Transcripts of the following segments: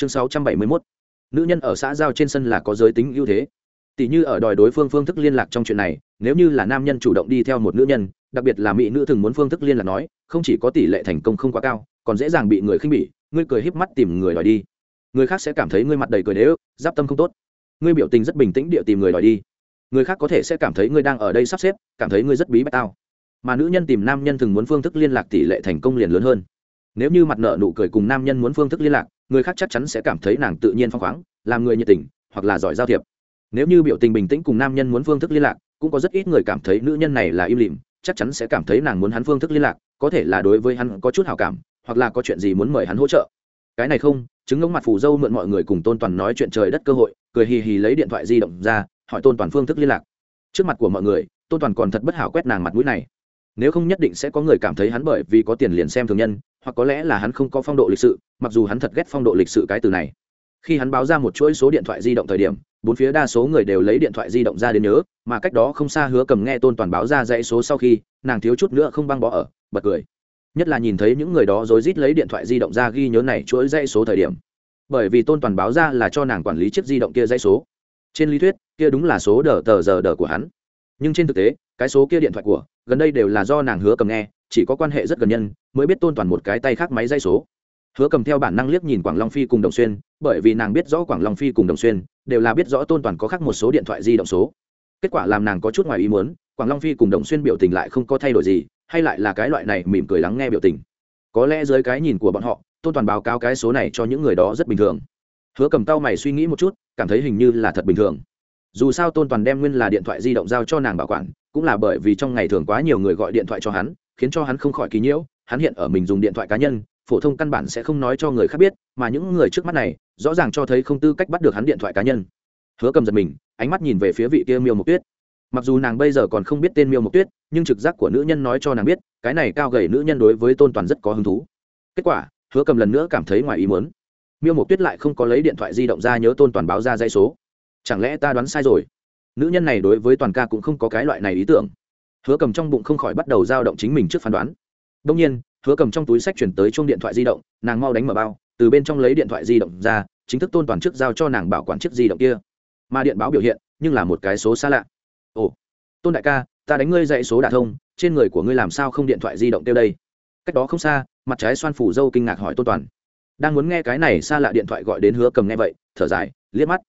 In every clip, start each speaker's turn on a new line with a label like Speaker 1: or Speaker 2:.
Speaker 1: chương sáu trăm bảy mươi mốt. Nữ nhân ở xã giao trên sân là có giới tính ưu thế. Tỷ như ở đòi đối phương phương thức liên lạc trong chuyện này, nếu như là nam nhân chủ động đi theo một nữ nhân, đặc biệt là mỹ nữ thường muốn phương thức liên lạc nói, không chỉ có tỷ lệ thành công không quá cao, còn dễ dàng bị người khinh bỉ, ngươi cười híp mắt tìm người đòi đi. Người khác sẽ cảm thấy ngươi mặt đầy cười đế ức, giáp tâm không tốt. Ngươi biểu tình rất bình tĩnh địa tìm người đòi đi. Người khác có thể sẽ cảm thấy ngươi đang ở đây sắp xếp, cảm thấy ngươi rất bí bách tao. Mà nữ nhân tìm nam nhân thường muốn phương thức liên lạc tỷ lệ thành công liền lớn hơn. Nếu như mặt nợ nụ cười cùng nam nhân muốn phương thức liên lạc người khác chắc chắn sẽ cảm thấy nàng tự nhiên phong khoáng, làm người nhiệt tình, hoặc là giỏi giao thiệp. Nếu như biểu tình bình tĩnh cùng nam nhân muốn phương thức liên lạc, cũng có rất ít người cảm thấy nữ nhân này là im lìm, chắc chắn sẽ cảm thấy nàng muốn hắn phương thức liên lạc, có thể là đối với hắn có chút hào cảm, hoặc là có chuyện gì muốn mời hắn hỗ trợ. Cái này không, chứng ngống mặt phù dâu mượn mọi người cùng tôn toàn nói chuyện trời đất cơ hội, cười hì hì lấy điện thoại di động ra, hỏi tôn toàn phương thức liên lạc. Trước mặt của mọi người, tôn toàn còn thật bất hảo quét nàng mặt mũi này nếu không nhất định sẽ có người cảm thấy hắn bởi vì có tiền liền xem thường nhân, hoặc có lẽ là hắn không có phong độ lịch sự, mặc dù hắn thật ghét phong độ lịch sự cái từ này. Khi hắn báo ra một chuỗi số điện thoại di động thời điểm, bốn phía đa số người đều lấy điện thoại di động ra đến nhớ, mà cách đó không xa hứa cầm nghe tôn toàn báo ra dãy số sau khi, nàng thiếu chút nữa không băng bỏ ở, bật cười. Nhất là nhìn thấy những người đó rối rít lấy điện thoại di động ra ghi nhớ này chuỗi dãy số thời điểm. Bởi vì tôn toàn báo ra là cho nàng quản lý chiếc di động kia dãy số. Trên lý thuyết, kia đúng là số đờ tờ giờ đờ của hắn nhưng trên thực tế, cái số kia điện thoại của, gần đây đều là do nàng hứa cầm nghe, chỉ có quan hệ rất gần nhân, mới biết tôn toàn một cái tay khác máy dây số. Hứa cầm theo bản năng liếc nhìn quảng long phi cùng đồng xuyên, bởi vì nàng biết rõ quảng long phi cùng đồng xuyên, đều là biết rõ tôn toàn có khác một số điện thoại di động số. Kết quả làm nàng có chút ngoài ý muốn, quảng long phi cùng đồng xuyên biểu tình lại không có thay đổi gì, hay lại là cái loại này mỉm cười lắng nghe biểu tình. Có lẽ dưới cái nhìn của bọn họ, tôn toàn báo cáo cái số này cho những người đó rất bình thường. Hứa cầm tao mày suy nghĩ một chút, cảm thấy hình như là thật bình thường dù sao tôn toàn đem nguyên là điện thoại di động giao cho nàng bảo quản, cũng là bởi vì trong ngày thường quá nhiều người gọi điện thoại cho hắn, khiến cho hắn không khỏi kỳ nhiễu, hắn hiện ở mình dùng điện thoại cá nhân, phổ thông căn bản sẽ không nói cho người khác biết, mà những người trước mắt này, rõ ràng cho thấy không tư cách bắt được hắn điện thoại cá nhân. Hứa cầm giật mình, ánh mắt nhìn về phía vị kia miêu mộc tuyết. Mặc dù nàng bây giờ còn không biết tên miêu mộc tuyết, nhưng trực giác của nữ nhân nói cho nàng biết, cái này cao gầy nữ nhân đối với tôn toàn rất có hứng thú. Kết quả, hứa cầm lần nữa cảm thấy ngoài ý muốn. Miêu mộc tuyết lại không có lấy điện thoại di động ra nhớ tôn toàn báo ra dây số chẳng lẽ ta đoán sai rồi? Nữ nhân này đối với toàn ca cũng không có cái loại này ý tưởng. Hứa cầm trong bụng không khỏi bắt đầu dao động chính mình trước phán đoán. Đông nhiên, hứa cầm trong túi sách chuyển tới chung điện thoại di động, nàng mau đánh mở bao, từ bên trong lấy điện thoại di động ra, chính thức tôn toàn trước giao cho nàng bảo quản chiếc di động kia. Mà điện báo biểu hiện, nhưng là một cái số xa lạ. Ồ, tôn đại ca, ta đánh ngươi dạy số đả thông, trên người của ngươi làm sao không điện thoại di động tiêu đây? Cách đó không xa, mặt trái xoan phủ dâu kinh ngạc hỏi tôn toàn. Đang muốn nghe cái này xa lạ điện thoại gọi đến hứa cầm nghe vậy, thở dài, liếc mắt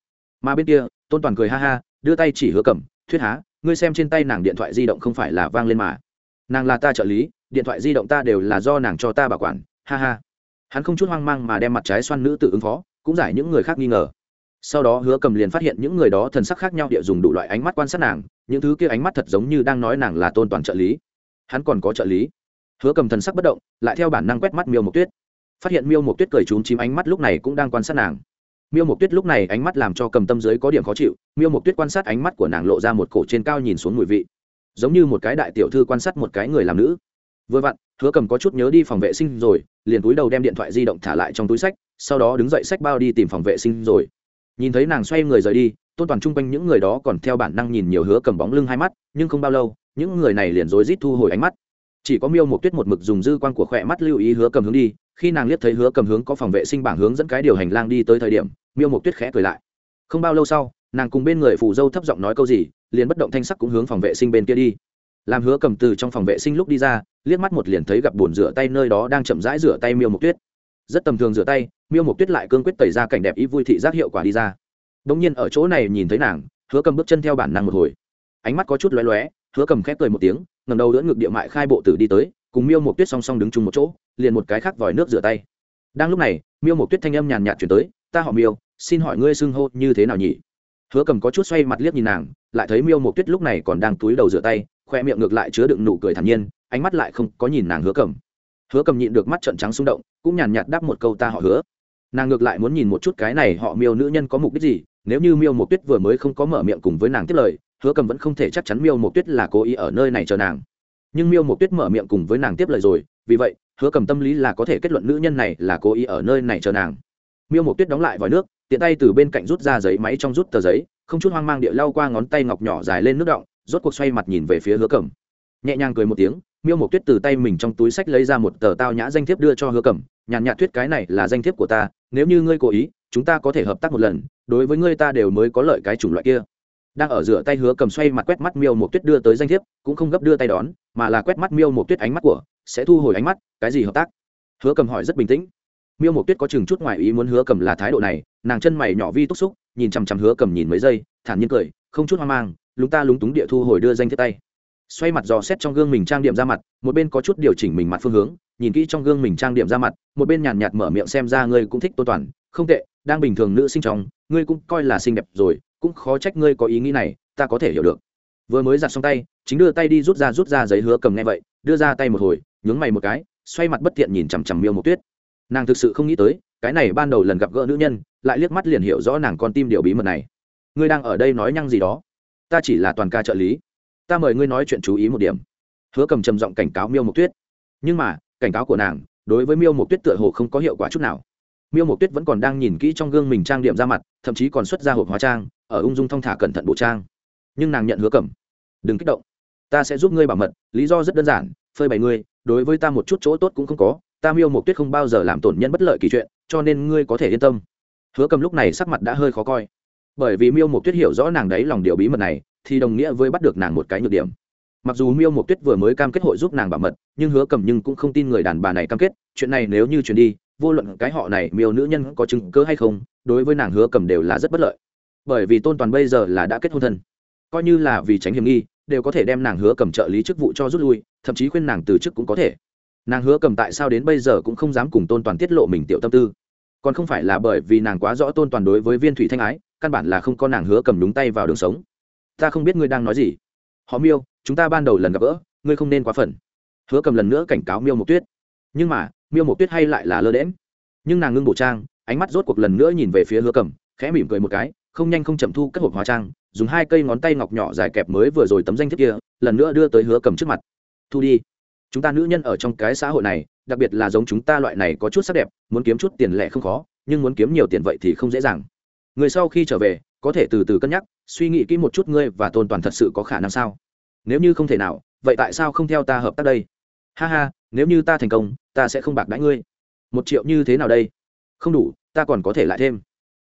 Speaker 1: mà bên kia, tôn toàn cười ha ha, đưa tay chỉ hứa cầm thuyết há, ngươi xem trên tay nàng điện thoại di động không phải là vang lên mà. Nàng là ta trợ lý, điện thoại di động ta đều là do nàng cho ta bảo quản, ha ha. Hắn không chút hoang mang mà đem mặt trái xoan nữ tự ứng phó, cũng giải những người khác nghi ngờ. Sau đó hứa cầm liền phát hiện những người đó thần sắc khác nhau địa dùng đủ loại ánh mắt quan sát nàng, những thứ kia ánh mắt thật giống như đang nói nàng là tôn toàn trợ lý. Hắn còn có trợ lý. Hứa cầm thần sắc bất động, lại theo bản năng quét mắt miêu mộc tuyết. Phát hiện miêu mộc tuyết cười trúng chím ánh mắt lúc này cũng đang quan sát nàng miêu mộc tuyết lúc này ánh mắt làm cho cầm tâm giới có điểm khó chịu, miêu mộc tuyết quan sát ánh mắt của nàng lộ ra một cổ trên cao nhìn xuống mùi vị. Giống như một cái đại tiểu thư quan sát một cái người làm nữ. Vừa vặn, hứa cầm có chút nhớ đi phòng vệ sinh rồi, liền túi đầu đem điện thoại di động thả lại trong túi sách, sau đó đứng dậy sách bao đi tìm phòng vệ sinh rồi. Nhìn thấy nàng xoay người rời đi, tôn toàn chung quanh những người đó còn theo bản năng nhìn nhiều hứa cầm bóng lưng hai mắt, nhưng không bao lâu, những người này liền rối rít thu hồi ánh mắt chỉ có miêu một tuyết một mực dùng dư quan của khỏe mắt lưu ý hứa cầm hướng đi, khi nàng liếc thấy hứa cầm hướng có phòng vệ sinh bảng hướng dẫn cái điều hành lang đi tới thời điểm, miêu một tuyết khẽ cười lại. Không bao lâu sau, nàng cùng bên người phù dâu thấp giọng nói câu gì, liền bất động thanh sắc cũng hướng phòng vệ sinh bên kia đi. Làm hứa cầm từ trong phòng vệ sinh lúc đi ra, liếc mắt một liền thấy gặp bồn rửa tay nơi đó đang chậm rãi rửa tay miêu Mục tuyết. Rất tầm thường rửa tay, miêu Mục tuyết lại cương quyết tẩy ra cảnh đẹp ý vui thị giác hiệu quả đi ra. Đ ỗ n g nhiên ở chỗ này nhìn thấy nàng, hứa cầm bước chân theo bản năng một hồi. Ánh mắt có chút lóe lóe, hứa cầm khép cười một tiếng ngầm đầu đỡ ngực địa mại khai bộ tử đi tới, cùng miêu mộc tuyết song song đứng chung một chỗ, liền một cái khác vòi nước rửa tay. Đang lúc này, miêu mộc tuyết thanh âm nhàn nhạt chuyển tới, ta họ miêu, xin hỏi ngươi xưng hô như thế nào nhỉ? Hứa cầm có chút xoay mặt liếc nhìn nàng, lại thấy miêu mộc tuyết lúc này còn đang túi đầu rửa tay, khoe miệng ngược lại chứa đựng nụ cười thản nhiên, ánh mắt lại không có nhìn nàng hứa cầm. Hứa cầm nhịn được mắt trận trắng xung động, cũng nhàn nhạt đáp một câu, ta họ hứa. Nàng ngược lại muốn nhìn một chút cái này họ miêu nữ nhân có mục đích gì, nếu như miêu một tuyết vừa mới không có mở miệng cùng với nàng tiếp lời hứa cầm vẫn không thể chắc chắn miêu Mộc tuyết là cố ý ở nơi này chờ nàng. Nhưng miêu Mộc tuyết mở miệng cùng với nàng tiếp lời rồi, vì vậy, hứa cầm tâm lý là có thể kết luận nữ nhân này là cố ý ở nơi này chờ nàng. Miêu Mộc tuyết đóng lại vòi nước, tiện tay từ bên cạnh rút ra giấy máy trong rút tờ giấy, không chút hoang mang địa lau qua ngón tay ngọc nhỏ dài lên nước động, rốt cuộc xoay mặt nhìn về phía hứa cầm. Nhẹ nhàng cười một tiếng, miêu Mộc tuyết từ tay mình trong túi sách lấy ra một tờ tao nhã danh thiếp đưa cho hứa cầm, nhàn nhạt thuyết cái này là danh thiếp của ta, nếu như ngươi cố ý, chúng ta có thể hợp tác một lần, đối với ngươi ta đều mới có lợi cái chủng loại kia đang ở rửa tay hứa cầm xoay mặt quét mắt miêu một tuyết đưa tới danh thiếp, cũng không gấp đưa tay đón, mà là quét mắt miêu một tuyết ánh mắt của, sẽ thu hồi ánh mắt, cái gì hợp tác? Hứa cầm hỏi rất bình tĩnh. Miêu một tuyết có chừng chút ngoài ý muốn hứa cầm là thái độ này, nàng chân mày nhỏ vi túc xúc, nhìn chằm chằm hứa cầm nhìn mấy giây, thản nhiên cười, không chút hoang mang, lúng ta lúng túng địa thu hồi đưa danh thiếp tay. Xoay mặt dò xét trong gương mình trang điểm ra mặt, một bên có chút điều chỉnh mình mặt phương hướng, nhìn kỹ trong gương mình trang điểm ra mặt, một bên nhàn nhạt mở miệng xem ra ngươi cũng thích tô toàn, không tệ, đang bình thường nữ sinh trong, ngươi cũng coi là xinh đẹp rồi cũng khó trách ngươi có ý nghĩ này, ta có thể hiểu được. Vừa mới giặt xong tay, chính đưa tay đi rút ra rút ra giấy hứa cầm nghe vậy, đưa ra tay một hồi, nhướng mày một cái, xoay mặt bất tiện nhìn chằm chằm miêu một tuyết. Nàng thực sự không nghĩ tới, cái này ban đầu lần gặp gỡ nữ nhân, lại liếc mắt liền hiểu rõ nàng con tim điều bí mật này. Ngươi đang ở đây nói nhăng gì đó? Ta chỉ là toàn ca trợ lý. Ta mời ngươi nói chuyện chú ý một điểm. Hứa cầm trầm giọng cảnh cáo miêu mộc tuyết. Nhưng mà, cảnh cáo của nàng, đối với miêu mộc tuyết tựa hồ không có hiệu quả chút nào. Miêu mộc tuyết vẫn còn đang nhìn kỹ trong gương mình trang điểm ra mặt, thậm chí còn xuất ra hộp hóa trang ở ung dung thong thả cẩn thận bộ trang. Nhưng nàng nhận hứa cầm. Đừng kích động. Ta sẽ giúp ngươi bảo mật, lý do rất đơn giản, phơi bày ngươi, đối với ta một chút chỗ tốt cũng không có, ta miêu mộc tuyết không bao giờ làm tổn nhân bất lợi kỳ chuyện, cho nên ngươi có thể yên tâm. Hứa cầm lúc này sắc mặt đã hơi khó coi. Bởi vì miêu mộc tuyết hiểu rõ nàng đấy lòng điều bí mật này, thì đồng nghĩa với bắt được nàng một cái nhược điểm. Mặc dù miêu mộc tuyết vừa mới cam kết hội giúp nàng bảo mật, nhưng hứa cầm nhưng cũng không tin người đàn bà này cam kết, chuyện này nếu như chuyển đi, vô luận cái họ này miêu nữ nhân có chứng cớ hay không, đối với nàng hứa cầm đều là rất bất lợi bởi vì tôn toàn bây giờ là đã kết hôn thân. Coi như là vì tránh hiểm nghi, đều có thể đem nàng hứa cầm trợ lý chức vụ cho rút lui, thậm chí khuyên nàng từ chức cũng có thể. Nàng hứa cầm tại sao đến bây giờ cũng không dám cùng tôn toàn tiết lộ mình tiểu tâm tư. Còn không phải là bởi vì nàng quá rõ tôn toàn đối với viên thủy thanh ái, căn bản là không có nàng hứa cầm đúng tay vào đường sống. Ta không biết ngươi đang nói gì. Họ miêu, chúng ta ban đầu lần gặp gỡ, ngươi không nên quá phần hứa cầm lần nữa cảnh cáo miêu mộc tuyết. Nhưng mà, miêu mộc tuyết hay lại là lơ đễm nhưng nàng ngưng bộ trang, ánh mắt rốt cuộc lần nữa nhìn về phía hứa cầm, khẽ mỉm cười một cái không nhanh không chậm thu các hộp hóa trang, dùng hai cây ngón tay ngọc nhỏ dài kẹp mới vừa rồi tấm danh thiếp kia, lần nữa đưa tới hứa cầm trước mặt. Thu đi. Chúng ta nữ nhân ở trong cái xã hội này, đặc biệt là giống chúng ta loại này có chút sắc đẹp, muốn kiếm chút tiền lẻ không khó, nhưng muốn kiếm nhiều tiền vậy thì không dễ dàng. Người sau khi trở về, có thể từ từ cân nhắc, suy nghĩ kỹ một chút ngươi và tôn toàn thật sự có khả năng sao? Nếu như không thể nào, vậy tại sao không theo ta hợp tác đây? Ha ha, nếu như ta thành công, ta sẽ không bạc đãi ngươi. Một triệu như thế nào đây? Không đủ, ta còn có thể lại thêm.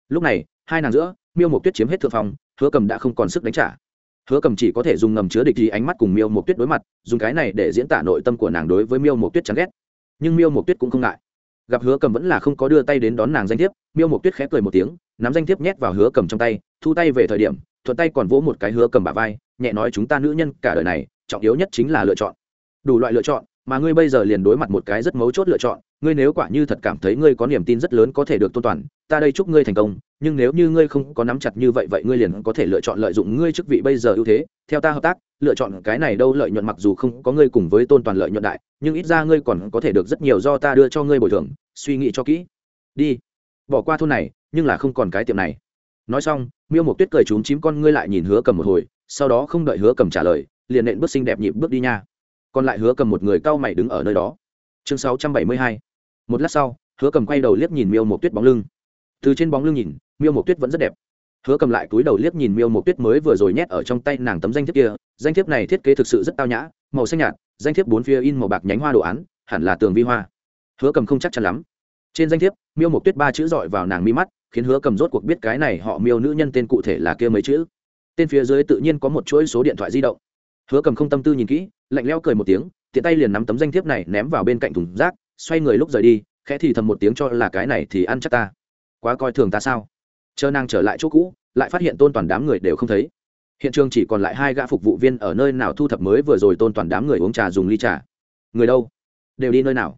Speaker 1: Lúc này, hai nàng giữa miêu mộc tuyết chiếm hết thượng phong, hứa cầm đã không còn sức đánh trả. Hứa cầm chỉ có thể dùng ngầm chứa địch gì ánh mắt cùng miêu mộc tuyết đối mặt, dùng cái này để diễn tả nội tâm của nàng đối với miêu mộc tuyết chán ghét. Nhưng miêu mộc tuyết cũng không ngại. Gặp hứa cầm vẫn là không có đưa tay đến đón nàng danh thiếp, miêu mộc tuyết khẽ cười một tiếng, nắm danh thiếp nhét vào hứa cầm trong tay, thu tay về thời điểm, thuận tay còn vỗ một cái hứa cầm bả vai, nhẹ nói chúng ta nữ nhân cả đời này, trọng yếu nhất chính là lựa chọn. Đủ loại lựa chọn, mà ngươi bây giờ liền đối mặt một cái rất mấu chốt lựa chọn ngươi nếu quả như thật cảm thấy ngươi có niềm tin rất lớn có thể được tôn toàn, ta đây chúc ngươi thành công, nhưng nếu như ngươi không có nắm chặt như vậy vậy ngươi liền có thể lựa chọn lợi dụng ngươi chức vị bây giờ ưu thế. Theo ta hợp tác, lựa chọn cái này đâu lợi nhuận mặc dù không có ngươi cùng với tôn toàn lợi nhuận đại, nhưng ít ra ngươi còn có thể được rất nhiều do ta đưa cho ngươi bồi thường, suy nghĩ cho kỹ. Đi. Bỏ qua thôn này, nhưng là không còn cái tiệm này. Nói xong, miêu một tuyết cười trúng chím con ngươi lại nhìn hứa cầm một hồi, sau đó không đợi hứa cầm trả lời, liền nện bước xinh đẹp nhịp bước đi nha. Còn lại hứa cầm một người cau mày đứng ở nơi đó chương sáu trăm bảy mươi hai. Một lát sau, hứa cầm quay đầu liếc nhìn miêu một tuyết bóng lưng. Từ trên bóng lưng nhìn, miêu một tuyết vẫn rất đẹp. Hứa cầm lại túi đầu liếc nhìn miêu một tuyết mới vừa rồi nhét ở trong tay nàng tấm danh thiếp kia. Danh thiếp này thiết kế thực sự rất tao nhã, màu xanh nhạt, danh thiếp bốn phía in màu bạc nhánh hoa đồ án, hẳn là tường vi hoa. Hứa cầm không chắc chắn lắm. Trên danh thiếp, miêu một tuyết ba chữ dọi vào nàng mi mắt, khiến hứa cầm rốt cuộc biết cái này họ miêu nữ nhân tên cụ thể là kia mấy chữ. Tên phía dưới tự nhiên có một chuỗi số điện thoại di động. Hứa cầm không tâm tư nhìn kỹ, lạnh leo cười một tiếng tiện tay liền nắm tấm danh thiếp này ném vào bên cạnh thùng rác, xoay người lúc rời đi, khẽ thì thầm một tiếng cho là cái này thì ăn chắc ta. Quá coi thường ta sao? Chờ nàng trở lại chỗ cũ, lại phát hiện tôn toàn đám người đều không thấy. Hiện trường chỉ còn lại hai gã phục vụ viên ở nơi nào thu thập mới vừa rồi tôn toàn đám người uống trà dùng ly trà. Người đâu? Đều đi nơi nào?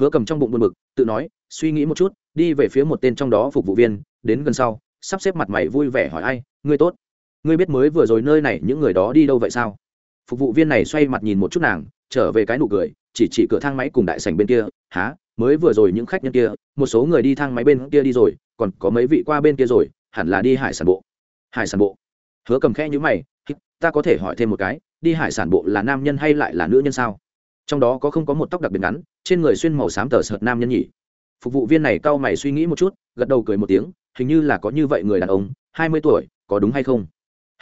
Speaker 1: Hứa cầm trong bụng buồn bực, tự nói, suy nghĩ một chút, đi về phía một tên trong đó phục vụ viên, đến gần sau, sắp xếp mặt mày vui vẻ hỏi ai, ngươi tốt? Ngươi biết mới vừa rồi nơi này những người đó đi đâu vậy sao? Phục vụ viên này xoay mặt nhìn một chút nàng trở về cái nụ cười, chỉ chỉ cửa thang máy cùng đại sảnh bên kia há mới vừa rồi những khách nhân kia, một số người đi thang máy bên kia đi rồi, còn có mấy vị qua bên kia rồi, hẳn là đi hải sản bộ. Hải sản bộ? Hứa cầm khe như mày ta có thể hỏi thêm một cái, đi hải sản bộ là nam nhân hay lại là nữ nhân sao? Trong đó có không có một tóc đặc biệt ngắn, trên người xuyên màu xám tờ sợt nam nhân nhỉ. Phục vụ viên này cau mày suy nghĩ một chút, gật đầu cười một tiếng, hình như là có như vậy người đàn ông, hai mươi tuổi, có đúng hay không?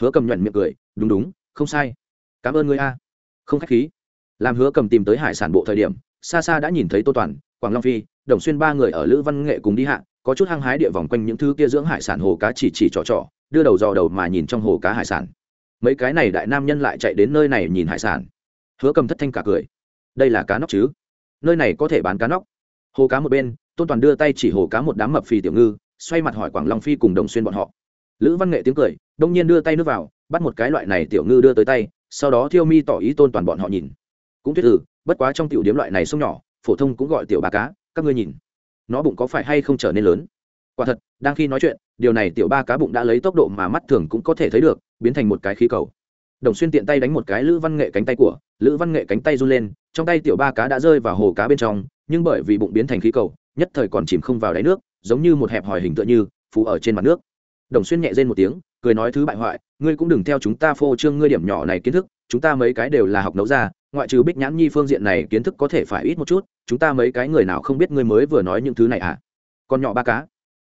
Speaker 1: Hứa cầm nhuận miệng cười, đúng đúng, không sai. Cảm ơn người a. Không k h á c h khí làm hứa cầm tìm tới hải sản bộ thời điểm xa xa đã nhìn thấy tô toàn, quảng long phi, đồng xuyên ba người ở lữ văn nghệ cùng đi hạ, có chút hăng hái địa vòng quanh những thứ kia dưỡng hải sản hồ cá chỉ chỉ trò trò, đưa đầu dò đầu mà nhìn trong hồ cá hải sản. Mấy cái này đại nam nhân lại chạy đến nơi này nhìn hải sản. Hứa cầm thất thanh cả cười. Đây là cá nóc chứ? Nơi này có thể bán cá nóc. Hồ cá một bên, tôn toàn đưa tay chỉ hồ cá một đám mập phì tiểu ngư, xoay mặt hỏi quảng long phi cùng đồng xuyên bọn họ. Lữ văn nghệ tiếng cười, đông nhiên đưa tay nước vào, bắt một cái loại này tiểu ngư đưa tới tay, sau đó thiêu mi tỏ ý tôn toàn bọn họ nhìn cũng thuyết tử bất quá trong tiểu điếm loại này sông nhỏ, phổ thông cũng gọi tiểu ba cá, các ngươi nhìn. Nó bụng có phải hay không trở nên lớn? Quả thật, đang khi nói chuyện, điều này tiểu ba cá bụng đã lấy tốc độ mà mắt thường cũng có thể thấy được, biến thành một cái khí cầu. Đồng xuyên tiện tay đánh một cái lữ văn nghệ cánh tay của, lữ văn nghệ cánh tay run lên, trong tay tiểu ba cá đã rơi vào hồ cá bên trong, nhưng bởi vì bụng biến thành khí cầu, nhất thời còn chìm không vào đáy nước, giống như một hẹp hòi hình tựa như, phù ở trên mặt nước. Đồng xuyên nhẹ rên một tiếng, cười nói thứ bại hoại, ngươi cũng đừng theo chúng ta phô trương ngươi điểm nhỏ này kiến thức, chúng ta mấy cái đều là học nấu ra ngoại trừ bích nhãn nhi phương diện này kiến thức có thể phải ít một chút, chúng ta mấy cái người nào không biết ngươi mới vừa nói những thứ này à? Con nhỏ ba cá.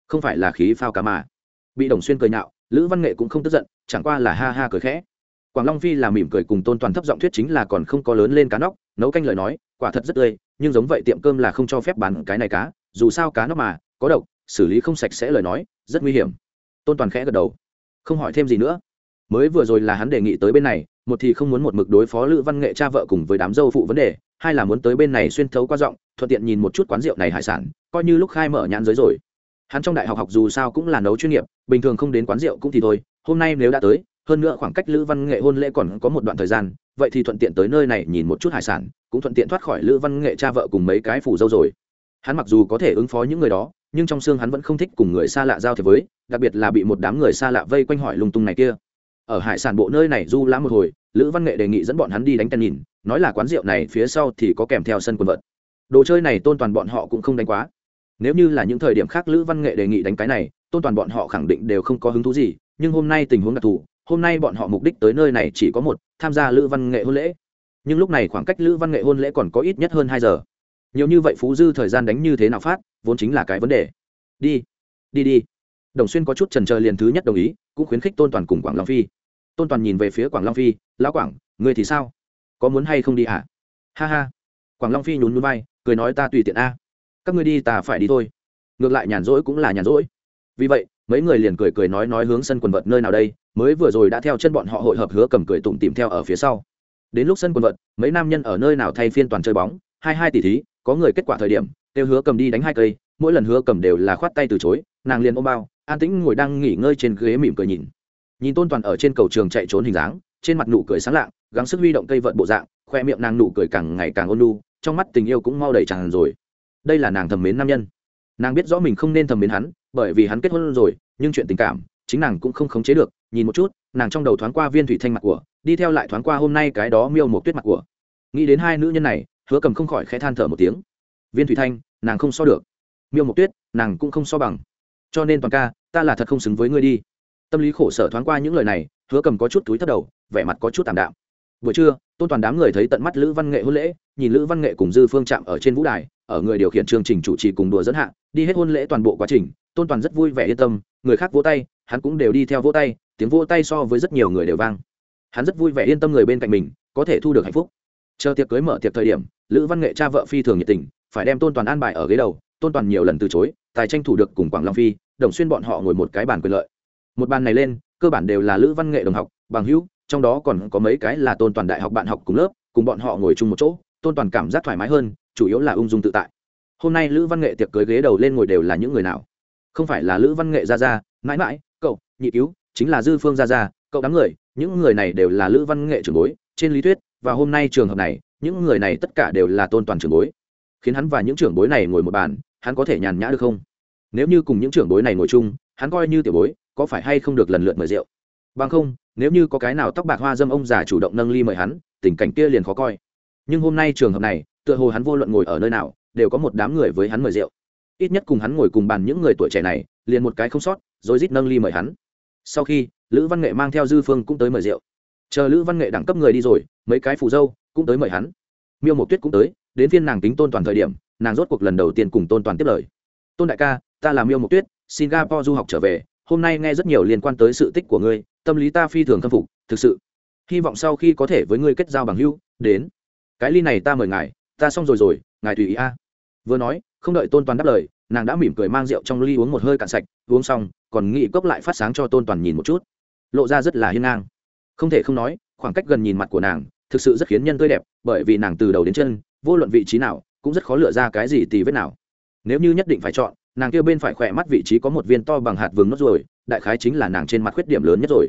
Speaker 1: Không phải là khí phao cá mà. Bị đồng xuyên cười nhạo, lữ văn nghệ cũng không tức giận, chẳng qua là ha ha cười khẽ. Quảng long phi là mỉm cười cùng tôn toàn thấp giọng thuyết chính là còn không có lớn lên cá nóc, nấu canh lời nói, quả thật rất tươi, nhưng giống vậy tiệm cơm là không cho phép bán cái này cá, dù sao cá nóc mà, có độc, xử lý không sạch sẽ lời nói, rất nguy hiểm. Tôn toàn khẽ gật đầu. Không hỏi thêm gì nữa. Mới vừa rồi là hắn đề nghị tới bên này một thì không muốn một mực đối phó lữ văn nghệ cha vợ cùng với đám dâu phụ vấn đề, hai là muốn tới bên này xuyên thấu qua giọng, thuận tiện nhìn một chút quán rượu này hải sản, coi như lúc khai mở nhãn giới rồi. Hắn trong đại học học dù sao cũng là nấu chuyên nghiệp, bình thường không đến quán rượu cũng thì thôi, hôm nay nếu đã tới, hơn nữa khoảng cách lữ văn nghệ hôn lễ còn có một đoạn thời gian, vậy thì thuận tiện tới nơi này nhìn một chút hải sản, cũng thuận tiện thoát khỏi lữ văn nghệ cha vợ cùng mấy cái phủ dâu rồi. Hắn mặc dù có thể ứng phó những người đó, nhưng trong xương hắn vẫn không thích cùng người xa lạ giao thế với, đặc biệt là bị một đám người xa lạ vây quanh hỏi lung tung này kia ở hải sản bộ nơi này du lãm một hồi, lữ văn nghệ đề nghị dẫn bọn hắn đi đánh tên nhìn, nói là quán rượu này phía sau thì có kèm theo sân quần vợt. Đồ chơi này tôn toàn bọn họ cũng không đánh quá. Nếu như là những thời điểm khác lữ văn nghệ đề nghị đánh cái này, tôn toàn bọn họ khẳng định đều không có hứng thú gì, nhưng hôm nay tình huống đặc thù, hôm nay bọn họ mục đích tới nơi này chỉ có một, tham gia lữ văn nghệ hôn lễ. Nhưng lúc này khoảng cách lữ văn nghệ hôn lễ còn có ít nhất hơn hai giờ. Nhiều như vậy phú dư thời gian đánh như thế nào phát, vốn chính là cái vấn đề. Đi đi đi đồng xuyên có chút trần trờ liền thứ nhất đồng ý, cũng khuyến khích tôn toàn cùng quảng long phi. Tôn toàn nhìn về phía quảng long phi, lão quảng người thì sao? Có muốn hay không đi hả ha ha. Quảng long phi nhún núi bay cười nói, ta tùy tiện a. Các ngươi đi, ta phải đi thôi. Ngược lại nhàn rỗi cũng là nhàn rỗi. Vì vậy, mấy người liền cười cười nói nói hướng sân quần vật nơi nào đây? Mới vừa rồi đã theo chân bọn họ hội hợp hứa cầm cười tụng tìm theo ở phía sau. Đến lúc sân quần vật mấy nam nhân ở nơi nào thay phiên toàn chơi bóng, hai hai tỷ thí, có người kết quả thời điểm đều hứa cầm đi đánh hai cây, mỗi lần hứa cầm đều là khoát tay từ chối, nàng liền ôm bao an tĩnh ngồi đang nghỉ ngơi trên ghế mỉm cười nhìn. Nhìn tôn toàn ở trên cầu trường chạy trốn hình dáng, trên mặt nụ cười sáng lạng, gắng sức huy động cây vợt bộ dạng, khoe miệng nàng nụ cười càng ngày càng ôn lu trong mắt tình yêu cũng mau đầy tràn rồi. Đây là nàng thầm mến nam nhân. Nàng biết rõ mình không nên thầm mến hắn, bởi vì hắn kết hôn rồi, nhưng chuyện tình cảm, chính nàng cũng không khống chế được, nhìn một chút, nàng trong đầu thoáng qua viên thủy thanh mặt của, đi theo lại thoáng qua hôm nay cái đó miêu một tuyết mặt của. Nghĩ đến hai nữ nhân này, hứa cầm không khỏi khẽ than thở một tiếng. Viên thủy thanh, nàng không so được. Miêu một tuyết, nàng cũng không so bằng cho nên toàn ca, ta là thật không xứng với ngươi đi. Tâm lý khổ sở thoáng qua những lời này, hứa cầm có chút túi thất đầu, vẻ mặt có chút tảm đạm. Buổi trưa, tôn toàn đám người thấy tận mắt lữ văn nghệ hôn lễ, nhìn lữ văn nghệ cùng dư phương chạm ở trên vũ đài, ở người điều khiển chương trình chủ trì cùng đùa dẫn hạ, đi hết hôn lễ toàn bộ quá trình, tôn toàn rất vui vẻ yên tâm, người khác vỗ tay, hắn cũng đều đi theo vỗ tay, tiếng vỗ tay so với rất nhiều người đều vang. Hắn rất vui vẻ yên tâm người bên cạnh mình, có thể thu được hạnh phúc. Chờ tiệc cưới mở tiệc thời điểm, lữ văn nghệ cha vợ phi thường nhiệt tình, phải đem tôn toàn an bài ở ghế đầu, tôn toàn nhiều lần từ chối, tài tranh thủ được cùng quảng long phi đồng xuyên bọn họ ngồi một cái bàn quyền lợi. Một bàn này lên, cơ bản đều là lữ văn nghệ đồng học, bằng hữu, trong đó còn có mấy cái là tôn toàn đại học bạn học cùng lớp, cùng bọn họ ngồi chung một chỗ, tôn toàn cảm giác thoải mái hơn, chủ yếu là ung dung tự tại. Hôm nay lữ văn nghệ tiệc cưới ghế đầu lên ngồi đều là những người nào? Không phải là lữ văn nghệ ra ra mãi mãi, cậu, nhị cứu, chính là dư phương ra ra cậu đám người, những người này đều là lữ văn nghệ trưởng bối, trên lý thuyết, và hôm nay trường hợp này, những người này tất cả đều là tôn toàn trưởng bối. Khiến hắn và những trưởng bối này ngồi một bàn, hắn có thể nhàn nhã được không? Nếu như cùng những trưởng bối này ngồi chung, hắn coi như tiểu bối, có phải hay không được lần lượt mời rượu? Bằng không, nếu như có cái nào tóc bạc hoa dâm ông già chủ động nâng ly mời hắn, tình cảnh kia liền khó coi. Nhưng hôm nay trường hợp này, tựa hồ hắn vô luận ngồi ở nơi nào, đều có một đám người với hắn mời rượu. Ít nhất cùng hắn ngồi cùng bàn những người tuổi trẻ này, liền một cái không sót, rồi rít nâng ly mời hắn. Sau khi, lữ văn nghệ mang theo dư phương cũng tới mời rượu. Chờ lữ văn nghệ đẳng cấp người đi rồi, mấy cái phù dâu cũng tới mời hắn. Miêu mộc tuyết cũng tới, đến phiên nàng tính tôn toàn thời điểm, nàng rốt cuộc lần đầu tiên cùng tôn toàn tiếp lời. Tôn đại ca ta là miêu mục tuyết, singapore du học trở về, hôm nay nghe rất nhiều liên quan tới sự tích của ngươi, tâm lý ta phi thường khâm phục, thực sự. Hy vọng sau khi có thể với ngươi kết giao bằng hữu, đến. Cái ly này ta mời ngài, ta xong rồi rồi, ngài tùy ý a. Vừa nói, không đợi tôn toàn đáp lời, nàng đã mỉm cười mang rượu trong ly uống một hơi cạn sạch, uống xong, còn nghĩ cốc lại phát sáng cho tôn toàn nhìn một chút. Lộ ra rất là hiên ngang. Không thể không nói, khoảng cách gần nhìn mặt của nàng, thực sự rất khiến nhân tươi đẹp, bởi vì nàng từ đầu đến chân, vô luận vị trí nào, cũng rất khó lựa ra cái gì tì vết nào. Nếu như nhất định phải chọn nàng kia bên phải khỏe mắt vị trí có một viên to bằng hạt vừng nốt ruồi, đại khái chính là nàng trên mặt khuyết điểm lớn nhất rồi.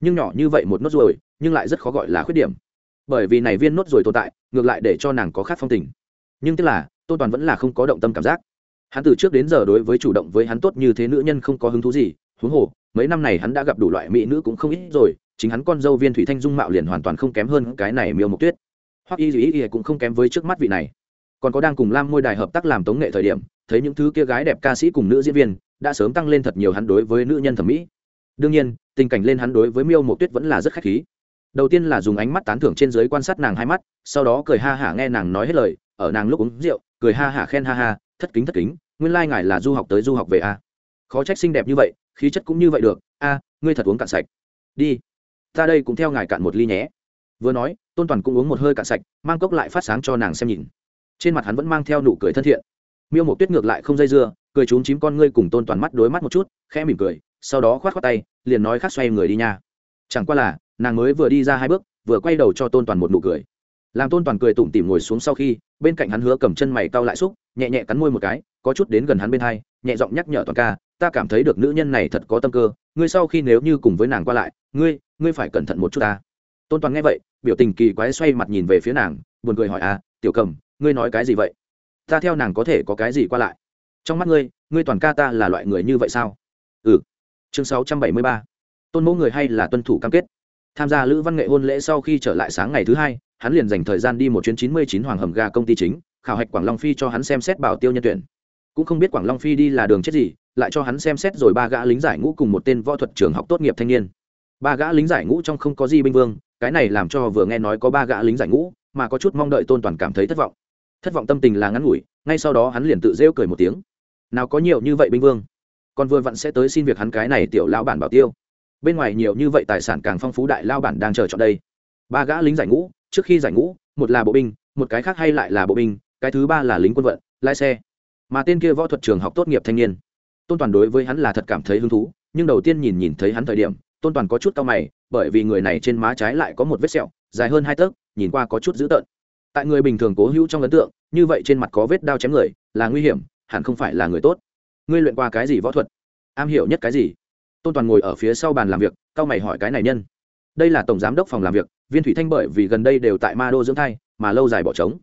Speaker 1: Nhưng nhỏ như vậy một nốt ruồi, nhưng lại rất khó gọi là khuyết điểm. Bởi vì này viên nốt ruồi tồn tại, ngược lại để cho nàng có khác phong tình. Nhưng tức là tôn toàn vẫn là không có động tâm cảm giác. Hắn từ trước đến giờ đối với chủ động với hắn tốt như thế nữ nhân không có hứng thú gì, huống hồ, mấy năm này hắn đã gặp đủ loại mỹ nữ cũng không ít rồi, chính hắn con dâu viên thủy thanh dung mạo liền hoàn toàn không kém hơn cái này miêu mộc tuyết. Hoặc y dù ý cũng không kém với trước mắt vị này. Còn có đang cùng lam môi đài hợp tác làm tống nghệ thời điểm thấy những thứ kia gái đẹp ca sĩ cùng nữ diễn viên, đã sớm tăng lên thật nhiều hắn đối với nữ nhân thẩm mỹ. Đương nhiên, tình cảnh lên hắn đối với miêu mộ tuyết vẫn là rất khách khí. Đầu tiên là dùng ánh mắt tán thưởng trên giới quan sát nàng hai mắt, sau đó cười ha hả nghe nàng nói hết lời, ở nàng lúc uống rượu, cười ha hả khen ha ha, thất kính thất kính, nguyên lai ngài là du học tới du học về a khó trách xinh đẹp như vậy, khí chất cũng như vậy được, a, ngươi thật uống cạn sạch. Đi, ta đây cũng theo ngài cạn một ly nhé. Vừa nói, tôn toàn cũng uống một hơi cạn sạch, mang cốc lại phát sáng cho nàng xem nhìn. Trên mặt hắn vẫn mang theo nụ cười thân thiện miêu một tuyết ngược lại không dây dưa, cười trúng chím con ngươi cùng tôn toàn mắt đối mắt một chút, khẽ mỉm cười, sau đó khoát khoát tay, liền nói khác xoay người đi nha. Chẳng qua là, nàng mới vừa đi ra hai bước, vừa quay đầu cho tôn toàn một nụ cười. Làm tôn toàn cười tủm tỉm ngồi xuống sau khi, bên cạnh hắn hứa cầm chân mày cau lại xúc, nhẹ nhẹ cắn môi một cái, có chút đến gần hắn bên hai, nhẹ giọng nhắc nhở toàn ca, ta cảm thấy được nữ nhân này thật có tâm cơ, ngươi sau khi nếu như cùng với nàng qua lại, ngươi ngươi phải cẩn thận một chút ta. Tôn toàn nghe vậy, biểu tình kỳ quái xoay mặt nhìn về phía nàng, buồn cười hỏi à tiểu cầm, ngươi nói cái gì vậy? Ta theo nàng có thể có cái gì qua lại? Trong mắt ngươi ngươi toàn ca ta là loại người như vậy sao? Ừ. Chương sáu trăm bảy mươi ba. Tôn mẫu người hay là tuân thủ cam kết? Tham gia lữ văn nghệ hôn lễ sau khi trở lại sáng ngày thứ hai, hắn liền dành thời gian đi một chuyến chín mươi chín hoàng hầm ga công ty chính, khảo hạch quảng long phi cho hắn xem xét bảo tiêu nhân tuyển. Cũng không biết quảng long phi đi là đường chết gì, lại cho hắn xem xét rồi ba gã lính giải ngũ cùng một tên võ thuật trường học tốt nghiệp thanh niên. Ba gã lính giải ngũ trong không có gì binh vương, cái này làm cho vừa nghe nói có ba gã lính giải ngũ, mà có chút mong đợi tôn toàn cảm thấy thất vọng thất vọng tâm tình là ngắn ngủi, ngay sau đó hắn liền tự rêu cười một tiếng. Nào có nhiều như vậy binh vương? Còn vừa vặn sẽ tới xin việc hắn cái này tiểu lao bản bảo tiêu. Bên ngoài nhiều như vậy tài sản càng phong phú đại lao bản đang chờ chọn đây. Ba gã lính giải ngũ, trước khi giải ngũ, một là bộ binh, một cái khác hay lại là bộ binh, cái thứ ba là lính quân vận, lái xe. Mà tên kia võ thuật trường học tốt nghiệp thanh niên. Tôn toàn đối với hắn là thật cảm thấy hứng thú, nhưng đầu tiên nhìn nhìn thấy hắn thời điểm, tôn toàn có chút cau mày, bởi vì người này trên má trái lại có một vết sẹo, dài hơn hai tấc, nhìn qua có chút dữ tợn tại người bình thường cố hữu trong ấn tượng, như vậy trên mặt có vết đao chém người, là nguy hiểm, hẳn không phải là người tốt. Ngươi luyện qua cái gì võ thuật? Am hiểu nhất cái gì? Tôn toàn ngồi ở phía sau bàn làm việc cao mày hỏi cái này nhân. Đây là tổng giám đốc phòng làm việc, viên thủy thanh bởi vì gần đây đều tại ma đô dưỡng thai, mà lâu dài bỏ trống.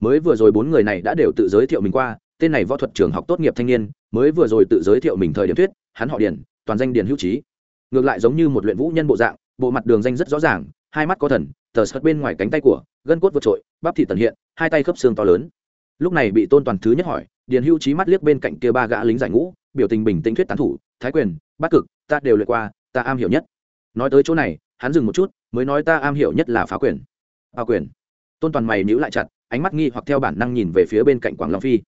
Speaker 1: Mới vừa rồi bốn người này đã đều tự giới thiệu mình qua, tên này võ thuật trường học tốt nghiệp thanh niên, mới vừa rồi tự giới thiệu mình thời điểm thuyết, hắn họ điền, toàn danh điền hữu trí. Ngược lại giống như một luyện vũ nhân bộ dạng, bộ mặt đường danh rất rõ ràng, hai mắt có thần, tờ sợt bên ngoài cánh tay của gân cốt vượt trội, bắp thị tần hiện, hai tay khớp xương to lớn. Lúc này bị tôn toàn thứ nhất hỏi, điền hưu trí mắt liếc bên cạnh kia ba gã lính giải ngũ, biểu tình bình tĩnh thuyết tán thủ, thái quyền, bát cực, ta đều lượt qua, ta am hiểu nhất. Nói tới chỗ này, hắn dừng một chút, mới nói, ta am hiểu nhất là phá quyền. Phá quyền? Tôn toàn mày nhíu lại chặt, ánh mắt nghi hoặc theo bản năng nhìn về phía bên cạnh quảng long phi.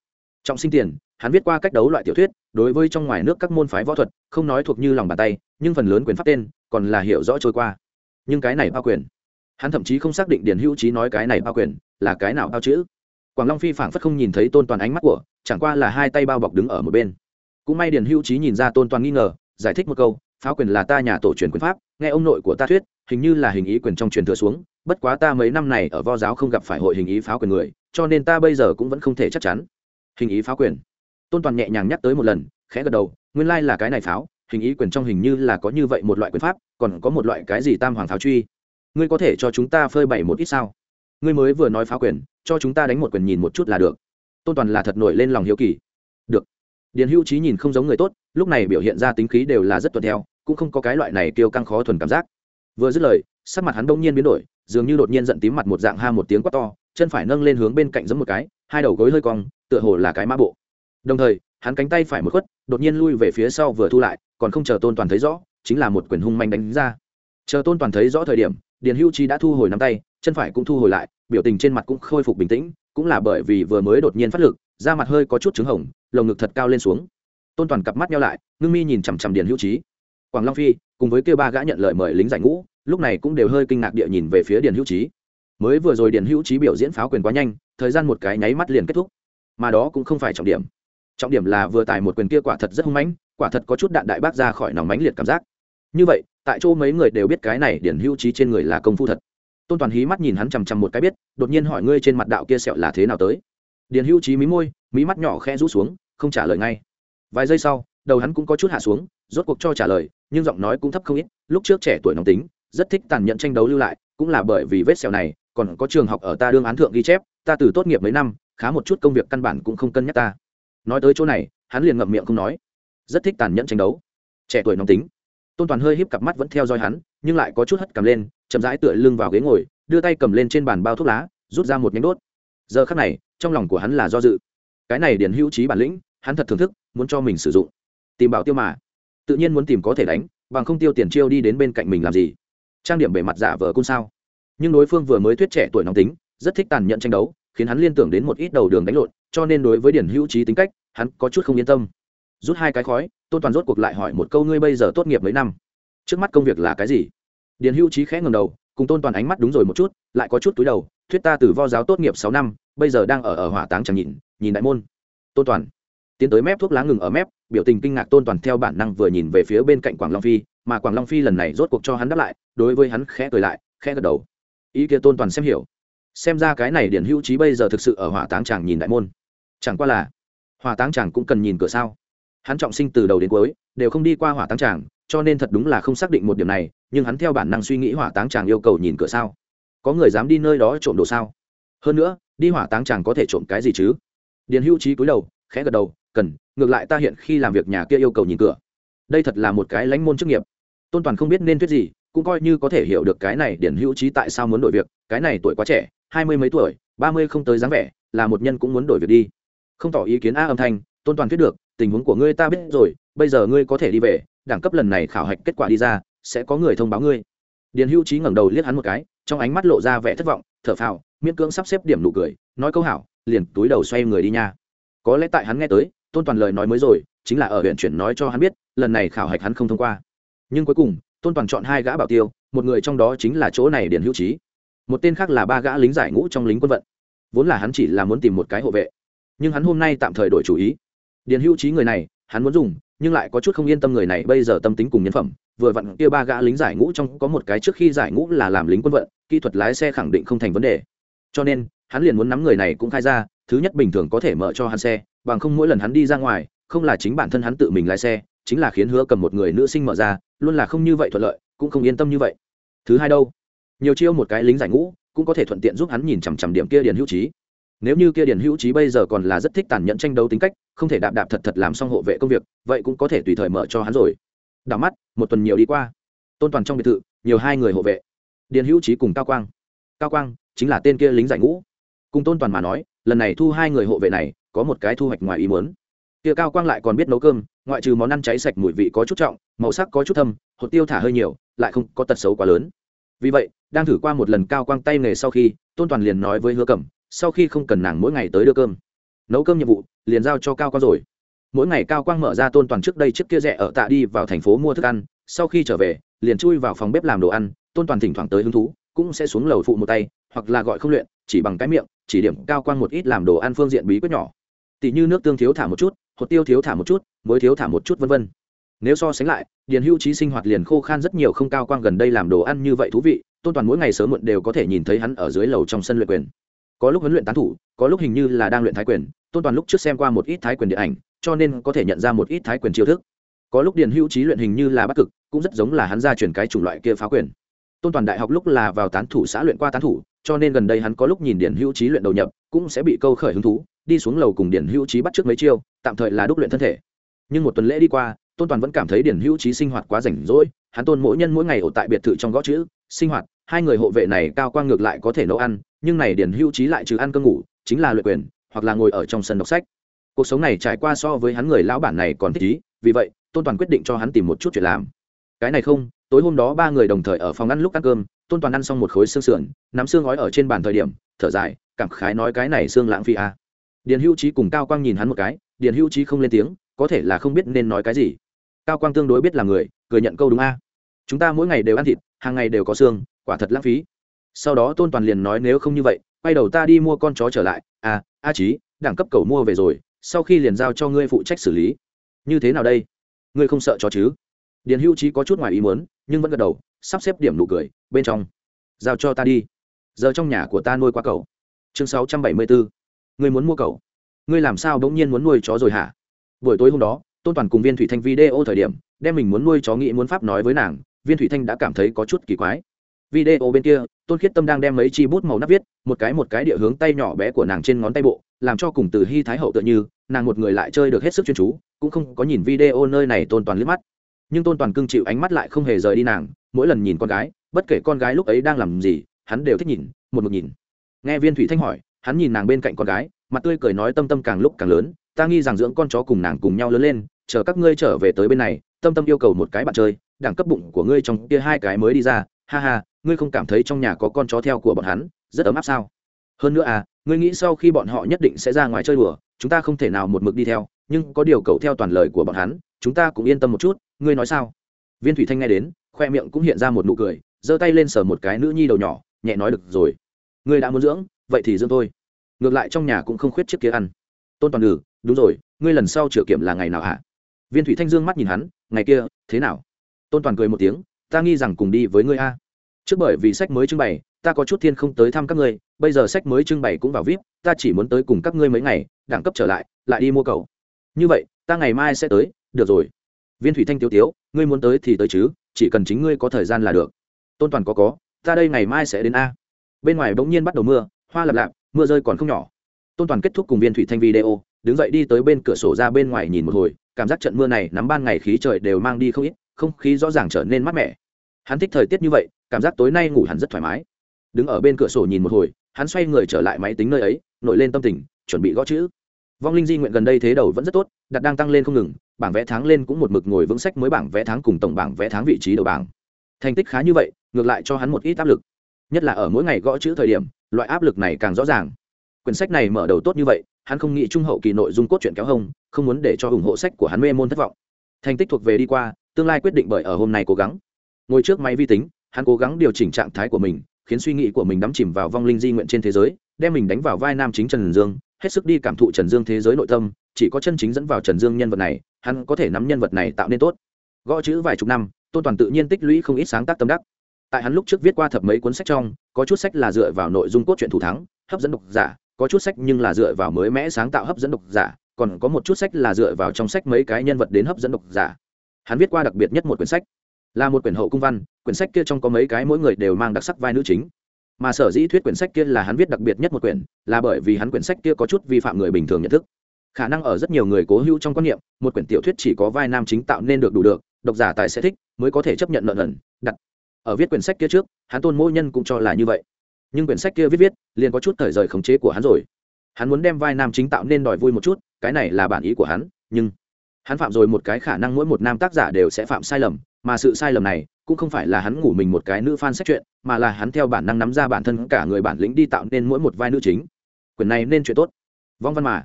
Speaker 1: Trọng sinh tiền, hắn viết qua cách đấu loại tiểu thuyết, đối với trong ngoài nước các môn phái võ thuật, không nói thuộc như lòng bàn tay, nhưng phần lớn quyền pháp tên, còn là hiểu rõ trôi qua. Nhưng cái này bao quyền hắn thậm chí không xác định điền hữu trí nói cái này bao quyền là cái nào bao chữ. Quảng long phi phảng phất không nhìn thấy tôn toàn ánh mắt của, chẳng qua là hai tay bao bọc đứng ở một bên. Cũng may điền hữu trí nhìn ra tôn toàn nghi ngờ, giải thích một câu pháo quyền là ta nhà tổ truyền quyền pháp, nghe ông nội của ta thuyết, hình như là hình ý quyền trong truyền thừa xuống, bất quá ta mấy năm này ở vo giáo không gặp phải hội hình ý pháo quyền người, cho nên ta bây giờ cũng vẫn không thể chắc chắn. Hình ý pháo quyền. Tôn toàn nhẹ nhàng nhắc tới một lần, khẽ gật đầu, nguyên lai là cái này pháo, hình ý quyền trong hình như là có như vậy một loại quyền pháp, còn có một loại cái gì tam hoàng pháo truy ngươi có thể cho chúng ta phơi bày một ít sao? Ngươi mới vừa nói phá quyền, cho chúng ta đánh một quyền nhìn một chút là được. Tôn toàn là thật nổi lên lòng hiếu kỳ. Được. Điền hữu trí nhìn không giống người tốt, lúc này biểu hiện ra tính khí đều là rất tuần theo, cũng không có cái loại này kêu căng khó thuần cảm giác. Vừa dứt lời, sắc mặt hắn đông nhiên biến đổi, dường như đột nhiên giận tím mặt một dạng ha một tiếng quát to, chân phải nâng lên hướng bên cạnh giấm một cái, hai đầu gối hơi cong, tựa hồ là cái mã bộ. Đồng thời, hắn cánh tay phải một khuất, đột nhiên lui về phía sau vừa thu lại, còn không chờ tôn toàn thấy rõ, chính là một quyền hung manh đánh ra. Chờ tôn toàn thấy rõ thời điểm điền hữu chi đã thu hồi nắm tay, chân phải cũng thu hồi lại, biểu tình trên mặt cũng khôi phục bình tĩnh, cũng là bởi vì vừa mới đột nhiên phát lực, da mặt hơi có chút trứng hồng, lồng ngực thật cao lên xuống. Tôn toàn cặp mắt nhau lại, ngưng mi nhìn chằm chằm điền hữu trí quảng long phi, cùng với kêu ba gã nhận lời mời lính giải ngũ, lúc này cũng đều hơi kinh ngạc địa nhìn về phía điền hữu trí mới vừa rồi điền hữu trí biểu diễn pháo quyền quá nhanh, thời gian một cái nháy mắt liền kết thúc. Mà đó cũng không phải trọng điểm. Trọng điểm là vừa tài một quyền kia quả thật rất hung mãnh, quả thật có chút đạn đại bác ra khỏi nòng mãnh liệt cảm giác. Như vậy tại chỗ mấy người đều biết cái này điển hữu trí trên người là công phu thật. Tôn toàn hí mắt nhìn hắn chằm chằm một cái biết, đột nhiên hỏi ngươi trên mặt đạo kia sẹo là thế nào tới. Điển hữu trí mí môi, mí mắt nhỏ khẽ rũ xuống, không trả lời ngay. Vài giây sau, đầu hắn cũng có chút hạ xuống, rốt cuộc cho trả lời, nhưng giọng nói cũng thấp không ít, lúc trước trẻ tuổi nóng tính, rất thích tàn nhẫn tranh đấu lưu lại, cũng là bởi vì vết sẹo này, còn có trường học ở ta đương án thượng ghi chép, ta từ tốt nghiệp mấy năm, khá một chút công việc căn bản cũng không cân nhắc ta. Nói tới chỗ này, hắn liền ngậm miệng không nói. Rất thích tàn nhẫn tranh đấu. Trẻ tuổi nóng tính tôn toàn hơi híp cặp mắt vẫn theo dõi hắn, nhưng lại có chút hất cầm lên, chậm rãi tựa lưng vào ghế ngồi, đưa tay cầm lên trên bàn bao thuốc lá, rút ra một nhánh đốt. Giờ khắc này, trong lòng của hắn là do dự. Cái này điển hữu trí bản lĩnh, hắn thật thưởng thức, muốn cho mình sử dụng. Tìm bảo tiêu mà. Tự nhiên muốn tìm có thể đánh, bằng không tiêu tiền chiêu đi đến bên cạnh mình làm gì? Trang điểm bề mặt giả vờ côn sao. Nhưng đối phương vừa mới thuyết trẻ tuổi nóng tính, rất thích tàn nhẫn tranh đấu, khiến hắn liên tưởng đến một ít đầu đường đánh lộn, cho nên đối với điển hữu trí tính cách, hắn có chút không yên tâm rút hai cái khói, tôn toàn rốt cuộc lại hỏi một câu, ngươi bây giờ tốt nghiệp mấy năm? Trước mắt công việc là cái gì? Điển hữu trí khẽ ngầm đầu, cùng tôn toàn ánh mắt đúng rồi một chút, lại có chút túi đầu, thuyết ta từ vo giáo tốt nghiệp sáu năm, bây giờ đang ở ở hỏa táng chẳng nhìn nhìn đại môn. Tôn toàn tiến tới mép thuốc lá ngừng ở mép, biểu tình kinh ngạc tôn toàn theo bản năng vừa nhìn về phía bên cạnh quảng long phi, mà quảng long phi lần này rốt cuộc cho hắn đáp lại, đối với hắn khẽ cười lại, khẽ gật đầu. Ý kia tôn toàn xem hiểu. Xem ra cái này điển hữu trí bây giờ thực sự ở hỏa táng chàng nhìn đại môn. Chẳng qua là, hỏa táng chàng cũng cần nhìn cửa sao? Hắn trọng sinh từ đầu đến cuối đều không đi qua hỏa táng tràng, cho nên thật đúng là không xác định một điểm này nhưng hắn theo bản năng suy nghĩ hỏa táng tràng yêu cầu nhìn cửa sao? Có người dám đi nơi đó trộm đồ sao? Hơn nữa đi hỏa táng chàng có thể trộm cái gì chứ? Điền hữu trí cúi đầu khẽ gật đầu cần ngược lại ta hiện khi làm việc nhà kia yêu cầu nhìn cửa. Đây thật là một cái lãnh môn chức nghiệp. Tôn toàn không biết nên thuyết gì cũng coi như có thể hiểu được cái này điển hữu trí tại sao muốn đổi việc cái này tuổi quá trẻ hai mươi mấy tuổi ba mươi không tới dáng vẻ là một nhân cũng muốn đổi việc đi. Không tỏ ý kiến a âm thanh tôn toàn thuyết được tình huống của ngươi ta biết rồi, bây giờ ngươi có thể đi về, đẳng cấp lần này khảo hạch kết quả đi ra, sẽ có người thông báo ngươi. Điền hữu trí ngẩng đầu liếc hắn một cái, trong ánh mắt lộ ra vẻ thất vọng, thở phào, miễn cưỡng sắp xếp điểm nụ cười, nói câu hảo, liền túi đầu xoay người đi nha. Có lẽ tại hắn nghe tới, tôn toàn lời nói mới rồi, chính là ở huyện chuyển nói cho hắn biết, lần này khảo hạch hắn không thông qua. Nhưng cuối cùng, tôn toàn chọn hai gã bảo tiêu, một người trong đó chính là chỗ này điền hữu trí một tên khác là ba gã lính giải ngũ trong lính quân vận. Vốn là hắn chỉ là muốn tìm một cái hộ vệ, nhưng hắn hôm nay tạm thời đổi chủ ý điền hữu trí người này, hắn muốn dùng, nhưng lại có chút không yên tâm người này bây giờ tâm tính cùng nhân phẩm. Vừa vặn kia ba gã lính giải ngũ trong có một cái trước khi giải ngũ là làm lính quân vận, kỹ thuật lái xe khẳng định không thành vấn đề. Cho nên, hắn liền muốn nắm người này cũng khai ra, thứ nhất bình thường có thể mở cho hắn xe, bằng không mỗi lần hắn đi ra ngoài, không là chính bản thân hắn tự mình lái xe, chính là khiến hứa cầm một người nữ sinh mở ra, luôn là không như vậy thuận lợi, cũng không yên tâm như vậy. Thứ hai đâu? Nhiều chiêu một cái lính giải ngũ, cũng có thể thuận tiện giúp hắn nhìn chằm chằm điểm kia điền hữu trí nếu như kia điền hữu trí bây giờ còn là rất thích tàn nhẫn tranh đấu tính cách, không thể đạp đạp thật thật làm xong hộ vệ công việc, vậy cũng có thể tùy thời mở cho hắn rồi. Đảo mắt, một tuần nhiều đi qua. Tôn toàn trong biệt thự, nhiều hai người hộ vệ. Điền hữu trí cùng cao quang. Cao quang chính là tên kia lính giải ngũ. Cùng tôn toàn mà nói, lần này thu hai người hộ vệ này, có một cái thu hoạch ngoài ý muốn. Kia cao quang lại còn biết nấu cơm, ngoại trừ món ăn cháy sạch mùi vị có chút trọng, màu sắc có chút thâm, hột tiêu thả hơi nhiều, lại không có tật xấu quá lớn. Vì vậy, đang thử qua một lần cao quang tay nghề sau khi, tôn toàn liền nói với hứa cẩm sau khi không cần nàng mỗi ngày tới đưa cơm. Nấu cơm nhiệm vụ, liền giao cho cao quang rồi. Mỗi ngày cao quang mở ra tôn toàn trước đây trước kia rẻ ở tạ đi vào thành phố mua thức ăn, sau khi trở về, liền chui vào phòng bếp làm đồ ăn, tôn toàn thỉnh thoảng tới hứng thú, cũng sẽ xuống lầu phụ một tay, hoặc là gọi không luyện, chỉ bằng cái miệng, chỉ điểm cao quang một ít làm đồ ăn phương diện bí quyết nhỏ. Tỷ như nước tương thiếu thả một chút, hột tiêu thiếu thả một chút, muối thiếu thả một chút vân vân. Nếu so sánh lại, điền hữu trí sinh hoạt liền khô khan rất nhiều không cao quang gần đây làm đồ ăn như vậy thú vị, tôn toàn mỗi ngày sớm muộn đều có thể nhìn thấy hắn ở dưới lầu trong sân luyện quyền có lúc huấn luyện tán thủ, có lúc hình như là đang luyện thái quyền, tôn toàn lúc trước xem qua một ít thái quyền điện ảnh, cho nên có thể nhận ra một ít thái quyền chiêu thức. Có lúc điền hữu trí luyện hình như là bắc cực, cũng rất giống là hắn ra chuyển cái chủng loại kia phá quyền. Tôn toàn đại học lúc là vào tán thủ xã luyện qua tán thủ, cho nên gần đây hắn có lúc nhìn điền hữu trí luyện đầu nhập, cũng sẽ bị câu khởi hứng thú, đi xuống lầu cùng điền hữu trí bắt trước mấy chiêu, tạm thời là đúc luyện thân thể. Nhưng một tuần lễ đi qua, tôn toàn vẫn cảm thấy điền hữu trí sinh hoạt quá rảnh rỗi, hắn tôn mỗi nhân mỗi ngày ở tại biệt thự trong gõ chữ, sinh hoạt, hai người hộ vệ này cao quang ngược lại có thể nấu ăn nhưng này điền hữu trí lại trừ ăn cơm ngủ, chính là luyện quyền, hoặc là ngồi ở trong sân đọc sách. Cuộc sống này trải qua so với hắn người lão bản này còn thích ý, vì vậy, tôn toàn quyết định cho hắn tìm một chút chuyện làm. Cái này không, tối hôm đó ba người đồng thời ở phòng ăn lúc ăn cơm, tôn toàn ăn xong một khối xương sườn, nắm xương gói ở trên bàn thời điểm, thở dài, cảm khái nói cái này xương lãng phí à. điền hữu trí cùng cao quang nhìn hắn một cái, điền hữu trí không lên tiếng, có thể là không biết nên nói cái gì. Cao quang tương đối biết là người, cười nhận câu đúng a. Chúng ta mỗi ngày đều ăn thịt, hàng ngày đều có xương, quả thật lãng phí sau đó tôn toàn liền nói nếu không như vậy, quay đầu ta đi mua con chó trở lại. À a trí đẳng cấp cầu mua về rồi, sau khi liền giao cho ngươi phụ trách xử lý. Như thế nào đây? Ngươi không sợ chó chứ? Điền hữu trí có chút ngoài ý muốn, nhưng vẫn gật đầu, sắp xếp điểm nụ cười, bên trong. Giao cho ta đi. Giờ trong nhà của ta nuôi qua cậu. Chương sáu trăm bảy mươi bốn ngươi muốn mua cậu. Ngươi làm sao bỗng nhiên muốn nuôi chó rồi hả? Buổi tối hôm đó, tôn toàn cùng viên thủy thanh video thời điểm, đem mình muốn nuôi chó nghĩ muốn pháp nói với nàng, viên thủy thanh đã cảm thấy có chút kỳ quái video bên kia, tôn khiết tâm đang đem mấy chi bút màu nắp viết, một cái một cái địa hướng tay nhỏ bé của nàng trên ngón tay bộ, làm cho cùng từ hy thái hậu tựa như, nàng một người lại chơi được hết sức chuyên chú, cũng không có nhìn video nơi này tôn toàn liếc mắt. Nhưng tôn toàn cưng chịu ánh mắt lại không hề rời đi nàng, mỗi lần nhìn con gái, bất kể con gái lúc ấy đang làm gì, hắn đều thích nhìn, một một nhìn. Nghe viên thủy thanh hỏi, hắn nhìn nàng bên cạnh con gái, mặt tươi cười nói tâm tâm càng lúc càng lớn, ta nghi rằng dưỡng con chó cùng nàng cùng nhau lớn lên, chờ các ngươi trở về tới bên này, tâm tâm yêu cầu một cái bạn chơi, đẳng cấp bụng của ngươi trong kia hai cái mới đi ra ha ha, ngươi không cảm thấy trong nhà có con chó theo của bọn hắn, rất ấm áp sao? Hơn nữa à ngươi nghĩ sau khi bọn họ nhất định sẽ ra ngoài chơi đùa, chúng ta không thể nào một mực đi theo, nhưng có điều cầu theo toàn lời của bọn hắn, chúng ta cũng yên tâm một chút, ngươi nói sao? Viên thủy thanh nghe đến, khoe miệng cũng hiện ra một nụ cười, giơ tay lên sờ một cái nữ nhi đầu nhỏ, nhẹ nói được rồi. Ngươi đã muốn dưỡng, vậy thì dưỡng thôi. Ngược lại trong nhà cũng không khuyết chiếc kia ăn. Tôn toàn ngừ đúng rồi, ngươi lần sau chữa kiểm là ngày nào hả? Viên thủy thanh dương mắt nhìn hắn, ngày kia, thế nào? Tôn toàn cười một tiếng ta nghi rằng cùng đi với ngươi a. Trước bởi vì sách mới trưng bày, ta có chút thiên không tới thăm các ngươi, bây giờ sách mới trưng bày cũng vào vip, ta chỉ muốn tới cùng các ngươi mấy ngày, đẳng cấp trở lại lại đi mua cầu. Như vậy, ta ngày mai sẽ tới, được rồi. Viên thủy thanh tiêu tiếu, ngươi muốn tới thì tới chứ, chỉ cần chính ngươi có thời gian là được. Tôn toàn có có, ta đây ngày mai sẽ đến a. Bên ngoài bỗng nhiên bắt đầu mưa, hoa lập lạp, mưa rơi còn không nhỏ. Tôn toàn kết thúc cùng viên thủy thanh video, đứng dậy đi tới bên cửa sổ ra bên ngoài nhìn một hồi, cảm giác trận mưa này nắm ban ngày khí trời đều mang đi không ít không khí rõ ràng trở nên mát mẻ. Hắn thích thời tiết như vậy, cảm giác tối nay ngủ hắn rất thoải mái. Đứng ở bên cửa sổ nhìn một hồi, hắn xoay người trở lại máy tính nơi ấy, nổi lên tâm tình, chuẩn bị gõ chữ. Vong linh di nguyện gần đây thế đầu vẫn rất tốt, đặt đang tăng lên không ngừng, bảng vẽ tháng lên cũng một mực ngồi vững sách mới bảng vẽ tháng cùng tổng bảng vẽ tháng vị trí đầu bảng. Thành tích khá như vậy, ngược lại cho hắn một ít áp lực. Nhất là ở mỗi ngày gõ chữ thời điểm, loại áp lực này càng rõ ràng. Quyển sách này mở đầu tốt như vậy, hắn không nghĩ trung hậu kỳ nội dung cốt truyện kéo hông, không muốn để cho ủng hộ sách của hắn mê môn thất vọng. Thành tích thuộc về đi qua tương lai quyết định bởi ở hôm nay cố gắng. Ngồi trước máy vi tính, hắn cố gắng điều chỉnh trạng thái của mình, khiến suy nghĩ của mình đắm chìm vào vong linh di nguyện trên thế giới, đem mình đánh vào vai nam chính trần dương, hết sức đi cảm thụ trần dương thế giới nội tâm, chỉ có chân chính dẫn vào trần dương nhân vật này, hắn có thể nắm nhân vật này tạo nên tốt. Gõ chữ vài chục năm, tôn toàn tự nhiên tích lũy không ít sáng tác tâm đắc. Tại hắn lúc trước viết qua thập mấy cuốn sách trong, có chút sách là dựa vào nội dung cốt truyện thủ thắng, hấp dẫn độc giả, có chút sách nhưng là dựa vào mới mẽ sáng tạo hấp dẫn độc giả, còn có một chút sách là dựa vào trong sách mấy cái nhân vật đến hấp dẫn độc giả hắn viết qua đặc biệt nhất một quyển sách, là một quyển hậu cung văn, quyển sách kia trong có mấy cái mỗi người đều mang đặc sắc vai nữ chính. Mà sở dĩ thuyết quyển sách kia là hắn viết đặc biệt nhất một quyển, là bởi vì hắn quyển sách kia có chút vi phạm người bình thường nhận thức. Khả năng ở rất nhiều người cố hữu trong quan niệm, một quyển tiểu thuyết chỉ có vai nam chính tạo nên được đủ được, độc giả tài sẽ thích, mới có thể chấp nhận lợn ẩn đặt. Ở viết quyển sách kia trước, hắn tôn mỗi nhân cũng cho là như vậy. Nhưng quyển sách kia viết viết, liền có chút thời rời khống chế của hắn rồi. Hắn muốn đem vai nam chính tạo nên đòi vui một chút, cái này là bản ý của hắn, nhưng hắn phạm rồi một cái khả năng mỗi một nam tác giả đều sẽ phạm sai lầm, mà sự sai lầm này cũng không phải là hắn ngủ mình một cái nữ fan sách chuyện, mà là hắn theo bản năng nắm ra bản thân cả người bản lĩnh đi tạo nên mỗi một vai nữ chính. Quyển này nên chuyện tốt. Vong văn mà.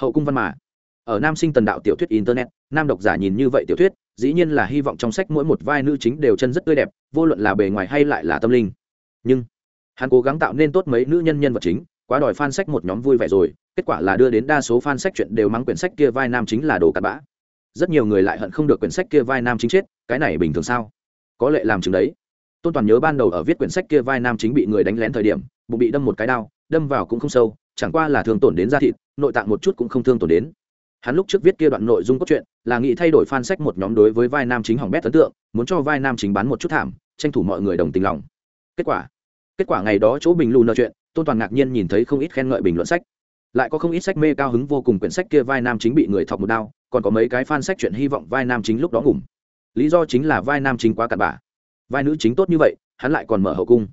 Speaker 1: Hậu cung văn mà. Ở nam sinh tần đạo tiểu thuyết internet, nam độc giả nhìn như vậy tiểu thuyết, dĩ nhiên là hy vọng trong sách mỗi một vai nữ chính đều chân rất tươi đẹp, vô luận là bề ngoài hay lại là tâm linh. Nhưng, hắn cố gắng tạo nên tốt mấy nữ nhân nhân vật chính, quá đòi fan sách một nhóm vui vẻ rồi, kết quả là đưa đến đa số fan sách chuyện đều mắng quyển sách kia vai nam chính là đồ cặn bã rất nhiều người lại hận không được quyển sách kia vai nam chính chết, cái này bình thường sao? Có lệ làm chứng đấy. Tôn toàn nhớ ban đầu ở viết quyển sách kia vai nam chính bị người đánh lén thời điểm, bụng bị đâm một cái đao đâm vào cũng không sâu, chẳng qua là thương tổn đến da thịt, nội tạng một chút cũng không thương tổn đến. Hắn lúc trước viết kia đoạn nội dung cốt truyện, là nghĩ thay đổi fan sách một nhóm đối với vai nam chính hỏng bét ấn tượng, muốn cho vai nam chính bán một chút thảm, tranh thủ mọi người đồng tình lòng. Kết quả kết quả ngày đó chỗ bình lù nợ chuyện, tôn toàn ngạc nhiên nhìn thấy không ít khen ngợi bình luận sách. Lại có không ít sách mê cao hứng vô cùng quyển sách kia vai nam chính bị người thọc một đao còn có mấy cái fan sách chuyện hy vọng vai nam chính lúc đó ngủm. Lý do chính là vai nam chính quá cặn bã. Vai nữ chính tốt như vậy, hắn lại còn mở hậu cung.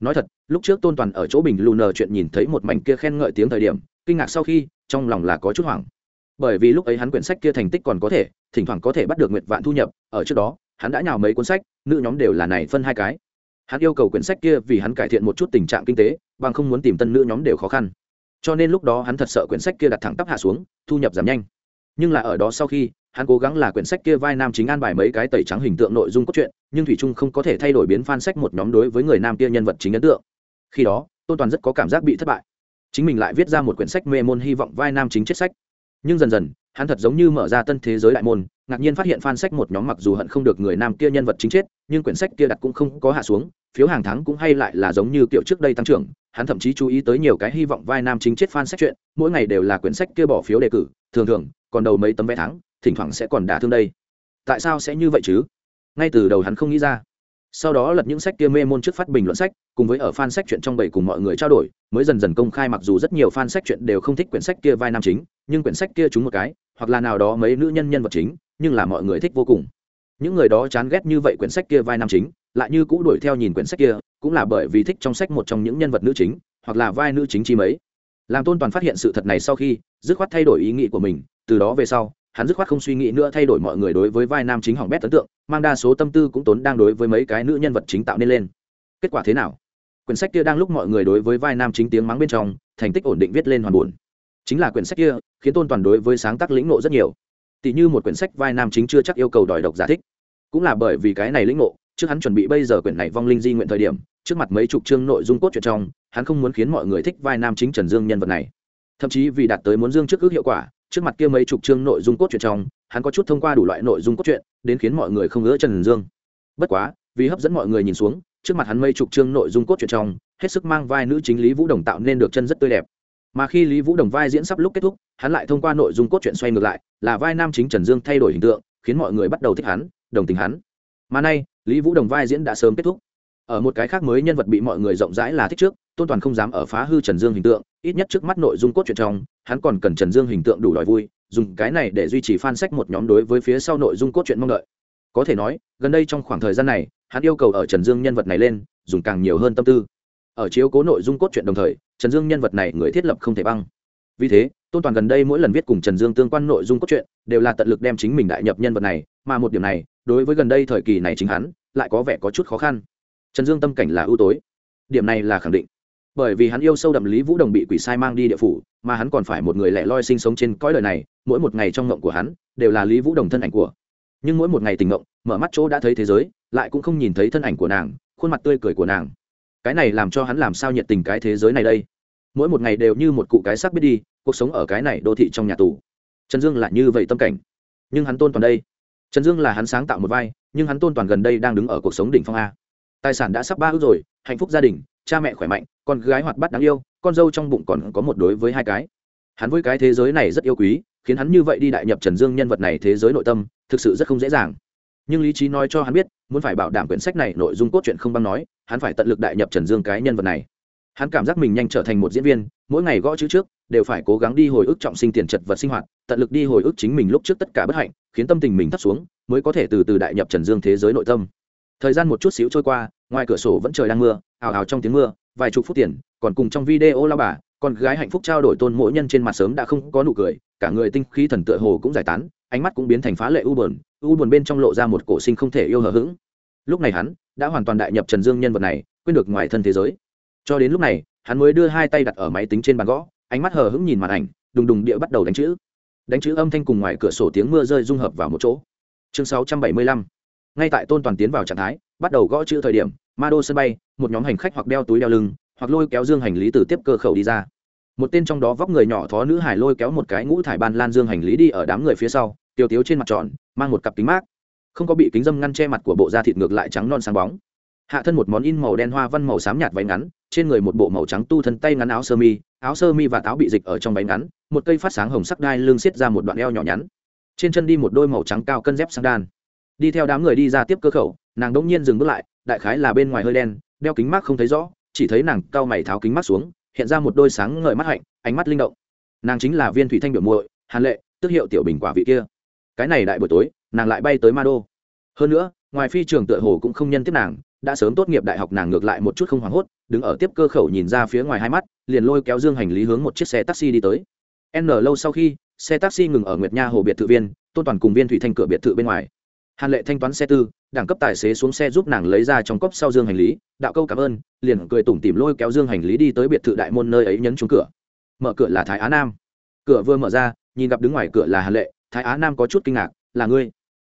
Speaker 1: Nói thật, lúc trước tôn toàn ở chỗ bình lù nờ chuyện nhìn thấy một mảnh kia khen ngợi tiếng thời điểm, kinh ngạc sau khi, trong lòng là có chút hoảng. Bởi vì lúc ấy hắn quyển sách kia thành tích còn có thể, thỉnh thoảng có thể bắt được nguyệt vạn thu nhập, ở trước đó, hắn đã nhào mấy cuốn sách, nữ nhóm đều là này phân hai cái. Hắn yêu cầu quyển sách kia vì hắn cải thiện một chút tình trạng kinh tế, bằng không muốn tìm tân nữ nhóm đều khó khăn. Cho nên lúc đó hắn thật sợ quyển sách kia đặt thẳng tắp hạ xuống, thu nhập giảm nhanh nhưng là ở đó sau khi, hắn cố gắng là quyển sách kia vai nam chính an bài mấy cái tẩy trắng hình tượng nội dung cốt truyện, nhưng thủy trung không có thể thay đổi biến fan sách một nhóm đối với người nam kia nhân vật chính ấn tượng. Khi đó, tôn toàn rất có cảm giác bị thất bại. Chính mình lại viết ra một quyển sách mê môn hy vọng vai nam chính chết sách. Nhưng dần dần, hắn thật giống như mở ra tân thế giới đại môn, ngạc nhiên phát hiện fan sách một nhóm mặc dù hận không được người nam kia nhân vật chính chết, nhưng quyển sách kia đặt cũng không có hạ xuống, phiếu hàng tháng cũng hay lại là giống như kiểu trước đây tăng trưởng. Hắn thậm chí chú ý tới nhiều cái hy vọng vai nam chính chết fan sách chuyện, mỗi ngày đều là quyển sách kia bỏ phiếu đề cử thường thường, còn đầu mấy tấm vé thắng thỉnh thoảng sẽ còn đả thương đây. Tại sao sẽ như vậy chứ? Ngay từ đầu hắn không nghĩ ra. Sau đó lật những sách kia mê môn trước phát bình luận sách, cùng với ở fan sách chuyện trong bảy cùng mọi người trao đổi, mới dần dần công khai mặc dù rất nhiều fan sách chuyện đều không thích quyển sách kia vai nam chính, nhưng quyển sách kia trúng một cái, hoặc là nào đó mấy nữ nhân nhân vật chính, nhưng là mọi người thích vô cùng. Những người đó chán ghét như vậy quyển sách kia vai nam chính, lại như cũ đuổi theo nhìn quyển sách kia, cũng là bởi vì thích trong sách một trong những nhân vật nữ chính, hoặc là vai nữ chính chi mấy làm tôn toàn phát hiện sự thật này sau khi, dứt khoát thay đổi ý nghĩ của mình, từ đó về sau, hắn dứt khoát không suy nghĩ nữa thay đổi mọi người đối với vai nam chính hỏng bét ấn tượng, mang đa số tâm tư cũng tốn đang đối với mấy cái nữ nhân vật chính tạo nên lên. Kết quả thế nào? Quyển sách kia đang lúc mọi người đối với vai nam chính tiếng mắng bên trong, thành tích ổn định viết lên hoàn buồn. Chính là quyển sách kia, khiến tôn toàn đối với sáng tác lĩnh nộ rất nhiều. Tỷ như một quyển sách vai nam chính chưa chắc yêu cầu đòi độc giả thích. Cũng là bởi vì cái này lĩnh nộ trước hắn chuẩn bị bây giờ quyển này vong linh di nguyện thời điểm trước mặt mấy chục chương nội dung cốt truyện trong, hắn không muốn khiến mọi người thích vai nam chính trần dương nhân vật này. Thậm chí vì đạt tới muốn dương trước ước hiệu quả, trước mặt kia mấy chục chương nội dung cốt truyện trong, hắn có chút thông qua đủ loại nội dung cốt truyện, đến khiến mọi người không ngỡ trần dương. Bất quá, vì hấp dẫn mọi người nhìn xuống, trước mặt hắn mấy chục chương nội dung cốt truyện trong, hết sức mang vai nữ chính lý vũ đồng tạo nên được chân rất tươi đẹp. Mà khi lý vũ đồng vai diễn sắp lúc kết thúc, hắn lại thông qua nội dung cốt truyện xoay ngược lại, là vai nam chính trần dương thay đổi hình tượng, khiến mọi người bắt đầu thích hắn, đồng tình hắn. Mà nay, lý vũ đồng vai diễn đã sớm kết thúc ở một cái khác mới nhân vật bị mọi người rộng rãi là thích trước, tôn toàn không dám ở phá hư trần dương hình tượng, ít nhất trước mắt nội dung cốt truyện trong, hắn còn cần trần dương hình tượng đủ đòi vui, dùng cái này để duy trì fan sách một nhóm đối với phía sau nội dung cốt truyện mong đợi. Có thể nói, gần đây trong khoảng thời gian này, hắn yêu cầu ở trần dương nhân vật này lên, dùng càng nhiều hơn tâm tư. Ở chiếu cố nội dung cốt truyện đồng thời, trần dương nhân vật này người thiết lập không thể băng. Vì thế, tôn toàn gần đây mỗi lần viết cùng trần dương tương quan nội dung cốt truyện, đều là tận lực đem chính mình đại nhập nhân vật này, mà một điểm này, đối với gần đây thời kỳ này chính hắn, lại có vẻ có chút khó khăn trần dương tâm cảnh là ưu tối. Điểm này là khẳng định. Bởi vì hắn yêu sâu đậm lý vũ đồng bị quỷ sai mang đi địa phủ, mà hắn còn phải một người lẻ loi sinh sống trên cõi đời này, mỗi một ngày trong ngộng của hắn đều là lý vũ đồng thân ảnh của. Nhưng mỗi một ngày tình ngộng, mở mắt chỗ đã thấy thế giới, lại cũng không nhìn thấy thân ảnh của nàng, khuôn mặt tươi cười của nàng. Cái này làm cho hắn làm sao nhiệt tình cái thế giới này đây? Mỗi một ngày đều như một cụ cái sắc biết đi, cuộc sống ở cái này đô thị trong nhà tù. Trần dương lại như vậy tâm cảnh. Nhưng hắn tôn toàn đây. Trần dương là hắn sáng tạo một vai, nhưng hắn tôn toàn gần đây đang đứng ở cuộc sống đỉnh phong a tài sản đã sắp ba ước rồi, hạnh phúc gia đình, cha mẹ khỏe mạnh, con gái hoạt bát đáng yêu, con dâu trong bụng còn có một đối với hai cái. Hắn với cái thế giới này rất yêu quý, khiến hắn như vậy đi đại nhập trần dương nhân vật này thế giới nội tâm, thực sự rất không dễ dàng. Nhưng lý trí nói cho hắn biết, muốn phải bảo đảm quyển sách này nội dung cốt truyện không băng nói, hắn phải tận lực đại nhập trần dương cái nhân vật này. Hắn cảm giác mình nhanh trở thành một diễn viên, mỗi ngày gõ chữ trước, đều phải cố gắng đi hồi ức trọng sinh tiền trật vật sinh hoạt, tận lực đi hồi ức chính mình lúc trước tất cả bất hạnh, khiến tâm tình mình thấp xuống, mới có thể từ từ đại nhập trần dương thế giới nội tâm thời gian một chút xíu trôi qua, ngoài cửa sổ vẫn trời đang mưa, ào ào trong tiếng mưa, vài chục phút tiền, còn cùng trong video lao bà, con gái hạnh phúc trao đổi tôn mỗi nhân trên mặt sớm đã không có nụ cười, cả người tinh khí thần tựa hồ cũng giải tán, ánh mắt cũng biến thành phá lệ u buồn u buồn bên trong lộ ra một cổ sinh không thể yêu hờ hững. Lúc này hắn đã hoàn toàn đại nhập trần dương nhân vật này, quên được ngoài thân thế giới. Cho đến lúc này, hắn mới đưa hai tay đặt ở máy tính trên bàn gõ, ánh mắt hờ hững nhìn màn ảnh, đùng đùng địa bắt đầu đánh chữ. Đánh chữ âm thanh cùng ngoài cửa sổ tiếng mưa rơi dung hợp vào một chỗ. Chương 675 ngay tại tôn toàn tiến vào trạng thái, bắt đầu gõ chữ thời điểm ma đô sân bay, một nhóm hành khách hoặc đeo túi đeo lưng, hoặc lôi kéo dương hành lý từ tiếp cơ khẩu đi ra. Một tên trong đó vóc người nhỏ thó nữ hải lôi kéo một cái ngũ thải ban lan dương hành lý đi ở đám người phía sau tiêu tiếu trên mặt tròn, mang một cặp kính mát. Không có bị kính dâm ngăn che mặt của bộ da thịt ngược lại trắng non sáng bóng. Hạ thân một món in màu đen hoa văn màu xám nhạt váy ngắn, trên người một bộ màu trắng tu thân tay ngắn áo sơ mi, áo sơ mi và táo bị dịch ở trong váy ngắn, một cây phát sáng hồng sắc đai lưng xiết ra một đoạn eo nhỏ nhắn. Trên chân đi một đôi màu trắng cao cân dép sang đan đi theo đám người đi ra tiếp cơ khẩu, nàng đông nhiên dừng bước lại, đại khái là bên ngoài hơi đen, đeo kính mắt không thấy rõ, chỉ thấy nàng cao mày tháo kính mắt xuống, hiện ra một đôi sáng ngời mắt hạnh, ánh mắt linh động. Nàng chính là viên thủy thanh biểu muội, hàn lệ, tức hiệu tiểu bình quả vị kia. Cái này đại buổi tối, nàng lại bay tới ma đô. Hơn nữa, ngoài phi trường tựa hồ cũng không nhân tiếp nàng, đã sớm tốt nghiệp đại học nàng ngược lại một chút không hoảng hốt, đứng ở tiếp cơ khẩu nhìn ra phía ngoài hai mắt, liền lôi kéo dương hành lý hướng một chiếc xe taxi đi tới. N lâu sau khi, xe taxi ngừng ở nguyệt nha hồ biệt thự viên, tôn toàn cùng viên thủy thanh cửa biệt thự bên ngoài hàn lệ thanh toán xe tư, đẳng cấp tài xế xuống xe giúp nàng lấy ra trong cốc sau dương hành lý, đạo câu cảm ơn, liền cười tủm tìm lôi kéo dương hành lý đi tới biệt thự đại môn nơi ấy nhấn trúng cửa. Mở cửa là thái á nam. Cửa vừa mở ra, nhìn gặp đứng ngoài cửa là hàn lệ, thái á nam có chút kinh ngạc, là ngươi?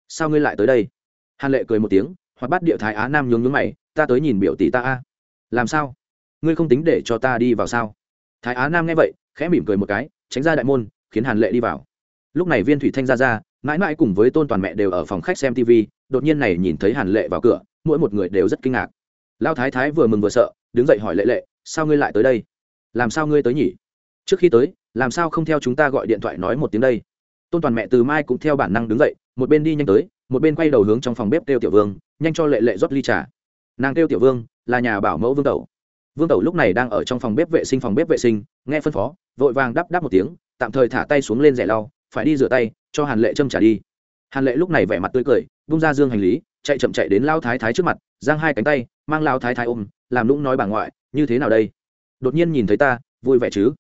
Speaker 1: Sao ngươi lại tới đây? Hàn lệ cười một tiếng, hoặc bắt địa thái á nam nhướng nhướng mày, ta tới nhìn biểu tỷ ta a. Làm sao? Ngươi không tính để cho ta đi vào sao? Thái á nam nghe vậy, khẽ mỉm cười một cái, tránh ra đại môn, khiến hàn lệ đi vào. Lúc này viên thủy thanh ra ra mãi mãi cùng với tôn toàn mẹ đều ở phòng khách xem tv đột nhiên này nhìn thấy hàn lệ vào cửa, mỗi một người đều rất kinh ngạc. Lao thái thái vừa mừng vừa sợ, đứng dậy hỏi lệ lệ, sao ngươi lại tới đây? Làm sao ngươi tới nhỉ? Trước khi tới, làm sao không theo chúng ta gọi điện thoại nói một tiếng đây? Tôn toàn mẹ từ mai cũng theo bản năng đứng dậy, một bên đi nhanh tới, một bên quay đầu hướng trong phòng bếp kêu tiểu vương, nhanh cho lệ lệ rót ly trà. Nàng kêu tiểu vương, là nhà bảo mẫu vương tẩu. Vương tẩu lúc này đang ở trong phòng bếp vệ sinh phòng bếp vệ sinh, nghe phân phó, vội vàng đắp đắp một tiếng, tạm thời thả tay xuống lên rẻ lau phải đi rửa tay, cho hàn lệ châm trả đi. Hàn lệ lúc này vẻ mặt tươi cười bung ra dương hành lý, chạy chậm chạy đến lao thái thái trước mặt, giang hai cánh tay, mang lao thái thái ôm, làm lũng nói bà ngoại, như thế nào đây? Đột nhiên nhìn thấy ta, vui vẻ chứ?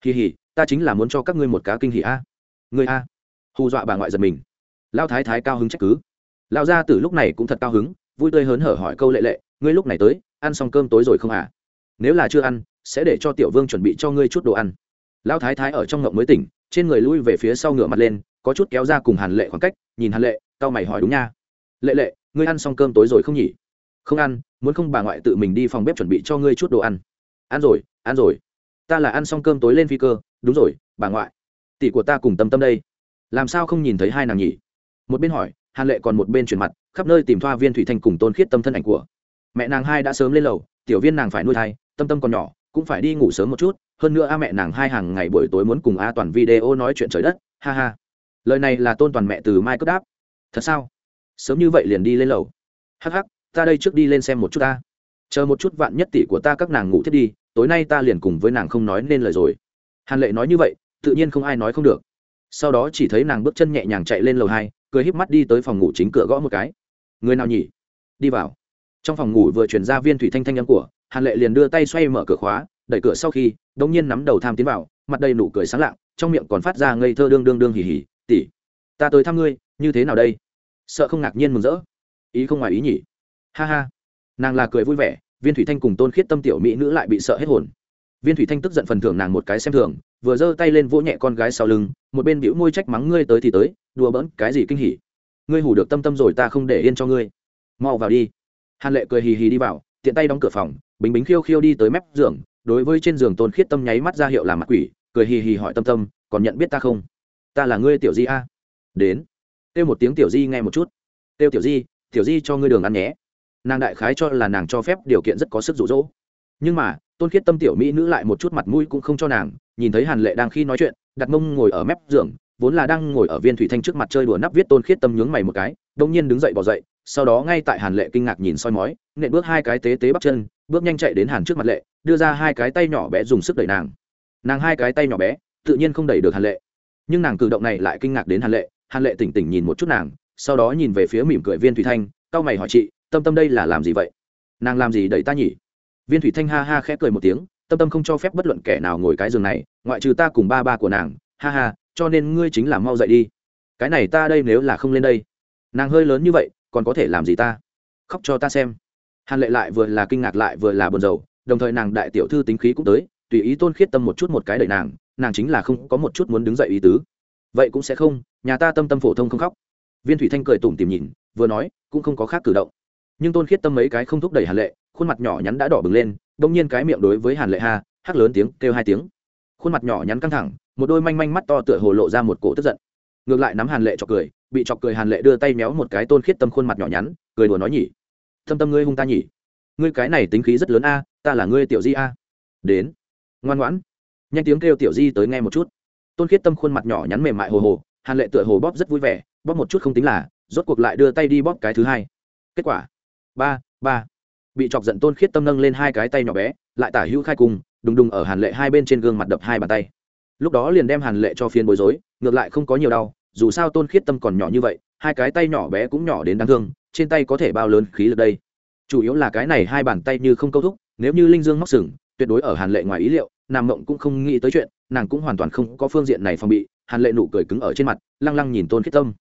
Speaker 1: Kỳ hỉ ta chính là muốn cho các ngươi một cá kinh hỉ a. Người a? Hù dọa bà ngoại giật mình. Lao thái thái cao hứng trách cứ. Lao gia tử lúc này cũng thật cao hứng, vui tươi hớn hở hỏi câu lệ lệ, ngươi lúc này tới, ăn xong cơm tối rồi không à nếu là chưa ăn, sẽ để cho tiểu vương chuẩn bị cho ngươi chút đồ ăn. Lao thái thái ở trong ngộng mới tỉnh trên người lui về phía sau ngửa mặt lên, có chút kéo ra cùng hàn lệ khoảng cách, nhìn hàn lệ, cao mày hỏi đúng nha. Lệ lệ, ngươi ăn xong cơm tối rồi không nhỉ? Không ăn, muốn không bà ngoại tự mình đi phòng bếp chuẩn bị cho ngươi chút đồ ăn. Ăn rồi ăn rồi. Ta là ăn xong cơm tối lên phi cơ. Đúng rồi, bà ngoại. Tỷ của ta cùng tâm tâm đây. Làm sao không nhìn thấy hai nàng nhỉ? Một bên hỏi, hàn lệ còn một bên chuyển mặt, khắp nơi tìm thoa viên thủy thanh cùng tôn khiết tâm thân ảnh của. Mẹ nàng hai đã sớm lên lầu, tiểu viên nàng phải nuôi thai, tâm tâm còn nhỏ, cũng phải đi ngủ sớm một chút hơn nữa a mẹ nàng hai hàng ngày buổi tối muốn cùng a toàn video nói chuyện trời đất, ha ha. Lời này là tôn toàn mẹ từ mai cất đáp. Thật sao? Sớm như vậy liền đi lên lầu. Hắc hắc, ta đây trước đi lên xem một chút ta. Chờ một chút vạn nhất tỷ của ta các nàng ngủ thiết đi, tối nay ta liền cùng với nàng không nói nên lời rồi. Hàn lệ nói như vậy, tự nhiên không ai nói không được. Sau đó chỉ thấy nàng bước chân nhẹ nhàng chạy lên lầu hai, cười híp mắt đi tới phòng ngủ chính cửa gõ một cái. Người nào nhỉ? Đi vào. Trong phòng ngủ vừa chuyển ra viên thủy thanh thanh âm của, hàn lệ liền đưa tay xoay mở cửa khóa, đẩy cửa sau khi đông nhiên nắm đầu tham tiến vào, mặt đầy nụ cười sáng lạng, trong miệng còn phát ra ngây thơ đương đương đương hỉ hỉ tỉ ta tới thăm ngươi, như thế nào đây? Sợ không ngạc nhiên mừng rỡ. Ý không ngoài ý nhỉ. Ha ha. Nàng là cười vui vẻ, viên thủy thanh cùng tôn khiết tâm tiểu mỹ nữ lại bị sợ hết hồn. Viên thủy thanh tức giận phần thưởng nàng một cái xem thường, vừa giơ tay lên vỗ nhẹ con gái sau lưng, một bên bĩu môi trách mắng, ngươi tới thì tới, đùa bỡn, cái gì kinh hỉ? Ngươi hủ được tâm tâm rồi ta không để yên cho ngươi. Mau vào đi. Hàn lệ cười hì hì đi vào, tiện tay đóng cửa phòng bính bính khiêu khiêu đi tới mép giường đối với trên giường tôn khiết tâm nháy mắt ra hiệu làm mặt quỷ, cười hì hì hỏi tâm tâm, còn nhận biết ta không? Ta là ngươi tiểu di a. Đến. Kêu một tiếng tiểu di nghe một chút. Kêu tiểu di tiểu di cho ngươi đường ăn nhé. Nàng đại khái cho là nàng cho phép điều kiện rất có sức rụ rỗ nhưng mà, tôn khiết tâm tiểu mỹ nữ lại một chút mặt mũi cũng không cho nàng, nhìn thấy hàn lệ đang khi nói chuyện, đặt mông ngồi ở mép giường, vốn là đang ngồi ở viên thủy thanh trước mặt chơi đùa nắp viết tôn khiết tâm nhướng mày một cái đông nhiên đứng dậy bỏ dậy sau đó ngay tại hàn lệ kinh ngạc nhìn soi mói, nện bước hai cái tế tế bắp chân, bước nhanh chạy đến hàn trước mặt lệ, đưa ra hai cái tay nhỏ bé dùng sức đẩy nàng. Nàng hai cái tay nhỏ bé, tự nhiên không đẩy được hàn lệ. Nhưng nàng cử động này lại kinh ngạc đến hàn lệ hàn lệ tỉnh tỉnh nhìn một chút nàng, sau đó nhìn về phía mỉm cười viên thủy thanh, cau mày hỏi chị, tâm tâm đây là làm gì vậy? Nàng làm gì đẩy ta nhỉ? Viên thủy thanh ha ha khẽ cười một tiếng, tâm tâm không cho phép bất luận kẻ nào ngồi cái giường này, ngoại trừ ta cùng ba ba của nàng, ha ha, cho nên ngươi chính là mau dậy đi. Cái này ta đây nếu là không lên đây. Nàng hơi lớn như vậy còn có thể làm gì ta? Khóc cho ta xem. Hàn lệ lại vừa là kinh ngạc lại vừa là buồn rầu, đồng thời nàng đại tiểu thư tính khí cũng tới, tùy ý tôn khiết tâm một chút một cái đẩy nàng nàng chính là không có một chút muốn đứng dậy ý tứ. Vậy cũng sẽ không, nhà ta tâm tâm phổ thông không khóc. Viên thủy thanh cười tủm tìm nhìn, vừa nói, cũng không có khác cử động. Nhưng tôn khiết tâm mấy cái không thúc đẩy hàn lệ, khuôn mặt nhỏ nhắn đã đỏ bừng lên đông nhiên cái miệng đối với hàn lệ ha, hắc lớn tiếng kêu hai tiếng. Khuôn mặt nhỏ nhắn căng thẳng, một đôi manh manh mắt to tựa hồ lộ ra một cổ tức giận ngược lại nắm hàn lệ chọc cười, bị chọc cười hàn lệ đưa tay méo một cái tôn khiết tâm khuôn mặt nhỏ nhắn, cười đùa nói nhỉ. Thâm tâm ngươi hung ta nhỉ. Ngươi cái này tính khí rất lớn a, ta là ngươi tiểu di a. Đến. Ngoan ngoãn. Nhanh tiếng kêu tiểu di tới nghe một chút. Tôn khiết tâm khuôn mặt nhỏ nhắn mềm mại hồ hồ, hàn lệ tựa hồ bóp rất vui vẻ, bóp một chút không tính là, rốt cuộc lại đưa tay đi bóp cái thứ hai. Kết quả. Ba ba. Bị chọc giận tôn khiết tâm nâng lên hai cái tay nhỏ bé, lại tả hữu khai cùng, đùng đùng ở hàn lệ hai bên trên gương mặt đập hai bàn tay lúc đó liền đem hàn lệ cho phiên bối rối, ngược lại không có nhiều đau, dù sao tôn khiết tâm còn nhỏ như vậy, hai cái tay nhỏ bé cũng nhỏ đến đáng thương, trên tay có thể bao lớn khí lực đây? Chủ yếu là cái này hai bàn tay như không câu thúc, nếu như linh dương móc sừng, tuyệt đối ở hàn lệ ngoài ý liệu nàng mộng cũng không nghĩ tới chuyện, nàng cũng hoàn toàn không có phương diện này phòng bị, hàn lệ nụ cười cứng ở trên mặt, lăng lăng nhìn tôn khiết tâm.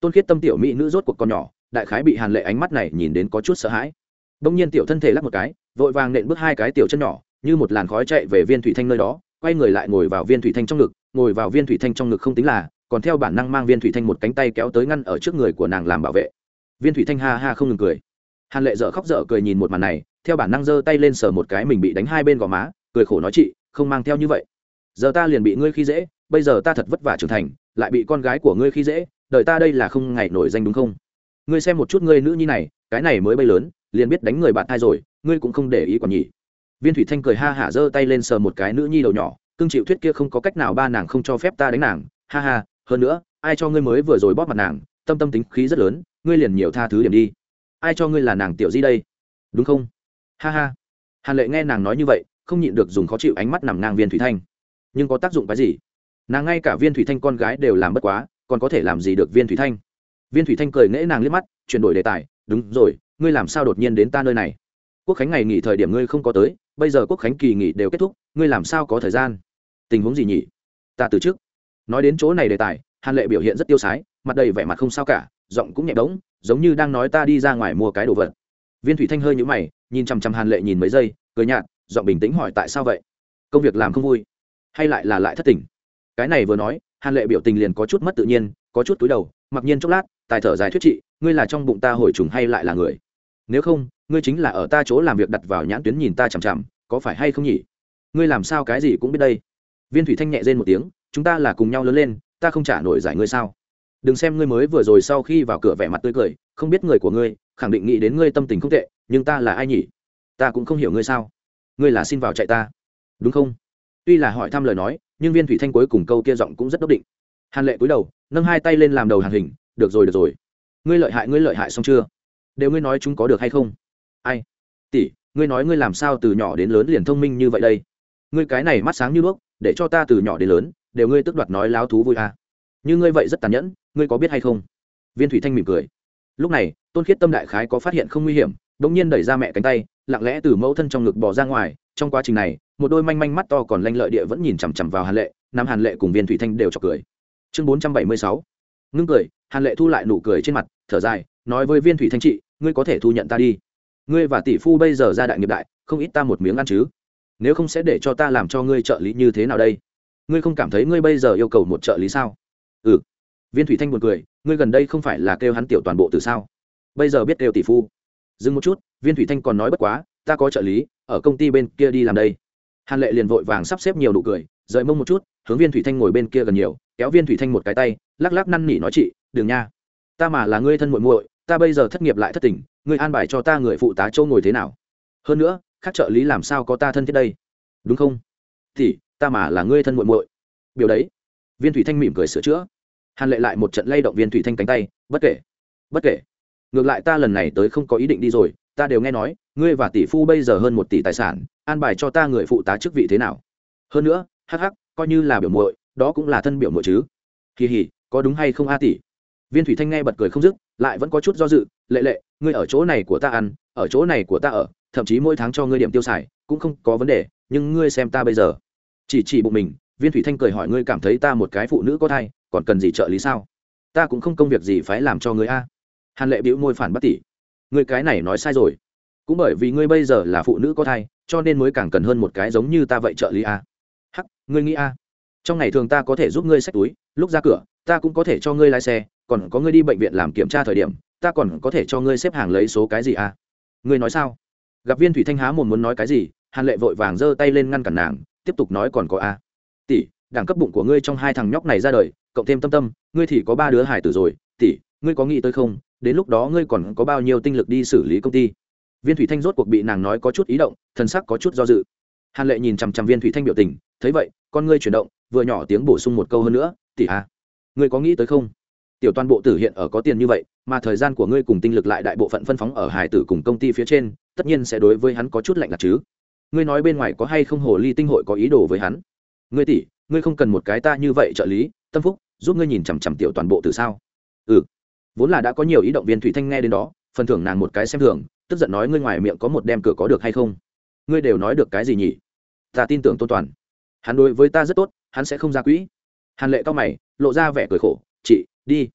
Speaker 1: Tôn khiết tâm tiểu mỹ nữ rốt cuộc con nhỏ, đại khái bị hàn lệ ánh mắt này nhìn đến có chút sợ hãi. Đông nhiên tiểu thân thể lắc một cái, vội vàng nện bước hai cái tiểu chân nhỏ, như một làn khói chạy về viên thủy thanh nơi đó quay người lại ngồi vào viên thủy thanh trong ngực, ngồi vào viên thủy thanh trong ngực không tính là, còn theo bản năng mang viên thủy thanh một cánh tay kéo tới ngăn ở trước người của nàng làm bảo vệ. Viên thủy thanh ha ha không ngừng cười. Hàn lệ dở khóc dở cười nhìn một màn này, theo bản năng giơ tay lên sờ một cái mình bị đánh hai bên gò má, cười khổ nói chị, không mang theo như vậy. Giờ ta liền bị ngươi khi dễ, bây giờ ta thật vất vả trưởng thành, lại bị con gái của ngươi khi dễ đợi ta đây là không ngày nổi danh đúng không? Ngươi xem một chút ngươi nữ nhi này, cái này mới bay lớn, liền biết đánh người bạn thai rồi, ngươi cũng không để ý còn nhỉ viên thủy thanh cười ha hả giơ tay lên sờ một cái nữ nhi đầu nhỏ, cưng chịu thuyết kia không có cách nào ba nàng không cho phép ta đánh nàng. Ha ha, hơn nữa, ai cho ngươi mới vừa rồi bóp mặt nàng, tâm tâm tính khí rất lớn, ngươi liền nhiều tha thứ điểm đi. Ai cho ngươi là nàng tiểu di đây? Đúng không? Ha ha. Hàn lệ nghe nàng nói như vậy, không nhịn được dùng khó chịu ánh mắt nằm ngang viên thủy thanh. Nhưng có tác dụng cái gì? Nàng ngay cả viên thủy thanh con gái đều làm bất quá, còn có thể làm gì được viên thủy thanh? Viên thủy thanh cười nghễ nàng liếc mắt, chuyển đổi đề tài, đúng rồi, ngươi làm sao đột nhiên đến ta nơi này? Quốc khánh ngày nghỉ thời điểm ngươi không có tới bây giờ quốc khánh kỳ nghỉ đều kết thúc ngươi làm sao có thời gian? Tình huống gì nhỉ? Ta từ trước nói đến chỗ này đề tài hàn lệ biểu hiện rất tiêu sái mặt đầy vẻ mặt không sao cả giọng cũng nhẹ đống, giống như đang nói ta đi ra ngoài mua cái đồ vật. Viên thủy thanh hơi nhũ mày nhìn chằm chằm hàn lệ nhìn mấy giây cười nhạt giọng bình tĩnh hỏi tại sao vậy? Công việc làm không vui hay lại là lại thất tình? Cái này vừa nói hàn lệ biểu tình liền có chút mất tự nhiên có chút túi đầu mặc nhiên chốc lát tài thở dài thuyết trị ngươi là trong bụng ta hồi trùng hay lại là người? Nếu không ngươi chính là ở ta chỗ làm việc đặt vào nhãn tuyến nhìn ta chằm chằm, có phải hay không nhỉ? Ngươi làm sao cái gì cũng biết đây. Viên thủy thanh nhẹ rên một tiếng, chúng ta là cùng nhau lớn lên, ta không trả nổi giải ngươi sao? Đừng xem ngươi mới vừa rồi sau khi vào cửa vẻ mặt tươi cười, không biết người của ngươi, khẳng định nghĩ đến ngươi tâm tình không tệ, nhưng ta là ai nhỉ? Ta cũng không hiểu ngươi sao. Ngươi là xin vào chạy ta. Đúng không? Tuy là hỏi thăm lời nói, nhưng viên thủy thanh cuối cùng câu kia giọng cũng rất đốc định. Hàn lệ cúi đầu, nâng hai tay lên làm đầu hàng hình, được rồi được rồi. Ngươi lợi hại, ngươi lợi hại xong chưa? Đều ngươi nói chúng có được hay không? Ai? Tỷ, ngươi nói ngươi làm sao từ nhỏ đến lớn liền thông minh như vậy đây? Ngươi cái này mắt sáng như đuốc, để cho ta từ nhỏ đến lớn, đều ngươi tức đoạt nói láo thú vui à. như ngươi vậy rất tàn nhẫn, ngươi có biết hay không? Viên thủy thanh mỉm cười. Lúc này, tôn khiết tâm đại khái có phát hiện không nguy hiểm đ ỗ n g nhiên đẩy ra mẹ cánh tay, lặng lẽ từ mẫu thân trong ngực bỏ ra ngoài. Trong quá trình này, một đôi manh manh mắt to còn lanh lợi địa vẫn nhìn chằm chằm vào hàn lệ nam hàn lệ cùng viên thủy thanh đều chọc cười. Chương bốn trăm bảy mươi sáu. Ngưng cười, hàn lệ thu lại nụ cười trên mặt, thở dài, nói với viên thủy thanh, chị, ngươi có thể thu nhận ta đi ngươi và tỷ phu bây giờ ra đại nghiệp đại, không ít ta một miếng ăn chứ. Nếu không sẽ để cho ta làm cho ngươi trợ lý như thế nào đây? Ngươi không cảm thấy ngươi bây giờ yêu cầu một trợ lý sao? Ừ. Viên thủy thanh buồn cười, ngươi gần đây không phải là kêu hắn tiểu toàn bộ từ sao? Bây giờ biết kêu tỷ phu. Dừng một chút, viên thủy thanh còn nói bất quá, ta có trợ lý, ở công ty bên kia đi làm đây. Hàn lệ liền vội vàng sắp xếp nhiều nụ cười, rời mông một chút, hướng viên thủy thanh ngồi bên kia gần nhiều, kéo viên thủy thanh một cái tay, lắc lắc năn nỉ nói chị, đừng nha. Ta mà là ngươi thân muội muội, ta bây giờ thất nghiệp lại thất tình ngươi an bài cho ta người phụ tá châu ngồi thế nào? Hơn nữa, khác trợ lý làm sao có ta thân thiết đây? Đúng không? Thì, ta mà là ngươi thân muội muội. Biểu đấy. Viên thủy thanh mỉm cười sửa chữa. Hàn lệ lại một trận lay động viên thủy thanh cánh tay. Bất kể. Bất kể. Ngược lại ta lần này tới không có ý định đi rồi. Ta đều nghe nói, ngươi và tỷ phu bây giờ hơn một tỷ tài sản, an bài cho ta người phụ tá chức vị thế nào? Hơn nữa, hắc hắc, coi như là biểu muội, đó cũng là thân biểu muội chứ. Kỳ hỉ, có đúng hay không a tỷ? Viên thủy thanh nghe bật cười không dứt lại vẫn có chút do dự, lệ lệ, ngươi ở chỗ này của ta ăn, ở chỗ này của ta ở, thậm chí mỗi tháng cho ngươi điểm tiêu xài, cũng không có vấn đề, nhưng ngươi xem ta bây giờ. Chỉ chỉ bụng mình, viên thủy thanh cười hỏi, ngươi cảm thấy ta một cái phụ nữ có thai, còn cần gì trợ lý sao? Ta cũng không công việc gì phải làm cho ngươi a. Hàn lệ bĩu môi phản bắt tỷ ngươi cái này nói sai rồi. Cũng bởi vì ngươi bây giờ là phụ nữ có thai, cho nên mới càng cần hơn một cái giống như ta vậy trợ lý a. Hắc, ngươi nghĩ a. Trong ngày thường ta có thể giúp ngươi xách túi, lúc ra cửa ta cũng có thể cho ngươi lái xe, còn có ngươi đi bệnh viện làm kiểm tra thời điểm, ta còn có thể cho ngươi xếp hàng lấy số cái gì à? ngươi nói sao? Gặp viên thủy thanh há mồm muốn nói cái gì, hàn lệ vội vàng giơ tay lên ngăn cản nàng, tiếp tục nói còn có a tỷ, đẳng cấp bụng của ngươi trong hai thằng nhóc này ra đời, cộng thêm tâm tâm, ngươi thì có ba đứa hải tử rồi, tỷ, ngươi có nghĩ tới không? Đến lúc đó ngươi còn có bao nhiêu tinh lực đi xử lý công ty? Viên thủy thanh rốt cuộc bị nàng nói có chút ý động thân sắc có chút do dự. Hàn lệ nhìn chằm chằm viên thủy thanh biểu tình, thấy vậy, con ngươi chuyển động, vừa nhỏ tiếng bổ sung một câu hơn nữa, tỷ a ngươi có nghĩ tới không? Tiểu toàn bộ tử hiện ở có tiền như vậy, mà thời gian của ngươi cùng tinh lực lại đại bộ phận phân phóng ở hải tử cùng công ty phía trên, tất nhiên sẽ đối với hắn có chút lạnh lạc chứ. Ngươi nói bên ngoài có hay không hồ ly tinh hội có ý đồ với hắn? Ngươi tỷ, ngươi không cần một cái ta như vậy trợ lý, tâm phúc, giúp ngươi nhìn chằm chằm tiểu toàn bộ từ sao? Ừ. Vốn là đã có nhiều ý động viên thủy thanh nghe đến đó, phần thưởng nàng một cái xem thường, tức giận nói ngươi ngoài miệng có một đem cửa có được hay không? Ngươi đều nói được cái gì nhỉ? Ta tin tưởng tôn toàn. Hắn đối với ta rất tốt, hắn sẽ không ra quỹ. Hàn lệ cao mày lộ ra vẻ cười khổ, chị, đi.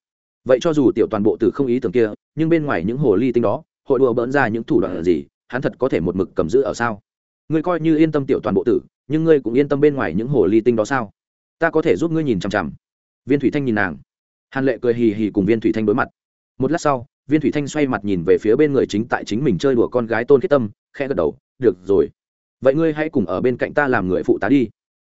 Speaker 1: Vậy cho dù tiểu toàn bộ từ không ý tưởng kia, nhưng bên ngoài những hồ ly tinh đó, hội đùa bỡn ra những thủ đoạn gì, hắn thật có thể một mực cầm giữ ở sao? Ngươi coi như yên tâm tiểu toàn bộ tử, nhưng ngươi cũng yên tâm bên ngoài những hồ ly tinh đó sao? Ta có thể giúp ngươi nhìn chằm chằm. Viên thủy thanh nhìn nàng. Hàn lệ cười hì hì cùng viên thủy thanh đối mặt. Một lát sau, viên thủy thanh xoay mặt nhìn về phía bên người chính tại chính mình chơi đùa con gái tôn khiết tâm, khẽ gật đầu, được rồi. Vậy ngươi hãy cùng ở bên cạnh ta làm người phụ tá đi.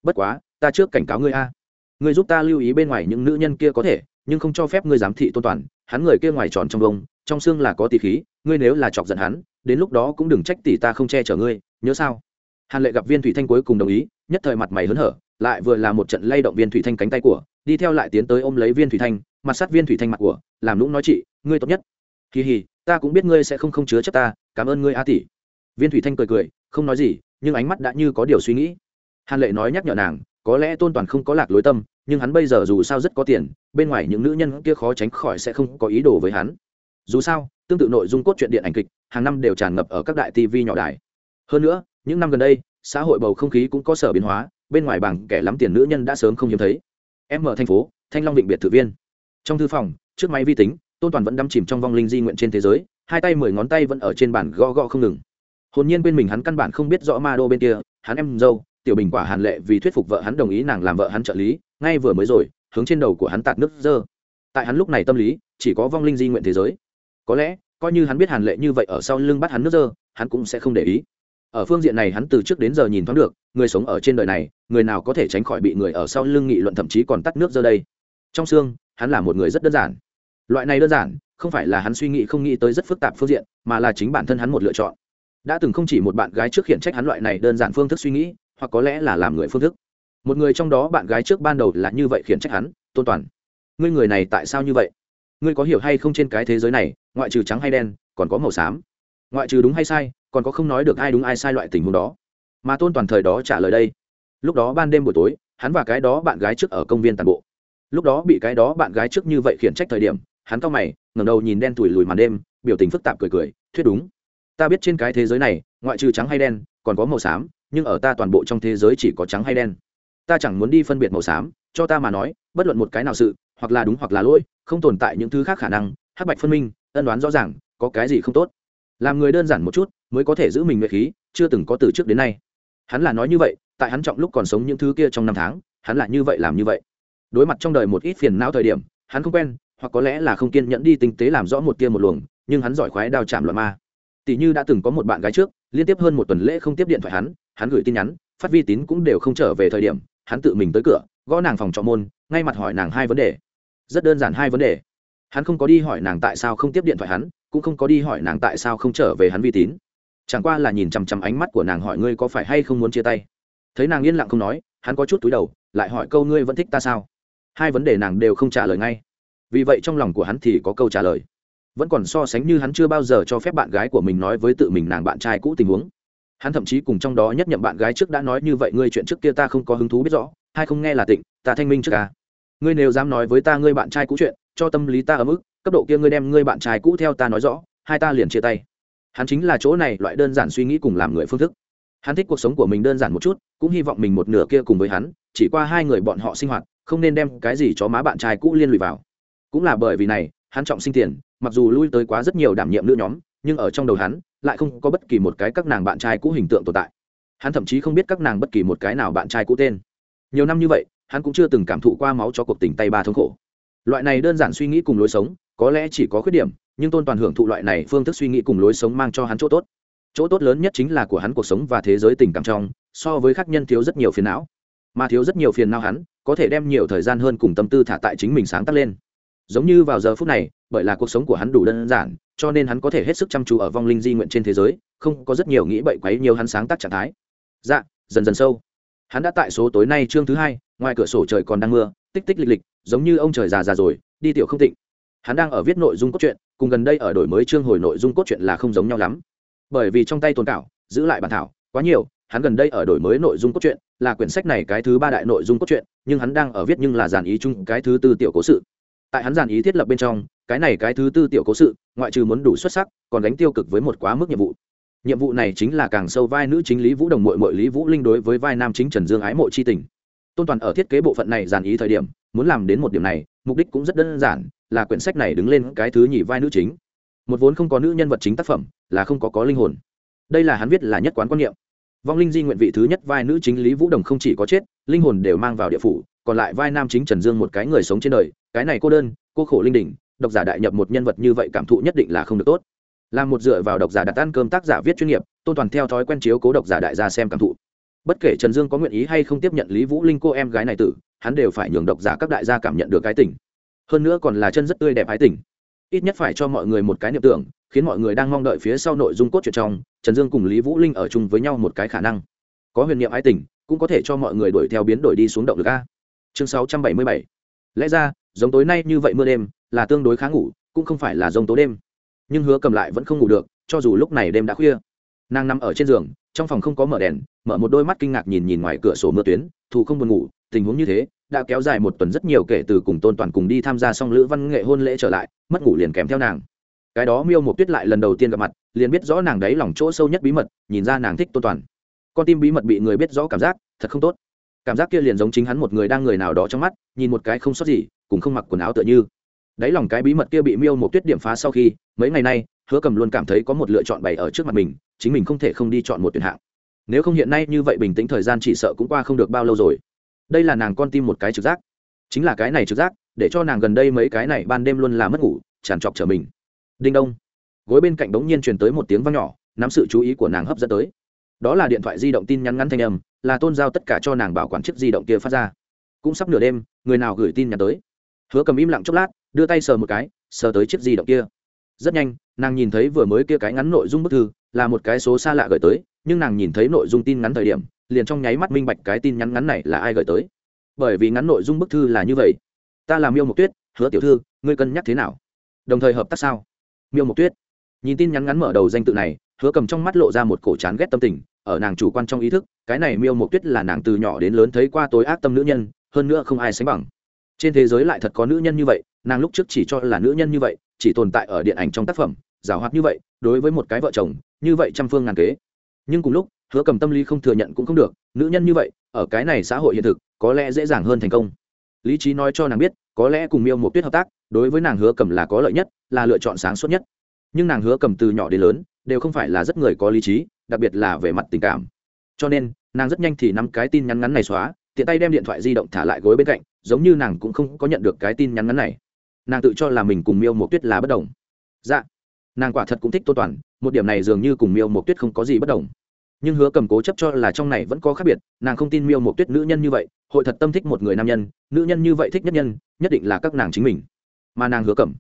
Speaker 1: Bất quá, ta trước cảnh cáo ngươi a. Ngươi giúp ta lưu ý bên ngoài những nữ nhân kia có thể, nhưng không cho phép ngươi giám thị tôn toàn. Hắn người kia ngoài tròn trong vông, trong xương là có tỷ khí, ngươi nếu là chọc giận hắn, đến lúc đó cũng đừng trách tỷ ta không che chở ngươi, nhớ sao? Hàn lệ gặp viên thủy thanh cuối cùng đồng ý, nhất thời mặt mày hớn hở, lại vừa là một trận lay động viên thủy thanh cánh tay của, đi theo lại tiến tới ôm lấy viên thủy thanh, mặt sát viên thủy thanh mặt của, làm lũng nói chị, ngươi tốt nhất. Kỳ hì, ta cũng biết ngươi sẽ không không chứa chấp ta, cảm ơn ngươi a tỷ. Viên thủy thanh cười cười, không nói gì, nhưng ánh mắt đã như có điều suy nghĩ. Hàn lệ nói nhắc nhở nàng có lẽ tôn toàn không có lạc lối tâm, nhưng hắn bây giờ dù sao rất có tiền, bên ngoài những nữ nhân kia khó tránh khỏi sẽ không có ý đồ với hắn. Dù sao, tương tự nội dung cốt truyện điện ảnh kịch, hàng năm đều tràn ngập ở các đại tv nhỏ đài. Hơn nữa, những năm gần đây, xã hội bầu không khí cũng có sở biến hóa, bên ngoài bằng kẻ lắm tiền nữ nhân đã sớm không hiếm thấy. Em ở thành phố, thanh long định biệt thự viên. Trong thư phòng, trước máy vi tính, tôn toàn vẫn đắm chìm trong vong linh di nguyện trên thế giới, hai tay mười ngón tay vẫn ở trên bàn gõ gõ không ngừng. Hồn nhiên bên mình hắn căn bản không biết rõ ma đô bên kia, hắn em dâu tiểu bình quả hàn lệ vì thuyết phục vợ hắn đồng ý nàng làm vợ hắn trợ lý, ngay vừa mới rồi, hướng trên đầu của hắn tạt nước dơ. Tại hắn lúc này tâm lý, chỉ có vong linh di nguyện thế giới. Có lẽ, coi như hắn biết hàn lệ như vậy ở sau lưng bắt hắn nước dơ, hắn cũng sẽ không để ý. Ở phương diện này hắn từ trước đến giờ nhìn thoáng được, người sống ở trên đời này, người nào có thể tránh khỏi bị người ở sau lưng nghị luận thậm chí còn tắt nước dơ đây. Trong xương, hắn là một người rất đơn giản. Loại này đơn giản, không phải là hắn suy nghĩ không nghĩ tới rất phức tạp phương diện, mà là chính bản thân hắn một lựa chọn. Đã từng không chỉ một bạn gái trước khiển trách hắn loại này đơn giản phương thức suy nghĩ hoặc có lẽ là làm người phương thức. Một người trong đó bạn gái trước ban đầu là như vậy khiển trách hắn, tôn toàn, ngươi người này tại sao như vậy? Ngươi có hiểu hay không trên cái thế giới này, ngoại trừ trắng hay đen, còn có màu xám? Ngoại trừ đúng hay sai, còn có không nói được ai đúng ai sai loại tình huống đó. Mà tôn toàn thời đó trả lời đây. Lúc đó ban đêm buổi tối, hắn và cái đó bạn gái trước ở công viên tàn bộ. Lúc đó bị cái đó bạn gái trước như vậy khiển trách thời điểm, hắn cao mày, ngẩng đầu nhìn đen tủi lùi màn đêm, biểu tình phức tạp cười cười, thuyết đúng. Ta biết trên cái thế giới này, ngoại trừ trắng hay đen, còn có màu xám nhưng ở ta toàn bộ trong thế giới chỉ có trắng hay đen. Ta chẳng muốn đi phân biệt màu xám, cho ta mà nói, bất luận một cái nào sự, hoặc là đúng hoặc là lỗi, không tồn tại những thứ khác khả năng, hắc bạch phân minh, ân đoán rõ ràng, có cái gì không tốt. Làm người đơn giản một chút, mới có thể giữ mình nguyện khí, chưa từng có từ trước đến nay. Hắn là nói như vậy, tại hắn trọng lúc còn sống những thứ kia trong năm tháng, hắn là như vậy làm như vậy. Đối mặt trong đời một ít phiền não thời điểm, hắn không quen, hoặc có lẽ là không kiên nhẫn đi tinh tế làm rõ một tia một luồng, nhưng hắn giỏi khoái đao chạm loạn ma. Tỷ như đã từng có một bạn gái trước, liên tiếp hơn một tuần lễ không tiếp điện thoại hắn hắn gửi tin nhắn, phát vi tín cũng đều không trở về thời điểm, hắn tự mình tới cửa, gõ nàng phòng trọ môn, ngay mặt hỏi nàng hai vấn đề. Rất đơn giản hai vấn đề. Hắn không có đi hỏi nàng tại sao không tiếp điện thoại hắn, cũng không có đi hỏi nàng tại sao không trở về hắn vi tín. Chẳng qua là nhìn chằm chằm ánh mắt của nàng hỏi ngươi có phải hay không muốn chia tay. Thấy nàng yên lặng không nói, hắn có chút túi đầu, lại hỏi câu ngươi vẫn thích ta sao? Hai vấn đề nàng đều không trả lời ngay. Vì vậy trong lòng của hắn thì có câu trả lời. Vẫn còn so sánh như hắn chưa bao giờ cho phép bạn gái của mình nói với tự mình nàng bạn trai cũ tình huống hắn thậm chí cùng trong đó nhất nhậm bạn gái trước đã nói như vậy, ngươi chuyện trước kia ta không có hứng thú biết rõ hay không nghe là tịnh, ta thanh minh trước ca ngươi nếu dám nói với ta ngươi bạn trai cũ chuyện, cho tâm lý ta ở mức cấp độ kia ngươi đem ngươi bạn trai cũ theo ta nói rõ, hai ta liền chia tay. Hắn chính là chỗ này loại đơn giản suy nghĩ cùng làm người phương thức. Hắn thích cuộc sống của mình đơn giản một chút, cũng hy vọng mình một nửa kia cùng với hắn, chỉ qua hai người bọn họ sinh hoạt, không nên đem cái gì cho má bạn trai cũ liên lụy vào. Cũng là bởi vì này, hắn trọng sinh tiền, mặc dù lui tới quá rất nhiều đảm nhiệm nữ nhóm nhưng ở trong đầu hắn, lại không có bất kỳ một cái các nàng bạn trai cũ hình tượng tồn tại. Hắn thậm chí không biết các nàng bất kỳ một cái nào bạn trai cũ tên. Nhiều năm như vậy, hắn cũng chưa từng cảm thụ qua máu cho cuộc tình tay ba thống khổ. Loại này đơn giản suy nghĩ cùng lối sống, có lẽ chỉ có khuyết điểm, nhưng tôn toàn hưởng thụ loại này phương thức suy nghĩ cùng lối sống mang cho hắn chỗ tốt. Chỗ tốt lớn nhất chính là của hắn cuộc sống và thế giới tình cảm trong, so với khác nhân thiếu rất nhiều phiền não. Mà thiếu rất nhiều phiền não hắn, có thể đem nhiều thời gian hơn cùng tâm tư thả tại chính mình sáng tác lên. Giống như vào giờ phút này, bởi là cuộc sống của hắn đủ đơn giản cho nên hắn có thể hết sức chăm chú ở vong linh di nguyện trên thế giới, không có rất nhiều nghĩ bậy quấy nhiều hắn sáng tác trạng thái. Dạ dần dần sâu. Hắn đã tại số tối nay chương thứ hai, ngoài cửa sổ trời còn đang mưa, tích tích lịch lịch, giống như ông trời già già rồi, đi tiểu không tịnh. Hắn đang ở viết nội dung cốt truyện, cùng gần đây ở đổi mới chương hồi nội dung cốt truyện là không giống nhau lắm. Bởi vì trong tay tồn cảo, giữ lại bản thảo, quá nhiều, hắn gần đây ở đổi mới nội dung cốt truyện, là quyển sách này cái thứ ba đại nội dung cốt truyện, nhưng hắn đang ở viết nhưng là giản ý chung cái thứ tư tiểu cố sự tại hắn giản ý thiết lập bên trong, cái này cái thứ tư tiểu cố sự, ngoại trừ muốn đủ xuất sắc, còn đánh tiêu cực với một quá mức nhiệm vụ. Nhiệm vụ này chính là càng sâu vai nữ chính lý vũ đồng mội mội lý vũ linh đối với vai nam chính trần dương ái mộ c h i tình. Tôn toàn ở thiết kế bộ phận này giản ý thời điểm, muốn làm đến một điểm này, mục đích cũng rất đơn giản, là quyển sách này đứng lên cái thứ nhì vai nữ chính. Một vốn không có nữ nhân vật chính tác phẩm, là không có có linh hồn. Đây là hắn viết là nhất quán quan niệm. Vong linh di nguyện vị thứ nhất vai nữ chính lý vũ đồng không chỉ có chết, linh hồn đều mang vào địa phủ, còn lại vai nam chính trần dương một cái người sống trên đời cái này cô đơn, cô khổ linh đỉnh, độc giả đại nhập một nhân vật như vậy cảm thụ nhất định là không được tốt. Là một dựa vào độc giả đặt ăn cơm tác giả viết chuyên nghiệp, tôn toàn theo thói quen chiếu cố độc giả đại gia xem cảm thụ. Bất kể trần dương có nguyện ý hay không tiếp nhận lý vũ linh cô em gái này tử, hắn đều phải nhường độc giả các đại gia cảm nhận được cái tỉnh hơn nữa còn là chân rất tươi đẹp ái tỉnh ít nhất phải cho mọi người một cái niệm tưởng, khiến mọi người đang mong đợi phía sau nội dung cốt truyện trong, trần dương cùng lý vũ linh ở chung với nhau một cái khả năng. Có huyền niệm ái tình, cũng có thể cho mọi người đuổi theo biến đổi đi xuống động lực a. Chương sáu trăm bảy mươi bảy. Lẽ ra giống tối nay như vậy mưa đêm, là tương đối khá ngủ, cũng không phải là giống tối đêm. Nhưng hứa cầm lại vẫn không ngủ được, cho dù lúc này đêm đã khuya. Nàng nằm ở trên giường, trong phòng không có mở đèn, mở một đôi mắt kinh ngạc nhìn nhìn ngoài cửa sổ mưa tuyến, thù không buồn ngủ, tình huống như thế, đã kéo dài một tuần rất nhiều kể từ cùng tôn toàn cùng đi tham gia xong lữ văn nghệ hôn lễ trở lại, mất ngủ liền kèm theo nàng. Cái đó miêu một tuyết lại lần đầu tiên gặp mặt, liền biết rõ nàng đấy lòng chỗ sâu nhất bí mật, nhìn ra nàng thích tôn toàn. Con tim bí mật bị người biết rõ cảm giác, thật không tốt cảm giác kia liền giống chính hắn một người đang người nào đó trong mắt, nhìn một cái không sót gì cũng không mặc quần áo tựa như. Đáy lòng cái bí mật kia bị miêu một tuyết điểm phá sau khi, mấy ngày nay, hứa cầm luôn cảm thấy có một lựa chọn bày ở trước mặt mình, chính mình không thể không đi chọn một tuyển hạng. Nếu không hiện nay như vậy bình tĩnh thời gian chỉ sợ cũng qua không được bao lâu rồi. Đây là nàng con tim một cái trực giác. Chính là cái này trực giác, để cho nàng gần đây mấy cái này ban đêm luôn là mất ngủ tràn trọc trở mình. Đinh đông. Gối bên cạnh bỗng nhiên truyền tới một tiếng vang nhỏ, nắm sự chú ý của nàng hấp dẫn tới đó là điện thoại di động tin nhắn ngắn thanh âm, là tôn giao tất cả cho nàng bảo quản chiếc di động kia phát ra. Cũng sắp nửa đêm, người nào gửi tin nhắn tới? Hứa cầm im lặng chốc lát, đưa tay sờ một cái, sờ tới chiếc di động kia. Rất nhanh, nàng nhìn thấy vừa mới kia cái ngắn nội dung bức thư, là một cái số xa lạ gửi tới, nhưng nàng nhìn thấy nội dung tin ngắn thời điểm, liền trong nháy mắt minh bạch cái tin nhắn ngắn này là ai gửi tới. Bởi vì ngắn nội dung bức thư là như vậy. Ta làm miêu mộc tuyết, hứa tiểu thư, ngươi cân nhắc thế nào? Đồng thời hợp tác sao? Miêu mộc tuyết. Nhìn tin nhắn ngắn mở đầu danh tự này hứa cầm trong mắt lộ ra một cổ chán ghét tâm tình, ở nàng chủ quan trong ý thức, cái này miêu mộc tuyết là nàng từ nhỏ đến lớn thấy qua tối ác tâm nữ nhân, hơn nữa không ai sánh bằng. Trên thế giới lại thật có nữ nhân như vậy, nàng lúc trước chỉ cho là nữ nhân như vậy, chỉ tồn tại ở điện ảnh trong tác phẩm giảo hoạt như vậy, đối với một cái vợ chồng, như vậy trăm phương ngàn kế. Nhưng cùng lúc, hứa cầm tâm lý không thừa nhận cũng không được, nữ nhân như vậy, ở cái này xã hội hiện thực, có lẽ dễ dàng hơn thành công. Lý trí nói cho nàng biết, có lẽ cùng miêu một tuyết hợp tác, đối với nàng hứa cầm là có lợi nhất, là lựa chọn sáng suốt nhất. Nhưng nàng hứa cầm từ nhỏ đến lớn đều không phải là rất người có lý trí, đặc biệt là về mặt tình cảm. Cho nên, nàng rất nhanh thì nắm cái tin nhắn ngắn này xóa, tiện tay đem điện thoại di động thả lại gối bên cạnh, giống như nàng cũng không có nhận được cái tin nhắn ngắn này. Nàng tự cho là mình cùng miêu một tuyết là bất đồng. Dạ. Nàng quả thật cũng thích tô toàn, một điểm này dường như cùng miêu một tuyết không có gì bất đồng. Nhưng hứa cầm cố chấp cho là trong này vẫn có khác biệt, nàng không tin miêu một tuyết nữ nhân như vậy, hội thật tâm thích một người nam nhân, nữ nhân như vậy thích nhất nhân, nhất định là các nàng chính mình. Mà nàng hứa cầm,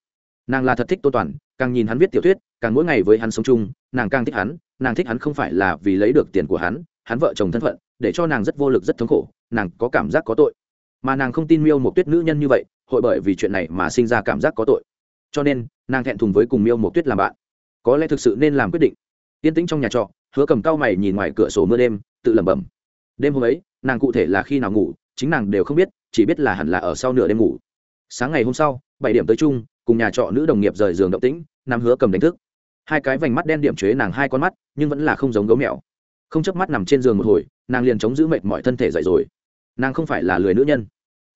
Speaker 1: nàng là thật thích tô toàn càng nhìn hắn viết tiểu thuyết, càng mỗi ngày với hắn sống chung, nàng càng thích hắn, nàng thích hắn không phải là vì lấy được tiền của hắn hắn vợ chồng thân phận, để cho nàng rất vô lực, rất thống khổ, nàng có cảm giác có tội. Mà nàng không tin miêu một tuyết nữ nhân như vậy, hội bởi vì chuyện này mà sinh ra cảm giác có tội. Cho nên, nàng thẹn thùng với cùng miêu một tuyết làm bạn. Có lẽ thực sự nên làm quyết định. Yên tĩnh trong nhà trọ, hứa cầm cao mày nhìn ngoài cửa sổ mưa đêm, tự lẩm bẩm. Đêm hôm ấy, nàng cụ thể là khi nào ngủ, chính nàng đều không biết, chỉ biết là hẳn là ở sau nửa đêm ngủ. Sáng ngày hôm sau, bảy điểm tới chung cùng nhà trọ nữ đồng nghiệp rời giường động tĩnh nam hứa cầm đánh thức. Hai cái vành mắt đen điểm chế nàng hai con mắt, nhưng vẫn là không giống gấu mèo. Không chớp mắt nằm trên giường một hồi, nàng liền chống giữ mệt mọi thân thể dậy rồi. Nàng không phải là lười nữ nhân.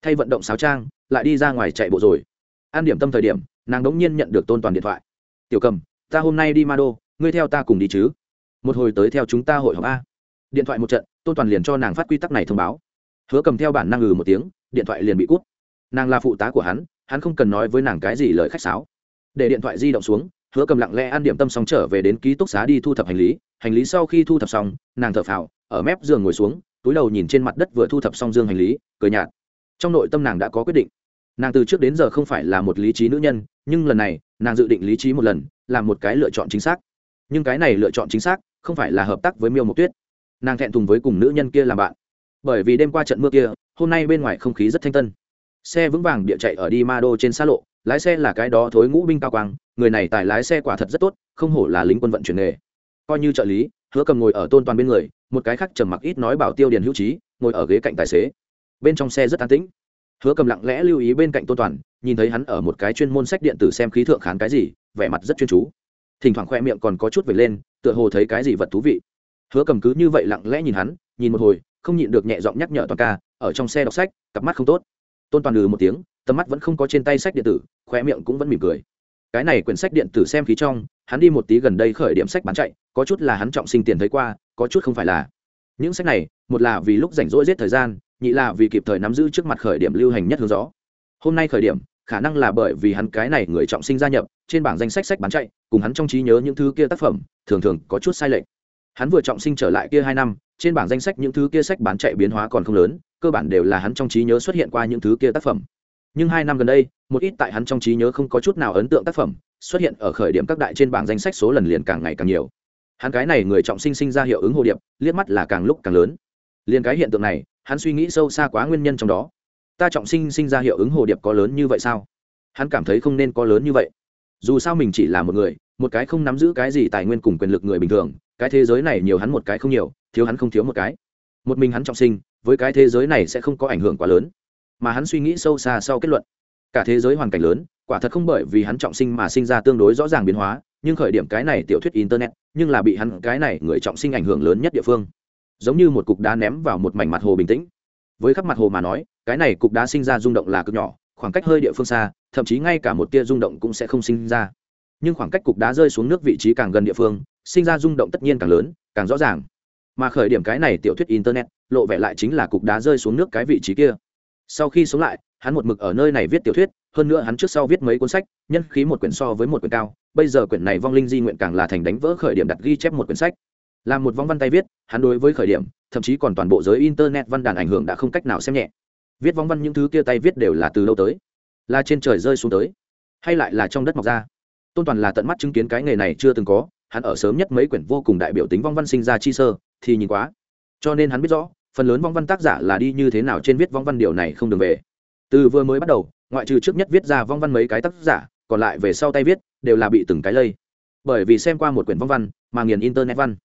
Speaker 1: Thay vận động sáo trang, lại đi ra ngoài chạy bộ rồi. An điểm tâm thời điểm, nàng đống nhiên nhận được tôn toàn điện thoại. Tiểu cầm, ta hôm nay đi ma đô ngươi theo ta cùng đi chứ? Một hồi tới theo chúng ta hội họp a. Điện thoại một trận, tôn toàn liền cho nàng phát quy tắc này thông báo. Hứa cầm theo bản năng ngừ một tiếng, điện thoại liền bị cút. Nàng là phụ tá của hắn hắn không cần nói với nàng cái gì lời khách sáo. Để điện thoại di động xuống, hứa cầm lặng lẽ ăn điểm tâm xong trở về đến ký túc xá đi thu thập hành lý. Hành lý sau khi thu thập xong, nàng thở phào, ở mép giường ngồi xuống, túi đầu nhìn trên mặt đất vừa thu thập xong dương hành lý, cười nhạt. Trong nội tâm nàng đã có quyết định. Nàng từ trước đến giờ không phải là một lý trí nữ nhân, nhưng lần này, nàng dự định lý trí một lần, là một cái lựa chọn chính xác. Nhưng cái này lựa chọn chính xác, không phải là hợp tác với miêu mộc tuyết. Nàng thẹn thùng với cùng nữ nhân kia làm bạn. Bởi vì đêm qua trận mưa kia, hôm nay bên ngoài không khí rất thanh tân xe vững vàng địa chạy ở đi ma đô trên xa lộ, lái xe là cái đó thối ngũ binh cao quang, người này tài lái xe quả thật rất tốt, không hổ là lính quân vận chuyển nghề. Coi như trợ lý, hứa cầm ngồi ở tôn toàn bên người, một cái khác trầm mặc ít nói bảo tiêu điền hữu trí, ngồi ở ghế cạnh tài xế. Bên trong xe rất an tĩnh. Hứa cầm lặng lẽ lưu ý bên cạnh tôn toàn, nhìn thấy hắn ở một cái chuyên môn sách điện tử xem khí thượng khán cái gì, vẻ mặt rất chuyên chú. Thỉnh thoảng khoe miệng còn có chút về lên, tựa hồ thấy cái gì vật thú vị. Hứa cầm cứ như vậy lặng lẽ nhìn hắn, nhìn một hồi, không nhịn được nhẹ giọng nhắc nhở toàn ca, ở trong xe đọc sách, cặp mắt không tốt tôn toàn ừ một tiếng, tầm mắt vẫn không có trên tay sách điện tử khoe miệng cũng vẫn mỉm cười. Cái này quyển sách điện tử xem khí trong, hắn đi một tí gần đây khởi điểm sách bán chạy, có chút là hắn trọng sinh tiền thấy qua, có chút không phải là. Những sách này, một là vì lúc rảnh rỗi giết thời gian, nhị là vì kịp thời nắm giữ trước mặt khởi điểm lưu hành nhất hướng gió hôm nay khởi điểm, khả năng là bởi vì hắn cái này người trọng sinh gia nhập, trên bảng danh sách sách bán chạy, cùng hắn trong trí nhớ những thứ kia tác phẩm, thường thường có chút sai lệch. Hắn vừa trọng sinh trở lại kia hai năm, trên bảng danh sách những thứ kia sách bán chạy biến hóa còn không lớn cơ bản đều là hắn trong trí nhớ xuất hiện qua những thứ kia tác phẩm. Nhưng hai năm gần đây, một ít tại hắn trong trí nhớ không có chút nào ấn tượng tác phẩm, xuất hiện ở khởi điểm các đại trên bảng danh sách số lần liền càng ngày càng nhiều. Hắn cái này người trọng sinh sinh ra hiệu ứng hồ điệp, liếc mắt là càng lúc càng lớn. Liền cái hiện tượng này, hắn suy nghĩ sâu xa quá nguyên nhân trong đó. Ta trọng sinh sinh ra hiệu ứng hồ điệp có lớn như vậy sao? Hắn cảm thấy không nên có lớn như vậy. Dù sao mình chỉ là một người, một cái không nắm giữ cái gì tài nguyên cùng quyền lực người bình thường, cái thế giới này nhiều hắn một cái không nhiều, thiếu hắn không thiếu một cái. Một mình hắn trọng sinh với cái thế giới này sẽ không có ảnh hưởng quá lớn. Mà hắn suy nghĩ sâu xa sau kết luận. Cả thế giới hoàn cảnh lớn, quả thật không bởi vì hắn trọng sinh mà sinh ra tương đối rõ ràng biến hóa, nhưng khởi điểm cái này tiểu thuyết internet, nhưng là bị hắn cái này người trọng sinh ảnh hưởng lớn nhất địa phương. Giống như một cục đá ném vào một mảnh mặt hồ bình tĩnh. Với khắp mặt hồ mà nói, cái này cục đá sinh ra rung động là cực nhỏ, khoảng cách hơi địa phương xa, thậm chí ngay cả một tia rung động cũng sẽ không sinh ra. Nhưng khoảng cách cục đá rơi xuống nước vị trí càng gần địa phương, sinh ra rung động tất nhiên càng lớn, càng rõ ràng mà khởi điểm cái này tiểu thuyết internet, lộ vẻ lại chính là cục đá rơi xuống nước cái vị trí kia. Sau khi sống lại, hắn một mực ở nơi này viết tiểu thuyết, hơn nữa hắn trước sau viết mấy cuốn sách, nhân khí một quyển so với một quyển cao, bây giờ quyển này vong linh di nguyện càng là thành đánh vỡ khởi điểm đặt ghi chép một quyển sách. Là một vong văn tay viết, hắn đối với khởi điểm, thậm chí còn toàn bộ giới internet văn đàn ảnh hưởng đã không cách nào xem nhẹ. Viết vong văn những thứ kia tay viết đều là từ lâu tới? Là trên trời rơi xuống tới, hay lại là trong đất mọc ra? Tôn toàn là tận mắt chứng kiến cái nghề này chưa từng có, hắn ở sớm nhất mấy quyển vô cùng đại biểu tính vong văn sinh ra chi sơ thì nhìn quá. Cho nên hắn biết rõ, phần lớn vong văn tác giả là đi như thế nào trên viết vong văn điều này không đường về. Từ vừa mới bắt đầu, ngoại trừ trước nhất viết ra vong văn mấy cái tác giả, còn lại về sau tay viết, đều là bị từng cái lây. Bởi vì xem qua một quyển vong văn, mà nghiền internet văn.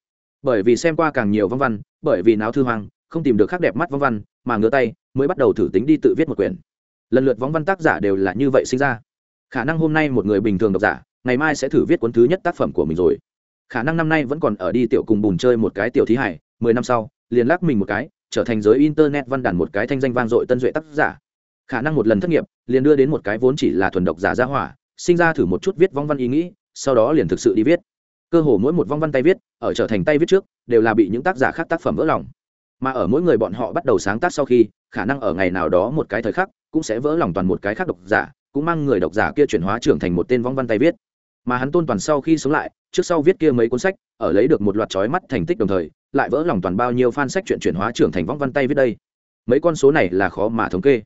Speaker 1: Bởi vì xem qua càng nhiều vong văn, bởi vì náo thư hoang, không tìm được khác đẹp mắt vong văn, mà ngửa tay, mới bắt đầu thử tính đi tự viết một quyển. Lần lượt vong văn tác giả đều là như vậy sinh ra. Khả năng hôm nay một người bình thường độc giả, ngày mai sẽ thử viết cuốn thứ nhất tác phẩm của mình rồi khả năng năm nay vẫn còn ở đi tiểu cùng bùn chơi một cái tiểu thí hải, mười năm sau, liền lắc mình một cái, trở thành giới internet văn đàn một cái thanh danh vang dội tân duệ tác giả. Khả năng một lần thất nghiệp, liền đưa đến một cái vốn chỉ là thuần độc giả gia hỏa, sinh ra thử một chút viết vong văn ý nghĩ, sau đó liền thực sự đi viết. Cơ hồ mỗi một vong văn tay viết, ở trở thành tay viết trước, đều là bị những tác giả khác tác phẩm vỡ lòng. Mà ở mỗi người bọn họ bắt đầu sáng tác sau khi, khả năng ở ngày nào đó một cái thời khắc, cũng sẽ vỡ lòng toàn một cái khác độc giả, cũng mang người độc giả kia chuyển hóa trưởng thành một tên vong văn tay viết mà hắn tôn toàn sau khi sống lại, trước sau viết kia mấy cuốn sách, ở lấy được một loạt trói mắt thành tích đồng thời, lại vỡ lòng toàn bao nhiêu fan sách chuyện chuyển hóa trưởng thành võng văn tay viết đây. Mấy con số này là khó mà thống kê.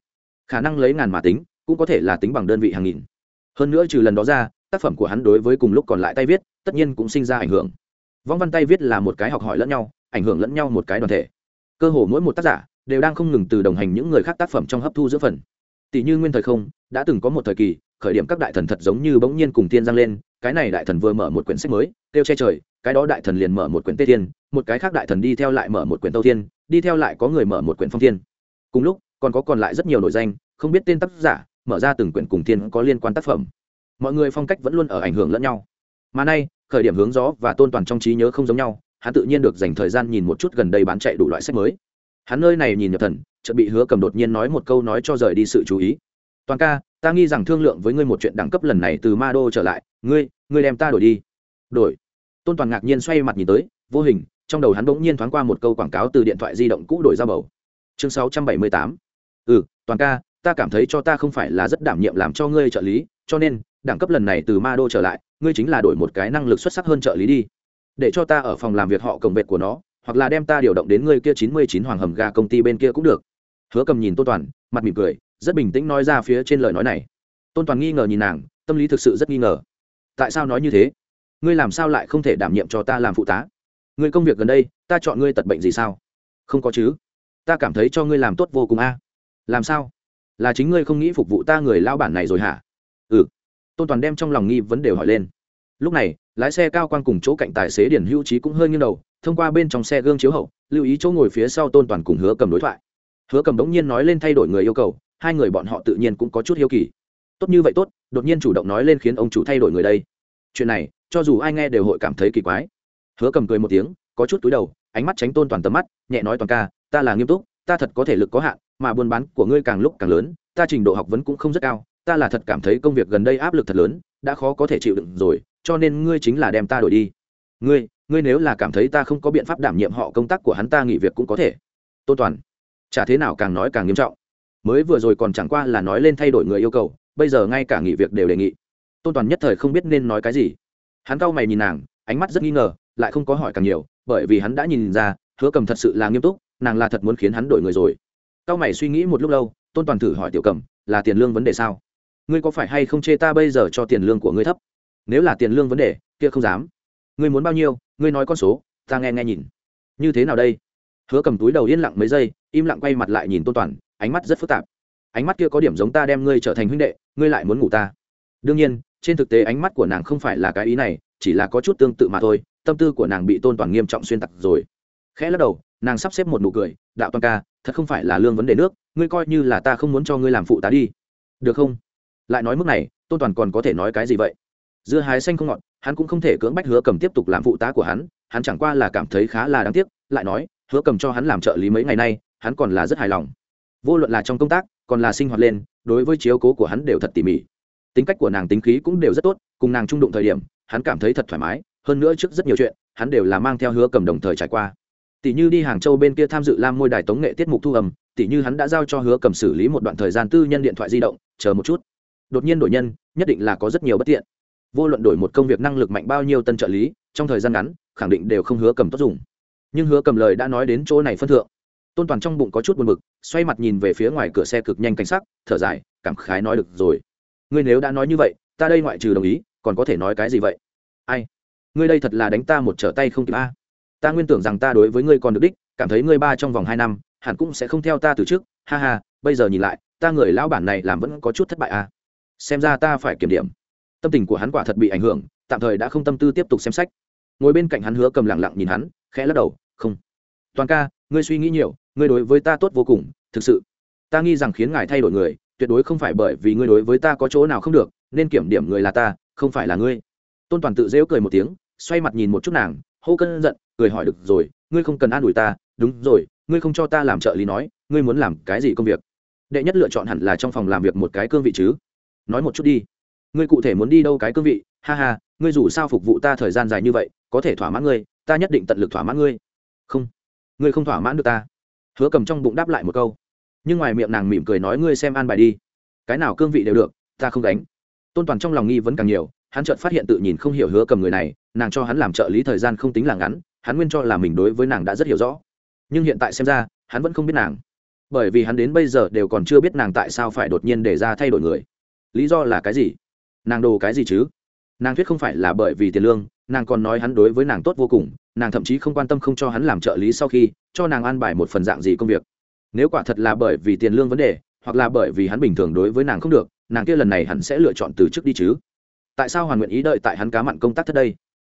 Speaker 1: Khả năng lấy ngàn mà tính, cũng có thể là tính bằng đơn vị hàng nghìn. Hơn nữa trừ lần đó ra, tác phẩm của hắn đối với cùng lúc còn lại tay viết, tất nhiên cũng sinh ra ảnh hưởng. Võng văn tay viết là một cái học hỏi lẫn nhau, ảnh hưởng lẫn nhau một cái đoàn thể. Cơ hồ mỗi một tác giả đều đang không ngừng từ đồng hành những người khác tác phẩm trong hấp thu giữa phần. Tỷ như nguyên thời không, đã từng có một thời kỳ, khởi điểm các đại thần thật giống như bỗng nhiên cùng tiên giang lên cái này đại thần vừa mở một quyển sách mới tiêu che trời, cái đó đại thần liền mở một quyển tê thiên, một cái khác đại thần đi theo lại mở một quyển tâu thiên, đi theo lại có người mở một quyển phong thiên. Cùng lúc, còn có còn lại rất nhiều nội danh, không biết tên tác giả, mở ra từng quyển cùng thiên có liên quan tác phẩm. Mọi người phong cách vẫn luôn ở ảnh hưởng lẫn nhau. Mà nay, khởi điểm hướng gió và tôn toàn trong trí nhớ không giống nhau, hắn tự nhiên được dành thời gian nhìn một chút gần đây bán chạy đủ loại sách mới. Hắn nơi này nhìn nhập thần, chợt bị hứa cầm đột nhiên nói một câu nói cho rời đi sự chú ý toàn ca, ta nghi rằng thương lượng với ngươi một chuyện đẳng cấp lần này từ ma đô trở lại. Ngươi ngươi đem ta đổi đi. Đổi. Tôn toàn ngạc nhiên xoay mặt nhìn tới, vô hình, trong đầu hắn bỗng nhiên thoáng qua một câu quảng cáo từ điện thoại di động cũ đổi ra bầu. Chương sáu trăm bảy mươi tám. Ừ toàn ca, ta cảm thấy cho ta không phải là rất đảm nhiệm làm cho ngươi trợ lý, cho nên, đẳng cấp lần này từ ma đô trở lại, ngươi chính là đổi một cái năng lực xuất sắc hơn trợ lý đi. Để cho ta ở phòng làm việc họ cổng vệt của nó, hoặc là đem ta điều động đến ngươi kia chín mươi chín hoàng hầm gà công ty bên kia cũng được. Hứa cầm nhìn tôn toàn, mặt mỉm cười rất bình tĩnh nói ra phía trên lời nói này. Tôn toàn nghi ngờ nhìn nàng, tâm lý thực sự rất nghi ngờ. Tại sao nói như thế? Ngươi làm sao lại không thể đảm nhiệm cho ta làm phụ tá? Ngươi công việc gần đây, ta chọn ngươi tật bệnh gì sao? Không có chứ. Ta cảm thấy cho ngươi làm tốt vô cùng a. Làm sao? Là chính ngươi không nghĩ phục vụ ta người lao bản này rồi hả? Ừ. Tôn toàn đem trong lòng nghi vấn đều hỏi lên. Lúc này, lái xe cao quan cùng chỗ cạnh tài xế điển hữu trí cũng hơi nghiêng đầu, thông qua bên trong xe gương chiếu hậu, lưu ý chỗ ngồi phía sau tôn toàn cùng hứa cầm đối thoại. Hứa cầm đống nhiên nói lên thay đổi người yêu cầu hai người bọn họ tự nhiên cũng có chút hiếu kỳ. Tốt như vậy tốt, đột nhiên chủ động nói lên khiến ông chủ thay đổi người đây. Chuyện này, cho dù ai nghe đều hội cảm thấy kỳ quái. Hứa cầm cười một tiếng, có chút túi đầu, ánh mắt tránh tôn toàn tầm mắt, nhẹ nói toàn ca, ta là nghiêm túc, ta thật có thể lực có hạn, mà buôn bán của ngươi càng lúc càng lớn, ta trình độ học vấn cũng không rất cao, ta là thật cảm thấy công việc gần đây áp lực thật lớn, đã khó có thể chịu đựng rồi, cho nên ngươi chính là đem ta đổi đi. Ngươi ngươi nếu là cảm thấy ta không có biện pháp đảm nhiệm họ công tác của hắn, ta nghỉ việc cũng có thể. Tôn toàn, chả thế nào, càng nói càng nghiêm trọng mới vừa rồi còn chẳng qua là nói lên thay đổi người yêu cầu, bây giờ ngay cả nghỉ việc đều đề nghị. Tôn toàn nhất thời không biết nên nói cái gì. Hắn cau mày nhìn nàng, ánh mắt rất nghi ngờ, lại không có hỏi càng nhiều, bởi vì hắn đã nhìn ra, hứa cầm thật sự là nghiêm túc, nàng là thật muốn khiến hắn đổi người rồi. Cao mày suy nghĩ một lúc lâu, tôn toàn thử hỏi tiểu cầm, là tiền lương vấn đề sao? Ngươi có phải hay không chê ta bây giờ cho tiền lương của ngươi thấp? Nếu là tiền lương vấn đề, kia không dám. Ngươi muốn bao nhiêu, ngươi nói con số, ta nghe nghe nhìn. Như thế nào đây? Hứa cầm túi đầu yên lặng mấy giây, im lặng quay mặt lại nhìn tôn toàn ánh mắt rất phức tạp. Ánh mắt kia có điểm giống ta đem ngươi trở thành huynh đệ, ngươi lại muốn ngủ ta. Đương nhiên, trên thực tế ánh mắt của nàng không phải là cái ý này, chỉ là có chút tương tự mà thôi, tâm tư của nàng bị tôn toàn nghiêm trọng xuyên tặc rồi. Khẽ lắc đầu, nàng sắp xếp một nụ cười, đạo toàn ca, thật không phải là lương vấn đề nước, ngươi coi như là ta không muốn cho ngươi làm phụ tá đi. Được không? Lại nói mức này, tôn toàn còn có thể nói cái gì vậy? Dưa hái xanh không ngọt, hắn cũng không thể cưỡng bách hứa cầm tiếp tục làm phụ tá của hắn hắn chẳng qua là cảm thấy khá là đáng tiếc, lại nói, hứa cầm cho hắn làm trợ lý mấy ngày nay, hắn còn là rất hài lòng vô luận là trong công tác, còn là sinh hoạt lên, đối với chiếu cố của hắn đều thật tỉ mỉ. Tính cách của nàng tính khí cũng đều rất tốt, cùng nàng trung đụng thời điểm, hắn cảm thấy thật thoải mái, hơn nữa trước rất nhiều chuyện, hắn đều là mang theo hứa cầm đồng thời trải qua. Tỷ như đi hàng châu bên kia tham dự lam môi đài tống nghệ tiết mục thu âm, tỷ như hắn đã giao cho hứa cầm xử lý một đoạn thời gian tư nhân điện thoại di động, chờ một chút. Đột nhiên đổi nhân, nhất định là có rất nhiều bất tiện. Vô luận đổi một công việc năng lực mạnh bao nhiêu tân trợ lý, trong thời gian ngắn, khẳng định đều không hứa cầm tốt dùng. Nhưng hứa cầm lời đã nói đến chỗ này phân thượng tôn toàn trong bụng có chút buồn bực, xoay mặt nhìn về phía ngoài cửa xe cực nhanh cảnh sắc, thở dài, cảm khái nói được rồi. Ngươi nếu đã nói như vậy, ta đây ngoại trừ đồng ý, còn có thể nói cái gì vậy? Ai? Ngươi đây thật là đánh ta một trở tay không kịp a. Ta nguyên tưởng rằng ta đối với ngươi còn được đích, cảm thấy ngươi ba trong vòng hai năm, hẳn cũng sẽ không theo ta từ trước. Ha ha, bây giờ nhìn lại, ta người lão bản này làm vẫn có chút thất bại a. Xem ra ta phải kiểm điểm. Tâm tình của hắn quả thật bị ảnh hưởng, tạm thời đã không tâm tư tiếp tục xem sách. Ngồi bên cạnh hắn hứa cầm lặng lặng nhìn hắn, khẽ lắc đầu, không. Toàn ca ngươi suy nghĩ nhiều, ngươi đối với ta tốt vô cùng, thực sự. Ta nghi rằng khiến ngài thay đổi người, tuyệt đối không phải bởi vì ngươi đối với ta có chỗ nào không được, nên kiểm điểm người là ta, không phải là ngươi. Tôn toàn tự dễu cười một tiếng, xoay mặt nhìn một chút nàng, hô cân giận, cười hỏi được rồi, ngươi không cần an ủi ta, đúng rồi, ngươi không cho ta làm trợ lý nói, ngươi muốn làm cái gì công việc? Đệ nhất lựa chọn hẳn là trong phòng làm việc một cái cương vị chứ. Nói một chút đi. Ngươi cụ thể muốn đi đâu cái cương vị? Ha ha, ngươi dù sao phục vụ ta thời gian dài như vậy, có thể thỏa mãn ngươi, ta nhất định tận lực thỏa mãn ngươi. Không ngươi không thỏa mãn được ta. Hứa cầm trong bụng đáp lại một câu. Nhưng ngoài miệng nàng mỉm cười nói ngươi xem an bài đi. Cái nào cương vị đều được, ta không đánh tôn toàn trong lòng nghi vẫn càng nhiều, hắn chợt phát hiện tự nhìn không hiểu hứa cầm người này, nàng cho hắn làm trợ lý thời gian không tính là ngắn, hắn nguyên cho là mình đối với nàng đã rất hiểu rõ. Nhưng hiện tại xem ra, hắn vẫn không biết nàng. Bởi vì hắn đến bây giờ đều còn chưa biết nàng tại sao phải đột nhiên để ra thay đổi người. Lý do là cái gì? Nàng đồ cái gì chứ? Nàng thuyết không phải là bởi vì tiền lương, nàng còn nói hắn đối với nàng tốt vô cùng nàng thậm chí không quan tâm không cho hắn làm trợ lý sau khi cho nàng an bài một phần dạng gì công việc. Nếu quả thật là bởi vì tiền lương vấn đề, hoặc là bởi vì hắn bình thường đối với nàng không được, nàng kia lần này hắn sẽ lựa chọn từ chức đi chứ. Tại sao hoàn nguyện ý đợi tại hắn cá mặn công tác thất đây?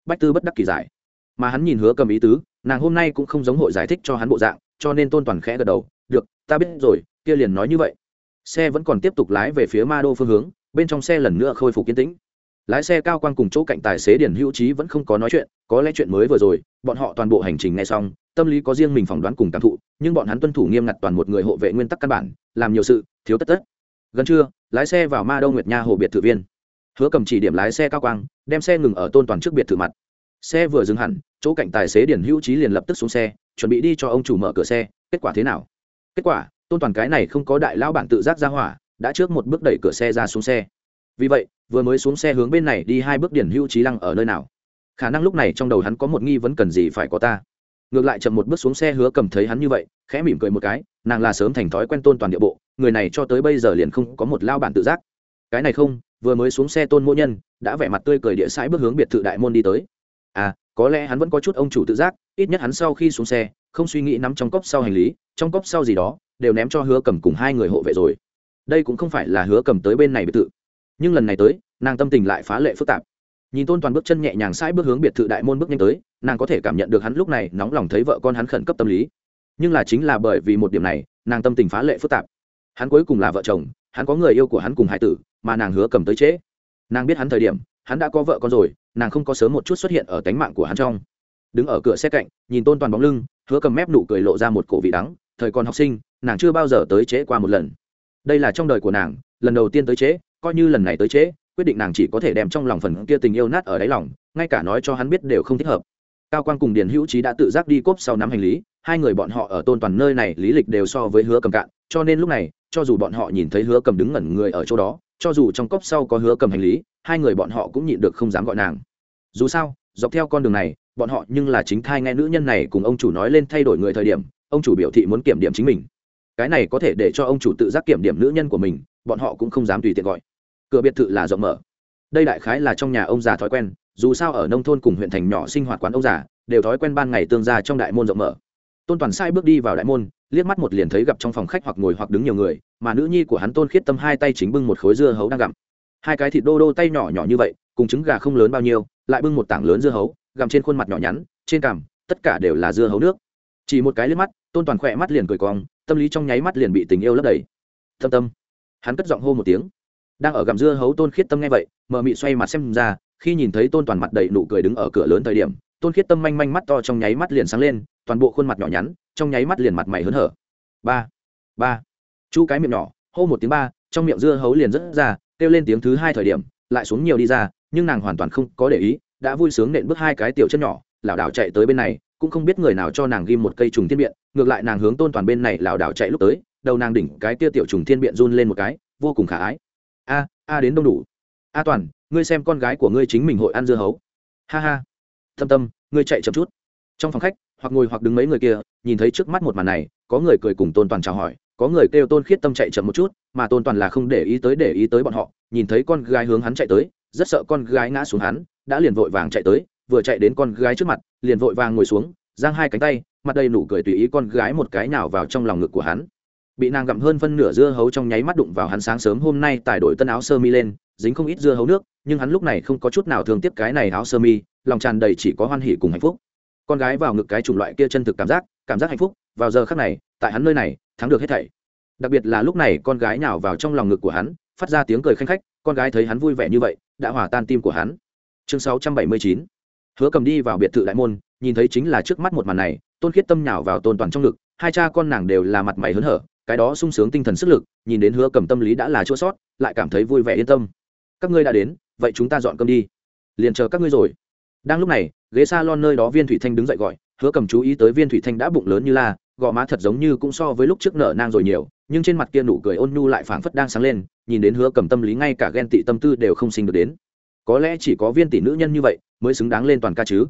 Speaker 1: Bách tư bất đắc kỳ giải. Mà hắn nhìn hứa cầm ý tứ, nàng hôm nay cũng không giống hội giải thích cho hắn bộ dạng, cho nên tôn toàn khẽ gật đầu, được, ta biết rồi, kia liền nói như vậy. Xe vẫn còn tiếp tục lái về phía ma đô phương hướng, bên trong xe lần nữa khôi phục kiên tĩnh lái xe cao quan cùng chỗ cạnh tài xế điển hữu trí vẫn không có nói chuyện, có lẽ chuyện mới vừa rồi, bọn họ toàn bộ hành trình nghe xong, tâm lý có riêng mình phỏng đoán cùng cảm thụ, nhưng bọn hắn tuân thủ nghiêm ngặt toàn một người hộ vệ nguyên tắc căn bản, làm nhiều sự, thiếu tất tất. Gần trưa, lái xe vào ma đô nguyệt nha hồ biệt thự viên. Hứa cầm chỉ điểm lái xe cao quang, đem xe ngừng ở tôn toàn trước biệt thự mặt. Xe vừa dừng hẳn, chỗ cạnh tài xế điển hữu trí liền lập tức xuống xe, chuẩn bị đi cho ông chủ mở cửa xe, kết quả thế nào? Kết quả, tôn toàn cái này không có đại lao bản tự giác ra hỏa, đã trước một bước đẩy cửa xe ra xuống xe vì vậy, vừa mới xuống xe hướng bên này đi hai bước điển hữu trí lăng ở nơi nào? Khả năng lúc này trong đầu hắn có một nghi vấn cần gì phải có ta. Ngược lại chậm một bước xuống xe hứa cầm thấy hắn như vậy, khẽ mỉm cười một cái, nàng là sớm thành thói quen tôn toàn địa bộ, người này cho tới bây giờ liền không có một lao bản tự giác. Cái này không, vừa mới xuống xe tôn mỗ nhân, đã vẻ mặt tươi cười địa sãi bước hướng biệt thự đại môn đi tới. À có lẽ hắn vẫn có chút ông chủ tự giác, ít nhất hắn sau khi xuống xe, không suy nghĩ nắm trong cốc sau hành lý, trong cốc sau gì đó, đều ném cho hứa cầm cùng hai người hộ vệ rồi. Đây cũng không phải là hứa cầm tới bên này biệt thự nhưng lần này tới, nàng tâm tình lại phá lệ phức tạp. Nhìn tôn toàn bước chân nhẹ nhàng sai bước hướng biệt thự đại môn bước nhanh tới, nàng có thể cảm nhận được hắn lúc này nóng lòng thấy vợ con hắn khẩn cấp tâm lý. Nhưng là chính là bởi vì một điểm này, nàng tâm tình phá lệ phức tạp. Hắn cuối cùng là vợ chồng, hắn có người yêu của hắn cùng hải tử, mà nàng hứa cầm tới trễ. Nàng biết hắn thời điểm, hắn đã có vợ con rồi, nàng không có sớm một chút xuất hiện ở tánh mạng của hắn trong. Đứng ở cửa xe cạnh, nhìn tôn toàn bóng lưng, hứa cầm mép nụ cười lộ ra một cổ vị đắng, thời còn học sinh, nàng chưa bao giờ tới trễ qua một lần. Đây là trong đời của nàng, lần đầu tiên tới trễ coi như lần này tới trễ, quyết định nàng chỉ có thể đem trong lòng phần kia tình yêu nát ở đáy lòng, ngay cả nói cho hắn biết đều không thích hợp. Cao quang cùng điền hữu trí đã tự giác đi cốp sau nắm hành lý, hai người bọn họ ở tôn toàn nơi này lý lịch đều so với hứa cầm cạn, cho nên lúc này, cho dù bọn họ nhìn thấy hứa cầm đứng ngẩn người ở chỗ đó, cho dù trong cốp sau có hứa cầm hành lý, hai người bọn họ cũng nhịn được không dám gọi nàng. Dù sao, dọc theo con đường này, bọn họ nhưng là chính thai nghe nữ nhân này cùng ông chủ nói lên thay đổi người thời điểm, ông chủ biểu thị muốn kiểm điểm chính mình. Cái này có thể để cho ông chủ tự giác kiểm điểm nữ nhân của mình, bọn họ cũng không dám tùy tiện gọi cửa biệt thự là rộng mở. Đây đại khái là trong nhà ông già thói quen, dù sao ở nông thôn cùng huyện thành nhỏ sinh hoạt quán ông già, đều thói quen ban ngày tương gia trong đại môn rộng mở. Tôn toàn sai bước đi vào đại môn, liếc mắt một liền thấy gặp trong phòng khách hoặc ngồi hoặc đứng nhiều người, mà nữ nhi của hắn tôn khiết tâm hai tay chính bưng một khối dưa hấu đang gặm. Hai cái thịt đô đô tay nhỏ nhỏ như vậy, cùng trứng gà không lớn bao nhiêu, lại bưng một tảng lớn dưa hấu, gặm trên khuôn mặt nhỏ nhắn, trên cằm, tất cả đều là dưa hấu nước. Chỉ một cái liếc mắt, tôn toàn khỏe mắt liền cười cong, tâm lý trong nháy mắt liền bị tình yêu lấp đầy. Thâm tâm. Hắn cất giọng hô một tiếng đang ở gặm dưa hấu tôn khiết tâm nghe vậy, mờ mị xoay mặt xem ra, khi nhìn thấy tôn toàn mặt đầy nụ cười đứng ở cửa lớn thời điểm, tôn khiết tâm manh manh mắt to trong nháy mắt liền sáng lên, toàn bộ khuôn mặt nhỏ nhắn, trong nháy mắt liền mặt mày hớn hở. Ba ba. Chu cái miệng nhỏ, hô một tiếng ba, trong miệng dưa hấu liền rất ra, kêu lên tiếng thứ hai thời điểm, lại xuống nhiều đi ra, nhưng nàng hoàn toàn không có để ý, đã vui sướng nện bước hai cái tiểu chân nhỏ, lảo đảo chạy tới bên này, cũng không biết người nào cho nàng ghim một cây trùng thiên biện, ngược lại nàng hướng tôn toàn bên này lảo đảo chạy lúc tới, đầu nàng đỉnh cái tia tiểu trùng thiên biện run lên một cái, vô cùng khả ái a a đến đông đủ. A toàn, ngươi xem con gái của ngươi chính mình hội ăn dưa hấu. Ha ha. Thâm tâm, ngươi chạy chậm chút. Trong phòng khách, hoặc ngồi hoặc đứng mấy người kia, nhìn thấy trước mắt một màn này, có người cười cùng tôn toàn chào hỏi, có người kêu tôn khiết tâm chạy chậm một chút, mà tôn toàn là không để ý tới để ý tới bọn họ, nhìn thấy con gái hướng hắn chạy tới, rất sợ con gái ngã xuống hắn, đã liền vội vàng chạy tới, vừa chạy đến con gái trước mặt, liền vội vàng ngồi xuống, giang hai cánh tay, mặt đầy nụ cười tùy ý con gái một cái nào vào trong lòng ngực của hắn bị nàng gặm hơn phân nửa dưa hấu trong nháy mắt đụng vào hắn sáng sớm hôm nay tải đổi tân áo sơ mi lên, dính không ít dưa hấu nước, nhưng hắn lúc này không có chút nào thương tiếc cái này áo sơ mi, lòng tràn đầy chỉ có hoan hỉ cùng hạnh phúc. Con gái vào ngực cái chủng loại kia chân thực cảm giác cảm giác hạnh phúc, vào giờ khắc này, tại hắn nơi này, thắng được hết thảy. Đặc biệt là lúc này con gái nào vào trong lòng ngực của hắn, phát ra tiếng cười khanh khách, con gái thấy hắn vui vẻ như vậy, đã hòa tan tim của hắn. Chương 679 hứa cầm đi vào biệt thự đại môn, nhìn thấy chính là trước mắt một màn này, tôn khiết tâm nhào vào tôn toàn trong ngực, hai cha con nàng đều là mặt mày hớn hở cái đó sung sướng tinh thần sức lực, nhìn đến hứa cầm tâm lý đã là chỗ sót, lại cảm thấy vui vẻ yên tâm. Các ngươi đã đến, vậy chúng ta dọn cơm đi. Liền chờ các ngươi rồi. Đang lúc này, ghế s a lon nơi đó viên thủy thanh đứng dậy gọi, hứa cầm chú ý tới viên thủy thanh đã bụng lớn như la, gò má thật giống như cũng so với lúc trước nở nang rồi nhiều, nhưng trên mặt kia nụ cười ôn nhu lại phảng phất đang sáng lên, nhìn đến hứa cầm tâm lý ngay cả ghen tị tâm tư đều không sinh được đến. Có lẽ chỉ có viên tỷ nữ nhân như vậy mới xứng đáng lên toàn ca chứ.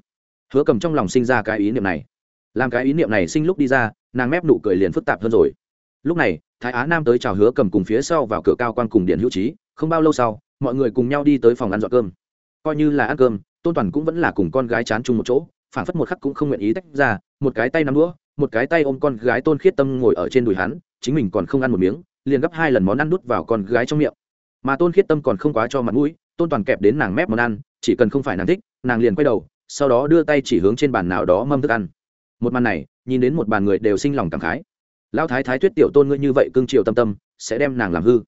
Speaker 1: Hứa cầm trong lòng sinh ra cái ý niệm này. Làm cái ý niệm này sinh lúc đi ra, nàng mép nụ cười liền phức tạp hơn rồi lúc này, thái á nam tới chào hứa cầm cùng phía sau vào cửa cao quan cùng điện hữu trí không bao lâu sau, mọi người cùng nhau đi tới phòng ăn dọn cơm. Coi như là ăn cơm, tôn toàn cũng vẫn là cùng con gái chán chung một chỗ, phảng phất một khắc cũng không nguyện ý tách ra, một cái tay nắm đũa, một cái tay ôm con gái tôn khiết tâm ngồi ở trên đùi hắn, chính mình còn không ăn một miếng, liền gấp hai lần món ăn đút vào con gái trong miệng. Mà tôn khiết tâm còn không quá cho mặt mũi, tôn toàn kẹp đến nàng mép món ăn, chỉ cần không phải nàng thích, nàng liền quay đầu, sau đó đưa tay chỉ hướng trên bàn nào đó mâm thức ăn. Một màn này, nhìn đến một bàn người đều sinh lòng cảm khái lão thái thái thuyết tiểu tôn ngươi như vậy cưng triều tâm tâm, sẽ đem nàng làm hư.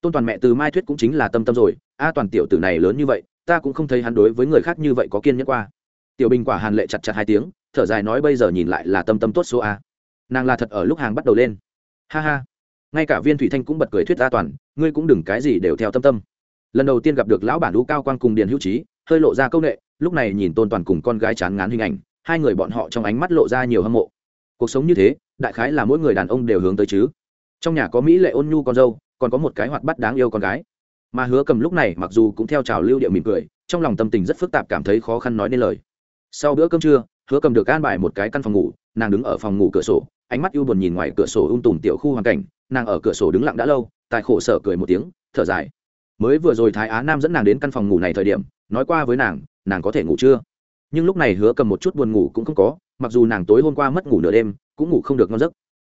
Speaker 1: Tôn toàn mẹ từ mai thuyết cũng chính là tâm tâm rồi, a toàn tiểu tử này lớn như vậy, ta cũng không thấy hắn đối với người khác như vậy có kiên nhẫn qua. Tiểu bình quả hàn lệ chặt chặt hai tiếng, thở dài nói bây giờ nhìn lại là tâm tâm tốt số a. Nàng là thật ở lúc hàng bắt đầu lên. Ha ha. Ngay cả viên thủy thanh cũng bật cười thuyết a toàn, ngươi cũng đừng cái gì đều theo tâm tâm. Lần đầu tiên gặp được lão bản lũ cao quan cùng điền hữu trí hơi lộ ra công nghệ lúc này nhìn tôn toàn cùng con gái chán ngán hình ảnh, hai người bọn họ trong ánh mắt lộ ra nhiều hâm mộ cuộc sống như thế, đại khái là mỗi người đàn ông đều hướng tới chứ. Trong nhà có mỹ lệ ôn nhu con dâu, còn có một cái hoạt bắt đáng yêu con gái. Mà hứa cầm lúc này mặc dù cũng theo trào lưu điệu mỉm cười, trong lòng tâm tình rất phức tạp cảm thấy khó khăn nói nên lời. Sau bữa cơm trưa, hứa cầm được an bài một cái căn phòng ngủ, nàng đứng ở phòng ngủ cửa sổ, ánh mắt ưu buồn nhìn ngoài cửa sổ ung tùm tiểu khu hoàn cảnh, nàng ở cửa sổ đứng lặng đã lâu tại khổ sở cười một tiếng, thở dài. Mới vừa rồi thái á nam dẫn nàng đến căn phòng ngủ này thời điểm, nói qua với nàng nàng có thể ngủ chưa? Nhưng lúc này hứa cầm một chút buồn ngủ cũng không có mặc dù nàng tối hôm qua mất ngủ nửa đêm, cũng ngủ không được ngon giấc.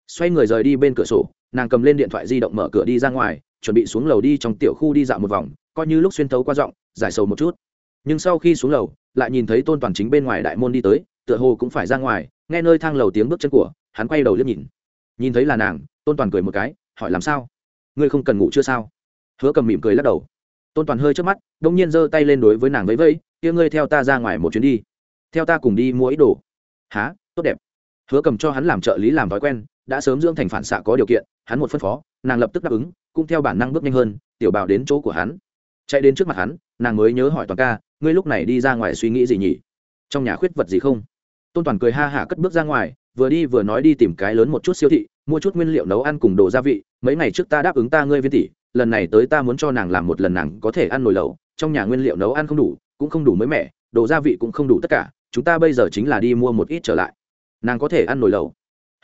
Speaker 1: Xoay người rời đi bên cửa sổ, nàng cầm lên điện thoại di động mở cửa đi ra ngoài, chuẩn bị xuống lầu đi trong tiểu khu đi dạo một vòng, coi như lúc xuyên thấu qua giọng, giải sầu một chút. Nhưng sau khi xuống lầu, lại nhìn thấy tôn toàn chính bên ngoài đại môn đi tới, tựa hồ cũng phải ra ngoài, nghe nơi thang lầu tiếng bước chân của, hắn quay đầu liếc nhìn. Nhìn thấy là nàng, tôn toàn cười một cái, hỏi làm sao? Ngươi không cần ngủ chưa sao? Hứa cầm mỉm cười lắc đầu. Tôn toàn hơi trước mắt đ ỗ n g nhiên giơ tay lên đối với nàng vẫy vẫy, kia ngươi theo ta ra ngoài một chuyến đi. Theo ta cùng đi mua ít đồ há, tốt đẹp. Hứa cầm cho hắn làm trợ lý làm thói quen, đã sớm dưỡng thành phản xạ có điều kiện, hắn một phân phó, nàng lập tức đáp ứng, cũng theo bản năng bước nhanh hơn, tiểu bào đến chỗ của hắn. Chạy đến trước mặt hắn, nàng mới nhớ hỏi toàn ca, ngươi lúc này đi ra ngoài suy nghĩ gì nhỉ? Trong nhà khuyết vật gì không? Tôn toàn cười ha hả cất bước ra ngoài, vừa đi vừa nói đi tìm cái lớn một chút siêu thị, mua chút nguyên liệu nấu ăn cùng đồ gia vị, mấy ngày trước ta đáp ứng ta ngươi viên tỷ, lần này tới ta muốn cho nàng làm một lần nàng có thể ăn nồi lẩu, trong nhà nguyên liệu nấu ăn không đủ, cũng không đủ mới mẻ, đồ gia vị cũng không đủ tất cả chúng ta bây giờ chính là đi mua một ít trở lại. Nàng có thể ăn nồi lẩu.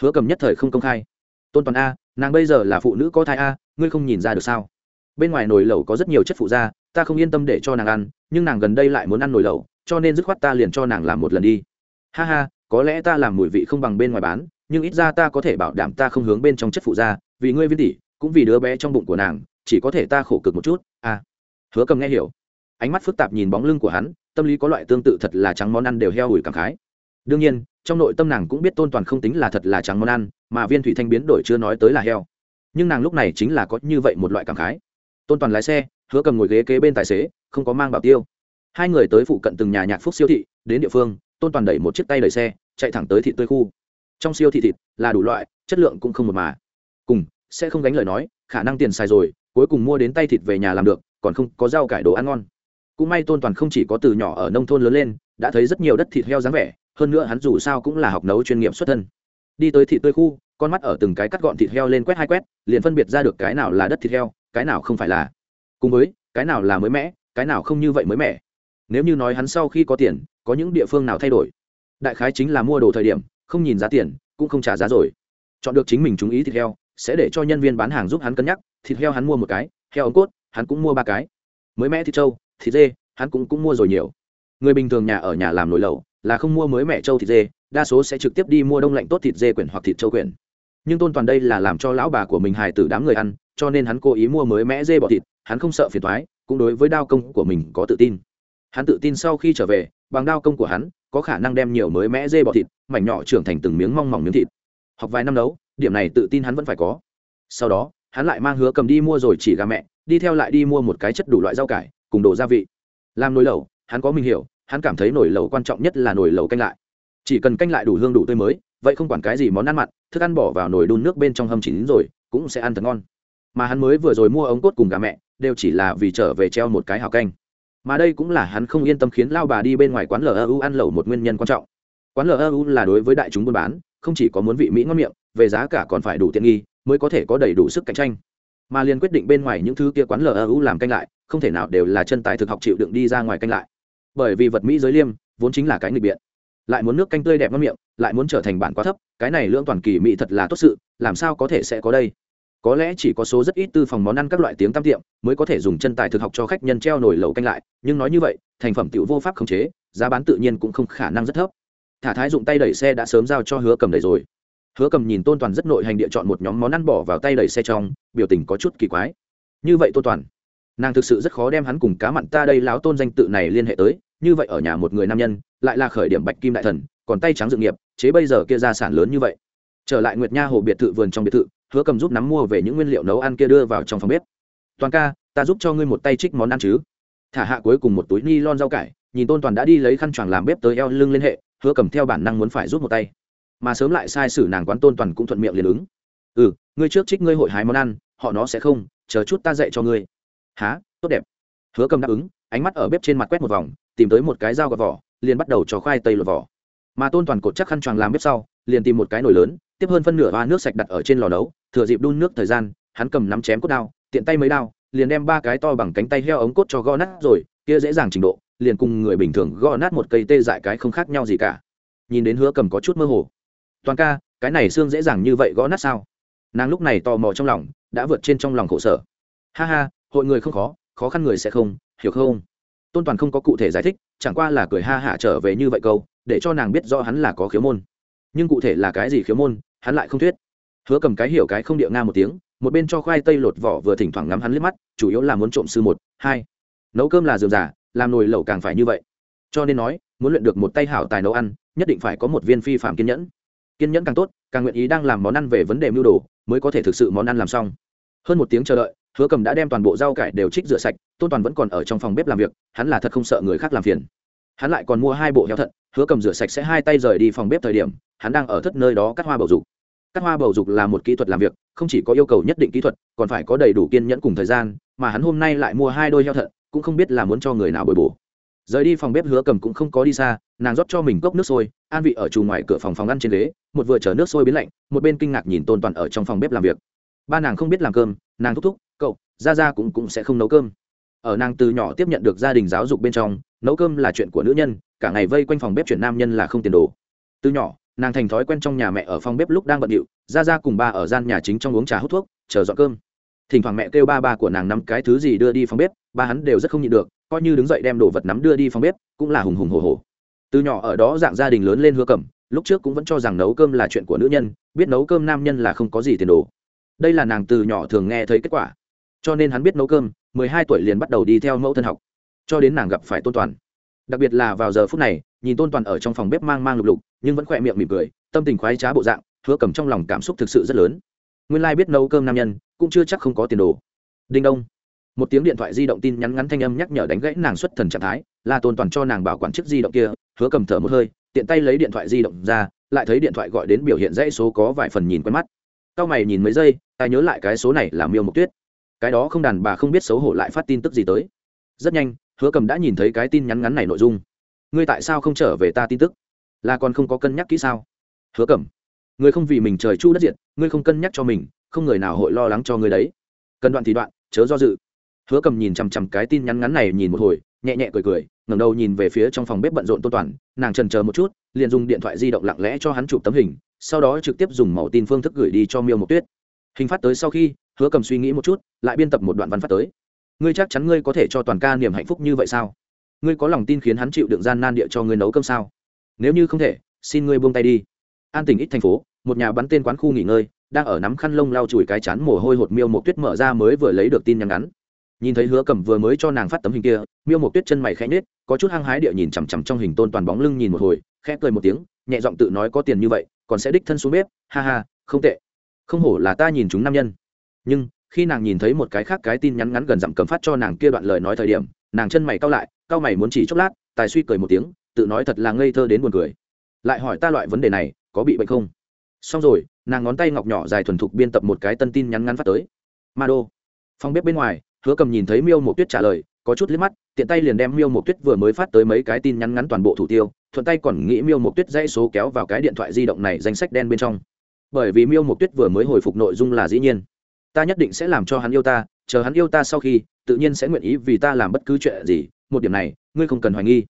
Speaker 1: Hứa cầm nhất thời không công khai. Tôn toàn a, nàng bây giờ là phụ nữ có thai a, ngươi không nhìn ra được sao? Bên ngoài nồi lẩu có rất nhiều chất phụ da ta không yên tâm để cho nàng ăn, nhưng nàng gần đây lại muốn ăn nồi lẩu, cho nên dứt khoát ta liền cho nàng làm một lần đi. Ha ha, có lẽ ta làm mùi vị không bằng bên ngoài bán, nhưng ít ra ta có thể bảo đảm ta không hướng bên trong chất phụ da vì ngươi viên tỷ, cũng vì đứa bé trong bụng của nàng, chỉ có thể ta khổ cực một chút. À hứa cầm nghe hiểu. Ánh mắt phức tạp nhìn bóng lưng của hắn tâm lý có loại tương tự thật là trắng món ăn đều heo hủi cảm khái. Đương nhiên, trong nội tâm nàng cũng biết tôn toàn không tính là thật là trắng món ăn, mà viên thủy thanh biến đổi chưa nói tới là heo. Nhưng nàng lúc này chính là có như vậy một loại cảm khái. Tôn toàn lái xe, hứa cầm ngồi ghế kế bên tài xế, không có mang bảo tiêu. Hai người tới phụ cận từng nhà nhạc phúc siêu thị, đến địa phương, tôn toàn đẩy một chiếc tay đẩy xe, chạy thẳng tới thị tươi khu. Trong siêu thị thịt là đủ loại, chất lượng cũng không một mà. Cùng, sẽ không gánh lời nói, khả năng tiền xài rồi, cuối cùng mua đến tay thịt về nhà làm được, còn không có rau cải đồ ăn ngon cũng may tôn toàn không chỉ có từ nhỏ ở nông thôn lớn lên, đã thấy rất nhiều đất thịt heo dáng vẻ, hơn nữa hắn dù sao cũng là học nấu chuyên nghiệp xuất thân. Đi tới thịt tươi khu, con mắt ở từng cái cắt gọn thịt heo lên quét hai quét, liền phân biệt ra được cái nào là đất thịt heo, cái nào không phải là. Cùng với, cái nào là mới mẻ, cái nào không như vậy mới mẻ. Nếu như nói hắn sau khi có tiền, có những địa phương nào thay đổi? Đại khái chính là mua đồ thời điểm, không nhìn giá tiền, cũng không trả giá rồi. Chọn được chính mình chú ý thịt heo, sẽ để cho nhân viên bán hàng giúp hắn cân nhắc, thịt heo hắn mua một cái, heo ống cốt, hắn cũng mua ba cái. Mới mẻ thịt trâu thịt dê, hắn cũng cũng mua rồi nhiều. Người bình thường nhà ở nhà làm nồi lẩu, là không mua mới mẹ trâu thịt dê, đa số sẽ trực tiếp đi mua đông lạnh tốt thịt dê quyển hoặc thịt trâu quyển. Nhưng tôn toàn đây là làm cho lão bà của mình hài tử đám người ăn, cho nên hắn cố ý mua mới mẽ dê bọ thịt, hắn không sợ phiền thoái cũng đối với đao công của mình có tự tin. Hắn tự tin sau khi trở về, bằng đao công của hắn, có khả năng đem nhiều mới mẽ dê bọ thịt, mảnh nhỏ trưởng thành từng miếng mong mỏng miếng thịt. Học vài năm đấu điểm này tự tin hắn vẫn phải có. Sau đó, hắn lại mang hứa cầm đi mua rồi chỉ gà mẹ, đi theo lại đi mua một cái chất đủ loại rau cải cùng đồ gia vị. Làm nồi lẩu, hắn có mình hiểu, hắn cảm thấy nồi lẩu quan trọng nhất là nồi lẩu canh lại. Chỉ cần canh lại đủ hương đủ tươi mới, vậy không quản cái gì món ăn mặn, thức ăn bỏ vào nồi đun nước bên trong hầm chín rồi, cũng sẽ ăn thật ngon. Mà hắn mới vừa rồi mua ống cốt cùng gà mẹ, đều chỉ là vì trở về treo một cái hào canh. Mà đây cũng là hắn không yên tâm khiến lao bà đi bên ngoài quán lu ăn lẩu một nguyên nhân quan trọng. Quán lu là đối với đại chúng buôn bán, không chỉ có muốn vị mỹ ngon miệng, về giá cả còn phải đủ tiện nghi, mới có thể có đầy đủ sức cạnh tranh. Mà liền quyết định bên ngoài những thứ kia quán lu làm canh lại không thể nào đều là chân tài thực học chịu đựng đi ra ngoài canh lại. Bởi vì vật mỹ giới liêm, vốn chính là cái nghịch biện. Lại muốn nước canh tươi đẹp ngon miệng, lại muốn trở thành bản quá thấp, cái này lưỡng toàn kỳ mỹ thật là tốt sự, làm sao có thể sẽ có đây? Có lẽ chỉ có số rất ít tư phòng món ăn các loại tiếng tam tiệm mới có thể dùng chân tài thực học cho khách nhân treo nổi lẩu canh lại, nhưng nói như vậy, thành phẩm tiểu vô pháp khống chế, giá bán tự nhiên cũng không khả năng rất thấp. Thả thái dụng tay đẩy xe đã sớm giao cho hứa cầm đẩy rồi. Hứa cầm nhìn tôn toàn rất nội hành địa chọn một nhóm món ăn bỏ vào tay đẩy xe trong, biểu tình có chút kỳ quái. Như vậy tôn toàn nàng thực sự rất khó đem hắn cùng cá mặn ta đây láo tôn danh tự này liên hệ tới, như vậy ở nhà một người nam nhân, lại là khởi điểm bạch kim đại thần, còn tay trắng dự nghiệp, chế bây giờ kia gia sản lớn như vậy. Trở lại nguyệt nha hồ biệt thự vườn trong biệt thự, hứa cầm giúp nắm mua về những nguyên liệu nấu ăn kia đưa vào trong phòng bếp. Toàn ca, ta giúp cho ngươi một tay trích món ăn chứ. Thả hạ cuối cùng một túi ni lon rau cải, nhìn tôn toàn đã đi lấy khăn choàng làm bếp tới eo lưng liên hệ, hứa cầm theo bản năng muốn phải giúp một tay. Mà sớm lại sai sử nàng quán tôn toàn cũng thuận miệng liền ứng. Ừ ngươi trước trích ngươi hội hái món ăn, họ nó sẽ không, chờ chút ta dạy cho ngươi há, tốt đẹp. Hứa cầm đáp ứng, ánh mắt ở bếp trên mặt quét một vòng, tìm tới một cái dao gọt vỏ, liền bắt đầu cho khoai tây lột vỏ. Mà tôn toàn cột chắc khăn choàng làm bếp sau, liền tìm một cái nồi lớn, tiếp hơn phân nửa hoa nước sạch đặt ở trên lò nấu, thừa dịp đun nước thời gian, hắn cầm nắm chém cốt đao, tiện tay mấy đao, liền đem ba cái to bằng cánh tay heo ống cốt cho gõ nát rồi, kia dễ dàng trình độ, liền cùng người bình thường gõ nát một cây tê dại cái không khác nhau gì cả. Nhìn đến hứa cầm có chút mơ hồ. Toàn ca, cái này xương dễ dàng như vậy gõ nát sao? Nàng lúc này tò mò trong lòng, đã vượt trên trong lòng khổ sở. Ha ha hội người không khó khó khăn người sẽ không, hiểu không? Tôn toàn không có cụ thể giải thích, chẳng qua là cười ha hả trở về như vậy câu, để cho nàng biết rõ hắn là có khiếu môn. Nhưng cụ thể là cái gì khiếu môn, hắn lại không thuyết. Hứa cầm cái hiểu cái không địa nga một tiếng, một bên cho khoai tây lột vỏ vừa thỉnh thoảng ngắm hắn liếc mắt, chủ yếu là muốn trộm sư một, hai. Nấu cơm là dườm giả làm nồi lẩu càng phải như vậy. Cho nên nói, muốn luyện được một tay hảo tài nấu ăn, nhất định phải có một viên phi phạm kiên nhẫn. Kiên nhẫn càng tốt, càng nguyện ý đang làm món ăn về vấn đề mưu đồ, mới có thể thực sự món ăn làm xong hơn một tiếng chờ đợi, hứa cầm đã đem toàn bộ rau cải đều trích rửa sạch, tôn toàn vẫn còn ở trong phòng bếp làm việc, hắn là thật không sợ người khác làm phiền. Hắn lại còn mua hai bộ heo thận, hứa cầm rửa sạch sẽ hai tay rời đi phòng bếp thời điểm, hắn đang ở thất nơi đó cắt hoa bầu dục. Cắt hoa bầu dục là một kỹ thuật làm việc, không chỉ có yêu cầu nhất định kỹ thuật, còn phải có đầy đủ kiên nhẫn cùng thời gian, mà hắn hôm nay lại mua hai đôi heo thận, cũng không biết là muốn cho người nào bồi bổ. Rời đi phòng bếp hứa cầm cũng không có đi xa, nàng rót cho mình cốc nước sôi, an vị ở trù ngoài cửa phòng phòng ăn trên ghế, một vừa chở nước sôi biến lạnh, một bên kinh ngạc nhìn tôn toàn ở trong phòng bếp làm việc ba nàng không biết làm cơm, nàng thúc thúc, cậu ra ra cũng cũng sẽ không nấu cơm. Ở nàng từ nhỏ tiếp nhận được gia đình giáo dục bên trong, nấu cơm là chuyện của nữ nhân, cả ngày vây quanh phòng bếp chuyển nam nhân là không tiền đồ. Từ nhỏ, nàng thành thói quen trong nhà mẹ ở phòng bếp lúc đang bận điệu ra ra cùng ba ở gian nhà chính trong uống trà hút thuốc, chờ dọn cơm. Thỉnh thoảng mẹ kêu ba ba của nàng nắm cái thứ gì đưa đi phòng bếp, ba hắn đều rất không nhịn được, coi như đứng dậy đem đồ vật nắm đưa đi phòng bếp, cũng là hùng hùng hồ hồ từ nhỏ ở đó dạng gia đình lớn lên hứa cẩm, lúc trước cũng vẫn cho rằng nấu cơm là chuyện của nữ nhân, biết nấu cơm nam nhân là không có gì tiền đồ đây là nàng từ nhỏ thường nghe thấy kết quả. Cho nên hắn biết nấu cơm, mười hai tuổi liền bắt đầu đi theo mẫu thân học. Cho đến nàng gặp phải tôn toàn. Đặc biệt là vào giờ phút này, nhìn tôn toàn ở trong phòng bếp mang mang lục lục, nhưng vẫn khỏe miệng mỉm cười, tâm tình khoái trá bộ dạng, hứa cầm trong lòng cảm xúc thực sự rất lớn. Nguyên lai biết nấu cơm nam nhân, cũng chưa chắc không có tiền đồ. Đinh đông. Một tiếng điện thoại di động tin nhắn ngắn thanh âm nhắc nhở đánh gãy nàng xuất thần trạng thái, là tôn toàn cho nàng bảo quản chiếc di động kia, hứa cầm thở một hơi, tiện tay lấy điện thoại di động ra, lại thấy điện thoại gọi đến biểu hiện dãy số có vài phần nhìn quen mắt cao mày nhìn mấy giây, ta nhớ lại cái số này là miêu mộc tuyết. Cái đó không đàn bà không biết xấu hổ lại phát tin tức gì tới. Rất nhanh, hứa cầm đã nhìn thấy cái tin nhắn ngắn này nội dung. Ngươi tại sao không trở về ta tin tức? Là còn không có cân nhắc kỹ sao? Hứa cầm, ngươi không vì mình trời chu đất diện ngươi không cân nhắc cho mình, không người nào hội lo lắng cho ngươi đấy. Cần đoạn thì đoạn, chớ do dự. Hứa cầm nhìn chằm chằm cái tin nhắn ngắn này nhìn một hồi, nhẹ nhẹ cười cười, ngẩng đầu nhìn về phía trong phòng bếp bận rộn tôn toàn nàng trần chờ một chút, liền dùng điện thoại di động lặng lẽ cho hắn chụp tấm hình, sau đó trực tiếp dùng màu tin phương thức gửi đi cho miêu mộc tuyết. Hình phát tới sau khi, hứa cầm suy nghĩ một chút, lại biên tập một đoạn văn phát tới. Ngươi chắc chắn ngươi có thể cho toàn ca niềm hạnh phúc như vậy sao? Ngươi có lòng tin khiến hắn chịu đựng gian nan địa cho ngươi nấu cơm sao? Nếu như không thể, xin ngươi buông tay đi. An tỉnh ít thành phố, một nhà bắn tên quán khu nghỉ ngơi, đang ở nắm khăn lông lau chùi cái chán mồ hôi hột miêu một tuyết mở ra mới vừa lấy được tin nhắn ngắn nhìn thấy hứa cầm vừa mới cho nàng phát tấm hình kia, miêu một tuyết chân mày khẽ nhết có chút hăng hái địa nhìn chằm chằm trong hình tôn toàn bóng lưng nhìn một hồi, khẽ cười một tiếng, nhẹ giọng tự nói có tiền như vậy, còn sẽ đích thân xuống bếp, ha ha, không tệ. Không hổ là ta nhìn chúng nam nhân. Nhưng, khi nàng nhìn thấy một cái khác cái tin nhắn ngắn gần dặm cầm phát cho nàng kia đoạn lời nói thời điểm, nàng chân mày cao lại cao mày muốn chỉ chốc lát, tài suy cười một tiếng, tự nói thật là ngây thơ đến buồn cười. Lại hỏi ta loại vấn đề này, có bị bệnh không? Xong rồi, nàng ngón tay ngọc nhỏ dài thuần thục biên tập một cái tân tin nhắn ngắn phát tới. Ma đô phòng bếp bên ngoài hứa cầm nhìn thấy miêu mộ tuyết trả lời, có chút liếc mắt, tiện tay liền đem miêu mộ tuyết vừa mới phát tới mấy cái tin nhắn ngắn toàn bộ thủ tiêu, thuận tay còn nghĩ miêu mộ tuyết dãy số kéo vào cái điện thoại di động này danh sách đen bên trong. Bởi vì miêu mộ tuyết vừa mới hồi phục nội dung là dĩ nhiên. Ta nhất định sẽ làm cho hắn yêu ta, chờ hắn yêu ta sau khi, tự nhiên sẽ nguyện ý vì ta làm bất cứ chuyện gì, một điểm này, ngươi không cần hoài nghi.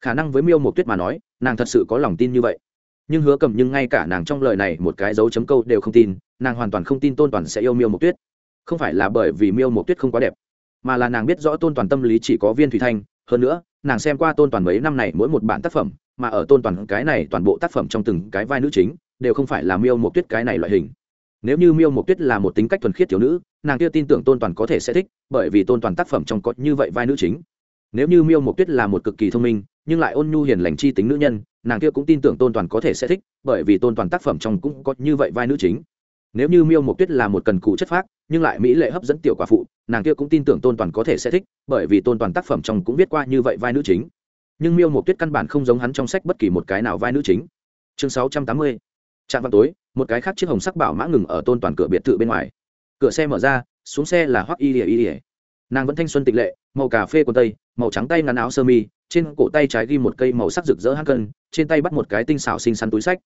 Speaker 1: Khả năng với miêu Mộc tuyết mà nói, nàng thật sự có lòng tin như vậy. Nhưng hứa cầm nhưng ngay cả nàng trong lời này một cái dấu chấm câu đều không tin, nàng hoàn toàn không tin tôn toàn sẽ yêu miêu Mộc tuyết không phải là bởi vì miêu Mộc tuyết không quá đẹp, mà là nàng biết rõ tôn toàn tâm lý chỉ có viên thủy thanh. Hơn nữa, nàng xem qua tôn toàn mấy năm này mỗi một bản tác phẩm, mà ở tôn toàn cái này toàn bộ tác phẩm trong từng cái vai nữ chính, đều không phải là miêu Mộc tuyết cái này loại hình. Nếu như miêu Mộc tuyết là một tính cách thuần khiết thiếu nữ, nàng kia tin tưởng tôn toàn có thể sẽ thích, bởi vì tôn toàn tác phẩm trong có như vậy vai nữ chính. Nếu như miêu Mộc tuyết là một cực kỳ thông minh, nhưng lại ôn nhu hiền lành chi tính nữ nhân, nàng kia cũng tin tưởng tôn toàn có thể sẽ thích, bởi vì tôn toàn tác phẩm trong cũng có như vậy vai nữ chính nếu như miêu Mộc tuyết là một cần cụ chất phác, nhưng lại mỹ lệ hấp dẫn tiểu quả phụ, nàng kia cũng tin tưởng tôn toàn có thể sẽ thích, bởi vì tôn toàn tác phẩm trong cũng viết qua như vậy vai nữ chính. Nhưng miêu Mộc tuyết căn bản không giống hắn trong sách bất kỳ một cái nào vai nữ chính. Chương sáu trăm tám mươi, trạm vào tối, một cái khác chiếc hồng sắc bảo mã ngừng ở tôn toàn cửa biệt thự bên ngoài. Cửa xe mở ra, xuống xe là hoắc y ỉa y ỉa nàng vẫn thanh xuân tịch lệ, màu cà phê quần tây, màu trắng tay ngắn áo sơ mi, trên cổ tay trái ghi một cây màu sắc rực rỡ hăng cân, trên tay bắt một cái tinh xảo xinh xắn túi sách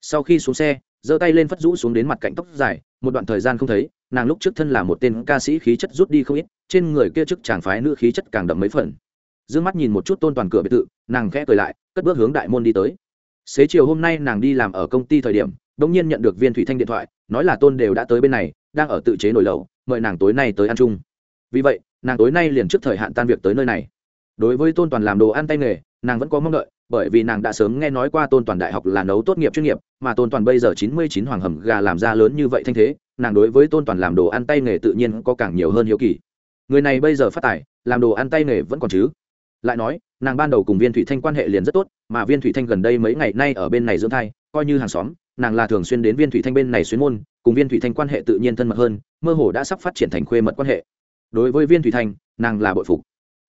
Speaker 1: sau khi xuống xe, giơ tay lên phất rũ xuống đến mặt cạnh tóc dài, một đoạn thời gian không thấy, nàng lúc trước thân là một tên ca sĩ khí chất rút đi không ít, trên người kia chức chàng phái nữ khí chất càng đậm mấy phần. D ư ơ n g mắt nhìn một chút tôn toàn cửa biệt thự, nàng khẽ cười lại, cất bước hướng đại môn đi tới. Xế chiều hôm nay nàng đi làm ở công ty thời điểm đ ỗ n g nhiên nhận được viên thủy thanh điện thoại, nói là tôn đều đã tới bên này, đang ở tự chế nổi lẩu, mời nàng tối nay tới ăn chung. Vì vậy, nàng tối nay liền trước thời hạn tan việc tới nơi này đối với tôn toàn làm đồ ăn tay nghề, nàng vẫn có mong đợi, bởi vì nàng đã sớm nghe nói qua tôn toàn đại học là nấu tốt nghiệp chuyên nghiệp, mà tôn toàn bây giờ chín mươi chín hoàng hầm gà làm ra lớn như vậy thanh thế, nàng đối với tôn toàn làm đồ ăn tay nghề tự nhiên có càng nhiều hơn hiếu kỳ. Người này bây giờ phát tài, làm đồ ăn tay nghề vẫn còn chứ? Lại nói, nàng ban đầu cùng viên thủy thanh quan hệ liền rất tốt, mà viên thủy thanh gần đây mấy ngày nay ở bên này dưỡng thai, coi như hàng xóm, nàng là thường xuyên đến viên thủy thanh bên này xuyên môn, cùng viên thủy thanh quan hệ tự nhiên thân mật hơn, mơ hồ đã sắp phát triển thành khuê mật quan hệ. Đối với viên thủy thanh, nàng là bội phục.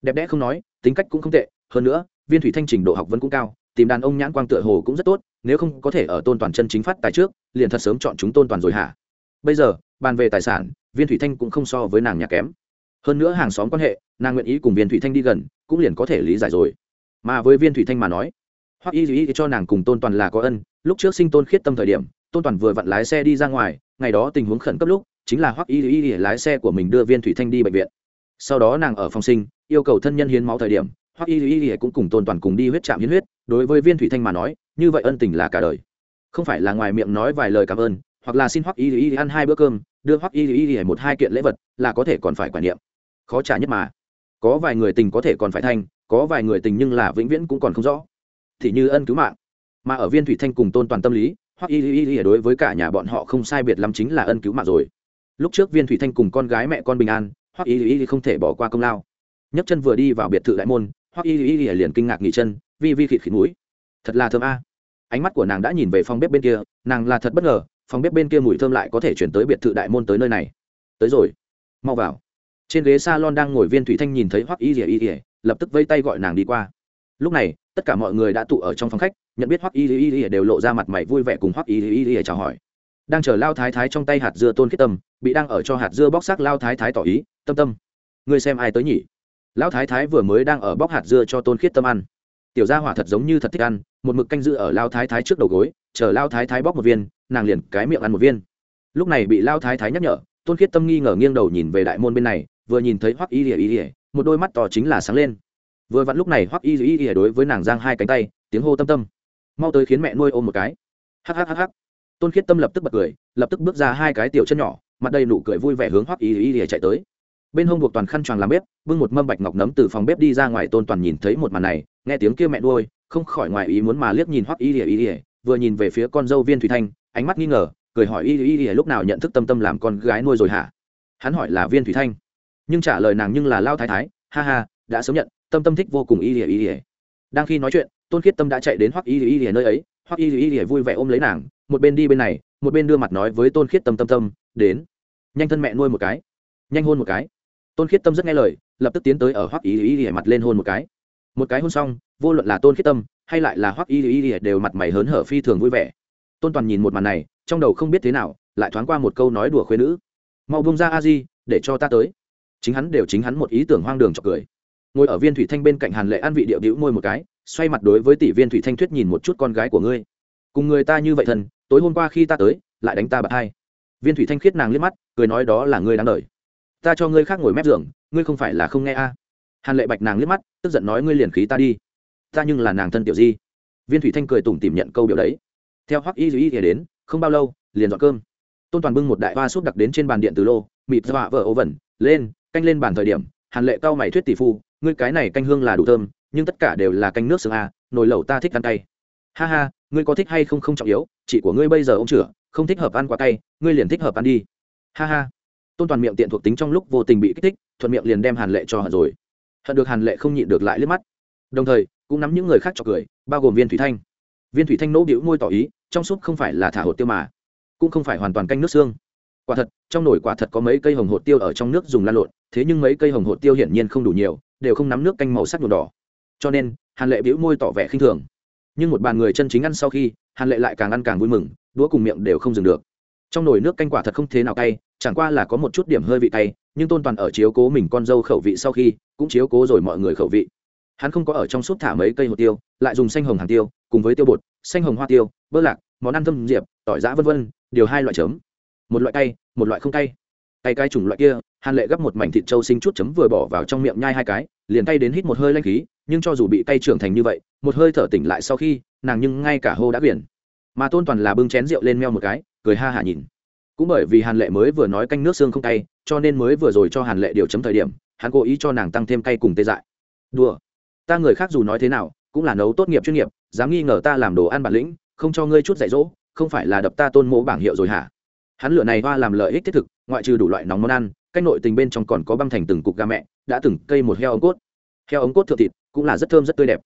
Speaker 1: Đẹp đẽ không nói tính cách cũng không tệ, hơn nữa, viên thủy thanh trình độ học vấn cũng cao, tìm đàn ông nhãn quang tựa hồ cũng rất tốt, nếu không có thể ở tôn toàn chân chính phát tài trước, liền thật sớm chọn chúng tôn toàn rồi hả? Bây giờ, bàn về tài sản, viên thủy thanh cũng không so với nàng nhà kém. Hơn nữa hàng xóm quan hệ, nàng nguyện ý cùng viên thủy thanh đi gần, cũng liền có thể lý giải rồi. Mà với viên thủy thanh mà nói, hoặc y ý cho nàng cùng tôn toàn là có ân, lúc trước sinh tôn khiết tâm thời điểm, tôn toàn vừa vặn lái xe đi ra ngoài, ngày đó tình huống khẩn cấp lúc, chính là hoặc y ý lái xe của mình đưa viên thủy thanh đi bệnh viện. Sau đó nàng ở phòng sinh yêu cầu thân nhân hiến máu thời điểm hoặc y y y cũng cùng tôn toàn cùng đi huyết trạm hiến huyết đối với viên thủy thanh mà nói như vậy ân tình là cả đời không phải là ngoài miệng nói vài lời cảm ơn hoặc là xin hoắc y y ăn hai bữa cơm đưa hoắc y y y một hai kiện lễ vật là có thể còn phải quản niệm khó trả nhất mà có vài người tình có thể còn phải thanh có vài người tình nhưng là vĩnh viễn cũng còn không rõ thì như ân cứu mạng mà ở viên thủy thanh cùng tôn toàn tâm lý hoắc y y y đối với cả nhà bọn họ không sai biệt lắm chính là ân cứu mạng rồi lúc trước viên thủy thanh cùng con gái mẹ con bình an hoắc y y không thể bỏ qua công lao nhấc chân vừa đi vào biệt thự đại môn, hoắc y y y liền kinh ngạc nghỉ chân, vi vi khịt khịt mũi. Thật là thơm a. Ánh mắt của nàng đã nhìn về phòng bếp bên kia, nàng là thật bất ngờ, phòng bếp bên kia mùi thơm lại có thể chuyển tới biệt thự đại môn tới nơi này. Tới rồi. Mau vào. Trên ghế s a lon đang ngồi viên thủy thanh nhìn thấy hoắc y y y, lập tức vây tay gọi nàng đi qua. Lúc này, tất cả mọi người đã tụ ở trong phòng khách, nhận biết hoắc y y y đều lộ ra mặt mày vui vẻ cùng hoắc y y y chào hỏi. Đang chờ lao thái thái trong tay hạt dưa tôn khiết tâm, bị đang ở cho hạt dưa bóc xác lao thái thái tỏ ý, tâm tâm, ngươi xem ai tới nhỉ? Lão thái thái vừa mới đang ở bóc hạt dưa cho tôn khiết tâm ăn. Tiểu gia hỏa thật giống như thật thích ăn, một mực canh dự ở lao thái thái trước đầu gối, chờ lao thái thái bóc một viên, nàng liền cái miệng ăn một viên. Lúc này bị lao thái thái nhắc nhở, tôn khiết tâm nghi ngờ nghiêng đầu nhìn về đại môn bên này, vừa nhìn thấy hoắc y ỉa y ỉa một đôi mắt to chính là sáng lên. Vừa vặn lúc này hoắc y y ỉa đối với nàng giang hai cánh tay, tiếng hô tâm tâm. Mau tới khiến mẹ nuôi ôm một cái. Hhhh tôn khiết tâm lập tức bật cười, lập tức bước ra hai cái tiểu chân nhỏ, mặt đầy nụ cười vui vẻ hướng hoắc y y ỉa chạy tới bên hông buộc toàn khăn choàng làm bếp, bưng một mâm bạch ngọc nấm từ phòng bếp đi ra ngoài tôn toàn nhìn thấy một màn này, nghe tiếng kia mẹ nuôi, không khỏi ngoài ý muốn mà liếc nhìn hoắc y ỉa y ỉa vừa nhìn về phía con dâu viên thủy thanh, ánh mắt nghi ngờ, cười hỏi y y y lúc nào nhận thức tâm tâm làm con gái nuôi rồi hả? Hắn hỏi là viên thủy thanh. Nhưng trả lời nàng nhưng là lao thái thái, ha ha, đã sớm nhận, tâm tâm thích vô cùng y y y đang khi nói chuyện, tôn khiết tâm đã chạy đến hoắc y y y nơi ấy, hoắc y y y vui vẻ ôm lấy nàng, một bên đi bên này, một bên đưa mặt nói với tôn khiết tâm tâm tâm, đến, nhanh thân mẹ nuôi một cái, nhanh hôn một cái tôn khiết tâm rất nghe lời, lập tức tiến tới ở hoắc y y y mặt lên hôn một cái. Một cái hôn xong, vô luận là tôn khiết tâm hay lại là hoắc y y y đều mặt mày hớn hở phi thường vui vẻ. Tôn toàn nhìn một màn này, trong đầu không biết thế nào, lại thoáng qua một câu nói đùa khuyên nữ. Mau bông ra a di, để cho ta tới. Chính hắn đều chính hắn một ý tưởng hoang đường chọc cười. Ngồi ở viên thủy thanh bên cạnh hàn lệ an vị điệu đĩu môi một cái, xoay mặt đối với tỷ viên thủy thanh thuyết nhìn một chút con gái của ngươi. Cùng người ta như vậy thần tối hôm qua khi ta tới, lại đánh ta bạc hai. Viên thủy thanh khiết nàng liếc mắt, cười nói đó là ngươi đáng đời ta cho ngươi khác ngồi mép giường, ngươi không phải là không nghe a? Hàn lệ bạch nàng liếc mắt, tức giận nói ngươi liền khí ta đi. Ta nhưng là nàng thân tiểu di. Viên thủy thanh cười tủm tìm nhận câu biểu đấy. Theo hoắc y duy thì đến, không bao lâu, liền dọn cơm. Tôn toàn bưng một đại hoa súp đặc đến trên bàn điện từ lô, mịt dọa vợ ố vẩn, lên, canh lên bàn thời điểm, hàn lệ cao mày thuyết tỷ phu, ngươi cái này canh hương là đủ thơm, nhưng tất cả đều là canh nước sương a, nồi lẩu ta thích ăn cay. Ha ha, ngươi có thích hay không không trọng yếu chị của ngươi bây giờ ông chửa, không thích hợp ăn quá cay, ngươi liền thích hợp ăn đi. Ha ha tôn toàn miệng tiện thuộc tính trong lúc vô tình bị kích thích, thuận miệng liền đem hàn lệ cho hận rồi. Hận được hàn lệ không nhịn được lại liếc mắt. Đồng thời, cũng nắm những người khác cho cười, bao gồm viên thủy thanh. Viên thủy thanh nỗ đĩu môi tỏ ý, trong súp không phải là thả hột tiêu mà, cũng không phải hoàn toàn canh nước xương. Quả thật, trong nồi quả thật có mấy cây hồng hột tiêu ở trong nước dùng lan lộn, thế nhưng mấy cây hồng hột tiêu hiển nhiên không đủ nhiều, đều không nắm nước canh màu sắc nhuộm đỏ. Cho nên, hàn lệ bĩu môi tỏ vẻ khinh thường. Nhưng một bàn người chân chính ăn sau khi, hàn lệ lại càng ăn càng vui mừng, đũa cùng miệng đều không dừng được. Trong nồi nước canh quả thật không thế nào cay chẳng qua là có một chút điểm hơi vị cay, nhưng tôn toàn ở chiếu cố mình con dâu khẩu vị sau khi, cũng chiếu cố rồi mọi người khẩu vị. Hắn không có ở trong suốt thả mấy cây hồ tiêu, lại dùng xanh hồng hàng tiêu, cùng với tiêu bột, xanh hồng hoa tiêu, bơ lạc, món ăn thâm diệp, tỏi giã v v điều hai loại chấm. Một loại cay, một loại không cay. Cay cay chủng loại kia, hàn lệ gấp một mảnh thịt trâu sinh chút chấm vừa bỏ vào trong miệng nhai hai cái, liền cay đến hít một hơi lanh khí, nhưng cho dù bị cay trưởng thành như vậy, một hơi thở tỉnh lại sau khi, nàng nhưng ngay cả hô đã biển mà tôn toàn là bưng chén rượu lên meo một cái, cười ha hả nhìn cũng bởi vì hàn lệ mới vừa nói canh nước xương không cay, cho nên mới vừa rồi cho hàn lệ điều chấm thời điểm, hắn cố ý cho nàng tăng thêm cay cùng tê dại. Đùa. Ta người khác dù nói thế nào, cũng là nấu tốt nghiệp chuyên nghiệp, dám nghi ngờ ta làm đồ ăn bản lĩnh, không cho ngươi chút dạy dỗ, không phải là đập ta tôn mỗ bảng hiệu rồi hả? Hắn lựa này hoa làm lợi ích thiết thực, ngoại trừ đủ loại nóng món ăn, cách nội tình bên trong còn có băng thành từng cục gà mẹ, đã từng cây một heo ống cốt. Heo ống cốt thượng thịt, cũng là rất thơm rất tươi đẹp.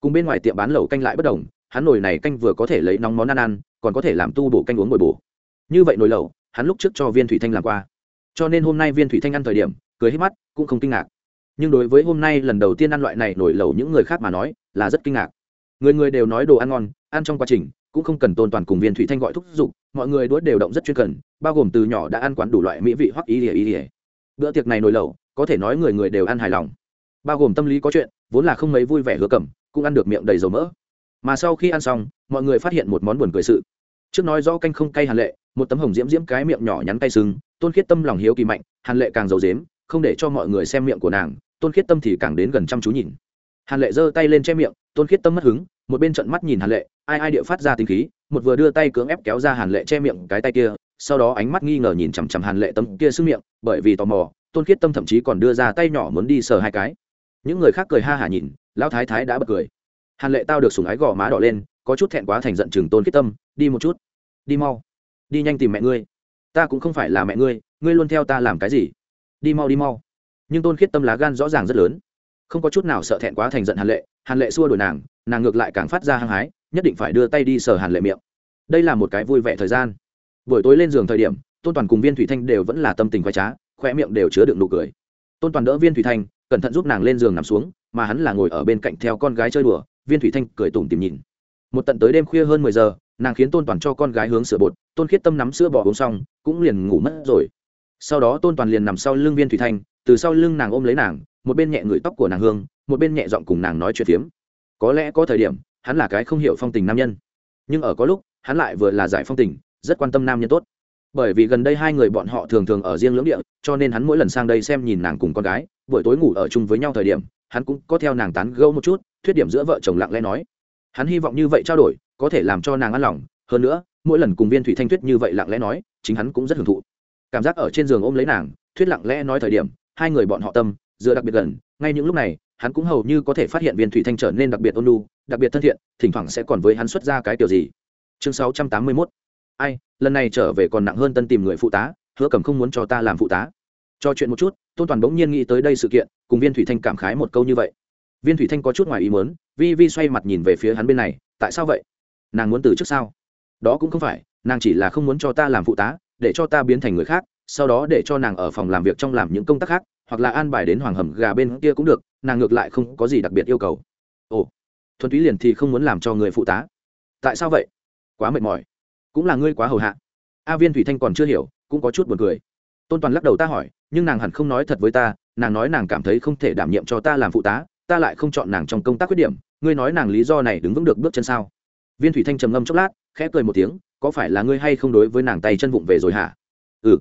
Speaker 1: Cùng bên ngoài tiệm bán lẩu canh lại bất đồng, hắn nồi này canh vừa có thể lấy nóng món ăn ăn, còn có thể làm tu bổ canh uống bồi bổ. Như vậy nồi lẩu hắn lúc trước cho viên thủy thanh làm qua. Cho nên hôm nay viên thủy thanh ăn thời điểm, cười hết mắt, cũng không kinh ngạc. Nhưng đối với hôm nay lần đầu tiên ăn loại này nổi lẩu những người khác mà nói, là rất kinh ngạc. Người người đều nói đồ ăn ngon, ăn trong quá trình, cũng không cần tôn toàn cùng viên thủy thanh gọi thúc giục, mọi người đuốt đều động rất chuyên cần, bao gồm từ nhỏ đã ăn quán đủ loại mỹ vị hoặc ý ỉa ý ỉa bữa tiệc này nổi lẩu, có thể nói người người đều ăn hài lòng. Bao gồm tâm lý có chuyện, vốn là không mấy vui vẻ hứa cẩm cũng ăn được miệng đầy dầu mỡ. Mà sau khi ăn xong, mọi người phát hiện một món buồn cười sự trước nói rõ canh không cay hàn lệ, một tấm hồng diễm diễm cái miệng nhỏ nhắn cay sưng tôn khiết tâm lòng hiếu kỳ mạnh, hàn lệ càng giàu dếm, không để cho mọi người xem miệng của nàng, tôn khiết tâm thì càng đến gần chăm chú nhìn. Hàn lệ giơ tay lên che miệng, tôn khiết tâm mất hứng, một bên trận mắt nhìn hàn lệ, ai ai địa phát ra tính khí, một vừa đưa tay cưỡng ép kéo ra hàn lệ che miệng cái tay kia, sau đó ánh mắt nghi ngờ nhìn chằm chằm hàn lệ tâm kia sức miệng, bởi vì tò mò, tôn khiết tâm thậm chí còn đưa ra tay nhỏ muốn đi sờ hai cái. Những người khác cười ha hả nhìn, lão thái thái đã bật cười. Hàn lệ tao được sùng ái gò má đỏ lên có chút thẹn quá thành giận chừng tôn khiết tâm, đi một chút, đi mau, đi nhanh tìm mẹ ngươi. Ta cũng không phải là mẹ ngươi ngươi luôn theo ta làm cái gì? Đi mau đi mau. Nhưng tôn khiết tâm lá gan rõ ràng rất lớn. Không có chút nào sợ thẹn quá thành giận hàn lệ hàn lệ xua đổi nàng nàng ngược lại càng phát ra hăng hái, nhất định phải đưa tay đi sờ hàn lệ miệng. Đây là một cái vui vẻ thời gian. Buổi tối lên giường thời điểm, tôn toàn cùng viên thủy thanh đều vẫn là tâm tình khoái trá khoe miệng đều chứa đựng nụ cười. Tôn toàn đỡ viên thủy thanh, cẩn thận giúp nàng lên giường nằm xuống, mà hắn là ngồi ở bên cạnh theo con gái chơi đùa, viên thủy thanh cười tủm tìm nhìn một tận tới đêm khuya hơn mười giờ, nàng khiến tôn toàn cho con gái hướng sửa bột, tôn khiết tâm nắm sữa bỏ uống xong, cũng liền ngủ mất rồi. Sau đó tôn toàn liền nằm sau lưng viên thủy thanh, từ sau lưng nàng ôm lấy nàng, một bên nhẹ ngửi tóc của nàng hương, một bên nhẹ giọng cùng nàng nói chuyện phiếm. Có lẽ có thời điểm, hắn là cái không hiểu phong tình nam nhân. Nhưng ở có lúc, hắn lại vừa là giải phong tình, rất quan tâm nam nhân tốt. Bởi vì gần đây hai người bọn họ thường thường ở riêng lưỡng địa, cho nên hắn mỗi lần sang đây xem nhìn nàng cùng con gái, buổi tối ngủ ở chung với nhau thời điểm, hắn cũng có theo nàng tán gẫu một chút, thuyết điểm giữa vợ chồng lặng lẽ nói hắn hy vọng như vậy trao đổi, có thể làm cho nàng an lòng. Hơn nữa, mỗi lần cùng viên thủy thanh tuyết như vậy lặng lẽ nói, chính hắn cũng rất hưởng thụ. Cảm giác ở trên giường ôm lấy nàng, thuyết lặng lẽ nói thời điểm, hai người bọn họ tâm dựa đặc biệt gần. Ngay những lúc này, hắn cũng hầu như có thể phát hiện viên thủy thanh trở nên đặc biệt ôn lu đặc biệt thân thiện, thỉnh thoảng sẽ còn với hắn xuất ra cái kiểu gì. Chương sáu trăm tám mươi mốt. Ai, lần này trở về còn nặng hơn tân tìm người phụ tá, hứa cầm không muốn cho ta làm phụ tá. Cho chuyện một chút, tôn toàn bỗng nhiên nghĩ tới đây sự kiện, cùng viên thủy thanh cảm khái một câu như vậy viên thủy thanh có chút ngoài ý muốn, vi vi xoay mặt nhìn về phía hắn bên này, tại sao vậy? Nàng muốn từ trước sao? Đó cũng không phải, nàng chỉ là không muốn cho ta làm phụ tá, để cho ta biến thành người khác, sau đó để cho nàng ở phòng làm việc trong làm những công tác khác, hoặc là an bài đến hoàng hầm gà bên kia cũng được, nàng ngược lại không có gì đặc biệt yêu cầu. Ồ, thuần túy liền thì không muốn làm cho người phụ tá. Tại sao vậy? Quá mệt mỏi. Cũng là ngươi quá hầu hạ. A viên thủy thanh còn chưa hiểu, cũng có chút buồn cười. Tôn toàn lắc đầu ta hỏi, nhưng nàng hẳn không nói thật với ta, nàng nói nàng cảm thấy không thể đảm nhiệm cho ta làm phụ tá ta lại không chọn nàng trong công tác khuyết điểm, ngươi nói nàng lý do này đứng vững được bước chân sao? Viên thủy thanh trầm ngâm chốc lát, khẽ cười một tiếng, có phải là ngươi hay không đối với nàng tay chân vụng về rồi hả? Ừ.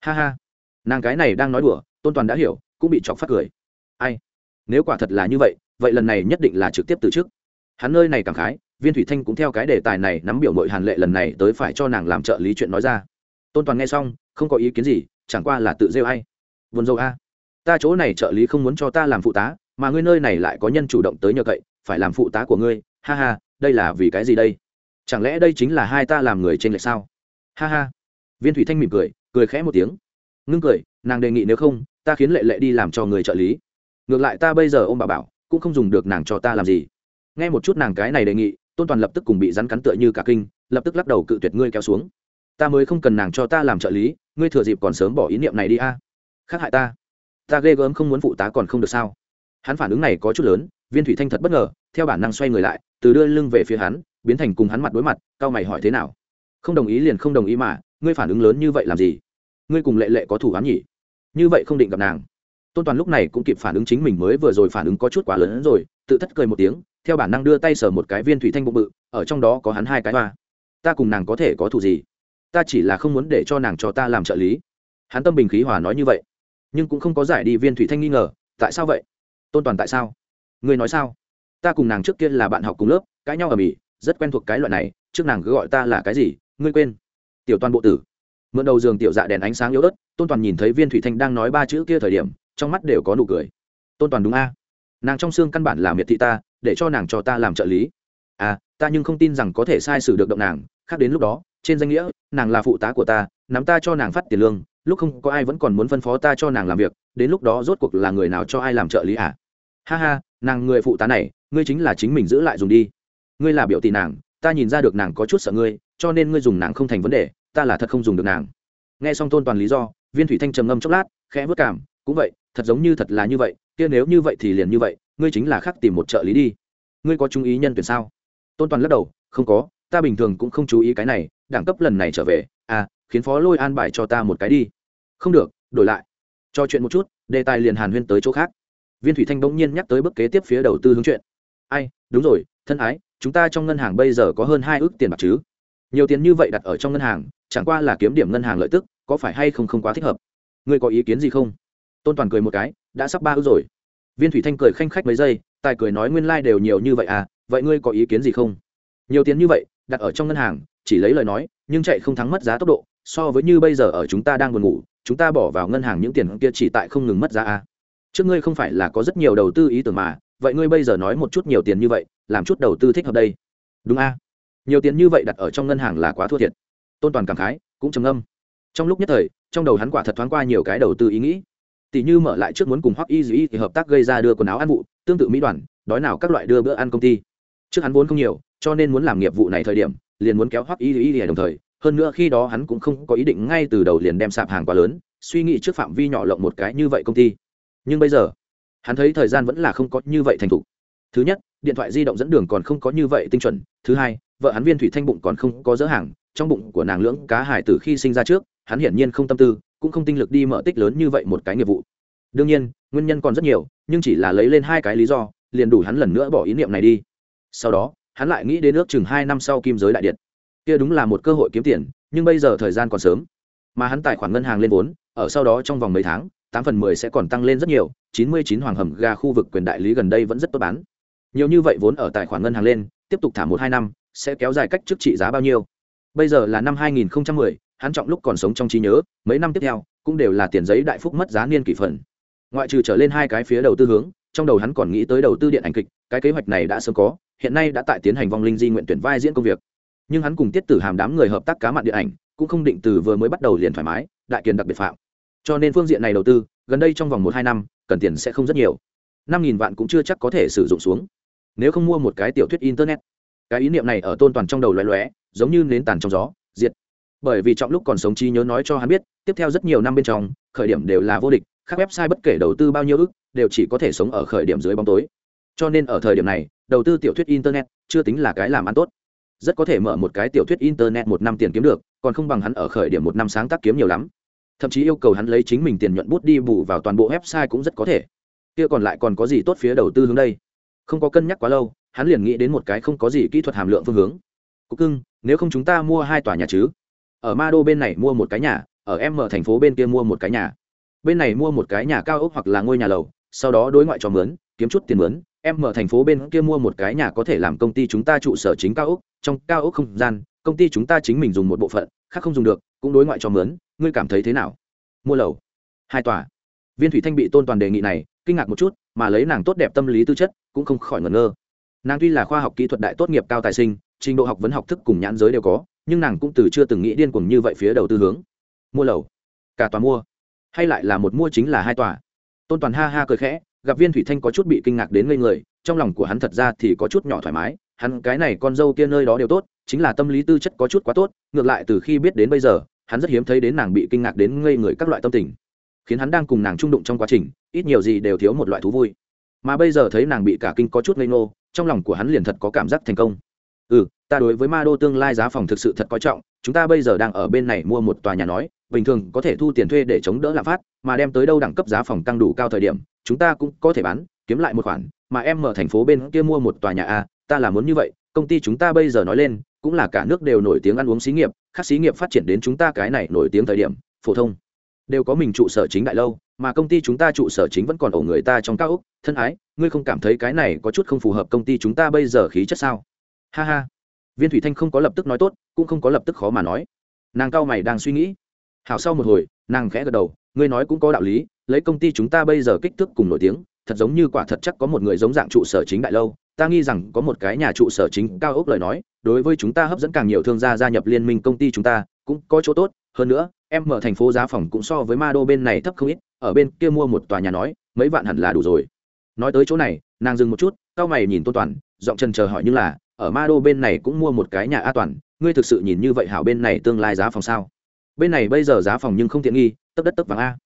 Speaker 1: Ha ha. Nàng cái này đang nói đùa, tôn toàn đã hiểu, cũng bị chọc phát cười. Ai? Nếu quả thật là như vậy vậy lần này nhất định là trực tiếp từ chức. Hắn nơi này cảm khái, viên thủy thanh cũng theo cái đề tài này nắm biểu mội hàn lệ lần này tới phải cho nàng làm trợ lý chuyện nói ra. Tôn toàn nghe xong, không có ý kiến gì, chẳng qua là tự rêu ai. Vườn dâu a. Ta chỗ này trợ lý không muốn cho ta làm phụ tá mà ngươi nơi này lại có nhân chủ động tới nhờ cậy, phải làm phụ tá của ngươi, ha ha, đây là vì cái gì đây? Chẳng lẽ đây chính là hai ta làm người trên lệch sao? Ha ha. Viên thủy thanh mỉm cười cười khẽ một tiếng. Ngưng cười, nàng đề nghị nếu không, ta khiến lệ lệ đi làm cho người trợ lý. Ngược lại ta bây giờ ô m bà bảo, cũng không dùng được nàng cho ta làm gì. Nghe một chút nàng cái này đề nghị, tôn toàn lập tức cùng bị rắn cắn tựa như cả kinh, lập tức lắc đầu cự tuyệt ngươi kéo xuống. Ta mới không cần nàng cho ta làm trợ lý, ngươi thừa dịp còn sớm bỏ ý niệm này đi a. À. khác hại ta. Ta ghê gớm không muốn phụ tá còn không được sao? Hắn phản ứng này có chút lớn, viên thủy thanh thật bất ngờ, theo bản năng xoay người lại, từ đưa lưng về phía hắn, biến thành cùng hắn mặt đối mặt cao mày hỏi thế nào? Không đồng ý liền không đồng ý mà, ngươi phản ứng lớn như vậy làm gì? Ngươi cùng lệ lệ có thủ án nhỉ? Như vậy không định gặp nàng. Tôn toàn lúc này cũng kịp phản ứng chính mình mới vừa rồi phản ứng có chút quá lớn hơn rồi, tự thất cười một tiếng, theo bản năng đưa tay sờ một cái viên thủy thanh bụng bự, ở trong đó có hắn hai cái hoa. Ta cùng nàng có thể có thủ gì? Ta chỉ là không muốn để cho nàng cho ta làm trợ lý. Hắn tâm bình khí hòa nói như vậy, nhưng cũng không có giải đi viên thủy thanh nghi ngờ, tại sao vậy? Tôn toàn tại sao? Ngươi nói sao? Ta cùng nàng trước kia là bạn học cùng lớp, cãi nhau ở mỹ, rất quen thuộc cái loại này, trước nàng cứ gọi ta là cái gì, ngươi quên. Tiểu toàn bộ tử. Mượn đầu giường tiểu dạ đèn ánh sáng yếu ớt, tôn toàn nhìn thấy viên thủy thanh đang nói ba chữ kia thời điểm, trong mắt đều có nụ cười. Tôn toàn đúng a. Nàng trong xương căn bản là miệt thị ta, để cho nàng cho ta làm trợ lý. À ta nhưng không tin rằng có thể sai sử được động nàng, khác đến lúc đó, trên danh nghĩa, nàng là phụ tá của ta, nắm ta cho nàng phát tiền lương lúc không có ai vẫn còn muốn phân phó ta cho nàng làm việc, đến lúc đó rốt cuộc là người nào cho ai làm trợ lý à? Ha ha, nàng người phụ tá này, ngươi chính là chính mình giữ lại dùng đi. Ngươi là biểu tỷ nàng, ta nhìn ra được nàng có chút sợ ngươi, cho nên ngươi dùng nàng không thành vấn đề, ta là thật không dùng được nàng. Nghe xong tôn toàn lý do, viên thủy thanh trầm ngâm chốc lát, khẽ vất cảm, cũng vậy, thật giống như thật là như vậy, kia nếu như vậy thì liền như vậy, ngươi chính là khắc tìm một trợ lý đi. Ngươi có chú ý nhân tuyển sao? Tôn toàn lắc đầu, không có, ta bình thường cũng không chú ý cái này, đẳng cấp lần này trở về à khiến phó lôi an bài cho ta một cái đi không được, đổi lại. Cho chuyện một chút, đề tài liền hàn huyên tới chỗ khác. Viên thủy thanh bỗng nhiên nhắc tới bước kế tiếp phía đầu tư hướng chuyện. Ai, đúng rồi, thân ái, chúng ta trong ngân hàng bây giờ có hơn hai ước tiền bạc chứ? Nhiều tiền như vậy đặt ở trong ngân hàng, chẳng qua là kiếm điểm ngân hàng lợi tức, có phải hay không không quá thích hợp? Ngươi có ý kiến gì không? Tôn toàn cười một cái, đã sắp ba ước rồi. Viên thủy thanh cười khanh khách mấy giây, tài cười nói nguyên lai、like、đều nhiều như vậy à vậy ngươi có ý kiến gì không? Nhiều tiền như vậy, đặt ở trong ngân hàng, chỉ lấy lời nói, nhưng chạy không thắng mất giá tốc độ, so với như bây giờ ở chúng ta đang buồn ngủ chúng ta bỏ vào ngân hàng những tiền kia chỉ tại không ngừng mất giá a. Trước ngươi không phải là có rất nhiều đầu tư ý tưởng mà, vậy ngươi bây giờ nói một chút nhiều tiền như vậy, làm chút đầu tư thích hợp đây. Đúng a. Nhiều tiền như vậy đặt ở trong ngân hàng là quá thua thiệt. Tôn toàn cảm khái, cũng trầm âm trong lúc nhất thời, trong đầu hắn quả thật thoáng qua nhiều cái đầu tư ý nghĩ. Tỷ như mở lại trước muốn cùng hoắc y dĩ thì hợp tác gây ra đưa quần áo ăn vụ, tương tự mỹ đoàn, đói nào các loại đưa bữa ăn công ty. Trước hắn vốn không nhiều, cho nên muốn làm nghiệp vụ này thời điểm, liền muốn kéo hoắc y dĩ thì đồng thời hơn nữa khi đó hắn cũng không có ý định ngay từ đầu liền đem sạp hàng quá lớn, suy nghĩ trước phạm vi nhỏ lộng một cái như vậy công ty. Nhưng bây giờ, hắn thấy thời gian vẫn là không có như vậy thành thục. Thứ nhất, điện thoại di động dẫn đường còn không có như vậy tinh chuẩn. Thứ hai, vợ hắn viên thủy thanh bụng còn không có dỡ hàng, trong bụng của nàng lưỡng cá hải từ khi sinh ra trước, hắn hiển nhiên không tâm tư, cũng không tinh lực đi mở tích lớn như vậy một cái nghiệp vụ. Đương nhiên, nguyên nhân còn rất nhiều, nhưng chỉ là lấy lên hai cái lý do, liền đủ hắn lần nữa bỏ ý niệm này đi. Sau đó, hắn lại nghĩ đến nước chừng hai năm sau kim giới đại điện kia đúng là một cơ hội kiếm tiền nhưng bây giờ thời gian còn sớm. Mà hắn tài khoản ngân hàng lên vốn ở sau đó trong vòng mấy tháng tám phần mười sẽ còn tăng lên rất nhiều chín mươi chín hoàng hầm ga khu vực quyền đại lý gần đây vẫn rất tốt bán. Nhiều như vậy vốn ở tài khoản ngân hàng lên tiếp tục thả một hai năm sẽ kéo dài cách trước trị giá bao nhiêu? Bây giờ là năm hai nghìn 2010, hắn trọng lúc còn sống trong trí nhớ mấy năm tiếp theo cũng đều là tiền giấy đại phúc mất giá niên kỷ phần. Ngoại trừ trở lên hai cái phía đầu tư hướng trong đầu hắn còn nghĩ tới đầu tư điện ảnh kịch cái kế hoạch này đã sớm có hiện nay đã tại tiến hành vong linh di nguyện tuyển vai diễn công việc nhưng hắn cùng tiết tử hàm đám người hợp tác cá mặn điện ảnh cũng không định từ vừa mới bắt đầu liền thoải mái, đại kiền đặc biệt phạm. Cho nên phương diện này đầu tư, gần đây trong vòng một hai năm, cần tiền sẽ không rất nhiều. Năm nghìn vạn cũng chưa chắc có thể sử dụng xuống. Nếu không mua một cái tiểu thuyết internet. Cái ý niệm này ở tôn toàn trong đầu loé loé giống như nến tàn trong gió, diệt. Bởi vì trọng lúc còn sống chi nhớ nói cho hắn biết, tiếp theo rất nhiều năm bên trong, khởi điểm đều là vô địch các website bất kể đầu tư bao nhiêu ức, đều chỉ có thể sống ở khởi điểm dưới bóng tối. Cho nên ở thời điểm này, đầu tư tiểu thuyết internet chưa tính là cái làm ăn tốt rất có thể mở một cái tiểu thuyết internet một năm tiền kiếm được, còn không bằng hắn ở khởi điểm một năm sáng tác kiếm nhiều lắm. Thậm chí yêu cầu hắn lấy chính mình tiền nhuận bút đi bù vào toàn bộ website cũng rất có thể. Kia còn lại còn có gì tốt phía đầu tư hướng đây? Không có cân nhắc quá lâu, hắn liền nghĩ đến một cái không có gì kỹ thuật hàm lượng phương hướng. Cục cưng, nếu không chúng ta mua hai tòa nhà chứ? Ở ma đô bên này mua một cái nhà, ở em ở thành phố bên kia mua một cái nhà. Bên này mua một cái nhà cao ốc hoặc là ngôi nhà lầu, sau đó đối ngoại cho mướn, kiếm chút tiền mướn em mở thành phố bên kia mua một cái nhà có thể làm công ty chúng ta trụ sở chính cao ốc, trong cao ốc không gian, công ty chúng ta chính mình dùng một bộ phận, khác không dùng được, cũng đối ngoại cho mướn, ngươi cảm thấy thế nào? Mua lầu. Hai tòa. Viên thủy thanh bị tôn toàn đề nghị này, kinh ngạc một chút, mà lấy nàng tốt đẹp tâm lý tư chất, cũng không khỏi ngẩn ngơ. Nàng tuy là khoa học kỹ thuật đại tốt nghiệp cao tài sinh, trình độ học vấn học thức cùng nhãn giới đều có, nhưng nàng cũng từ chưa từng nghĩ điên cuồng như vậy phía đầu tư hướng. Mua lầu. Cả tòa mua. Hay lại là một mua chính là hai tòa. Tôn toàn ha ha cười khẽ gặp viên thủy thanh có chút bị kinh ngạc đến ngây người, trong lòng của hắn thật ra thì có chút nhỏ thoải mái, hắn cái này con dâu kia nơi đó đều tốt, chính là tâm lý tư chất có chút quá tốt, ngược lại từ khi biết đến bây giờ, hắn rất hiếm thấy đến nàng bị kinh ngạc đến ngây người các loại tâm tình, khiến hắn đang cùng nàng trung đụng trong quá trình, ít nhiều gì đều thiếu một loại thú vui. Mà bây giờ thấy nàng bị cả kinh có chút ngây ngô, trong lòng của hắn liền thật có cảm giác thành công. Ừ ta đối với ma đô tương lai giá phòng thực sự thật coi trọng chúng ta bây giờ đang ở bên này mua một tòa nhà nói, bình thường có thể thu tiền thuê để chống đỡ lạm phát, mà đem tới đâu đẳng cấp giá phòng tăng đủ cao thời điểm, chúng ta cũng có thể bán, kiếm lại một khoản, mà em mở thành phố bên kia mua một tòa nhà a, ta là muốn như vậy, công ty chúng ta bây giờ nói lên, cũng là cả nước đều nổi tiếng ăn uống xí nghiệp các xí nghiệp phát triển đến chúng ta cái này nổi tiếng thời điểm, phổ thông, đều có mình trụ sở chính đại lâu, mà công ty chúng ta trụ sở chính vẫn còn ổ người ta trong các úc thân ái, ngươi không cảm thấy cái này có chút không phù hợp công ty chúng ta bây giờ khí chất sao? Ha ha. Viên thủy thanh không có lập tức nói tốt cũng không có lập tức khó mà nói. Nàng cao mày đang suy nghĩ. Hảo sau một hồi, nàng khẽ gật đầu, ngươi nói cũng có đạo lý, lấy công ty chúng ta bây giờ kích thước cùng nổi tiếng, thật giống như quả thật chắc có một người giống dạng trụ sở chính đại lâu, ta nghi rằng có một cái nhà trụ sở chính cao ốc lời nói, đối với chúng ta hấp dẫn càng nhiều thương gia gia nhập liên minh công ty chúng ta, cũng có chỗ tốt, hơn nữa, em mở thành phố giá phòng cũng so với ma đô bên này thấp không ít, ở bên kia mua một tòa nhà nói, mấy vạn hẳn là đủ rồi. Nói tới chỗ này, nàng dừng một chút, cao mày nhìn tô toàn, giọng trần chờ hỏi như là, ở ma đô bên này cũng mua một cái nhà a toàn ngươi thực sự nhìn như vậy hảo bên này tương lai giá phòng sao? Bên này bây giờ giá phòng nhưng không tiện nghi, tấp đất tấp vàng a.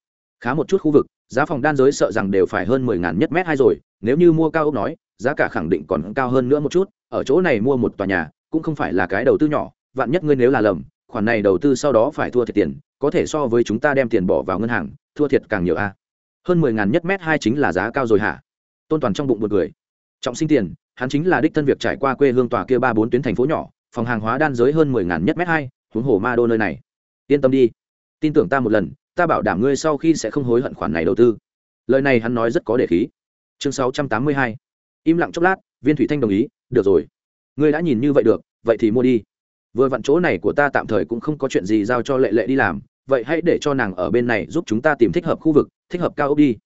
Speaker 1: Khá một chút khu vực, giá phòng đan giới sợ rằng đều phải hơn mười ngàn nhất mét hai rồi, nếu như mua cao ốc nói, giá cả khẳng định còn cao hơn nữa một chút, ở chỗ này mua một tòa nhà, cũng không phải là cái đầu tư nhỏ, vạn nhất ngươi nếu là lầm, khoản này đầu tư sau đó phải thua thiệt tiền, có thể so với chúng ta đem tiền bỏ vào ngân hàng, thua thiệt càng nhiều a. Hơn mười ngàn nhất mét hai chính là giá cao rồi hả? Tôn toàn trong bụng một người trọng sinh tiền, hắn chính là đích thân việc trải qua quê hương tòa kia ba bốn tuyến thành phố nhỏ phòng hàng hóa đan giới hơn mười ngàn nhất mét hai, huống hồ ma đô nơi này. Yên tâm đi. Tin tưởng ta một lần, ta bảo đảm ngươi sau khi sẽ không hối hận khoản này đầu tư. Lời này hắn nói rất có để khí. Chương sáu trăm tám mươi hai. Im lặng chốc lát, viên thủy thanh đồng ý, được rồi. Ngươi đã nhìn như vậy được, vậy thì mua đi. Vừa vặn chỗ này của ta tạm thời cũng không có chuyện gì giao cho lệ lệ đi làm, vậy hãy để cho nàng ở bên này giúp chúng ta tìm thích hợp khu vực, thích hợp cao ốc đi.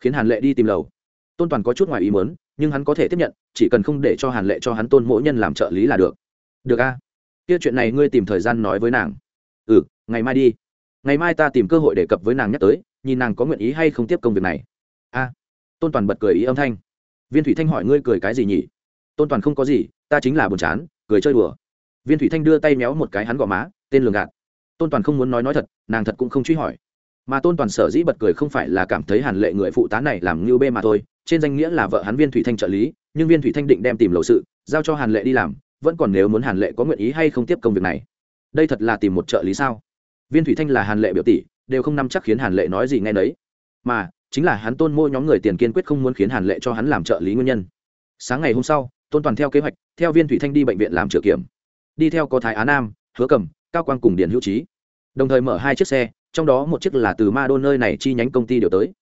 Speaker 1: Khiến hàn lệ đi tìm lầu. Tôn toàn có chút ngoài ý mớn nhưng hắn có thể tiếp nhận, chỉ cần không để cho hàn lệ cho hắn tôn mỗi nhân làm trợ lý là được được a. Kia chuyện này ngươi tìm thời gian nói với nàng. Ừ ngày mai đi. Ngày mai ta tìm cơ hội đề cập với nàng nhắc tới, nhìn nàng có nguyện ý hay không tiếp công việc này. A. Tôn toàn bật cười ý âm thanh. Viên thủy thanh hỏi ngươi cười cái gì nhỉ? Tôn toàn không có gì, ta chính là buồn chán, cười chơi đùa. Viên thủy thanh đưa tay méo một cái hắn gò má, tên lường gạt. Tôn toàn không muốn nói nói thật, nàng thật cũng không truy hỏi. Mà tôn toàn sở dĩ bật cười không phải là cảm thấy hàn lệ người phụ tá này làm ngưu bê mà thôi, trên danh nghĩa là vợ hắn viên thủy thanh trợ lý, nhưng viên thủy thanh định đem tìm lầu sự, giao cho hàn lệ đi làm vẫn còn nếu muốn hàn lệ có nguyện ý hay không tiếp công việc này? Đây thật là tìm một trợ lý sao? Viên thủy thanh là hàn lệ biểu tỷ, đều không nắm chắc khiến hàn lệ nói gì nghe nấy. Mà, chính là hắn tôn mô nhóm người tiền kiên quyết không muốn khiến hàn lệ cho hắn làm trợ lý nguyên nhân. Sáng ngày hôm sau, tôn toàn theo kế hoạch, theo viên thủy thanh đi bệnh viện làm trợ kiểm. Đi theo có thái á nam, hứa cầm, cao quang cùng điền hữu trí. Đồng thời mở hai chiếc xe, trong đó một chiếc là từ ma đô nơi này chi nhánh công ty đều tới.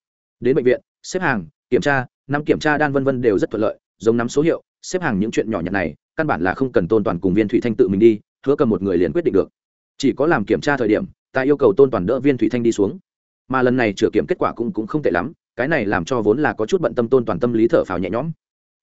Speaker 1: Đến bệnh viện, xếp hàng, kiểm tra, năm kiểm tra đan vân vân đều rất thuận lợi, giống nắm số hiệu, xếp hàng những chuyện nhỏ nhặt này căn bản là không cần tôn toàn cùng viên thủy thanh tự mình đi, hứa cầm một người liền quyết định được. Chỉ có làm kiểm tra thời điểm, ta yêu cầu tôn toàn đỡ viên thủy thanh đi xuống. Mà lần này chữa kiểm kết quả cũng cũng không tệ lắm, cái này làm cho vốn là có chút bận tâm tôn toàn tâm lý thở phào nhẹ nhõm.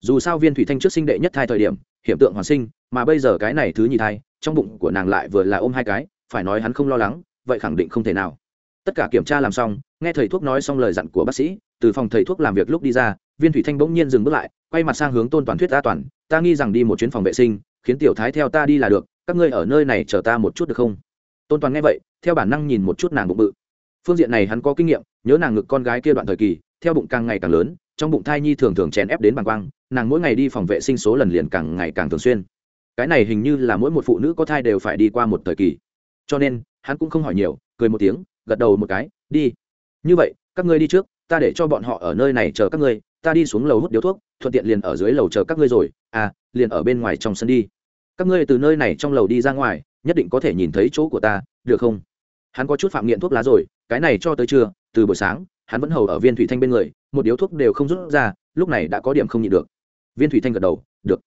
Speaker 1: Dù sao viên thủy thanh trước sinh đệ nhất thai thời điểm hiện tượng hoàn sinh, mà bây giờ cái này thứ nhì thai, trong bụng của nàng lại vừa là ôm hai cái, phải nói hắn không lo lắng, vậy khẳng định không thể nào. Tất cả kiểm tra làm xong, nghe thầy thuốc nói xong lời dặn của bác sĩ, từ phòng thầy thuốc làm việc lúc đi ra viên thủy thanh bỗng nhiên dừng bước lại, quay mặt sang hướng tôn toàn thuyết "A toàn, ta nghi rằng đi một chuyến phòng vệ sinh, khiến tiểu thái theo ta đi là được, các ngươi ở nơi này chờ ta một chút được không? Tôn toàn nghe vậy, theo bản năng nhìn một chút nàng bụng bự. Phương diện này hắn có kinh nghiệm, nhớ nàng ngực con gái kia đoạn thời kỳ, theo bụng càng ngày càng lớn, trong bụng thai nhi thường thường chèn ép đến bằng quang, nàng mỗi ngày đi phòng vệ sinh số lần liền càng ngày càng thường xuyên. Cái này hình như là mỗi một phụ nữ có thai đều phải đi qua một thời kỳ. Cho nên, hắn cũng không hỏi nhiều, cười một tiếng, gật đầu một cái, đi. Như vậy, các ngươi đi trước, ta để cho bọn họ ở nơi này chờ các ngươi ta đi xuống lầu hút điếu thuốc, thuận tiện liền ở dưới lầu chờ các ngươi rồi. À liền ở bên ngoài trong sân đi. Các ngươi từ nơi này trong lầu đi ra ngoài, nhất định có thể nhìn thấy chỗ của ta, được không? Hắn có chút phạm nghiện thuốc lá rồi, cái này cho tới trưa, từ buổi sáng, hắn vẫn hầu ở viên thủy thanh bên người, một điếu thuốc đều không rút ra, lúc này đã có điểm không nhịn được. Viên thủy thanh gật đầu, được.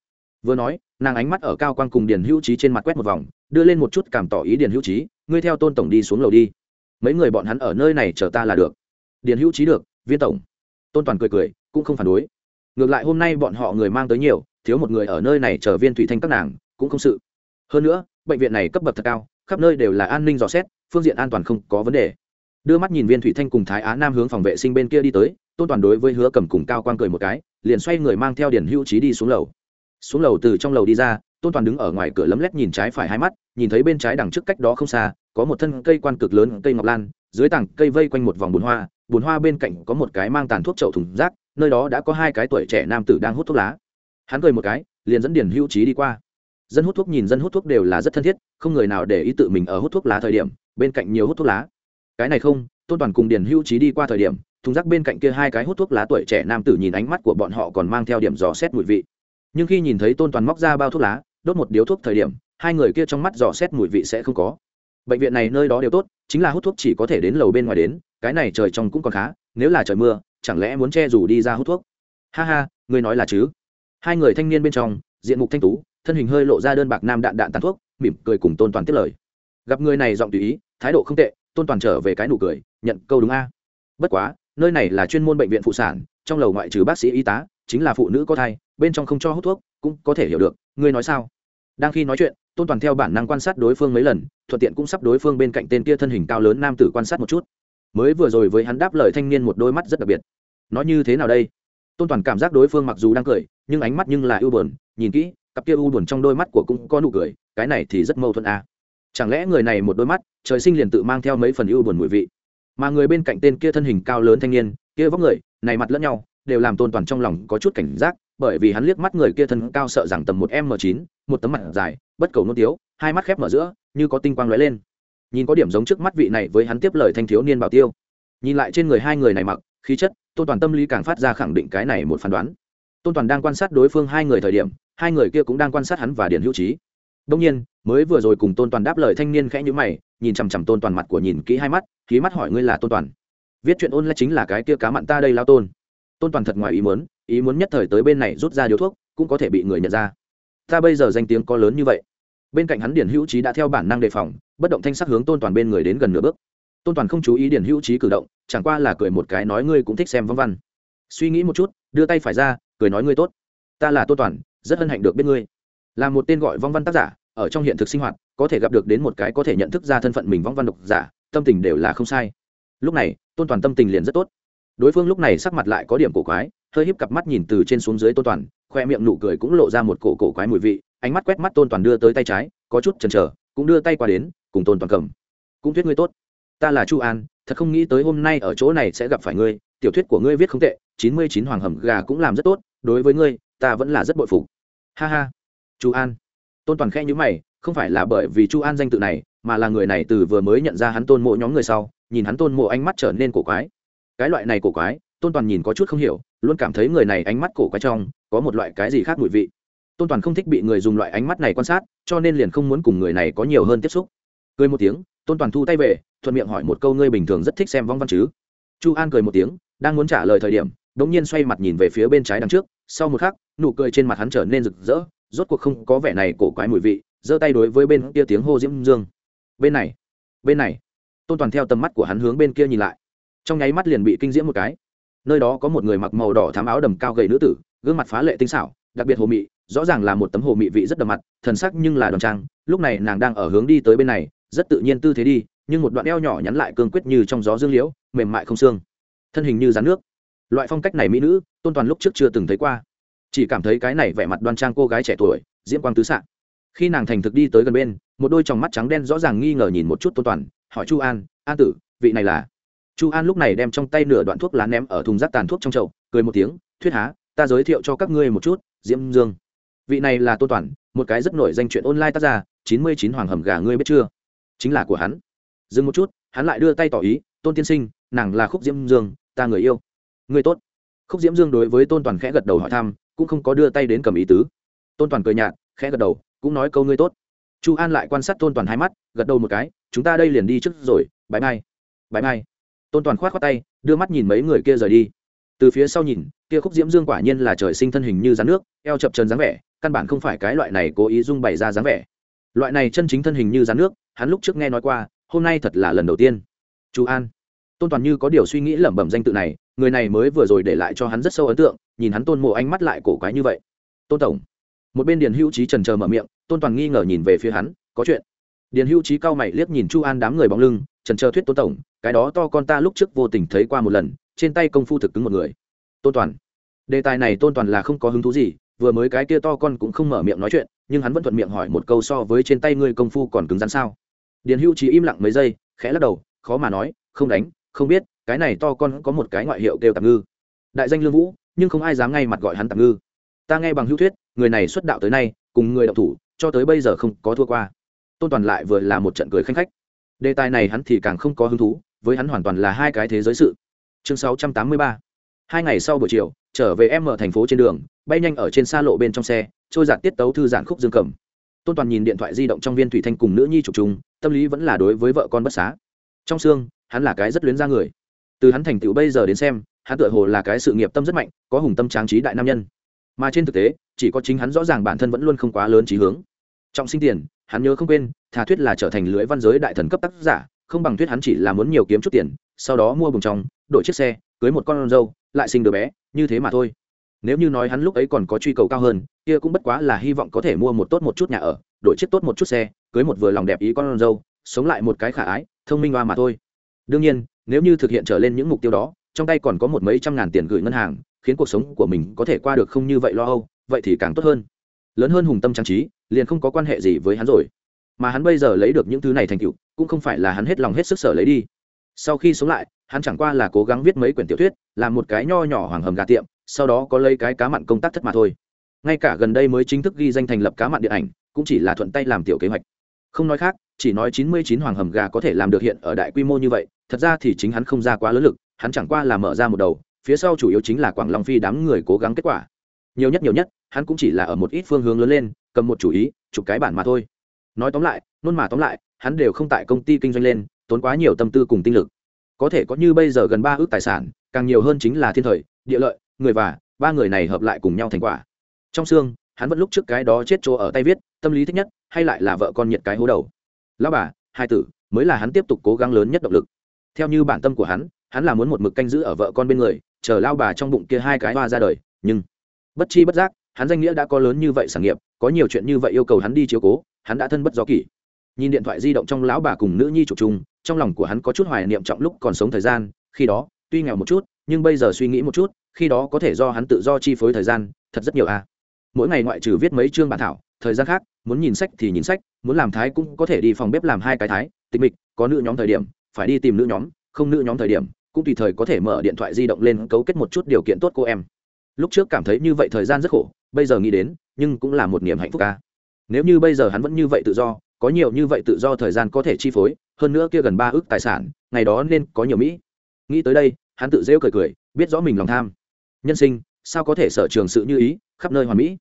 Speaker 1: Vừa nói, nàng ánh mắt ở cao quang cùng điền hữu trí trên mặt quét một vòng, đưa lên một chút cảm tỏ ý điền hữu trí ngươi theo tôn tổng đi xuống lầu đi. Mấy người bọn hắn ở nơi này chờ ta là được. Điền hữu trí được, viên tổng. Tôn toàn cười cười cũng không phản đối. Ngược lại hôm nay bọn họ người mang tới nhiều, thiếu một người ở nơi này chờ viên thủy thanh các nàng, cũng không sự. Hơn nữa, bệnh viện này cấp bậc thật cao, khắp nơi đều là an ninh dò xét, phương diện an toàn không có vấn đề. Đưa mắt nhìn viên thủy thanh cùng thái á nam hướng phòng vệ sinh bên kia đi tới, tôn toàn đối với hứa cầm cùng cao quang cười một cái, liền xoay người mang theo điền hữu trí đi xuống lầu. Xuống lầu từ trong lầu đi ra, tôn toàn đứng ở ngoài cửa lấm lét nhìn trái phải hai mắt, nhìn thấy bên trái đằng trước cách đó không xa, có một thân cây quan cực lớn, cây ngọc lan, dưới tảng cây vây quanh một vòng bùn hoa bùn hoa bên cạnh có một cái mang tàn thuốc chậu thùng rác nơi đó đã có hai cái tuổi trẻ nam tử đang hút thuốc lá. Hắn cười một cái, liền dẫn điền hữu trí đi qua. Dân hút thuốc nhìn dân hút thuốc đều là rất thân thiết, không người nào để ý tự mình ở hút thuốc lá thời điểm, bên cạnh nhiều hút thuốc lá. Cái này không, tôn toàn cùng điền hữu trí đi qua thời điểm, thùng rác bên cạnh kia hai cái hút thuốc lá tuổi trẻ nam tử nhìn ánh mắt của bọn họ còn mang theo điểm dò xét mùi vị. Nhưng khi nhìn thấy tôn toàn móc ra bao thuốc lá, đốt một điếu thuốc thời điểm, hai người kia trong mắt dò xét mùi vị sẽ không có. Bệnh viện này nơi đó đều tốt, chính là hút thuốc chỉ có thể đến lầu bên ngoài đến, cái này trời trong cũng còn khá, nếu là trời mưa chẳng lẽ muốn che dù đi ra hút thuốc? Ha ha, ngươi nói là chứ. Hai người thanh niên bên trong, diện mục thanh tú, thân hình hơi lộ ra đơn bạc nam đạn đạn tàn thuốc, mỉm cười cùng tôn toàn tiếp lời. Gặp người này giọng tùy ý, thái độ không tệ, tôn toàn trở về cái nụ cười, nhận câu đúng a. Bất quá, nơi này là chuyên môn bệnh viện phụ sản, trong lầu ngoại trừ bác sĩ y tá, chính là phụ nữ có thai, bên trong không cho hút thuốc, cũng có thể hiểu được, ngươi nói sao? Đang khi nói chuyện, tôn toàn theo bản năng quan sát đối phương mấy lần, thuận tiện cũng sắp đối phương bên cạnh tên kia thân hình cao lớn nam tử quan sát một chút mới vừa rồi với hắn đáp lời thanh niên một đôi mắt rất đặc biệt. Nói như thế nào đây? Tôn toàn cảm giác đối phương mặc dù đang cười, nhưng ánh mắt nhưng là ưu buồn, nhìn kỹ, cặp kia ưu buồn trong đôi mắt của cũng có nụ cười, cái này thì rất mâu thuẫn à. chẳng lẽ người này một đôi mắt, trời sinh liền tự mang theo mấy phần ưu buồn mùi vị? Mà người bên cạnh tên kia thân hình cao lớn thanh niên, kia vóc người, này mặt lẫn nhau, đều làm tôn toàn trong lòng có chút cảnh giác, bởi vì hắn liếc mắt người kia thân cao sợ rằng tầm một m chín, một tấm mặt dài, bất cầu nôn tiếu, hai mắt khép mở giữa, như có tinh quang lóe lên nhìn có điểm giống trước mắt vị này với hắn tiếp lời thanh thiếu niên bảo tiêu. Nhìn lại trên người hai người này mặc, khí chất, tôn toàn tâm lý càng phát ra khẳng định cái này một phán đoán. Tôn toàn đang quan sát đối phương hai người thời điểm, hai người kia cũng đang quan sát hắn và điền hữu trí đông nhiên, mới vừa rồi cùng tôn toàn đáp lời thanh niên khẽ nhữ mày, nhìn chằm chằm tôn toàn mặt của nhìn kỹ hai mắt, khí mắt hỏi ngươi là tôn toàn. Viết chuyện ôn lại chính là cái kia cá mặn ta đây lao tôn. Tôn toàn thật ngoài ý muốn ý muốn nhất thời tới bên này rút ra điếu thuốc, cũng có thể bị người nhận ra. Ta bây giờ danh tiếng có lớn như vậy bên cạnh hắn điển hữu trí đã theo bản năng đề phòng, bất động thanh sắc hướng tôn toàn bên người đến gần nửa bước. Tôn toàn không chú ý điển hữu trí cử động, chẳng qua là cười một cái nói ngươi cũng thích xem vong văn. Suy nghĩ một chút, đưa tay phải ra, cười nói ngươi tốt. Ta là tôn toàn, rất hân hạnh được biết ngươi. Là một tên gọi vong văn tác giả, ở trong hiện thực sinh hoạt, có thể gặp được đến một cái có thể nhận thức ra thân phận mình vong văn độc giả, tâm tình đều là không sai. Lúc này, tôn toàn tâm tình liền rất tốt. Đối phương lúc này sắc mặt lại có điểm cổ quái, hơi híp cặp mắt nhìn từ trên xuống dưới tôn toàn, khoe miệng nụ cười cũng lộ ra một cổ cổ quái mùi vị ánh mắt quét mắt tôn toàn đưa tới tay trái, có chút chần chờ, cũng đưa tay qua đến, cùng tôn toàn cầm. Cũng thuyết ngươi tốt. Ta là chu an, thật không nghĩ tới hôm nay ở chỗ này sẽ gặp phải ngươi, tiểu thuyết của ngươi viết không tệ, chín mươi chín hoàng hầm gà cũng làm rất tốt, đối với ngươi, ta vẫn là rất bội phục. Ha ha. Chu an. Tôn toàn khe nhữ mày, không phải là bởi vì chu an danh tự này, mà là người này từ vừa mới nhận ra hắn tôn mộ nhóm người sau, nhìn hắn tôn mộ ánh mắt trở nên cổ quái. Cái loại này cổ quái, tôn toàn nhìn có chút không hiểu, luôn cảm thấy người này ánh mắt cổ quái trong, có một loại cái gì khác mùi vị tôn toàn không thích bị người dùng loại ánh mắt này quan sát cho nên liền không muốn cùng người này có nhiều hơn tiếp xúc cười một tiếng tôn toàn thu tay về thuận miệng hỏi một câu ngươi bình thường rất thích xem vong văn chứ chu an cười một tiếng đang muốn trả lời thời điểm đ ỗ n g nhiên xoay mặt nhìn về phía bên trái đằng trước sau một khắc nụ cười trên mặt hắn trở nên rực rỡ rốt cuộc không có vẻ này cổ quái mùi vị giơ tay đối với bên kia tiếng hô diễm dương bên này bên này tôn toàn theo tầm mắt của hắn hướng bên kia nhìn lại trong nháy mắt liền bị kinh diễm một cái nơi đó có một người mặc màu đỏ thám áo đầm cao gầy nữ tử gương mặt phá lệ tinh xảo đặc biệt hồ mị rõ ràng là một tấm hồ mị vị rất đậm mặt, thần sắc nhưng là đòn trang. Lúc này nàng đang ở hướng đi tới bên này, rất tự nhiên tư thế đi, nhưng một đoạn eo nhỏ nhắn lại cương quyết như trong gió dương liễu, mềm mại không xương. Thân hình như rán nước. Loại phong cách này mỹ nữ, tôn toàn lúc trước chưa từng thấy qua. Chỉ cảm thấy cái này vẻ mặt đoan trang cô gái trẻ tuổi, diễm quang tứ s khi nàng thành thực đi tới gần bên, một đôi tròng mắt trắng đen rõ ràng nghi ngờ nhìn một chút tôn toàn, hỏi chu an an tử, vị này là? Chu an lúc này đem trong tay nửa đoạn thuốc lá ném ở thùng rác tàn thuốc trong chậu, cười một tiếng, thuyết há, ta giới thiệu cho các ngươi một chút, diễm dương vị này là tôn toàn một cái rất nổi danh chuyện online tác giả chín mươi chín hoàng hầm gà ngươi biết chưa chính là của hắn dừng một chút hắn lại đưa tay tỏ ý tôn tiên sinh nàng là khúc diễm dương ta người yêu người tốt khúc diễm dương đối với tôn toàn khẽ gật đầu hỏi thăm cũng không có đưa tay đến cầm ý tứ tôn toàn cười nhạt khẽ gật đầu cũng nói câu ngươi tốt chu an lại quan sát tôn toàn hai mắt gật đầu một cái chúng ta đây liền đi trước rồi bãi mai bãi mai tôn toàn k h o á t khoác tay đưa mắt nhìn mấy người kia rời đi từ phía sau nhìn kia khúc diễm dương quả nhiên là trời sinh thân hình như rắn nước, eo chập trần dáng vẻ, căn bản không phải cái loại này cố ý dung bày ra dáng vẻ. Loại này chân chính thân hình như rắn nước, hắn lúc trước nghe nói qua, hôm nay thật là lần đầu tiên. Chú an. Tôn toàn như có điều suy nghĩ lẩm bẩm danh tự này, người này mới vừa rồi để lại cho hắn rất sâu ấn tượng, nhìn hắn tôn mộ ánh mắt lại cổ quái như vậy. Tôn tổng. Một bên điền hữu trí trần trờ mở miệng, tôn toàn nghi ngờ nhìn về phía hắn, có chuyện. Điền hữu trí cao mày liếc nhìn chu an đám người bóng lưng, trần trờ thuyết tôn tổng, cái đó to con ta lúc trước vô tình thấy qua một lần, trên tay công phu thực cứng một người tôn toàn. Đề tài này tôn toàn là không có hứng thú gì, vừa mới cái kia to con cũng không mở miệng nói chuyện, nhưng hắn vẫn thuận miệng hỏi một câu so với trên tay ngươi công phu còn cứng rắn sao. Điền hữu chỉ im lặng mấy giây, khẽ lắc đầu, khó mà nói, không đánh, không biết, cái này to con có một cái ngoại hiệu kêu tạm ngư. Đại danh lương vũ, nhưng không ai dám ngay mặt gọi hắn tạm ngư. Ta nghe bằng hữu thuyết, người này xuất đạo tới nay, cùng người đạo thủ, cho tới bây giờ không có thua qua. Tôn toàn lại vừa là một trận cười khanh khách. Đề tài này hắn thì càng không có hứng thú, với hắn hoàn toàn là hai cái thế giới sự. Chương 683 hai ngày sau buổi chiều, trở về em ở thành phố trên đường, bay nhanh ở trên xa lộ bên trong xe, trôi giạt tiết tấu thư giãn khúc dương cầm. Tôn toàn nhìn điện thoại di động trong viên thủy thanh cùng nữ nhi trục trùng tâm lý vẫn là đối với vợ con bất xá. Trong xương, hắn là cái rất luyến ra người. Từ hắn thành tựu bây giờ đến xem, hắn tựa hồ là cái sự nghiệp tâm rất mạnh, có hùng tâm tráng trí đại nam nhân. Mà trên thực tế, chỉ có chính hắn rõ ràng bản thân vẫn luôn không quá lớn trí hướng. Trọng sinh tiền, hắn nhớ không quên thà thuyết là trở thành lưới văn giới đại thần cấp tác giả, không bằng thuyết hắn chỉ là muốn nhiều kiếm chút tiền, sau đó mua bùng trong, đổi chiếc xe, cưới một con dâu lại sinh đứa bé, như thế mà thôi. Nếu như nói hắn lúc ấy còn có truy cầu cao hơn, kia cũng bất quá là hy vọng có thể mua một tốt một chút nhà ở, đổi chiếc tốt một chút xe, cưới một vừa lòng đẹp ý con dâu, sống lại một cái khả ái, thông minh hoa mà thôi. Đương nhiên, nếu như thực hiện trở lên những mục tiêu đó, trong tay còn có một mấy trăm ngàn tiền gửi ngân hàng, khiến cuộc sống của mình có thể qua được không như vậy lo âu, vậy thì càng tốt hơn. Lớn hơn hùng tâm trang trí, liền không có quan hệ gì với hắn rồi. Mà hắn bây giờ lấy được những thứ này thành tựu, cũng không phải là hắn hết lòng hết sức sở lấy đi. Sau khi sống lại hắn chẳng qua là cố gắng viết mấy quyển tiểu thuyết, làm một cái nho nhỏ hoàng hầm gà tiệm, sau đó có lấy cái cá mặn công tác thất mà thôi. Ngay cả gần đây mới chính thức ghi danh thành lập cá mặn điện ảnh, cũng chỉ là thuận tay làm tiểu kế hoạch. Không nói khác, chỉ nói chín mươi chín hoàng hầm gà có thể làm được hiện ở đại quy mô như vậy, thật ra thì chính hắn không ra quá lớn lực, hắn chẳng qua là mở ra một đầu, phía sau chủ yếu chính là quảng long phi đám người cố gắng kết quả. Nhiều nhất nhiều nhất, hắn cũng chỉ là ở một ít phương hướng lớn lên, cầm một chủ ý, chụp cái bản mà thôi. Nói tóm lại, nôn mà tóm lại, hắn đều không tại công ty kinh doanh lên, tốn quá nhiều tâm tư cùng tinh lực có thể có như bây giờ gần ba ước tài sản, càng nhiều hơn chính là thiên thời, địa lợi, người và, ba người này hợp lại cùng nhau thành quả. Trong xương, hắn vẫn lúc trước cái đó chết chỗ ở tay viết, tâm lý thích nhất, hay lại là vợ con nhiệt cái hố đầu. Lão bà, hai tử, mới là hắn tiếp tục cố gắng lớn nhất động lực. Theo như bản tâm của hắn hắn là muốn một mực canh giữ ở vợ con bên người, chờ lao bà trong bụng kia hai cái hoa ra đời, nhưng bất chi bất giác, hắn danh nghĩa đã có lớn như vậy sản nghiệp, có nhiều chuyện như vậy yêu cầu hắn đi chiếu cố, hắn đã thân bất gió kỷ. Nhìn điện thoại di động trong lão bà cùng nữ nhi chụp chung trong lòng của hắn có chút hoài niệm trọng lúc còn sống thời gian, khi đó, tuy nghèo một chút, nhưng bây giờ suy nghĩ một chút, khi đó có thể do hắn tự do chi phối thời gian, thật rất nhiều a mỗi ngày ngoại trừ viết mấy chương bản thảo, thời gian khác, muốn nhìn sách thì nhìn sách, muốn làm thái cũng có thể đi phòng bếp làm hai cái thái, tịch mịch, có nữ nhóm thời điểm, phải đi tìm nữ nhóm, không nữ nhóm thời điểm, cũng tùy thời có thể mở điện thoại di động lên cấu kết một chút điều kiện tốt cô em. Lúc trước cảm thấy như vậy thời gian rất khổ, bây giờ nghĩ đến, nhưng cũng là một niềm hạnh phúc ca nếu như bây giờ hắn vẫn như vậy tự do có nhiều như vậy tự do thời gian có thể chi phối, hơn nữa kia gần ba ước tài sản, ngày đó nên có nhiều mỹ. Nghĩ tới đây, hắn tự rêu cười cười, biết rõ mình lòng tham. Nhân sinh, sao có thể sở trường sự như ý, khắp nơi hoàn mỹ?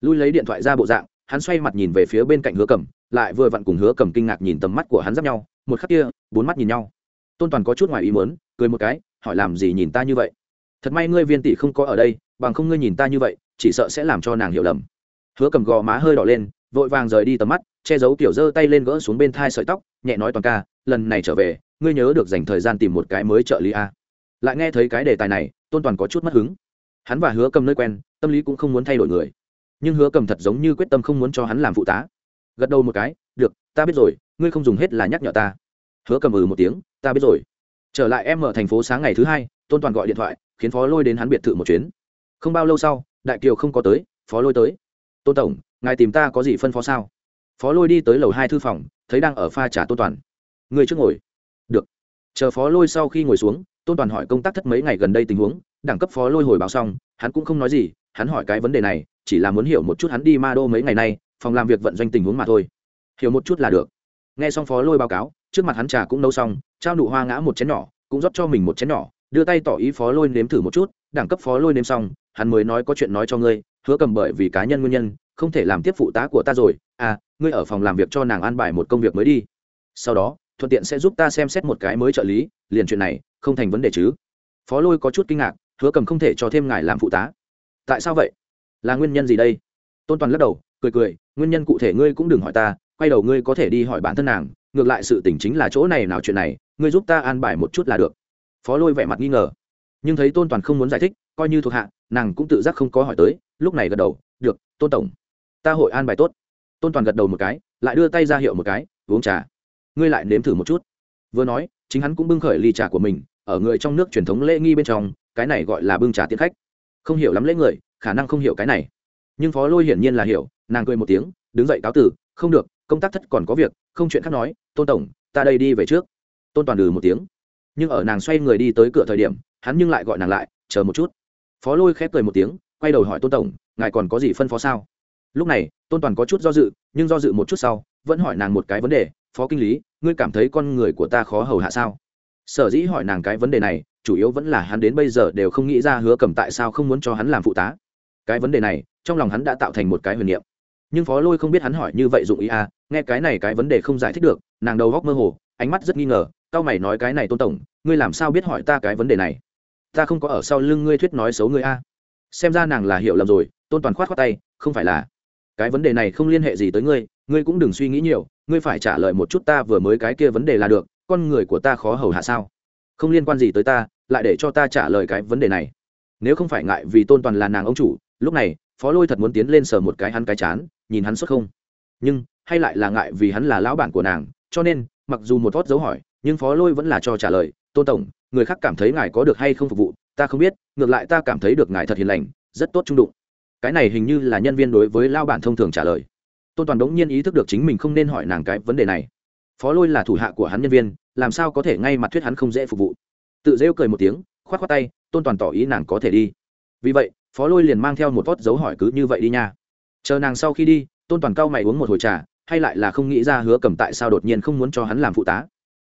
Speaker 1: Lui lấy điện thoại ra bộ dạng, hắn xoay mặt nhìn về phía bên cạnh hứa cầm, lại vừa vặn cùng hứa cầm kinh ngạc nhìn tầm mắt của hắn giáp nhau, một khắc kia, bốn mắt nhìn nhau. Tôn toàn có chút ngoài ý muốn, cười một cái, hỏi làm gì nhìn ta như vậy? Thật may ngươi viên tỷ không có ở đây, bằng không ngươi nhìn ta như vậy, chỉ sợ sẽ làm cho nàng hiểu lầm. Hứa cầm gò má hơi đỏ lên, vội vàng rời đi tầm mắt che giấu kiểu giơ tay lên gỡ xuống bên thai sợi tóc, nhẹ nói toàn ca, lần này trở về, ngươi nhớ được dành thời gian tìm một cái mới trợ lý a lại nghe thấy cái đề tài này, tôn toàn có chút mất hứng. Hắn và hứa cầm nơi quen, tâm lý cũng không muốn thay đổi người. Nhưng hứa cầm thật giống như quyết tâm không muốn cho hắn làm phụ tá. Gật đầu một cái, được, ta biết rồi, ngươi không dùng hết là nhắc nhở ta. Hứa cầm ừ một tiếng, ta biết rồi. Trở lại em ở thành phố sáng ngày thứ hai, tôn toàn gọi điện thoại, khiến phó lôi đến hắn biệt thự một chuyến. Không bao lâu sau, đại kiều không có tới, phó lôi tới. Tôn tổng, ngài tìm ta có gì phân phó sao? Phó lôi đi tới lầu hai thư phòng, thấy đang ở pha trả tôn toàn. Người trước ngồi. Được. Chờ phó lôi sau khi ngồi xuống, tôn toàn hỏi công tác thất mấy ngày gần đây tình huống, đẳng cấp phó lôi hồi báo xong, hắn cũng không nói gì, hắn hỏi cái vấn đề này, chỉ là muốn hiểu một chút hắn đi ma đô mấy ngày nay, phòng làm việc vận doanh tình huống mà thôi. Hiểu một chút là được. Nghe xong phó lôi báo cáo, trước mặt hắn trà cũng nấu xong, trao nụ hoa ngã một chén nhỏ, cũng rót cho mình một chén nhỏ, đưa tay tỏ ý phó lôi nếm thử một chút, đẳng cấp phó lôi nếm xong, hắn mới nói có chuyện nói cho ngươi, hứa cầm bởi vì cá nhân nguyên nhân, không thể làm tiếp phụ tá của ta rồi à ngươi ở phòng làm việc cho nàng an bài một công việc mới đi. Sau đó, thuận tiện sẽ giúp ta xem xét một cái mới trợ lý, liền chuyện này, không thành vấn đề chứ. Phó lôi có chút kinh ngạc, hứa cầm không thể cho thêm ngài làm phụ tá. Tại sao vậy? Là nguyên nhân gì đây? Tôn toàn lắc đầu, cười cười, nguyên nhân cụ thể ngươi cũng đừng hỏi ta, quay đầu ngươi có thể đi hỏi bản thân nàng, ngược lại sự tỉnh chính là chỗ này nào chuyện này, ngươi giúp ta an bài một chút là được. Phó lôi vẻ mặt nghi ngờ. Nhưng thấy tôn toàn không muốn giải thích, coi như thuộc hạ, nàng cũng tự giác không có hỏi tới, lúc này gật đầu, được, tôn tổng, ta hội an bài tốt tôn toàn gật đầu một cái, lại đưa tay ra hiệu một cái, uống trà. Ngươi lại nếm thử một chút. Vừa nói, chính hắn cũng bưng khởi ly trà của mình, ở người trong nước truyền thống lễ nghi bên trong, cái này gọi là bưng trà tiến khách. Không hiểu lắm lễ người, khả năng không hiểu cái này. Nhưng phó lôi hiển nhiên là hiểu, nàng cười một tiếng, đứng dậy cáo tử, không được, công tác thất còn có việc, không chuyện khác nói, tôn tổng, ta đây đi về trước. Tôn toàn ừ một tiếng. Nhưng ở nàng xoay người đi tới cửa thời điểm, hắn nhưng lại gọi nàng lại, chờ một chút. Phó lôi khép cười một tiếng, quay đầu hỏi tôn tổng, ngài còn có gì phân phó sao? Lúc này, tôn toàn có chút do dự, nhưng do dự một chút sau, vẫn hỏi nàng một cái vấn đề, phó kinh lý, ngươi cảm thấy con người của ta khó hầu hạ sao? Sở dĩ hỏi nàng cái vấn đề này, chủ yếu vẫn là hắn đến bây giờ đều không nghĩ ra hứa cầm tại sao không muốn cho hắn làm phụ tá. Cái vấn đề này, trong lòng hắn đã tạo thành một cái huyền niệm. Nhưng phó lôi không biết hắn hỏi như vậy dụng ý à nghe cái này cái vấn đề không giải thích được, nàng đầu góc mơ hồ, ánh mắt rất nghi ngờ cao mày nói cái này tôn tổng, ngươi làm sao biết hỏi ta cái vấn đề này? Ta không có ở sau lưng ngươi thuyết nói xấu ngươi a. Xem ra nàng là hiểu lầm rồi, tôn toàn khoát khoát tay, không phải là cái vấn đề này không liên hệ gì tới ngươi ngươi cũng đừng suy nghĩ nhiều, ngươi phải trả lời một chút ta vừa mới cái kia vấn đề là được, con người của ta khó hầu hạ sao? Không liên quan gì tới ta, lại để cho ta trả lời cái vấn đề này. Nếu không phải ngại vì tôn toàn là nàng ông chủ, lúc này, phó lôi thật muốn tiến lên sờ một cái hắn cái chán, nhìn hắn xuất không. Nhưng, hay lại là ngại vì hắn là lão bản của nàng, cho nên, mặc dù một thót dấu hỏi, nhưng phó lôi vẫn là cho trả lời, tôn tổng, người khác cảm thấy ngài có được hay không phục vụ, ta không biết, ngược lại ta cảm thấy được ngài thật hiền lành, rất tốt trung đụng cái này hình như là nhân viên đối với lao bản thông thường trả lời. Tôn toàn đống nhiên ý thức được chính mình không nên hỏi nàng cái vấn đề này. Phó lôi là thủ hạ của hắn nhân viên, làm sao có thể ngay mặt thuyết hắn không dễ phục vụ. Tự rêu cười một tiếng k h o á t k h o á tay, tôn toàn tỏ ý nàng có thể đi. Vì vậy, phó lôi liền mang theo một vót dấu hỏi cứ như vậy đi nha. Chờ nàng sau khi đi, tôn toàn cao mày uống một hồi trà, hay lại là không nghĩ ra hứa cầm tại sao đột nhiên không muốn cho hắn làm phụ tá.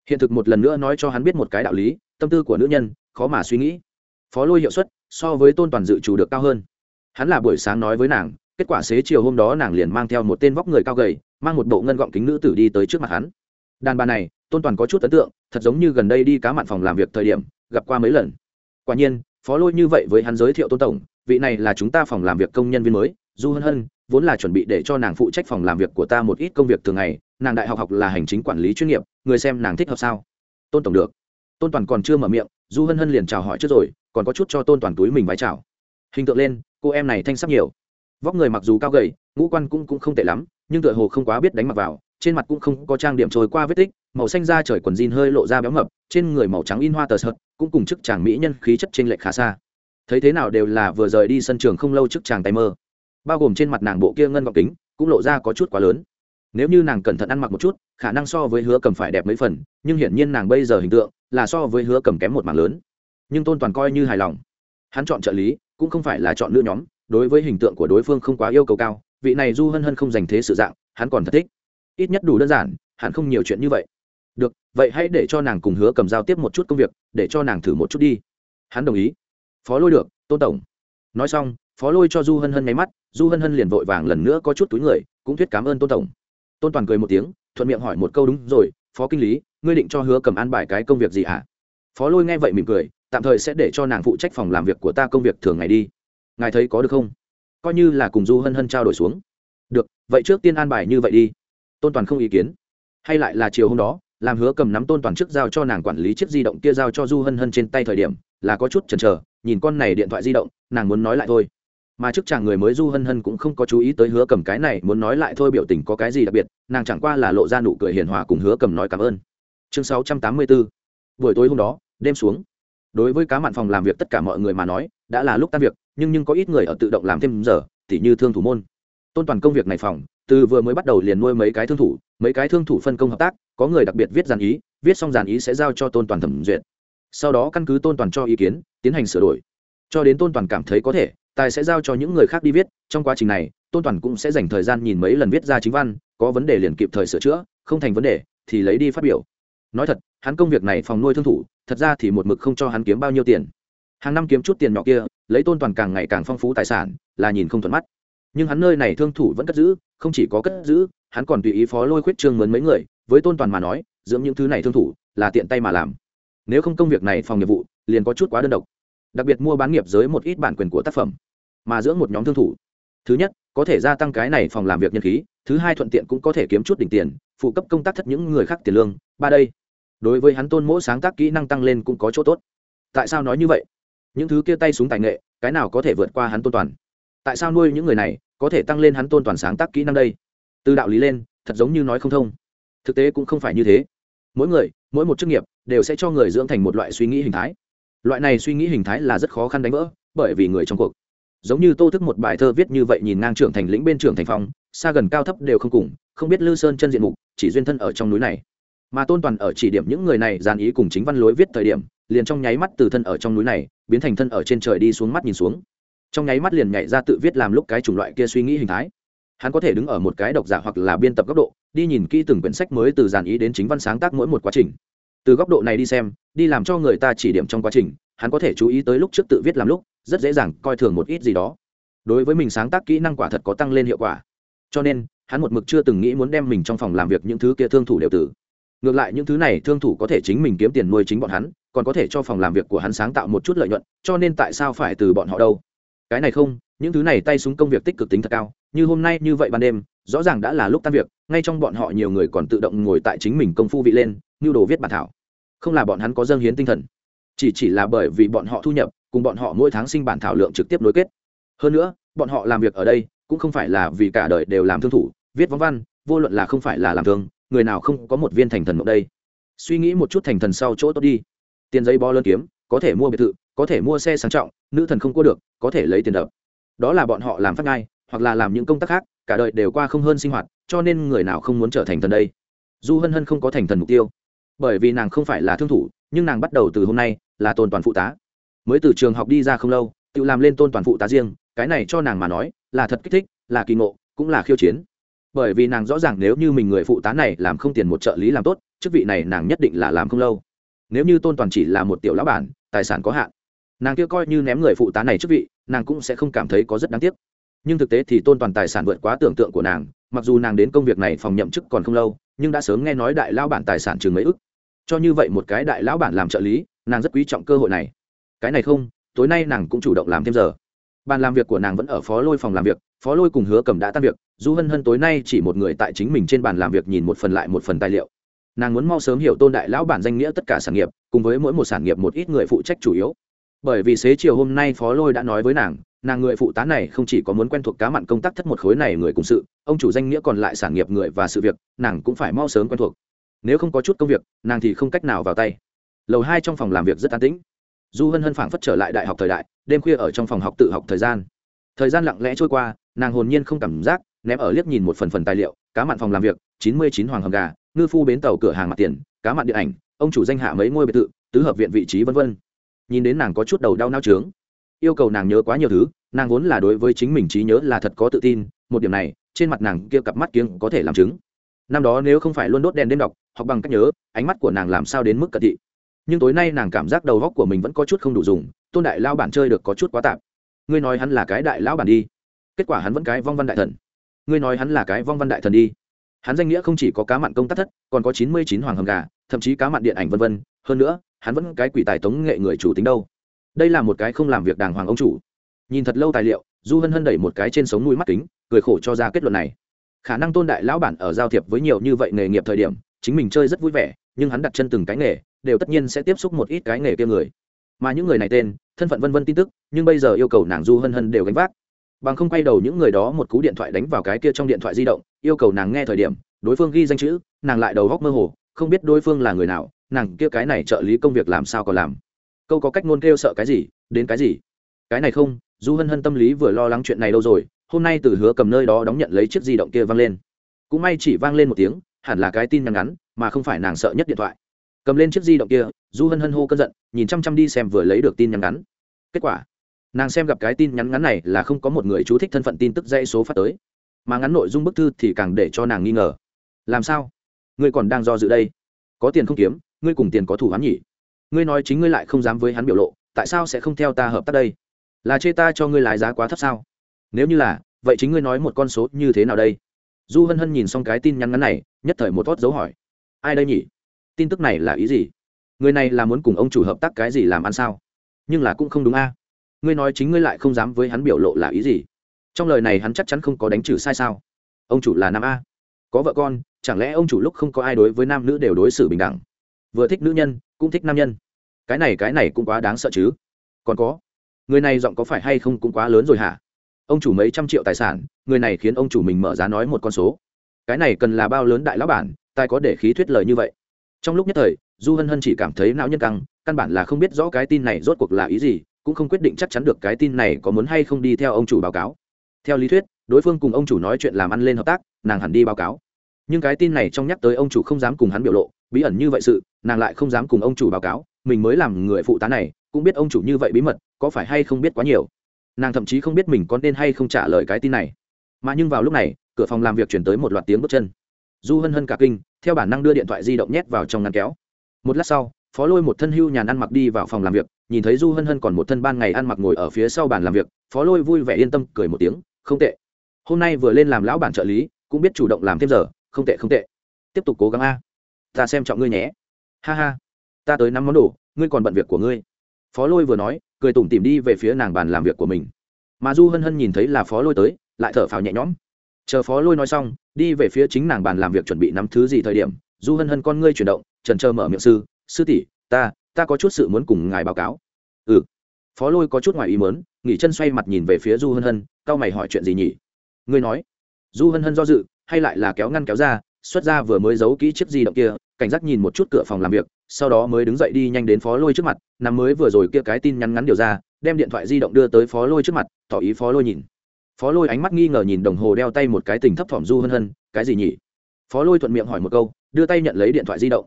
Speaker 1: Hiện thực một lần nữa nói cho hắn biết một cái đạo lý, tâm tư của nữ nhân, khó mà suy nghĩ. Phó lôi hiệu suất so với tôn toàn dự trù được cao hơn hắn là buổi sáng nói với nàng, kết quả xế chiều hôm đó nàng liền mang theo một tên vóc người cao gầy, mang một bộ ngân gọng kính nữ tử đi tới trước mặt hắn. Đàn bà này, tôn toàn có chút ấn tượng, thật giống như gần đây đi cá mặn phòng làm việc thời điểm, gặp qua mấy lần. Quả nhiên, phó lôi như vậy với hắn giới thiệu tôn tổng, vị này là chúng ta phòng làm việc công nhân viên mới, du hân hân, vốn là chuẩn bị để cho nàng phụ trách phòng làm việc của ta một ít công việc thường ngày, nàng đại học học là hành chính quản lý chuyên nghiệp, người xem nàng thích hợp sao? Tôn tổng được. Tôn toàn còn chưa mở miệng, du hân hân liền chào hỏi trước rồi, còn có chút cho tôn toàn túi mình vái chào hình tượng lên cô em này thanh sắc nhiều. Vóc người mặc dù cao gầy ngũ quan cũng, cũng không tệ lắm nhưng tựa hồ không quá biết đánh mặc vào trên mặt cũng không có trang điểm trôi qua vết tích màu xanh da trời quần jean hơi lộ ra béo mập trên người màu trắng in hoa tờ sợt cũng cùng chức chàng mỹ nhân khí chất trên lệch khá xa. Thấy thế nào đều là vừa rời đi sân trường không lâu chức chàng tay mơ. Bao gồm trên mặt nàng bộ kia ngân gọc kính cũng lộ ra có chút quá lớn. Nếu như nàng cẩn thận ăn mặc một chút khả năng so với hứa cầm phải đẹp mấy phần nhưng hiển nhiên nàng bây giờ hình tượng là so với hứa cầm kém một mảng lớn. Nhưng tôn toàn coi như hài lòng. Hắn chọn trợ lý cũng không phải là chọn nữ nhóm, đối với hình tượng của đối phương không quá yêu cầu cao, vị này du hân hân không dành thế sự dạng, hắn còn thật thích. Ít nhất đủ đơn giản, hắn không nhiều chuyện như vậy. Được, vậy hãy để cho nàng cùng hứa cầm giao tiếp một chút công việc, để cho nàng thử một chút đi. Hắn đồng ý. Phó lôi được, tôn tổng. Nói xong, phó lôi cho du hân hân nháy mắt, du hân hân liền vội vàng lần nữa có chút túi người, cũng thuyết cảm ơn tôn tổng. Tôn toàn cười một tiếng, thuận miệng hỏi một câu đúng rồi, phó kinh lý, ngươi định cho hứa cầm an bài cái công việc gì hả? Phó lôi nghe vậy mỉm cười tạm thời sẽ để cho nàng phụ trách phòng làm việc của ta công việc thường ngày đi. Ngài thấy có được không? Coi như là cùng du hân hân trao đổi xuống. Được, vậy trước tiên an bài như vậy đi. Tôn toàn không ý kiến. Hay lại là chiều hôm đó, làm hứa cầm nắm tôn toàn trước giao cho nàng quản lý chiếc di động kia giao cho du hân hân trên tay thời điểm, là có chút chần chờ, nhìn con này điện thoại di động, nàng muốn nói lại thôi. Mà trước chàng người mới du hân hân cũng không có chú ý tới hứa cầm cái này, muốn nói lại thôi biểu tình có cái gì đặc biệt, nàng chẳng qua là lộ ra nụ cười hiền hòa cùng hứa cầm nói cảm ơn. Chương sáu trăm tám mươi bốn buổi tối hôm đó, đêm xuống đối với cá mặn phòng làm việc tất cả mọi người mà nói, đã là lúc tan việc, nhưng nhưng có ít người ở tự động làm thêm giờ, tỉ như thương thủ môn. Tôn toàn công việc này phòng, từ vừa mới bắt đầu liền nuôi mấy cái thương thủ, mấy cái thương thủ phân công hợp tác, có người đặc biệt viết dàn ý, viết xong dàn ý sẽ giao cho tôn toàn thẩm duyệt. Sau đó căn cứ tôn toàn cho ý kiến, tiến hành sửa đổi. Cho đến tôn toàn cảm thấy có thể, tài sẽ giao cho những người khác đi viết, trong quá trình này, tôn toàn cũng sẽ dành thời gian nhìn mấy lần viết ra chính văn, có vấn đề liền kịp thời sửa chữa, không thành vấn đề, thì lấy đi phát biểu. Nói thật hắn công việc này phòng nuôi thương thủ, thật ra thì một mực không cho hắn kiếm bao nhiêu tiền. Hàng năm kiếm chút tiền nhỏ kia, lấy tôn toàn càng ngày càng phong phú tài sản, là nhìn không thuận mắt. Nhưng hắn nơi này thương thủ vẫn cất giữ, không chỉ có cất giữ, hắn còn tùy ý phó lôi khuyết trương mướn mấy người, với tôn toàn mà nói, dưỡng những thứ này thương thủ, là tiện tay mà làm. Nếu không công việc này phòng nghiệp vụ, liền có chút quá đơn độc. Đặc biệt mua bán nghiệp giới một ít bản quyền của tác phẩm, mà dưỡng một nhóm thương thủ. Thứ nhất, có thể gia tăng cái này phòng làm việc nhân khí, thứ hai thuận tiện cũng có thể kiếm chút đỉnh tiền, phụ cấp công tác thất những người khác tiền lương. Ba đây đối với hắn tôn mỗi sáng tác kỹ năng tăng lên cũng có chỗ tốt. Tại sao nói như vậy? Những thứ kia tay súng tài nghệ, cái nào có thể vượt qua hắn tôn toàn? Tại sao nuôi những người này có thể tăng lên hắn tôn toàn sáng tác kỹ năng đây? Từ đạo lý lên, thật giống như nói không thông. Thực tế cũng không phải như thế. Mỗi người, mỗi một chức nghiệp đều sẽ cho người dưỡng thành một loại suy nghĩ hình thái. Loại này suy nghĩ hình thái là rất khó khăn đánh vỡ, bởi vì người trong cuộc. Giống như tô thức một bài thơ viết như vậy nhìn ngang trưởng thành lĩnh bên trưởng thành phong, xa gần cao thấp đều không cùng, không biết lư sơn chân diện mục, chỉ duyên thân ở trong núi này mà tôn toàn ở chỉ điểm những người này dàn ý cùng chính văn lối viết thời điểm, liền trong nháy mắt từ thân ở trong núi này, biến thành thân ở trên trời đi xuống mắt nhìn xuống. Trong nháy mắt liền nhảy ra tự viết làm lúc cái chủng loại kia suy nghĩ hình thái. Hắn có thể đứng ở một cái độc giả hoặc là biên tập góc độ, đi nhìn kỹ từng quyển sách mới từ dàn ý đến chính văn sáng tác mỗi một quá trình. Từ góc độ này đi xem, đi làm cho người ta chỉ điểm trong quá trình, hắn có thể chú ý tới lúc trước tự viết làm lúc, rất dễ dàng coi thường một ít gì đó. Đối với mình sáng tác kỹ năng quả thật có tăng lên hiệu quả. Cho nên, hắn một mực chưa từng nghĩ muốn đem mình trong phòng làm việc những thứ kia thương thủ đều tử ngược lại những thứ này thương thủ có thể chính mình kiếm tiền nuôi chính bọn hắn, còn có thể cho phòng làm việc của hắn sáng tạo một chút lợi nhuận, cho nên tại sao phải từ bọn họ đâu? Cái này không, những thứ này tay súng công việc tích cực tính thật cao, như hôm nay như vậy ban đêm, rõ ràng đã là lúc tan việc, ngay trong bọn họ nhiều người còn tự động ngồi tại chính mình công phu vị lên như đồ viết bản thảo. Không là bọn hắn có dâng hiến tinh thần, chỉ chỉ là bởi vì bọn họ thu nhập, cùng bọn họ mỗi tháng sinh bản thảo lượng trực tiếp nối kết. Hơn nữa, bọn họ làm việc ở đây, cũng không phải là vì cả đời đều làm thương thủ, viết vóng văn, vô luận là không phải là làm thương người nào không có một viên thành thần mộng đây? Suy nghĩ một chút thành thần sau chỗ tốt đi. Tiền giấy bó lớn kiếm, có thể mua biệt thự, có thể mua xe sang trọng, nữ thần không cua được, có thể lấy tiền đập. Đó là bọn họ làm phát ngay, hoặc là làm những công tác khác, cả đời đều qua không hơn sinh hoạt, cho nên người nào không muốn trở thành thần đây? Du hân hân không có thành thần mục tiêu. Bởi vì nàng không phải là thương thủ, nhưng nàng bắt đầu từ hôm nay là tôn toàn phụ tá. Mới từ trường học đi ra không lâu, tự làm lên tôn toàn phụ tá riêng, cái này cho nàng mà nói là thật kích thích, là kỳ ngộ, cũng là khiêu chiến bởi vì nàng rõ ràng nếu như mình người phụ tá này làm không tiền một trợ lý làm tốt, chức vị này nàng nhất định là làm không lâu. Nếu như tôn toàn chỉ là một tiểu lão bản, tài sản có hạn, nàng kia coi như ném người phụ tá này chức vị, nàng cũng sẽ không cảm thấy có rất đáng tiếc. Nhưng thực tế thì tôn toàn tài sản vượt quá tưởng tượng của nàng, mặc dù nàng đến công việc này phòng nhậm chức còn không lâu, nhưng đã sớm nghe nói đại lão bản tài sản chừng mấy ức. Cho như vậy một cái đại lão bản làm trợ lý, nàng rất quý trọng cơ hội này. Cái này không, tối nay nàng cũng chủ động làm thêm giờ. Bàn làm việc của nàng vẫn ở phó lôi phòng làm việc phó lôi cùng hứa cầm đã tan việc, du hân hân tối nay chỉ một người tại chính mình trên bàn làm việc nhìn một phần lại một phần tài liệu. Nàng muốn mau sớm hiểu tôn đại lão bản danh nghĩa tất cả sản nghiệp, cùng với mỗi một sản nghiệp một ít người phụ trách chủ yếu. Bởi vì xế chiều hôm nay phó lôi đã nói với nàng nàng người phụ tá này không chỉ có muốn quen thuộc cá mặn công tác thất một khối này người cùng sự, ông chủ danh nghĩa còn lại sản nghiệp người và sự việc, nàng cũng phải mau sớm quen thuộc. Nếu không có chút công việc, nàng thì không cách nào vào tay. Lầu hai trong phòng làm việc rất an tĩnh. Du hân hân phảng phất trở lại đại học thời đại, đêm khuya ở trong phòng học tự học thời gian thời gian lặng lẽ trôi qua, nàng hồn nhiên không cảm giác, ném ở liếc nhìn một phần phần tài liệu, cá mặn phòng làm việc, chín mươi chín hoàng hầm gà, ngư phu bến tàu cửa hàng mặt tiền, cá mặn điện ảnh, ông chủ danh hạ mấy ngôi biệt thự, tứ hợp viện vị trí v v nhìn đến nàng có chút đầu đau nao trướng. Yêu cầu nàng nhớ quá nhiều thứ, nàng vốn là đối với chính mình trí nhớ là thật có tự tin, một điểm này, trên mặt nàng kia cặp mắt kiếng có thể làm chứng. Năm đó nếu không phải luôn đốt đèn đêm đọc hoặc bằng cách nhớ, ánh mắt của nàng làm sao đến mức cận thị. Nhưng tối nay nàng cảm giác đầu góc của mình vẫn có chút không đủ dùng, tôn đại lao bản chơi được có chút quá tạp ngươi nói hắn là cái đại lão bản đi. Kết quả hắn vẫn cái vong văn đại thần. Ngươi nói hắn là cái vong văn đại thần đi. Hắn danh nghĩa không chỉ có cá mặn công tác thất, còn có chín mươi chín hoàng hầm gà, thậm chí cá mặn điện ảnh vân vân. Hơn nữa, hắn vẫn cái quỷ tài tống nghệ người chủ tính đâu. Đây là một cái không làm việc đàng hoàng ông chủ. Nhìn thật lâu tài liệu, du hân hân đẩy một cái trên sống mũi mắt kính, cười khổ cho ra kết luận này. Khả năng tôn đại lão bản ở giao thiệp với nhiều như vậy nghề nghiệp thời điểm, chính mình chơi rất vui vẻ, nhưng hắn đặt chân từng cái nghề, đều tất nhiên sẽ tiếp xúc một ít cái nghề kia người. Mà những người này tên thân phận vân vân tin tức, nhưng bây giờ yêu cầu nàng du hân hân đều gánh vác. Bằng không quay đầu những người đó một cú điện thoại đánh vào cái kia trong điện thoại di động, yêu cầu nàng nghe thời điểm, đối phương ghi danh chữ, nàng lại đầu góc mơ hồ, không biết đối phương là người nào, nàng kia cái này trợ lý công việc làm sao còn làm. Câu có cách ngôn kêu sợ cái gì, đến cái gì? Cái này không, du hân hân tâm lý vừa lo lắng chuyện này đâu rồi, hôm nay từ hứa cầm nơi đó đóng nhận lấy chiếc di động kia vang lên. Cũng may chỉ vang lên một tiếng, hẳn là cái tin nhắn ngắn, mà không phải nàng sợ nhất điện thoại cầm lên chiếc di động kia, du hân hân hô cơn giận, nhìn chăm chăm đi xem vừa lấy được tin nhắn ngắn. Kết quả, nàng xem gặp cái tin nhắn ngắn này là không có một người chú thích thân phận tin tức dây số phát tới. Mà ngắn nội dung bức thư thì càng để cho nàng nghi ngờ. Làm sao? Ngươi còn đang do dự đây? Có tiền không kiếm, ngươi cùng tiền có thủ hắn nhỉ? Ngươi nói chính ngươi lại không dám với hắn biểu lộ, tại sao sẽ không theo ta hợp tác đây? Là chê ta cho ngươi lái giá quá thấp sao? Nếu như là, vậy chính ngươi nói một con số như thế nào đây? Du hân hân nhìn xong cái tin nhắn ngắn này, nhất thời một thót dấu hỏi. Ai đây nhỉ? Tin tức này là ý gì? Người này là muốn cùng ông chủ hợp tác cái gì làm ăn sao? Nhưng là cũng không đúng a. Ngươi nói chính ngươi lại không dám với hắn biểu lộ là ý gì? Trong lời này hắn chắc chắn không có đánh trừ sai sao? Ông chủ là nam a. Có vợ con, chẳng lẽ ông chủ lúc không có ai đối với nam nữ đều đối xử bình đẳng? Vừa thích nữ nhân, cũng thích nam nhân. Cái này cái này cũng quá đáng sợ chứ. Còn có, người này giọng có phải hay không cũng quá lớn rồi hả? Ông chủ mấy trăm triệu tài sản, người này khiến ông chủ mình mở giá nói một con số. Cái này cần là bao lớn đại lão bản, tài có để khí thuyết lời như vậy trong lúc nhất thời, du hân hân chỉ cảm thấy não nhân căng, căn bản là không biết rõ cái tin này rốt cuộc là ý gì, cũng không quyết định chắc chắn được cái tin này có muốn hay không đi theo ông chủ báo cáo. Theo lý thuyết, đối phương cùng ông chủ nói chuyện làm ăn lên hợp tác, nàng hẳn đi báo cáo. Nhưng cái tin này trong nhắc tới ông chủ không dám cùng hắn biểu lộ, bí ẩn như vậy sự, nàng lại không dám cùng ông chủ báo cáo, mình mới làm người phụ tá này, cũng biết ông chủ như vậy bí mật, có phải hay không biết quá nhiều. Nàng thậm chí không biết mình có nên hay không trả lời cái tin này. Mà nhưng vào lúc này, cửa phòng làm việc chuyển tới một loạt tiếng bước chân du hân hân cả kinh, theo bản năng đưa điện thoại di động nhét vào trong ngăn kéo. Một lát sau, phó lôi một thân hưu nhàn ăn mặc đi vào phòng làm việc, nhìn thấy du hân hân còn một thân ban ngày ăn mặc ngồi ở phía sau bàn làm việc, phó lôi vui vẻ yên tâm cười một tiếng, không tệ. Hôm nay vừa lên làm lão bản trợ lý, cũng biết chủ động làm thêm giờ, không tệ không tệ. Tiếp tục cố gắng a. Ta xem trọng ngươi nhé. Ha ha. Ta tới năm món đồ, ngươi còn bận việc của ngươi. Phó lôi vừa nói, cười tủm tìm đi về phía nàng bàn làm việc của mình. Mà du hân hân nhìn thấy là phó lôi tới, lại thở phào nhẹ nhõm chờ phó lôi nói xong, đi về phía chính nàng bàn làm việc chuẩn bị nắm thứ gì thời điểm, du hân hân con ngươi chuyển động, trần trơ mở miệng sư sư tỷ, ta ta có chút sự muốn cùng ngài báo cáo. Ừ. Phó lôi có chút ngoài ý mớn nghỉ chân xoay mặt nhìn về phía du hân hân c mày hỏi chuyện gì nhỉ? Ngươi nói. Du hân hân do dự, hay lại là kéo ngăn kéo ra, xuất ra vừa mới giấu kỹ chiếc di động kia, cảnh giác nhìn một chút cửa phòng làm việc, sau đó mới đứng dậy đi nhanh đến phó lôi trước mặt, nằm mới vừa rồi kia cái tin nhắn ngắn điều ra, đem điện thoại di động đưa tới phó lôi trước mặt, tỏ ý phó lôi nhìn phó lôi ánh mắt nghi ngờ nhìn đồng hồ đeo tay một cái tình thấp thỏm du hân hân, cái gì nhỉ? Phó lôi thuận miệng hỏi một câu, đưa tay nhận lấy điện thoại di động.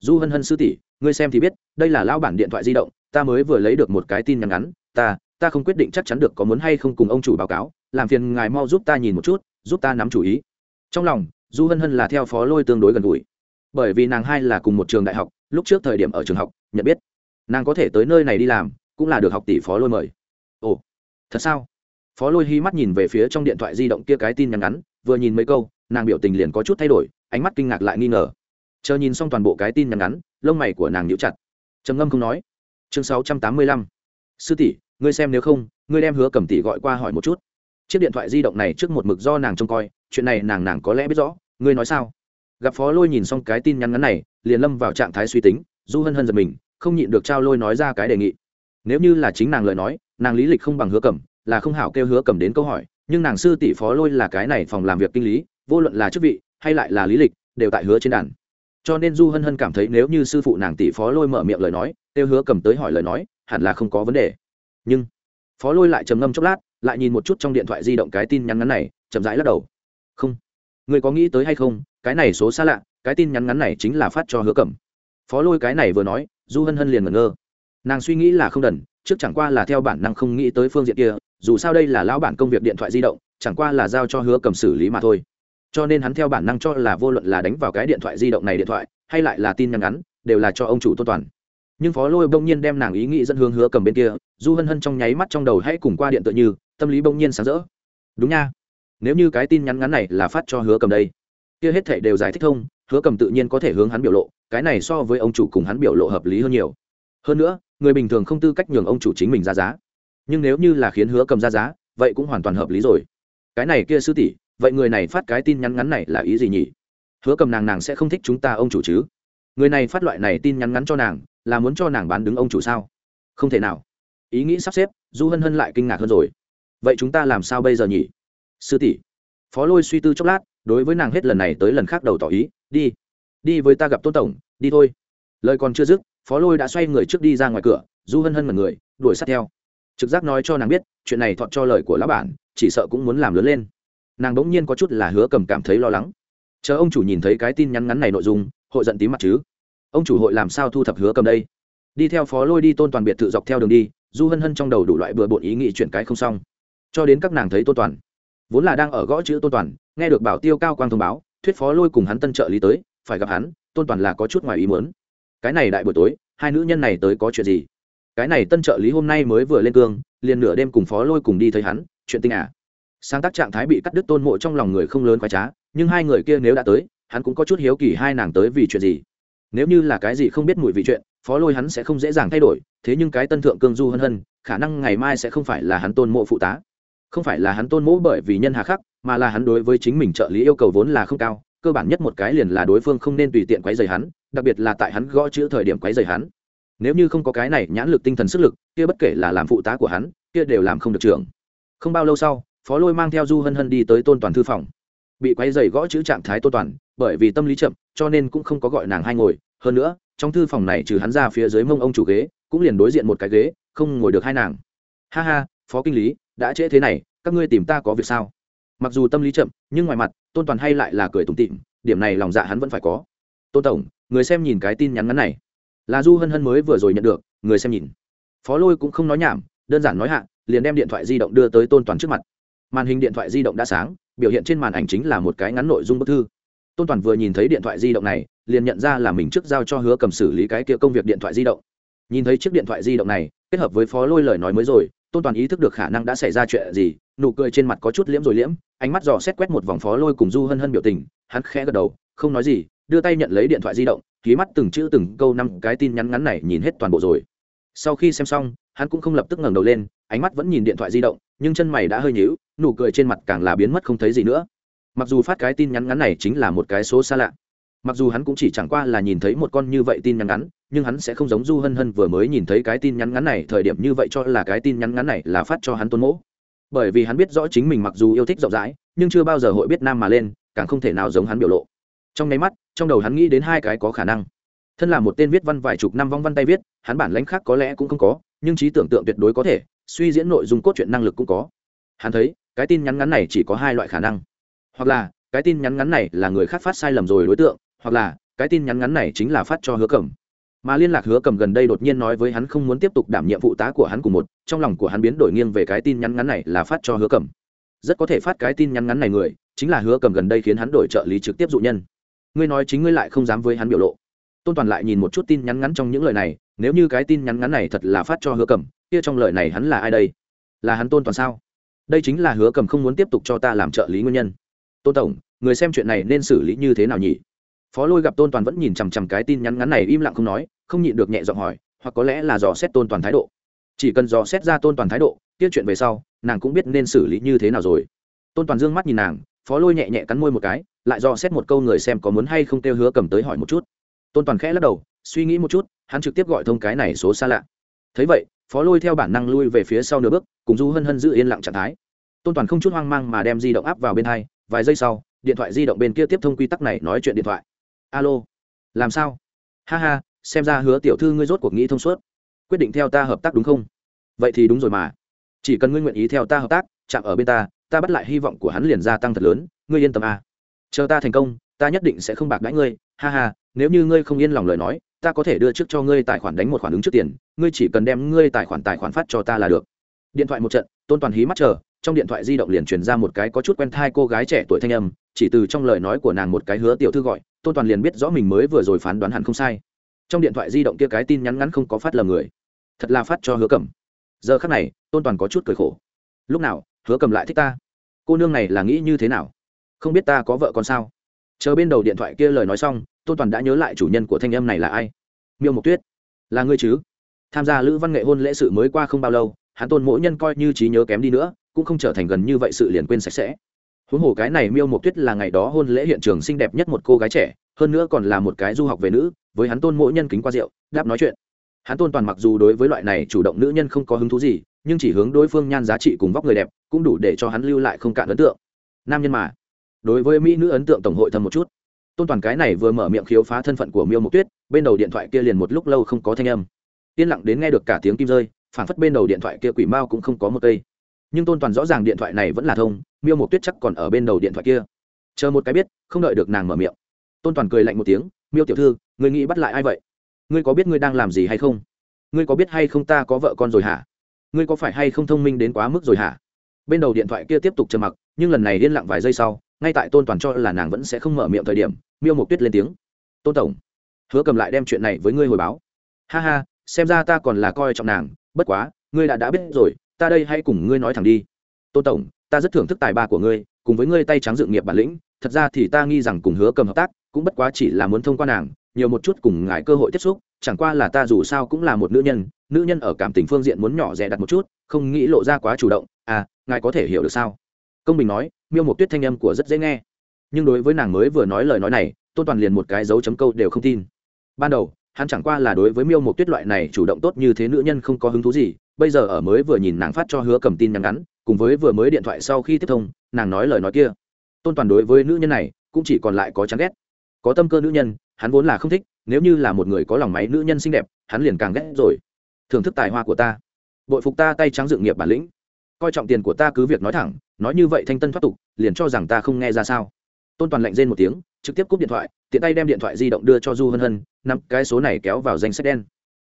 Speaker 1: Du hân hân sư tỷ, ngươi xem thì biết, đây là lao bản điện thoại di động, ta mới vừa lấy được một cái tin nhắn ngắn, ta ta không quyết định chắc chắn được có muốn hay không cùng ông chủ báo cáo, làm phiền ngài mau giúp ta nhìn một chút, giúp ta nắm chủ ý. Trong lòng, du hân hân là theo phó lôi tương đối gần gũi. Bởi vì nàng hai là cùng một trường đại học, lúc trước thời điểm ở trường học, nhận biết, nàng có thể tới nơi này đi làm, cũng là được học tỷ phó lôi mời. Ồ, thật sao? Phó lôi hy mắt nhìn về phía trong điện thoại di động kia cái tin nhắn ngắn, vừa nhìn mấy câu, nàng biểu tình liền có chút thay đổi, ánh mắt kinh ngạc lại nghi ngờ. Chờ nhìn xong toàn bộ cái tin nhắn ngắn, lông mày của nàng nhíu chặt. Trầm ngâm không nói. Chương sáu trăm tám mươi lăm. Sư tỷ, ngươi xem nếu không, ngươi đem hứa cầm tỷ gọi qua hỏi một chút. Chiếc điện thoại di động này trước một mực do nàng trông coi, chuyện này nàng nàng có lẽ biết rõ, ngươi nói sao? Gặp phó lôi nhìn xong cái tin nhắn ngắn này, liền lâm vào trạng thái suy tính, du hân hân giật mình, không nhịn được trao lôi nói ra cái đề nghị. Nếu như là chính nàng lời nói, nàng lý lịch không bằng hứa cầm là không hảo kêu hứa cầm đến câu hỏi, nhưng nàng sư tỷ phó lôi là cái này phòng làm việc kinh lý, vô luận là chức vị, hay lại là lý lịch, đều tại hứa trên đàn. Cho nên du hân hân cảm thấy nếu như sư phụ nàng tỷ phó lôi mở miệng lời nói, kêu hứa cầm tới hỏi lời nói, hẳn là không có vấn đề. Nhưng, phó lôi lại trầm ngâm chốc lát, lại nhìn một chút trong điện thoại di động cái tin nhắn ngắn này, chậm rãi lắc đầu. Không. Người có nghĩ tới hay không, cái này số xa lạ, cái tin nhắn ngắn này chính là phát cho hứa cầm. Phó lôi cái này vừa nói, du hân hân liền ngẩn ngơ. Nàng suy nghĩ là không đần, trước chẳng qua là theo bản năng không nghĩ tới phương diện kia dù sao đây là lão bản công việc điện thoại di động, chẳng qua là giao cho hứa cầm xử lý mà thôi. Cho nên hắn theo bản năng cho là vô luận là đánh vào cái điện thoại di động này điện thoại, hay lại là tin nhắn ngắn, đều là cho ông chủ tôn toàn. Nhưng phó lôi bỗng nhiên đem nàng ý nghĩ dẫn hướng hứa cầm bên kia, du hân hân trong nháy mắt trong đầu hãy cùng qua điện tự như, tâm lý bỗng nhiên sáng rỡ. Đúng nha. Nếu như cái tin nhắn ngắn này là phát cho hứa cầm đây, kia hết thể đều giải thích thông, hứa cầm tự nhiên có thể hướng hắn biểu lộ, cái này so với ông chủ cùng hắn biểu lộ hợp lý hơn nhiều. Hơn nữa, người bình thường không tư cách nhường ông chủ chính mình ra giá nhưng nếu như là khiến hứa cầm ra giá, vậy cũng hoàn toàn hợp lý rồi. Cái này kia sư tỷ, vậy người này phát cái tin nhắn ngắn này là ý gì nhỉ? Hứa cầm nàng nàng sẽ không thích chúng ta ông chủ chứ? Người này phát loại này tin nhắn ngắn cho nàng, là muốn cho nàng bán đứng ông chủ sao? Không thể nào. Ý nghĩ sắp xếp, du hân hân lại kinh ngạc hơn rồi. Vậy chúng ta làm sao bây giờ nhỉ? Sư tỷ, phó lôi suy tư chốc lát, đối với nàng hết lần này tới lần khác đầu tỏ ý, đi. Đi với ta gặp tôn tổng, đi thôi. Lời còn chưa dứt, phó lôi đã xoay người trước đi ra ngoài cửa, du hân hân mật người, đuổi sát theo trực giác nói cho nàng biết, chuyện này thọt cho lời của lão bản, chỉ sợ cũng muốn làm lớn lên. Nàng đ ỗ n g nhiên có chút là hứa cầm cảm thấy lo lắng. Chờ ông chủ nhìn thấy cái tin nhắn ngắn này nội dung, hội giận tí mặt chứ? Ông chủ hội làm sao thu thập hứa cầm đây? Đi theo phó lôi đi tôn toàn biệt thự dọc theo đường đi, du hân hân trong đầu đủ loại bừa bộn ý nghĩ chuyện cái không xong. Cho đến các nàng thấy tôn toàn, vốn là đang ở gõ chữ tôn toàn, nghe được bảo tiêu cao quang thông báo, thuyết phó lôi cùng hắn tân trợ lý tới, phải gặp hắn, tôn toàn là có chút ngoài ý muốn. Cái này đại buổi tối, hai nữ nhân này tới có chuyện gì? Cái này tân trợ lý hôm nay mới vừa lên cương, liền nửa đêm cùng phó lôi cùng đi thấy hắn, chuyện tình à. Sáng tác trạng thái bị cắt đứt tôn mộ trong lòng người không lớn khoái trá, nhưng hai người kia nếu đã tới, hắn cũng có chút hiếu kỳ hai nàng tới vì chuyện gì. Nếu như là cái gì không biết mùi vị chuyện, phó lôi hắn sẽ không dễ dàng thay đổi, thế nhưng cái tân thượng cương du hân hân, khả năng ngày mai sẽ không phải là hắn tôn mộ phụ tá. Không phải là hắn tôn mộ bởi vì nhân hà khắc, mà là hắn đối với chính mình trợ lý yêu cầu vốn là không cao, cơ bản nhất một cái liền là đối phương không nên tùy tiện quấy rầy hắn, đặc biệt là tại hắn gõ chữ thời điểm quấy rầy hắn nếu như không có cái này nhãn lực tinh thần sức lực, kia bất kể là làm phụ tá của hắn, kia đều làm không được trưởng. Không bao lâu sau, phó lôi mang theo du hân hân đi tới tôn toàn thư phòng. Bị quay dày gõ chữ trạng thái tôn toàn, bởi vì tâm lý chậm, cho nên cũng không có gọi nàng hai ngồi. Hơn nữa, trong thư phòng này trừ hắn ra phía dưới mông ông chủ ghế, cũng liền đối diện một cái ghế, không ngồi được hai nàng. Ha ha, phó kinh lý, đã trễ thế này, các ngươi tìm ta có việc sao? Mặc dù tâm lý chậm, nhưng ngoài mặt, tôn toàn hay lại là cười tủm tịm điểm này lòng dạ hắn vẫn phải có. Tôn tổng, người xem nhìn cái tin nhắn ngắn này là du hân hân mới vừa rồi nhận được, người xem nhìn. Phó lôi cũng không nói nhảm, đơn giản nói hạ, liền đem điện thoại di động đưa tới tôn toàn trước mặt. Màn hình điện thoại di động đã sáng, biểu hiện trên màn ảnh chính là một cái ngắn nội dung bức thư. Tôn toàn vừa nhìn thấy điện thoại di động này, liền nhận ra là mình trước giao cho hứa cầm xử lý cái kia công việc điện thoại di động. Nhìn thấy chiếc điện thoại di động này, kết hợp với phó lôi lời nói mới rồi, tôn toàn ý thức được khả năng đã xảy ra chuyện gì, nụ cười trên mặt có chút liễm rồi liễm, ánh mắt dò xét quét một vòng phó lôi cùng du hân hân biểu tình, hắn khẽ gật đầu, không nói gì đưa tay nhận lấy điện thoại di động, ký mắt từng chữ từng câu năm cái tin nhắn ngắn này nhìn hết toàn bộ rồi. Sau khi xem xong, hắn cũng không lập tức ngẩng đầu lên, ánh mắt vẫn nhìn điện thoại di động, nhưng chân mày đã hơi nhíu, nụ cười trên mặt càng là biến mất không thấy gì nữa. Mặc dù phát cái tin nhắn ngắn này chính là một cái số xa lạ, mặc dù hắn cũng chỉ chẳng qua là nhìn thấy một con như vậy tin nhắn ngắn, nhưng hắn sẽ không giống du hân hân vừa mới nhìn thấy cái tin nhắn ngắn này, thời điểm như vậy cho là cái tin nhắn ngắn này là phát cho hắn tôn mỗ. Bởi vì hắn biết rõ chính mình mặc dù yêu thích rộng rãi, nhưng chưa bao giờ hội biết nam mà lên, càng không thể nào giống hắn biểu lộ trong nháy mắt, trong đầu hắn nghĩ đến hai cái có khả năng. Thân là một tên viết văn vài chục năm vong văn tay viết, hắn bản lãnh khác có lẽ cũng không có, nhưng trí tưởng tượng tuyệt đối có thể, suy diễn nội dung cốt truyện năng lực cũng có. Hắn thấy, cái tin nhắn ngắn này chỉ có hai loại khả năng. Hoặc là, cái tin nhắn ngắn này là người khác phát sai lầm rồi đối tượng, hoặc là, cái tin nhắn ngắn này chính là phát cho hứa cầm. Mà liên lạc hứa cầm gần đây đột nhiên nói với hắn không muốn tiếp tục đảm nhiệm vụ tá của hắn cùng một, trong lòng của hắn biến đổi nghiêng về cái tin nhắn ngắn này là phát cho hứa cầm. Rất có thể phát cái tin nhắn ngắn này người, chính là hứa cầm gần đây khiến hắn đổi trợ lý trực tiếp dụ nhân ngươi nói chính ngươi lại không dám với hắn biểu lộ. Tôn toàn lại nhìn một chút tin nhắn ngắn trong những lời này, nếu như cái tin nhắn ngắn này thật là phát cho hứa cầm kia trong lời này hắn là ai đây? Là hắn tôn toàn sao? Đây chính là hứa cầm không muốn tiếp tục cho ta làm trợ lý nguyên nhân. Tôn tổng, người xem chuyện này nên xử lý như thế nào nhỉ? Phó lôi gặp tôn toàn vẫn nhìn chằm chằm cái tin nhắn ngắn này im lặng không nói, không nhịn được nhẹ giọng hỏi, hoặc có lẽ là dò xét tôn toàn thái độ. Chỉ cần dò xét ra tôn toàn thái độ tiết chuyện về sau, nàng cũng biết nên xử lý như thế nào rồi. Tôn toàn dương mắt nhìn nàng, phó lôi nhẹ nhẹ cắn môi một cái lại do xét một câu người xem có muốn hay không kêu hứa cầm tới hỏi một chút. Tôn toàn khẽ lắc đầu, suy nghĩ một chút, hắn trực tiếp gọi thông cái này số xa lạ. Thấy vậy, phó lôi theo bản năng lui về phía sau nửa bước, cùng du hân hân giữ yên lặng trạng thái. Tôn toàn không chút hoang mang mà đem di động áp vào bên hai, vài giây sau, điện thoại di động bên kia tiếp thông quy tắc này nói chuyện điện thoại. Alo, làm sao? Ha ha, xem ra hứa tiểu thư ngươi rốt cuộc nghĩ thông suốt. Quyết định theo ta hợp tác đúng không? Vậy thì đúng rồi mà. Chỉ cần ngươi nguyện ý theo ta hợp tác, chạm ở bên ta ta bắt lại hy vọng của hắn liền gia tăng thật lớn, ngươi yên tâm à chờ ta thành công, ta nhất định sẽ không bạc đãi ngươi, ha ha, nếu như ngươi không yên lòng lời nói, ta có thể đưa trước cho ngươi tài khoản đánh một khoản ứng trước tiền, ngươi chỉ cần đem ngươi tài khoản tài khoản phát cho ta là được. Điện thoại một trận, tôn toàn hí mắt chờ, trong điện thoại di động liền truyền ra một cái có chút quen thai cô gái trẻ tuổi thanh âm, chỉ từ trong lời nói của nàng một cái hứa tiểu thư gọi, tôn toàn liền biết rõ mình mới vừa rồi phán đoán hẳn không sai. Trong điện thoại di động kia cái tin nhắn ngắn không có phát lầm người, thật là phát cho hứa cầm giờ khắc này, tôn toàn có chút cười khổ. Lúc nào, hứa cầm lại thích ta? Cô nương này là nghĩ như thế nào? Không biết ta có vợ con sao? Chờ bên đầu điện thoại kia lời nói xong tôn toàn đã nhớ lại chủ nhân của thanh âm này là ai. Miêu mộc tuyết. Là ngươi chứ? Tham gia lữ văn nghệ hôn lễ sự mới qua không bao lâu, hắn tôn mỗi nhân coi như trí nhớ kém đi nữa, cũng không trở thành gần như vậy sự liền quên sạch sẽ. Huống hồ cái này miêu mộc tuyết là ngày đó hôn lễ hiện trường xinh đẹp nhất một cô gái trẻ, hơn nữa còn là một cái du học về nữ, với hắn tôn mỗi nhân kính qua rượu, đáp nói chuyện. Hắn tôn toàn mặc dù đối với loại này chủ động nữ nhân không có hứng thú gì, nhưng chỉ hướng đối phương nhan giá trị cùng vóc người đẹp, cũng đủ để cho hắn lưu lại không cạn ấn tượng. Nam nhân mà đối với mỹ nữ ấn tượng tổng hội thâm một chút. Tôn toàn cái này vừa mở miệng khiếu phá thân phận của miêu mộc tuyết, bên đầu điện thoại kia liền một lúc lâu không có thanh âm. Yên lặng đến nghe được cả tiếng kim rơi phản phất bên đầu điện thoại kia quỷ mao cũng không có một cây. Nhưng tôn toàn rõ ràng điện thoại này vẫn là thông, miêu mộc tuyết chắc còn ở bên đầu điện thoại kia. Chờ một cái biết, không đợi được nàng mở miệng. Tôn toàn cười lạnh một tiếng, miêu tiểu thư, người nghĩ bắt lại ai vậy? Ngươi có biết ngươi đang làm gì hay không? Ngươi có biết hay không ta có vợ con rồi hả? Ngươi có phải hay không thông minh đến quá mức rồi hả? Bên đầu điện thoại kia tiếp tục trầm mặc, nhưng lần này yên lặng vài giây sau ngay tại tôn toàn cho là nàng vẫn sẽ không mở miệng thời điểm, miêu mộc tuyết lên tiếng. Tôn tổng, hứa cầm lại đem chuyện này với ngươi hồi báo. Ha ha, xem ra ta còn là coi trọng nàng, bất quá, ngươi đã đã biết rồi, ta đây hãy cùng ngươi nói thẳng đi. Tôn tổng, ta rất thưởng thức tài ba của ngươi, cùng với ngươi tay trắng dự nghiệp bản lĩnh, thật ra thì ta nghi rằng cùng hứa cầm hợp tác, cũng bất quá chỉ là muốn thông qua nàng, nhiều một chút cùng ngài cơ hội tiếp xúc, chẳng qua là ta dù sao cũng là một nữ nhân nữ nhân ở cảm tình phương diện muốn nhỏ rẻ đặt một chút, không nghĩ lộ ra quá chủ động. À ngài có thể hiểu được sao? Công bình nói, miêu một tuyết thanh âm của rất dễ nghe. Nhưng đối với nàng mới vừa nói lời nói này, tôn toàn liền một cái dấu chấm câu đều không tin. Ban đầu, hắn chẳng qua là đối với miêu một tuyết loại này chủ động tốt như thế nữ nhân không có hứng thú gì, bây giờ ở mới vừa nhìn nàng phát cho hứa cầm tin nhắn ngắn, cùng với vừa mới điện thoại sau khi tiếp thông, nàng nói lời nói kia. Tôn toàn đối với nữ nhân này, cũng chỉ còn lại có chán ghét. Có tâm cơ nữ nhân, hắn vốn là không thích, nếu như là một người có lòng máy nữ nhân xinh đẹp, hắn liền càng ghét rồi. Thưởng thức tài hoa của ta. Bội phục ta tay trắng dự nghiệp bản lĩnh coi trọng tiền của ta cứ việc nói thẳng, nói như vậy thanh tân thoát tục, liền cho rằng ta không nghe ra sao. Tôn toàn lạnh rên một tiếng, trực tiếp cúp điện thoại, tiện tay đem điện thoại di động đưa cho du hân hân năm cái số này kéo vào danh sách đen.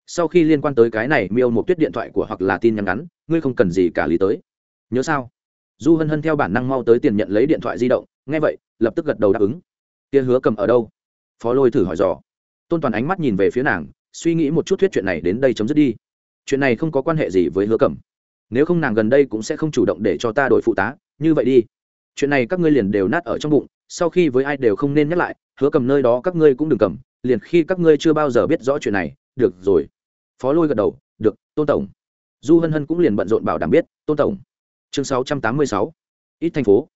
Speaker 1: Sau khi liên quan tới cái này, miêu một tuyết điện thoại của hoặc là tin nhắn ngắn, ngươi không cần gì cả lý tới. Nhớ sao? Du hân hân theo bản năng mau tới tiền nhận lấy điện thoại di động, nghe vậy, lập tức gật đầu đáp ứng. Tia hứa cầm ở đâu? Phó lôi thử hỏi dò. Tôn toàn ánh mắt nhìn về phía nàng, suy nghĩ một chút thuyết chuyện này đến đây chấm dứt đi. Chuyện này không có quan hệ gì với hứa cầm nếu không nàng gần đây cũng sẽ không chủ động để cho ta đổi phụ tá, như vậy đi. Chuyện này các ngươi liền đều nát ở trong bụng, sau khi với ai đều không nên nhắc lại, hứa cầm nơi đó các ngươi cũng đừng cầm, liền khi các ngươi chưa bao giờ biết rõ chuyện này, được rồi. Phó lôi gật đầu, được, tôn tổng. Du hân hân cũng liền bận rộn bảo đảm biết, tôn tổng. Chương sáu trăm tám mươi sáu. Ít thành phố.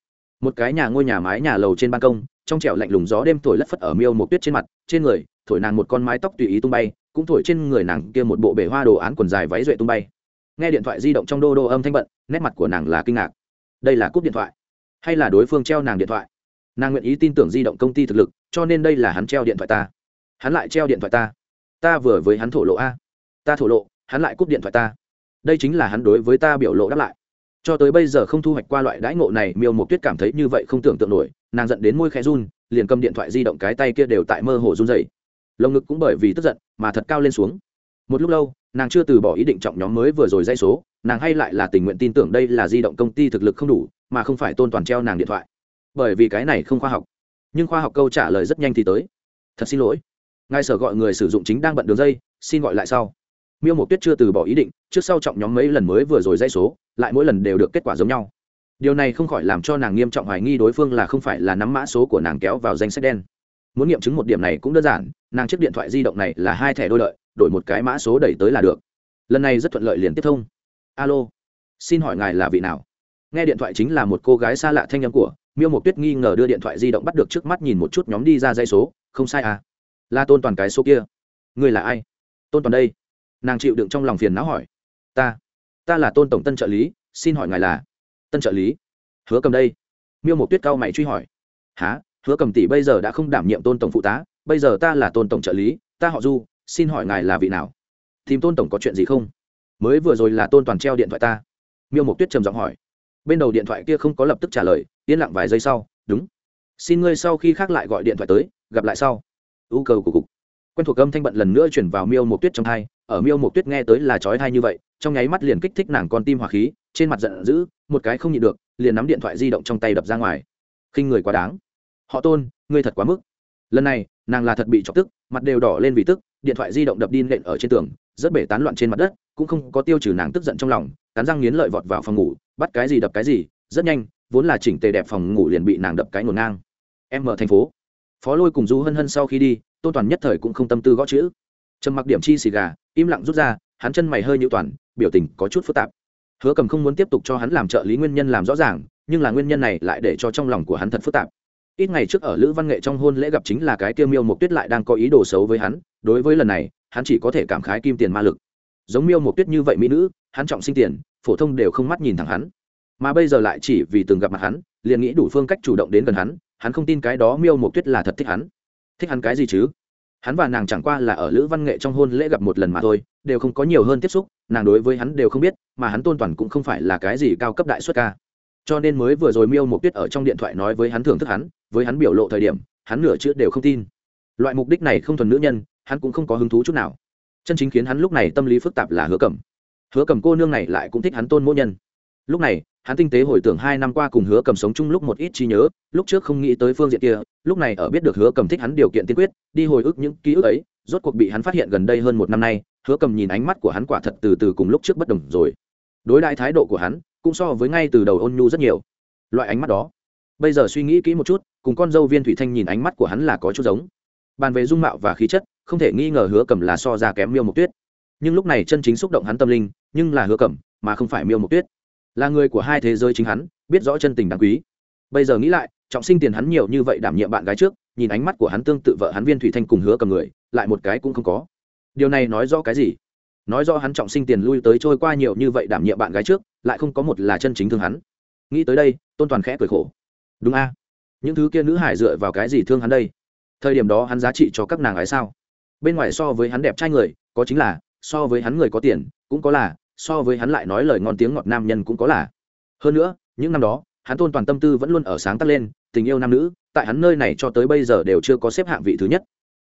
Speaker 1: Một cái nhà ngôi nhà mái nhà lầu trên ban công, trong trẻo lạnh lùng gió đêm thổi lất phất ở miêu một tuyết trên mặt, trên người, thổi nàng một con mái tóc tùy ý tung bay, cũng thổi trên người nàng kia một bộ bể hoa đồ án quần dài váy duệ tung bay nghe điện thoại di động trong đô đô âm thanh bận, nét mặt của nàng là kinh ngạc. Đây là cúp điện thoại, hay là đối phương treo nàng điện thoại? Nàng nguyện ý tin tưởng di động công ty thực lực, cho nên đây là hắn treo điện thoại ta. Hắn lại treo điện thoại ta. Ta vừa với hắn thổ lộ a. Ta thổ lộ, hắn lại cúp điện thoại ta. Đây chính là hắn đối với ta biểu lộ đáp lại. Cho tới bây giờ không thu hoạch qua loại đãi ngộ này, miêu mộc tuyết cảm thấy như vậy không tưởng tượng nổi, nàng giận đến môi khẽ run, liền cầm điện thoại di động cái tay kia đều tại mơ hồ run dày lồng ngực cũng bởi vì tức giận mà thật cao lên xuống. Một lúc lâu nàng chưa từ bỏ ý định trọng nhóm mới vừa rồi dây số, nàng hay lại là tình nguyện tin tưởng đây là di động công ty thực lực không đủ, mà không phải tôn toàn treo nàng điện thoại. Bởi vì cái này không khoa học. Nhưng khoa học câu trả lời rất nhanh thì tới. Thật xin lỗi. Ngài sở gọi người sử dụng chính đang bận đường dây, xin gọi lại sau. Miêu mộc tuyết chưa từ bỏ ý định, trước sau trọng nhóm mấy lần mới vừa rồi dây số, lại mỗi lần đều được kết quả giống nhau. Điều này không khỏi làm cho nàng nghiêm trọng hoài nghi đối phương là không phải là nắm mã số của nàng kéo vào danh sách đen muốn nghiệm chứng một điểm này cũng đơn giản, nàng chiếc điện thoại di động này là hai thẻ đôi lợi, đổi một cái mã số đẩy tới là được. Lần này rất thuận lợi liền tiếp thông. Alo, xin hỏi ngài là vị nào? Nghe điện thoại chính là một cô gái xa lạ thanh âm của, miêu mộc tuyết nghi ngờ đưa điện thoại di động bắt được trước mắt nhìn một chút nhóm đi ra dây số, không sai à? Là tôn toàn cái số kia. Người là ai? Tôn toàn đây. Nàng chịu đựng trong lòng phiền não hỏi. Ta ta là tôn tổng tân trợ lý, xin hỏi ngài là? Tân trợ lý. Hứa cầm đây. Miêu mộc tuyết cao mày truy hỏi. Há hứa cầm tỷ bây giờ đã không đảm nhiệm tôn tổng phụ tá, bây giờ ta là tôn tổng trợ lý, ta họ du, xin hỏi ngài là vị nào? Tìm tôn tổng có chuyện gì không? Mới vừa rồi là tôn toàn treo điện thoại ta. Miêu mục tuyết trầm giọng hỏi. Bên đầu điện thoại kia không có lập tức trả lời, yên lặng vài giây sau, đúng. Xin ngươi sau khi khác lại gọi điện thoại tới, gặp lại sau. Ưu cầu của cục. Quen thuộc âm thanh bận lần nữa chuyển vào miêu mục tuyết trong hai ở miêu mục tuyết nghe tới là trói thai như vậy, trong nháy mắt liền kích thích nàng con tim hỏa khí, trên mặt giận dữ, một cái không nhịn được, liền nắm điện thoại di động trong tay đập ra ngoài. Khinh người quá đáng họ tôn, ngươi thật quá mức. Lần này, nàng là thật bị chọc tức, mặt đều đỏ lên vì tức, điện thoại di động đập đi nện ở trên tường, rất bể tán loạn trên mặt đất, cũng không có tiêu trừ nàng tức giận trong lòng, cắn răng nghiến lợi vọt vào phòng ngủ, bắt cái gì đập cái gì, rất nhanh, vốn là chỉnh tề đẹp phòng ngủ liền bị nàng đập cái ngổn ngang. Em ở thành phố. Phó lôi cùng du hân hân sau khi đi tôn toàn nhất thời cũng không tâm tư gõ chữ. Trầm mặc điểm chi xì gà, im lặng rút ra, hắn chân mày hơi nhịu toàn, biểu tình có chút phức tạp. Hứa cầm không muốn tiếp tục cho hắn làm trợ lý nguyên nhân làm rõ ràng, nhưng là nguyên nhân này lại để cho trong lòng của hắn thật phức tạp ít ngày trước ở lữ văn nghệ trong hôn lễ gặp chính là cái tiêu miêu mộc tuyết lại đang có ý đồ xấu với hắn, đối với lần này, hắn chỉ có thể cảm khái kim tiền ma lực. Giống miêu mộc tuyết như vậy mỹ nữ, hắn trọng sinh tiền, phổ thông đều không mắt nhìn thẳng hắn. Mà bây giờ lại chỉ vì từng gặp mặt hắn, liền nghĩ đủ phương cách chủ động đến gần hắn hắn không tin cái đó miêu mộc tuyết là thật thích hắn. Thích hắn cái gì chứ? Hắn và nàng chẳng qua là ở lữ văn nghệ trong hôn lễ gặp một lần mà thôi, đều không có nhiều hơn tiếp xúc, nàng đối với hắn đều không biết, mà hắn tôn toàn cũng không phải là cái gì cao cấp đại xuất ca. Cho nên mới vừa rồi miêu mộc tuyết ở trong điện thoại nói với hắn thưởng thức hắn với hắn biểu lộ thời điểm, hắn nửa chữ đều không tin. Loại mục đích này không thuần nữ nhân, hắn cũng không có hứng thú chút nào. Chân chính khiến hắn lúc này tâm lý phức tạp là hứa cầm hứa cầm cô nương này lại cũng thích hắn tôn mỗ nhân. Lúc này, hắn tinh tế hồi tưởng hai năm qua cùng hứa cầm sống chung lúc một ít trí nhớ, lúc trước không nghĩ tới phương diện kia, lúc này ở biết được hứa cầm thích hắn điều kiện tiên quyết, đi hồi ức những ký ức ấy, rốt cuộc bị hắn phát hiện gần đây hơn một năm nay, hứa cầm nhìn ánh mắt của hắn quả thật từ từ cùng lúc trước bất đồng rồi. Đối đại thái độ của hắn, cũng so với ngay từ đầu ôn nhu rất nhiều. Loại ánh mắt đó bây giờ suy nghĩ kỹ một chút, cùng con dâu viên thủy thanh nhìn ánh mắt của hắn là có chút giống. Bàn về dung mạo và khí chất, không thể nghi ngờ hứa cầm là so ra kém miêu mộc tuyết. Nhưng lúc này chân chính xúc động hắn tâm linh, nhưng là hứa cầm mà không phải miêu mộc tuyết. Là người của hai thế giới chính hắn, biết rõ chân tình đáng quý. Bây giờ nghĩ lại, trọng sinh tiền hắn nhiều như vậy đảm nhiệm bạn gái trước, nhìn ánh mắt của hắn tương tự vợ hắn viên thủy thanh cùng hứa cầm người, lại một cái cũng không có. Điều này nói rõ cái gì? Nói rõ hắn trọng sinh tiền lui tới trôi qua nhiều như vậy đảm nhiệm bạn gái trước, lại không có một là chân chính thương hắn. Nghĩ tới đây, tôn toàn khẽ cười khổ đúng a. Những thứ kia nữ hải dựa vào cái gì thương hắn đây? Thời điểm đó hắn giá trị cho các nàng ấy sao? Bên ngoài so với hắn đẹp trai người, có chính là, so với hắn người có tiền, cũng có là, so với hắn lại nói lời ngon tiếng ngọt nam nhân cũng có là. Hơn nữa, những năm đó, hắn tôn toàn tâm tư vẫn luôn ở sáng tắt lên, tình yêu nam nữ, tại hắn nơi này cho tới bây giờ đều chưa có xếp hạng vị thứ nhất.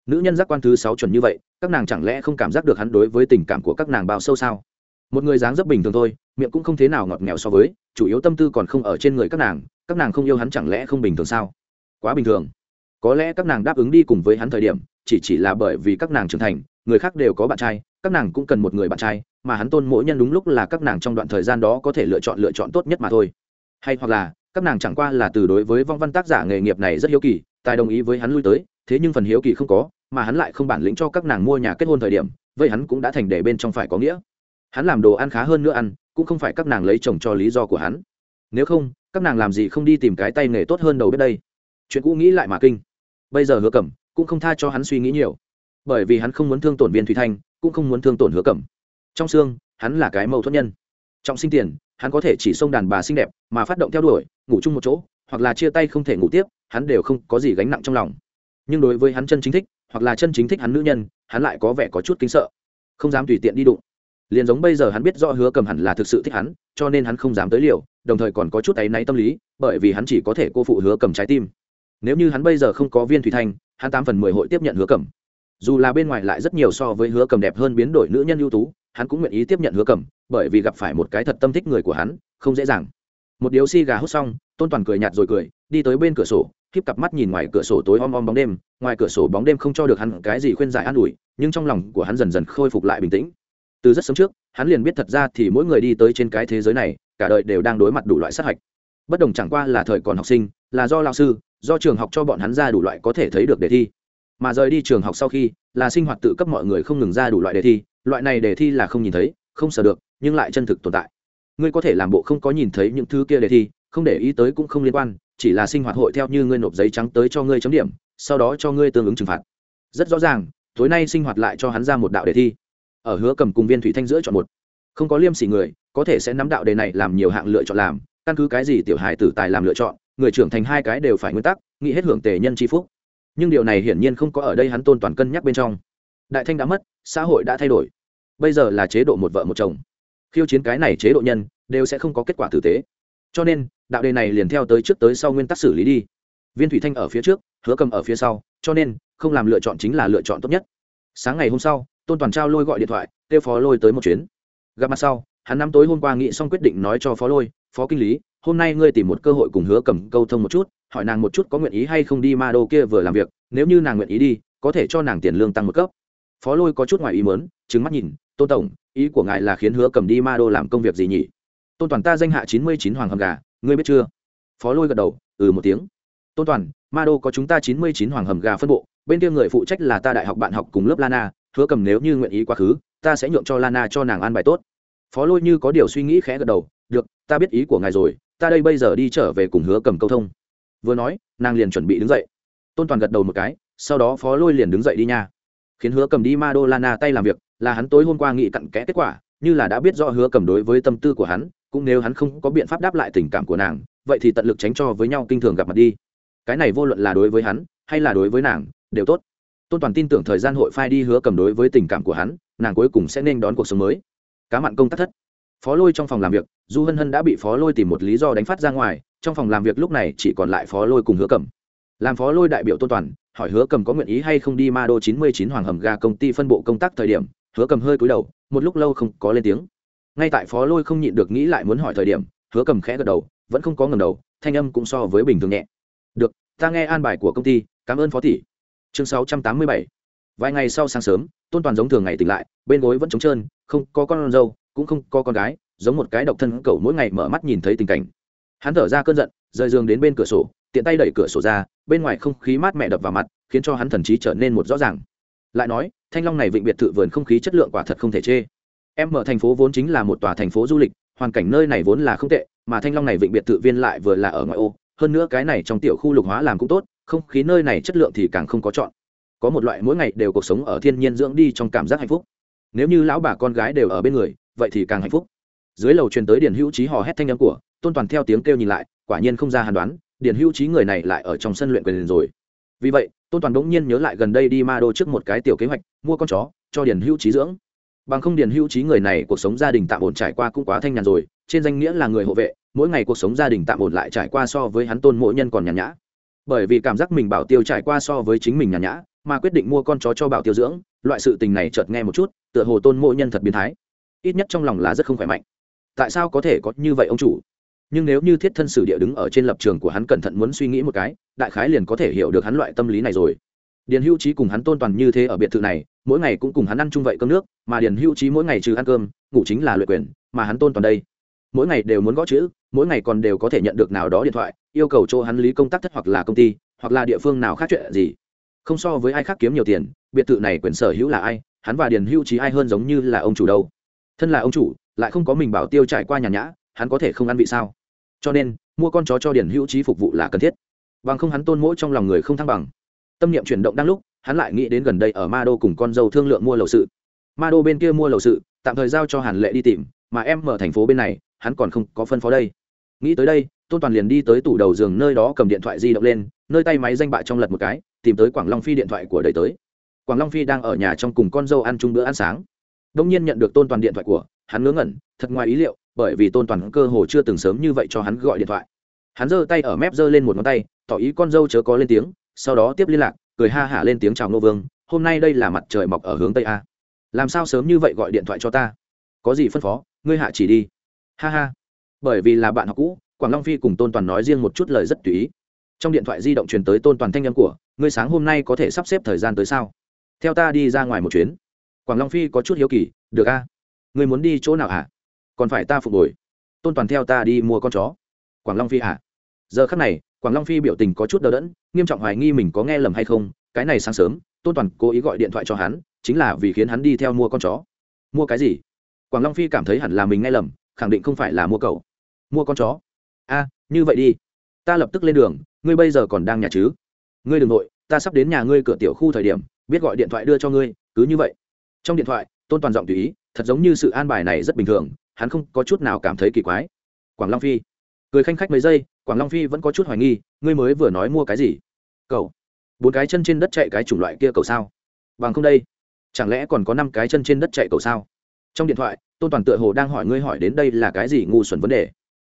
Speaker 1: Nữ nhân giác quan thứ sáu chuẩn như vậy, các nàng chẳng lẽ không cảm giác được hắn đối với tình cảm của các nàng bao sâu sao? Một người dáng rất bình thường thôi, miệng cũng không thế nào ngọt ngào so với, chủ yếu tâm tư còn không ở trên người các nàng các nàng không yêu hắn chẳng lẽ không bình thường sao? Quá bình thường. Có lẽ các nàng đáp ứng đi cùng với hắn thời điểm, chỉ chỉ là bởi vì các nàng trưởng thành, người khác đều có bạn trai, các nàng cũng cần một người bạn trai, mà hắn tôn mỗi nhân đúng lúc là các nàng trong đoạn thời gian đó có thể lựa chọn lựa chọn tốt nhất mà thôi. Hay hoặc là, các nàng chẳng qua là từ đối với vong văn tác giả nghề nghiệp này rất hiếu kỳ, tài đồng ý với hắn lui tới, thế nhưng phần hiếu kỳ không có, mà hắn lại không bản lĩnh cho các nàng mua nhà kết hôn thời điểm, vậy hắn cũng đã thành để bên trong phải có nghĩa hắn làm đồ ăn khá hơn nữa ăn, cũng không phải các nàng lấy chồng cho lý do của hắn. Nếu không, các nàng làm gì không đi tìm cái tay nghề tốt hơn đầu bếp đây? Chuyện cũ nghĩ lại mà kinh. Bây giờ hứa cẩm cũng không tha cho hắn suy nghĩ nhiều. Bởi vì hắn không muốn thương tổn viên thủy thanh, cũng không muốn thương tổn hứa cẩm. Trong xương, hắn là cái mâu thuẫn nhân. Trọng sinh tiền, hắn có thể chỉ xông đàn bà xinh đẹp mà phát động theo đuổi, ngủ chung một chỗ, hoặc là chia tay không thể ngủ tiếp, hắn đều không có gì gánh nặng trong lòng. Nhưng đối với hắn chân chính thích, hoặc là chân chính thích hắn nữ nhân, hắn lại có vẻ có chút kính sợ. Không dám tùy tiện đi đụng liền giống bây giờ hắn biết rõ hứa cầm hẳn là thực sự thích hắn, cho nên hắn không dám tới liều, đồng thời còn có chút áy náy tâm lý, bởi vì hắn chỉ có thể cô phụ hứa cầm trái tim. Nếu như hắn bây giờ không có viên thủy thanh, hắn tám phần mười hội tiếp nhận hứa cầm. Dù là bên ngoài lại rất nhiều so với hứa cầm đẹp hơn biến đổi nữ nhân ưu tú, hắn cũng nguyện ý tiếp nhận hứa cầm, bởi vì gặp phải một cái thật tâm thích người của hắn, không dễ dàng. Một điếu si gà hút xong, tôn toàn cười nhạt rồi cười, đi tới bên cửa sổ khiếp cặp mắt nhìn ngoài cửa sổ tối om om bóng đêm, ngoài cửa sổ bóng đêm không cho được hắn cái gì khuyên giải an ủi, nhưng trong lòng của hắn dần dần khôi phục lại bình tĩnh từ rất sớm trước, hắn liền biết thật ra thì mỗi người đi tới trên cái thế giới này, cả đời đều đang đối mặt đủ loại sát hạch. Bất đồng chẳng qua là thời còn học sinh, là do lao sư, do trường học cho bọn hắn ra đủ loại có thể thấy được đề thi. Mà rời đi trường học sau khi, là sinh hoạt tự cấp mọi người không ngừng ra đủ loại đề thi, loại này đề thi là không nhìn thấy, không sờ được, nhưng lại chân thực tồn tại. Ngươi có thể làm bộ không có nhìn thấy những thứ kia đề thi, không để ý tới cũng không liên quan, chỉ là sinh hoạt hội theo như ngươi nộp giấy trắng tới cho ngươi chấm điểm, sau đó cho ngươi tương ứng trừng phạt. Rất rõ ràng, tối nay sinh hoạt lại cho hắn ra một đạo đề thi ở hứa cầm cùng viên thủy thanh giữa chọn một. Không có liêm sỉ người, có thể sẽ nắm đạo đề này làm nhiều hạng lựa chọn làm, căn cứ cái gì tiểu hài tử tài làm lựa chọn, người trưởng thành hai cái đều phải nguyên tắc, nghĩ hết hưởng tề nhân c phúc. Nhưng điều này hiển nhiên không có ở đây hắn tôn toàn cân nhắc bên trong. Đại thanh đã mất, xã hội đã thay đổi. Bây giờ là chế độ một vợ một chồng. Khiêu chiến cái này chế độ nhân, đều sẽ không có kết quả tử tế. Cho nên, đạo đề này liền theo tới trước tới sau nguyên tắc xử lý đi. Viên thủy thanh ở phía trước, hứa cầm ở phía sau, cho nên, không làm lựa chọn chính là lựa chọn tốt nhất. Sáng ngày hôm sau tôn toàn trao lôi gọi điện thoại, kêu phó lôi tới một chuyến. Gặp mặt sau, hắn năm tối hôm qua nghĩ xong quyết định nói cho phó lôi, phó kinh lý, hôm nay ngươi tìm một cơ hội cùng hứa cầm câu thông một chút, hỏi nàng một chút có nguyện ý hay không đi ma đô kia vừa làm việc, nếu như nàng nguyện ý đi, có thể cho nàng tiền lương tăng một cấp. Phó lôi có chút ngoài ý mớn trứng mắt nhìn tôn tổng, ý của ngài là khiến hứa cầm đi ma đô làm công việc gì nhỉ? Tôn toàn ta danh hạ chín mươi chín hoàng hầm gà, ngươi biết chưa? Phó lôi gật đầu ừ một tiếng. Tôn toàn, ma đô có chúng ta chín mươi chín hoàng hầm gà phân bộ, bên kia người phụ trách là ta đại học bạn học cùng lớp lana hứa cầm nếu như nguyện ý quá khứ, ta sẽ nhượng cho lana cho nàng an bài tốt. Phó lôi như có điều suy nghĩ khẽ gật đầu, được, ta biết ý của ngài rồi, ta đây bây giờ đi trở về cùng hứa cầm câu thông. Vừa nói, nàng liền chuẩn bị đứng dậy. Tôn toàn gật đầu một cái, sau đó phó lôi liền đứng dậy đi nha. Khiến hứa cầm đi ma đô lana tay làm việc, là hắn tối hôm qua nghị cặn kẽ kết quả, như là đã biết rõ hứa cầm đối với tâm tư của hắn, cũng nếu hắn không có biện pháp đáp lại tình cảm của nàng, vậy thì tận lực tránh cho với nhau kinh thường gặp mặt đi. Cái này vô luận là đối với hắn, hay là đối với nàng, đều tốt tôn toàn tin tưởng thời gian hội phai đi hứa cầm đối với tình cảm của hắn, nàng cuối cùng sẽ nên đón cuộc sống mới. Cá mặn công tác thất. Phó lôi trong phòng làm việc, du hân hân đã bị phó lôi tìm một lý do đánh phát ra ngoài, trong phòng làm việc lúc này chỉ còn lại phó lôi cùng hứa cầm. Làm phó lôi đại biểu tôn toàn, hỏi hứa cầm có nguyện ý hay không đi ma đô chín mươi chín hoàng hầm ga công ty phân bộ công tác thời điểm, hứa cầm hơi cúi đầu, một lúc lâu không có lên tiếng. Ngay tại phó lôi không nhịn được nghĩ lại muốn hỏi thời điểm, hứa cầm khẽ gật đầu, vẫn không có ngầm đầu, thanh âm cũng so với bình thường nhẹ. Được, ta nghe an bài của công ty, cảm ơn phó tỷ chương sáu trăm tám mươi bảy. Vài ngày sau sáng sớm, tôn toàn giống thường ngày tỉnh lại, bên gối vẫn trống trơn, không có con dâu, cũng không có con gái, giống một cái độc thân cậu mỗi ngày mở mắt nhìn thấy tình cảnh. Hắn thở ra cơn giận, rời giường đến bên cửa sổ, tiện tay đẩy cửa sổ ra, bên ngoài không khí mát mẻ đập vào mặt, khiến cho hắn thần trí trở nên một rõ ràng. Lại nói, thanh long này vịnh biệt thự vườn không khí chất lượng quả thật không thể chê. Em mở thành phố vốn chính là một tòa thành phố du lịch, hoàn cảnh nơi này vốn là không tệ, mà thanh long này vịnh biệt thự viên lại vừa là ở ngoại ô, hơn nữa cái này trong tiểu khu lục hóa làm cũng tốt không khí nơi này chất lượng thì càng không có chọn. Có một loại mỗi ngày đều cuộc sống ở thiên nhiên dưỡng đi trong cảm giác hạnh phúc. Nếu như lão bà con gái đều ở bên người, vậy thì càng hạnh phúc. Dưới lầu truyền tới điền hữu trí hò hét thanh âm của, tôn toàn theo tiếng kêu nhìn lại, quả nhiên không ra hàn đoán, điền hữu trí người này lại ở trong sân luyện quyền rồi. Vì vậy, tôn toàn bỗng nhiên nhớ lại gần đây đi ma đô trước một cái tiểu kế hoạch, mua con chó, cho điền hữu trí dưỡng. Bằng không điền hữu trí người này cuộc sống gia đình tạm ổn trải qua cũng quá thanh nhàn rồi, trên danh nghĩa là người hộ vệ, mỗi ngày cuộc sống gia đình tạm ổn lại trải qua so với hắn tôn mỗi nhân còn nhàn nhã bởi vì cảm giác mình bảo tiêu trải qua so với chính mình nhàn nhã, mà quyết định mua con chó cho bảo tiêu dưỡng, loại sự tình này chợt nghe một chút, tựa hồ tôn mộ nhân thật biến thái. Ít nhất trong lòng là rất không khỏe mạnh. Tại sao có thể có như vậy ông chủ? Nhưng nếu như thiết thân sử địa đứng ở trên lập trường của hắn cẩn thận muốn suy nghĩ một cái, đại khái liền có thể hiểu được hắn loại tâm lý này rồi. Điền hữu trí cùng hắn tôn toàn như thế ở biệt thự này, mỗi ngày cũng cùng hắn ăn chung vậy cơm nước, mà điền hữu trí mỗi ngày trừ ăn cơm, ngủ chính là luyện quyền, mà hắn tôn toàn đây mỗi ngày đều muốn gõ chữ, mỗi ngày còn đều có thể nhận được nào đó điện thoại, yêu cầu cho hắn lý công tác thất hoặc là công ty, hoặc là địa phương nào khác chuyện gì. Không so với ai khác kiếm nhiều tiền, biệt thự này quyền sở hữu là ai, hắn và điền hữu trí ai hơn giống như là ông chủ đâu. Thân là ông chủ, lại không có mình bảo tiêu trải qua nhàn nhã, hắn có thể không ăn vị sao? Cho nên, mua con chó cho điền hữu trí phục vụ là cần thiết. Bằng không hắn tôn mỗi trong lòng người không thăng bằng. Tâm niệm chuyển động đang lúc, hắn lại nghĩ đến gần đây ở ma đô cùng con dâu thương lượng mua lầu sự. Ma đô bên kia mua lầu sự, tạm thời giao cho hàn lệ đi tìm, mà em mở thành phố bên này hắn còn không có phân phó đây. Nghĩ tới đây, tôn toàn liền đi tới tủ đầu giường nơi đó cầm điện thoại di động lên, nơi tay máy danh bạ trong lật một cái, tìm tới quảng long phi điện thoại của đầy tới. Quảng long phi đang ở nhà trong cùng con dâu ăn chung bữa ăn sáng. Đông nhiên nhận được tôn toàn điện thoại của, hắn ngớ ngẩn, thật ngoài ý liệu, bởi vì tôn toàn cơ hồ chưa từng sớm như vậy cho hắn gọi điện thoại. Hắn giơ tay ở mép giơ lên một ngón tay, tỏ ý con dâu chớ có lên tiếng, sau đó tiếp liên lạc, cười ha hả lên tiếng chào nô vương, hôm nay đây là mặt trời mọc ở hướng tây a. Làm sao sớm như vậy gọi điện thoại cho ta? Có gì phân phó, ngươi hạ chỉ đi ha ha. Bởi vì là bạn học cũ, quảng long phi cùng tôn toàn nói riêng một chút lời rất tùy ý. Trong điện thoại di động truyền tới tôn toàn thanh â m của, ngươi sáng hôm nay có thể sắp xếp thời gian tới sao? Theo ta đi ra ngoài một chuyến. Quảng long phi có chút hiếu kỳ, được a. Ngươi muốn đi chỗ nào hả? Còn phải ta phục hồi. Tôn toàn theo ta đi mua con chó. Quảng long phi hả? Giờ khắc này, quảng long phi biểu tình có chút đờ đẫn, nghiêm trọng hoài nghi mình có nghe lầm hay không. Cái này sáng sớm, tôn toàn cố ý gọi điện thoại cho hắn, chính là vì khiến hắn đi theo mua con chó. Mua cái gì? Quảng long phi cảm thấy hẳn là mình nghe lầm khẳng định không phải là mua cậu. Mua con chó. A, như vậy đi. Ta lập tức lên đường, ngươi bây giờ còn đang nhà chứ? Ngươi đ ừ n g nội ta sắp đến nhà ngươi cửa tiểu khu thời điểm, biết gọi điện thoại đưa cho ngươi, cứ như vậy. Trong điện thoại, tôn toàn giọng tùy ý, thật giống như sự an bài này rất bình thường, hắn không có chút nào cảm thấy kỳ quái. Quảng long phi. Cười khanh khách mấy giây, quảng long phi vẫn có chút hoài nghi, ngươi mới vừa nói mua cái gì? Cậu. Bốn cái chân trên đất chạy cái chủng loại kia cầu sao? Bằng không đây, chẳng lẽ còn có năm cái chân trên đất chạy cầu sao? Trong điện thoại tôn toàn tựa hồ đang hỏi ngươi hỏi đến đây là cái gì ngu xuẩn vấn đề.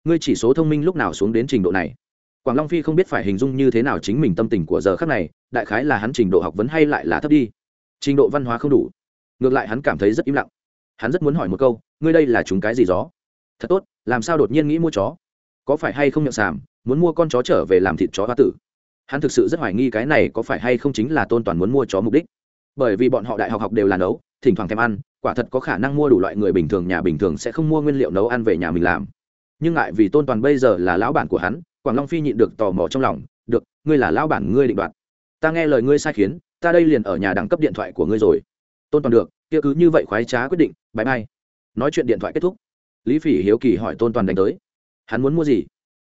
Speaker 1: Ngươi chỉ số thông minh lúc nào xuống đến trình độ này? Quảng long phi không biết phải hình dung như thế nào chính mình tâm tình của giờ khác này, đại khái là hắn trình độ học vấn hay lại là thấp đi? Trình độ văn hóa không đủ. Ngược lại hắn cảm thấy rất im lặng. Hắn rất muốn hỏi một câu, ngươi đây là chúng cái gì gió? Thật tốt, làm sao đột nhiên nghĩ mua chó? Có phải hay không nhận sàm, muốn mua con chó trở về làm thịt chó hoa tử? Hắn thực sự rất hoài nghi cái này có phải hay không chính là tôn toàn muốn mua chó mục đích. Bởi vì bọn họ đại học học đều là nấu thỉnh thoảng thèm ăn, quả thật có khả năng mua đủ loại người bình thường, nhà bình thường sẽ không mua nguyên liệu nấu ăn về nhà mình làm. Nhưng ngại vì tôn toàn bây giờ là lão bản của hắn, quảng long phi nhịn được tò mò trong lòng, được, ngươi là lão bản ngươi định đoạt. Ta nghe lời ngươi sai khiến, ta đây liền ở nhà đẳng cấp điện thoại của ngươi rồi. Tôn toàn được, kia cứ như vậy khoái trá quyết định bãi bay nói chuyện điện thoại kết thúc, lý phỉ hiếu kỳ hỏi tôn toàn đánh tới, hắn muốn mua gì?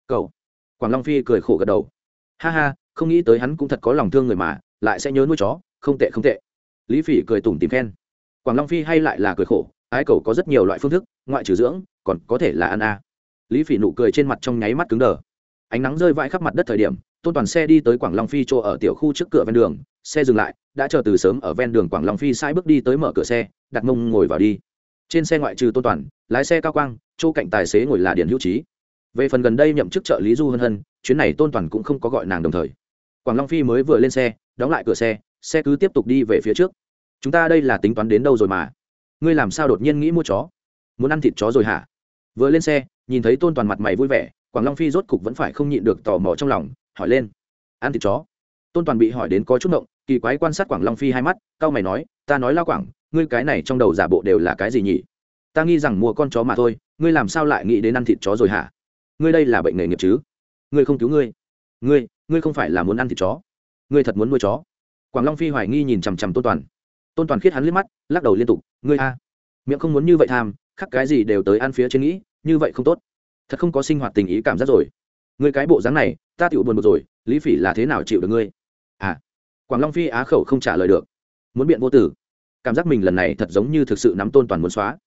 Speaker 1: Cậu quảng long phi cười khổ gật đầu, ha ha, không nghĩ tới hắn cũng thật có lòng thương người mà, lại sẽ nhớ nuôi chó, không tệ không tệ. Lý phỉ cười tủm tìm khen quảng long phi hay lại là cười khổ, ái cầu có rất nhiều loại phương thức, ngoại trừ dưỡng, còn có thể là ăn a. À. lý phỉ nụ cười trên mặt trong nháy mắt cứng đờ. Ánh nắng rơi vãi khắp mặt đất thời điểm, tôn toàn xe đi tới quảng long phi chỗ ở tiểu khu trước cửa ven đường, xe dừng lại, đã chờ từ sớm ở ven đường quảng long phi sai bước đi tới mở cửa xe, đặt mông ngồi vào đi. Trên xe ngoại trừ tôn toàn, lái xe cao quang, chỗ cạnh tài xế ngồi là điển hữu trí. Về phần gần đây nhậm chức trợ lý du hân hân, chuyến này tôn toàn cũng không có gọi nàng đồng thời. Quảng long phi mới vừa lên xe, đóng lại cửa xe xe cứ tiếp tục đi về phía trước chúng ta đây là tính toán đến đâu rồi mà? Ngươi làm sao đột nhiên nghĩ mua chó? Muốn ăn thịt chó rồi hả? Vừa lên xe, nhìn thấy tôn toàn mặt mày vui vẻ, quảng long phi rốt cục vẫn phải không nhịn được tò mò trong lòng, hỏi lên. Ăn thịt chó? Tôn toàn bị hỏi đến có chút ngộng, kỳ quái quan sát quảng long phi hai mắt, cau mày nói, ta nói lao quảng, ngươi cái này trong đầu giả bộ đều là cái gì nhỉ? Ta nghi rằng mua con chó mà thôi, ngươi làm sao lại nghĩ đến ăn thịt chó rồi hả? Ngươi đây là bệnh nghề nghiệp chứ? Ngươi không cứu ngươi. Ngươi ngươi không phải là muốn ăn thịt chó. Ngươi thật muốn nuôi chó. Quảng long phi hoài nghi nhìn chằm chằm tôn toàn tôn toàn khiết hắn liếc mắt, lắc đầu liên tục, ngươi a, miệng không muốn như vậy tham, khắc cái gì đều tới ăn phía trên nghĩ, như vậy không tốt. Thật không có sinh hoạt tình ý cảm giác rồi. Ngươi cái bộ dáng này, ta tựu buồn một rồi, lý phỉ là thế nào chịu được ngươi? À quảng long phi á khẩu không trả lời được. Muốn biện vô tử. Cảm giác mình lần này thật giống như thực sự nắm tôn toàn muốn xóa.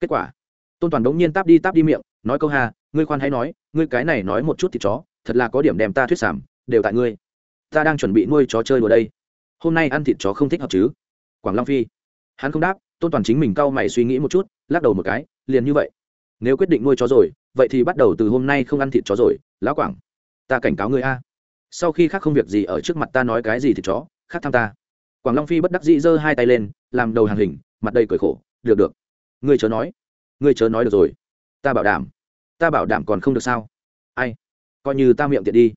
Speaker 1: Kết quả, tôn toàn đống nhiên táp đi táp đi miệng, nói câu hà ngươi khoan hãy nói, ngươi cái này nói một chút thì chó, thật là có điểm đem ta thuyết giảm đều tại ngươi. Ta đang chuẩn bị nuôi chó chơi đùa đây. Hôm nay ăn thịt chó không thích hợp chứ? Quảng long phi. Hắn không đáp, tôn toàn chính mình cau mày suy nghĩ một chút, lắc đầu một cái, liền như vậy. Nếu quyết định nuôi chó rồi, vậy thì bắt đầu từ hôm nay không ăn thịt chó rồi, lão quảng. Ta cảnh cáo ngươi a. Sau khi khác không việc gì ở trước mặt ta nói cái gì thịt chó, khác tham ta. Quảng long phi bất đắc dĩ giơ hai tay lên, làm đầu hàng hình, mặt đầy cười khổ, được được. Ngươi chớ nói. Ngươi chớ nói được rồi. Ta bảo đảm. Ta bảo đảm còn không được sao? Ai? Coi như ta miệng tiện đi.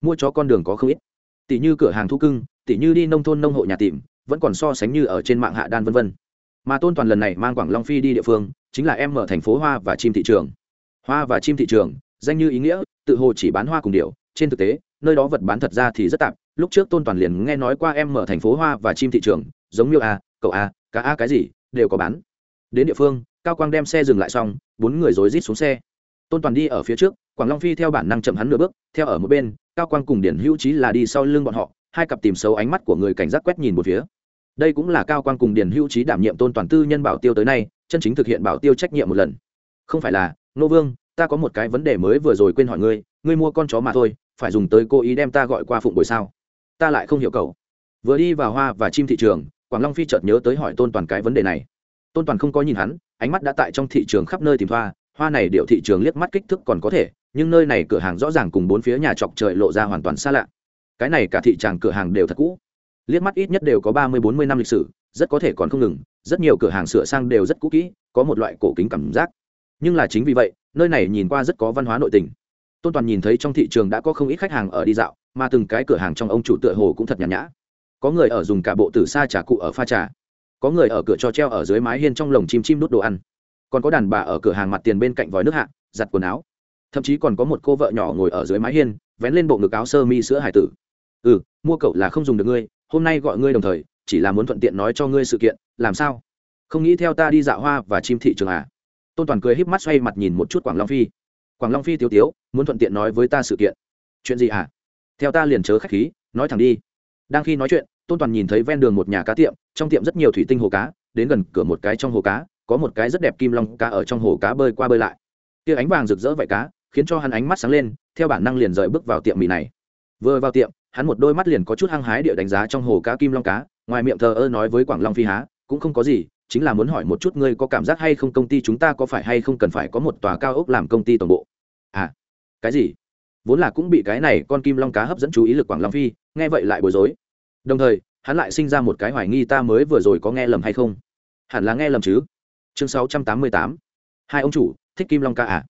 Speaker 1: Mua chó con đường có không ít. Tỷ như cửa hàng thu cưng, tỷ như đi nông thôn nông hộ nhà tìm vẫn còn so sánh như ở trên mạng hạ đan vân vân. Mà tôn toàn lần này mang quảng long phi đi địa phương, chính là em mở thành phố hoa và chim thị trường. Hoa và chim thị trường, danh như ý nghĩa, tự hồ chỉ bán hoa cùng điệu trên thực tế, nơi đó vật bán thật ra thì rất tạp. Lúc trước tôn toàn liền nghe nói qua em mở thành phố hoa và chim thị trường, giống như a, cậu a, cá a cái gì, đều có bán. Đến địa phương, cao quang đem xe dừng lại xong, bốn người rối rít xuống xe. Tôn toàn đi ở phía trước, quảng long phi theo bản năng chậm hắn nửa bước, theo ở một bên, cao quang cùng điển hữu trí là đi sau lưng bọn họ hai cặp tìm xấu ánh mắt của người cảnh giác quét nhìn một phía. Đây cũng là cao quan cùng điển hữu trí đảm nhiệm tôn toàn tư nhân bảo tiêu tới nay chân chính thực hiện bảo tiêu trách nhiệm một lần. Không phải là nô vương ta có một cái vấn đề mới vừa rồi quên hỏi ngươi ngươi mua con chó mà thôi phải dùng tới cố ý đem ta gọi qua phụng bồi sao? Ta lại không hiểu cậu. Vừa đi vào hoa và chim thị trường quảng long phi chợt nhớ tới hỏi tôn toàn cái vấn đề này. Tôn toàn không có nhìn hắn ánh mắt đã tại trong thị trường khắp nơi tìm hoa, hoa này điệu thị trường liếc mắt kích thước còn có thể nhưng nơi này cửa hàng rõ ràng cùng bốn phía nhà chọc trời lộ ra hoàn toàn xa lạ cái này cả thị tràng cửa hàng đều thật cũ. Liếc mắt ít nhất đều có ba mươi, bốn mươi năm lịch sử, rất có thể còn không ngừng, rất nhiều cửa hàng sửa sang đều rất cũ kỹ, có một loại cổ kính cảm giác. Nhưng là chính vì vậy, nơi này nhìn qua rất có văn hóa nội tình. Tôn toàn nhìn thấy trong thị trường đã có không ít khách hàng ở đi dạo, mà từng cái cửa hàng trong ông chủ tựa hồ cũng thật nhàn nhã. Có người ở dùng cả bộ tử sa trà cụ ở pha trà. Có người ở cửa cho treo ở dưới mái hiên trong lồng chim chim đút đồ ăn. Còn có đàn bà ở cửa hàng mặt tiền bên cạnh vòi nước hạ, giặt quần áo. Thậm chí còn có một cô vợ nhỏ ngồi ở dưới mái hiên, vén lên bộ ngực áo sơ mi sữa hải tử ừ mua cậu là không dùng được ngươi, hôm nay gọi ngươi đồng thời, chỉ là muốn thuận tiện nói cho ngươi sự kiện, làm sao? Không nghĩ theo ta đi dạo hoa và chim thị trường à? Tôn toàn cười híp mắt xoay mặt nhìn một chút quảng long phi. Quảng long phi tiếu tiếu, muốn thuận tiện nói với ta sự kiện. Chuyện gì à? theo ta liền chớ khách khí, nói thẳng đi. Đang khi nói chuyện, tôn toàn nhìn thấy ven đường một nhà cá tiệm, trong tiệm rất nhiều thủy tinh hồ cá, đến gần cửa một cái trong hồ cá, có một cái rất đẹp kim long cá ở trong hồ cá bơi qua bơi lại. Tia ánh vàng rực rỡ vải cá, khiến cho hắn ánh mắt sáng lên, theo bản năng liền rời bước vào tiệm mì này. Vừa vào tiệm hắn một đôi mắt liền có chút hăng hái địa đánh giá trong hồ cá kim long cá, ngoài miệng thờ ơ nói với quảng long phi há, cũng không có gì, chính là muốn hỏi một chút ngươi có cảm giác hay không công ty chúng ta có phải hay không cần phải có một tòa cao ốc làm công ty tổng bộ? À cái gì? Vốn là cũng bị cái này con kim long cá hấp dẫn chú ý lực quảng long phi, nghe vậy lại bối rối. Đồng thời, hắn lại sinh ra một cái hoài nghi ta mới vừa rồi có nghe lầm hay không? Hẳn là nghe lầm chứ. Chương sáu trăm tám mươi tám. Hai ông chủ, thích kim long ca à?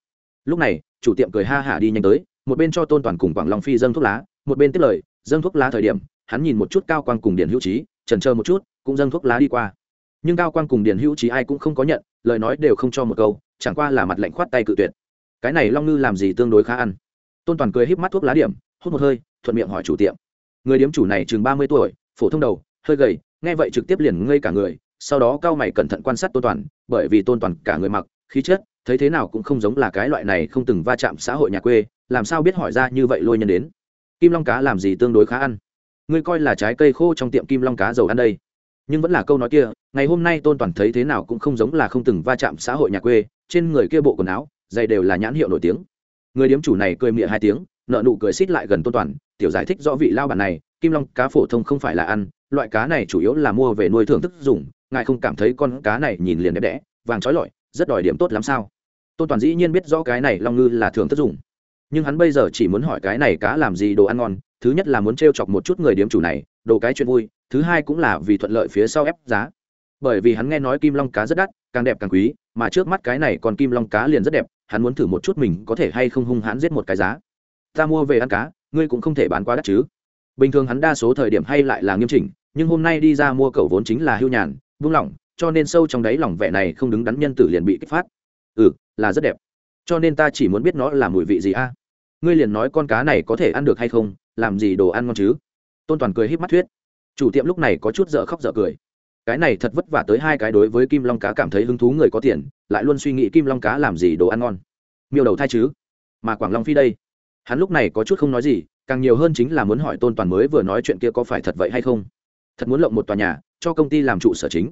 Speaker 1: Lúc này, chủ tiệm cười ha hả đi nhanh tới, một bên cho tôn toàn cùng quảng long phi dâng thuốc lá, một bên tiếp lời dâng thuốc lá thời điểm, hắn nhìn một chút cao quang cùng điền hữu trí trần chờ một chút, cũng dâng thuốc lá đi qua. Nhưng cao quang cùng điền hữu trí ai cũng không có nhận, lời nói đều không cho một câu, chẳng qua là mặt lạnh khoát tay cự tuyệt. Cái này long ngư làm gì tương đối khá ăn? Tôn toàn cười híp mắt thuốc lá điểm, hút một hơi, thuận miệng hỏi chủ tiệm. Người điếm chủ này chừng ba mươi tuổi, phổ thông đầu, hơi gầy, nghe vậy trực tiếp liền ngây cả người, sau đó cao mày cẩn thận quan sát tôn toàn, bởi vì tôn toàn cả người mặc, khí chất, thấy thế nào cũng không giống là cái loại này không từng va chạm xã hội nhà quê, làm sao biết hỏi ra như vậy lôi nhân đến? Kim long cá làm gì tương đối khá ăn. Ngươi coi là trái cây khô trong tiệm kim long cá dầu ăn đây. Nhưng vẫn là câu nói kia, ngày hôm nay tôn toàn thấy thế nào cũng không giống là không từng va chạm xã hội nhà quê, trên người kia bộ quần áo dày đều là nhãn hiệu nổi tiếng. Người điếm chủ này cười miệng hai tiếng nợ nụ cười xít lại gần tôn toàn, tiểu giải thích rõ vị lao bản này, kim long cá phổ thông không phải là ăn, loại cá này chủ yếu là mua về nuôi thưởng thức dùng, ngài không cảm thấy con cá này nhìn liền đẹp đẽ, vàng trói lọi, rất đòi điểm tốt lắm sao? Tôn toàn dĩ nhiên biết rõ cái này long ngư là thường thức dùng nhưng hắn bây giờ chỉ muốn hỏi cái này cá làm gì đồ ăn ngon, thứ nhất là muốn t r e o chọc một chút người điếm chủ này, đồ cái chuyện vui, thứ hai cũng là vì thuận lợi phía sau ép giá. Bởi vì hắn nghe nói kim long cá rất đắt, càng đẹp càng quý, mà trước mắt cái này còn kim long cá liền rất đẹp, hắn muốn thử một chút mình có thể hay không hung hãn giết một cái giá. Ta mua về ăn cá, ngươi cũng không thể bán quá đắt chứ. Bình thường hắn đa số thời điểm hay lại là nghiêm chỉnh, nhưng hôm nay đi ra mua cầu vốn chính là hưu nhàn, vung lỏng cho nên sâu trong đáy lòng vẻ này không đứng đắn nhân tử liền bị kích phát. Ừ là rất đẹp. Cho nên ta chỉ muốn biết nó là mùi vị gì a? Ngươi liền nói con cá này có thể ăn được hay không, làm gì đồ ăn ngon chứ? Tôn toàn cười h í p mắt thuyết. Chủ tiệm lúc này có chút dở khóc dở cười. Cái này thật vất vả tới hai cái đối với kim long cá cảm thấy hứng thú người có tiền, lại luôn suy nghĩ kim long cá làm gì đồ ăn ngon. Miêu đầu thai chứ? Mà quảng long phi đây? Hắn lúc này có chút không nói gì, càng nhiều hơn chính là muốn hỏi tôn toàn mới vừa nói chuyện kia có phải thật vậy hay không. Thật muốn lộng một tòa nhà, cho công ty làm trụ sở chính.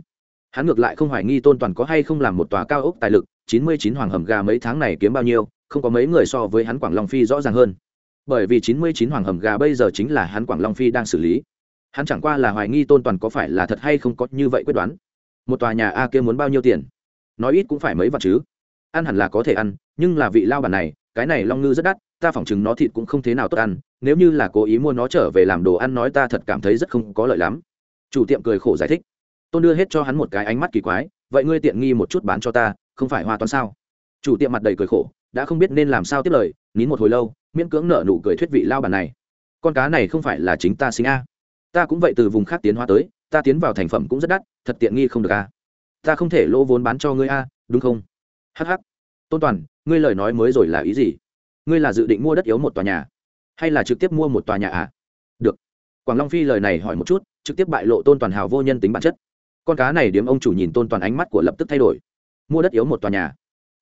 Speaker 1: Hắn ngược lại không hoài nghi tôn toàn có hay không làm một tòa cao ốc tài lực, chín mươi chín hoàng hầm gà mấy tháng này kiếm bao nhiêu không có mấy người so với hắn quảng long phi rõ ràng hơn. Bởi vì chín mươi chín hoàng hầm gà bây giờ chính là hắn quảng long phi đang xử lý. Hắn chẳng qua là hoài nghi tôn toàn có phải là thật hay không có như vậy quyết đoán. Một tòa nhà a kia muốn bao nhiêu tiền? Nói ít cũng phải mấy vạn chứ. Ăn hẳn là có thể ăn, nhưng là vị lao bản này, cái này long ngư rất đắt, ta phỏng chừng nó thịt cũng không thế nào tốt ăn, nếu như là cố ý mua nó trở về làm đồ ăn nói ta thật cảm thấy rất không có lợi lắm. Chủ tiệm cười khổ giải thích. Tôn đưa hết cho hắn một cái ánh mắt kỳ quái, vậy ngươi tiện nghi một chút bán cho ta, không phải hoa toán sao? Chủ tiệm mặt đầy cười khổ đã không biết nên làm sao tiếp lời, nín một hồi lâu, miễn cưỡng nợ nụ cười thuyết vị lao bản này. Con cá này không phải là chính ta sinh a. Ta cũng vậy từ vùng khác tiến hóa tới, ta tiến vào thành phẩm cũng rất đắt, thật tiện nghi không được a. Ta không thể lỗ vốn bán cho ngươi a, đúng không? Hh tôn toàn, ngươi lời nói mới rồi là ý gì? Ngươi là dự định mua đất yếu một tòa nhà, hay là trực tiếp mua một tòa nhà à? Được. Quảng long phi lời này hỏi một chút, trực tiếp bại lộ tôn toàn hào vô nhân tính bản chất. Con cá này điếm ông chủ nhìn tôn toàn ánh mắt của lập tức thay đổi. Mua đất yếu một tòa nhà,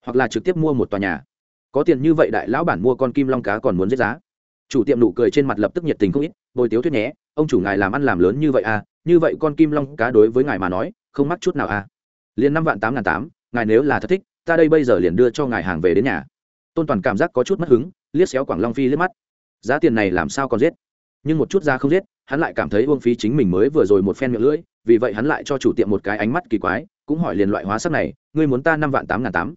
Speaker 1: hoặc là trực tiếp mua một tòa nhà có tiền như vậy đại lão bản mua con kim long cá còn muốn giết giá. Chủ tiệm nụ cười trên mặt lập tức nhiệt tình không ít, bồi tiếu thuyết nhé, ông chủ ngài làm ăn làm lớn như vậy à như vậy con kim long cá đối với ngài mà nói, không mắc chút nào à. Liền năm vạn tám ngàn tám, ngài nếu là thất thích, ta đây bây giờ liền đưa cho ngài hàng về đến nhà. Tôn toàn cảm giác có chút mất hứng, liếc xéo quảng long phi liếc mắt. Giá tiền này làm sao còn giết? Nhưng một chút ra không giết, hắn lại cảm thấy uông phí chính mình mới vừa rồi một phen miệng lưỡi, vì vậy hắn lại cho chủ tiệm một cái ánh mắt kỳ quái, cũng hỏi liền loại hóa sắc này, ngươi muốn ta năm vạn tám ngàn tám?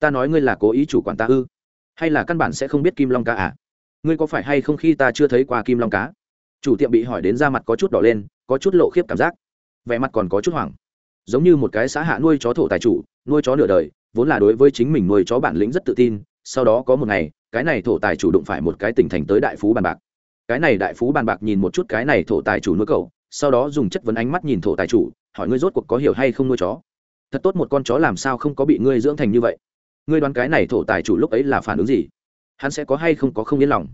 Speaker 1: Ta nói ngươi là cố ý chủ quản ta ư? Hay là căn bản sẽ không biết kim long cá à? Ngươi có phải hay không khi ta chưa thấy qua kim long cá? Chủ tiệm bị hỏi đến da mặt có chút đỏ lên, có chút lộ khiếp cảm giác. Vẻ mặt còn có chút hoảng. Giống như một cái xã hạ nuôi chó thổ tài chủ, nuôi chó nửa đời, vốn là đối với chính mình nuôi chó bản lĩnh rất tự tin, sau đó có một ngày, cái này thổ tài chủ đụng phải một cái tỉnh thành tới đại phú bàn bạc. Cái này đại phú bàn bạc nhìn một chút cái này thổ tài chủ nuôi cậu, sau đó dùng chất vấn ánh mắt nhìn thổ tài chủ, hỏi ngươi rốt cuộc có hiểu hay không nuôi chó? Thật tốt một con chó làm sao không có bị ngươi dưỡng thành như vậy? Ngươi đoán cái này thổ tài chủ lúc ấy là phản ứng gì? Hắn sẽ có hay không có không yên lòng?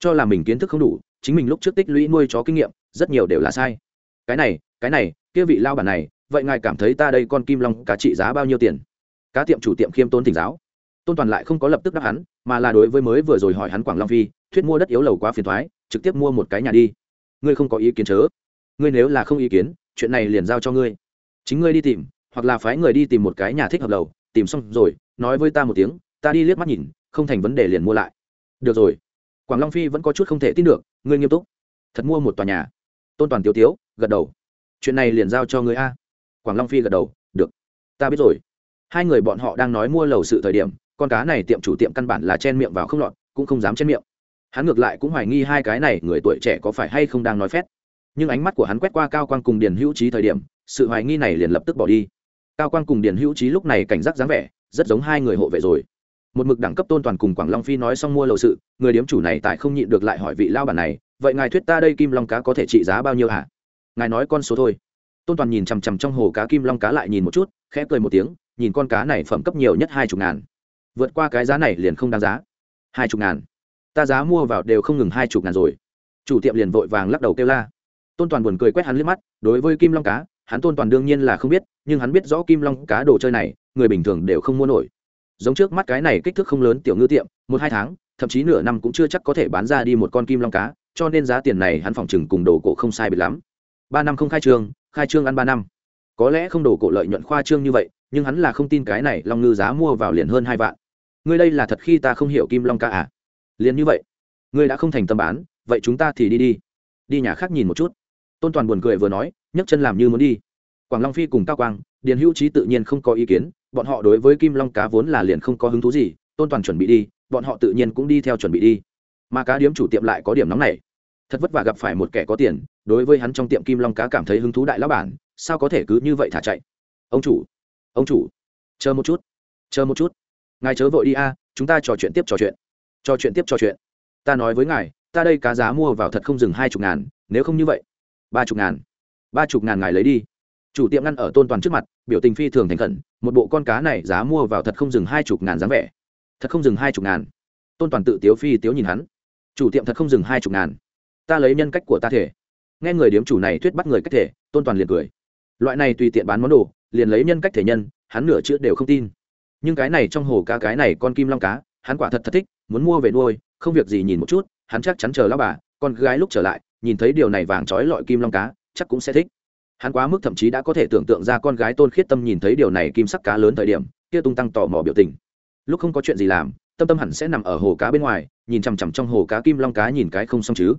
Speaker 1: Cho là mình kiến thức không đủ, chính mình lúc trước tích lũy nuôi chó kinh nghiệm, rất nhiều đều là sai. Cái này cái này, kia vị lao bản này, vậy ngài cảm thấy ta đây con kim long cá trị giá bao nhiêu tiền? Cá tiệm chủ tiệm khiêm tôn thỉnh giáo. Tôn toàn lại không có lập tức đáp hắn, mà là đối với mới vừa rồi hỏi hắn quảng long phi, thuyết mua đất yếu lầu quá phiền thoái, trực tiếp mua một cái nhà đi. Ngươi không có ý kiến chớ. Ngươi nếu là không ý kiến, chuyện này liền giao cho ngươi. Chính ngươi đi tìm, hoặc là phái người đi tìm một cái nhà thích hợp lầu, tìm xong rồi nói với ta một tiếng, ta đi liếc mắt nhìn, không thành vấn đề liền mua lại. Được rồi. Quảng long phi vẫn có chút không thể tin được, ngươi nghiêm túc. Thật mua một tòa nhà. Tôn toàn tiêu tiếu, gật đầu. Chuyện này liền giao cho ngươi a. Quảng long phi gật đầu, được. Ta biết rồi. Hai người bọn họ đang nói mua lầu sự thời điểm, con cá này tiệm chủ tiệm căn bản là chen miệng vào không lọt, cũng không dám chen miệng. Hắn ngược lại cũng hoài nghi hai cái này người tuổi trẻ có phải hay không đang nói phét. Nhưng ánh mắt của hắn quét qua cao quang cùng điền hữu trí thời điểm, sự hoài nghi này liền lập tức bỏ đi. Cao quang cùng điền hữu trí lúc này cảnh giác dáng vẻ rất giống hai người hộ vệ rồi. Một mực đẳng cấp tôn toàn cùng quảng long phi nói xong mua lầu sự, người điếm chủ này tại không nhịn được lại hỏi vị lao bản này, vậy ngài thuyết ta đây kim long cá có thể trị giá bao nhiêu hả? Ngài nói con số thôi. Tôn toàn nhìn chằm chằm trong hồ cá kim long cá lại nhìn một chút, khẽ cười một tiếng, nhìn con cá này phẩm cấp nhiều nhất hai chục ngàn. Vượt qua cái giá này liền không đáng giá. Hai chục ngàn? Ta giá mua vào đều không ngừng hai chục ngàn rồi. Chủ tiệm liền vội vàng lắc đầu kêu la. Tôn toàn buồn cười quét hắn liếc mắt, đối với kim long cá hắn tôn toàn đương nhiên là không biết, nhưng hắn biết rõ kim long cá đồ chơi này, người bình thường đều không mua nổi. Giống trước mắt cái này kích thước không lớn tiểu ngư tiệm, một hai tháng, thậm chí nửa năm cũng chưa chắc có thể bán ra đi một con kim long cá, cho nên giá tiền này hắn phòng chừng cùng đồ cổ không sai biệt lắm. Ba năm không khai trương khai trương ăn ba năm. Có lẽ không đồ cổ lợi nhuận khoa trương như vậy, nhưng hắn là không tin cái này long ngư giá mua vào liền hơn hai vạn. Ngươi đây là thật khi ta không hiểu kim long cá à? Liền như vậy, ngươi đã không thành tâm bán, vậy chúng ta thì đi đi. Đi nhà khác nhìn một chút. Tôn toàn buồn cười vừa nói nhấc chân làm như muốn đi. Quảng long phi cùng cao quang, điền hữu trí tự nhiên không có ý kiến, bọn họ đối với kim long cá vốn là liền không có hứng thú gì, tôn toàn chuẩn bị đi, bọn họ tự nhiên cũng đi theo chuẩn bị đi. Mà cá điếm chủ tiệm lại có điểm nóng này. Thật vất vả gặp phải một kẻ có tiền, đối với hắn trong tiệm kim long cá cảm thấy hứng thú đại lão bản, sao có thể cứ như vậy thả chạy? Ông chủ ông chủ, chờ một chút, chờ một chút. Ngài chớ vội đi a, chúng ta trò chuyện tiếp trò chuyện. Trò chuyện tiếp trò chuyện. Ta nói với ngài, ta đây cá giá mua vào thật không dừng hai chục ngàn, nếu không như vậy, ba chục ngàn ba chục ngàn ngài lấy đi. Chủ tiệm ngăn ở tôn toàn trước mặt, biểu tình phi thường thành khẩn, một bộ con cá này giá mua vào thật không dừng hai chục ngàn dáng vẻ. Thật không dừng hai chục ngàn. Tôn toàn tự tiếu phi tiếu nhìn hắn. Chủ tiệm thật không dừng hai chục ngàn. Ta lấy nhân cách của ta thể. Nghe người điếm chủ này thuyết bắt người cách thể, tôn toàn liền cười. Loại này tùy tiện bán món đồ, liền lấy nhân cách thể nhân, hắn nửa chữ đều không tin. Nhưng cái này trong hồ cá, cái này con kim long cá, hắn quả thật thật thích, muốn mua về nuôi, không việc gì nhìn một chút, hắn chắc chắn chờ lao bà, con gái lúc trở lại, nhìn thấy điều này vàng trói lọi kim long cá chắc cũng sẽ thích. Hắn quá mức thậm chí đã có thể tưởng tượng ra con gái tôn khiết tâm nhìn thấy điều này kim sắc cá lớn thời điểm, kia tung tăng tò mò biểu tình. Lúc không có chuyện gì làm, tâm tâm hẳn sẽ nằm ở hồ cá bên ngoài, nhìn chằm chằm trong hồ cá kim long cá nhìn cái không xong chứ.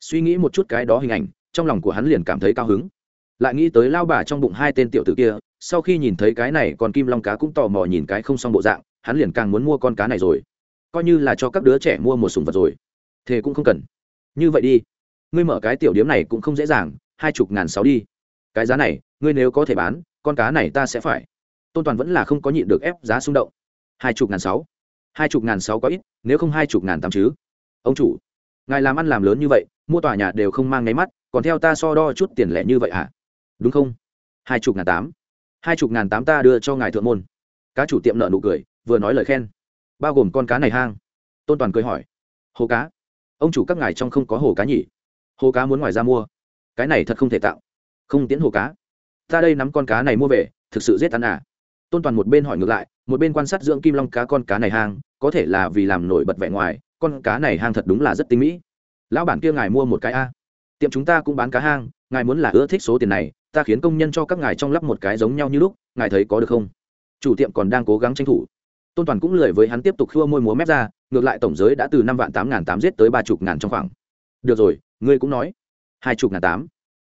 Speaker 1: Suy nghĩ một chút cái đó hình ảnh, trong lòng của hắn liền cảm thấy cao hứng. Lại nghĩ tới lao bà trong bụng hai tên tiểu tử kia, sau khi nhìn thấy cái này còn kim long cá cũng tò mò nhìn cái không xong bộ dạng, hắn liền càng muốn mua con cá này rồi. Coi như là cho các đứa trẻ mua một sùng vật rồi. Thế cũng không cần. Như vậy đi. Ngươi mở cái tiểu điếm này cũng không dễ dàng hai chục ngàn sáu đi. Cái giá này, ngươi nếu có thể bán, con cá này ta sẽ phải. Tôn toàn vẫn là không có nhịn được ép giá xung động. Hai chục ngàn sáu. Hai chục ngàn sáu có ít, nếu không hai chục ngàn tám chứ. Ông chủ, ngài làm ăn làm lớn như vậy, mua tòa nhà đều không mang nháy mắt, còn theo ta so đo chút tiền lẻ như vậy hả? Đúng không? Hai chục ngàn tám. Hai chục ngàn tám ta đưa cho ngài thượng môn. Cá chủ tiệm nợ nụ cười, vừa nói lời khen. Bao gồm con cá này hang. Tôn toàn cười hỏi. Hồ cá. Ông chủ các ngài trong không có hồ cá nhỉ? Hồ cá muốn ngoài ra mua cái này thật không thể tạo. Không tiến hồ cá. Ta đây nắm con cá này mua về, thực sự giết ăn à. Tôn toàn một bên hỏi ngược lại, một bên quan sát dưỡng kim long cá con cá này hang, có thể là vì làm nổi bật vẻ ngoài, con cá này hang thật đúng là rất tinh mỹ. Lão bản kia ngài mua một cái a. Tiệm chúng ta cũng bán cá hang, ngài muốn là ưa thích số tiền này, ta khiến công nhân cho các ngài trong lắp một cái giống nhau như lúc, ngài thấy có được không? Chủ tiệm còn đang cố gắng tranh thủ. Tôn toàn cũng lười với hắn tiếp tục khua môi múa mép ra, ngược lại tổng giới đã từ năm vạn tám ngàn tám giết tới ba chục ngàn trong khoảng. Được rồi, ngươi cũng nói hai chục ngàn tám.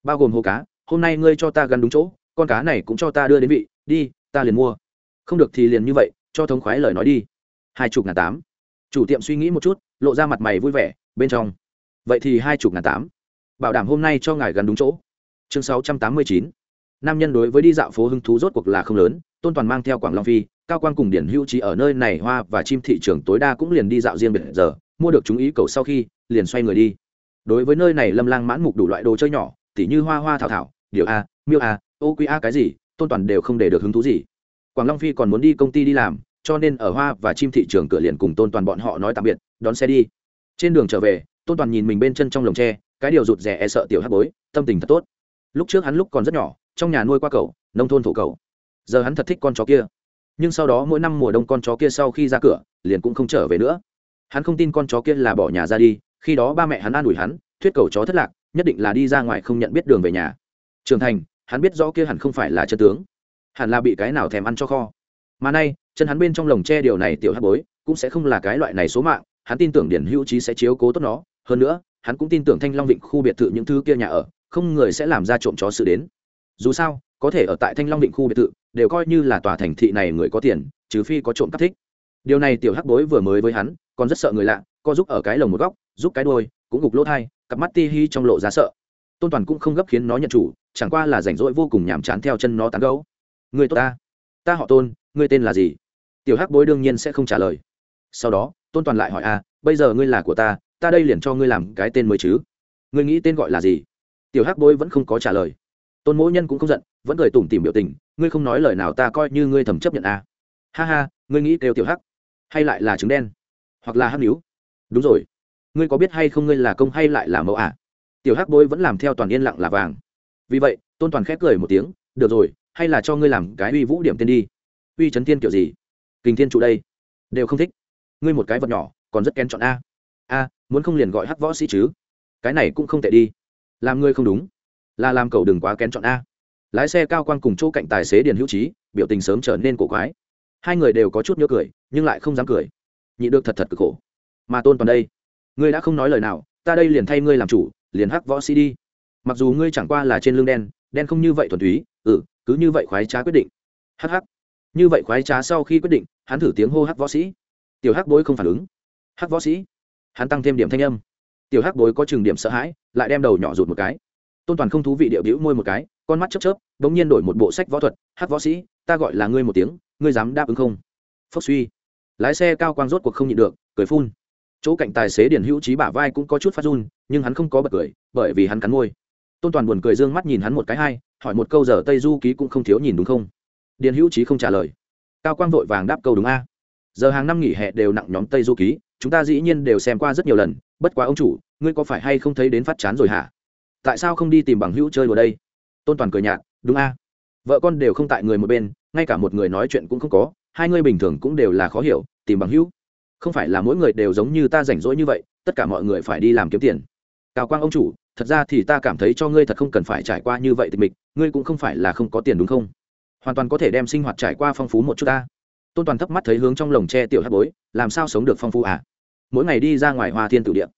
Speaker 1: Bao gồm hồ cá, hôm nay ngươi cho ta gần đúng chỗ, con cá này cũng cho ta đưa đến vị, đi, ta liền mua. Không được thì liền như vậy, cho thống khoái lời nói đi. Hai chục ngàn tám. Chủ tiệm suy nghĩ một chút, lộ ra mặt mày vui vẻ, bên trong. Vậy thì hai chục ngàn tám. Bảo đảm hôm nay cho ngài gần đúng chỗ. Chương sáu trăm tám mươi chín. Nam nhân đối với đi dạo phố hưng thú rốt cuộc là không lớn, tôn toàn mang theo quảng long phi, cao quan cùng điển hữu trí ở nơi này hoa và chim thị trường tối đa cũng liền đi dạo riêng biệt giờ, mua được chúng ý cầu sau khi, liền xoay người đi đối với nơi này lâm lang mãn mục đủ loại đồ chơi nhỏ, tỉ như hoa hoa thảo thảo điều a, miêu a, ô quy a cái gì, tôn toàn đều không để được hứng thú gì. Quảng long phi còn muốn đi công ty đi làm, cho nên ở hoa và chim thị trường cửa liền cùng tôn toàn bọn họ nói tạm biệt, đón xe đi. Trên đường trở về, tôn toàn nhìn mình bên chân trong lồng tre, cái điều rụt rè e sợ tiểu hát bối, tâm tình thật tốt. Lúc trước hắn lúc còn rất nhỏ, trong nhà nuôi qua cậu, nông thôn thổ cậu. Giờ hắn thật thích con chó kia. Nhưng sau đó mỗi năm mùa đông con chó kia sau khi ra cửa, liền cũng không trở về nữa. Hắn không tin con chó kia là bỏ nhà ra đi khi đó ba mẹ hắn an ủi hắn, thuyết cầu chó thất lạc, nhất định là đi ra ngoài không nhận biết đường về nhà. Trưởng thành, hắn biết rõ kia hẳn không phải là chân tướng. Hẳn là bị cái nào thèm ăn cho kho. Mà nay, chân hắn bên trong lồng tre điều này tiểu hắc bối, cũng sẽ không là cái loại này số mạng, hắn tin tưởng điển hữu trí sẽ chiếu cố tốt nó. Hơn nữa, hắn cũng tin tưởng thanh long vịnh khu biệt thự những thứ kia nhà ở, không người sẽ làm ra trộm chó sự đến. Dù sao, có thể ở tại thanh long định khu biệt thự, đều coi như là tòa thành thị này người có tiền, trừ phi có trộm cắp thích. Điều này tiểu hắc bối vừa mới với hắn, còn rất sợ người lạ, co giúp ở cái lồng một góc giúp cái đôi, cũng gục lỗ thai, cặp mắt ti hi trong lộ ra sợ. Tôn toàn cũng không gấp khiến nó nhận chủ, chẳng qua là rảnh rỗi vô cùng nhàm chán theo chân nó tán gấu người tốt ta. Ta họ tôn, ngươi tên là gì? Tiểu hắc bối đương nhiên sẽ không trả lời. Sau đó, tôn toàn lại hỏi a bây giờ ngươi là của ta ta đây liền cho ngươi làm cái tên mới chứ? Ngươi nghĩ tên gọi là gì? Tiểu hắc bối vẫn không có trả lời. Tôn mỗi nhân cũng không giận, vẫn cười tủm tỉm biểu tình, ngươi không nói lời nào ta coi như ngươi thầm chấp nhận a ha ha, ngươi nghĩ kêu tiểu hắc hay lại là trứng đen hoặc là hắc níu? Đúng rồi ngươi có biết hay không ngươi là công hay lại là mẫu à? Tiểu hắc bối vẫn làm theo toàn yên lặng là vàng. Vì vậy, tôn toàn khép cười một tiếng, được rồi, hay là cho ngươi làm cái uy vũ điểm tên đi. Uy chấn thiên kiểu gì? Kình thiên trụ đây. Đều không thích. Ngươi một cái vật nhỏ, còn rất kén chọn a. A, muốn không liền gọi hắc võ sĩ chứ? Cái này cũng không tệ đi. Làm ngươi không đúng. Là làm cầu đừng quá kén chọn a. Lái xe cao quan cùng chỗ cạnh tài xế điền hữu trí biểu tình sớm trở nên cổ quái. Hai người đều có chút nhớ cười, nhưng lại không dám cười. Nhị được thật thật cực khổ. Mà tôn toàn đây ngươi đã không nói lời nào, ta đây liền thay ngươi làm chủ, liền hắc võ sĩ đi. Mặc dù ngươi chẳng qua là trên lưng đen đen không như vậy thuần túy ừ cứ như vậy khoái trá quyết định. Hắc hắc. Như vậy khoái trá sau khi quyết định, hắn thử tiếng hô hắc võ sĩ. Tiểu hắc bối không phản ứng. Hắc võ sĩ. Hắn tăng thêm điểm thanh âm. Tiểu hắc bối có chừng điểm sợ hãi, lại đem đầu nhỏ rụt một cái. Tôn toàn không thú vị điệu đĩu môi một cái, con mắt chớp chớp đ ỗ n g nhiên đổi một bộ sách võ thuật. Hắc võ sĩ, ta gọi là ngươi một tiếng, ngươi dám đáp ứng không? Phốc suy. Lái xe cao quang rốt cuộc không nhịn được, cười phun chỗ cạnh tài xế Điền hữu trí bả vai cũng có chút phát run, nhưng hắn không có bật cười, bởi vì hắn cắn môi. Tôn toàn buồn cười d ư ơ n g mắt nhìn hắn một cái hai, hỏi một câu giờ tây du ký cũng không thiếu nhìn đúng không? Điền hữu trí không trả lời. Cao quang vội vàng đáp câu đúng a. Giờ hàng năm nghỉ hè đều nặng nhóm tây du ký, chúng ta dĩ nhiên đều xem qua rất nhiều lần, bất quá ông chủ, ngươi có phải hay không thấy đến phát chán rồi hả? Tại sao không đi tìm bằng hữu chơi ở đây? Tôn toàn cười nhạt, đúng a. Vợ con đều không tại người một bên, ngay cả một người nói chuyện cũng không có, hai người bình thường cũng đều là khó hiểu, tìm bằng hữu không phải là mỗi người đều giống như ta rảnh rỗi như vậy, tất cả mọi người phải đi làm kiếm tiền. Cao quang ông chủ, thật ra thì ta cảm thấy cho ngươi thật không cần phải trải qua như vậy tịch mịch, ngươi cũng không phải là không có tiền đúng không? Hoàn toàn có thể đem sinh hoạt trải qua phong phú một chút ta. Tôn toàn thấp mắt thấy hướng trong lồng tre tiểu hát bối, làm sao sống được phong phú à? Mỗi ngày đi ra ngoài hoa thiên tử điện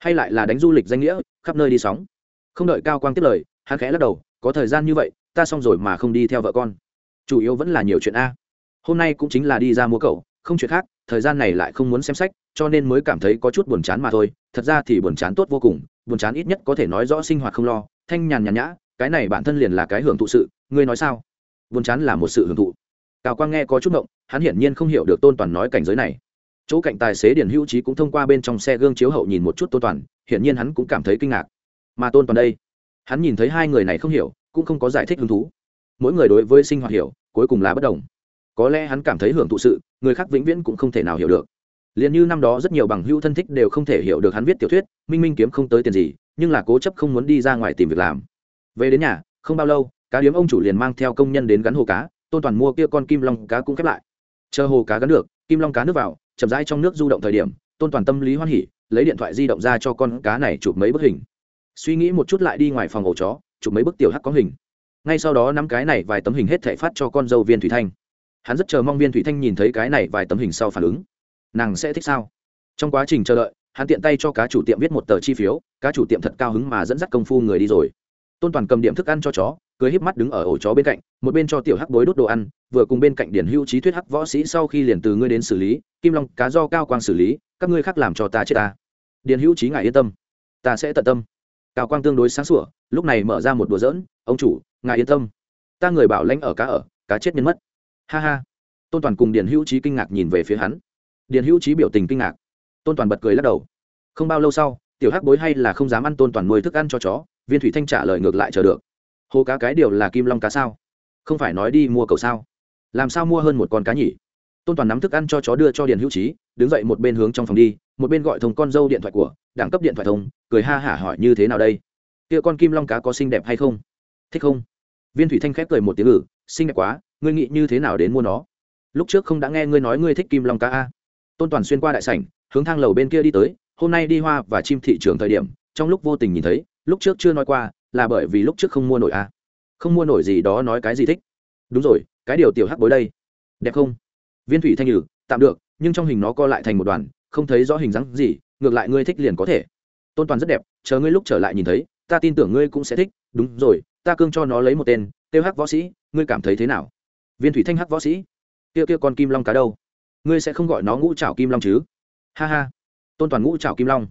Speaker 1: hay lại là đánh du lịch danh nghĩa, khắp nơi đi sóng. Không đợi cao quang tiếp lời, hắn khẽ lắc đầu, có thời gian như vậy, ta xong rồi mà không đi theo vợ con. Chủ yếu vẫn là nhiều chuyện a. Hôm nay cũng chính là đi ra mua cậu, không chuyện khác thời gian này lại không muốn xem sách, cho nên mới cảm thấy có chút buồn chán mà thôi. Thật ra thì buồn chán tốt vô cùng, buồn chán ít nhất có thể nói rõ sinh hoạt không lo. Thanh nhàn nhàn nhã, cái này bản thân liền là cái hưởng thụ sự, ngươi nói sao? Buồn chán là một sự hưởng thụ. Cao quang nghe có chút động hắn hiển nhiên không hiểu được tôn toàn nói cảnh giới này. Chỗ cạnh tài xế Điền hữu trí cũng thông qua bên trong xe gương chiếu hậu nhìn một chút tôn toàn, hiển nhiên hắn cũng cảm thấy kinh ngạc. Mà tôn toàn đây, hắn nhìn thấy hai người này không hiểu, cũng không có giải thích hứng thú. Mỗi người đối với sinh hoạt hiểu, cuối cùng là bất đồng có lẽ hắn cảm thấy hưởng thụ sự, người khác vĩnh viễn cũng không thể nào hiểu được. Liền như năm đó rất nhiều bằng hữu thân thích đều không thể hiểu được hắn viết tiểu thuyết, minh minh kiếm không tới tiền gì, nhưng là cố chấp không muốn đi ra ngoài tìm việc làm. Về đến nhà, không bao lâu, cá điếm ông chủ liền mang theo công nhân đến gắn hồ cá, tôn toàn mua kia con kim long cá cũng khép lại. Chờ hồ cá gắn được, kim long cá nước vào, chậm rãi trong nước du động thời điểm, tôn toàn tâm lý hoan hỉ, lấy điện thoại di động ra cho con cá này chụp mấy bức hình. Suy nghĩ một chút lại đi ngoài phòng ổ chó, chụp mấy bức tiểu hắc có hình. Ngay sau đó năm cái này vài tấm hình hết thể phát cho con dâu viên thủy thanh hắn rất chờ mong viên thủy thanh nhìn thấy cái này vài tấm hình sau phản ứng. Nàng sẽ thích sao? Trong quá trình chờ đợi, hắn tiện tay cho cá chủ tiệm viết một tờ chi phiếu, cá chủ tiệm thật cao hứng mà dẫn dắt công phu người đi rồi. Tôn toàn cầm điểm thức ăn cho chó, cưới híp mắt đứng ở ổ chó bên cạnh, một bên cho tiểu hắc bối đốt đồ ăn, vừa cùng bên cạnh điển Hưu trí thuyết hắc võ sĩ sau khi liền từ ngươi đến xử lý, kim long, cá do cao quang xử lý, các ngươi khác làm cho ta chết ta. Điển Hưu trí ngại yên tâm, ta sẽ tận tâm. Cao quang tương đối sáng sủa, lúc này mở ra một đùa dỡn ông chủ, ngài yên tâm. Ta người bảo lãnh ở cá ở, cá chết nhân mất ha ha. Tôn toàn cùng điền hữu trí kinh ngạc nhìn về phía hắn. Điền hữu trí biểu tình kinh ngạc. Tôn toàn bật cười lắc đầu. Không bao lâu sau tiểu hắc bối hay là không dám ăn tôn toàn nuôi thức ăn cho chó viên thủy thanh trả lời ngược lại chờ được. Hồ cá cái điều là kim long cá sao? Không phải nói đi mua cầu sao? Làm sao mua hơn một con cá nhỉ? Tôn toàn nắm thức ăn cho chó đưa cho điền hữu trí đứng dậy một bên hướng trong phòng đi một bên gọi thông con dâu điện thoại của đẳng cấp điện thoại thông cười ha hả hỏi như thế nào đây? Kia con kim long cá có xinh đẹp hay không? Thích không? Viên thủy thanh khép cười một tiếng ử, xinh đẹp quá ngươi nghĩ như thế nào đến mua nó? Lúc trước không đã nghe ngươi nói ngươi thích kim long cá a. Tôn toàn xuyên qua đại sảnh, hướng thang lầu bên kia đi tới, hôm nay đi hoa và chim thị trường thời điểm, trong lúc vô tình nhìn thấy, lúc trước chưa nói qua, là bởi vì lúc trước không mua nổi a. Không mua nổi gì đó nói cái gì thích. Đúng rồi, cái điều tiểu hắc bối đây. Đẹp không? Viên thủy thanh nhử, tạm được, nhưng trong hình nó co lại thành một đoàn, không thấy rõ hình dáng gì, ngược lại ngươi thích liền có thể. Tôn toàn rất đẹp, chờ ngươi lúc trở lại nhìn thấy, ta tin tưởng ngươi cũng sẽ thích. Đúng rồi, ta cương cho nó lấy một tên tiêu hắc võ sĩ, ngươi cảm thấy thế nào? Viên thủy thanh hắc võ sĩ. Kia kia con kim long cá đâu? Ngươi sẽ không gọi nó ngũ trảo kim long chứ? Ha ha. Tôn toàn ngũ trảo kim long.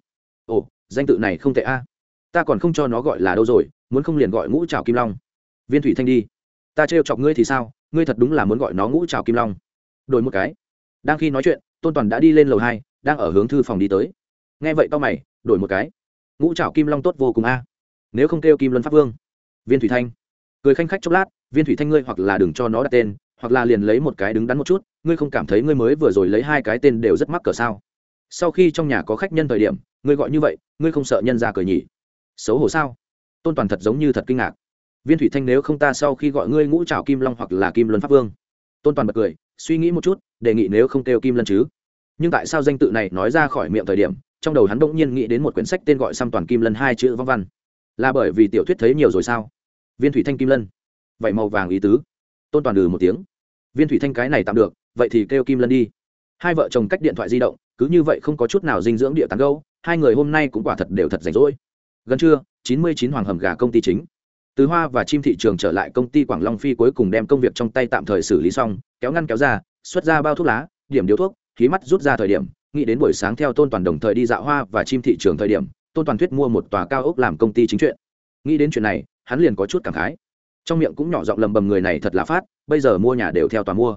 Speaker 1: Ồ, danh tự này không tệ a. Ta còn không cho nó gọi là đâu rồi, muốn không liền gọi ngũ trảo kim long. Viên thủy thanh đi. Ta trêu chọc ngươi thì sao? Ngươi thật đúng là muốn gọi nó ngũ trảo kim long. Đổi một cái. Đang khi nói chuyện, tôn toàn đã đi lên lầu hai, đang ở hướng thư phòng đi tới. Nghe vậy tao mày, đổi một cái. Ngũ trảo kim long tốt vô cùng a. Nếu không kêu kim luân pháp vương. Viên thủy thanh. Cười khanh khách chốc lát viên thủy thanh ngươi hoặc là đừng cho nó đặt tên, hoặc là liền lấy một cái đứng đắn một chút, ngươi không cảm thấy ngươi mới vừa rồi lấy hai cái tên đều rất mắc cỡ sao? Sau khi trong nhà có khách nhân thời điểm, ngươi gọi như vậy, ngươi không sợ nhân ra cười nhỉ? Xấu hổ sao? Tôn toàn thật giống như thật kinh ngạc. Viên thủy thanh nếu không ta sau khi gọi ngươi ngũ trào kim long hoặc là kim luân pháp vương. Tôn toàn bật cười, suy nghĩ một chút, đề nghị nếu không kêu kim lân chứ. Nhưng tại sao danh tự này nói ra khỏi miệng thời điểm, trong đầu hắn bỗng nhiên nghĩ đến một quyển sách tên gọi xăm toàn kim lân hai chữ vong văn. Là bởi vì tiểu thuyết thấy nhiều rồi sao? Viên thủy thanh kim lân vậy màu vàng ý tứ. Tôn toàn ừ một tiếng. Viên thủy thanh cái này tạm được, vậy thì kêu kim lân đi. Hai vợ chồng cách điện thoại di động, cứ như vậy không có chút nào dinh dưỡng địa tán gâu hai người hôm nay cũng quả thật đều thật rảnh rỗi. Gần trưa, chín mươi chín hoàng hầm gà công ty chính. Từ hoa và chim thị trường trở lại công ty quảng long phi cuối cùng đem công việc trong tay tạm thời xử lý xong, kéo ngăn kéo ra, xuất ra bao thuốc lá, điểm điếu thuốc, khí mắt rút ra thời điểm, nghĩ đến buổi sáng theo tôn toàn đồng thời đi dạo hoa và chim thị trường thời điểm, tôn toàn thuyết mua một tòa cao ốc làm công ty chính chuyện. Nghĩ đến chuyện này, hắn liền có chút cảm khái trong miệng cũng nhỏ giọng lầm bầm người này thật là phát, bây giờ mua nhà đều theo tòa mua.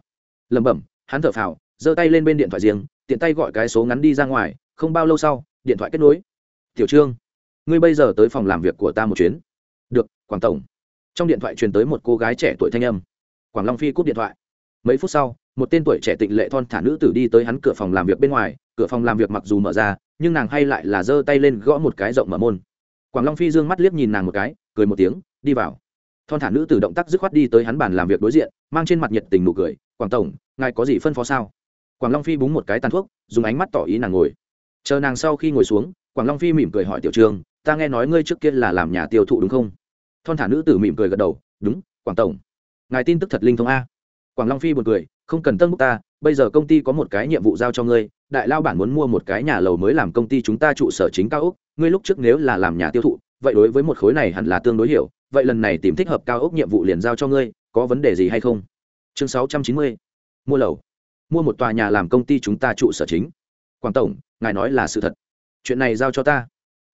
Speaker 1: Lầm bầm, hắn thở phào, giơ tay lên bên điện thoại riêng, tiện tay gọi cái số ngắn đi ra ngoài, không bao lâu sau, điện thoại kết nối. Tiểu trương, ngươi bây giờ tới phòng làm việc của ta một chuyến. Được, quảng tổng. Trong điện thoại truyền tới một cô gái trẻ tuổi thanh âm. Quảng long phi cúp điện thoại. Mấy phút sau, một tên tuổi trẻ tịnh lệ thon thả nữ tử đi tới hắn cửa phòng làm việc bên ngoài, cửa phòng làm việc mặc dù mở ra, nhưng nàng hay lại là giơ tay lên gõ một cái rộng mở môn. Quảng long phi d ư ơ n g mắt liếc nhìn nàng một cái, cười một tiếng, đi vào thon thả nữ tử động tác dứt khoát đi tới hắn bàn làm việc đối diện, mang trên mặt nhiệt tình nụ cười, quảng tổng, ngài có gì phân phó sao? Quảng long phi búng một cái tàn thuốc, dùng ánh mắt tỏ ý nàng ngồi. Chờ nàng sau khi ngồi xuống, quảng long phi mỉm cười hỏi tiểu trường ta nghe nói ngươi trước kia là làm nhà tiêu thụ đúng không? Thon thả nữ tử mỉm cười gật đầu, đúng, quảng tổng. Ngài tin tức thật linh thông a. Quảng long phi b u ồ n cười, không cần tân bút ta, bây giờ công ty có một cái nhiệm vụ giao cho ngươi, đại lao bản muốn mua một cái nhà lầu mới làm công ty chúng ta trụ sở chính cao úc, ngươi lúc trước nếu là làm nhà tiêu thụ, vậy đối với một khối này hẳn là tương đối hiểu vậy lần này tìm thích hợp cao ốc nhiệm vụ liền giao cho ngươi, có vấn đề gì hay không? Chương sáu trăm chín mươi, mua lầu. Mua một tòa nhà làm công ty chúng ta trụ sở chính. Quảng tổng, ngài nói là sự thật. Chuyện này giao cho ta.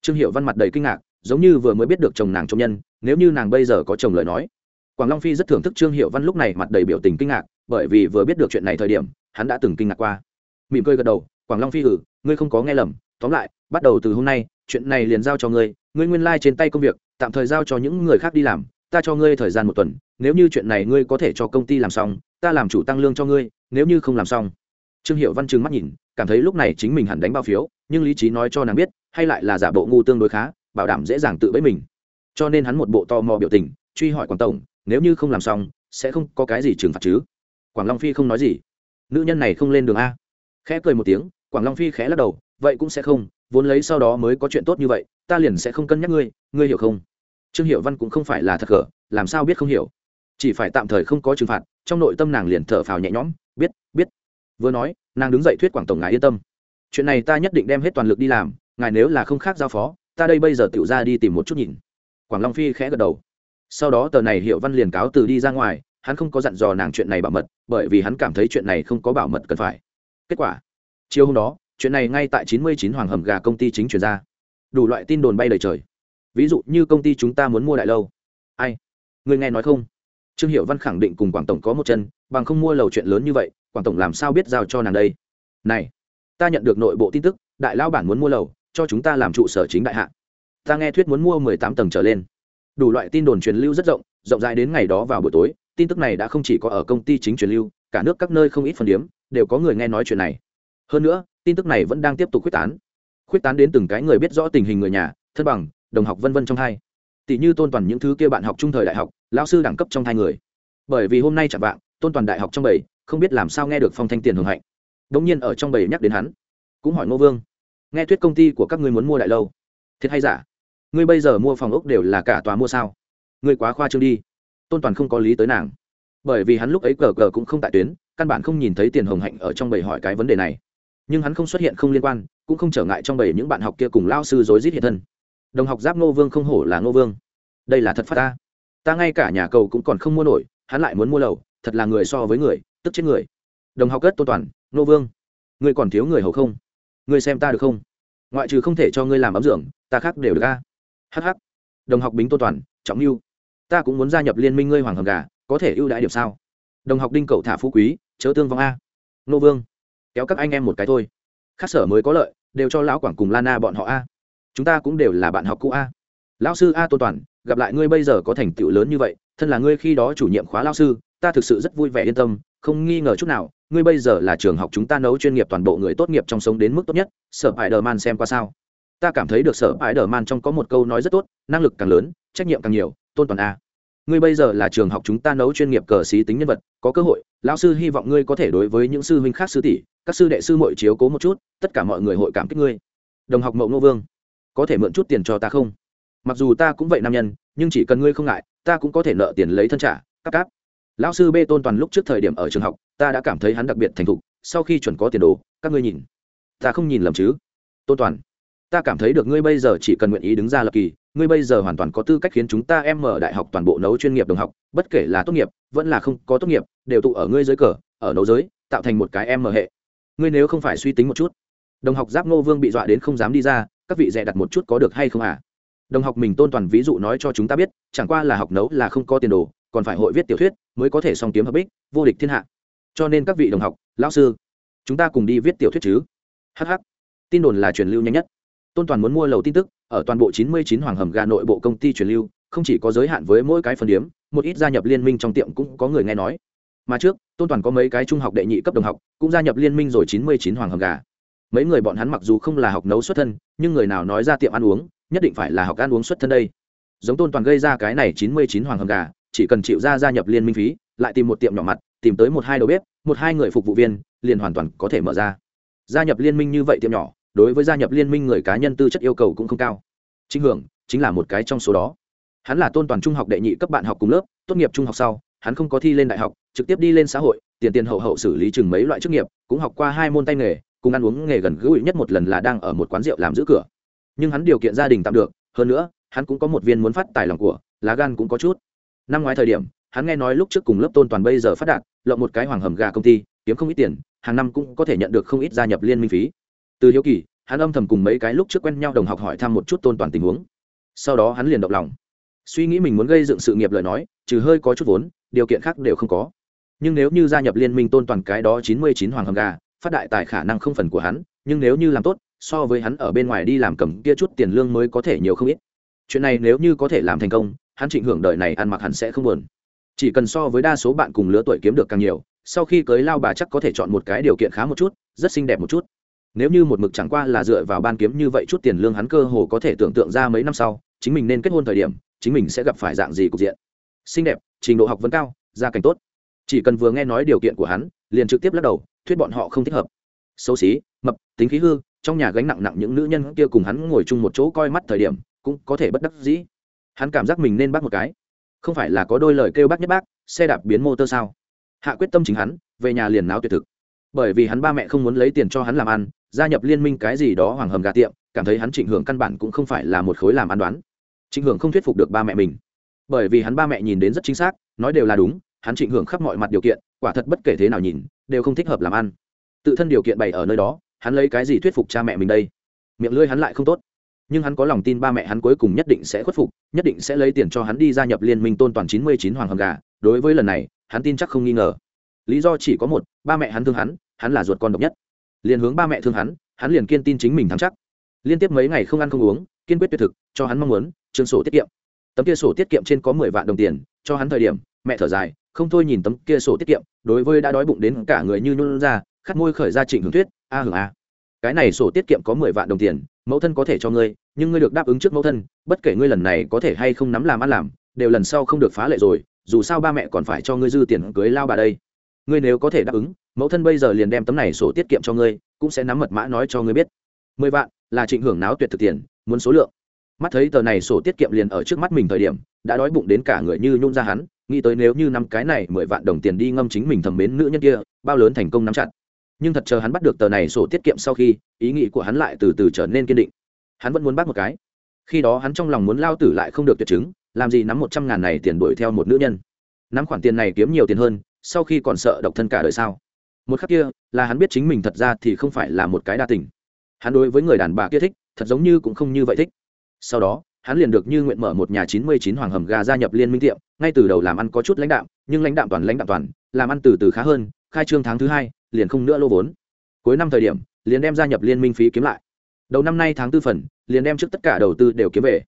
Speaker 1: Trương hiệu văn mặt đầy kinh ngạc, giống như vừa mới biết được chồng nàng trong nhân, nếu như nàng bây giờ có chồng lời nói. Quảng long phi rất thưởng thức trương hiệu văn lúc này mặt đầy biểu tình kinh ngạc, bởi vì vừa biết được chuyện này thời điểm, hắn đã từng kinh ngạc qua. Mỉm cười gật đầu, quảng long phi hử ngươi không có nghe lầm. Tóm lại, bắt đầu từ hôm nay, chuyện này liền giao cho ngươi ngươi nguyên lai、like、trên tay công việc tạm thời giao cho những người khác đi làm, ta cho ngươi thời gian một tuần, nếu như chuyện này ngươi có thể cho công ty làm xong, ta làm chủ tăng lương cho ngươi, nếu như không làm xong. Trương hiệu văn trừng mắt nhìn, cảm thấy lúc này chính mình hẳn đánh bao phiếu, nhưng lý trí nói cho nàng biết, hay lại là giả bộ ngu tương đối khá, bảo đảm dễ dàng tự bẫy mình. Cho nên hắn một bộ tò mò biểu tình, truy hỏi quảng tổng, nếu như không làm xong, sẽ không có cái gì trừng phạt chứ? Quảng long phi không nói gì. Nữ nhân này không lên đường a. Khẽ cười một tiếng, quảng long phi khẽ lắc đầu, vậy cũng sẽ không vốn lấy sau đó mới có chuyện tốt như vậy, ta liền sẽ không cân nhắc ngươi ngươi hiểu không? Trương hiệu văn cũng không phải là thật gở, làm sao biết không hiểu? Chỉ phải tạm thời không có trừng phạt, trong nội tâm nàng liền thở phào nhẹ nhõm, biết biết. Vừa nói, nàng đứng dậy thuyết quảng tổng ngài yên tâm. Chuyện này ta nhất định đem hết toàn lực đi làm, ngài nếu là không khác giao phó, ta đây bây giờ tự ra đi tìm một chút nhìn. Quảng long phi khẽ gật đầu. Sau đó tờ này hiệu văn liền cáo từ đi ra ngoài, hắn không có dặn dò nàng chuyện này bảo mật, bởi vì hắn cảm thấy chuyện này không có bảo mật cần phải. Kết quả, chiều hôm đó chuyện này ngay tại 99 hoàng hầm gà công ty chính truyền ra. Đủ loại tin đồn bay lời trời. Ví dụ như công ty chúng ta muốn mua đại lâu. Ai? Người nghe nói không? Trương hiểu văn khẳng định cùng quảng tổng có một chân, bằng không mua lầu chuyện lớn như vậy, quảng tổng làm sao biết giao cho nàng đây? Này, ta nhận được nội bộ tin tức, đại lao bản muốn mua lầu, cho chúng ta làm trụ sở chính đại hạ. Ta nghe thuyết muốn mua mười tám tầng trở lên. Đủ loại tin đồn truyền lưu rất rộng rộng rãi đến ngày đó vào buổi tối, tin tức này đã không chỉ có ở công ty chính truyền lưu, cả nước các nơi không ít phần điểm đều có người nghe nói chuyện này. Hơn nữa tin tức này vẫn đang tiếp tục quyết tán. Quyết tán đến từng cái người biết rõ tình hình người nhà, thân bằng, đồng học vân vân trong hai. Tỷ như tôn toàn những thứ kia bạn học trung thời đại học lao sư đẳng cấp trong hai người. Bởi vì hôm nay chẳng bạn tôn toàn đại học trong bảy, không biết làm sao nghe được phong thanh tiền hưởng hạnh. Đống nhiên ở trong bảy nhắc đến hắn. Cũng hỏi ngô vương, nghe thuyết công ty của các ngươi muốn mua đại lâu. Thiệt hay giả? Ngươi bây giờ mua phòng ốc đều là cả tòa mua sao? Ngươi quá khoa trương đi. Tôn toàn không có lý tới nàng. Bởi vì hắn lúc ấy cờ cờ cũng không tại tuyến, căn bản không nhìn thấy tiền hồng hạnh ở trong bầy hỏi cái vấn đề này nhưng hắn không xuất hiện không liên quan, cũng không trở ngại trong bầy những bạn học kia cùng lao sư dối rít hiện thân. Đồng học giáp ngô vương không hổ là ngô vương. Đây là thật phát ta. Ta ngay cả nhà cầu cũng còn không mua nổi, hắn lại muốn mua lầu, thật là người so với người, tức chết người. Đồng học cất tôn toàn, ngô vương, ngươi còn thiếu người hầu không? Ngươi xem ta được không? Ngoại trừ không thể cho ngươi làm ấm dưỡng ta khác đều được a. Hh đồng học bính tôn toàn, trọng mưu ta cũng muốn gia nhập liên minh ngươi hoàng hầm gà, có thể ưu đãi điểm sao? Đồng học đinh cậu thả phú quý, chớ tương vong a. Nô vương kéo các anh em một cái thôi. Khác sở mới có lợi, đều cho lão quảng cùng lana bọn họ a. Chúng ta cũng đều là bạn học cũ a. Lão sư a tôn toàn, gặp lại ngươi bây giờ có thành tựu lớn như vậy, thân là ngươi khi đó chủ nhiệm khóa lao sư, ta thực sự rất vui vẻ yên tâm, không nghi ngờ chút nào, ngươi bây giờ là trường học chúng ta nấu chuyên nghiệp toàn bộ người tốt nghiệp trong sống đến mức tốt nhất, sở hại đờ man xem qua sao. Ta cảm thấy được sở Hải đờ man trong có một câu nói rất tốt, năng lực càng lớn, trách nhiệm càng nhiều, tôn toàn a ngươi bây giờ là trường học chúng ta nấu chuyên nghiệp cờ xí tính nhân vật, có cơ hội, lão sư hy vọng ngươi có thể đối với những sư huynh khác sư tỷ, các sư đệ sư mội chiếu cố một chút, tất cả mọi người hội cảm kích ngươi. Đồng học mậu ngô vương, có thể mượn chút tiền cho ta không? Mặc dù ta cũng vậy nam nhân, nhưng chỉ cần ngươi không ngại, ta cũng có thể nợ tiền lấy thân trả các cáp. Lão sư bê tôn toàn lúc trước thời điểm ở trường học, ta đã cảm thấy hắn đặc biệt thành thục, sau khi chuẩn có tiền đồ, các ngươi nhìn. Ta không nhìn lầm chứ? Tôn toàn, ta cảm thấy được ngươi bây giờ chỉ cần nguyện ý đứng ra lập kỳ ngươi bây giờ hoàn toàn có tư cách khiến chúng ta em mở đại học toàn bộ nấu chuyên nghiệp đồng học, bất kể là tốt nghiệp, vẫn là không có tốt nghiệp, đều tụ ở ngươi dưới cờ, ở nấu giới, tạo thành một cái em mở hệ. Ngươi nếu không phải suy tính một chút, đồng học giáp ngô vương bị dọa đến không dám đi ra, các vị dè đặt một chút có được hay không à đồng học mình tôn toàn ví dụ nói cho chúng ta biết, chẳng qua là học nấu là không có tiền đồ, còn phải hội viết tiểu thuyết mới có thể song kiếm hợp bích, vô địch thiên hạ. Cho nên các vị đồng học, lão sư, chúng ta cùng đi viết tiểu thuyết chứ. Hh tin đồn là truyền lưu nhanh nhất tôn toàn muốn mua lầu tin tức ở toàn bộ 99 hoàng hầm gà nội bộ công ty truyền lưu không chỉ có giới hạn với mỗi cái phần điểm, một ít gia nhập liên minh trong tiệm cũng có người nghe nói. Mà trước tôn toàn có mấy cái trung học đệ nhị cấp đồng học cũng gia nhập liên minh rồi 99 hoàng hầm gà. Mấy người bọn hắn mặc dù không là học nấu xuất thân nhưng người nào nói ra tiệm ăn uống nhất định phải là học ăn uống xuất thân đây. Giống tôn toàn gây ra cái này 99 hoàng hầm gà chỉ cần chịu ra gia nhập liên minh phí lại tìm một tiệm nhỏ mặt tìm tới một hai đầu bếp một hai người phục vụ viên liền hoàn toàn có thể mở ra. Gia nhập liên minh như vậy tiệm nhỏ đối với gia nhập liên minh người cá nhân tư chất yêu cầu cũng không cao. Chính hưởng chính là một cái trong số đó. Hắn là tôn toàn trung học đệ nhị cấp bạn học cùng lớp, tốt nghiệp trung học sau, hắn không có thi lên đại học, trực tiếp đi lên xã hội, tiền tiền hậu hậu xử lý chừng mấy loại chức nghiệp, cũng học qua hai môn tay nghề, cùng ăn uống nghề gần gũi nhất một lần là đang ở một quán rượu làm giữ cửa. Nhưng hắn điều kiện gia đình tạm được, hơn nữa, hắn cũng có một viên muốn phát tài lòng của, lá gan cũng có chút. Năm ngoái thời điểm, hắn nghe nói lúc trước cùng lớp tôn toàn bây giờ phát đạt, lộng một cái hoàng hầm gà công ty, kiếm không ít tiền, hàng năm cũng có thể nhận được không ít gia nhập liên minh phí từ hiếu kỳ, hắn âm thầm cùng mấy cái lúc trước quen nhau đồng học hỏi thăm một chút tôn toàn tình huống. Sau đó hắn liền động lòng. Suy nghĩ mình muốn gây dựng sự nghiệp lời nói, trừ hơi có chút vốn, điều kiện khác đều không có. Nhưng nếu như gia nhập liên minh tôn toàn cái đó chín mươi chín hoàng hầm gà, phát đại tài khả năng không phần của hắn, nhưng nếu như làm tốt, so với hắn ở bên ngoài đi làm cầm kia chút tiền lương mới có thể nhiều không ít. Chuyện này nếu như có thể làm thành công, hắn trịnh hưởng đời này ăn mặc hắn sẽ không buồn. Chỉ cần so với đa số bạn cùng lứa tuổi kiếm được càng nhiều, sau khi cưới lao bà chắc có thể chọn một cái điều kiện khá một chút, rất xinh đẹp một chút nếu như một mực chẳng qua là dựa vào ban kiếm như vậy chút tiền lương hắn cơ hồ có thể tưởng tượng ra mấy năm sau, chính mình nên kết hôn thời điểm, chính mình sẽ gặp phải dạng gì cục diện. Xinh đẹp, trình độ học vấn cao, gia cảnh tốt. Chỉ cần vừa nghe nói điều kiện của hắn, liền trực tiếp lắc đầu, thuyết bọn họ không thích hợp. Xấu xí, mập, tính khí hư, trong nhà gánh nặng nặng những nữ nhân kia cùng hắn ngồi chung một chỗ coi mắt thời điểm, cũng có thể bất đắc dĩ. Hắn cảm giác mình nên bắt một cái. Không phải là có đôi lời kêu bác nhất bác, xe đạp biến mô tơ sao? Hạ quyết tâm chính hắn, về nhà liền náo tuyệt thực bởi vì hắn ba mẹ không muốn lấy tiền cho hắn làm ăn, gia nhập liên minh cái gì đó hoàng hầm gà tiệm, cảm thấy hắn trịnh hưởng căn bản cũng không phải là một khối làm ăn đoán. Trịnh hưởng không thuyết phục được ba mẹ mình. Bởi vì hắn ba mẹ nhìn đến rất chính xác, nói đều là đúng, hắn trịnh hưởng khắp mọi mặt điều kiện, quả thật bất kể thế nào nhìn, đều không thích hợp làm ăn. Tự thân điều kiện bày ở nơi đó, hắn lấy cái gì thuyết phục cha mẹ mình đây? Miệng lưỡi hắn lại không tốt. Nhưng hắn có lòng tin ba mẹ hắn cuối cùng nhất định sẽ khuất phục, nhất định sẽ lấy tiền cho hắn đi gia nhập liên minh tôn toàn chín mươi chín hoàng hầm gà. Đối với lần này, hắn tin chắc không nghi ngờ lý do chỉ có một, ba mẹ hắn thương hắn hắn là ruột con độc nhất. Liền hướng ba mẹ thương hắn hắn liền kiên tin chính mình thắng chắc. Liên tiếp mấy ngày không ăn không uống, kiên quyết tuyệt thực, cho hắn mong muốn chương sổ tiết kiệm. Tấm kia sổ tiết kiệm trên có mười vạn đồng tiền, cho hắn thời điểm, mẹ thở dài, không thôi nhìn tấm kia sổ tiết kiệm, đối với đã đói bụng đến cả người như nhún ra, khát môi khởi ra trịnh hưởng thuyết, a hưởng a. Cái này sổ tiết kiệm có mười vạn đồng tiền, mẫu thân có thể cho ngươi, nhưng ngươi được đáp ứng trước mẫu thân, bất kể ngươi lần này có thể hay không nắm làm ăn làm, đều lần sau không được phá lệ rồi, dù sao ba mẹ còn phải cho ngươi dư tiền cưới lao bà đây ngươi nếu có thể đáp ứng, mẫu thân bây giờ liền đem tấm này sổ tiết kiệm cho ngươi, cũng sẽ nắm mật mã nói cho ngươi biết. Mười vạn là trịnh hưởng náo tuyệt thực tiền, muốn số lượng. Mắt thấy tờ này sổ tiết kiệm liền ở trước mắt mình thời điểm, đã đói bụng đến cả người như nhung ra hắn, nghĩ tới nếu như năm cái này mười vạn đồng tiền đi ngâm chính mình thầm mến nữ nhân kia, bao lớn thành công nắm chặt. Nhưng thật chờ hắn bắt được tờ này sổ tiết kiệm sau khi, ý nghĩ của hắn lại từ từ trở nên kiên định. Hắn vẫn muốn bắt một cái. Khi đó hắn trong lòng muốn lao tử lại không được tuyệt chứng, làm gì nắm một trăm ngàn này tiền đuổi theo một nữ nhân. Nắm khoản tiền này kiếm nhiều tiền hơn sau khi còn sợ độc thân cả đời sao? Một khắc kia, là hắn biết chính mình thật ra thì không phải là một cái đa tình. Hắn đối với người đàn bà kia thích, thật giống như cũng không như vậy thích. Sau đó, hắn liền được như nguyện mở một nhà chín mươi chín hoàng hầm gà gia nhập liên minh tiệm, ngay từ đầu làm ăn có chút lãnh đạm, nhưng lãnh đạm toàn lãnh đạm toàn, làm ăn từ từ khá hơn, khai trương tháng thứ hai, liền không nữa lô vốn. Cuối năm thời điểm, liền đem gia nhập liên minh phí kiếm lại. Đầu năm nay tháng tư phần, liền đem trước tất cả đầu tư đều kiếm về.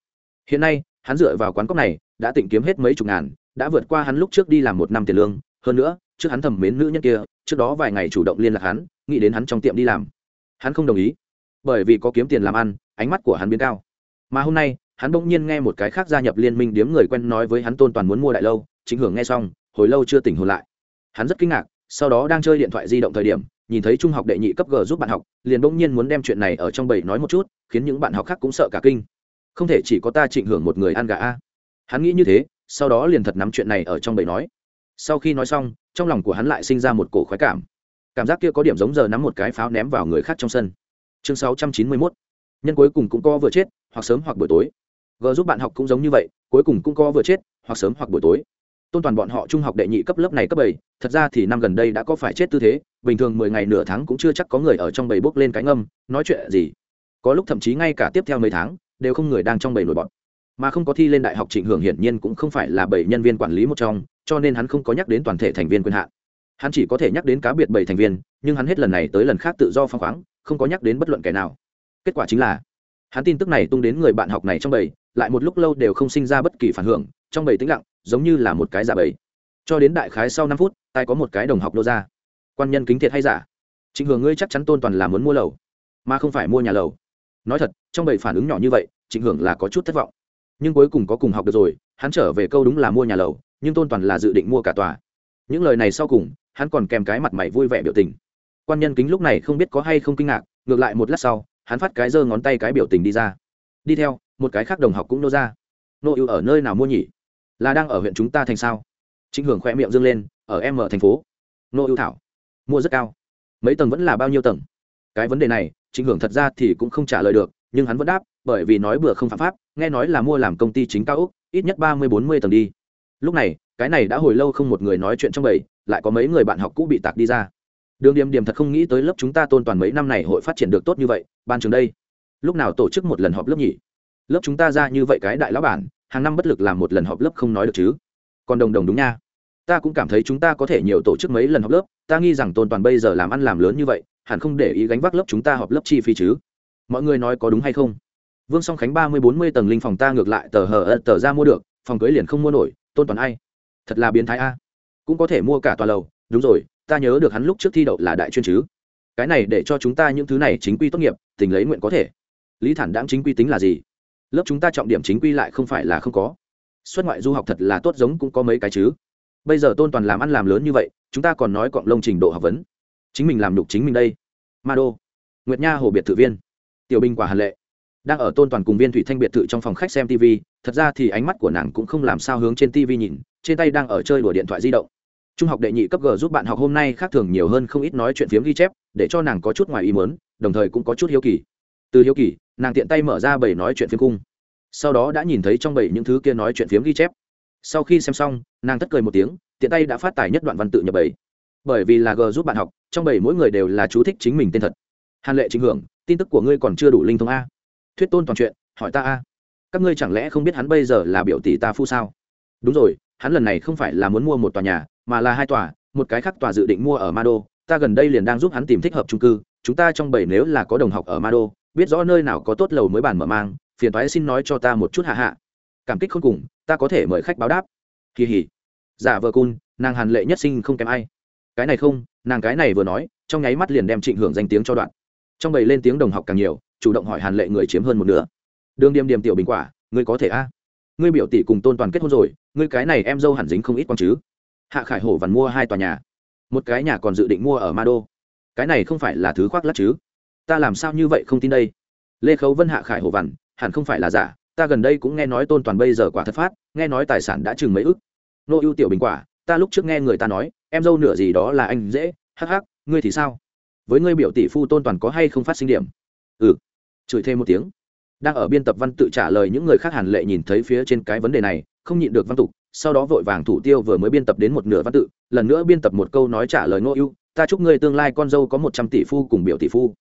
Speaker 1: Hiện nay, hắn dựa vào quán cốc này, đã tỉnh kiếm hết mấy chục ngàn, đã vượt qua hắn lúc trước đi làm một năm tiền lương hơn nữa, trước hắn thầm mến nữ nhân kia, trước đó vài ngày chủ động liên lạc hắn, nghĩ đến hắn trong tiệm đi làm. Hắn không đồng ý. Bởi vì có kiếm tiền làm ăn, ánh mắt của hắn biến cao. Mà hôm nay, hắn bỗng nhiên nghe một cái khác gia nhập liên minh điếm người quen nói với hắn tôn toàn muốn mua đại lâu, chính hưởng nghe xong, hồi lâu chưa tỉnh hồn lại. Hắn rất kinh ngạc, sau đó đang chơi điện thoại di động thời điểm, nhìn thấy trung học đệ nhị cấp g giúp bạn học, liền bỗng nhiên muốn đem chuyện này ở trong bầy nói một chút, khiến những bạn học khác cũng sợ cả kinh. Không thể chỉ có ta trịnh hưởng một người ăn gà a. Hắn nghĩ như thế, sau đó liền thật nắm chuyện này ở trong bầy nói sau khi nói xong, trong lòng của hắn lại sinh ra một cổ khoái cảm. Cảm giác kia có điểm giống giờ nắm một cái pháo ném vào người khác trong sân. Chương 691. nhân cuối cùng cũng co vừa chết, hoặc sớm hoặc buổi tối. G giúp bạn học cũng giống như vậy, cuối cùng cũng co vừa chết, hoặc sớm hoặc buổi tối. Tôn toàn bọn họ trung học đệ nhị cấp lớp này cấp bảy, thật ra thì năm gần đây đã có phải chết tư thế, bình thường mười ngày nửa tháng cũng chưa chắc có người ở trong bầy bốc lên cánh âm nói chuyện gì. Có lúc thậm chí ngay cả tiếp theo mấy tháng, đều không người đang trong bầy nổi bọn mà không có thi lên đại học trịnh hưởng hiển nhiên cũng không phải là bảy nhân viên quản lý một trong cho nên hắn không có nhắc đến toàn thể thành viên quyền hạn. Hắn chỉ có thể nhắc đến cá biệt bảy thành viên, nhưng hắn hết lần này tới lần khác tự do phăng khoáng, không có nhắc đến bất luận kẻ nào. Kết quả chính là, hắn tin tức này tung đến người bạn học này trong bầy, lại một lúc lâu đều không sinh ra bất kỳ phản hưởng, trong bầy tĩnh lặng, giống như là một cái giả bầy. Cho đến đại khái sau năm phút, tai có một cái đồng học nô ra. Quan nhân kính thiệt hay giả? Trịnh hưởng ngươi chắc chắn tôn toàn là muốn mua lầu, mà không phải mua nhà lầu. Nói thật, trong bầy phản ứng nhỏ như vậy, trịnh hưởng là có chút thất vọng. Nhưng cuối cùng có cùng học được rồi, hắn trở về câu đúng là mua nhà lầu nhưng tôn toàn là dự định mua cả tòa. Những lời này sau cùng, hắn còn kèm cái mặt mày vui vẻ biểu tình. Quan nhân kính lúc này không biết có hay không kinh ngạc, ngược lại một lát sau, hắn phát cái giơ ngón tay cái biểu tình đi ra. Đi theo, một cái khác đồng học cũng nô ra. Nô ưu ở nơi nào mua nhỉ? Là đang ở huyện chúng ta thành sao? Trịnh hưởng khoe miệng dâng lên, ở em ở thành phố. Nô ưu thảo. Mua rất cao. Mấy tầng vẫn là bao nhiêu tầng? Cái vấn đề này, trịnh hưởng thật ra thì cũng không trả lời được, nhưng hắn vẫn đáp, bởi vì nói bừa không phạm pháp, nghe nói là mua làm công ty chính cao úc, ít nhất ba mươi bốn mươi tầng đi lúc này, cái này đã hồi lâu không một người nói chuyện trong bầy, lại có mấy người bạn học cũ bị tạc đi ra. Đường điểm điểm thật không nghĩ tới lớp chúng ta tôn toàn mấy năm này hội phát triển được tốt như vậy, ban trường đây. Lúc nào tổ chức một lần họp lớp nhỉ? Lớp chúng ta ra như vậy cái đại lão bản, hàng năm bất lực làm một lần họp lớp không nói được chứ? Còn đồng đồng đúng nha. Ta cũng cảm thấy chúng ta có thể nhiều tổ chức mấy lần họp lớp, ta nghi rằng tôn toàn bây giờ làm ăn làm lớn như vậy, hẳn không để ý gánh vác lớp chúng ta họp lớp chi phí chứ? Mọi người nói có đúng hay không? Vương song khánh ba mươi bốn mươi tầng linh phòng ta ngược lại tờ hờ, tờ ra mua được, phòng cưới liền không mua nổi tôn toàn ai? Thật là biến thái a. Cũng có thể mua cả tòa lầu. Đúng rồi, ta nhớ được hắn lúc trước thi đậu là đại chuyên chứ. Cái này để cho chúng ta những thứ này chính quy tốt nghiệp, tình lấy nguyện có thể. Lý thản đáng chính quy tính là gì? Lớp chúng ta trọng điểm chính quy lại không phải là không có. Xuất ngoại du học thật là tốt giống cũng có mấy cái chứ. Bây giờ tôn toàn làm ăn làm lớn như vậy, chúng ta còn nói cọng lông trình độ học vấn. Chính mình làm đục chính mình đây. Ma đô nguyệt nha hồ biệt thự viên. Tiểu binh quả hàn lệ đang ở tôn toàn cùng viên thủy thanh biệt thự trong phòng khách xem tv thật ra thì ánh mắt của nàng cũng không làm sao hướng trên tv nhìn, trên tay đang ở chơi đùa điện thoại di động. Trung học đệ nhị cấp g giúp bạn học hôm nay khác thường nhiều hơn không ít nói chuyện phiếm ghi chép, để cho nàng có chút ngoài ý mớn đồng thời cũng có chút hiếu kỳ. Từ hiếu kỳ, nàng tiện tay mở ra bảy nói chuyện phiếm cung. Sau đó đã nhìn thấy trong bảy những thứ kia nói chuyện phiếm ghi chép. Sau khi xem xong, nàng thất cười một tiếng, tiện tay đã phát tài nhất đoạn văn tự nhập bảy. bởi vì là g giúp bạn học, trong bảy mỗi người đều là chú thích chính mình tên thật. Hàn lệ chính hưởng, tin tức của ngươi còn chưa đủ linh thông a thuyết tôn toàn chuyện, hỏi ta a, các ngươi chẳng lẽ không biết hắn bây giờ là biểu tỷ ta phu sao? Đúng rồi, hắn lần này không phải là muốn mua một tòa nhà, mà là hai tòa, một cái khác tòa dự định mua ở ma đô. Ta gần đây liền đang giúp hắn tìm thích hợp trung cư, chúng ta trong bảy nếu là có đồng học ở ma đô, biết rõ nơi nào có tốt lầu mới bàn mở mang, phiền thoái xin nói cho ta một chút hạ hạ. Cảm kích không cùng, ta có thể mời khách báo đáp. Kỳ hỉ. Giả vợ cun, nàng hàn lệ nhất sinh không kém ai. Cái này không, nàng cái này vừa nói, trong nháy mắt liền đem trịnh hưởng danh tiếng cho đoạn. Trong bầy lên tiếng đồng học càng nhiều chủ động hỏi hàn lệ người chiếm hơn một nửa. Đường điềm điềm tiểu bình quả, ngươi có thể a? Ngươi biểu tỷ cùng tôn toàn kết hôn rồi, ngươi cái này em dâu hẳn dính không ít quang chứ? Hạ khải hổ vằn mua hai tòa nhà. Một cái nhà còn dự định mua ở ma đô. Cái này không phải là thứ khoác lắc chứ? Ta làm sao như vậy không tin đây? Lê khấu vân hạ khải hổ vằn hẳn không phải là giả. Ta gần đây cũng nghe nói tôn toàn bây giờ quả thật phát, nghe nói tài sản đã chừng mấy ức. Nô ưu tiểu bình quả, ta lúc trước nghe người ta nói, em dâu nửa gì đó là anh dễ, hắc hắc, ngươi thì sao? Với ngươi biểu tỷ phu tôn toàn có hay không phát sinh điểm? Ừ chửi thêm một tiếng. Đang ở biên tập văn tự trả lời những người khác hàn lệ nhìn thấy phía trên cái vấn đề này, không nhịn được văn tục, sau đó vội vàng thủ tiêu vừa mới biên tập đến một nửa văn tự, lần nữa biên tập một câu nói trả lời ngô ưu, ta chúc ngươi tương lai con dâu có một trăm tỷ phu cùng biểu tỷ phu.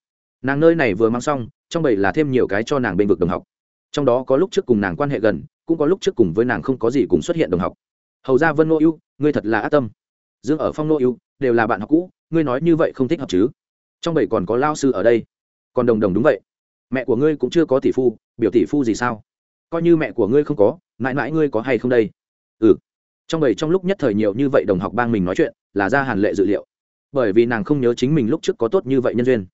Speaker 1: Nàng nơi này vừa mang xong, trong bầy là thêm nhiều cái cho nàng bên vực đồng học. Trong đó có lúc trước cùng nàng quan hệ gần, cũng có lúc trước cùng với nàng không có gì cùng xuất hiện đồng học. Hầu ra vân nô ưu, ngươi thật là ác tâm. Dương ở phong nô ưu, đều là bạn học cũ, ngươi nói như vậy không thích hợp chứ? Trong bầy còn có lao sư ở đây. Còn đồng đồng đúng vậy mẹ của ngươi cũng chưa có tỷ phu, biểu tỷ phu gì sao? Coi như mẹ của ngươi không có, mãi mãi ngươi có hay không đây? Ừ. Trong bầy trong lúc nhất thời nhiều như vậy đồng học bang mình nói chuyện, là ra hàn lệ dự liệu. Bởi vì nàng không nhớ chính mình lúc trước có tốt như vậy nhân duyên.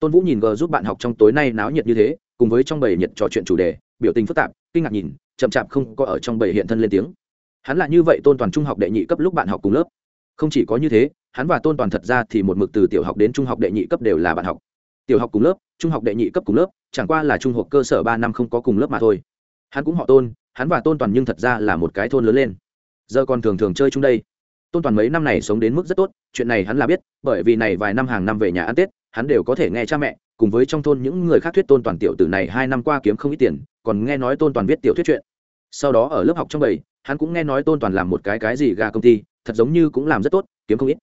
Speaker 1: Tôn vũ nhìn gờ giúp bạn học trong tối nay náo nhiệt như thế, cùng với trong bầy nhiệt trò chuyện chủ đề, biểu tình phức tạp, kinh ngạc nhìn, chậm chạp không có ở trong bầy hiện thân lên tiếng. Hắn là như vậy tôn toàn trung học đệ nhị cấp lúc bạn học cùng lớp. Không chỉ có như thế, hắn và tôn toàn thật ra thì một mực từ tiểu học đến trung học đệ nhị cấp đều là bạn học tiểu học cùng lớp, trung học đệ nhị cấp cùng lớp, chẳng qua là trung học cơ sở ba năm không có cùng lớp mà thôi. Hắn cũng họ tôn, hắn và tôn toàn nhưng thật ra là một cái thôn lớn lên. Giờ còn thường thường chơi chung đây. Tôn toàn mấy năm này sống đến mức rất tốt, chuyện này hắn là biết, bởi vì này vài năm hàng năm về nhà ăn tết, hắn đều có thể nghe cha mẹ, cùng với trong thôn những người khác thuyết tôn toàn tiểu tử này hai năm qua kiếm không ít tiền, còn nghe nói tôn toàn viết tiểu thuyết chuyện. Sau đó ở lớp học trong bầy, hắn cũng nghe nói tôn toàn làm một cái cái gì gà công ty, thật giống như cũng làm rất tốt, kiếm không ít.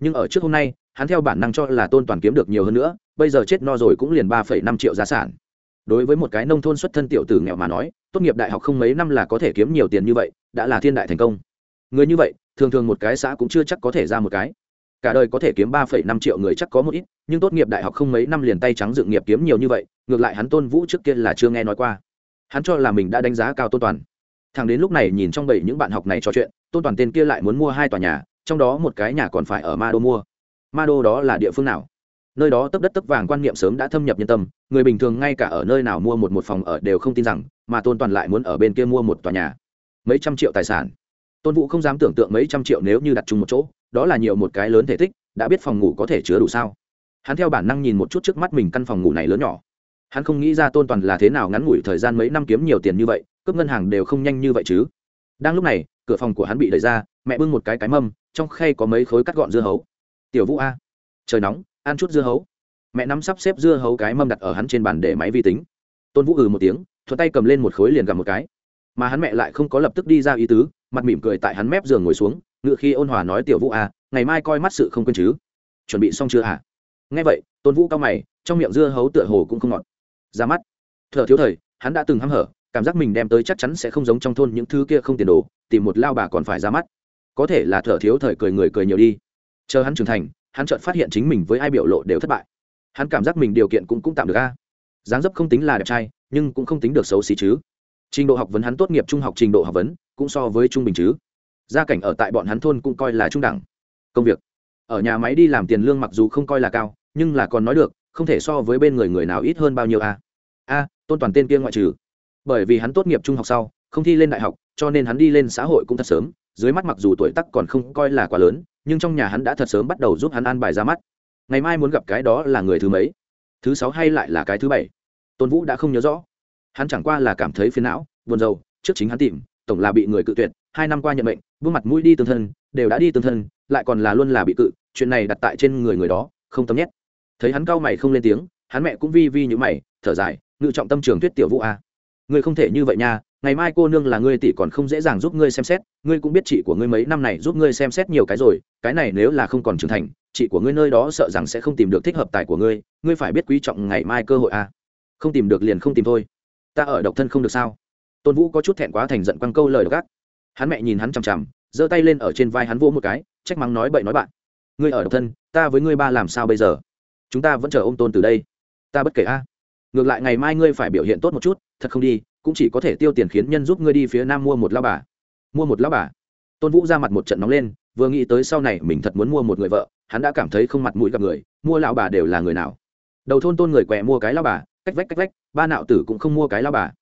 Speaker 1: Nhưng ở trước hôm nay hắn theo bản năng cho là tôn toàn kiếm được nhiều hơn nữa, bây giờ chết no rồi cũng liền ba phẩy năm triệu giá sản. Đối với một cái nông thôn xuất thân tiểu tử nghèo mà nói, tốt nghiệp đại học không mấy năm là có thể kiếm nhiều tiền như vậy, đã là thiên đại thành công. Người như vậy, thường thường một cái xã cũng chưa chắc có thể ra một cái. Cả đời có thể kiếm ba phẩy năm triệu người chắc có một ít, nhưng tốt nghiệp đại học không mấy năm liền tay trắng dựng nghiệp kiếm nhiều như vậy, ngược lại hắn tôn vũ trước kia là chưa nghe nói qua. Hắn cho là mình đã đánh giá cao tôn toàn. Thằng đến lúc này nhìn trong bảy những bạn học này trò chuyện, tôn toàn tên kia lại muốn mua hai tòa nhà, trong đó một cái nhà còn phải ở ma đô mua ma đô đó là địa phương nào? Nơi đó tấp đất tấp vàng quan niệm sớm đã thâm nhập nhân tâm, người bình thường ngay cả ở nơi nào mua một một phòng ở đều không tin rằng, mà tôn toàn lại muốn ở bên kia mua một tòa nhà. Mấy trăm triệu tài sản. Tôn vũ không dám tưởng tượng mấy trăm triệu nếu như đặt chung một chỗ, đó là nhiều một cái lớn thể tích, đã biết phòng ngủ có thể chứa đủ sao? Hắn theo bản năng nhìn một chút trước mắt mình căn phòng ngủ này lớn nhỏ. Hắn không nghĩ ra tôn toàn là thế nào ngắn ngủi thời gian mấy năm kiếm nhiều tiền như vậy, cướp ngân hàng đều không nhanh như vậy chứ. Đang lúc này, cửa phòng của hắn bị đẩy ra, mẹ bưng một cái cái mâm, trong khay có mấy khối cắt gọn dưa hấu tiểu vũ a. Trời nóng, ăn chút dưa hấu. Mẹ nắm sắp xếp dưa hấu cái mâm đặt ở hắn trên bàn để máy vi tính. Tôn vũ ừ một tiếng thuật tay cầm lên một khối liền gặp một cái. Mà hắn mẹ lại không có lập tức đi ra ý tứ, mặt mỉm cười tại hắn mép giường ngồi xuống, ngựa khi ôn hòa nói tiểu vũ à ngày mai coi mắt sự không quên chứ. Chuẩn bị xong chưa à nghe vậy, tôn vũ cao mày, trong miệng dưa hấu tựa hồ cũng không ngọt. Ra mắt. Thợ thiếu thời, hắn đã từng hăm hở, cảm giác mình đem tới chắc chắn sẽ không giống trong thôn những thứ kia không tiền đồ, tìm một lao bà còn phải ra mắt. Có thể là thợ thiếu thời cười người cười nhiều đi chờ hắn trưởng thành, hắn chợt phát hiện chính mình với ai biểu lộ đều thất bại. Hắn cảm giác mình điều kiện cũng cũng tạm được a. Dáng dấp không tính là đẹp trai, nhưng cũng không tính được xấu xí chứ. Trình độ học vấn hắn tốt nghiệp trung học trình độ học vấn, cũng so với trung bình chứ. Gia cảnh ở tại bọn hắn thôn cũng coi là trung đẳng. Công việc. Ở nhà máy đi làm tiền lương mặc dù không coi là cao, nhưng là còn nói được, không thể so với bên người người nào ít hơn bao nhiêu a. A, tôn toàn tên kia ngoại trừ. Bởi vì hắn tốt nghiệp trung học sau, không thi lên đại học, cho nên hắn đi lên xã hội cũng thật sớm, dưới mắt mặc dù tuổi tắc còn không coi là quá lớn nhưng trong nhà hắn đã thật sớm bắt đầu giúp hắn an bài ra mắt. Ngày mai muốn gặp cái đó là người thứ mấy? Thứ sáu hay lại là cái thứ bảy? Tôn vũ đã không nhớ rõ. Hắn chẳng qua là cảm thấy phiền não, buồn rầu, trước chính hắn tìm, tổng là bị người cự tuyệt, hai năm qua nhận mệnh bước mặt mũi đi tương thân, đều đã đi tương thân, lại còn là luôn là bị cự, chuyện này đặt tại trên người người đó, không tâm nhét. Thấy hắn cau mày không lên tiếng, hắn mẹ cũng vi vi như mày, thở dài, ngự trọng tâm trường tuyết tiểu vũ a. À. không thể như vậy nha ngày mai cô nương là ngươi tỷ còn không dễ dàng giúp ngươi xem xét, ngươi cũng biết chị của ngươi mấy năm này giúp ngươi xem xét nhiều cái rồi, cái này nếu là không còn trưởng thành, chị của ngươi nơi đó sợ rằng sẽ không tìm được thích hợp tài của ngươi ngươi phải biết quý trọng ngày mai cơ hội a không tìm được liền không tìm thôi. Ta ở độc thân không được sao? Tôn vũ có chút thẹn quá thành giận quăng câu lời gác hắn mẹ nhìn hắn chằm chằm, giơ tay lên ở trên vai hắn vỗ một cái, trách mắng nói bậy nói bạn. Ngươi ở độc thân, ta với ngươi ba làm sao bây giờ? Chúng ta vẫn chờ ôm tôn từ đây. Ta bất kể a. Ngược lại ngày mai ngươi phải biểu hiện tốt một chút, thật không đi cũng chỉ có thể tiêu tiền khiến nhân giúp ngươi đi phía nam mua một lao bà. Mua một lao bà. Tôn vũ ra mặt một trận nóng lên, vừa nghĩ tới sau này mình thật muốn mua một người vợ, hắn đã cảm thấy không mặt mũi gặp người, mua lão bà đều là người nào. Đầu thôn tôn người quẹ mua cái lao bà, cách vách cách vách, ba nạo tử cũng không mua cái lao bà.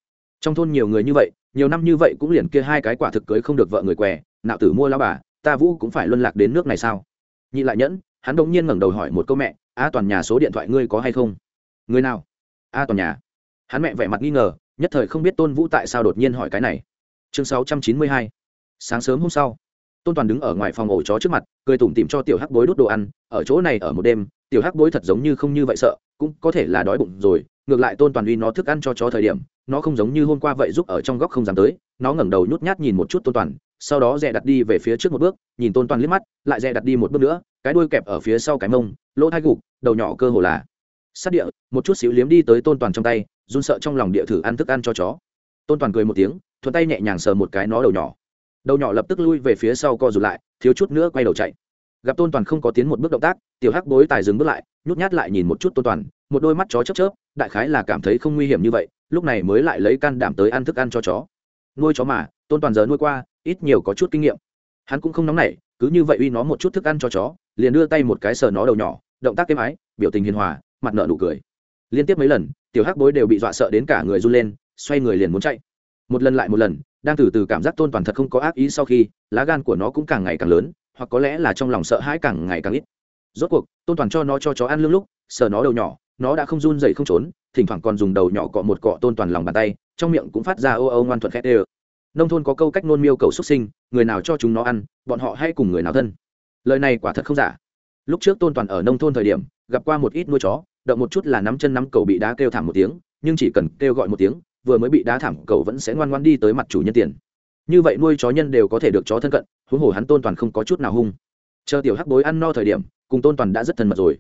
Speaker 1: Trong thôn nhiều người như vậy, nhiều năm như vậy cũng liền kia hai cái quả thực cưới không được vợ người què nạo tử mua lao bà, ta vũ cũng phải luân lạc đến nước này sao? Nhị lại nhẫn, hắn đống nhiên ngẩng đầu hỏi một câu mẹ, a toàn nhà số điện thoại ngươi có hay không? Người nào? A toàn nhà. Hắn mẹ vẻ mặt nghi ngờ nhất thời không biết tôn vũ tại sao đột nhiên hỏi cái này chương sáu trăm chín mươi hai sáng sớm hôm sau tôn toàn đứng ở ngoài phòng ổ chó trước mặt cười tủm tìm cho tiểu hắc bối đút đồ ăn ở chỗ này ở một đêm tiểu hắc bối thật giống như không như vậy sợ cũng có thể là đói bụng rồi ngược lại tôn toàn uy nó thức ăn cho chó thời điểm nó không giống như hôm qua vậy giúp ở trong góc không dám tới nó ngẩng đầu nhút nhát nhìn một chút tôn toàn sau đó dè đặt đi về phía trước một bước nhìn tôn toàn liếc mắt lại dè đặt đi một bước nữa cái đuôi kẹp ở phía sau cái mông lỗ thai gục đầu nhỏ cơ hồ là sát địa một chút xíu liếm đi tới tôn toàn trong tay run sợ trong lòng địa thử ăn thức ăn cho chó. Tôn toàn cười một tiếng, thuận tay nhẹ nhàng sờ một cái nó đầu nhỏ. Đầu nhỏ lập tức lui về phía sau co rụt lại, thiếu chút nữa quay đầu chạy. Gặp tôn toàn không có tiến một bước động tác, tiểu hắc bối tài dừng bước lại, nhút nhát lại nhìn một chút tôn toàn, một đôi mắt chó chớp chớp, đại khái là cảm thấy không nguy hiểm như vậy, lúc này mới lại lấy can đảm tới ăn thức ăn cho chó. Nuôi chó mà, tôn toàn giờ nuôi qua, ít nhiều có chút kinh nghiệm. Hắn cũng không nóng nảy, cứ như vậy uy nó một chút thức ăn cho chó, liền đưa tay một cái sờ nó đầu nhỏ, động tác êm ái, biểu tình hiền hòa, mặt nợ nụ cười liên tiếp mấy lần, tiểu hắc bối đều bị dọa sợ đến cả người run lên, xoay người liền muốn chạy. Một lần lại một lần, đang từ từ cảm giác tôn toàn thật không có ác ý sau khi, lá gan của nó cũng càng ngày càng lớn, hoặc có lẽ là trong lòng sợ hãi càng ngày càng ít. Rốt cuộc, tôn toàn cho nó cho chó ăn lương lúc sờ nó đầu nhỏ, nó đã không run dậy không trốn, thỉnh thoảng còn dùng đầu nhỏ cọ một cọ tôn toàn lòng bàn tay, trong miệng cũng phát ra ô ô ngoan thuận khét ê nông thôn có câu cách nôn miêu cầu xuất sinh, người nào cho chúng nó ăn, bọn họ hay cùng người nào thân. Lời này quả thật không giả. Lúc trước tôn toàn ở nông thôn thời điểm, gặp qua một ít nuôi chó động một chút là nắm chân nắm cầu bị đá kêu thảm một tiếng, nhưng chỉ cần kêu gọi một tiếng, vừa mới bị đá thảm cầu vẫn sẽ ngoan ngoan đi tới mặt chủ nhân tiền. Như vậy nuôi chó nhân đều có thể được chó thân cận, huống hồ hắn tôn toàn không có chút nào hung. Chờ tiểu hắc bối ăn no thời điểm, cùng tôn toàn đã rất thân mật rồi.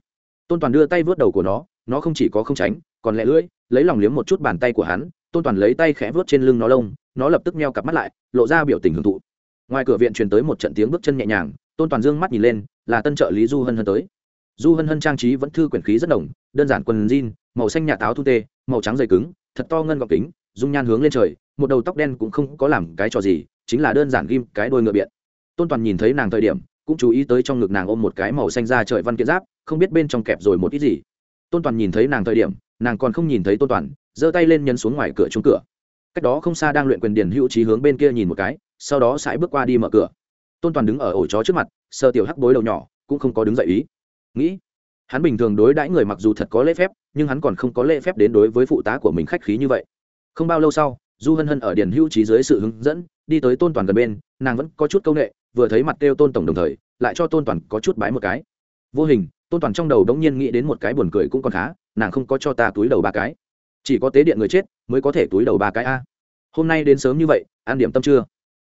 Speaker 1: Tôn toàn đưa tay vớt đầu của nó nó không chỉ có không tránh, còn lẹ lưỡi, lấy lòng liếm một chút bàn tay của hắn, tôn toàn lấy tay khẽ vớt trên lưng nó lông, nó lập tức meo cặp mắt lại, lộ ra biểu tình hưởng thụ. Ngoài cửa viện truyền tới một trận tiếng bước chân nhẹ nhàng, tôn toàn dương mắt nhìn lên, là tân trợ lý du hân hân tới. Du hân hân trang trí vẫn thư quyển khí rất đồng đơn giản quần jean, màu xanh nhà táo thu tê, màu trắng dày cứng, thật to ngân gọc kính, dung nhan hướng lên trời, một đầu tóc đen cũng không có làm cái trò gì, chính là đơn giản ghim cái đôi ngựa biện. Tôn toàn nhìn thấy nàng thời điểm, cũng chú ý tới trong ngực nàng ôm một cái màu xanh ra trời văn kiện giáp, không biết bên trong kẹp rồi một ít gì. Tôn toàn nhìn thấy nàng thời điểm, nàng còn không nhìn thấy tôn toàn, giơ tay lên nhấn xuống ngoài cửa trúng cửa. Cách đó không xa đang luyện quyền điển hữu trí hướng bên kia nhìn một cái, sau đó sải bước qua đi mở cửa. Tôn toàn đứng ở ổ chó trước mặt sơ tiểu hắc bối đầu nhỏ, cũng không có đứng dậy ý. Nghĩ hắn bình thường đối đãi người mặc dù thật có lễ phép, nhưng hắn còn không có lễ phép đến đối với phụ tá của mình khách khí như vậy. Không bao lâu sau, du hân hân ở điền hữu trí dưới sự hướng dẫn, đi tới tôn toàn gần bên, nàng vẫn có chút c â u n ệ vừa thấy mặt kêu tôn tổng đồng thời, lại cho tôn toàn có chút bái một cái. Vô hình, tôn toàn trong đầu đống nhiên nghĩ đến một cái buồn cười cũng còn khá, nàng không có cho ta túi đầu ba cái. Chỉ có tế điện người chết, mới có thể túi đầu ba cái a. Hôm nay đến sớm như vậy, ăn điểm tâm chưa?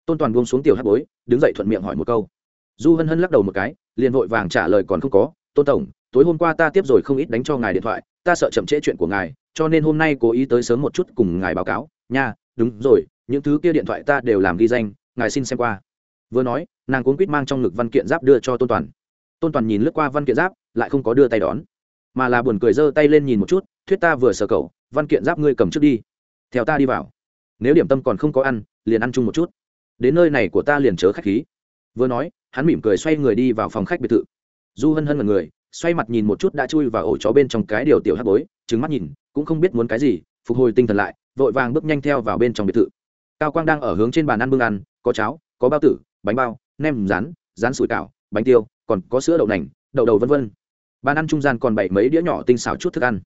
Speaker 1: Tôn toàn buông xuống tiểu hát bối, đứng dậy thuận miệng hỏi một câu. Du hân hân lắc đầu một cái, liền vội vàng trả lời còn không có, tôn tổng tối hôm qua ta tiếp rồi không ít đánh cho ngài điện thoại ta sợ chậm trễ chuyện của ngài cho nên hôm nay cố ý tới sớm một chút cùng ngài báo cáo. Nha đúng rồi những thứ kia điện thoại ta đều làm ghi danh ngài xin xem qua. Vừa nói nàng cuốn quýt mang trong ngực văn kiện giáp đưa cho tôn toàn. Tôn toàn nhìn lướt qua văn kiện giáp lại không có đưa tay đón mà là buồn cười giơ tay lên nhìn một chút thuyết ta vừa sờ cậu, văn kiện giáp ngươi cầm trước đi. Theo ta đi vào. Nếu điểm tâm còn không có ăn liền ăn chung một chút. Đến nơi này của ta liền chớ khách khí. Vừa nói hắn mỉm cười xoay người đi vào phòng khách biệt thự. Du hân hân mật người xoay mặt nhìn một chút đã chui vào ổ chó bên trong cái điều tiểu hắc bối trứng mắt nhìn, cũng không biết muốn cái gì, phục hồi tinh thần lại, vội vàng bước nhanh theo vào bên trong biệt thự. Cao quang đang ở hướng trên bàn ăn bưng ăn, có cháo, có bao tử, bánh bao, nem, rán rán sủi cảo, bánh tiêu, còn có sữa đậu nành, đậu đầu vân vân. Bàn ăn trung gian còn bảy mấy đĩa nhỏ tinh xào chút thức ăn.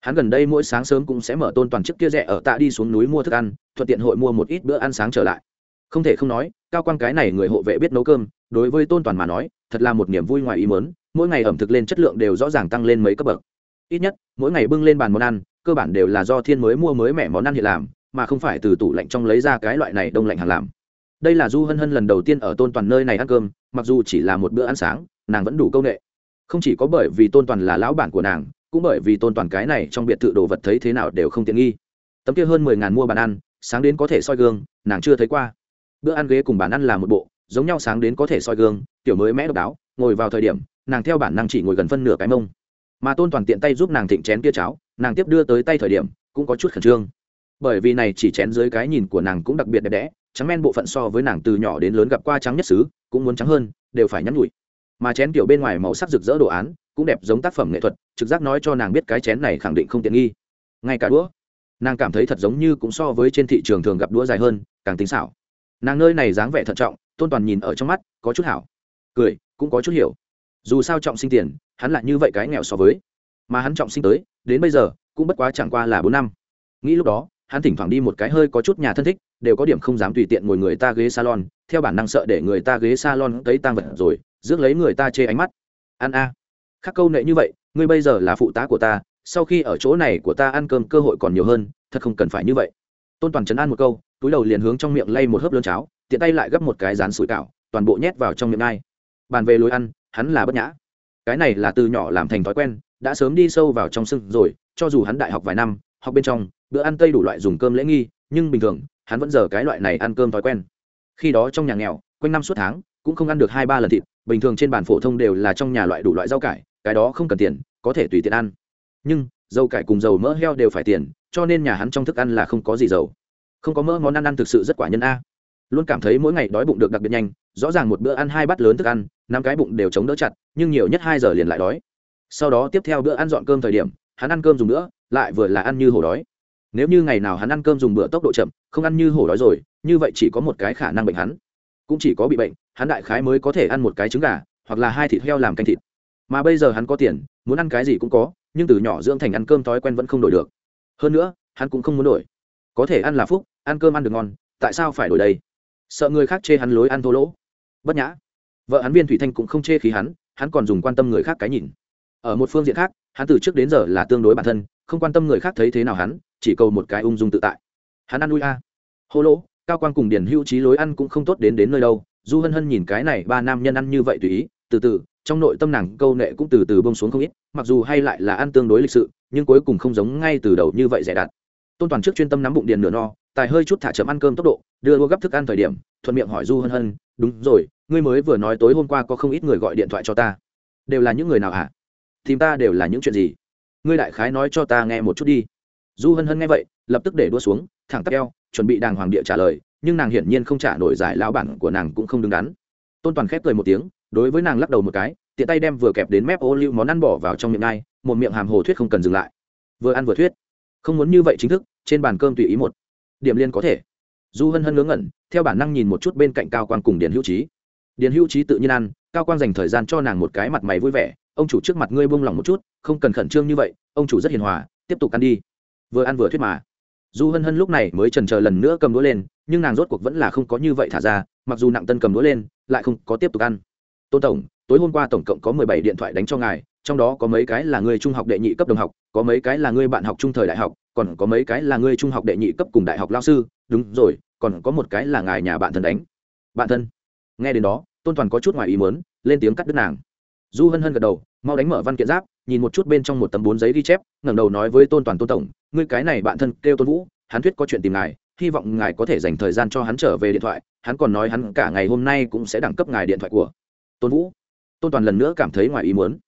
Speaker 1: Hắn gần đây mỗi sáng sớm cũng sẽ mở tôn toàn chiếc kia rẻ ở tạ đi xuống núi mua thức ăn, thuận tiện hội mua một ít bữa ăn sáng trở lại. Không thể không nói, cao quang cái này người hộ vệ biết nấu cơm, đối với tôn toàn mà nói, thật là một niềm vui ngoài ý mớn mỗi ngày ẩm thực lên chất lượng đều rõ ràng tăng lên mấy cấp bậc. Ít nhất, mỗi ngày bưng lên bàn món ăn, cơ bản đều là do thiên mới mua mới mẻ món ăn hiện làm, mà không phải từ tủ lạnh trong lấy ra cái loại này đông lạnh hàng làm. Đây là du hân hân lần đầu tiên ở tôn toàn nơi này ăn cơm, mặc dù chỉ là một bữa ăn sáng, nàng vẫn đủ công nghệ. Không chỉ có bởi vì tôn toàn là lão bản của nàng, cũng bởi vì tôn toàn cái này trong biệt thự đồ vật thấy thế nào đều không tiện nghi. Tấm kia hơn mười ngàn mua bàn ăn, sáng đến có thể soi gương, nàng chưa thấy qua. Bữa ăn ghế cùng bàn ăn là một bộ, giống nhau sáng đến có thể soi gương, kiểu mới mẽ độc đáo, ngồi vào thời điểm nàng theo bản năng chỉ ngồi gần phân nửa cái mông. Mà tôn toàn tiện tay giúp nàng thịnh chén kia cháo, nàng tiếp đưa tới tay thời điểm, cũng có chút khẩn trương. Bởi vì này chỉ chén dưới cái nhìn của nàng cũng đặc biệt đẹp đẽ, trắng men bộ phận so với nàng từ nhỏ đến lớn gặp qua trắng nhất xứ, cũng muốn trắng hơn, đều phải nhắn nhủi. Mà chén kiểu bên ngoài màu sắc rực rỡ đồ án, cũng đẹp giống tác phẩm nghệ thuật, trực giác nói cho nàng biết cái chén này khẳng định không tiện nghi. Ngay cả đũa, nàng cảm thấy thật giống như cũng so với trên thị trường thường gặp đũa dài hơn, càng tính xảo. Nàng nơi này dáng vẻ thận trọng, tôn toàn nhìn ở trong mắt, có chút hảo. Cười, cũng có chút hiểu dù sao trọng sinh tiền, hắn lại như vậy cái nghèo so với. Mà hắn trọng sinh tới, đến bây giờ, cũng bất quá chẳng qua là bốn năm. Nghĩ lúc đó, hắn thỉnh thoảng đi một cái hơi có chút nhà thân thích, đều có điểm không dám tùy tiện ngồi người ta ghế salon, theo bản năng sợ để người ta ghế salon cấy tang vật rồi, rước lấy người ta chê ánh mắt. Ăn a. À. khác câu nệ như vậy, ngươi bây giờ là phụ tá của ta, sau khi ở chỗ này của ta ăn cơm cơ hội còn nhiều hơn, thật không cần phải như vậy. Tôn toàn chấn an một câu, túi đầu liền hướng trong miệng lay một hớp lớn cháo, tiện tay lại gấp một cái rán sủi cảo, toàn bộ nhét vào trong miệng ai bàn về lối ăn hắn là bất nhã. Cái này là từ nhỏ làm thành thói quen, đã sớm đi sâu vào trong sưng rồi, cho dù hắn đại học vài năm, học bên trong, bữa ăn tây đủ loại dùng cơm lễ nghi, nhưng bình thường, hắn vẫn giờ cái loại này ăn cơm thói quen. Khi đó trong nhà nghèo, quanh năm suốt tháng, cũng không ăn được hai ba lần thịt, bình thường trên bàn phổ thông đều là trong nhà loại đủ loại rau cải, cái đó không cần tiền, có thể tùy tiện ăn. Nhưng dầu cải cùng dầu mỡ heo đều phải tiền, cho nên nhà hắn trong thức ăn là không có gì dầu. Không có mỡ món ăn ăn thực sự rất quả nhân a. Luôn cảm thấy mỗi ngày đói bụng được đặc biệt nhanh rõ ràng một bữa ăn hai bát lớn thức ăn, năm cái bụng đều chống đỡ chặt, nhưng nhiều nhất hai giờ liền lại đói. Sau đó tiếp theo bữa ăn dọn cơm thời điểm, hắn ăn cơm dùng nữa, lại vừa là ăn như hổ đói. Nếu như ngày nào hắn ăn cơm dùng bữa tốc độ chậm, không ăn như hổ đói rồi, như vậy chỉ có một cái khả năng bệnh hắn. Cũng chỉ có bị bệnh, hắn đại khái mới có thể ăn một cái trứng gà, hoặc là hai thịt heo làm canh thịt. Mà bây giờ hắn có tiền, muốn ăn cái gì cũng có, nhưng từ nhỏ dưỡng thành ăn cơm thói quen vẫn không đổi được. Hơn nữa, hắn cũng không muốn đổi. Có thể ăn là phúc, ăn cơm ăn được ngon, tại sao phải đổi đây? Sợ người khác chê hắn lối ăn thô lỗ bất nhã. Vợ hắn viên thủy thanh cũng không chê khí hắn hắn còn dùng quan tâm người khác cái nhìn. Ở một phương diện khác, hắn từ trước đến giờ là tương đối bản thân, không quan tâm người khác thấy thế nào hắn, chỉ cầu một cái ung dung tự tại. Hắn ăn nuôi a. Hô lỗ, cao quan cùng điển hữu trí lối ăn cũng không tốt đến đến nơi đâu, du hân hân nhìn cái này ba nam nhân ăn như vậy tùy ý, từ từ, trong nội tâm nàng câu nệ cũng từ từ bông xuống không ít, mặc dù hay lại là ăn tương đối lịch sự, nhưng cuối cùng không giống ngay từ đầu như vậy dè đặt. Tôn toàn trước chuyên tâm nắm bụng điền nửa no tài hơi chút thả chậm ăn cơm tốc độ, đưa đua gấp thức ăn thời điểm, thuận miệng hỏi du hân hân, đúng rồi, ngươi mới vừa nói tối hôm qua có không ít người gọi điện thoại cho ta. Đều là những người nào hả? Tìm ta đều là những chuyện gì? Ngươi đại khái nói cho ta nghe một chút đi. Du hân hân nghe vậy, lập tức để đua xuống, thẳng tắp eo, chuẩn bị đàng hoàng địa trả lời, nhưng nàng hiển nhiên không trả nổi giải lão bản của nàng cũng không đứng đắn. Tôn toàn khép cười một tiếng, đối với nàng lắc đầu một cái, tiện tay đem vừa kẹp đến mép ô liu món ăn bỏ vào trong miệng ngay một miệng hàm hồ thuyết không cần dừng lại. Vừa ăn vừa thuyết. Không muốn như vậy chính thức, trên bàn cơm tùy ý một điểm liên có thể. Du hân hân ngớ ngẩn, theo bản năng nhìn một chút bên cạnh cao quan cùng điền hữu trí điền hữu trí tự nhiên ăn, cao quan dành thời gian cho nàng một cái mặt mày vui vẻ, ông chủ trước mặt ngươi buông lỏng một chút, không cần khẩn trương như vậy, ông chủ rất hiền hòa, tiếp tục ăn đi. Vừa ăn vừa thuyết mà. Du hân hân lúc này mới trần chờ lần nữa cầm đũa lên, nhưng nàng rốt cuộc vẫn là không có như vậy thả ra, mặc dù nặng tân cầm đũa lên, lại không có tiếp tục ăn. Tôn tổng, tối hôm qua tổng cộng có mười bảy điện thoại đánh cho ngài, trong đó có mấy cái là người trung học đệ nhị cấp đồng học, có mấy cái là người bạn học trung thời đại học còn có mấy cái là người trung học đệ nhị cấp cùng đại học lao sư, đúng rồi, còn có một cái là ngài nhà bạn thân đánh. Bạn thân. Nghe đến đó, tôn toàn có chút ngoài ý mớn lên tiếng cắt đứt nàng. Du hân hân gật đầu, mau đánh mở văn kiện giáp, nhìn một chút bên trong một tấm bốn giấy ghi chép, ngẩng đầu nói với tôn toàn tôn tổng, ngươi cái này bạn thân kêu tôn vũ, hắn thuyết có chuyện tìm ngài, hy vọng ngài có thể dành thời gian cho hắn trở về điện thoại, hắn còn nói hắn cả ngày hôm nay cũng sẽ đẳng cấp ngài điện thoại của tôn vũ. Tôn toàn lần nữa cảm thấy ngoài ý muốn,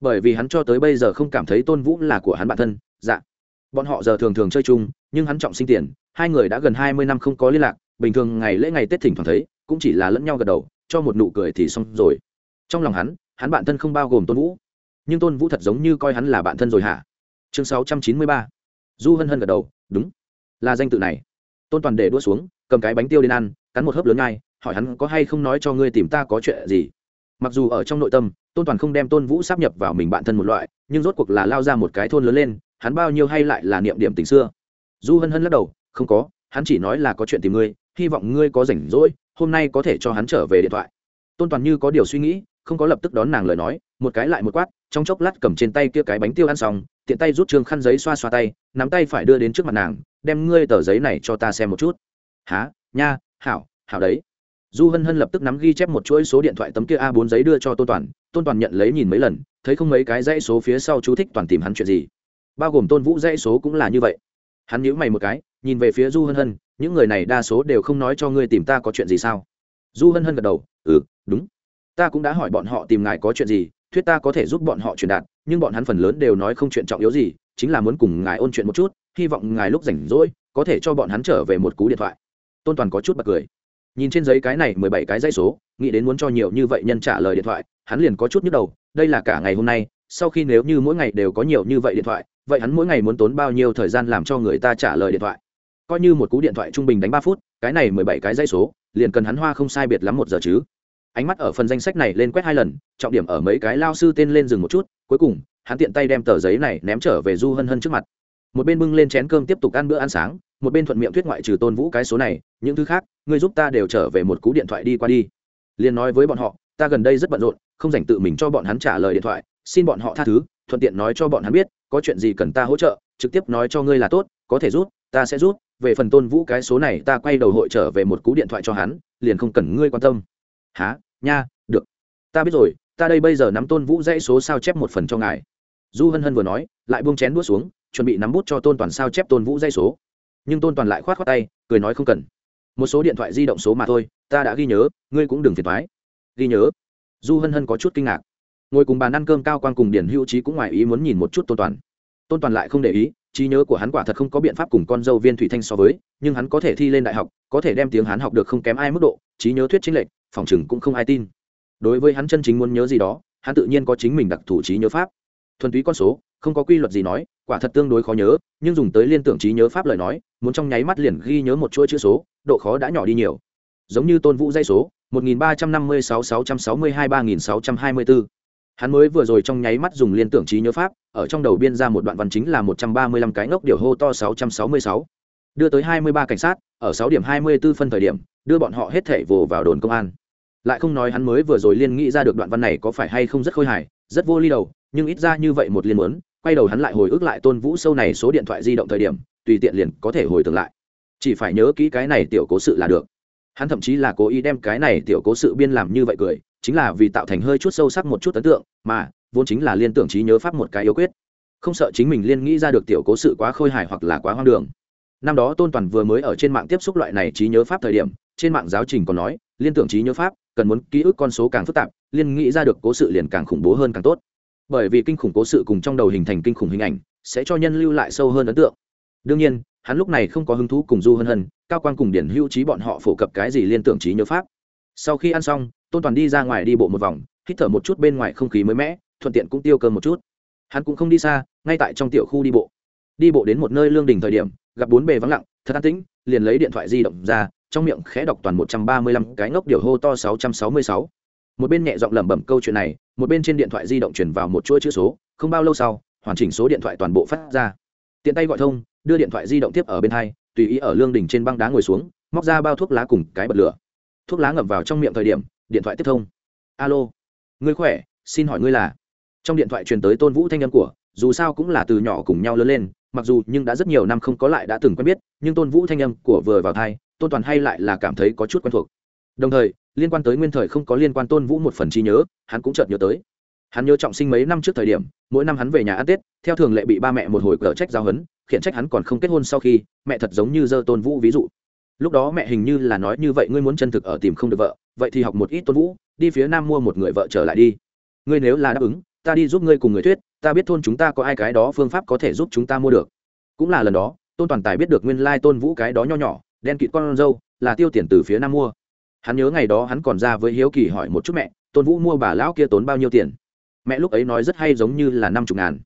Speaker 1: bởi vì hắn cho tới bây giờ không cảm thấy tôn vũ là của hắn bạn thân dạ bọn họ giờ thường thường chơi chung, nhưng hắn trọng sinh tiền, hai người đã gần hai mươi năm không có liên lạc, bình thường ngày lễ ngày tết thỉnh thoảng thấy, cũng chỉ là lẫn nhau gật đầu, cho một nụ cười thì xong rồi. Trong lòng hắn hắn bạn thân không bao gồm tôn vũ. Nhưng tôn vũ thật giống như coi hắn là bạn thân rồi hả? Chương sáu trăm chín mươi ba. Du hân hân gật đầu, đúng, là danh tự này. Tôn toàn để đua xuống, cầm cái bánh tiêu lên ăn, cắn một hớp lớn ngay, hỏi hắn có hay không nói cho ngươi tìm ta có chuyện gì. Mặc dù ở trong nội tâm, tôn toàn không đem tôn vũ sắp nhập vào mình bạn thân một loại, nhưng rốt cuộc là lao ra một cái thôn lớn lên hắn bao nhiêu hay lại là niệm điểm tình xưa. Du hân hân lắc đầu, không có, hắn chỉ nói là có chuyện tìm ngươi, hy vọng ngươi có rảnh rỗi, hôm nay có thể cho hắn trở về điện thoại. Tôn toàn như có điều suy nghĩ, không có lập tức đón nàng lời nói, một cái lại một quát, trong chốc lát cầm trên tay kia cái bánh tiêu ăn xong, tiện tay rút trường khăn giấy xoa xoa tay, nắm tay phải đưa đến trước mặt nàng, đem ngươi tờ giấy này cho ta xem một chút. Há nha, hảo hảo đấy. Du hân hân lập tức nắm ghi chép một chuỗi số điện thoại tấm kia a 4 giấy đưa cho tôn toàn tôn toàn nhận lấy nhìn mấy lần, thấy không mấy cái dãy số phía sau chú thích toàn tìm hắn chuyện gì bao gồm tôn vũ dãy số cũng là như vậy. Hắn nhíu mày một cái, nhìn về phía du hân hân, những người này đa số đều không nói cho ngươi tìm ta có chuyện gì sao? Du hân hân gật đầu ừ đúng. Ta cũng đã hỏi bọn họ tìm ngài có chuyện gì, thuyết ta có thể giúp bọn họ truyền đạt, nhưng bọn hắn phần lớn đều nói không chuyện trọng yếu gì, chính là muốn cùng ngài ôn chuyện một chút, hy vọng ngài lúc rảnh rỗi, có thể cho bọn hắn trở về một cú điện thoại. Tôn toàn có chút bật cười. Nhìn trên giấy cái này mười bảy cái dãy số, nghĩ đến muốn cho nhiều như vậy nhân trả lời điện thoại, hắn liền có chút nhức đầu, đây là cả ngày hôm nay, sau khi nếu như mỗi ngày đều có nhiều như vậy điện thoại vậy hắn mỗi ngày muốn tốn bao nhiêu thời gian làm cho người ta trả lời điện thoại? Coi như một cú điện thoại trung bình đánh ba phút, cái này mười bảy cái dây số, liền cần hắn hoa không sai biệt lắm một giờ chứ. Ánh mắt ở phần danh sách này lên quét hai lần, trọng điểm ở mấy cái lao sư tên lên dừng một chút, cuối cùng, hắn tiện tay đem tờ giấy này ném trở về du hân hân trước mặt. Một bên bưng lên chén cơm tiếp tục ăn bữa ăn sáng, một bên thuận miệng thuyết ngoại trừ tôn vũ cái số này, những thứ khác, ngươi giúp ta đều trở về một cú điện thoại đi qua đi. Liền nói với bọn họ, ta gần đây rất bận rộn, không dành tự mình cho bọn hắn trả lời điện thoại, xin bọn họ tha thứ thuận tiện nói cho bọn hắn biết, có chuyện gì cần ta hỗ trợ, trực tiếp nói cho ngươi là tốt, có thể rút, ta sẽ rút, về phần tôn vũ cái số này, ta quay đầu hội trở về một cú điện thoại cho hắn, liền không cần ngươi quan tâm. Há nha, được. Ta biết rồi, ta đây bây giờ nắm tôn vũ dãy số sao chép một phần cho ngài. Du hân hân vừa nói, lại buông chén đũa xuống, chuẩn bị nắm bút cho tôn toàn sao chép tôn vũ dãy số. Nhưng tôn toàn lại khoát khoát tay, cười nói không cần. Một số điện thoại di động số mà thôi, ta đã ghi nhớ, ngươi cũng đừng phiền thoái ghi nhớ. Du hân hân có chút kinh ngạc ngồi cùng bàn ăn cơm cao quan cùng điển hữu trí cũng ngoài ý muốn nhìn một chút tôn toàn. Tôn toàn lại không để ý, trí nhớ của hắn quả thật không có biện pháp cùng con dâu viên thủy thanh so với, nhưng hắn có thể thi lên đại học, có thể đem tiếng hắn học được không kém ai mức độ, trí nhớ thuyết chính lệch, phòng chừng cũng không ai tin. Đối với hắn chân chính muốn nhớ gì đó, hắn tự nhiên có chính mình đặc thủ trí nhớ pháp. Thuần túy con số, không có quy luật gì nói, quả thật tương đối khó nhớ, nhưng dùng tới liên tưởng trí nhớ pháp lời nói, muốn trong nháy mắt liền ghi nhớ một chuỗi chữ số, độ khó đã nhỏ đi nhiều. Giống như tôn vũ dây số 1356-662-3624. Hắn mới vừa rồi trong nháy mắt dùng liên tưởng trí nhớ pháp, ở trong đầu biên ra một đoạn văn chính là 135 cái ngốc điều hô to 666. Đưa tới 23 cảnh sát, ở sáu điểm 24 phân thời điểm, đưa bọn họ hết thể vồ vào đồn công an. Lại không nói hắn mới vừa rồi liên nghĩ ra được đoạn văn này có phải hay không rất khôi hài, rất vô ly đầu, nhưng ít ra như vậy một liên muốn, quay đầu hắn lại hồi ức lại Tôn Vũ sâu này số điện thoại di động thời điểm, tùy tiện liền có thể hồi tưởng lại. Chỉ phải nhớ kỹ cái này tiểu cố sự là được hắn thậm chí là cố ý đem cái này tiểu cố sự biên làm như vậy cười chính là vì tạo thành hơi chút sâu sắc một chút ấn tượng, mà, vốn chính là liên tưởng trí nhớ pháp một cái yếu quyết. Không sợ chính mình liên nghĩ ra được tiểu cố sự quá khôi hài hoặc là quá hoang đường. Năm đó tôn toàn vừa mới ở trên mạng tiếp xúc loại này trí nhớ pháp thời điểm, trên mạng giáo trình còn nói, liên tưởng trí nhớ pháp, cần muốn ký ức con số càng phức tạp, liên nghĩ ra được cố sự liền càng khủng bố hơn càng tốt. Bởi vì kinh khủng cố sự cùng trong đầu hình thành kinh khủng hình ảnh, sẽ cho nhân lưu lại sâu hơn ấn tượng. Đương nhiên, hắn lúc này không có hứng thú cùng du hân hân, cao quan cùng điển hữu trí bọn họ phổ cập cái gì liên tưởng trí nhớ pháp. Sau khi ăn xong tôn toàn đi ra ngoài đi bộ một vòng, hít thở một chút bên ngoài không khí mới mẻ, thuận tiện cũng tiêu cơm một chút. Hắn cũng không đi xa, ngay tại trong tiểu khu đi bộ. Đi bộ đến một nơi lương đình thời điểm, gặp bốn bề vắng lặng, thật an tĩnh, liền lấy điện thoại di động ra, trong miệng khẽ đọc toàn một trăm ba mươi lăm cái ngốc điều hô to sáu trăm sáu mươi sáu. Một bên nhẹ giọng lẩm bẩm câu chuyện này, một bên trên điện thoại di động chuyển vào một chuỗi chữ số, không bao lâu sau, hoàn chỉnh số điện thoại toàn bộ phát ra. Tiện tay gọi thông, đưa điện thoại di động tiếp ở bên hai, tùy ý ở lương đỉnh trên băng đá ngồi xuống, móc ra bao thuốc lá cùng cái bật lửa. Thuốc lá ngập vào trong miệng thời điểm điện thoại tiếp thông. Alo, ngươi khỏe? Xin hỏi ngươi là? Trong điện thoại truyền tới tôn vũ thanh âm của, dù sao cũng là từ nhỏ cùng nhau lớn lên, mặc dù nhưng đã rất nhiều năm không có lại đã từng quen biết, nhưng tôn vũ thanh âm của vừa vào thai tôn toàn hay lại là cảm thấy có chút quen thuộc. Đồng thời, liên quan tới nguyên thời không có liên quan tôn vũ một phần trí nhớ, hắn cũng chợt nhớ tới. Hắn nhớ trọng sinh mấy năm trước thời điểm, mỗi năm hắn về nhà ăn tết, theo thường lệ bị ba mẹ một hồi cờ trách giao hấn khiển trách hắn còn không kết hôn sau khi, mẹ thật giống như dơ tôn vũ ví dụ lúc đó mẹ hình như là nói như vậy, ngươi muốn chân thực ở tìm không được vợ, vậy thì học một ít tôn vũ, đi phía nam mua một người vợ trở lại đi. Ngươi nếu là đáp ứng, ta đi giúp ngươi cùng người thuyết, ta biết thôn chúng ta có ai cái đó phương pháp có thể giúp chúng ta mua được. Cũng là lần đó, tôn toàn tài biết được nguyên lai tôn vũ cái đó nho nhỏ, đen kịt con dâu, là tiêu tiền từ phía nam mua. Hắn nhớ ngày đó hắn còn ra với hiếu kỳ hỏi một chút mẹ, tôn vũ mua bà lão kia tốn bao nhiêu tiền? Mẹ lúc ấy nói rất hay giống như là năm chục ngàn.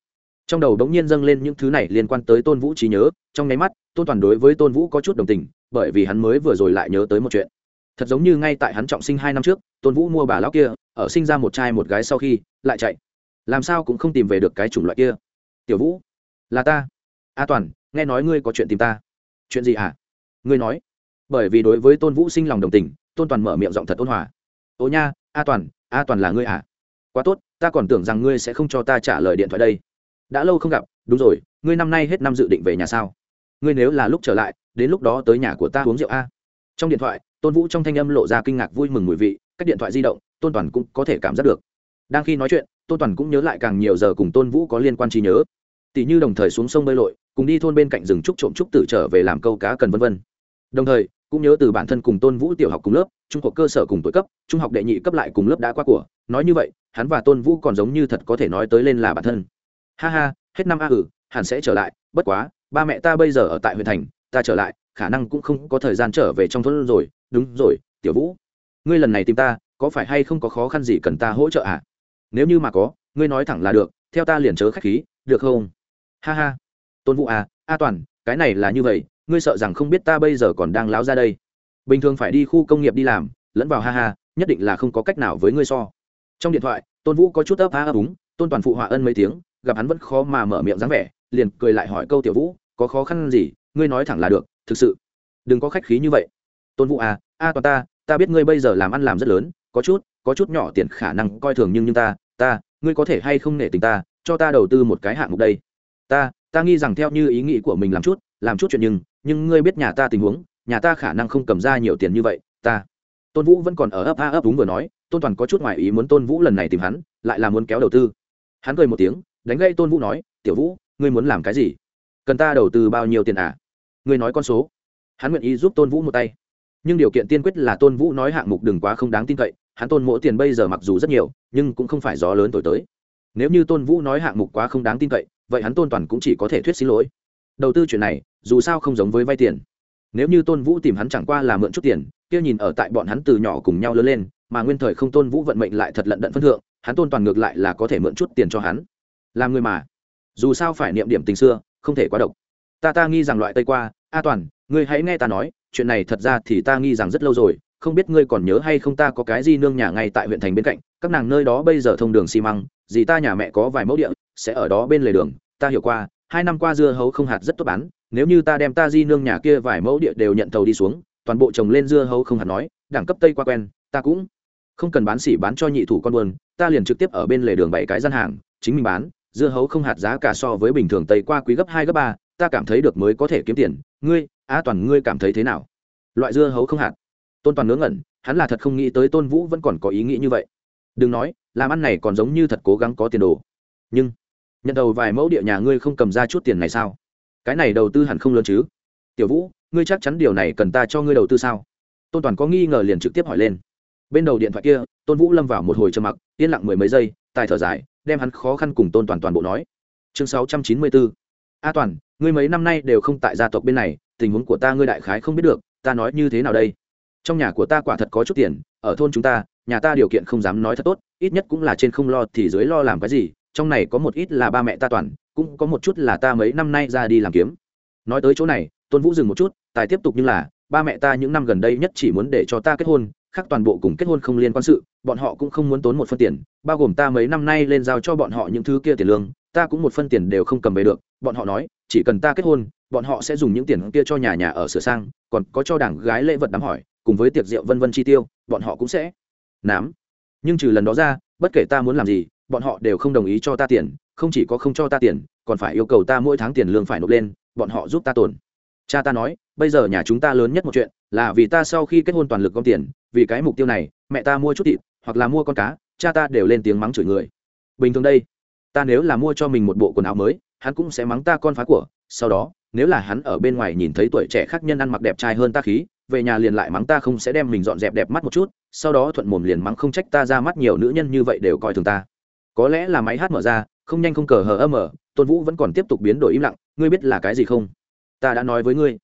Speaker 1: Trong đầu đống nhiên dâng lên những thứ này liên quan tới tôn vũ trí nhớ, trong nháy mắt, tôn toàn đối với tôn vũ có chút đồng tình bởi vì hắn mới vừa rồi lại nhớ tới một chuyện. Thật giống như ngay tại hắn trọng sinh hai năm trước, tôn vũ mua bà lão kia, ở sinh ra một trai một gái sau khi, lại chạy. Làm sao cũng không tìm về được cái chủng loại kia. Tiểu vũ, là ta. A toàn, nghe nói ngươi có chuyện tìm ta. Chuyện gì hả? À? ngươi nói. Bởi vì đối với tôn vũ sinh lòng đồng tình, tôn toàn mở miệng giọng thật ôn hòa. Ô nha, a toàn a toàn là ngươi à quá tốt, ta còn tưởng rằng ngươi sẽ không cho ta trả lời điện thoại đây. Đã lâu không gặp, đúng rồi, ngươi năm nay hết năm dự định về nhà sao? Ngươi nếu là lúc trở lại, đến lúc đó tới nhà của ta uống rượu a. Trong điện thoại, tôn vũ trong thanh âm lộ ra kinh ngạc vui mừng mùi vị các điện thoại di động, tôn toàn cũng có thể cảm giác được. Đang khi nói chuyện, tôn toàn cũng nhớ lại càng nhiều giờ cùng tôn vũ có liên quan trí nhớ. Tỷ như đồng thời xuống sông bơi lội, cùng đi thôn bên cạnh rừng trúc trộm trúc tử trở về làm câu cá cần vân vân. Đồng thời, cũng nhớ từ bản thân cùng tôn vũ tiểu học cùng lớp, trung học cơ sở cùng tuổi cấp, trung học đệ nhị cấp lại cùng lớp đã qua của. Nói như vậy, hắn và tôn vũ còn giống như thật có thể nói tới lên là bản thân. Ha ha, hết năm a ừ hẳn sẽ trở lại, bất quá ba mẹ ta bây giờ ở tại huyện thành, ta trở lại, khả năng cũng không có thời gian trở về trong thôn rồi. Đúng rồi, tiểu vũ. Ngươi lần này tìm ta, có phải hay không có khó khăn gì cần ta hỗ trợ à? Nếu như mà có, ngươi nói thẳng là được, theo ta liền chớ khách khí, được không? Ha ha. Tôn vũ à a toàn, cái này là như vậy, ngươi sợ rằng không biết ta bây giờ còn đang láo ra đây. Bình thường phải đi khu công nghiệp đi làm, lẫn vào ha ha, nhất định là không có cách nào với ngươi so. Trong điện thoại, tôn vũ có chút ấp á ấp úng, tôn toàn phụ họa ân mấy tiếng gặp hắn vẫn khó mà mở miệng dáng vẻ, liền cười lại hỏi câu tiểu vũ, có khó khăn gì? Ngươi nói thẳng là được, thực sự. Đừng có khách khí như vậy. Tôn vũ à a toàn ta ta biết ngươi bây giờ làm ăn làm rất lớn, có chút có chút nhỏ tiền khả năng coi thường nhưng nhưng ta ta, ngươi có thể hay không nể tình ta, cho ta đầu tư một cái hạng mục đây. Ta ta nghi rằng theo như ý nghĩ của mình làm chút làm chút chuyện nhưng nhưng ngươi biết nhà ta tình huống, nhà ta khả năng không cầm ra nhiều tiền như vậy, ta. Tôn vũ vẫn còn ở ấp a ấp đúng vừa nói, tôn toàn có chút ngoài ý muốn tôn vũ lần này tìm hắn, lại là muốn kéo đầu tư. Hắn cười một tiếng đánh gây tôn vũ nói, tiểu vũ, ngươi muốn làm cái gì? Cần ta đầu tư bao nhiêu tiền à? Ngươi nói con số. Hắn nguyện ý giúp tôn vũ một tay. Nhưng điều kiện tiên quyết là tôn vũ nói hạng mục đừng quá không đáng tin cậy, hắn tôn mỗi tiền bây giờ mặc dù rất nhiều, nhưng cũng không phải gió lớn thổi tới. Nếu như tôn vũ nói hạng mục quá không đáng tin cậy, vậy hắn tôn toàn cũng chỉ có thể thuyết xin lỗi. Đầu tư chuyện này, dù sao không giống với vay tiền. Nếu như tôn vũ tìm hắn chẳng qua là mượn chút tiền, kia nhìn ở tại bọn hắn từ nhỏ cùng nhau lớn lên, mà nguyên thời không tôn vũ vận mệnh lại thật lận đận phân thượng, hắn tôn toàn ngược lại là có thể mượn chút tiền cho hắn làm người mà. Dù sao phải niệm điểm tình xưa, không thể quá độc. Ta ta nghi rằng loại tây qua, a toàn, ngươi hãy nghe ta nói, chuyện này thật ra thì ta nghi rằng rất lâu rồi, không biết ngươi còn nhớ hay không ta có cái gì nương nhà ngay tại huyện thành bên cạnh, các nàng nơi đó bây giờ thông đường xi măng, dì ta nhà mẹ có vài mẫu địa, sẽ ở đó bên lề đường, ta hiểu qua, hai năm qua dưa hấu không hạt rất tốt bán, nếu như ta đem ta di nương nhà kia vài mẫu địa đều nhận tàu đi xuống, toàn bộ trồng lên dưa hấu không hạt nói, đẳng cấp tây qua quen, ta cũng không cần bán xỉ bán cho nhị thủ con buồn, ta liền trực tiếp ở bên lề đường bảy cái gian hàng, chính mình bán dưa hấu không hạt giá cả so với bình thường tây qua quý gấp hai, gấp ba, ta cảm thấy được mới có thể kiếm tiền. Ngươi, A toàn, ngươi cảm thấy thế nào? Loại dưa hấu không hạt. Tôn toàn ngớ ngẩn, hắn là thật không nghĩ tới tôn vũ vẫn còn có ý nghĩ như vậy. Đừng nói, làm ăn này còn giống như thật cố gắng có tiền đồ. Nhưng, nhận đầu vài mẫu địa nhà ngươi không cầm ra chút tiền này sao? Cái này đầu tư hẳn không lớn chứ? Tiểu vũ, ngươi chắc chắn điều này cần ta cho ngươi đầu tư sao? Tôn toàn có nghi ngờ liền trực tiếp hỏi lên. Bên đầu điện thoại kia, tôn vũ lâm vào một hồi trầm mặc, yên lặng mười mấy giây, tài thở dài đem hắn khó khăn cùng tôn toàn toàn bộ nói. Chương sáu trăm chín mươi bốn. A toàn, ngươi mấy năm nay đều không tại gia tộc bên này, tình huống của ta ngươi đại khái không biết được, ta nói như thế nào đây? Trong nhà của ta quả thật có chút tiền, ở thôn chúng ta, nhà ta điều kiện không dám nói thật tốt, ít nhất cũng là trên không lo thì dưới lo làm cái gì, trong này có một ít là ba mẹ ta toàn, cũng có một chút là ta mấy năm nay ra đi làm kiếm. Nói tới chỗ này, tôn vũ dừng một chút, tài tiếp tục như là, ba mẹ ta những năm gần đây nhất chỉ muốn để cho ta kết hôn, khác toàn bộ cùng kết hôn không liên quan sự bọn họ cũng không muốn tốn một phân tiền, bao gồm ta mấy năm nay lên giao cho bọn họ những thứ kia tiền lương, ta cũng một phân tiền đều không cầm về được. Bọn họ nói, chỉ cần ta kết hôn, bọn họ sẽ dùng những tiền kia cho nhà nhà ở sửa sang, còn có cho đảng gái lễ vật đám hỏi, cùng với tiệc rượu vân vân chi tiêu, bọn họ cũng sẽ nám. Nhưng trừ lần đó ra, bất kể ta muốn làm gì, bọn họ đều không đồng ý cho ta tiền, không chỉ có không cho ta tiền, còn phải yêu cầu ta mỗi tháng tiền lương phải nộp lên, bọn họ giúp ta tồn cha ta nói, bây giờ nhà chúng ta lớn nhất một chuyện là vì ta sau khi kết hôn toàn lực gom tiền vì cái mục tiêu này, mẹ ta mua chút thịt, hoặc là mua con cá, cha ta đều lên tiếng mắng chửi người. Bình thường đây, ta nếu là mua cho mình một bộ quần áo mới, hắn cũng sẽ mắng ta con phá của. Sau đó, nếu là hắn ở bên ngoài nhìn thấy tuổi trẻ khác nhân ăn mặc đẹp trai hơn ta khí, về nhà liền lại mắng ta không sẽ đem mình dọn dẹp đẹp mắt một chút, sau đó thuận mồm liền mắng không trách ta ra mắt nhiều nữ nhân như vậy đều coi thường ta. Có lẽ là máy hát mở ra, không nhanh không cờ hờ âm ở, tôn vũ vẫn còn tiếp tục biến đổi im lặng, ngươi biết là cái gì không? Ta đã nói với ngươi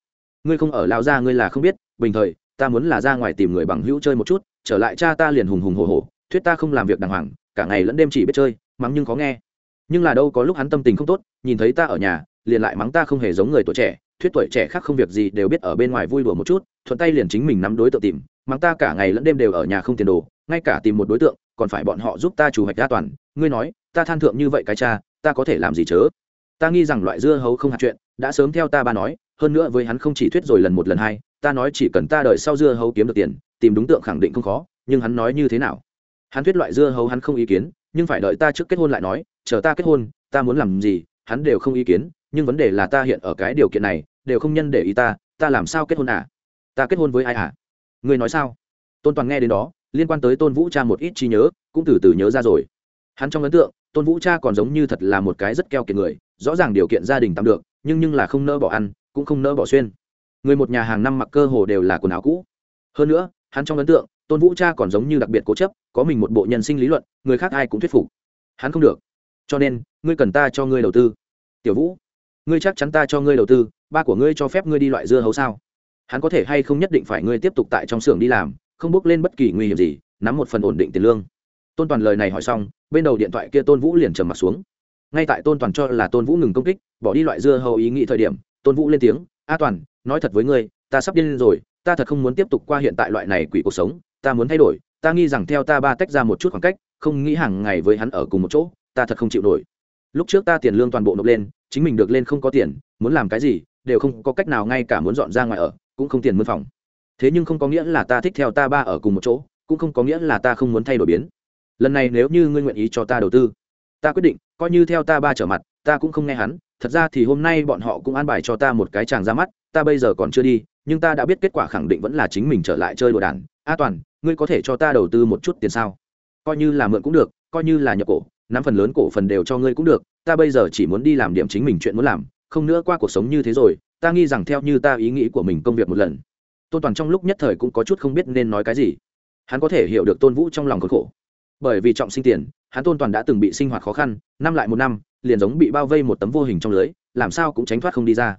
Speaker 1: ngươi không ở lao ra ngươi là không biết, bình thời ta muốn là ra ngoài tìm người bằng hữu chơi một chút, trở lại cha ta liền hùng hùng hồ hồ thuyết ta không làm việc đàng hoàng, cả ngày lẫn đêm chỉ biết chơi, mắng nhưng khó nghe. Nhưng là đâu có lúc hắn tâm tình không tốt, nhìn thấy ta ở nhà, liền lại mắng ta không hề giống người tuổi trẻ, thuyết tuổi trẻ khác không việc gì đều biết ở bên ngoài vui đùa một chút, thuận tay liền chính mình nắm đối tượng tìm, mắng ta cả ngày lẫn đêm đều ở nhà không tiền đồ, ngay cả tìm một đối tượng, còn phải bọn họ giúp ta chủ hoạch đa toàn. Ngươi nói, ta than thượng như vậy cái cha, ta có thể làm gì chớ? Ta nghi rằng loại dưa hấu không hạt chuyện, đã sớm theo ta ba nói, hơn nữa với hắn không chỉ thuyết rồi lần một lần hai ta nói chỉ cần ta đợi sau dưa hấu kiếm được tiền, tìm đúng tượng khẳng định không khó, nhưng hắn nói như thế nào? Hắn thuyết loại dưa hấu hắn không ý kiến, nhưng phải đợi ta trước kết hôn lại nói, chờ ta kết hôn, ta muốn làm gì, hắn đều không ý kiến, nhưng vấn đề là ta hiện ở cái điều kiện này, đều không nhân để ý ta ta làm sao kết hôn à? Ta kết hôn với ai à? Ngươi nói sao? Tôn toàn nghe đến đó, liên quan tới tôn vũ cha một ít trí nhớ, cũng từ từ nhớ ra rồi. Hắn trong ấn tượng, tôn vũ cha còn giống như thật là một cái rất keo kiệt người, rõ ràng điều kiện gia đình tạm được, nhưng nhưng là không nỡ bỏ ăn, cũng không nỡ bỏ xuyên người một nhà hàng năm mặc cơ hồ đều là quần áo cũ. Hơn nữa, hắn trong ấn tượng, tôn vũ cha còn giống như đặc biệt cố chấp, có mình một bộ nhân sinh lý luận, người khác ai cũng thuyết phục. Hắn không được. Cho nên, ngươi cần ta cho ngươi đầu tư. Tiểu vũ, ngươi chắc chắn ta cho ngươi đầu tư, ba của ngươi cho phép ngươi đi loại dưa hấu sao? Hắn có thể hay không nhất định phải ngươi tiếp tục tại trong xưởng đi làm, không bước lên bất kỳ nguy hiểm gì, nắm một phần ổn định tiền lương. Tôn toàn lời này hỏi xong, bên đầu điện thoại kia tôn vũ liền trầm m ặ t xuống. Ngay tại tôn toàn cho là tôn vũ ngừng công kích, bỏ đi loại dưa hấu ý nghĩ thời điểm, tôn vũ lên tiếng, a toàn nói thật với ngươi, ta sắp điên rồi, ta thật không muốn tiếp tục qua hiện tại loại này quỷ cuộc sống, ta muốn thay đổi, ta nghi rằng theo ta ba tách ra một chút khoảng cách, không nghĩ hàng ngày với hắn ở cùng một chỗ, ta thật không chịu nổi. Lúc trước ta tiền lương toàn bộ nộp lên, chính mình được lên không có tiền, muốn làm cái gì, đều không có cách nào ngay cả muốn dọn ra ngoài ở, cũng không tiền mướn phòng. Thế nhưng không có nghĩa là ta thích theo ta ba ở cùng một chỗ, cũng không có nghĩa là ta không muốn thay đổi biến. Lần này nếu như ngươi nguyện ý cho ta đầu tư, ta quyết định, coi như theo ta ba trở mặt, ta cũng không nghe hắn, thật ra thì hôm nay bọn họ cũng an bài cho ta một cái chàng ra mắt ta bây giờ còn chưa đi, nhưng ta đã biết kết quả khẳng định vẫn là chính mình trở lại chơi đồ đàn. A toàn, ngươi có thể cho ta đầu tư một chút tiền sao? Coi như là mượn cũng được, coi như là nhập cổ, nắm phần lớn cổ phần đều cho ngươi cũng được. Ta bây giờ chỉ muốn đi làm điểm chính mình chuyện muốn làm, không nữa qua cuộc sống như thế rồi, ta nghi rằng theo như ta ý nghĩ của mình công việc một lần. Tôn toàn trong lúc nhất thời cũng có chút không biết nên nói cái gì. Hắn có thể hiểu được tôn vũ trong lòng khốn khổ. Bởi vì trọng sinh tiền, hắn tôn toàn đã từng bị sinh hoạt khó khăn, năm lại một năm, liền giống bị bao vây một tấm vô hình trong lưới, làm sao cũng tránh thoát không đi ra.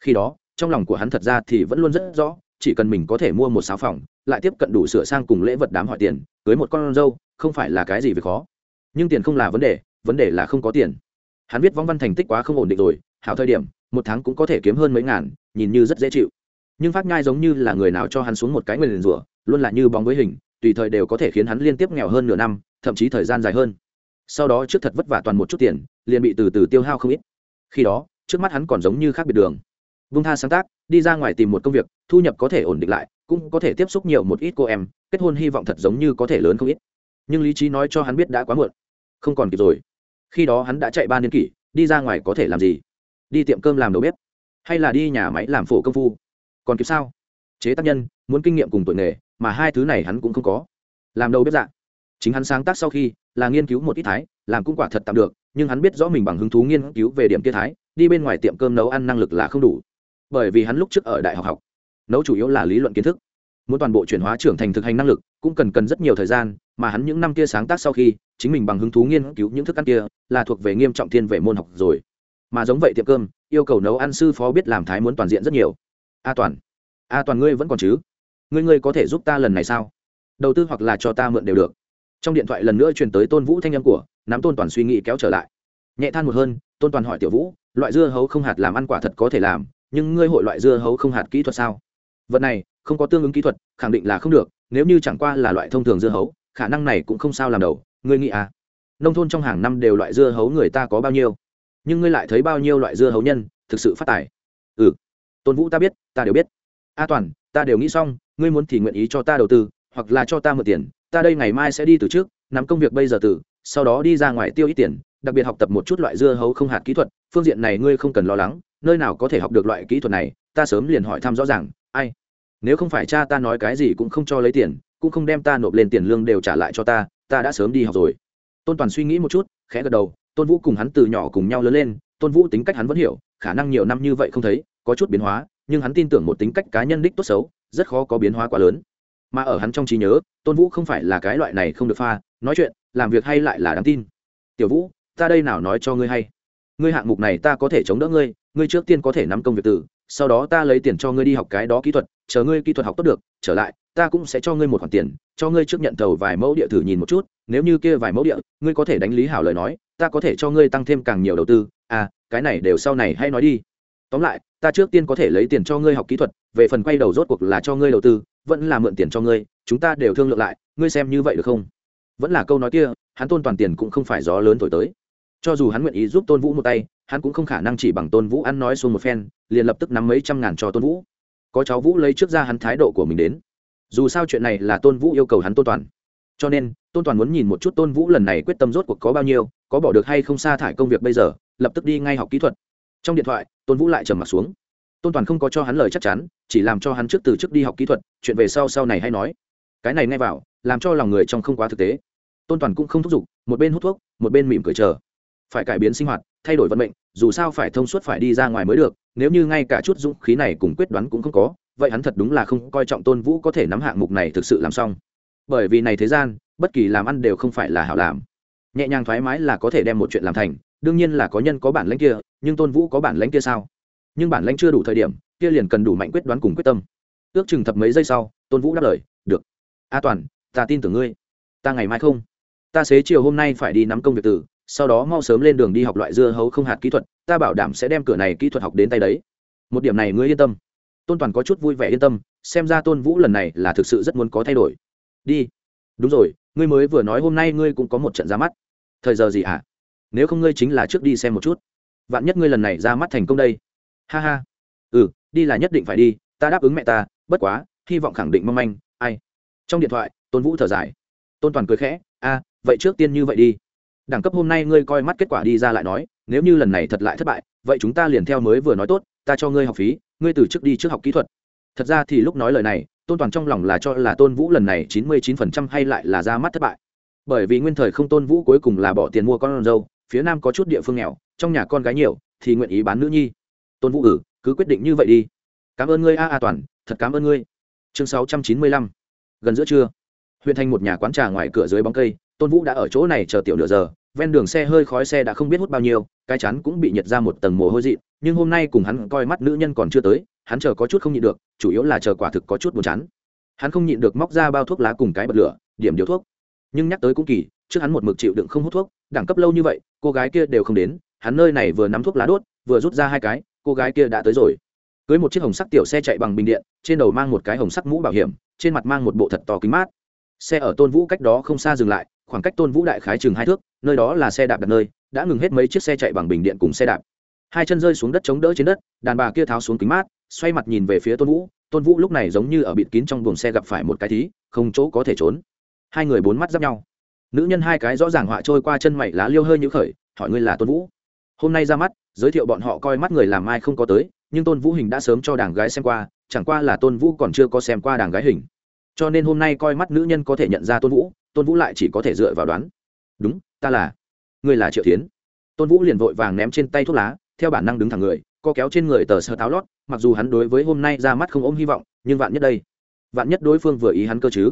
Speaker 1: Khi đó trong lòng của hắn thật ra thì vẫn luôn rất rõ, chỉ cần mình có thể mua một sáu phòng, lại tiếp cận đủ sửa sang cùng lễ vật đám hỏi tiền, cưới một con dâu, không phải là cái gì về khó. Nhưng tiền không là vấn đề vấn đề là không có tiền. Hắn biết vong văn thành tích quá không ổn định rồi, hảo thời điểm, một tháng cũng có thể kiếm hơn mấy ngàn, nhìn như rất dễ chịu. Nhưng phát nhai giống như là người nào cho hắn xuống một cái nguyền rủa, luôn là như bóng với hình, tùy thời đều có thể khiến hắn liên tiếp nghèo hơn nửa năm, thậm chí thời gian dài hơn. Sau đó trước thật vất vả toàn một chút tiền, liền bị từ từ tiêu hao không ít. Khi đó, trước mắt hắn còn giống như khác biệt đường vung tha sáng tác, đi ra ngoài tìm một công việc, thu nhập có thể ổn định lại, cũng có thể tiếp xúc nhiều một ít cô em, kết hôn hy vọng thật giống như có thể lớn không ít. Nhưng lý trí nói cho hắn biết đã quá muộn, không còn kịp rồi. Khi đó hắn đã chạy ba niên kỷ, đi ra ngoài có thể làm gì? Đi tiệm cơm làm đầu bếp, hay là đi nhà máy làm phổ công phu? Còn kịp sao? Chế tác nhân, muốn kinh nghiệm cùng tuổi nghề, mà hai thứ này hắn cũng không có. Làm đầu bếp dạ. Chính hắn sáng tác sau khi, là nghiên cứu một ít thái, làm cũng quả thật tạm được, nhưng hắn biết rõ mình bằng hứng thú nghiên cứu về điểm kia thái, đi bên ngoài tiệm cơm nấu ăn năng lực là không đủ bởi vì hắn lúc trước ở đại học học. Nấu chủ yếu là lý luận kiến thức. Muốn toàn bộ chuyển hóa trưởng thành thực hành năng lực, cũng cần cần rất nhiều thời gian, mà hắn những năm kia sáng tác sau khi, chính mình bằng hứng thú nghiên cứu những thức ăn kia, là thuộc về nghiêm trọng thiên về môn học rồi. Mà giống vậy tiệm cơm, yêu cầu nấu ăn sư phó biết làm thái muốn toàn diện rất nhiều. A toàn a toàn ngươi vẫn còn chứ? Ngươi ngươi có thể giúp ta lần này sao? Đầu tư hoặc là cho ta mượn đều được. Trong điện thoại lần nữa truyền tới tôn vũ thanh âm của, nắm tôn toàn suy nghĩ kéo trở lại. Nhẹ than một hơn, tôn toàn hỏi tiểu vũ, loại dưa hấu không hạt làm ăn quả thật có thể làm nhưng ngươi hội loại dưa hấu không hạt kỹ thuật sao? Vật này, không có tương ứng kỹ thuật, khẳng định là không được, nếu như chẳng qua là loại thông thường dưa hấu, khả năng này cũng không sao làm đầu, ngươi nghĩ à? Nông thôn trong hàng năm đều loại dưa hấu người ta có bao nhiêu? Nhưng ngươi lại thấy bao nhiêu loại dưa hấu nhân, thực sự phát tài? Ừ. Tôn vũ ta biết, ta đều biết. A toàn, ta đều nghĩ xong, ngươi muốn thì nguyện ý cho ta đầu tư, hoặc là cho ta mượn tiền, ta đây ngày mai sẽ đi từ trước, nắm công việc bây giờ từ, sau đó đi ra ngoài tiêu ít tiền, đặc biệt học tập một chút loại dưa hấu không hạt kỹ thuật, phương diện này ngươi không cần lo lắng nơi nào có thể học được loại kỹ thuật này, ta sớm liền hỏi thăm rõ ràng, ai? Nếu không phải cha ta nói cái gì cũng không cho lấy tiền, cũng không đem ta nộp lên tiền lương đều trả lại cho ta ta đã sớm đi học rồi. Tôn toàn suy nghĩ một chút, khẽ gật đầu, tôn vũ cùng hắn từ nhỏ cùng nhau lớn lên, tôn vũ tính cách hắn vẫn hiểu, khả năng nhiều năm như vậy không thấy, có chút biến hóa, nhưng hắn tin tưởng một tính cách cá nhân đích tốt xấu, rất khó có biến hóa quá lớn. Mà ở hắn trong trí nhớ, tôn vũ không phải là cái loại này không được pha, nói chuyện, làm việc hay lại là đáng tin. Tiểu vũ, ta đây nào nói cho ngươi hay? Ngươi hạng mục này ta có thể chống đỡ ngươi ngươi trước tiên có thể nắm công việc từ, sau đó ta lấy tiền cho ngươi đi học cái đó kỹ thuật chờ ngươi kỹ thuật học tốt được trở lại ta cũng sẽ cho ngươi một khoản tiền cho ngươi trước nhận thầu vài mẫu địa thử nhìn một chút nếu như kia vài mẫu địa ngươi có thể đánh lý hảo lời nói ta có thể cho ngươi tăng thêm càng nhiều đầu tư à cái này đều sau này hay nói đi. Tóm lại ta trước tiên có thể lấy tiền cho ngươi học kỹ thuật về phần quay đầu rốt cuộc là cho ngươi đầu tư vẫn là mượn tiền cho ngươi chúng ta đều thương lượng lại ngươi xem như vậy được không? Vẫn là câu nói kia hắn tôn toàn tiền cũng không phải gió lớn thổi tới cho dù hắn nguyện ý giúp tôn vũ một tay, hắn cũng không khả năng chỉ bằng tôn vũ ăn nói xuống một phen, liền lập tức nắm mấy trăm ngàn cho tôn vũ. Có cháu vũ lấy trước ra hắn thái độ của mình đến. Dù sao chuyện này là tôn vũ yêu cầu hắn tôn toàn. Cho nên, tôn toàn muốn nhìn một chút tôn vũ lần này quyết tâm rốt cuộc có bao nhiêu, có bỏ được hay không sa thải công việc bây giờ, lập tức đi ngay học kỹ thuật. Trong điện thoại, tôn vũ lại trầm m ặ t xuống. Tôn toàn không có cho hắn lời chắc chắn, chỉ làm cho hắn trước từ trước đi học kỹ thuật, chuyện về sau sau này hay nói. Cái này ngay vào, làm cho lòng người trong không quá thực tế. Tôn toàn cũng không thúc giục, một bên hút thuốc, một bên mỉm cười chờ phải cải biến sinh hoạt, thay đổi vận mệnh, dù sao phải thông suốt phải đi ra ngoài mới được, nếu như ngay cả chút dũng khí này cùng quyết đoán cũng không có, vậy hắn thật đúng là không coi trọng tôn vũ có thể nắm hạng mục này thực sự làm xong. Bởi vì này thế gian, bất kỳ làm ăn đều không phải là hảo làm. Nhẹ nhàng thoải mái là có thể đem một chuyện làm thành, đương nhiên là có nhân có bản lãnh kia, nhưng tôn vũ có bản lãnh kia sao? Nhưng bản lãnh chưa đủ thời điểm, kia liền cần đủ mạnh quyết đoán cùng quyết tâm. Ước chừng thập mấy giây sau, tôn vũ đáp lời, được. A toàn, ta tin tưởng ngươi. Ta ngày mai không. Ta xế chiều hôm nay phải đi nắm công việc tử sau đó mau sớm lên đường đi học loại dưa hấu không hạt kỹ thuật, ta bảo đảm sẽ đem cửa này kỹ thuật học đến tay đấy. Một điểm này ngươi yên tâm. Tôn toàn có chút vui vẻ yên tâm, xem ra tôn vũ lần này là thực sự rất muốn có thay đổi. Đi. Đúng rồi, ngươi mới vừa nói hôm nay ngươi cũng có một trận ra mắt. Thời giờ gì hả à? nếu không ngươi chính là trước đi xem một chút. Vạn nhất ngươi lần này ra mắt thành công đây. Ha ha. Ừ đi là nhất định phải đi, ta đáp ứng mẹ ta, bất quá, hy vọng khẳng định mong manh, ai? Trong điện thoại, tôn vũ thở dài. Tôn toàn cười khẽ, a, vậy trước tiên như vậy đi đẳng cấp hôm nay ngươi coi mắt kết quả đi ra lại nói, nếu như lần này thật lại thất bại, vậy chúng ta liền theo mới vừa nói tốt, ta cho ngươi học phí, ngươi từ trước đi trước học kỹ thuật. Thật ra thì lúc nói lời này, tôn toàn trong lòng là cho là tôn vũ lần này chín mươi chín phần trăm hay lại là ra mắt thất bại. Bởi vì nguyên thời không tôn vũ cuối cùng là bỏ tiền mua con dâu, phía nam có chút địa phương nghèo, trong nhà con gái nhiều, thì nguyện ý bán nữ nhi. Tôn vũ ử cứ quyết định như vậy đi. Cảm ơn ngươi, a a toàn, thật cảm ơn ngươi. Chương sáu trăm chín mươi lăm. Gần giữa trưa. Huyện thành một nhà quán trà ngoài cửa dưới bóng cây tôn vũ đã ở chỗ này chờ tiểu nửa giờ, ven đường xe hơi khói xe đã không biết hút bao nhiêu, cái chắn cũng bị nhiệt ra một tầng mồ hôi dị nhưng hôm nay cùng hắn coi mắt nữ nhân còn chưa tới, hắn chờ có chút không nhịn được, chủ yếu là chờ quả thực có chút buồn chán. Hắn không nhịn được móc ra bao thuốc lá cùng cái bật lửa, điểm điếu thuốc. Nhưng nhắc tới cũng kỳ, trước hắn một mực chịu đựng không hút thuốc, đẳng cấp lâu như vậy, cô gái kia đều không đến, hắn nơi này vừa nắm thuốc lá đốt, vừa rút ra hai cái, cô gái kia đã tới rồi. Cưới một chiếc hồng sắc tiểu xe chạy bằng bình điện, trên đầu mang một cái hồng sắc mũ bảo hiểm, trên mặt mang một bộ thật to kính mát. Xe ở tôn vũ cách đó không xa dừng lại khoảng cách tôn vũ đại khái chừng hai thước nơi đó là xe đạp đặt nơi đã ngừng hết mấy chiếc xe chạy bằng bình điện cùng xe đạp hai chân rơi xuống đất chống đỡ trên đất đàn bà kia tháo xuống kính mát xoay mặt nhìn về phía tôn vũ tôn vũ lúc này giống như ở bịt kín trong buồng xe gặp phải một cái thí không chỗ có thể trốn hai người bốn mắt giáp nhau nữ nhân hai cái rõ ràng họa trôi qua chân mày lá liêu hơi nhũ khởi hỏi ngươi là tôn vũ hôm nay ra mắt giới thiệu bọn họ coi mắt người làm ai không có tới nhưng tôn vũ hình đã sớm cho đảng gái xem qua chẳng qua là tôn vũ còn chưa có xem qua đảng gái hình cho nên hôm nay coi mắt nữ nhân có thể nhận ra tôn vũ tôn vũ lại chỉ có thể dựa vào đoán đúng ta là ngươi là triệu tiến tôn vũ liền vội vàng ném trên tay thuốc lá theo bản năng đứng thẳng người co kéo trên người tờ sơ táo lót mặc dù hắn đối với hôm nay ra mắt không ôm hy vọng nhưng vạn nhất đây vạn nhất đối phương vừa ý hắn cơ chứ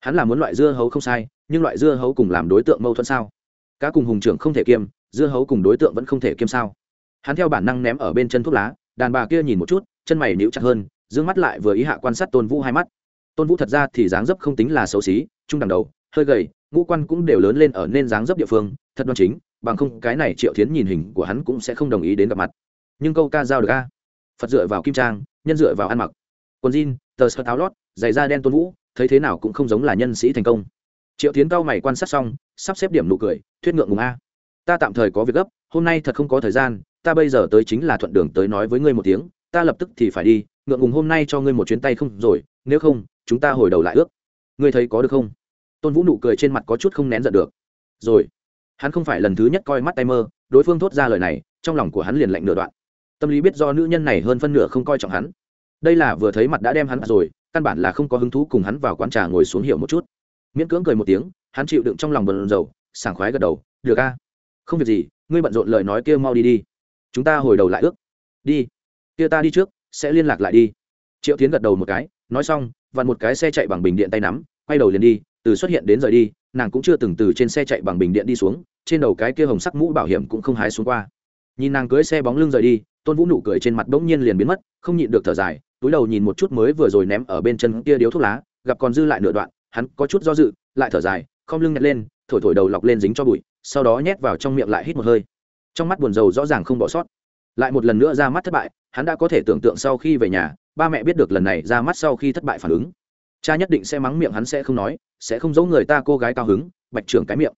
Speaker 1: hắn là muốn loại dưa hấu không sai nhưng loại dưa hấu cùng làm đối tượng mâu thuẫn sao cá cùng hùng trưởng không thể kiêm dưa hấu cùng đối tượng vẫn không thể kiêm sao hắn theo bản năng ném ở bên chân thuốc lá đàn bà kia nhìn một chút chân mày níu chặt hơn d ư ơ n g mắt lại vừa ý hạ quan sát tôn vũ hai mắt tôn vũ thật ra thì dáng dấp không tính là xấu xí trung đằng đầu hơi gầy, ngũ quan cũng đều lớn lên ở nên dáng dấp địa phương, thật đoan chính, bằng không cái này triệu tiến nhìn hình của hắn cũng sẽ không đồng ý đến gặp mặt. Nhưng câu ca giao được ca phật dựa vào kim trang, nhân dựa vào ăn mặc. Quần jean, tờ sơ táo lót, giày da đen tôn vũ, thấy thế nào cũng không giống là nhân sĩ thành công. Triệu tiến cao mày quan sát xong, sắp xếp điểm nụ cười, thuyết ngượng ngùng a. Ta tạm thời có việc gấp, hôm nay thật không có thời gian, ta bây giờ tới chính là thuận đường tới nói với ngươi một tiếng, ta lập tức thì phải đi, ngượng ngùng hôm nay cho ngươi một chuyến tay không rồi, nếu không, chúng ta hồi đầu lại ước. Ngươi thấy có được không? Tôn vũ nụ cười trên mặt có chút không nén giận được rồi hắn không phải lần thứ nhất coi mắt tay mơ đối phương thốt ra lời này trong lòng của hắn liền lạnh nửa đoạn tâm lý biết do nữ nhân này hơn phân nửa không coi trọng hắn đây là vừa thấy mặt đã đem hắn rồi căn bản là không có hứng thú cùng hắn vào quán trà ngồi xuống hiểu một chút miễn cưỡng cười một tiếng hắn chịu đựng trong lòng bần dầu sảng khoái gật đầu được a không việc gì ngươi bận rộn lời nói kia mau đi đi chúng ta hồi đầu lại ước đi kia ta đi trước sẽ liên lạc lại đi triệu tiến gật đầu một cái nói xong vặn một cái xe chạy bằng bình điện tay nắm quay đầu liền đi từ xuất hiện đến rời đi, nàng cũng chưa từng từ trên xe chạy bằng bình điện đi xuống, trên đầu cái kia hồng sắc mũ bảo hiểm cũng không hái xuống qua. Nhìn nàng cưới xe bóng lưng rời đi, tôn vũ nụ cười trên mặt bỗng nhiên liền biến mất, không nhịn được thở dài, túi đầu nhìn một chút mới vừa rồi ném ở bên chân kia điếu thuốc lá, gặp còn dư lại nửa đoạn, hắn có chút do dự, lại thở dài, không lưng nhặt lên, thổi thổi đầu lọc lên dính cho bụi, sau đó nhét vào trong miệng lại hít một hơi. Trong mắt buồn rầu rõ ràng không bỏ sót. Lại một lần nữa ra mắt thất bại, hắn đã có thể tưởng tượng sau khi về nhà, ba mẹ biết được lần này ra mắt sau khi thất bại phản ứng cha nhất định sẽ mắng miệng hắn sẽ không nói, sẽ không giấu người ta cô gái cao hứng, bạch trưởng cái miệng.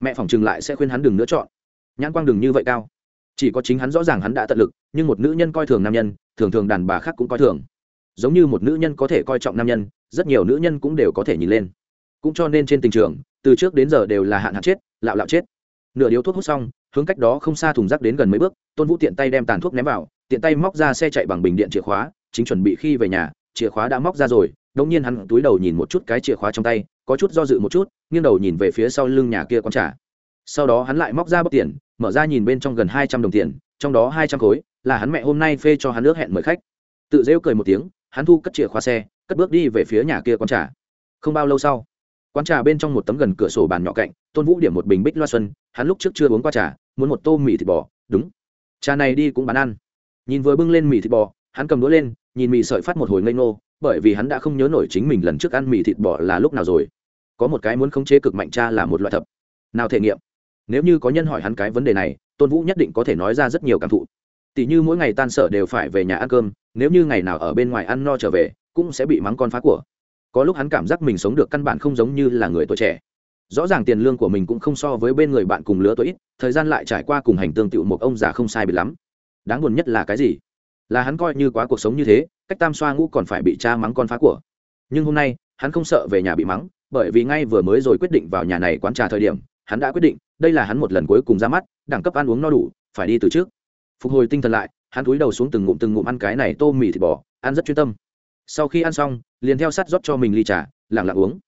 Speaker 1: Mẹ phòng chừng lại sẽ khuyên hắn đừng nữa chọn. Nhãn quang đừng như vậy cao. Chỉ có chính hắn rõ ràng hắn đã tận lực, nhưng một nữ nhân coi thường nam nhân, thường thường đàn bà khác cũng coi thường. Giống như một nữ nhân có thể coi trọng nam nhân, rất nhiều nữ nhân cũng đều có thể nhìn lên. Cũng cho nên trên tình trường, từ trước đến giờ đều là hạn hạn chết, lạo lạo chết. Nửa điếu thuốc hút xong, hướng cách đó không xa thùng rác đến gần mấy bước, tôn vũ tiện tay đem tàn thuốc ném vào, tiện tay móc ra xe chạy bằng bình điện chìa khóa, chính chuẩn bị khi về nhà, chìa khóa đã móc ra rồi đông nhiên hắn túi đầu nhìn một chút cái chìa khóa trong tay, có chút do dự một chút, nghiêng đầu nhìn về phía sau lưng nhà kia con trả sau đó hắn lại móc ra bóc tiền, mở ra nhìn bên trong gần hai trăm đồng tiền, trong đó hai trăm khối, là hắn mẹ hôm nay phê cho hắn nước hẹn mời khách. Tự rêu cười một tiếng, hắn thu cất chìa khóa xe, cất bước đi về phía nhà kia con trả không bao lâu sau, quán trà bên trong một tấm gần cửa sổ bàn nhỏ cạnh, tôn vũ điểm một bình bích loa xuân, hắn lúc trước chưa uống qua trà, muốn một tô mì thịt bò, đúng. Trà này đi cũng bán ăn. Nhìn vừa bưng lên mì thịt bò, hắn cầm đũa lên, nhìn mì sợi phát một hồi ngây ngô bởi vì hắn đã không nhớ nổi chính mình lần trước ăn mì thịt bò là lúc nào rồi. Có một cái muốn khống chế cực mạnh cha là một loại thập. Nào thể nghiệm. Nếu như có nhân hỏi hắn cái vấn đề này, tôn vũ nhất định có thể nói ra rất nhiều cảm thụ. Tỷ như mỗi ngày tan sở đều phải về nhà ăn cơm, nếu như ngày nào ở bên ngoài ăn no trở về, cũng sẽ bị mắng con phá của. Có lúc hắn cảm giác mình sống được căn bản không giống như là người tuổi trẻ. Rõ ràng tiền lương của mình cũng không so với bên người bạn cùng lứa tuổi ít, thời gian lại trải qua cùng hành tương tựu một ông già không sai bị lắm. Đáng buồn nhất là cái gì? Là hắn coi như quá cuộc sống như thế, cách tam xoa ngũ còn phải bị cha mắng con phá của. Nhưng hôm nay, hắn không sợ về nhà bị mắng, bởi vì ngay vừa mới rồi quyết định vào nhà này quán trà thời điểm, hắn đã quyết định, đây là hắn một lần cuối cùng ra mắt, đẳng cấp ăn uống no đủ, phải đi từ trước. Phục hồi tinh thần lại, hắn cúi đầu xuống từng ngụm từng ngụm ăn cái này tô mì thịt bò, ăn rất chuyên tâm. Sau khi ăn xong, liền theo sắt rót cho mình ly trà lẳng lặng uống.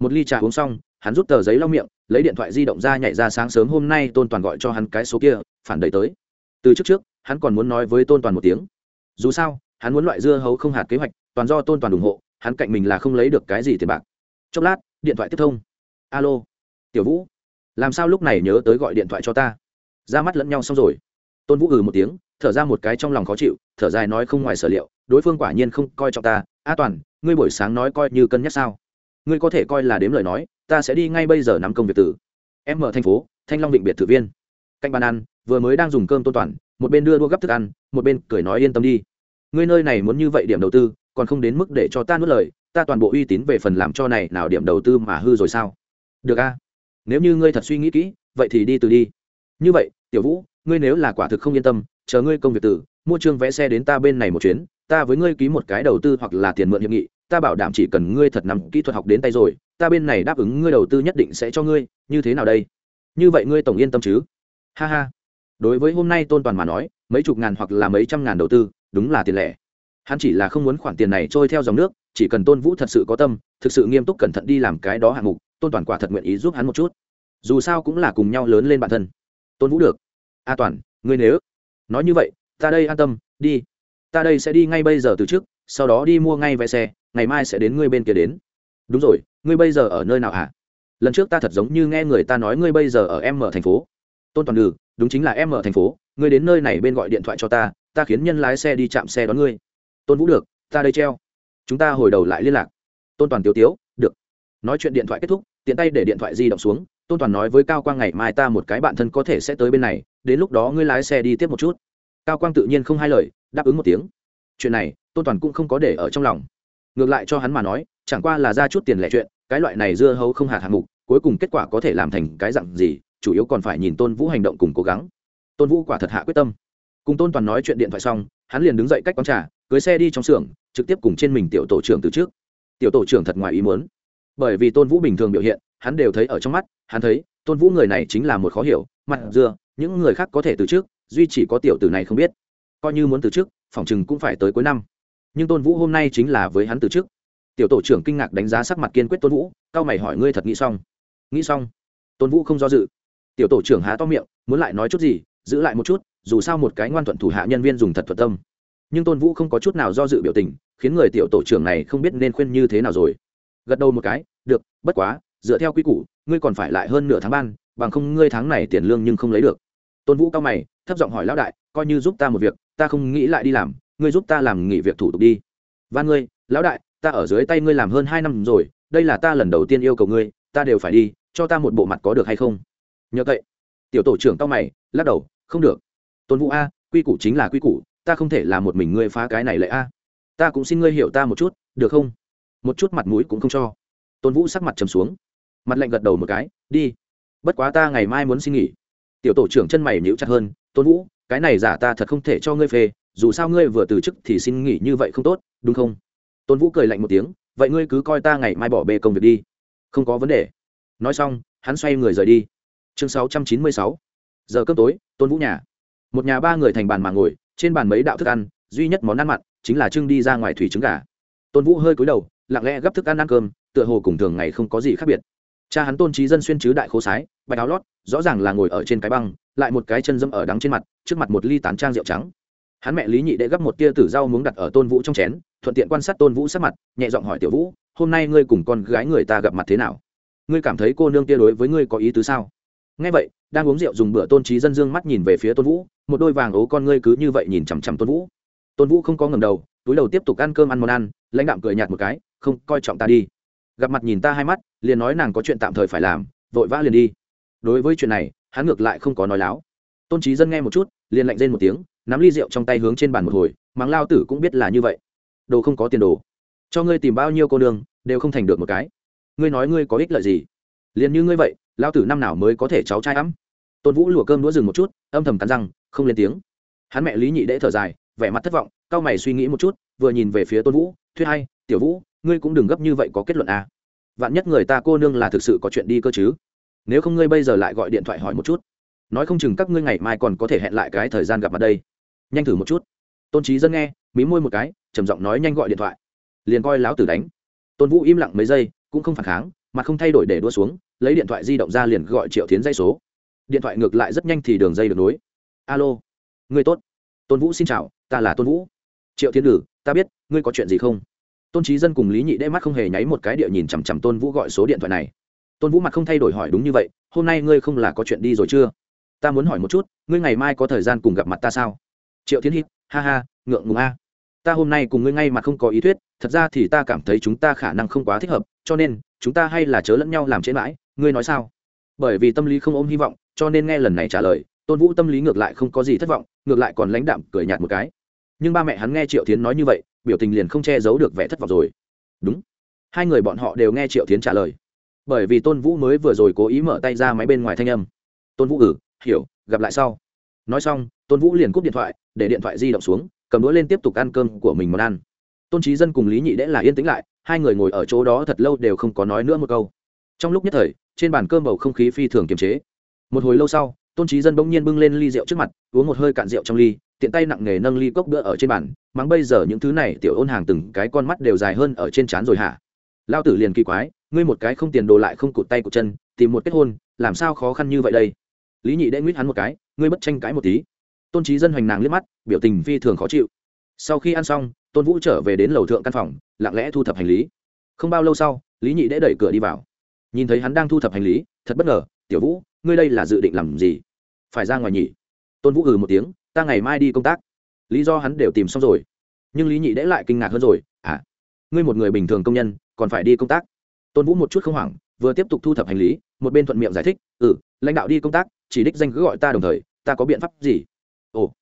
Speaker 1: Một ly trà uống xong, hắn rút tờ giấy lau miệng, lấy điện thoại di động ra nhảy ra sáng sớm hôm nay tôn toàn gọi cho hắn cái số kia, phản đẩy tới. Từ trước trước, hắn còn muốn nói với tôn toàn một tiếng dù sao, hắn muốn loại dưa hấu không hạt kế hoạch, toàn do tôn toàn ủng hộ, hắn cạnh mình là không lấy được cái gì tiền bạc. Chốc lát, điện thoại tiếp thông. Alo, tiểu vũ, làm sao lúc này nhớ tới gọi điện thoại cho ta? Ra mắt lẫn nhau xong rồi. Tôn vũ ừ một tiếng, thở ra một cái trong lòng khó chịu, thở dài nói không ngoài sở liệu, đối phương quả nhiên không coi trọng ta. A toàn, ngươi buổi sáng nói coi như cân nhắc sao? Ngươi có thể coi là đếm lời nói, ta sẽ đi ngay bây giờ nắm công việc tử em mở thành phố, thanh long định biệt thự viên. Cạnh bàn ăn, vừa mới đang dùng cơm tôn toàn một bên đưa đua gấp thức ăn, một bên cười nói yên tâm đi. Ngươi nơi này muốn như vậy điểm đầu tư, còn không đến mức để cho ta nuốt lời, ta toàn bộ uy tín về phần làm cho này nào điểm đầu tư mà hư rồi sao? Được a. Nếu như ngươi thật suy nghĩ kỹ, vậy thì đi từ đi. Như vậy, tiểu vũ, ngươi nếu là quả thực không yên tâm, chờ ngươi công việc tử, mua trương vé xe đến ta bên này một chuyến, ta với ngươi ký một cái đầu tư hoặc là tiền mượn hiệp nghị, ta bảo đảm chỉ cần ngươi thật nắm kỹ thuật học đến tay rồi, ta bên này đáp ứng ngươi đầu tư nhất định sẽ cho ngươi, như thế nào đây? Như vậy ngươi tổng yên tâm chứ? Ha ha đối với hôm nay tôn toàn mà nói, mấy chục ngàn hoặc là mấy trăm ngàn đầu tư, đúng là tiền lẻ. Hắn chỉ là không muốn khoản tiền này trôi theo dòng nước, chỉ cần tôn vũ thật sự có tâm, thực sự nghiêm túc cẩn thận đi làm cái đó hạng mục, tôn toàn quả thật nguyện ý giúp hắn một chút. Dù sao cũng là cùng nhau lớn lên bản thân. Tôn vũ được. A toàn, ngươi nếu nói như vậy, ta đây an tâm, đi. Ta đây sẽ đi ngay bây giờ từ trước, sau đó đi mua ngay vé xe, ngày mai sẽ đến ngươi bên kia đến. Đúng rồi, ngươi bây giờ ở nơi nào hả? Lần trước ta thật giống như nghe người ta nói ngươi bây giờ ở em ở thành phố. Tôn toàn đừ đúng chính là em ở thành phố, ngươi đến nơi này bên gọi điện thoại cho ta ta khiến nhân lái xe đi chạm xe đón ngươi. Tôn vũ được, ta đây treo. Chúng ta hồi đầu lại liên lạc. Tôn toàn tiếu tiếu, được. Nói chuyện điện thoại kết thúc, tiện tay để điện thoại di động xuống, tôn toàn nói với cao quang ngày mai ta một cái bạn thân có thể sẽ tới bên này, đến lúc đó ngươi lái xe đi tiếp một chút. Cao quang tự nhiên không hai lời, đáp ứng một tiếng. Chuyện này, tôn toàn cũng không có để ở trong lòng. Ngược lại cho hắn mà nói, chẳng qua là ra chút tiền lẻ chuyện, cái loại này dưa hấu không hạt hạng mục, cuối cùng kết quả có thể làm thành cái dặn gì chủ yếu còn phải nhìn tôn vũ hành động cùng cố gắng. Tôn vũ quả thật hạ quyết tâm. Cùng tôn toàn nói chuyện điện thoại xong, hắn liền đứng dậy cách quán trà, cưới xe đi trong xưởng, trực tiếp cùng trên mình tiểu tổ trưởng từ trước. Tiểu tổ trưởng thật ngoài ý muốn. Bởi vì tôn vũ bình thường biểu hiện, hắn đều thấy ở trong mắt, hắn thấy, tôn vũ người này chính là một khó hiểu, mặt dưa những người khác có thể từ trước, duy chỉ có tiểu tử này không biết. Coi như muốn từ trước, phòng chừng cũng phải tới cuối năm. Nhưng tôn vũ hôm nay chính là với hắn từ trước. Tiểu tổ trưởng kinh ngạc đánh giá sắc mặt kiên quyết tôn vũ cao mày hỏi ngươi thật nghĩ xong. Nghĩ xong. Tôn vũ không do dự tiểu tổ trưởng há to miệng, muốn lại nói chút gì, giữ lại một chút, dù sao một cái ngoan thuận thủ hạ nhân viên dùng thật thuật tâm. Nhưng tôn vũ không có chút nào do dự biểu tình, khiến người tiểu tổ trưởng này không biết nên khuyên như thế nào rồi. Gật đầu một cái, được, bất quá, dựa theo quy củ, ngươi còn phải lại hơn nửa tháng ban, bằng không ngươi tháng này tiền lương nhưng không lấy được. Tôn vũ cao mày, thấp giọng hỏi lão đại, coi như giúp ta một việc, ta không nghĩ lại đi làm, ngươi giúp ta làm nghỉ việc thủ tục đi. Và ngươi, lão đại, ta ở dưới tay ngươi làm hơn hai năm rồi, đây là ta lần đầu tiên yêu cầu ngươi, ta đều phải đi, cho ta một bộ mặt có được hay không? Nhờ vậy, tiểu tổ trưởng tao mày, lắc đầu, không được. Tôn vũ a, quy củ chính là quy củ, ta không thể là một mình ngươi phá cái này lại a. Ta cũng xin ngươi hiểu ta một chút, được không? Một chút mặt mũi cũng không cho. Tôn vũ sắc mặt trầm xuống. Mặt lạnh gật đầu một cái, đi. Bất quá ta ngày mai muốn xin nghỉ. Tiểu tổ trưởng chân mày nhíu chặt hơn, tôn vũ, cái này giả ta thật không thể cho ngươi phê, dù sao ngươi vừa từ chức thì xin nghỉ như vậy không tốt, đúng không? Tôn vũ cười lạnh một tiếng, vậy ngươi cứ coi ta ngày mai bỏ bê công việc đi. Không có vấn đề. Nói xong, hắn xoay người rời đi chương sáu trăm chín mươi sáu. Giờ cơm tối, tôn vũ nhà. Một nhà ba người thành bàn mà ngồi, trên bàn mấy đạo thức ăn, duy nhất món ăn mặn chính là trưng đi ra ngoài thủy trứng gà. Tôn vũ hơi cúi đầu, lặng lẽ gấp thức ăn ăn cơm, tựa hồ cùng thường ngày không có gì khác biệt. Cha hắn tôn trí dân xuyên chứ đại khố sái, bạch áo lót, rõ ràng là ngồi ở trên cái băng, lại một cái chân dâm ở đắng trên mặt, trước mặt một ly tán trang rượu trắng. Hắn mẹ lý nhị đệ gấp một tia tử rau muống đặt ở tôn vũ trong chén, thuận tiện quan sát tôn vũ sắc mặt, nhẹ giọng hỏi, tiểu vũ, hôm nay ngươi cùng con gái người ta gặp mặt thế nào? Ngươi cảm thấy cô nương tia đối với ngươi có ý tứ sao? Nghe vậy, đang uống rượu dùng bữa tôn trí dân dương mắt nhìn về phía tôn vũ, một đôi vàng ố con ngươi cứ như vậy nhìn chằm chằm tôn vũ. Tôn vũ không có ngầm đầu, túi đầu tiếp tục ăn cơm ăn món ăn, lãnh đạm cười nhạt một cái, không, coi trọng ta đi. Gặp mặt nhìn ta hai mắt, liền nói nàng có chuyện tạm thời phải làm, vội vã liền đi. Đối với chuyện này, hắn ngược lại không có nói láo. Tôn trí dân nghe một chút, liền lạnh lên một tiếng, nắm ly rượu trong tay hướng trên bàn một hồi, mắng lao tử cũng biết là như vậy. Đồ không có tiền đồ. Cho ngươi tìm bao nhiêu cô nương, đều không thành được một cái. Ngươi nói ngươi có ích lợi gì? Liền như ngươi vậy lao tử năm nào mới có thể cháu trai ấm? Tôn vũ lùa cơm đũa dừng một chút, âm thầm cắn răng, không lên tiếng. Hắn mẹ lý nhị đễ thở dài, vẻ mặt thất vọng, cao mày suy nghĩ một chút, vừa nhìn về phía tôn vũ thuyết hay tiểu vũ, ngươi cũng đừng gấp như vậy có kết luận à. vạn nhất người ta cô nương là thực sự có chuyện đi cơ chứ? Nếu không ngươi bây giờ lại gọi điện thoại hỏi một chút. Nói không chừng các ngươi ngày mai còn có thể hẹn lại cái thời gian gặp mặt đây. Nhanh thử một chút. Tôn trí dân nghe, mí môi một cái, trầm giọng nói nhanh gọi điện thoại. Liền coi láo tử đánh. Tôn vũ im lặng mấy giây, cũng không phản kháng mà không thay đổi để đua xuống, lấy điện thoại di động ra liền gọi triệu tiến dây số. Điện thoại ngược lại rất nhanh thì đường dây được nối. Alo, người tốt. Tôn vũ xin chào, ta là tôn vũ. Triệu tiến lử, ta biết, ngươi có chuyện gì không? Tôn trí dân cùng lý nhị đe mắt không hề nháy một cái địa nhìn chằm chằm tôn vũ gọi số điện thoại này. Tôn vũ mặt không thay đổi hỏi đúng như vậy, hôm nay ngươi không là có chuyện đi rồi chưa? Ta muốn hỏi một chút, ngươi ngày mai có thời gian cùng gặp mặt ta sao? Triệu tiến hít, ha ha, ngượng ngùng a. Ta hôm nay cùng ngươi ngay mặt không có ý thuyết, thật ra thì ta cảm thấy chúng ta khả năng không quá thích hợp, cho nên chúng ta hay là chớ lẫn nhau làm chế mãi ngươi nói sao? Bởi vì tâm lý không ôm hy vọng cho nên nghe lần này trả lời tôn vũ tâm lý ngược lại không có gì thất vọng ngược lại còn lãnh đạm cười nhạt một cái. Nhưng ba mẹ hắn nghe triệu tiến nói như vậy biểu tình liền không che giấu được vẻ thất vọng rồi. Đúng. Hai người bọn họ đều nghe triệu tiến trả lời. Bởi vì tôn vũ mới vừa rồi cố ý mở tay ra máy bên ngoài thanh âm. Tôn vũ ừ, hiểu gặp lại sau. Nói xong tôn vũ liền cúp điện thoại để điện thoại di động xuống cầm đũa lên tiếp tục ăn cơm của mình món ăn tôn trí dân cùng lý nhị đễ là yên tĩnh lại, hai người ngồi ở chỗ đó thật lâu đều không có nói nữa một câu. Trong lúc nhất thời, trên bàn cơm bầu không khí phi thường kiềm chế. Một hồi lâu sau, tôn trí dân bỗng nhiên bưng lên ly rượu trước mặt, uống một hơi cạn rượu trong ly, tiện tay nặng nghề nâng ly cốc bữa ở trên bàn, mắng bây giờ những thứ này tiểu ôn hàng từng cái con mắt đều dài hơn ở trên trán rồi hả? Lao tử liền kỳ quái, ngươi một cái không tiền đồ lại không cụt tay cụt chân, tìm một kết hôn, làm sao khó khăn như vậy đây? Lý nhị Đẽ nguyết hắn một cái, ngươi bất tranh cãi một tí. Tôn trí dân hoành nàng liếc mắt, biểu tình phi thường khó chịu. Sau khi ăn xong tôn vũ trở về đến lầu thượng căn phòng, lặng lẽ thu thập hành lý. Không bao lâu sau, lý nhị đã đẩy cửa đi vào. Nhìn thấy hắn đang thu thập hành lý, thật bất ngờ, tiểu vũ, ngươi đây là dự định làm gì? Phải ra ngoài nhỉ. Tôn vũ ừ một tiếng, ta ngày mai đi công tác. Lý do hắn đều tìm xong rồi. Nhưng lý nhị đã lại kinh ngạc hơn rồi à ngươi một người bình thường công nhân, còn phải đi công tác? Tôn vũ một chút không hoảng, vừa tiếp tục thu thập hành lý, một bên thuận miệng giải thích ừ lãnh đạo đi công tác, chỉ đích danh cứ gọi ta đồng thời, ta có biện pháp gì? Ồ,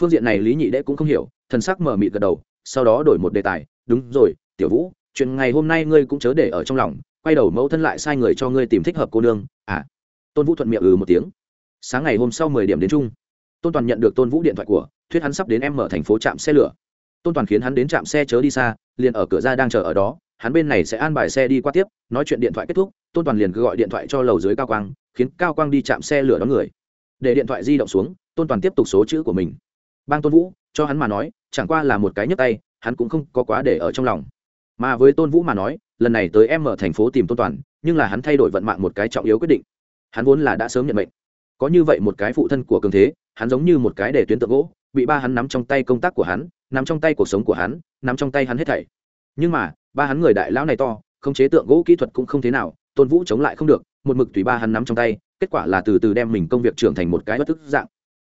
Speaker 1: phương diện này lý nhị đễ cũng không hiểu, thần sắc mở mịt gật đầu sau đó đổi một đề tài, đúng rồi, tiểu vũ, chuyện ngày hôm nay ngươi cũng chớ để ở trong lòng, quay đầu mẫu thân lại sai người cho ngươi tìm thích hợp cô nương. À tôn vũ thuận miệng ừ một tiếng. Sáng ngày hôm sau mười điểm đến chung tôn toàn nhận được tôn vũ điện thoại của, thuyết hắn sắp đến em mở thành phố trạm xe lửa. Tôn toàn khiến hắn đến trạm xe chớ đi xa, liền ở cửa ra đang chờ ở đó, hắn bên này sẽ an bài xe đi qua tiếp, nói chuyện điện thoại kết thúc, tôn toàn liền cứ gọi điện thoại cho lầu dưới cao quang, khiến cao quang đi chạm xe lửa đón người. Để điện thoại di động xuống, tôn toàn tiếp tục số chữ của mình. Bang tôn vũ, cho hắn mà nói chẳng qua là một cái nhấp tay, hắn cũng không có quá để ở trong lòng. Mà với tôn vũ mà nói, lần này tới em ở thành phố tìm tôn toàn, nhưng là hắn thay đổi vận mạng một cái trọng yếu quyết định. Hắn vốn là đã sớm nhận mệnh. Có như vậy một cái phụ thân của cường thế, hắn giống như một cái để tuyến tượng gỗ, bị ba hắn nắm trong tay công tác của hắn, nắm trong tay cuộc sống của hắn, nắm trong tay hắn hết thảy. Nhưng mà, ba hắn người đại lão này to không chế tượng gỗ kỹ thuật cũng không thế nào, tôn vũ chống lại không được, một mực tùy ba hắn nắm trong tay, kết quả là từ từ đem mình công việc trưởng thành một cái bất tức dạng.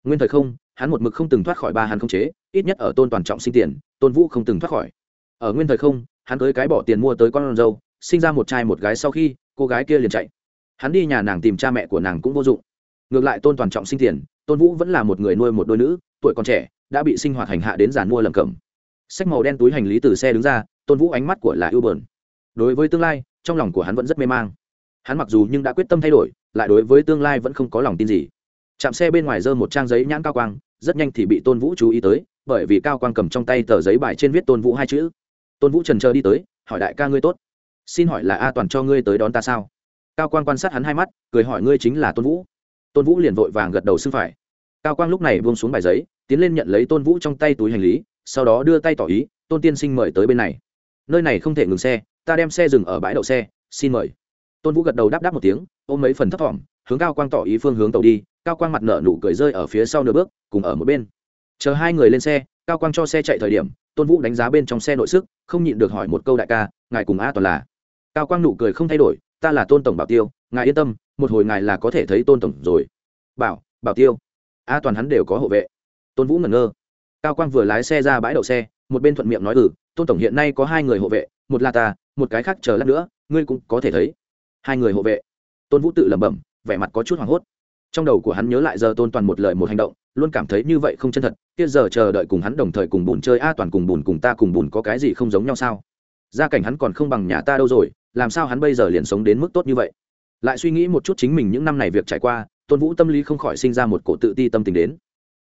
Speaker 1: Nguyên thời không hắn một mực không từng thoát khỏi ba hắn không chế, ít nhất ở tôn toàn trọng sinh tiền, tôn vũ không từng thoát khỏi. Ở nguyên thời không, hắn tới cái bỏ tiền mua tới con dâu, sinh ra một trai một gái sau khi, cô gái kia liền chạy. Hắn đi nhà nàng tìm cha mẹ của nàng cũng vô dụng. Ngược lại tôn toàn trọng sinh tiền, tôn vũ vẫn là một người nuôi một đôi nữ, tuổi còn trẻ, đã bị sinh hoạt hành hạ đến giàn mua lầm cầm. Sách màu đen túi hành lý từ xe đứng ra, tôn vũ ánh mắt của là ưu bờn. Đối với tương lai, trong lòng của hắn vẫn rất mê mang. Hắn mặc dù nhưng đã quyết tâm thay đổi, lại đối với tương lai vẫn không có lòng tin gì. Chạm xe bên ngoài dơ một trang giấy nhãn cao quang rất nhanh thì bị tôn vũ chú ý tới, bởi vì cao quang cầm trong tay tờ giấy bài trên viết tôn vũ hai chữ. Tôn vũ trần chờ đi tới, hỏi đại ca ngươi tốt. Xin hỏi là a toàn cho ngươi tới đón ta sao? Cao quang quan sát hắn hai mắt, cười hỏi ngươi chính là tôn vũ. Tôn vũ liền vội vàng gật đầu xưng phải. Cao quang lúc này buông xuống bài giấy, tiến lên nhận lấy tôn vũ trong tay túi hành lý, sau đó đưa tay tỏ ý, tôn tiên sinh mời tới bên này. Nơi này không thể ngừng xe, ta đem xe dừng ở bãi đậu xe, xin mời. Tôn vũ gật đầu đáp đáp một tiếng, ôm mấy phần thấp thỏm, hướng cao quang tỏ ý phương hướng tàu đi, cao quang mặt nở nụ cười rơi ở phía sau nửa bước cùng ở một bên. Chờ hai người lên xe, cao quang cho xe chạy thời điểm, tôn vũ đánh giá bên trong xe nội sức, không nhịn được hỏi một câu đại ca, ngài cùng a toàn là? Cao quang nụ cười không thay đổi, ta là tôn tổng bảo tiêu, ngài yên tâm, một hồi ngài là có thể thấy tôn tổng rồi. Bảo bảo tiêu? A toàn hắn đều có hộ vệ. Tôn vũ ngẩn ngơ. Cao quang vừa lái xe ra bãi đậu xe, một bên thuận miệng nói ừ tôn tổng hiện nay có hai người hộ vệ, một là ta, một cái khác chờ lát nữa, ngươi cũng có thể thấy. Hai người hộ vệ. Tôn vũ tự lẩm bẩm, vẻ mặt có chút hoảng hốt trong đầu của hắn nhớ lại giờ tôn toàn một lời một hành động, luôn cảm thấy như vậy không chân thật, kia giờ chờ đợi cùng hắn đồng thời cùng bùn chơi a toàn cùng bùn cùng ta cùng bùn có cái gì không giống nhau sao? Gia cảnh hắn còn không bằng nhà ta đâu rồi, làm sao hắn bây giờ liền sống đến mức tốt như vậy? Lại suy nghĩ một chút chính mình những năm này việc trải qua, tôn vũ tâm lý không khỏi sinh ra một cổ tự ti tâm tình đến.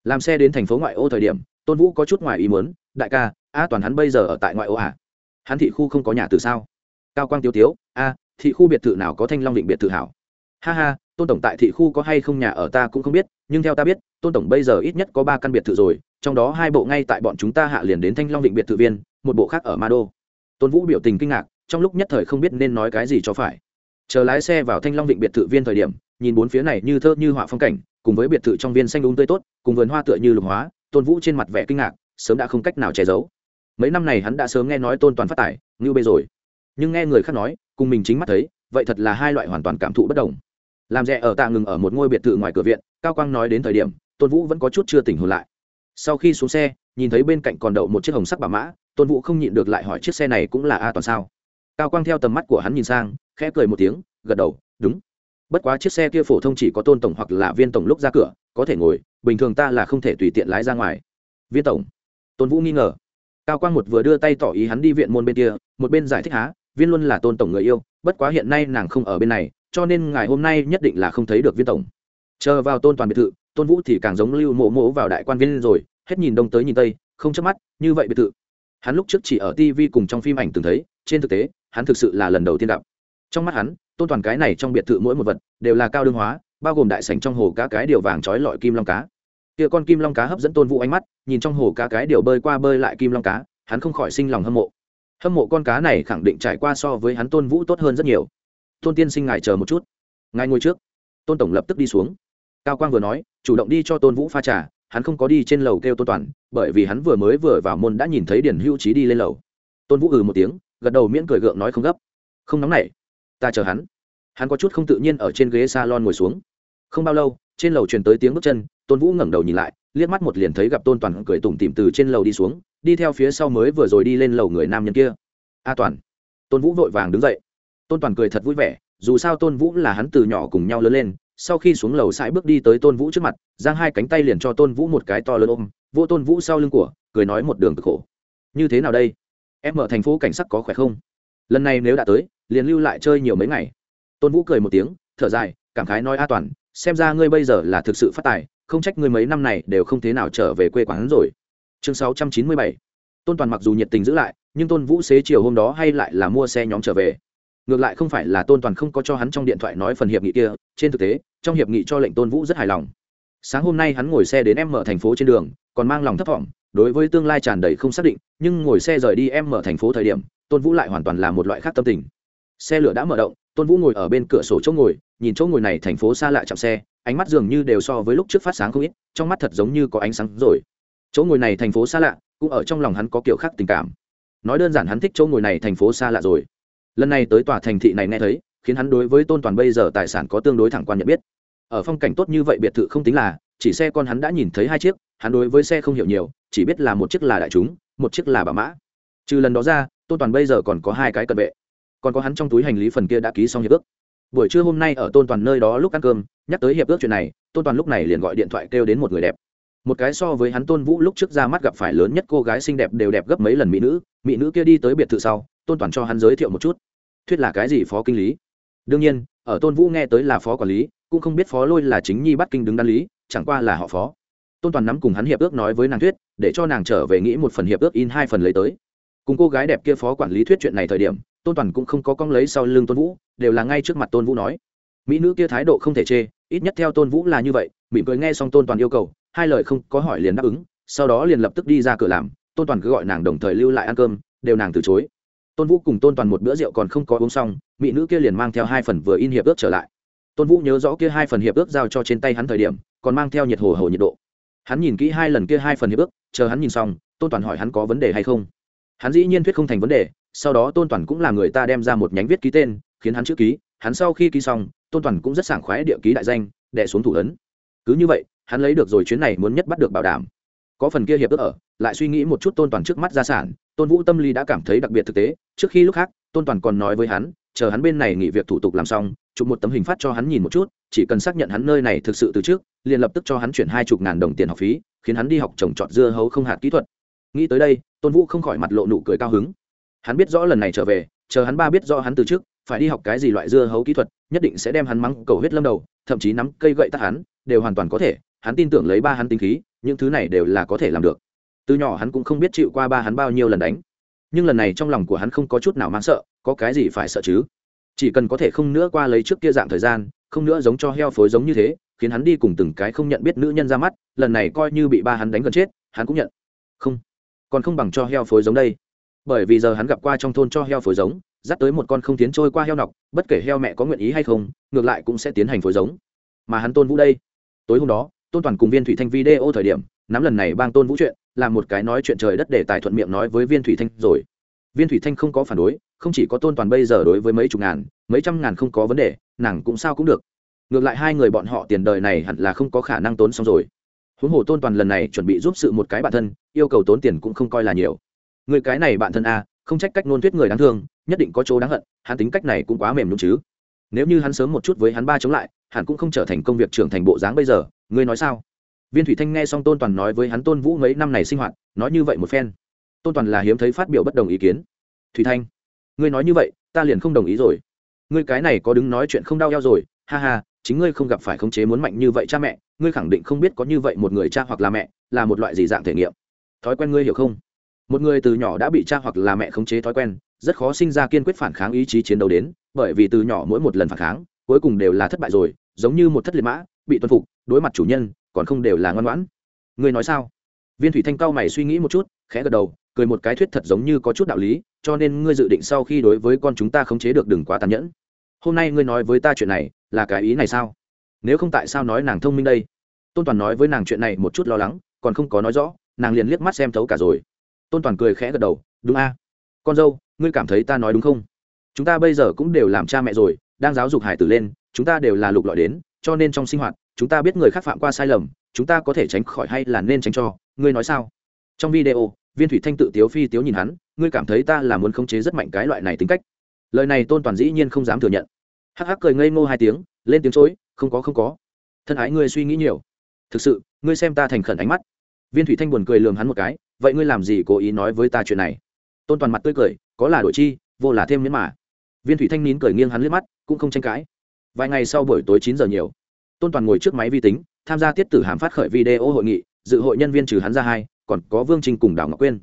Speaker 1: Làm xe đến thành phố ngoại ô thời điểm, tôn vũ có chút ngoài ý muốn, đại ca, a toàn hắn bây giờ ở tại ngoại ô à? Hắn thị khu không có nhà từ sao? Cao quang tiêu tiếu, a, thị khu biệt thự nào có thanh long định biệt thự hảo? Ha ha tôn tổng tại thị khu có hay không nhà ở ta cũng không biết, nhưng theo ta biết, tôn tổng bây giờ ít nhất có ba căn biệt thự rồi, trong đó hai bộ ngay tại bọn chúng ta hạ liền đến thanh long định biệt thự viên, một bộ khác ở ma đô. Tôn vũ biểu tình kinh ngạc, trong lúc nhất thời không biết nên nói cái gì cho phải. Chờ lái xe vào thanh long định biệt thự viên thời điểm, nhìn bốn phía này như thơ như họa phong cảnh, cùng với biệt thự trong viên xanh đúng tươi tốt, cùng vườn hoa tựa như lục hóa, tôn vũ trên mặt vẻ kinh ngạc, sớm đã không cách nào che giấu. Mấy năm này hắn đã sớm nghe nói tôn toàn phát tài, ngưu bê rồi. Nhưng nghe người khác nói, cùng mình chính mắt thấy, vậy thật là hai loại hoàn toàn cảm thụ bất đồng làm rẻ ở tạ ngừng ở một ngôi biệt thự ngoài cửa viện, cao quang nói đến thời điểm, tôn vũ vẫn có chút chưa tỉnh hồn lại. Sau khi xuống xe, nhìn thấy bên cạnh còn đậu một chiếc hồng sắc bà mã, tôn vũ không nhịn được lại hỏi chiếc xe này cũng là a toàn sao? Cao quang theo tầm mắt của hắn nhìn sang, khẽ cười một tiếng, gật đầu, đúng. Bất quá chiếc xe kia phổ thông chỉ có tôn tổng hoặc là viên tổng lúc ra cửa, có thể ngồi, bình thường ta là không thể tùy tiện lái ra ngoài. Viên tổng? Tôn vũ nghi ngờ. Cao quang một vừa đưa tay tỏ ý hắn đi viện môn bên kia, một bên giải thích há, viên luôn là tôn tổng người yêu, bất quá hiện nay nàng không ở bên này cho nên ngài hôm nay nhất định là không thấy được viên tổng. Chờ vào tôn toàn biệt thự, tôn vũ thì càng giống lưu mộ mộ vào đại quan viên rồi, hết nhìn đông tới nhìn tây, không chớp mắt, như vậy biệt thự. Hắn lúc trước chỉ ở tv cùng trong phim ảnh từng thấy, trên thực tế, hắn thực sự là lần đầu tiên gặp. Trong mắt hắn, tôn toàn cái này trong biệt thự mỗi một vật, đều là cao đương hóa, bao gồm đại sảnh trong hồ cá cái điều vàng trói lọi kim long cá. Kia con kim long cá hấp dẫn tôn vũ ánh mắt, nhìn trong hồ cá cái điều bơi qua bơi lại kim long cá, hắn không khỏi sinh lòng hâm mộ. Hâm mộ con cá này khẳng định trải qua so với hắn tôn vũ tốt hơn rất nhiều tôn tiên sinh ngài chờ một chút. Ngài ngồi trước. Tôn tổng lập tức đi xuống. Cao quang vừa nói, chủ động đi cho tôn vũ pha trà, hắn không có đi trên lầu kêu tôn toàn, bởi vì hắn vừa mới vừa vào môn đã nhìn thấy điển hữu trí đi lên lầu. Tôn vũ ừ một tiếng, gật đầu miễn cười gượng nói không gấp. Không nóng nảy, ta chờ hắn. Hắn có chút không tự nhiên ở trên ghế s a lon ngồi xuống. Không bao lâu, trên lầu truyền tới tiếng bước chân, tôn vũ ngẩng đầu nhìn lại, liếc mắt một liền thấy gặp tôn toàn cười tủm tỉm từ trên lầu đi xuống, đi theo phía sau mới vừa rồi đi lên lầu người nam nhân kia. A toàn. Tôn vũ vội vàng đứng dậy tôn toàn cười thật vui vẻ, dù sao tôn vũ là hắn từ nhỏ cùng nhau lớn lên, sau khi xuống lầu sải bước đi tới tôn vũ trước mặt, giang hai cánh tay liền cho tôn vũ một cái to lớn ôm vô tôn vũ sau lưng của, cười nói một đường cực khổ. Như thế nào đây? Em ở thành phố cảnh sắc có khỏe không? Lần này nếu đã tới, liền lưu lại chơi nhiều mấy ngày. Tôn vũ cười một tiếng, thở dài, cảm khái nói a toàn, xem ra ngươi bây giờ là thực sự phát tài, không trách ngươi mấy năm này đều không thế nào trở về quê quán rồi. Chương sáu trăm chín mươi bảy. Tôn toàn mặc dù nhiệt tình giữ lại, nhưng tôn vũ xế chiều hôm đó hay lại là mua xe nhóm trở về ngược lại không phải là tôn toàn không có cho hắn trong điện thoại nói phần hiệp nghị kia, trên thực tế, trong hiệp nghị cho lệnh tôn vũ rất hài lòng. Sáng hôm nay hắn ngồi xe đến em mở thành phố trên đường, còn mang lòng thấp thỏm, đối với tương lai tràn đầy không xác định, nhưng ngồi xe rời đi em mở thành phố thời điểm, tôn vũ lại hoàn toàn là một loại khác tâm tình. Xe lửa đã mở động, tôn vũ ngồi ở bên cửa sổ chỗ ngồi, nhìn chỗ ngồi này thành phố xa lạ chạm xe, ánh mắt dường như đều so với lúc trước phát sáng không ít, trong mắt thật giống như có ánh sáng rồi. Chỗ ngồi này thành phố xa lạ, cũng ở trong lòng hắn có kiểu khác tình cảm. Nói đơn giản hắn thích chỗ ngồi này thành phố xa lạ rồi lần này tới tòa thành thị này nghe thấy, khiến hắn đối với tôn toàn bây giờ tài sản có tương đối thẳng quan nhận biết. Ở phong cảnh tốt như vậy biệt thự không tính là, chỉ xe con hắn đã nhìn thấy hai chiếc, hắn đối với xe không hiểu nhiều, chỉ biết là một chiếc là đại chúng, một chiếc là bà mã. Trừ lần đó ra, tôn toàn bây giờ còn có hai cái cận vệ. Còn có hắn trong túi hành lý phần kia đã ký xong hiệp ước. Buổi trưa hôm nay ở tôn toàn nơi đó lúc ăn cơm, nhắc tới hiệp ước chuyện này, tôn toàn lúc này liền gọi điện thoại kêu đến một người đẹp. Một cái so với hắn tôn vũ lúc trước ra mắt gặp phải lớn nhất cô gái xinh đẹp đều đẹp gấp mấy lần mỹ nữ. Mỹ nữ kia đi tới biệt thự sau, tôn toàn cho hắn giới thiệu một chút thuyết là cái gì phó kinh lý? Đương nhiên, ở tôn vũ nghe tới là phó quản lý, cũng không biết phó lôi là chính nhi bắt kinh đứng đan lý, chẳng qua là họ phó. Tôn toàn nắm cùng hắn hiệp ước nói với nàng thuyết, để cho nàng trở về nghĩ một phần hiệp ước in hai phần lấy tới. Cùng cô gái đẹp kia phó quản lý thuyết chuyện này thời điểm, tôn toàn cũng không có con lấy sau lưng tôn vũ, đều là ngay trước mặt tôn vũ nói. Mỹ nữ kia thái độ không thể chê, ít nhất theo tôn vũ là như vậy, mỉm cười nghe xong tôn toàn yêu cầu, hai lời không có hỏi liền đáp ứng, sau đó liền lập tức đi ra cửa làm, tôn toàn cứ gọi nàng đồng thời lưu lại ăn cơm, đều nàng từ chối tôn vũ cùng tôn toàn một bữa rượu còn không có uống xong, mỹ nữ kia liền mang theo hai phần vừa in hiệp ước trở lại. Tôn vũ nhớ rõ kia hai phần hiệp ước giao cho trên tay hắn thời điểm, còn mang theo nhiệt hồ hồ nhiệt độ. Hắn nhìn kỹ hai lần kia hai phần hiệp ước, chờ hắn nhìn xong, tôn toàn hỏi hắn có vấn đề hay không. Hắn dĩ nhiên thuyết không thành vấn đề, sau đó tôn toàn cũng là người ta đem ra một nhánh viết ký tên, khiến hắn chữ ký. Hắn sau khi ký xong, tôn toàn cũng rất sảng khoái địa ký đại danh, đẻ xuống thủ ấn. Cứ như vậy, hắn lấy được rồi chuyến này muốn nhất bắt được bảo đảm. Có phần kia hiệp ước ở lại suy nghĩ một chút tôn toàn trước mắt gia sản, tôn vũ tâm lý đã cảm thấy đặc biệt thực tế, trước khi lúc khác, tôn toàn còn nói với hắn, chờ hắn bên này nghỉ việc thủ tục làm xong, chụp một tấm hình phát cho hắn nhìn một chút, chỉ cần xác nhận hắn nơi này thực sự từ trước, liền lập tức cho hắn chuyển hai chục ngàn đồng tiền học phí, khiến hắn đi học trồng trọt dưa hấu không hạt kỹ thuật. Nghĩ tới đây, tôn vũ không khỏi mặt lộ nụ cười cao hứng. Hắn biết rõ lần này trở về, chờ hắn ba biết rõ hắn từ trước, phải đi học cái gì loại dưa hấu kỹ thuật, nhất định sẽ đem hắn mắng cầu huyết lâm đầu, thậm chí nắm cây gậy tắt hắn, đều hoàn toàn có thể, hắn tin tưởng lấy ba hắn tinh khí, những thứ này đều là có thể làm được từ nhỏ hắn cũng không biết chịu qua ba hắn bao nhiêu lần đánh. Nhưng lần này trong lòng của hắn không có chút nào mang sợ, có cái gì phải sợ chứ? Chỉ cần có thể không nữa qua lấy trước kia dạng thời gian, không nữa giống cho heo phối giống như thế, khiến hắn đi cùng từng cái không nhận biết nữ nhân ra mắt, lần này coi như bị ba hắn đánh gần chết, hắn cũng nhận. Không. Còn không bằng cho heo phối giống đây. Bởi vì giờ hắn gặp qua trong thôn cho heo phối giống, dắt tới một con không tiến trôi qua heo nọc, bất kể heo mẹ có nguyện ý hay không, ngược lại cũng sẽ tiến hành phối giống. Mà hắn tôn vũ đây. Tối hôm đó, tôn toàn cùng viên thủy thanh video thời điểm, nắm lần này bang tôn vũ chuyện là một cái nói chuyện trời đất để tài thuận miệng nói với viên thủy thanh rồi. Viên thủy thanh không có phản đối, không chỉ có tôn toàn bây giờ đối với mấy chục ngàn, mấy trăm ngàn không có vấn đề, nàng cũng sao cũng được. Ngược lại hai người bọn họ tiền đời này hẳn là không có khả năng tốn xong rồi. Huống hồ tôn toàn lần này chuẩn bị giúp sự một cái bạn thân, yêu cầu tốn tiền cũng không coi là nhiều. Người cái này bạn thân a, không trách cách nôn thuyết người đáng thương, nhất định có chỗ đáng hận, hắn tính cách này cũng quá mềm đúng chứ. Nếu như hắn sớm một chút với hắn ba chống lại, hắn cũng không trở thành công việc trưởng thành bộ dáng bây giờ, ngươi nói sao? Viên thủy thanh nghe xong tôn toàn nói với hắn tôn vũ mấy năm này sinh hoạt, nói như vậy một phen. Tôn toàn là hiếm thấy phát biểu bất đồng ý kiến. Thủy thanh, ngươi nói như vậy, ta liền không đồng ý rồi. Ngươi cái này có đứng nói chuyện không đau eo rồi, ha ha, chính ngươi không gặp phải khống chế muốn mạnh như vậy cha mẹ, ngươi khẳng định không biết có như vậy một người cha hoặc là mẹ, là một loại gì dạng thể nghiệm. Thói quen ngươi hiểu không? Một người từ nhỏ đã bị cha hoặc là mẹ khống chế thói quen, rất khó sinh ra kiên quyết phản kháng ý chí chiến đấu đến, bởi vì từ nhỏ mỗi một lần phản kháng, cuối cùng đều là thất bại rồi, giống như một thất liệt mã, bị tuân phục, đối mặt chủ nhân còn không đều là ngoan ngoãn. Ngươi nói sao? Viên thủy thanh cao mày suy nghĩ một chút, khẽ gật đầu, cười một cái thuyết thật giống như có chút đạo lý, cho nên ngươi dự định sau khi đối với con chúng ta khống chế được đừng quá tàn nhẫn. Hôm nay ngươi nói với ta chuyện này, là cái ý này sao? Nếu không tại sao nói nàng thông minh đây? Tôn toàn nói với nàng chuyện này một chút lo lắng, còn không có nói rõ, nàng liền liếc mắt xem thấu cả rồi. Tôn toàn cười khẽ gật đầu, đúng a. Con dâu, ngươi cảm thấy ta nói đúng không? Chúng ta bây giờ cũng đều làm cha mẹ rồi, đang giáo dục hải tử lên, chúng ta đều là lục lọi đến, cho nên trong sinh hoạt chúng ta biết người khác phạm qua sai lầm, chúng ta có thể tránh khỏi hay là nên tránh cho. Ngươi nói sao? Trong video, viên thủy thanh tự tiếu phi tiếu nhìn hắn, ngươi cảm thấy ta là muốn khống chế rất mạnh cái loại này tính cách. Lời này tôn toàn dĩ nhiên không dám thừa nhận. Hắc hắc cười ngây ngô hai tiếng, lên tiếng chối, không có không có. Thân ái ngươi suy nghĩ nhiều. Thực sự, ngươi xem ta thành khẩn ánh mắt. Viên thủy thanh buồn cười lường hắn một cái, vậy ngươi làm gì cố ý nói với ta chuyện này? Tôn toàn mặt tươi cười, có là đổi chi, vô là thêm miễn mà. Viên thủy thanh nín cười nghiêng hắn liếc mắt, cũng không tranh cãi. Vài ngày sau buổi tối chín giờ nhiều tôn toàn ngồi trước máy vi tính, tham gia tiết tử hàm phát khởi video hội nghị, dự hội nhân viên trừ hắn ra hai, còn có vương trinh cùng đào ngọc quyên.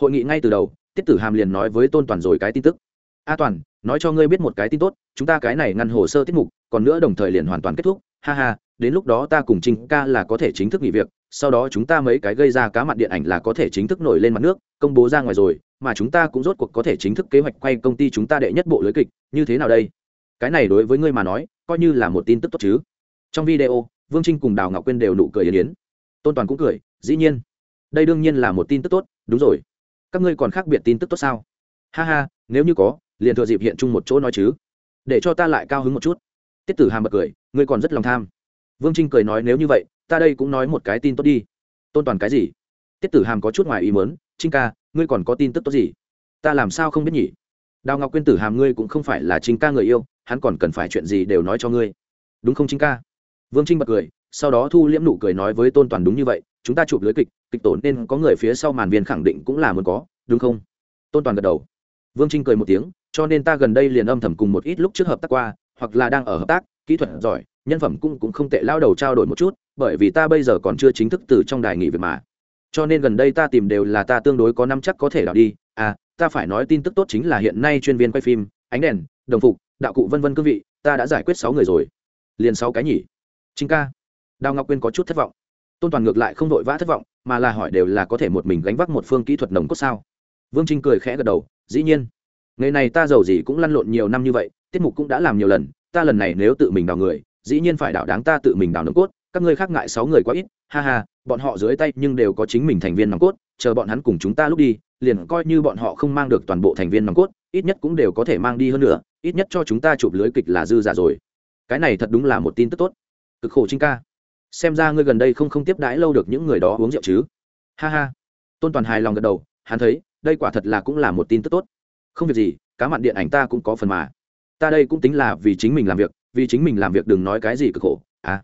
Speaker 1: Hội nghị ngay từ đầu, tiết tử hàm liền nói với tôn toàn rồi cái tin tức. A toàn, nói cho ngươi biết một cái tin tốt, chúng ta cái này ngăn hồ sơ tiết mục, còn nữa đồng thời liền hoàn toàn kết thúc. Ha ha, đến lúc đó ta cùng trinh ca là có thể chính thức nghỉ việc, sau đó chúng ta mấy cái gây ra cá mặn điện ảnh là có thể chính thức nổi lên mặt nước, công bố ra ngoài rồi, mà chúng ta cũng rốt cuộc có thể chính thức kế hoạch quay công ty chúng ta đệ nhất bộ lưới kịch, như thế nào đây? Cái này đối với ngươi mà nói, coi như là một tin tức tốt chứ trong video, vương trinh cùng đào ngọc quyên đều nụ cười yến yến. Tôn toàn cũng cười, dĩ nhiên. Đây đương nhiên là một tin tức tốt, đúng rồi. Các ngươi còn khác biệt tin tức tốt sao? Ha ha, nếu như có, liền thừa dịp hiện chung một chỗ nói chứ. Để cho ta lại cao hứng một chút. Tiết tử hàm bật cười, ngươi còn rất lòng tham. Vương trinh cười nói nếu như vậy, ta đây cũng nói một cái tin tốt đi. Tôn toàn cái gì? Tiết tử hàm có chút ngoài ý mớn trinh ca, ngươi còn có tin tức tốt gì? Ta làm sao không biết nhỉ? Đào ngọc quyên tử hàm ngươi cũng không phải là trinh ca người yêu, hắn còn cần phải chuyện gì đều nói cho ngươi. Đúng không trinh ca? Vương trinh bật cười, sau đó thu liễm nụ cười nói với tôn toàn đúng như vậy, chúng ta chụp lưới kịch kịch tổ nên có người phía sau màn viên khẳng định cũng là muốn có, đúng không? Tôn toàn gật đầu. Vương trinh cười một tiếng, cho nên ta gần đây liền âm thầm cùng một ít lúc trước hợp tác qua, hoặc là đang ở hợp tác, kỹ thuật giỏi, nhân phẩm cũng cũng không tệ, lao đầu trao đổi một chút, bởi vì ta bây giờ còn chưa chính thức từ trong đài nghỉ việc mà. Cho nên gần đây ta tìm đều là ta tương đối có năm chắc có thể đào đi. À ta phải nói tin tức tốt chính là hiện nay chuyên viên quay phim, ánh đèn, đồng phục, đạo cụ vân vân cương vị, ta đã giải quyết sáu người rồi. Liền sáu cái nhỉ? Chính ca. Đào ngọc quyên có chút thất vọng. Tôn toàn ngược lại không vội vã thất vọng, mà là hỏi đều là có thể một mình gánh vác một phương kỹ thuật nồng cốt sao? Vương trinh cười khẽ gật đầu, dĩ nhiên. Ngày này ta giàu gì cũng lăn lộn nhiều năm như vậy, tiết mục cũng đã làm nhiều lần, ta lần này nếu tự mình đào người, dĩ nhiên phải đào đáng ta tự mình đào nồng cốt, các ngươi khác ngại sáu người quá ít, ha ha, bọn họ dưới tay nhưng đều có chính mình thành viên nòng cốt, chờ bọn hắn cùng chúng ta lúc đi, liền coi như bọn họ không mang được toàn bộ thành viên nòng cốt, ít nhất cũng đều có thể mang đi hơn nữa, ít nhất cho chúng ta chụp lưới kịch là dư giả rồi. Cái này thật đúng là một tin tức tốt cực khổ trinh ca. Xem ra ngươi gần đây không không tiếp đãi lâu được những người đó uống rượu chứ. Ha ha. Tôn toàn hài lòng gật đầu, hắn thấy, đây quả thật là cũng là một tin tức tốt. Không việc gì, cá mặn điện ảnh ta cũng có phần mà. Ta đây cũng tính là vì chính mình làm việc, vì chính mình làm việc đừng nói cái gì cực khổ. À.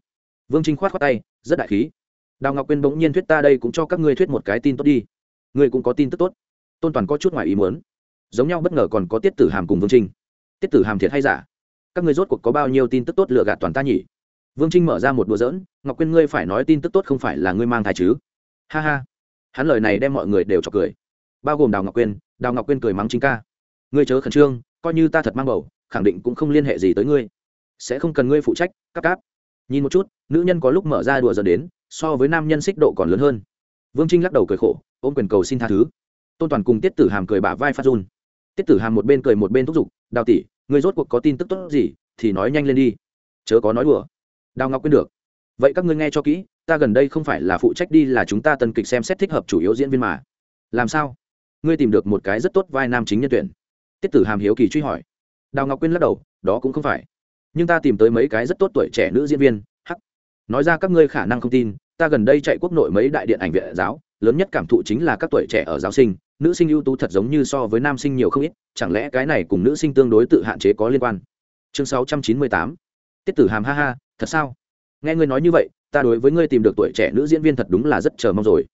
Speaker 1: Vương trinh khoát khoát tay, rất đại khí. Đào ngọc quyên bỗng nhiên thuyết ta đây cũng cho các ngươi thuyết một cái tin tốt đi. Ngươi cũng có tin tức tốt. Tôn toàn có chút ngoài ý muốn. Giống nhau bất ngờ còn có tiết tử hàm cùng vương trinh. Tiết tử hàm thiệt hay giả? Các ngươi rốt cuộc có bao nhiêu tin tức tốt lựa gạt toàn ta nhỉ? Vương trinh mở ra một đùa dỡn ngọc quyên ngươi phải nói tin tức tốt không phải là ngươi mang thai chứ? Ha ha. Hắn lời này đem mọi người đều chọc cười. Bao gồm đào ngọc quyên, đào ngọc quyên cười mắng chính ca. Ngươi chớ khẩn trương, coi như ta thật mang bầu, khẳng định cũng không liên hệ gì tới ngươi. Sẽ không cần ngươi phụ trách, cáp cáp. Nhìn một chút, nữ nhân có lúc mở ra đùa giỡn đến, so với nam nhân xích độ còn lớn hơn. Vương trinh lắc đầu cười khổ, ôm quyền cầu xin tha thứ. Tôn toàn cùng tiết tử hàm cười bả vai phát run. Tiết tử hàm một bên cười một bên thúc giục, đào tỷ, ngươi rốt cuộc có tin tức tốt gì, thì nói nhanh lên đi. Chớ có nói đùa đào ngọc quyên được. Vậy các ngươi nghe cho kỹ, ta gần đây không phải là phụ trách đi là chúng ta tân kịch xem xét thích hợp chủ yếu diễn viên mà. Làm sao? Ngươi tìm được một cái rất tốt vai nam chính nhân tuyển. Tiết tử hàm hiếu kỳ truy hỏi. Đào ngọc quyên lắc đầu, đó cũng không phải. Nhưng ta tìm tới mấy cái rất tốt tuổi trẻ nữ diễn viên, hắc. Nói ra các ngươi khả năng không tin, ta gần đây chạy quốc nội mấy đại điện ảnh viện giáo, lớn nhất cảm thụ chính là các tuổi trẻ ở giáo sinh, nữ sinh ưu tú thật giống như so với nam sinh nhiều không ít, chẳng lẽ cái này cùng nữ sinh tương đối tự hạn chế có liên quan? Chương 698 tiết tử hàm ha ha, thật sao? Nghe ngươi nói như vậy, ta đối với ngươi tìm được tuổi trẻ nữ diễn viên thật đúng là rất chờ mong rồi.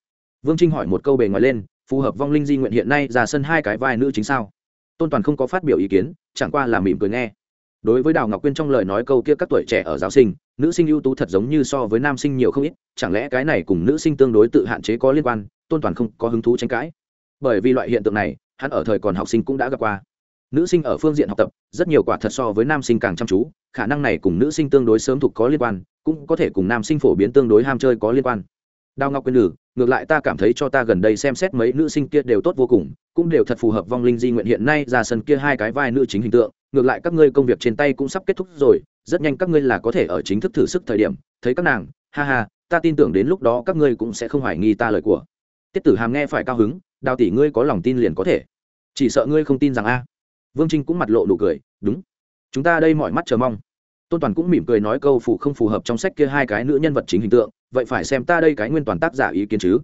Speaker 1: Vương trinh hỏi một câu bề ngoài lên, phù hợp vong linh di nguyện hiện nay ra sân hai cái vai nữ chính sao? Tôn toàn không có phát biểu ý kiến, chẳng qua là mỉm cười nghe. Đối với đào ngọc quyên trong lời nói câu kia các tuổi trẻ ở giáo sinh, nữ sinh ưu tú thật giống như so với nam sinh nhiều không ít, chẳng lẽ cái này cùng nữ sinh tương đối tự hạn chế có liên quan, tôn toàn không có hứng thú tranh cãi. Bởi vì loại hiện tượng này, hắn ở thời còn học sinh cũng đã gặp qua nữ sinh ở phương diện học tập, rất nhiều quả thật so với nam sinh càng chăm chú, khả năng này cùng nữ sinh tương đối sớm thuộc có liên quan, cũng có thể cùng nam sinh phổ biến tương đối ham chơi có liên quan. Đào ngọc quyên lử, ngược lại ta cảm thấy cho ta gần đây xem xét mấy nữ sinh kia đều tốt vô cùng, cũng đều thật phù hợp vong linh di nguyện hiện nay ra sân kia hai cái vai nữ chính hình tượng, ngược lại các ngươi công việc trên tay cũng sắp kết thúc rồi, rất nhanh các ngươi là có thể ở chính thức thử sức thời điểm, thấy các nàng, ha ha, ta tin tưởng đến lúc đó các ngươi cũng sẽ không hoài nghi ta lời của. Tiết tử hàm nghe phải cao hứng, đào tỷ ngươi có lòng tin liền có thể. Chỉ sợ ngươi không tin rằng a vương trinh cũng mặt lộ nụ cười, đúng. Chúng ta đây mọi mắt chờ mong. Tôn toàn cũng mỉm cười nói câu phụ không phù hợp trong sách kia hai cái nữ nhân vật chính hình tượng, vậy phải xem ta đây cái nguyên toàn tác giả ý kiến chứ.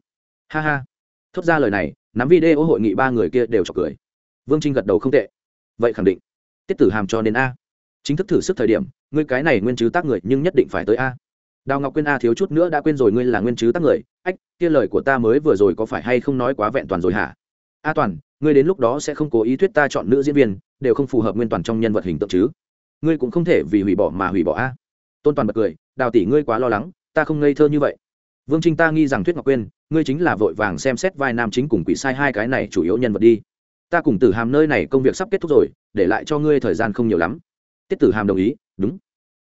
Speaker 1: Ha ha. Thốt ra lời này, nắm video hội nghị ba người kia đều chọc cười. Vương trinh gật đầu không tệ. Vậy khẳng định. Tiết tử hàm cho nên a. Chính thức thử sức thời điểm, ngươi cái này nguyên chứ tác người nhưng nhất định phải tới a. Đào ngọc quyên a thiếu chút nữa đã quên rồi ngươi là nguyên chứ tác người. Ách, kia lời của ta mới vừa rồi có phải hay không nói quá vẹn toàn rồi hả? A toàn ngươi đến lúc đó sẽ không cố ý thuyết ta chọn nữ diễn viên, đều không phù hợp nguyên toàn trong nhân vật hình tượng chứ. Ngươi cũng không thể vì hủy bỏ mà hủy bỏ a. Tôn toàn bật cười, đào tỷ ngươi quá lo lắng, ta không ngây thơ như vậy. Vương trinh ta nghi rằng thuyết ngọc quyên, ngươi chính là vội vàng xem xét vai nam chính cùng quỷ sai hai cái này chủ yếu nhân vật đi. Ta cùng tử hàm nơi này công việc sắp kết thúc rồi, để lại cho ngươi thời gian không nhiều lắm. Tiết tử hàm đồng ý, đúng.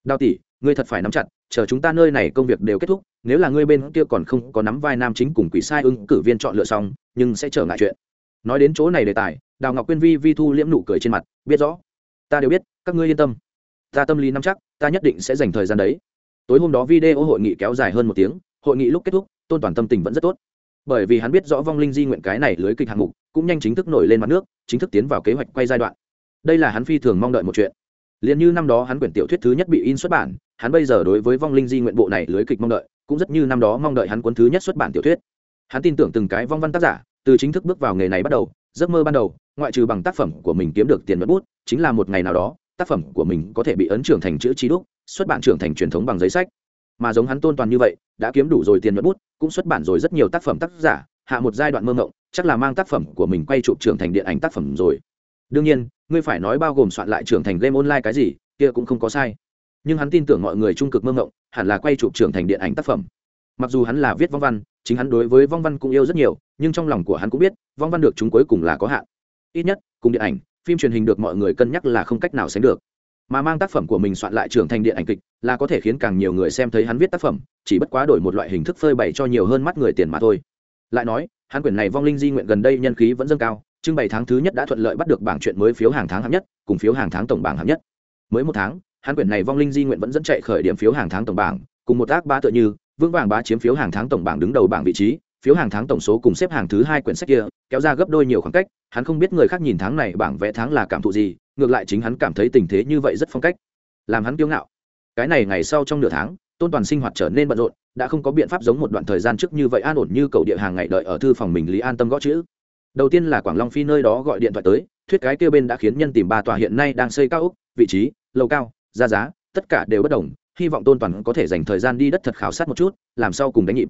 Speaker 1: Đào tỷ, ngươi thật phải nắm chặt, chờ chúng ta nơi này công việc đều kết thúc, nếu là ngươi bên kia còn không có nắm vai nam chính cùng quỷ sai ứng cử viên chọn lựa xong, nhưng sẽ trở ngại chuyện nói đến chỗ này đề tài, đào ngọc quyên vi vi thu liễm nụ cười trên mặt, biết rõ. Ta đều biết, các ngươi yên tâm. Ta tâm lý nắm chắc, ta nhất định sẽ dành thời gian đấy. Tối hôm đó video hội nghị kéo dài hơn một tiếng, hội nghị lúc kết thúc, tôn toàn tâm tình vẫn rất tốt. Bởi vì hắn biết rõ vong linh di nguyện cái này lưới kịch hạng mục cũng nhanh chính thức nổi lên mặt nước, chính thức tiến vào kế hoạch quay giai đoạn. Đây là hắn phi thường mong đợi một chuyện. Liền như năm đó hắn quyển tiểu thuyết thứ nhất bị in xuất bản, hắn bây giờ đối với vong linh di nguyện bộ này lưới kịch mong đợi, cũng rất như năm đó mong đợi hắn cuốn thứ nhất xuất bản tiểu thuyết. Hắn tin tưởng từng cái vong văn tác giả từ chính thức bước vào nghề này bắt đầu, giấc mơ ban đầu, ngoại trừ bằng tác phẩm của mình kiếm được tiền mất bút, chính là một ngày nào đó, tác phẩm của mình có thể bị ấn trưởng thành chữ trí đúc, xuất bản trưởng thành truyền thống bằng giấy sách. Mà giống hắn tôn toàn như vậy, đã kiếm đủ rồi tiền mất bút, cũng xuất bản rồi rất nhiều tác phẩm tác giả, hạ một giai đoạn mơ ngộng chắc là mang tác phẩm của mình quay chụp trưởng thành điện ảnh tác phẩm rồi. Đương nhiên, ngươi phải nói bao gồm soạn lại trưởng thành game online cái gì, kia cũng không có sai. Nhưng hắn tin tưởng mọi người trung cực mơ ngộng hẳn là quay chụp trưởng thành điện ảnh tác phẩm. Mặc dù hắn là viết vong văn, chính hắn đối với vong văn cũng yêu rất nhiều nhưng trong lòng của hắn cũng biết, vong văn được chúng cuối cùng là có hạn. Ít nhất, cùng điện ảnh, phim truyền hình được mọi người cân nhắc là không cách nào sánh được. Mà mang tác phẩm của mình soạn lại trưởng thành điện ảnh kịch, là có thể khiến càng nhiều người xem thấy hắn viết tác phẩm, chỉ bất quá đổi một loại hình thức phơi bày cho nhiều hơn mắt người tiền mà thôi. Lại nói, hắn quyển này vong linh di nguyện gần đây nhân khí vẫn dâng cao, trưng bày tháng thứ nhất đã thuận lợi bắt được bảng chuyện mới phiếu hàng tháng hạng nhất, cùng phiếu hàng tháng tổng bảng hạng nhất. Mới một tháng, hắn quyển này vong linh di nguyện vẫn dẫn chạy khởi điểm phiếu hàng tháng tổng bảng, cùng một ác ba tựa như vương vàng bá chiếm phiếu hàng tháng tổng bảng đứng đầu bảng vị trí phiếu hàng tháng tổng số cùng xếp hàng thứ hai quyển sách kia, kéo ra gấp đôi nhiều khoảng cách, hắn không biết người khác nhìn tháng này bảng vẽ tháng là cảm thụ gì, ngược lại chính hắn cảm thấy tình thế như vậy rất phong cách. Làm hắn kiêu ngạo. Cái này ngày sau trong nửa tháng, tôn toàn sinh hoạt trở nên bận rộn, đã không có biện pháp giống một đoạn thời gian trước như vậy an ổn như cầu địa hàng ngày đợi ở thư phòng mình lý an tâm gõ chữ. Đầu tiên là quảng long phi nơi đó gọi điện thoại tới, thuyết cái kia bên đã khiến nhân tìm ba tòa hiện nay đang xây cao ốc, vị trí, lầu cao, giá giá, tất cả đều bất đồng, hy vọng tôn toàn có thể dành thời gian đi đất thật khảo sát một chút, làm sao cùng đánh nhịp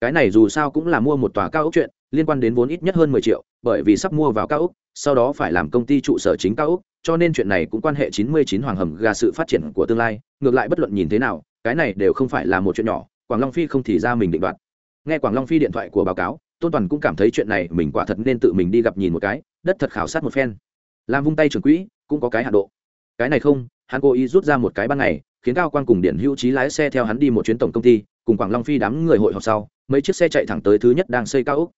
Speaker 1: cái này dù sao cũng là mua một tòa cao ốc chuyện, liên quan đến vốn ít nhất hơn mười triệu, bởi vì sắp mua vào cao ốc, sau đó phải làm công ty trụ sở chính cao ốc, cho nên chuyện này cũng quan hệ 99 hoàng hầm gà sự phát triển của tương lai, ngược lại bất luận nhìn thế nào, cái này đều không phải là một chuyện nhỏ, quảng long phi không thì ra mình định đoạt. Nghe quảng long phi điện thoại của báo cáo, tôn toàn cũng cảm thấy chuyện này mình quả thật nên tự mình đi gặp nhìn một cái, đất thật khảo sát một phen. Làm vung tay trưởng quỹ, cũng có cái hạ độ. Cái này không, hắn cố ý rút ra một cái ban ngày, khiến cao quan cùng điện hữu trí lái xe theo hắn đi một chuyến tổng công ty, cùng quảng long phi đám người hội họp sau mấy chiếc xe chạy thẳng tới thứ nhất đang xây cao ốc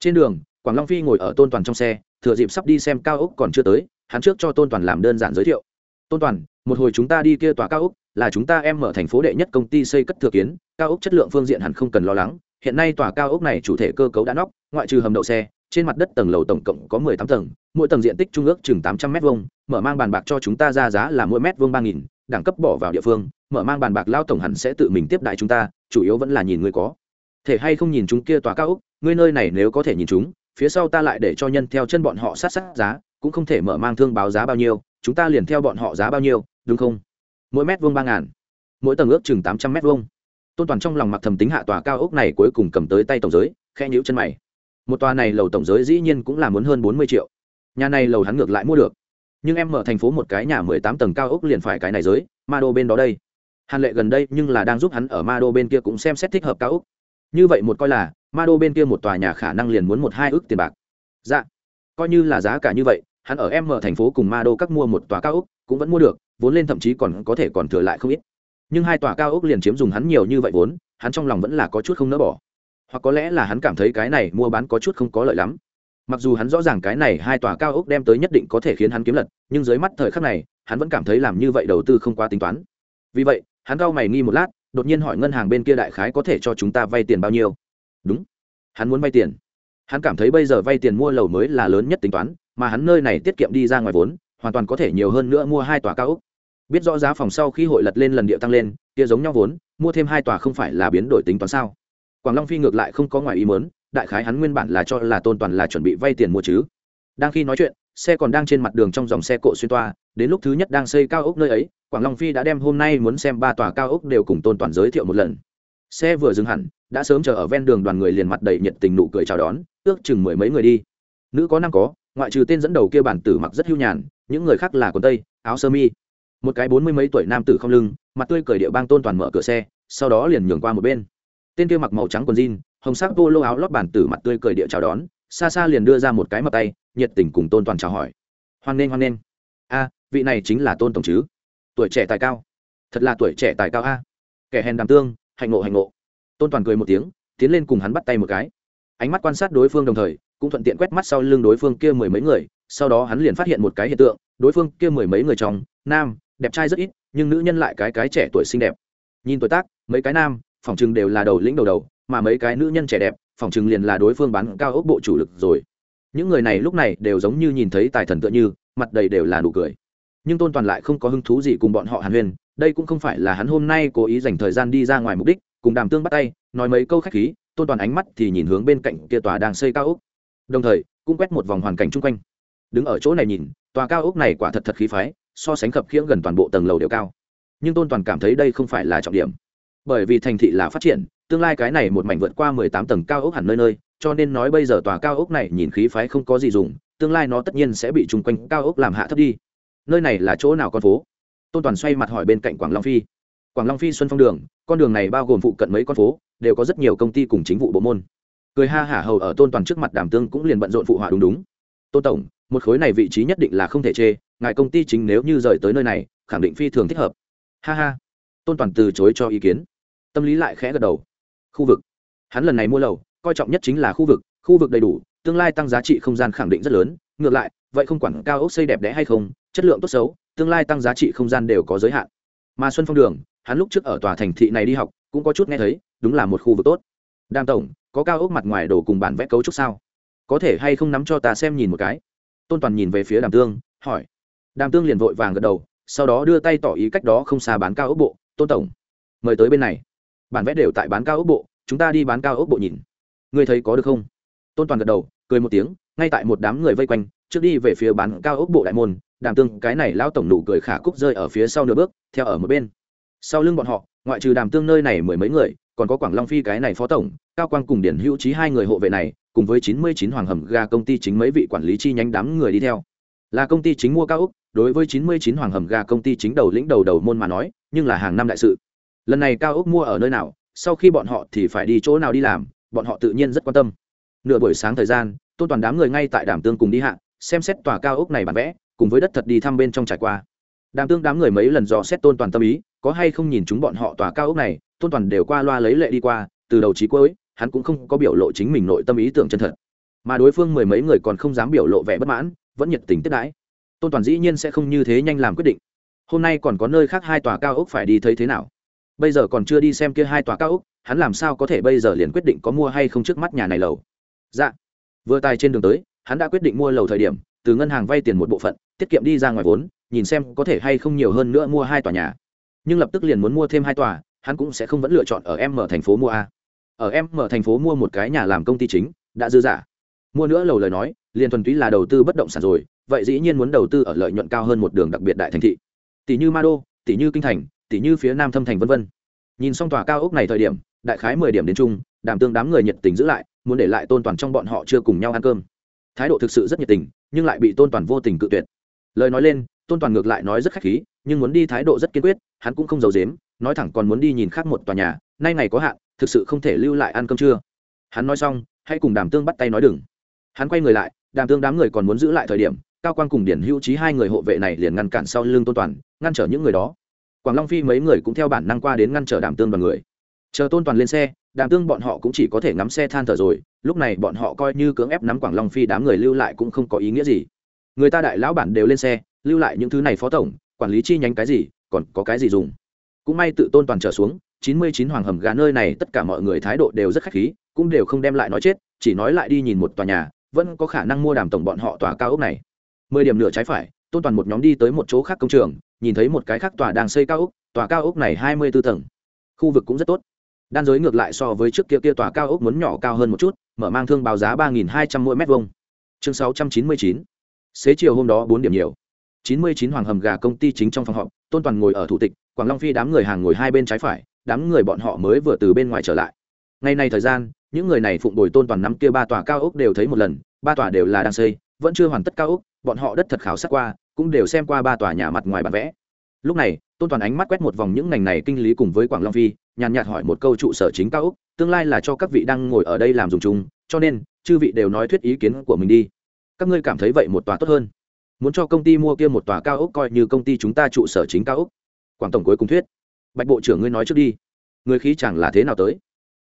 Speaker 1: trên đường, quảng long phi ngồi ở tôn toàn trong xe, thừa dịp sắp đi xem cao ốc còn chưa tới, hắn trước cho tôn toàn làm đơn giản giới thiệu. Tôn toàn, một hồi chúng ta đi kia tòa cao ốc là chúng ta em mở thành phố đệ nhất công ty xây cất thừa kiến, cao ốc chất lượng phương diện hẳn không cần lo lắng, hiện nay tòa cao ốc này chủ thể cơ cấu đã nóc, ngoại trừ hầm đậu xe, trên mặt đất tầng lầu tổng cộng có mười tám tầng, mỗi tầng diện tích trung ước chừng tám trăm m hai mở mang bàn bạc cho chúng ta ra giá là mỗi mét vuông ba nghìn, đẳng cấp bỏ vào địa phương, mở mang bàn bạc lao tổng hẳn sẽ tự mình tiếp đại chúng ta, chủ yếu vẫn là nhìn người có thể hay không nhìn chúng kia tòa cao ốc, ngươi nơi này nếu có thể nhìn chúng, phía sau ta lại để cho nhân theo chân bọn họ sát sát giá, cũng không thể mở mang thương báo giá bao nhiêu, chúng ta liền theo bọn họ giá bao nhiêu, đúng không? Mỗi mét vuông ba ngàn. Mỗi tầng ước chừng tám trăm mét vuông. Tôn toàn trong lòng mặc thầm tính hạ tòa cao ốc này cuối cùng cầm tới tay tổng giới khe nhữ chân mày. Một tòa này lầu tổng giới dĩ nhiên cũng là muốn hơn bốn mươi triệu. Nhà này lầu hắn ngược lại mua được. Nhưng em mở thành phố một cái nhà mười tám tầng cao ốc liền phải cái này giới, ma đô bên đó đây. Hàn lệ gần đây nhưng là đang giúp hắn ở ma đô bên kia cũng xem xét thích hợp cao ốc như vậy một coi là, ma đô bên kia một tòa nhà khả năng liền muốn một hai ước tiền bạc. Dạ. Coi như là giá cả như vậy, hắn ở em mở thành phố cùng ma đô các mua một tòa cao ốc cũng vẫn mua được, vốn lên thậm chí còn có thể còn thừa lại không ít. Nhưng hai tòa cao ốc liền chiếm dùng hắn nhiều như vậy vốn, hắn trong lòng vẫn là có chút không nỡ bỏ. Hoặc có lẽ là hắn cảm thấy cái này mua bán có chút không có lợi lắm. Mặc dù hắn rõ ràng cái này hai tòa cao ốc đem tới nhất định có thể khiến hắn kiếm lật, nhưng dưới mắt thời khắc này, hắn vẫn cảm thấy làm như vậy đầu tư không quá tính toán. Vì vậy, hắn cau mày nghi một lát đột nhiên hỏi ngân hàng bên kia đại khái có thể cho chúng ta vay tiền bao nhiêu? Đúng. Hắn muốn vay tiền. Hắn cảm thấy bây giờ vay tiền mua lầu mới là lớn nhất tính toán, mà hắn nơi này tiết kiệm đi ra ngoài vốn, hoàn toàn có thể nhiều hơn nữa mua hai tòa cao ốc. Biết rõ giá phòng sau khi hội lật lên lần địa tăng lên, kia giống nhau vốn, mua thêm hai tòa không phải là biến đổi tính toán sao? Quảng long phi ngược lại không có ngoài ý mớn đại khái hắn nguyên bản là cho là tôn toàn là chuẩn bị vay tiền mua chứ. Đang khi nói chuyện, xe còn đang trên mặt đường trong dòng xe cộ xuyên toa đến lúc thứ nhất đang xây cao ốc nơi ấy, quảng long phi đã đem hôm nay muốn xem ba tòa cao ốc đều cùng tôn toàn giới thiệu một lần. Xe vừa dừng hẳn, đã sớm chờ ở ven đường đoàn người liền mặt đầy nhiệt tình nụ cười chào đón, ước chừng mười mấy người đi. Nữ có năm có, ngoại trừ tên dẫn đầu kia bản tử mặc rất hưu nhàn, những người khác là quần tây, áo sơ mi. Một cái bốn mươi mấy tuổi nam tử không lưng, mặt tươi cởi địa bang tôn toàn mở cửa xe, sau đó liền nhường qua một bên. Tên kia mặc màu trắng quần jean, hồng sắc vô lô áo lót bản tử mặt tươi cởi địa chào đón, xa xa liền đưa ra một cái mặt tay, nhiệt tình cùng tôn toàn chào hỏi. Hoan nghênh hoan nghênh. A vị này chính là tôn tổng chứ? Tuổi trẻ tài cao. Thật là tuổi trẻ tài cao a. Kẻ hèn đàm tương, hạnh ngộ hạnh ngộ. Tôn toàn cười một tiếng, tiến lên cùng hắn bắt tay một cái. Ánh mắt quan sát đối phương đồng thời, cũng thuận tiện quét mắt sau lưng đối phương kia mười mấy người, sau đó hắn liền phát hiện một cái hiện tượng, đối phương kia mười mấy người trong, nam, đẹp trai rất ít, nhưng nữ nhân lại cái cái trẻ tuổi xinh đẹp. Nhìn tuổi tác, mấy cái nam, phòng chừng đều là đầu lĩnh đầu đầu, mà mấy cái nữ nhân trẻ đẹp, phòng chừng liền là đối phương bán cao ốc bộ chủ lực rồi. Những người này lúc này đều giống như nhìn thấy tài thần tựa như, mặt đầy đều là nụ cười nhưng tôn toàn lại không có hứng thú gì cùng bọn họ hàn huyên, đây cũng không phải là hắn hôm nay cố ý dành thời gian đi ra ngoài mục đích, cùng đàm tương bắt tay, nói mấy câu khách khí, tôn toàn ánh mắt thì nhìn hướng bên cạnh kia tòa đang xây cao ốc. Đồng thời, cũng quét một vòng hoàn cảnh chung quanh. Đứng ở chỗ này nhìn, tòa cao ốc này quả thật thật khí phái, so sánh khập khiễng gần toàn bộ tầng lầu đều cao. Nhưng tôn toàn cảm thấy đây không phải là trọng điểm. Bởi vì thành thị là phát triển, tương lai cái này một mảnh vượt qua mười tám tầng cao ốc hẳn nơi nơi, cho nên nói bây giờ tòa cao ốc này nhìn khí phái không có gì dùng, tương lai nó tất nhiên sẽ bị chung quanh cao ốc làm hạ thấp đi nơi này là chỗ nào con phố? Tôn toàn xoay mặt hỏi bên cạnh quảng long phi. Quảng long phi xuân phong đường, con đường này bao gồm phụ cận mấy con phố, đều có rất nhiều công ty cùng chính vụ bộ môn. Cười ha hả hầu ở tôn toàn trước mặt đàm tương cũng liền bận rộn phụ họa đúng đúng. Tôn tổng, một khối này vị trí nhất định là không thể chê, ngài công ty chính nếu như rời tới nơi này, khẳng định phi thường thích hợp. Ha ha. Tôn toàn từ chối cho ý kiến. Tâm lý lại khẽ gật đầu. Khu vực. Hắn lần này mua lầu, coi trọng nhất chính là khu vực khu vực đầy đủ, tương lai tăng giá trị không gian khẳng định rất lớn, ngược lại vậy không quản cao ốc xây đẹp đẽ hay không, chất lượng tốt xấu, tương lai tăng giá trị không gian đều có giới hạn. Mà xuân phong đường, hắn lúc trước ở tòa thành thị này đi học, cũng có chút nghe thấy, đúng là một khu vực tốt. Đam tổng, có cao ốc mặt ngoài đồ cùng bản vẽ cấu trúc sao? Có thể hay không nắm cho ta xem nhìn một cái? Tôn toàn nhìn về phía đàm tương, hỏi. Đàm tương liền vội vàng gật đầu, sau đó đưa tay tỏ ý cách đó không xa bán cao ốc bộ. Tôn tổng, mời tới bên này. Bản vẽ đều tại bán cao ốc bộ, chúng ta đi bán cao ốc bộ nhìn. Ngươi thấy có được không? Tôn toàn gật đầu, cười một tiếng, ngay tại một đám người vây quanh trước đi về phía bán cao ốc bộ đại môn, đàm tương, cái này lao tổng nụ cười khả cúc rơi ở phía sau nửa bước, theo ở một bên. Sau lưng bọn họ, ngoại trừ đàm tương nơi này mười mấy người, còn có quảng long phi cái này phó tổng, cao quang cùng điển hữu trí hai người hộ vệ này, cùng với chín mươi chín hoàng hầm ga công ty chính mấy vị quản lý chi nhánh đám người đi theo. Là công ty chính mua cao úc đối với chín mươi chín hoàng hầm ga công ty chính đầu lĩnh đầu đầu môn mà nói, nhưng là hàng năm đại sự. Lần này cao úc mua ở nơi nào, sau khi bọn họ thì phải đi chỗ nào đi làm, bọn họ tự nhiên rất quan tâm. Nửa buổi sáng thời gian, tôn toàn đám người ngay tại đảm tương cùng đi hạ xem xét tòa cao ốc này bản vẽ, cùng với đất thật đi thăm bên trong trải qua. Đàm tương đám người mấy lần dò xét tôn toàn tâm ý, có hay không nhìn chúng bọn họ tòa cao ốc này, tôn toàn đều qua loa lấy lệ đi qua, từ đầu trí cuối, hắn cũng không có biểu lộ chính mình nội tâm ý tưởng chân thật. Mà đối phương mười mấy người còn không dám biểu lộ vẻ bất mãn, vẫn nhiệt tình tiếp đãi. Tôn toàn dĩ nhiên sẽ không như thế nhanh làm quyết định. Hôm nay còn có nơi khác hai tòa cao ốc phải đi thấy thế nào? Bây giờ còn chưa đi xem kia hai tòa cao ốc, hắn làm sao có thể bây giờ liền quyết định có mua hay không trước mắt nhà này lầu? Dạ. Vừa tài trên đường tới hắn đã quyết định mua lầu thời điểm, từ ngân hàng vay tiền một bộ phận, tiết kiệm đi ra ngoài vốn, nhìn xem có thể hay không nhiều hơn nữa mua hai tòa nhà. Nhưng lập tức liền muốn mua thêm hai tòa, hắn cũng sẽ không vẫn lựa chọn ở em mở thành phố mua a. Ở em mở thành phố mua một cái nhà làm công ty chính, đã dư giả. Mua nữa lầu lời nói, liền thuần túy là đầu tư bất động sản rồi, vậy dĩ nhiên muốn đầu tư ở lợi nhuận cao hơn một đường đặc biệt đại thành thị. Tỷ như ma đô tỷ như kinh thành, tỷ như phía nam thâm thành v v nhìn xong tòa cao ốc này thời điểm, đại khái mười điểm đến chung, đàm tương đám người nhiệt tình giữ lại, muốn để lại tôn toàn trong bọn họ chưa cùng nhau ăn cơm thái độ thực sự rất nhiệt tình, nhưng lại bị tôn toàn vô tình cự tuyệt. Lời nói lên, tôn toàn ngược lại nói rất khách khí, nhưng muốn đi thái độ rất kiên quyết, hắn cũng không giấu dếm nói thẳng còn muốn đi nhìn khác một tòa nhà, nay ngày có hạn, thực sự không thể lưu lại ăn cơm trưa. Hắn nói xong, hãy cùng đàm tương bắt tay nói đừng. Hắn quay người lại, đàm tương đám người còn muốn giữ lại thời điểm, cao quan cùng điển hữu trí hai người hộ vệ này liền ngăn cản sau lưng tôn toàn, ngăn trở những người đó. Quảng long phi mấy người cũng theo bản năng qua đến ngăn trở đàm tương đoàn người. Chờ tôn toàn lên xe đàm tương bọn họ cũng chỉ có thể ngắm xe than thở rồi, lúc này bọn họ coi như cưỡng ép nắm quảng long phi đám người lưu lại cũng không có ý nghĩa gì. Người ta đại lão bản đều lên xe, lưu lại những thứ này phó tổng, quản lý chi nhánh cái gì, còn có cái gì dùng? Cũng may tự tôn toàn trở xuống, chín mươi chín hoàng hầm gà nơi này tất cả mọi người thái độ đều rất khách khí, cũng đều không đem lại nói chết, chỉ nói lại đi nhìn một tòa nhà, vẫn có khả năng mua đàm tổng bọn họ tòa cao ốc này. Mười điểm nửa trái phải, tôn toàn một nhóm đi tới một chỗ khác công trường, nhìn thấy một cái khác tòa đang xây cao ốc, tòa cao ốc này hai mươi b ố tầng. Khu vực cũng rất tốt đan giới ngược lại so với trước kia kia tòa cao ốc muốn nhỏ cao hơn một chút, mở mang thương báo giá ba nghìn hai trăm mỗi mét vuông. Chương sáu trăm chín mươi chín. Xế chiều hôm đó bốn điểm nhiều. Chín mươi chín hoàng hầm gà công ty chính trong phòng họp, tôn toàn ngồi ở thủ tịch, quảng long phi đám người hàng ngồi hai bên trái phải, đám người bọn họ mới vừa từ bên ngoài trở lại. Ngày nay thời gian, những người này phụng bồi tôn toàn năm kia ba tòa cao ốc đều thấy một lần, ba tòa đều là đang xây, vẫn chưa hoàn tất cao ốc, bọn họ đất thật khảo sát qua, cũng đều xem qua ba tòa nhà mặt ngoài bản vẽ. Lúc này tôn toàn ánh mắt quét một vòng những ngành này kinh lý cùng với quảng long phi, nhàn nhạt hỏi một câu trụ sở chính cao úc tương lai là cho các vị đang ngồi ở đây làm dùng chung, cho nên, chư vị đều nói thuyết ý kiến của mình đi. Các ngươi cảm thấy vậy một tòa tốt hơn. Muốn cho công ty mua kia một tòa cao ốc coi như công ty chúng ta trụ sở chính cao ốc. Quảng tổng cuối cùng thuyết. Bạch bộ trưởng ngươi nói trước đi. Người khí chẳng là thế nào tới?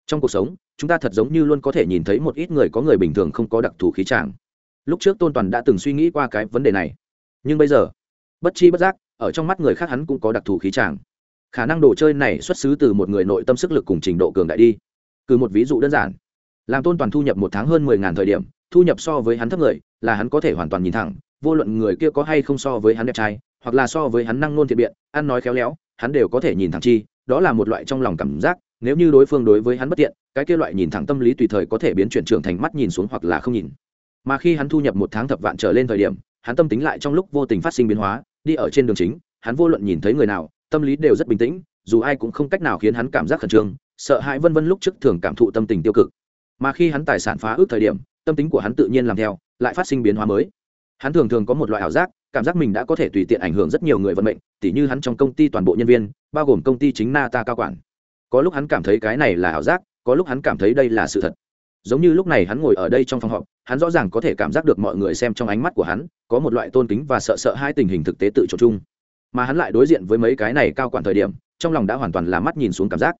Speaker 1: Trong cuộc sống, chúng ta thật giống như luôn có thể nhìn thấy một ít người có người bình thường không có đặc thù khí chàng. lúc trước tôn toàn đã từng suy nghĩ qua cái vấn đề này. Nhưng bây giờ, bất chi bất giác ở trong mắt người khác hắn cũng có đặc thù khí tràng khả năng đồ chơi này xuất xứ từ một người nội tâm sức lực cùng trình độ cường đại đi. Cứ một ví dụ đơn giản. Làm tôn toàn thu nhập một tháng hơn mười ngàn thời điểm, thu nhập so với hắn thấp người, là hắn có thể hoàn toàn nhìn thẳng, vô luận người kia có hay không so với hắn đẹp trai, hoặc là so với hắn năng nôn thiện biện, ăn nói khéo léo, hắn đều có thể nhìn thẳng chi, đó là một loại trong lòng cảm giác, nếu như đối phương đối với hắn bất tiện, cái kia loại nhìn thẳng tâm lý tùy thời có thể biến chuyển trưởng thành mắt nhìn xuống hoặc là không nhìn. Mà khi hắn thu nhập một tháng thập vạn trở lên thời điểm, hắn tâm tính lại trong lúc vô tình phát sinh biến hóa đi ở trên đường chính, hắn vô luận nhìn thấy người nào, tâm lý đều rất bình tĩnh, dù ai cũng không cách nào khiến hắn cảm giác khẩn trương, sợ hãi vân vân lúc trước thường cảm thụ tâm tình tiêu cực. Mà khi hắn tài sản phá ước thời điểm, tâm tính của hắn tự nhiên làm theo, lại phát sinh biến hóa mới. Hắn thường thường có một loại ảo giác, cảm giác mình đã có thể tùy tiện ảnh hưởng rất nhiều người vận mệnh, tỉ như hắn trong công ty toàn bộ nhân viên, bao gồm công ty chính na ta cao quản. Có lúc hắn cảm thấy cái này là ảo giác, có lúc hắn cảm thấy đây là sự thật giống như lúc này hắn ngồi ở đây trong phòng họp, hắn rõ ràng có thể cảm giác được mọi người xem trong ánh mắt của hắn, có một loại tôn kính và sợ sợ hai tình hình thực tế tự trộn chung. Mà hắn lại đối diện với mấy cái này cao quản thời điểm, trong lòng đã hoàn toàn là mắt nhìn xuống cảm giác.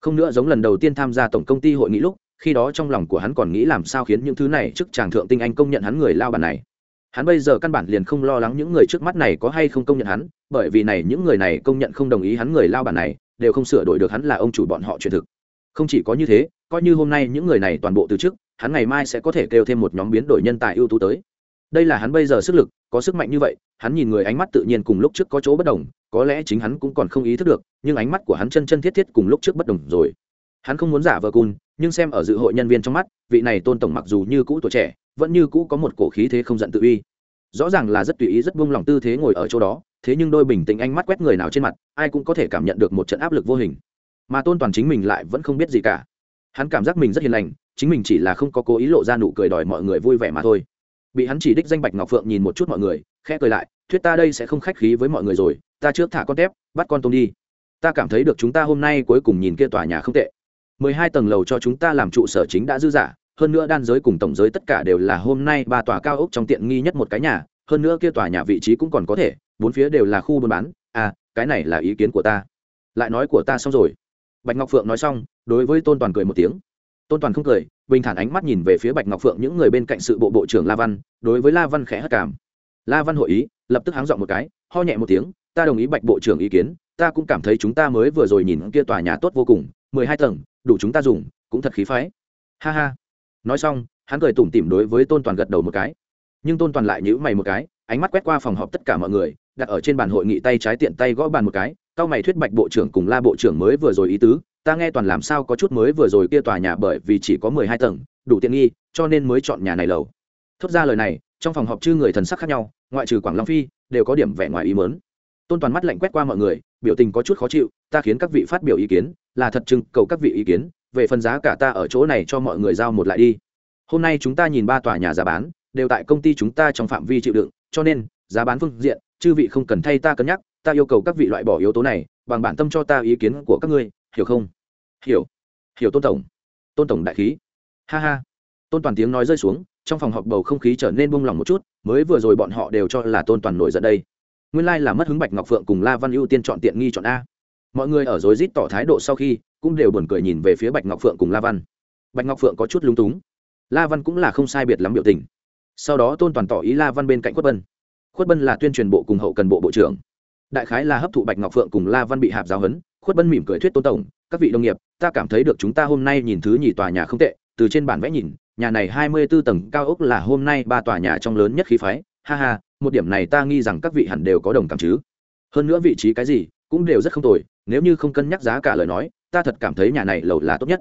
Speaker 1: Không nữa giống lần đầu tiên tham gia tổng công ty hội nghị lúc, khi đó trong lòng của hắn còn nghĩ làm sao khiến những thứ này trước chàng thượng tinh anh công nhận hắn người lao bàn này. Hắn bây giờ căn bản liền không lo lắng những người trước mắt này có hay không công nhận hắn, bởi vì này những người này công nhận không đồng ý hắn người lao bàn này, đều không sửa đổi được hắn là ông chủ bọn họ truyền thực. Không chỉ có như thế coi như hôm nay những người này toàn bộ từ chức, hắn ngày mai sẽ có thể kêu thêm một nhóm biến đổi nhân tài ưu tú tới. Đây là hắn bây giờ sức lực, có sức mạnh như vậy, hắn nhìn người ánh mắt tự nhiên cùng lúc trước có chỗ bất đồng, có lẽ chính hắn cũng còn không ý thức được, nhưng ánh mắt của hắn chân chân thiết thiết cùng lúc trước bất đồng rồi. Hắn không muốn giả vờ cùn nhưng xem ở dự hội nhân viên trong mắt, vị này tôn tổng mặc dù như cũ tuổi trẻ, vẫn như cũ có một cổ khí thế không giận tự uy. Rõ ràng là rất tùy ý, rất buông lòng tư thế ngồi ở chỗ đó, thế nhưng đôi bình tĩnh ánh mắt quét người nào trên mặt, ai cũng có thể cảm nhận được một trận áp lực vô hình. Mà tôn toàn chính mình lại vẫn không biết gì cả hắn cảm giác mình rất hiền lành, chính mình chỉ là không có cố ý lộ ra nụ cười đòi mọi người vui vẻ mà thôi. Bị hắn chỉ đích danh bạch ngọc phượng nhìn một chút mọi người, khẽ cười lại, thuyết ta đây sẽ không khách khí với mọi người rồi, ta trước thả con tép, bắt con tôm đi. Ta cảm thấy được chúng ta hôm nay cuối cùng nhìn kia tòa nhà không tệ. Mười hai tầng lầu cho chúng ta làm trụ sở chính đã dư giả, hơn nữa đan giới cùng tổng giới tất cả đều là hôm nay ba tòa cao ốc trong tiện nghi nhất một cái nhà, hơn nữa kia tòa nhà vị trí cũng còn có thể, bốn phía đều là khu buôn bán. À cái này là ý kiến của ta. Lại nói của ta xong rồi bạch ngọc phượng nói xong, đối với tôn toàn cười một tiếng. Tôn toàn không cười, bình thản ánh mắt nhìn về phía bạch ngọc phượng những người bên cạnh sự bộ bộ trưởng la văn, đối với la văn khẽ hất cảm. La văn hội ý, lập tức háng dọn một cái, ho nhẹ một tiếng, ta đồng ý bạch bộ trưởng ý kiến, ta cũng cảm thấy chúng ta mới vừa rồi nhìn kia tòa nhà tốt vô cùng, mười hai tầng, đủ chúng ta dùng, cũng thật khí phái. Ha ha. Nói xong, hắn cười tủm tỉm đối với tôn toàn gật đầu một cái. Nhưng tôn toàn lại nhữ mày một cái, ánh mắt quét qua phòng họp tất cả mọi người, đặt ở trên bàn hội nghị tay trái tiện tay gõ bàn một cái cao mày thuyết bạch bộ trưởng cùng la bộ trưởng mới vừa rồi ý tứ, ta nghe toàn làm sao có chút mới vừa rồi kia tòa nhà bởi vì chỉ có mười hai tầng, đủ tiện nghi, cho nên mới chọn nhà này lầu. Thốt ra lời này, trong phòng họp chư người thần sắc khác nhau, ngoại trừ quảng long phi, đều có điểm vẻ ngoài ý mớn tôn toàn mắt lạnh quét qua mọi người, biểu tình có chút khó chịu, ta khiến các vị phát biểu ý kiến, là thật trưng cầu các vị ý kiến, về phần giá cả ta ở chỗ này cho mọi người giao một lại đi. Hôm nay chúng ta nhìn ba tòa nhà giá bán, đều tại công ty chúng ta trong phạm vi chịu đựng, cho nên, giá bán phương diện, chư vị không cần thay ta cân nhắc ta yêu cầu các vị loại bỏ yếu tố này, bằng bản tâm cho ta ý kiến của các ngươi, hiểu không? Hiểu. Hiểu tôn tổng. Tôn tổng đại khí. Ha ha. Tôn toàn tiếng nói rơi xuống, trong phòng họp bầu không khí trở nên buông lỏng một chút, mới vừa rồi bọn họ đều cho là tôn toàn nổi giận đây. Nguyên lai là mất hứng bạch ngọc phượng cùng la văn ưu tiên chọn tiện nghi chọn a. Mọi người ở rối rít tỏ thái độ sau khi, cũng đều buồn cười nhìn về phía bạch ngọc phượng cùng la văn. Bạch ngọc phượng có chút lúng túng. La văn cũng là không sai biệt lắm biểu tình. Sau đó tôn toàn tỏ ý la văn bên cạnh khuất bân. Khuất bân là tuyên truyền bộ cùng hậu cần bộ bộ trưởng đại khái là hấp thụ bạch ngọc phượng cùng la văn bị hạp giáo hấn khuất bân mỉm cười thuyết tôn tổng, các vị đồng nghiệp, ta cảm thấy được chúng ta hôm nay nhìn thứ nhì tòa nhà không tệ, từ trên bản vẽ nhìn, nhà này hai mươi 24 tầng cao ốc là hôm nay ba tòa nhà trong lớn nhất khí phái, ha ha, một điểm này ta nghi rằng các vị hẳn đều có đồng cảm chứ. Hơn nữa vị trí cái gì, cũng đều rất không tồi, nếu như không cân nhắc giá cả lời nói, ta thật cảm thấy nhà này lầu là tốt nhất.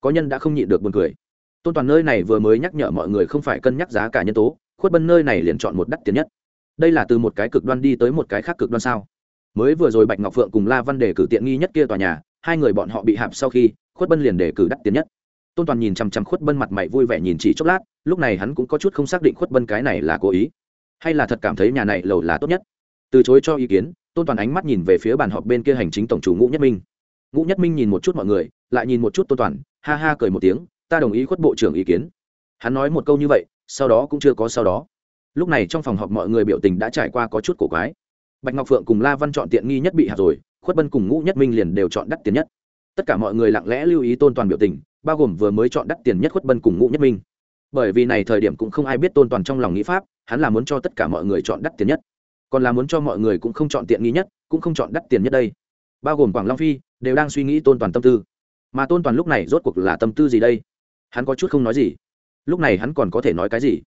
Speaker 1: Có nhân đã không nhịn được buồn cười. Tôn toàn nơi này vừa mới nhắc nhở mọi người không phải cân nhắc giá cả nhân tố, khuất bân nơi này liền chọn một đắt tiền nhất. Đây là từ một cái cực đoan đi tới một cái khác cực đoan sao? Mới vừa rồi bạch ngọc phượng cùng la văn đề cử tiện nghi nhất kia tòa nhà, hai người bọn họ bị hạp sau khi, khuất bân liền đề cử đắt tiền nhất. Tôn toàn nhìn chằm chằm khuất bân mặt mày vui vẻ nhìn chỉ chốc lát, lúc này hắn cũng có chút không xác định khuất bân cái này là cố ý, hay là thật cảm thấy nhà này lầu là tốt nhất. Từ chối cho ý kiến, tôn toàn ánh mắt nhìn về phía bàn họp bên kia hành chính tổng chủ ngũ nhất minh. Ngũ nhất minh nhìn một chút mọi người, lại nhìn một chút tôn toàn, ha ha cười một tiếng, ta đồng ý khuất bộ trưởng ý kiến. Hắn nói một câu như vậy, sau đó cũng chưa có sau đó. Lúc này trong phòng họp mọi người biểu tình đã trải qua có chút cổ quái bạch ngọc phượng cùng la văn chọn tiện nghi nhất bị hạt rồi, khuất bân cùng ngũ nhất minh liền đều chọn đắt tiền nhất. Tất cả mọi người lặng lẽ lưu ý tôn toàn biểu tình, bao gồm vừa mới chọn đắt tiền nhất khuất bân cùng ngũ nhất minh. Bởi vì này thời điểm cũng không ai biết tôn toàn trong lòng nghĩ pháp, hắn là muốn cho tất cả mọi người chọn đắt tiền nhất. Còn là muốn cho mọi người cũng không chọn tiện nghi nhất, cũng không chọn đắt tiền nhất đây. Bao gồm quảng long phi, đều đang suy nghĩ tôn toàn tâm tư. Mà tôn toàn lúc này rốt cuộc là tâm tư gì đây? Hắn có chút không nói gì. Lúc này hắn còn có thể nói cái gì?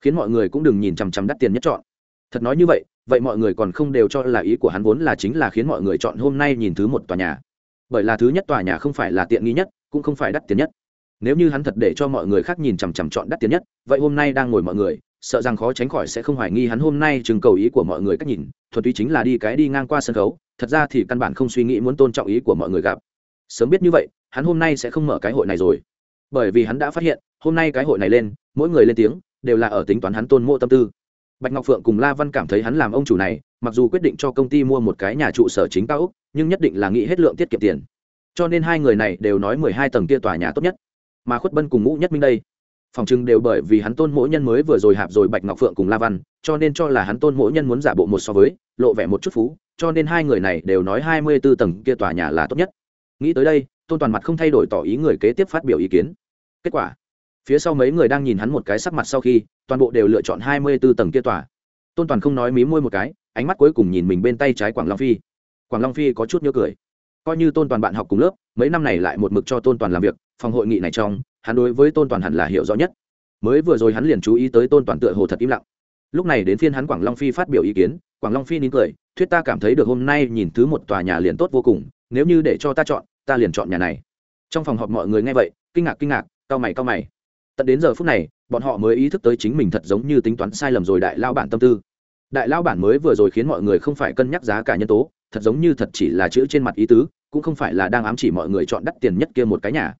Speaker 1: Khiến mọi người cũng đừng nhìn chằm chằm đắt tiền nhất chọn. Thật nói như vậy vậy mọi người còn không đều cho là ý của hắn vốn là chính là khiến mọi người chọn hôm nay nhìn thứ một tòa nhà. Bởi là thứ nhất tòa nhà không phải là tiện nghi nhất, cũng không phải đắt tiền nhất. Nếu như hắn thật để cho mọi người khác nhìn chằm chằm chọn đắt tiền nhất, vậy hôm nay đang ngồi mọi người, sợ rằng khó tránh khỏi sẽ không hoài nghi hắn hôm nay chừng cầu ý của mọi người cách nhìn thuật ý chính là đi cái đi ngang qua sân khấu, thật ra thì căn bản không suy nghĩ muốn tôn trọng ý của mọi người gặp. Sớm biết như vậy, hắn hôm nay sẽ không mở cái hội này rồi. Bởi vì hắn đã phát hiện, hôm nay cái hội này lên, mỗi người lên tiếng, đều là ở tính toán hắn tôn mộ tâm tư bạch ngọc phượng cùng la văn cảm thấy hắn làm ông chủ này, mặc dù quyết định cho công ty mua một cái nhà trụ sở chính cao úc nhưng nhất định là nghĩ hết lượng tiết kiệm tiền. Cho nên hai người này đều nói mười hai tầng kia tòa nhà tốt nhất. Mà khuất bân cùng ngũ nhất minh đây, phòng trưng đều bởi vì hắn tôn mỗi nhân mới vừa rồi hạp rồi bạch ngọc phượng cùng la văn, cho nên cho là hắn tôn mỗi nhân muốn giả bộ một so với, lộ vẻ một chút phú, cho nên hai người này đều nói hai mươi b ố tầng kia tòa nhà là tốt nhất. Nghĩ tới đây, tôn toàn mặt không thay đổi tỏ ý người kế tiếp phát biểu ý kiến. Kết quả phía sau mấy người đang nhìn hắn một cái sắc mặt sau khi, toàn bộ đều lựa chọn hai mươi b ố tầng kia tòa. Tôn toàn không nói mí môi một cái, ánh mắt cuối cùng nhìn mình bên tay trái quảng long phi. Quảng long phi có chút nhớ cười. Coi như tôn toàn bạn học cùng lớp, mấy năm này lại một mực cho tôn toàn làm việc, phòng hội nghị này trong, hắn đối với tôn toàn hẳn là hiểu rõ nhất. Mới vừa rồi hắn liền chú ý tới tôn toàn tựa hồ thật im lặng. Lúc này đến phiên hắn quảng long phi phát biểu ý kiến, quảng long phi nín cười, thuyết ta cảm thấy được hôm nay nhìn thứ một tòa nhà liền tốt vô cùng, nếu như để cho ta chọn, ta liền chọn nhà này. Trong phòng họp mọi người nghe vậy, kinh ngạc kinh ngạc, cau mày cau mày tận đến giờ phút này, bọn họ mới ý thức tới chính mình thật giống như tính toán sai lầm rồi đại lao bản tâm tư. Đại lao bản mới vừa rồi khiến mọi người không phải cân nhắc giá cả nhân tố, thật giống như thật chỉ là chữ trên mặt ý tứ, cũng không phải là đang ám chỉ mọi người chọn đắt tiền nhất kia một cái nhà.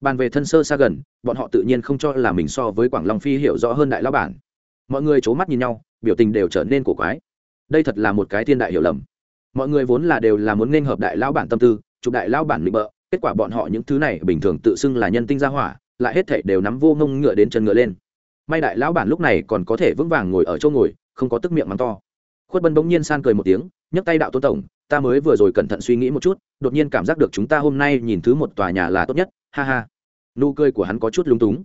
Speaker 1: Bàn về thân sơ xa gần, bọn họ tự nhiên không cho là mình so với quảng long phi hiểu rõ hơn đại lao bản. Mọi người c h ố mắt nhìn nhau, biểu tình đều trở nên cổ quái. Đây thật là một cái thiên đại hiểu lầm. Mọi người vốn là đều là muốn nên hợp đại lao bản tâm tư, chụp đại lao bản định bợ, kết quả bọn họ những thứ này bình thường tự xưng là nhân tinh gia hỏa lại hết thảy đều nắm vô ngông ngựa đến chân ngựa lên. May đại lão bản lúc này còn có thể vững vàng ngồi ở chỗ ngồi, không có tức miệng mắng to. Khuất bân bỗng nhiên san cười một tiếng, nhấc tay đạo tôn tổng, ta mới vừa rồi cẩn thận suy nghĩ một chút, đột nhiên cảm giác được chúng ta hôm nay nhìn thứ một tòa nhà là tốt nhất. Ha ha. Nụ cười của hắn có chút lúng túng.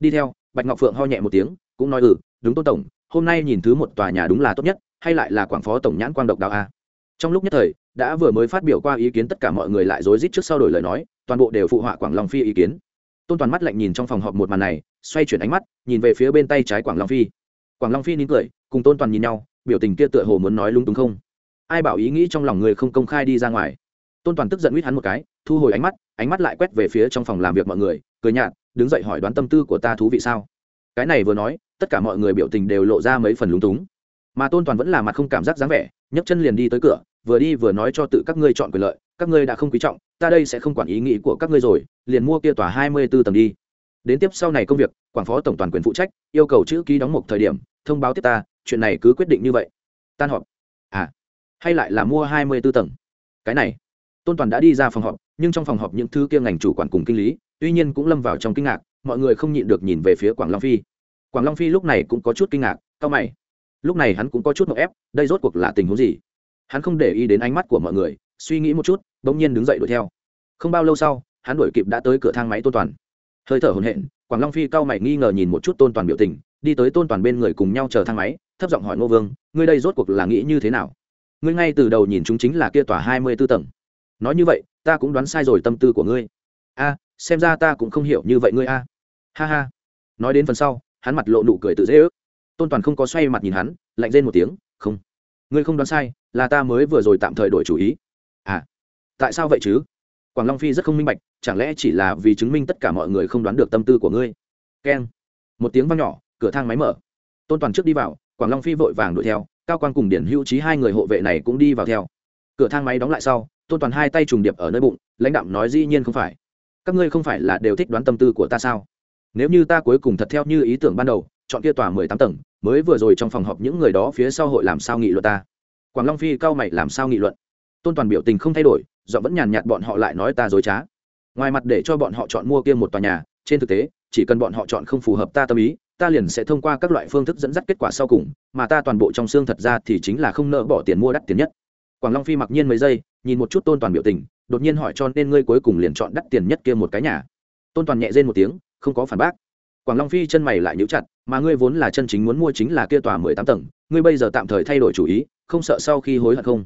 Speaker 1: Đi theo, bạch ngọc phượng ho nhẹ một tiếng, cũng nói ừ đúng tôn tổng, hôm nay nhìn thứ một tòa nhà đúng là tốt nhất, hay lại là quảng phó tổng nhãn quang độc đạo a? Trong lúc nhất thời, đã vừa mới phát biểu qua ý kiến tất cả mọi người lại rối rít trước sau đổi lời nói, toàn bộ đều phụ họa quảng long phi ý kiến tôn toàn mắt lạnh nhìn trong phòng họp một màn này xoay chuyển ánh mắt nhìn về phía bên tay trái quảng long phi quảng long phi nín cười cùng tôn toàn nhìn nhau biểu tình kia tựa hồ muốn nói lung túng không ai bảo ý nghĩ trong lòng người không công khai đi ra ngoài tôn toàn tức giận huýt hắn một cái thu hồi ánh mắt ánh mắt lại quét về phía trong phòng làm việc mọi người cười nhạt đứng dậy hỏi đoán tâm tư của ta thú vị sao cái này vừa nói tất cả mọi người biểu tình đều lộ ra mấy phần lúng túng mà tôn toàn vẫn là mặt không cảm giác dáng vẻ, nhấc chân liền đi tới cửa, vừa đi vừa nói cho tự các ngươi chọn quyền lợi, các ngươi đã không quý trọng, ta đây sẽ không quản ý nghĩ của các ngươi rồi, liền mua kia tòa hai mươi b ố tầng đi. Đến tiếp sau này công việc, quảng phó tổng toàn quyền phụ trách, yêu cầu chữ ký đóng một thời điểm, thông báo tiếp ta, chuyện này cứ quyết định như vậy. Tan họp. À hay lại là mua hai mươi b ố tầng. Cái này, tôn toàn đã đi ra phòng họp, nhưng trong phòng họp những thứ kia ngành chủ quản cùng kinh lý, tuy nhiên cũng lâm vào trong kinh ngạc, mọi người không nhịn được nhìn về phía quảng long phi. Quảng long phi lúc này cũng có chút kinh ngạc, cao mày lúc này hắn cũng có chút ngọc ép, đây rốt cuộc là tình huống gì? Hắn không để ý đến ánh mắt của mọi người, suy nghĩ một chút đ ỗ n g nhiên đứng dậy đuổi theo. Không bao lâu sau, hắn đuổi kịp đã tới cửa thang máy tôn toàn. Hơi thở hồn hện quảng long phi cao mày nghi ngờ nhìn một chút tôn toàn biểu tình, đi tới tôn toàn bên người cùng nhau chờ thang máy, thấp giọng hỏi ngô vương, ngươi đây rốt cuộc là nghĩ như thế nào? Ngươi ngay từ đầu nhìn chúng chính là kia tòa hai mươi b ố tầng. Nói như vậy, ta cũng đoán sai rồi tâm tư của ngươi. A, xem ra ta cũng không hiểu như vậy ngươi a. Ha ha. Nói đến phần sau, hắn mặt lộ nụ cười tự dễ ước tôn toàn không có xoay mặt nhìn hắn, lạnh rên một tiếng, không, ngươi không đoán sai, là ta mới vừa rồi tạm thời đổi chủ ý. À tại sao vậy chứ? Quảng long phi rất không minh bạch, chẳng lẽ chỉ là vì chứng minh tất cả mọi người không đoán được tâm tư của ngươi? Keng, một tiếng văng nhỏ, cửa thang máy mở. Tôn toàn trước đi vào, quảng long phi vội vàng đuổi theo, cao quan cùng điển hữu trí hai người hộ vệ này cũng đi vào theo. Cửa thang máy đóng lại sau, tôn toàn hai tay trùng điệp ở nơi bụng, lãnh đạm nói dĩ nhiên không phải. Các ngươi không phải là đều thích đoán tâm tư của ta sao? Nếu như ta cuối cùng thật theo như ý tưởng ban đầu chọn kia tòa mười tám tầng, mới vừa rồi trong phòng họp những người đó phía sau hội làm sao nghị luận ta? Quảng long phi cao mày làm sao nghị luận? Tôn toàn biểu tình không thay đổi dọn vẫn nhàn nhạt bọn họ lại nói ta dối trá. Ngoài mặt để cho bọn họ chọn mua kia một tòa nhà, trên thực tế, chỉ cần bọn họ chọn không phù hợp ta tâm ý, ta liền sẽ thông qua các loại phương thức dẫn dắt kết quả sau cùng, mà ta toàn bộ trong xương thật ra thì chính là không nợ bỏ tiền mua đắt tiền nhất. Quảng long phi mặc nhiên mấy giây, nhìn một chút tôn toàn biểu tình, đột nhiên hỏi cho nên ngươi cuối cùng liền chọn đắt tiền nhất kia một cái nhà. Tôn toàn nhẹ rên một tiếng, không có phản bác. Quảng long phi chân mày lại nhíu chặt mà ngươi vốn là chân chính muốn mua chính là kia tòa mười tám tầng, ngươi bây giờ tạm thời thay đổi chủ ý, không sợ sau khi hối hận không?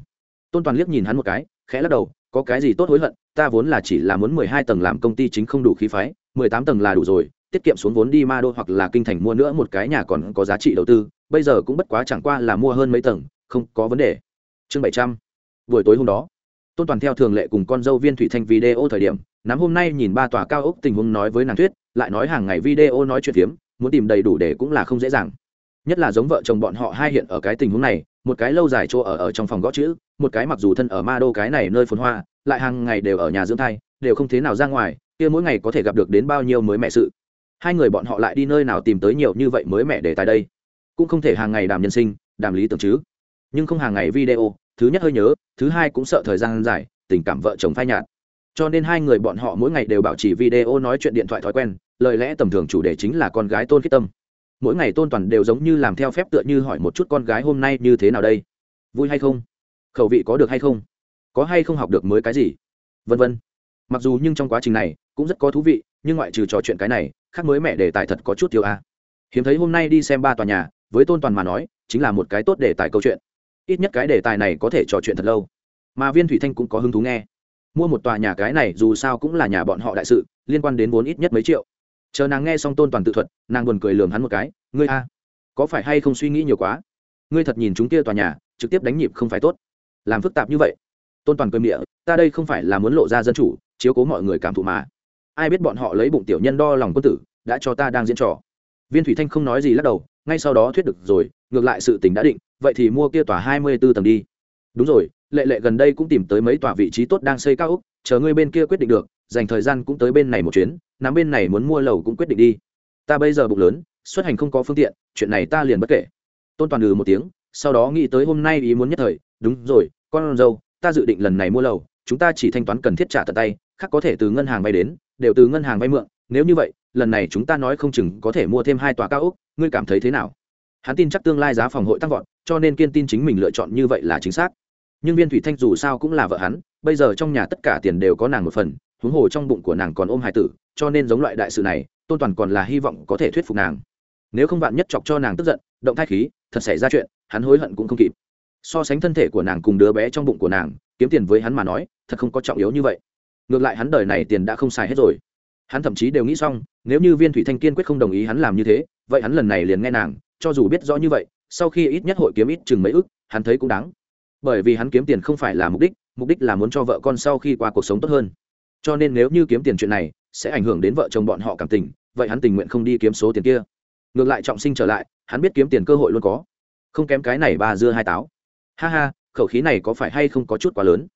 Speaker 1: Tôn toàn liếc nhìn hắn một cái, khẽ lắc đầu, có cái gì tốt hối hận, ta vốn là chỉ là muốn mười hai tầng làm công ty chính không đủ khí phái, mười tám tầng là đủ rồi, tiết kiệm xuống vốn đi ma đô hoặc là kinh thành mua nữa một cái nhà còn có giá trị đầu tư, bây giờ cũng bất quá chẳng qua là mua hơn mấy tầng, không có vấn đề. Chương bảy trăm. Buổi tối hôm đó, tôn toàn theo thường lệ cùng con dâu viên thủy thanh video thời điểm, nắm hôm nay nhìn ba tòa cao ốc tình huống nói với nàng thuyết, lại nói hàng ngày video nói chuyện phiếm muốn tìm đầy đủ để cũng là không dễ dàng. Nhất là giống vợ chồng bọn họ hai hiện ở cái tình huống này, một cái lâu dài chỗ ở ở trong phòng gõ chữ, một cái mặc dù thân ở ma đô cái này nơi phồn hoa, lại hàng ngày đều ở nhà dưỡng thai, đều không thế nào ra ngoài, kia mỗi ngày có thể gặp được đến bao nhiêu mới mẹ sự. Hai người bọn họ lại đi nơi nào tìm tới nhiều như vậy mới mẹ để tại đây? Cũng không thể hàng ngày đàm nhân sinh, đàm lý tưởng chứ. Nhưng không hàng ngày video, thứ nhất hơi nhớ, thứ hai cũng sợ thời gian dài, tình cảm vợ chồng phai nhạt. Cho nên hai người bọn họ mỗi ngày đều bảo trì video nói chuyện điện thoại thói quen lời lẽ tầm thường chủ đề chính là con gái tôn khiết tâm. Mỗi ngày tôn toàn đều giống như làm theo phép tựa như hỏi một chút con gái hôm nay như thế nào đây. Vui hay không? Khẩu vị có được hay không? Có hay không học được mới cái gì? Vân vân. Mặc dù nhưng trong quá trình này cũng rất có thú vị, nhưng ngoại trừ trò chuyện cái này, khác mới mẹ đề tài thật có chút thiếu a. Hiếm thấy hôm nay đi xem ba tòa nhà, với tôn toàn mà nói, chính là một cái tốt đề tài câu chuyện. Ít nhất cái đề tài này có thể trò chuyện thật lâu. Mà viên thủy thanh cũng có hứng thú nghe. Mua một tòa nhà cái này dù sao cũng là nhà bọn họ đại sự, liên quan đến vốn ít nhất mấy triệu chờ nàng nghe xong tôn toàn tự thuật, nàng buồn cười lường hắn một cái, ngươi a, có phải hay không suy nghĩ nhiều quá? Ngươi thật nhìn chúng kia tòa nhà, trực tiếp đánh nhịp không phải tốt. Làm phức tạp như vậy. Tôn toàn cười miệng ta đây không phải là muốn lộ ra dân chủ, chiếu cố mọi người cảm thụ mà. Ai biết bọn họ lấy bụng tiểu nhân đo lòng quân tử, đã cho ta đang diễn trò. Viên thủy thanh không nói gì lắc đầu, ngay sau đó thuyết được rồi, ngược lại sự tình đã định, vậy thì mua kia tòa hai mươi b ố tầng đi. Đúng rồi, lệ lệ gần đây cũng tìm tới mấy tòa vị trí tốt đang xây cao úc, chờ ngươi bên kia quyết định được, dành thời gian cũng tới bên này một chuyến nắm bên này muốn mua lầu cũng quyết định đi. Ta bây giờ bụng lớn, xuất hành không có phương tiện, chuyện này ta liền bất kể. Tôn toàn ừ một tiếng, sau đó nghĩ tới hôm nay ý muốn nhất thời, đúng rồi, con dâu, ta dự định lần này mua lầu, chúng ta chỉ thanh toán cần thiết trả tận tay, khác có thể từ ngân hàng vay đến, đều từ ngân hàng vay mượn, nếu như vậy, lần này chúng ta nói không chừng có thể mua thêm hai tòa cao ốc, ngươi cảm thấy thế nào? Hắn tin chắc tương lai giá phòng hội tăng vọt, cho nên kiên tin chính mình lựa chọn như vậy là chính xác. Nhưng viên thủy thanh dù sao cũng là vợ hắn, bây giờ trong nhà tất cả tiền đều có nàng một phần huống hồ trong bụng của nàng còn ôm hài tử, cho nên giống loại đại sự này, tôn toàn còn là hy vọng có thể thuyết phục nàng. Nếu không bạn nhất chọc cho nàng tức giận, động thai khí, thật xảy ra chuyện, hắn hối hận cũng không kịp. So sánh thân thể của nàng cùng đứa bé trong bụng của nàng, kiếm tiền với hắn mà nói, thật không có trọng yếu như vậy. Ngược lại hắn đời này tiền đã không xài hết rồi. Hắn thậm chí đều nghĩ xong, nếu như viên thủy thanh kiên quyết không đồng ý hắn làm như thế, vậy hắn lần này liền nghe nàng, cho dù biết rõ như vậy, sau khi ít nhất hội kiếm ít chừng mấy ức, hắn thấy cũng đáng. Bởi vì hắn kiếm tiền không phải là mục đích mục đích là muốn cho vợ con sau khi qua cuộc sống tốt hơn cho nên nếu như kiếm tiền chuyện này, sẽ ảnh hưởng đến vợ chồng bọn họ cảm tình, vậy hắn tình nguyện không đi kiếm số tiền kia. Ngược lại trọng sinh trở lại, hắn biết kiếm tiền cơ hội luôn có. Không kém cái này ba dưa hai táo. Ha ha, khẩu khí này có phải hay không có chút quá lớn?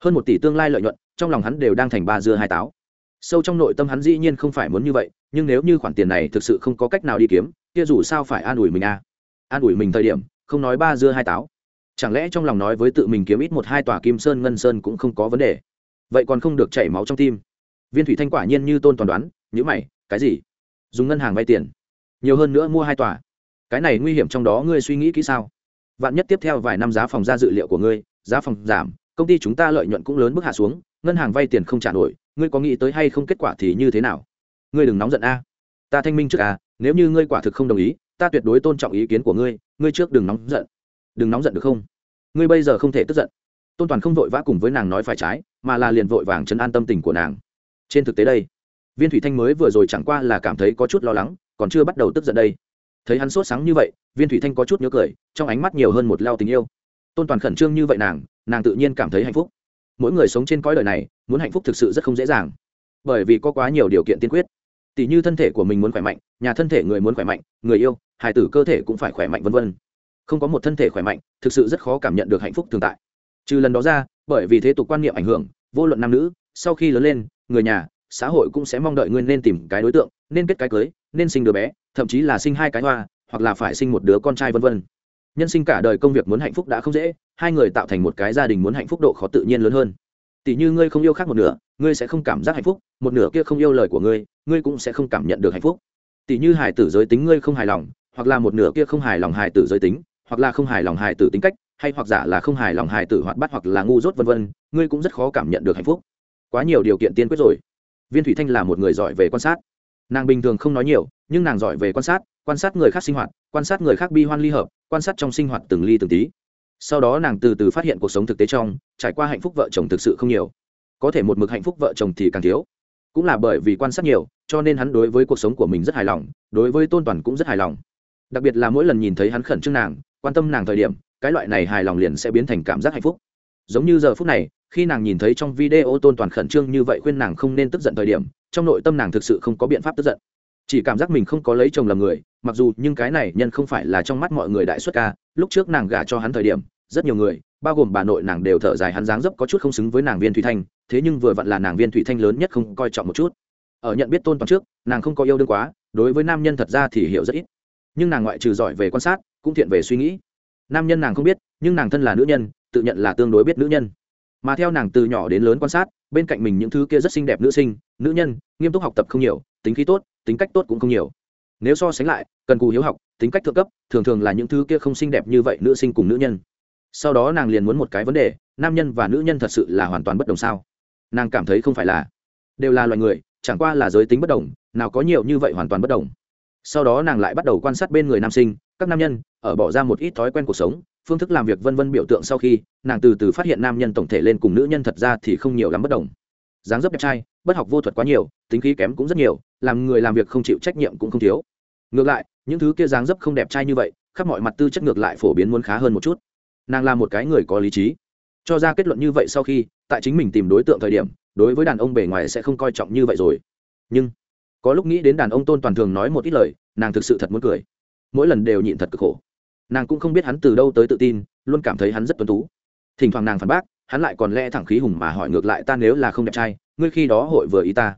Speaker 1: Hơn một tỷ tương lai lợi nhuận, trong lòng hắn đều đang thành ba dưa hai táo. Sâu trong nội tâm hắn dĩ nhiên không phải muốn như vậy, nhưng nếu như khoản tiền này thực sự không có cách nào đi kiếm, kia dù sao phải an ủi mình à. An ủi mình thời điểm, không nói ba dưa hai táo. Chẳng lẽ trong lòng nói với tự mình kiếm ít một hai tòa kim sơn ngân sơn cũng không có vấn đề? Vậy còn không được chảy máu trong tim. Viên thủy thanh quả nhiên như tôn toàn đoán nhữ mày, cái gì? Dùng ngân hàng vay tiền. Nhiều hơn nữa mua hai tòa. Cái này nguy hiểm trong đó ngươi suy nghĩ kỹ sao? Vạn nhất tiếp theo vài năm giá phòng ra dự liệu của ngươi, giá phòng giảm, công ty chúng ta lợi nhuận cũng lớn bước hạ xuống, ngân hàng vay tiền không trả nổi, ngươi có nghĩ tới hay không kết quả thì như thế nào? Ngươi đừng nóng giận a. Ta thanh minh trước a nếu như ngươi quả thực không đồng ý, ta tuyệt đối tôn trọng ý kiến của ngươi ngươi trước đừng nóng giận. Đừng nóng giận được không? Ngươi bây giờ không thể tức giận tôn toàn không vội vã cùng với nàng nói phải trái mà là liền vội vàng chấn an tâm tình của nàng trên thực tế đây viên thủy thanh mới vừa rồi chẳng qua là cảm thấy có chút lo lắng còn chưa bắt đầu tức giận đây thấy hắn sốt sáng như vậy viên thủy thanh có chút nhớ cười trong ánh mắt nhiều hơn một lao tình yêu tôn toàn khẩn trương như vậy nàng nàng tự nhiên cảm thấy hạnh phúc mỗi người sống trên cõi đời này muốn hạnh phúc thực sự rất không dễ dàng bởi vì có quá nhiều điều kiện tiên quyết tỷ như thân thể của mình muốn khỏe mạnh nhà thân thể người muốn khỏe mạnh người yêu hài tử cơ thể cũng phải khỏe mạnh vân vân không có một thân thể khỏe mạnh thực sự rất khó cảm nhận được hạnh phúc thường tại trừ lần đó ra, bởi vì thế tục quan niệm ảnh hưởng, vô luận nam nữ, sau khi lớn lên, người nhà, xã hội cũng sẽ mong đợi ngươi nên tìm cái đối tượng, nên kết cái cưới, nên sinh đứa bé, thậm chí là sinh hai cái hoa, hoặc là phải sinh một đứa con trai vân vân. Nhân sinh cả đời công việc muốn hạnh phúc đã không dễ, hai người tạo thành một cái gia đình muốn hạnh phúc độ khó tự nhiên lớn hơn. Tỷ như ngươi không yêu khác một nửa, ngươi sẽ không cảm giác hạnh phúc, một nửa kia không yêu lời của ngươi ngươi cũng sẽ không cảm nhận được hạnh phúc. Tỷ như hài tử giới tính ngươi không hài lòng, hoặc là một nửa kia không hài lòng hài tử giới tính, hoặc là không hài lòng hài tử tính cách hay hoặc giả là không hài lòng hài tử hoạt bát hoặc là ngu dốt vân vân, ngươi cũng rất khó cảm nhận được hạnh phúc. Quá nhiều điều kiện tiên quyết rồi. Viên thủy thanh là một người giỏi về quan sát. Nàng bình thường không nói nhiều, nhưng nàng giỏi về quan sát quan sát người khác sinh hoạt, quan sát người khác bi hoan ly hợp, quan sát trong sinh hoạt từng ly từng tí. Sau đó nàng từ từ phát hiện cuộc sống thực tế trong, trải qua hạnh phúc vợ chồng thực sự không nhiều. Có thể một mực hạnh phúc vợ chồng thì càng thiếu. Cũng là bởi vì quan sát nhiều, cho nên hắn đối với cuộc sống của mình rất hài lòng, đối với tôn toàn cũng rất hài lòng. Đặc biệt là mỗi lần nhìn thấy hắn khẩn trương nàng quan tâm nàng thời điểm, cái loại này hài lòng liền sẽ biến thành cảm giác hạnh phúc. Giống như giờ phút này, khi nàng nhìn thấy trong video tôn toàn khẩn trương như vậy khuyên nàng không nên tức giận thời điểm, trong nội tâm nàng thực sự không có biện pháp tức giận. Chỉ cảm giác mình không có lấy chồng làm người, mặc dù nhưng cái này nhân không phải là trong mắt mọi người đại xuất ca, lúc trước nàng gả cho hắn thời điểm, rất nhiều người, bao gồm bà nội nàng đều thở dài hắn dáng dấp có chút không xứng với nàng viên thủy thanh, thế nhưng vừa vặn là nàng viên thủy thanh lớn nhất không coi trọng một chút. Ở nhận biết tôn toàn trước, nàng không có yêu đương quá, đối với nam nhân thật ra thì hiểu rất ít. Nhưng nàng ngoại trừ giỏi về quan sát cũng thiện về suy nghĩ. Nam nhân nàng không biết, nhưng nàng thân là nữ nhân, tự nhận là tương đối biết nữ nhân. Mà theo nàng từ nhỏ đến lớn quan sát, bên cạnh mình những thứ kia rất xinh đẹp nữ sinh, nữ nhân, nghiêm túc học tập không nhiều, tính khí tốt, tính cách tốt cũng không nhiều. Nếu so sánh lại, cần cù hiếu học, tính cách thượng cấp, thường thường là những thứ kia không xinh đẹp như vậy nữ sinh cùng nữ nhân. Sau đó nàng liền muốn một cái vấn đề, nam nhân và nữ nhân thật sự là hoàn toàn bất đồng sao? Nàng cảm thấy không phải là. Đều là loài người, chẳng qua là giới tính bất đồng, nào có nhiều như vậy hoàn toàn bất đồng. Sau đó nàng lại bắt đầu quan sát bên người nam sinh các nam nhân, ở bỏ ra một ít thói quen cuộc sống, phương thức làm việc vân vân biểu tượng sau khi, nàng từ từ phát hiện nam nhân tổng thể lên cùng nữ nhân thật ra thì không nhiều lắm bất đồng. Dáng dấp đẹp trai, bất học vô thuật quá nhiều, tính khí kém cũng rất nhiều, làm người làm việc không chịu trách nhiệm cũng không thiếu. Ngược lại, những thứ kia dáng dấp không đẹp trai như vậy, khắp mọi mặt tư chất ngược lại phổ biến muốn khá hơn một chút. Nàng là một cái người có lý trí. Cho ra kết luận như vậy sau khi, tại chính mình tìm đối tượng thời điểm, đối với đàn ông bề ngoài sẽ không coi trọng như vậy rồi. Nhưng, có lúc nghĩ đến đàn ông tôn toàn thường nói một ít lời, nàng thực sự thật muốn cười mỗi lần đều nhịn thật cực khổ. Nàng cũng không biết hắn từ đâu tới tự tin, luôn cảm thấy hắn rất tuân tú. Thỉnh thoảng nàng phản bác, hắn lại còn lẽ thẳng khí hùng mà hỏi ngược lại ta nếu là không đẹp trai, ngươi khi đó hội vừa ý ta.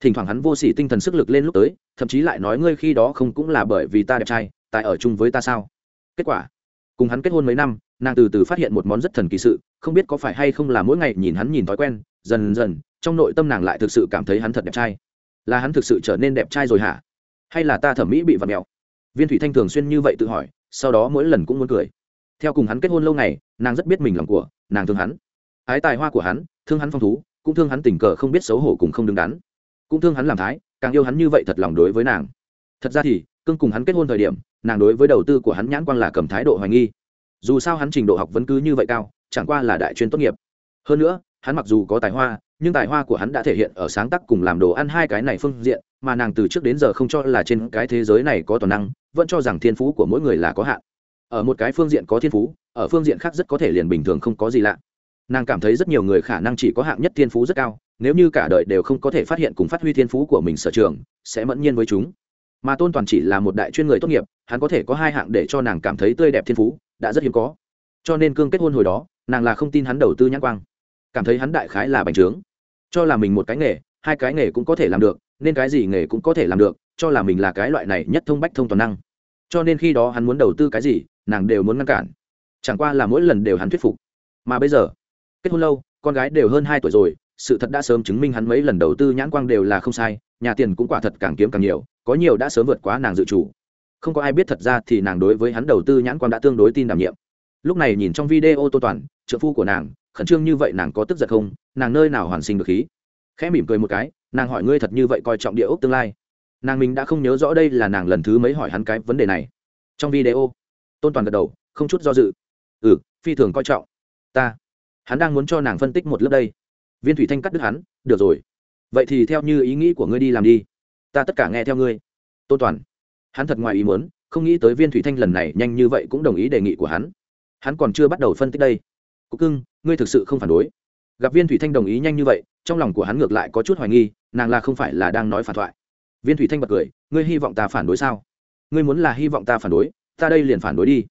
Speaker 1: Thỉnh thoảng hắn vô s ỉ tinh thần sức lực lên lúc tới, thậm chí lại nói ngươi khi đó không cũng là bởi vì ta đẹp trai, tại ở chung với ta sao? Kết quả, cùng hắn kết hôn mấy năm, nàng từ từ phát hiện một món rất thần kỳ sự, không biết có phải hay không là mỗi ngày nhìn hắn nhìn thói quen, dần dần, trong nội tâm nàng lại thực sự cảm thấy hắn thật đẹp trai. Là hắn thực sự trở nên đẹp trai rồi hả? Hay là ta thẩm mỹ bị vật mẹo? Viên thủy thanh thường xuyên như vậy tự hỏi, sau đó mỗi lần cũng muốn cười. Theo cùng hắn kết hôn lâu ngày, nàng rất biết mình lòng của, nàng thương hắn. Ái tài hoa của hắn, thương hắn phong thú, cũng thương hắn tình cờ không biết xấu hổ cùng không đứng đắn. Cũng thương hắn làm thái, càng yêu hắn như vậy thật lòng đối với nàng. Thật ra thì, cương cùng hắn kết hôn thời điểm, nàng đối với đầu tư của hắn nhãn quan là cầm thái độ hoài nghi. Dù sao hắn trình độ học vẫn cứ như vậy cao, chẳng qua là đại chuyên tốt nghiệp. Hơn nữa, hắn mặc dù có tài hoa, nhưng tài hoa của hắn đã thể hiện ở sáng tác cùng làm đồ ăn hai cái này phương diện, mà nàng từ trước đến giờ không cho là trên cái thế giới này có toàn năng vẫn cho rằng thiên phú của mỗi người là có hạn. Ở một cái phương diện có thiên phú, ở phương diện khác rất có thể liền bình thường không có gì lạ. Nàng cảm thấy rất nhiều người khả năng chỉ có hạng nhất thiên phú rất cao, nếu như cả đời đều không có thể phát hiện cùng phát huy thiên phú của mình sở trường, sẽ mẫn nhiên với chúng. Mà tôn toàn chỉ là một đại chuyên người tốt nghiệp, hắn có thể có hai hạng để cho nàng cảm thấy tươi đẹp thiên phú, đã rất hiếm có. Cho nên cương kết hôn hồi đó, nàng là không tin hắn đầu tư nhãn quang. Cảm thấy hắn đại khái là bành trướng. Cho là mình một cái nghề, hai cái nghề cũng có thể làm được, nên cái gì nghề cũng có thể làm được, cho là mình là cái loại này nhất thông bách thông toàn năng cho nên khi đó hắn muốn đầu tư cái gì, nàng đều muốn ngăn cản. Chẳng qua là mỗi lần đều hắn thuyết phục. Mà bây giờ, kết hôn lâu, con gái đều hơn hai tuổi rồi, sự thật đã sớm chứng minh hắn mấy lần đầu tư nhãn quang đều là không sai, nhà tiền cũng quả thật càng kiếm càng nhiều, có nhiều đã sớm vượt quá nàng dự chủ không có ai biết thật ra thì nàng đối với hắn đầu tư nhãn quang đã tương đối tin đảm nhiệm. Lúc này nhìn trong video tô toàn, trợ phu của nàng, khẩn trương như vậy nàng có tức giận không? Nàng nơi nào hoàn sinh được khí? Khẽ mỉm cười một cái, nàng hỏi ngươi thật như vậy coi trọng địa ốc tương lai nàng mình đã không nhớ rõ đây là nàng lần thứ mấy hỏi hắn cái vấn đề này. Trong video, tôn toàn gật đầu, không chút do dự. Ừ phi thường coi trọng. Ta, hắn đang muốn cho nàng phân tích một lớp đây. Viên thủy thanh cắt đứt hắn, được rồi. Vậy thì theo như ý nghĩ của ngươi đi làm đi. Ta tất cả nghe theo ngươi. Tôn toàn, hắn thật ngoài ý muốn, không nghĩ tới viên thủy thanh lần này nhanh như vậy cũng đồng ý đề nghị của hắn. Hắn còn chưa bắt đầu phân tích đây. Cục cưng, ngươi thực sự không phản đối. Gặp viên thủy thanh đồng ý nhanh như vậy, trong lòng của hắn ngược lại có chút hoài nghi, nàng là không phải là đang nói phản thoại viên thủy thanh bật cười, ngươi hy vọng ta phản đối sao? Ngươi muốn là hy vọng ta phản đối, ta đây liền phản đối đi.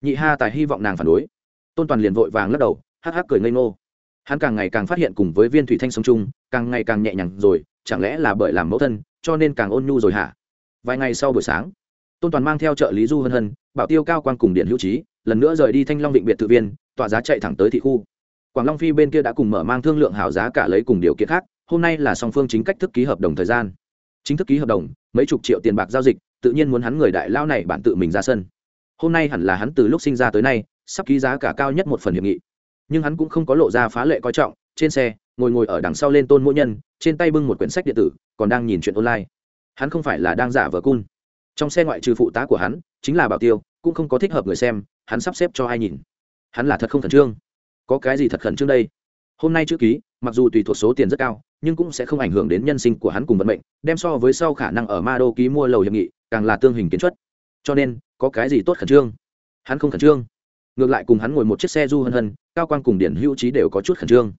Speaker 1: Nhị ha tài hy vọng nàng phản đối. Tôn toàn liền vội vàng lắc đầu, hắc hắc cười ngây ngô. Hắn càng ngày càng phát hiện cùng với viên thủy thanh sống chung, càng ngày càng nhẹ nhàng rồi, chẳng lẽ là bởi làm mẫu thân, cho nên càng ôn nhu rồi hả? Vài ngày sau buổi sáng, tôn toàn mang theo trợ lý du hân hân, bảo tiêu cao quan cùng điện hữu trí lần nữa rời đi thanh long định biệt tự viên, tọa giá chạy thẳng tới thị khu. Quảng long phi bên kia đã cùng mở mang thương lượng hảo giá cả lấy cùng điều kiện khác, hôm nay là song phương chính cách thức ký hợp đồng thời gian chính thức ký hợp đồng, mấy chục triệu tiền bạc giao dịch, tự nhiên muốn hắn người đại lao này bản tự mình ra sân. Hôm nay hẳn là hắn từ lúc sinh ra tới nay, sắp ký giá cả cao nhất một phần hiệp nghị. Nhưng hắn cũng không có lộ ra phá lệ coi trọng, trên xe, ngồi ngồi ở đằng sau lên tôn mỗi nhân, trên tay bưng một quyển sách điện tử, còn đang nhìn chuyện online. Hắn không phải là đang giả vờ cun. Trong xe ngoại trừ phụ tá của hắn, chính là bảo tiêu, cũng không có thích hợp người xem, hắn sắp xếp cho ai nhìn. Hắn là thật không khẩn trương. Có cái gì thật khẩn trương đây? Hôm nay chữ ký mặc dù tùy thuộc số tiền rất cao, nhưng cũng sẽ không ảnh hưởng đến nhân sinh của hắn cùng vận mệnh, đem so với sau khả năng ở ma đô ký mua lầu hiệp nghị, càng là tương hình kiến chất cho nên, có cái gì tốt khẩn trương? Hắn không khẩn trương. Ngược lại cùng hắn ngồi một chiếc xe du hân hân, cao quan cùng điển hữu trí đều có chút khẩn trương.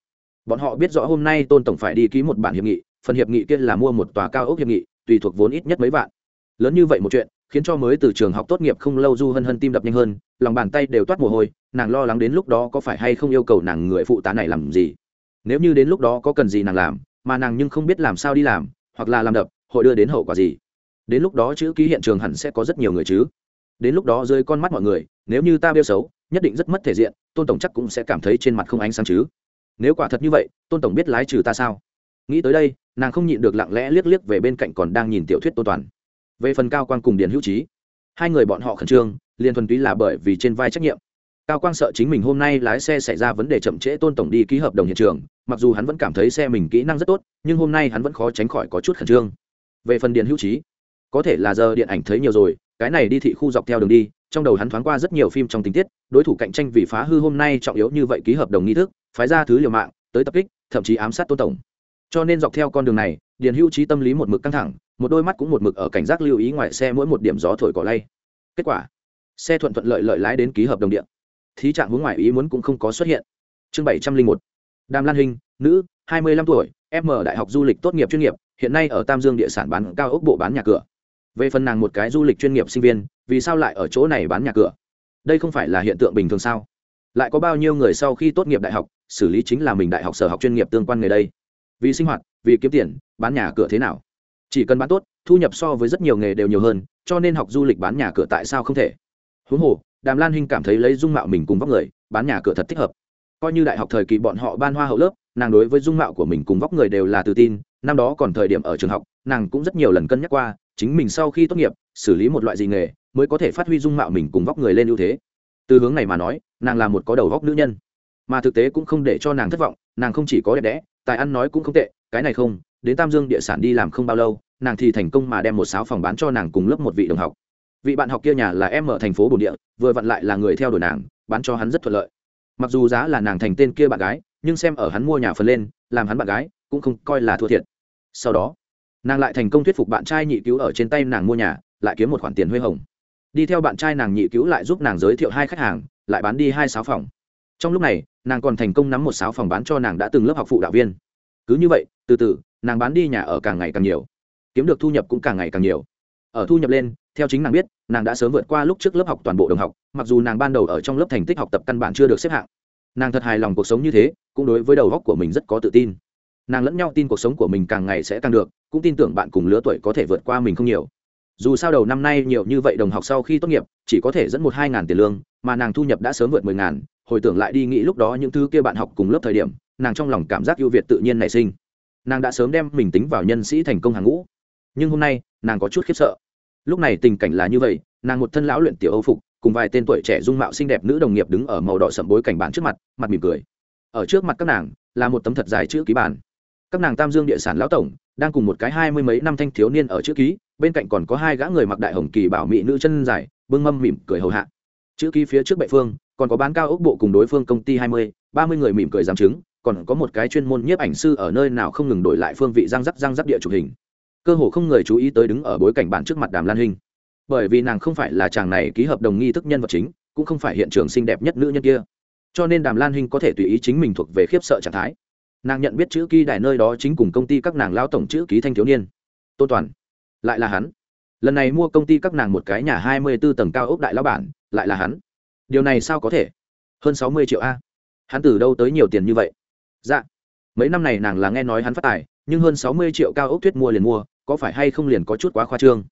Speaker 1: Bọn họ biết rõ hôm nay tôn tổng phải đi ký một bản hiệp nghị, phần hiệp nghị kia là mua một tòa cao ốc hiệp nghị, tùy thuộc vốn ít nhất mấy vạn. Lớn như vậy một chuyện, khiến cho mới từ trường học tốt nghiệp không lâu du hân hân tim đập nhanh hơn, lòng bàn tay đều toát mồ hôi, nàng lo lắng đến lúc đó có phải hay không yêu cầu nàng người phụ tá này làm gì nếu như đến lúc đó có cần gì nàng làm, mà nàng nhưng không biết làm sao đi làm, hoặc là làm đập, hội đưa đến hậu quả gì? Đến lúc đó chữ ký hiện trường hẳn sẽ có rất nhiều người chứ? Đến lúc đó rơi con mắt mọi người, nếu như ta bêu xấu, nhất định rất mất thể diện, tôn tổng chắc cũng sẽ cảm thấy trên mặt không ánh sáng chứ. Nếu quả thật như vậy, tôn tổng biết lái trừ ta sao? Nghĩ tới đây, nàng không nhịn được lặng lẽ liếc liếc về bên cạnh còn đang nhìn tiểu thuyết tôn toàn. Về phần cao quan cùng điền hữu trí hai người bọn họ khẩn trương, liền thuần túy là bởi vì trên vai trách nhiệm. Cao quang sợ chính mình hôm nay lái xe xảy ra vấn đề chậm trễ tôn tổng đi ký hợp đồng hiện trường mặc dù hắn vẫn cảm thấy xe mình kỹ năng rất tốt, nhưng hôm nay hắn vẫn khó tránh khỏi có chút khẩn trương. Về phần điện hữu trí, có thể là giờ điện ảnh thấy nhiều rồi, cái này đi thị khu dọc theo đường đi, trong đầu hắn thoáng qua rất nhiều phim trong tình tiết, đối thủ cạnh tranh vì phá hư hôm nay trọng yếu như vậy ký hợp đồng nghi thức, phái ra thứ liều mạng, tới tập kích, thậm chí ám sát tôn tổng. Cho nên dọc theo con đường này điền hữu trí tâm lý một mực căng thẳng, một đôi mắt cũng một mực ở cảnh giác lưu ý ngoài xe mỗi một điểm gió thổi cỏ lay. Kết quả, xe thuận thuận lợi lợi lái đến ký hợp đồng điện. Thí trạng hướng ngoài ý muốn cũng không có xuất hiện. Chương bảy trăm linh một đàm lan hình, nữ, hai mươi lăm tuổi em đại học du lịch tốt nghiệp chuyên nghiệp, hiện nay ở tam dương địa sản bán cao ốc bộ bán nhà cửa. Về phần nàng một cái du lịch chuyên nghiệp sinh viên, vì sao lại ở chỗ này bán nhà cửa? Đây không phải là hiện tượng bình thường sao? Lại có bao nhiêu người sau khi tốt nghiệp đại học, xử lý chính là mình đại học sở học chuyên nghiệp tương quan nghề đây? Vì sinh hoạt, vì kiếm tiền, bán nhà cửa thế nào? Chỉ cần bán tốt, thu nhập so với rất nhiều nghề đều nhiều hơn, cho nên học du lịch bán nhà cửa tại sao không thể? Huống hồ, đàm lan hinh cảm thấy lấy dung mạo mình cùng vóc người, bán nhà cửa thật thích hợp coi như đại học thời kỳ bọn họ ban hoa hậu lớp, nàng đối với dung mạo của mình cùng vóc người đều là tự tin, năm đó còn thời điểm ở trường học, nàng cũng rất nhiều lần cân nhắc qua, chính mình sau khi tốt nghiệp, xử lý một loại gì nghề, mới có thể phát huy dung mạo mình cùng vóc người lên ưu thế. Từ hướng này mà nói, nàng là một có đầu vóc nữ nhân. Mà thực tế cũng không để cho nàng thất vọng, nàng không chỉ có đẹp đẽ, tài ăn nói cũng không tệ, cái này không, đến tam dương địa sản đi làm không bao lâu, nàng thì thành công mà đem một sáu phòng bán cho nàng cùng lớp một vị đồng học. Vị bạn học kia nhà là em ở thành phố bồn địa, vừa vặn lại là người theo đuổi nàng, bán cho hắn rất thuận lợi mặc dù giá là nàng thành tên kia bạn gái, nhưng xem ở hắn mua nhà phần lên, làm hắn bạn gái, cũng không coi là thua thiệt. Sau đó, nàng lại thành công thuyết phục bạn trai nhị cứu ở trên tay nàng mua nhà, lại kiếm một khoản tiền huê hồng. Đi theo bạn trai nàng nhị cứu lại giúp nàng giới thiệu hai khách hàng, lại bán đi hai sáu phòng. Trong lúc này, nàng còn thành công nắm một sáu phòng bán cho nàng đã từng lớp học phụ đạo viên. Cứ như vậy, từ từ, nàng bán đi nhà ở càng ngày càng nhiều. Kiếm được thu nhập cũng càng ngày càng nhiều. Ở thu nhập lên theo chính nàng biết, nàng đã sớm vượt qua lúc trước lớp học toàn bộ đồng học, mặc dù nàng ban đầu ở trong lớp thành tích học tập căn bản chưa được xếp hạng. Nàng thật hài lòng cuộc sống như thế, cũng đối với đầu góc của mình rất có tự tin. Nàng lẫn nhau tin cuộc sống của mình càng ngày sẽ càng được, cũng tin tưởng bạn cùng lứa tuổi có thể vượt qua mình không nhiều. Dù sao đầu năm nay nhiều như vậy đồng học sau khi tốt nghiệp, chỉ có thể dẫn một hai ngàn tiền lương, mà nàng thu nhập đã sớm vượt mười ngàn, hồi tưởng lại đi nghĩ lúc đó những thứ kia bạn học cùng lớp thời điểm, nàng trong lòng cảm giác ưu việt tự nhiên nảy sinh. Nàng đã sớm đem mình tính vào nhân sĩ thành công hàng ngũ. Nhưng hôm nay, nàng có chút khiếp sợ lúc này tình cảnh là như vậy, nàng một thân lão luyện tiểu âu phục, cùng vài tên tuổi trẻ dung mạo xinh đẹp nữ đồng nghiệp đứng ở màu đỏ sậm bối cảnh bản trước mặt mặt mỉm cười. Ở trước mặt các nàng, là một tấm thật dài chữ ký bản các nàng tam dương địa sản lão tổng, đang cùng một cái hai mươi mấy năm thanh thiếu niên ở chữ ký, bên cạnh còn có hai gã người mặc đại hồng kỳ bảo mỹ nữ chân dài, bưng mâm mỉm cười hầu hạ. Chữ ký phía trước bệ phương, còn có bán cao ốc bộ cùng đối phương công ty hai mươi, ba mươi người mỉm cười giám chứng, còn có một cái chuyên môn nhiếp ảnh sư ở nơi nào không ngừng đổi lại phương vị răng rắc răng rắc địa chụp hình cơ hồ không người chú ý tới đứng ở bối cảnh bản trước mặt đàm lan hình. Bởi vì nàng không phải là chàng này ký hợp đồng nghi thức nhân vật chính, cũng không phải hiện trường xinh đẹp nhất nữ nhân kia. Cho nên đàm lan hình có thể tùy ý chính mình thuộc về khiếp sợ trạng thái. Nàng nhận biết chữ ký đài nơi đó chính cùng công ty các nàng lao tổng chữ ký thanh thiếu niên. Tôn toàn, lại là hắn. Lần này mua công ty các nàng một cái nhà hai mươi b ố tầng cao ốc đại lao bản, lại là hắn. Điều này sao có thể? Hơn sáu mươi triệu a. Hắn từ đâu tới nhiều tiền như vậy? Dạ. Mấy năm này nàng là nghe nói hắn phát tài, nhưng hơn sáu mươi triệu cao ốc thuyết mua liền mua có phải hay không liền có chút quá khoa trương?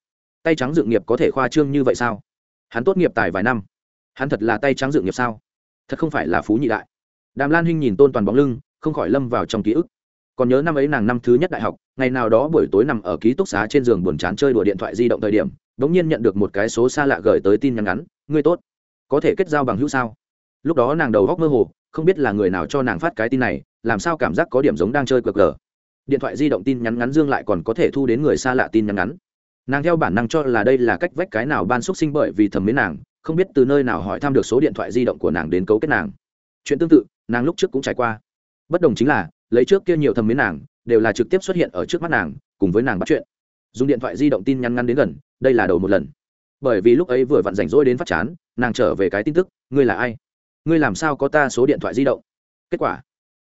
Speaker 1: Tay trắng dự nghiệp có thể khoa trương như vậy sao? Hắn tốt nghiệp tài vài năm. Hắn thật là tay trắng dự nghiệp sao? Thật không phải là phú nhị đại. Đàm lan hinh nhìn tôn toàn bóng lưng, không khỏi lâm vào trong ký ức. Còn nhớ năm ấy nàng năm thứ nhất đại học, ngày nào đó buổi tối nằm ở ký túc xá trên giường buồn chán chơi đùa điện thoại di động thời điểm đ ỗ n g nhiên nhận được một cái số xa lạ gửi tới tin nhắn ngắn, ngươi tốt. Có thể kết giao bằng hữu sao? Lúc đó nàng đầu góc mơ hồ, không biết là người nào cho nàng phát cái tin này, làm sao cảm giác có điểm giống đang chơi cờ cờ điện thoại di động tin nhắn ngắn dương lại còn có thể thu đến người xa lạ tin nhắn ngắn. Nàng theo bản năng cho là đây là cách vách cái nào ban xúc sinh bởi vì thầm mến nàng, không biết từ nơi nào hỏi thăm được số điện thoại di động của nàng đến cấu kết nàng. Chuyện tương tự, nàng lúc trước cũng trải qua. Bất đồng chính là, lấy trước kia nhiều thầm mến nàng, đều là trực tiếp xuất hiện ở trước mắt nàng, cùng với nàng bắt chuyện. Dùng điện thoại di động tin nhắn ngắn đến gần, đây là đầu một lần. Bởi vì lúc ấy vừa vặn rảnh rỗi đến phát chán, nàng trở về cái tin tức, ngươi là ai? Ngươi làm sao có ta số điện thoại di động? Kết quả,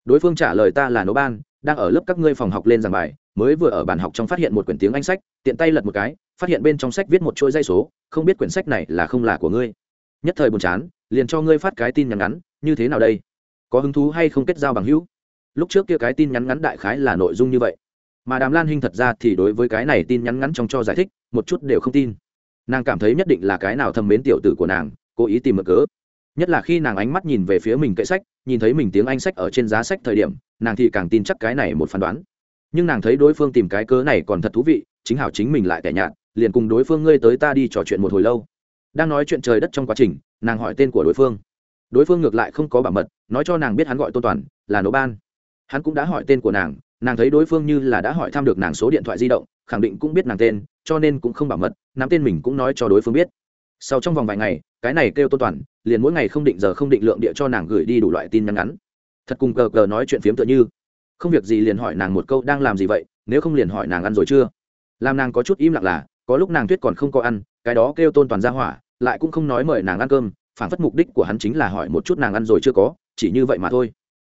Speaker 1: đối phương trả lời ta là nấu ban đang ở lớp các ngươi phòng học lên giảng bài, mới vừa ở bàn học trong phát hiện một quyển tiếng anh sách, tiện tay lật một cái, phát hiện bên trong sách viết một chuỗi dây số, không biết quyển sách này là không là của ngươi. Nhất thời buồn chán, liền cho ngươi phát cái tin nhắn ngắn, như thế nào đây? Có hứng thú hay không kết giao bằng hữu? Lúc trước kia cái tin nhắn ngắn đại khái là nội dung như vậy. Mà đàm lan hinh thật ra thì đối với cái này tin nhắn ngắn trong cho giải thích, một chút đều không tin. Nàng cảm thấy nhất định là cái nào thầm mến tiểu tử của nàng, cố ý tìm mở cớ. Nhất là khi nàng ánh mắt nhìn về phía mình kệ sách, nhìn thấy mình tiếng anh sách ở trên giá sách thời điểm nàng thì càng tin chắc cái này một phán đoán. Nhưng nàng thấy đối phương tìm cái cớ này còn thật thú vị, chính hảo chính mình lại tẻ nhạt, liền cùng đối phương ngươi tới ta đi trò chuyện một hồi lâu. Đang nói chuyện trời đất trong quá trình, nàng hỏi tên của đối phương. Đối phương ngược lại không có bảo mật, nói cho nàng biết hắn gọi tôn toàn, là nỗ ban. Hắn cũng đã hỏi tên của nàng nàng thấy đối phương như là đã hỏi thăm được nàng số điện thoại di động, khẳng định cũng biết nàng tên, cho nên cũng không bảo mật, nắm tên mình cũng nói cho đối phương biết. Sau trong vòng vài ngày, cái này kêu tôn toàn, liền mỗi ngày không định giờ không định lượng địa cho nàng gửi đi đủ loại tin nhắn ngắn thật cùng cờ cờ nói chuyện phiếm tựa như. Không việc gì liền hỏi nàng một câu đang làm gì vậy, nếu không liền hỏi nàng ăn rồi chưa? Làm nàng có chút im lặng là, có lúc nàng tuyết còn không có ăn, cái đó kêu tôn toàn ra hỏa, lại cũng không nói mời nàng ăn cơm, phản phất mục đích của hắn chính là hỏi một chút nàng ăn rồi chưa có, chỉ như vậy mà thôi.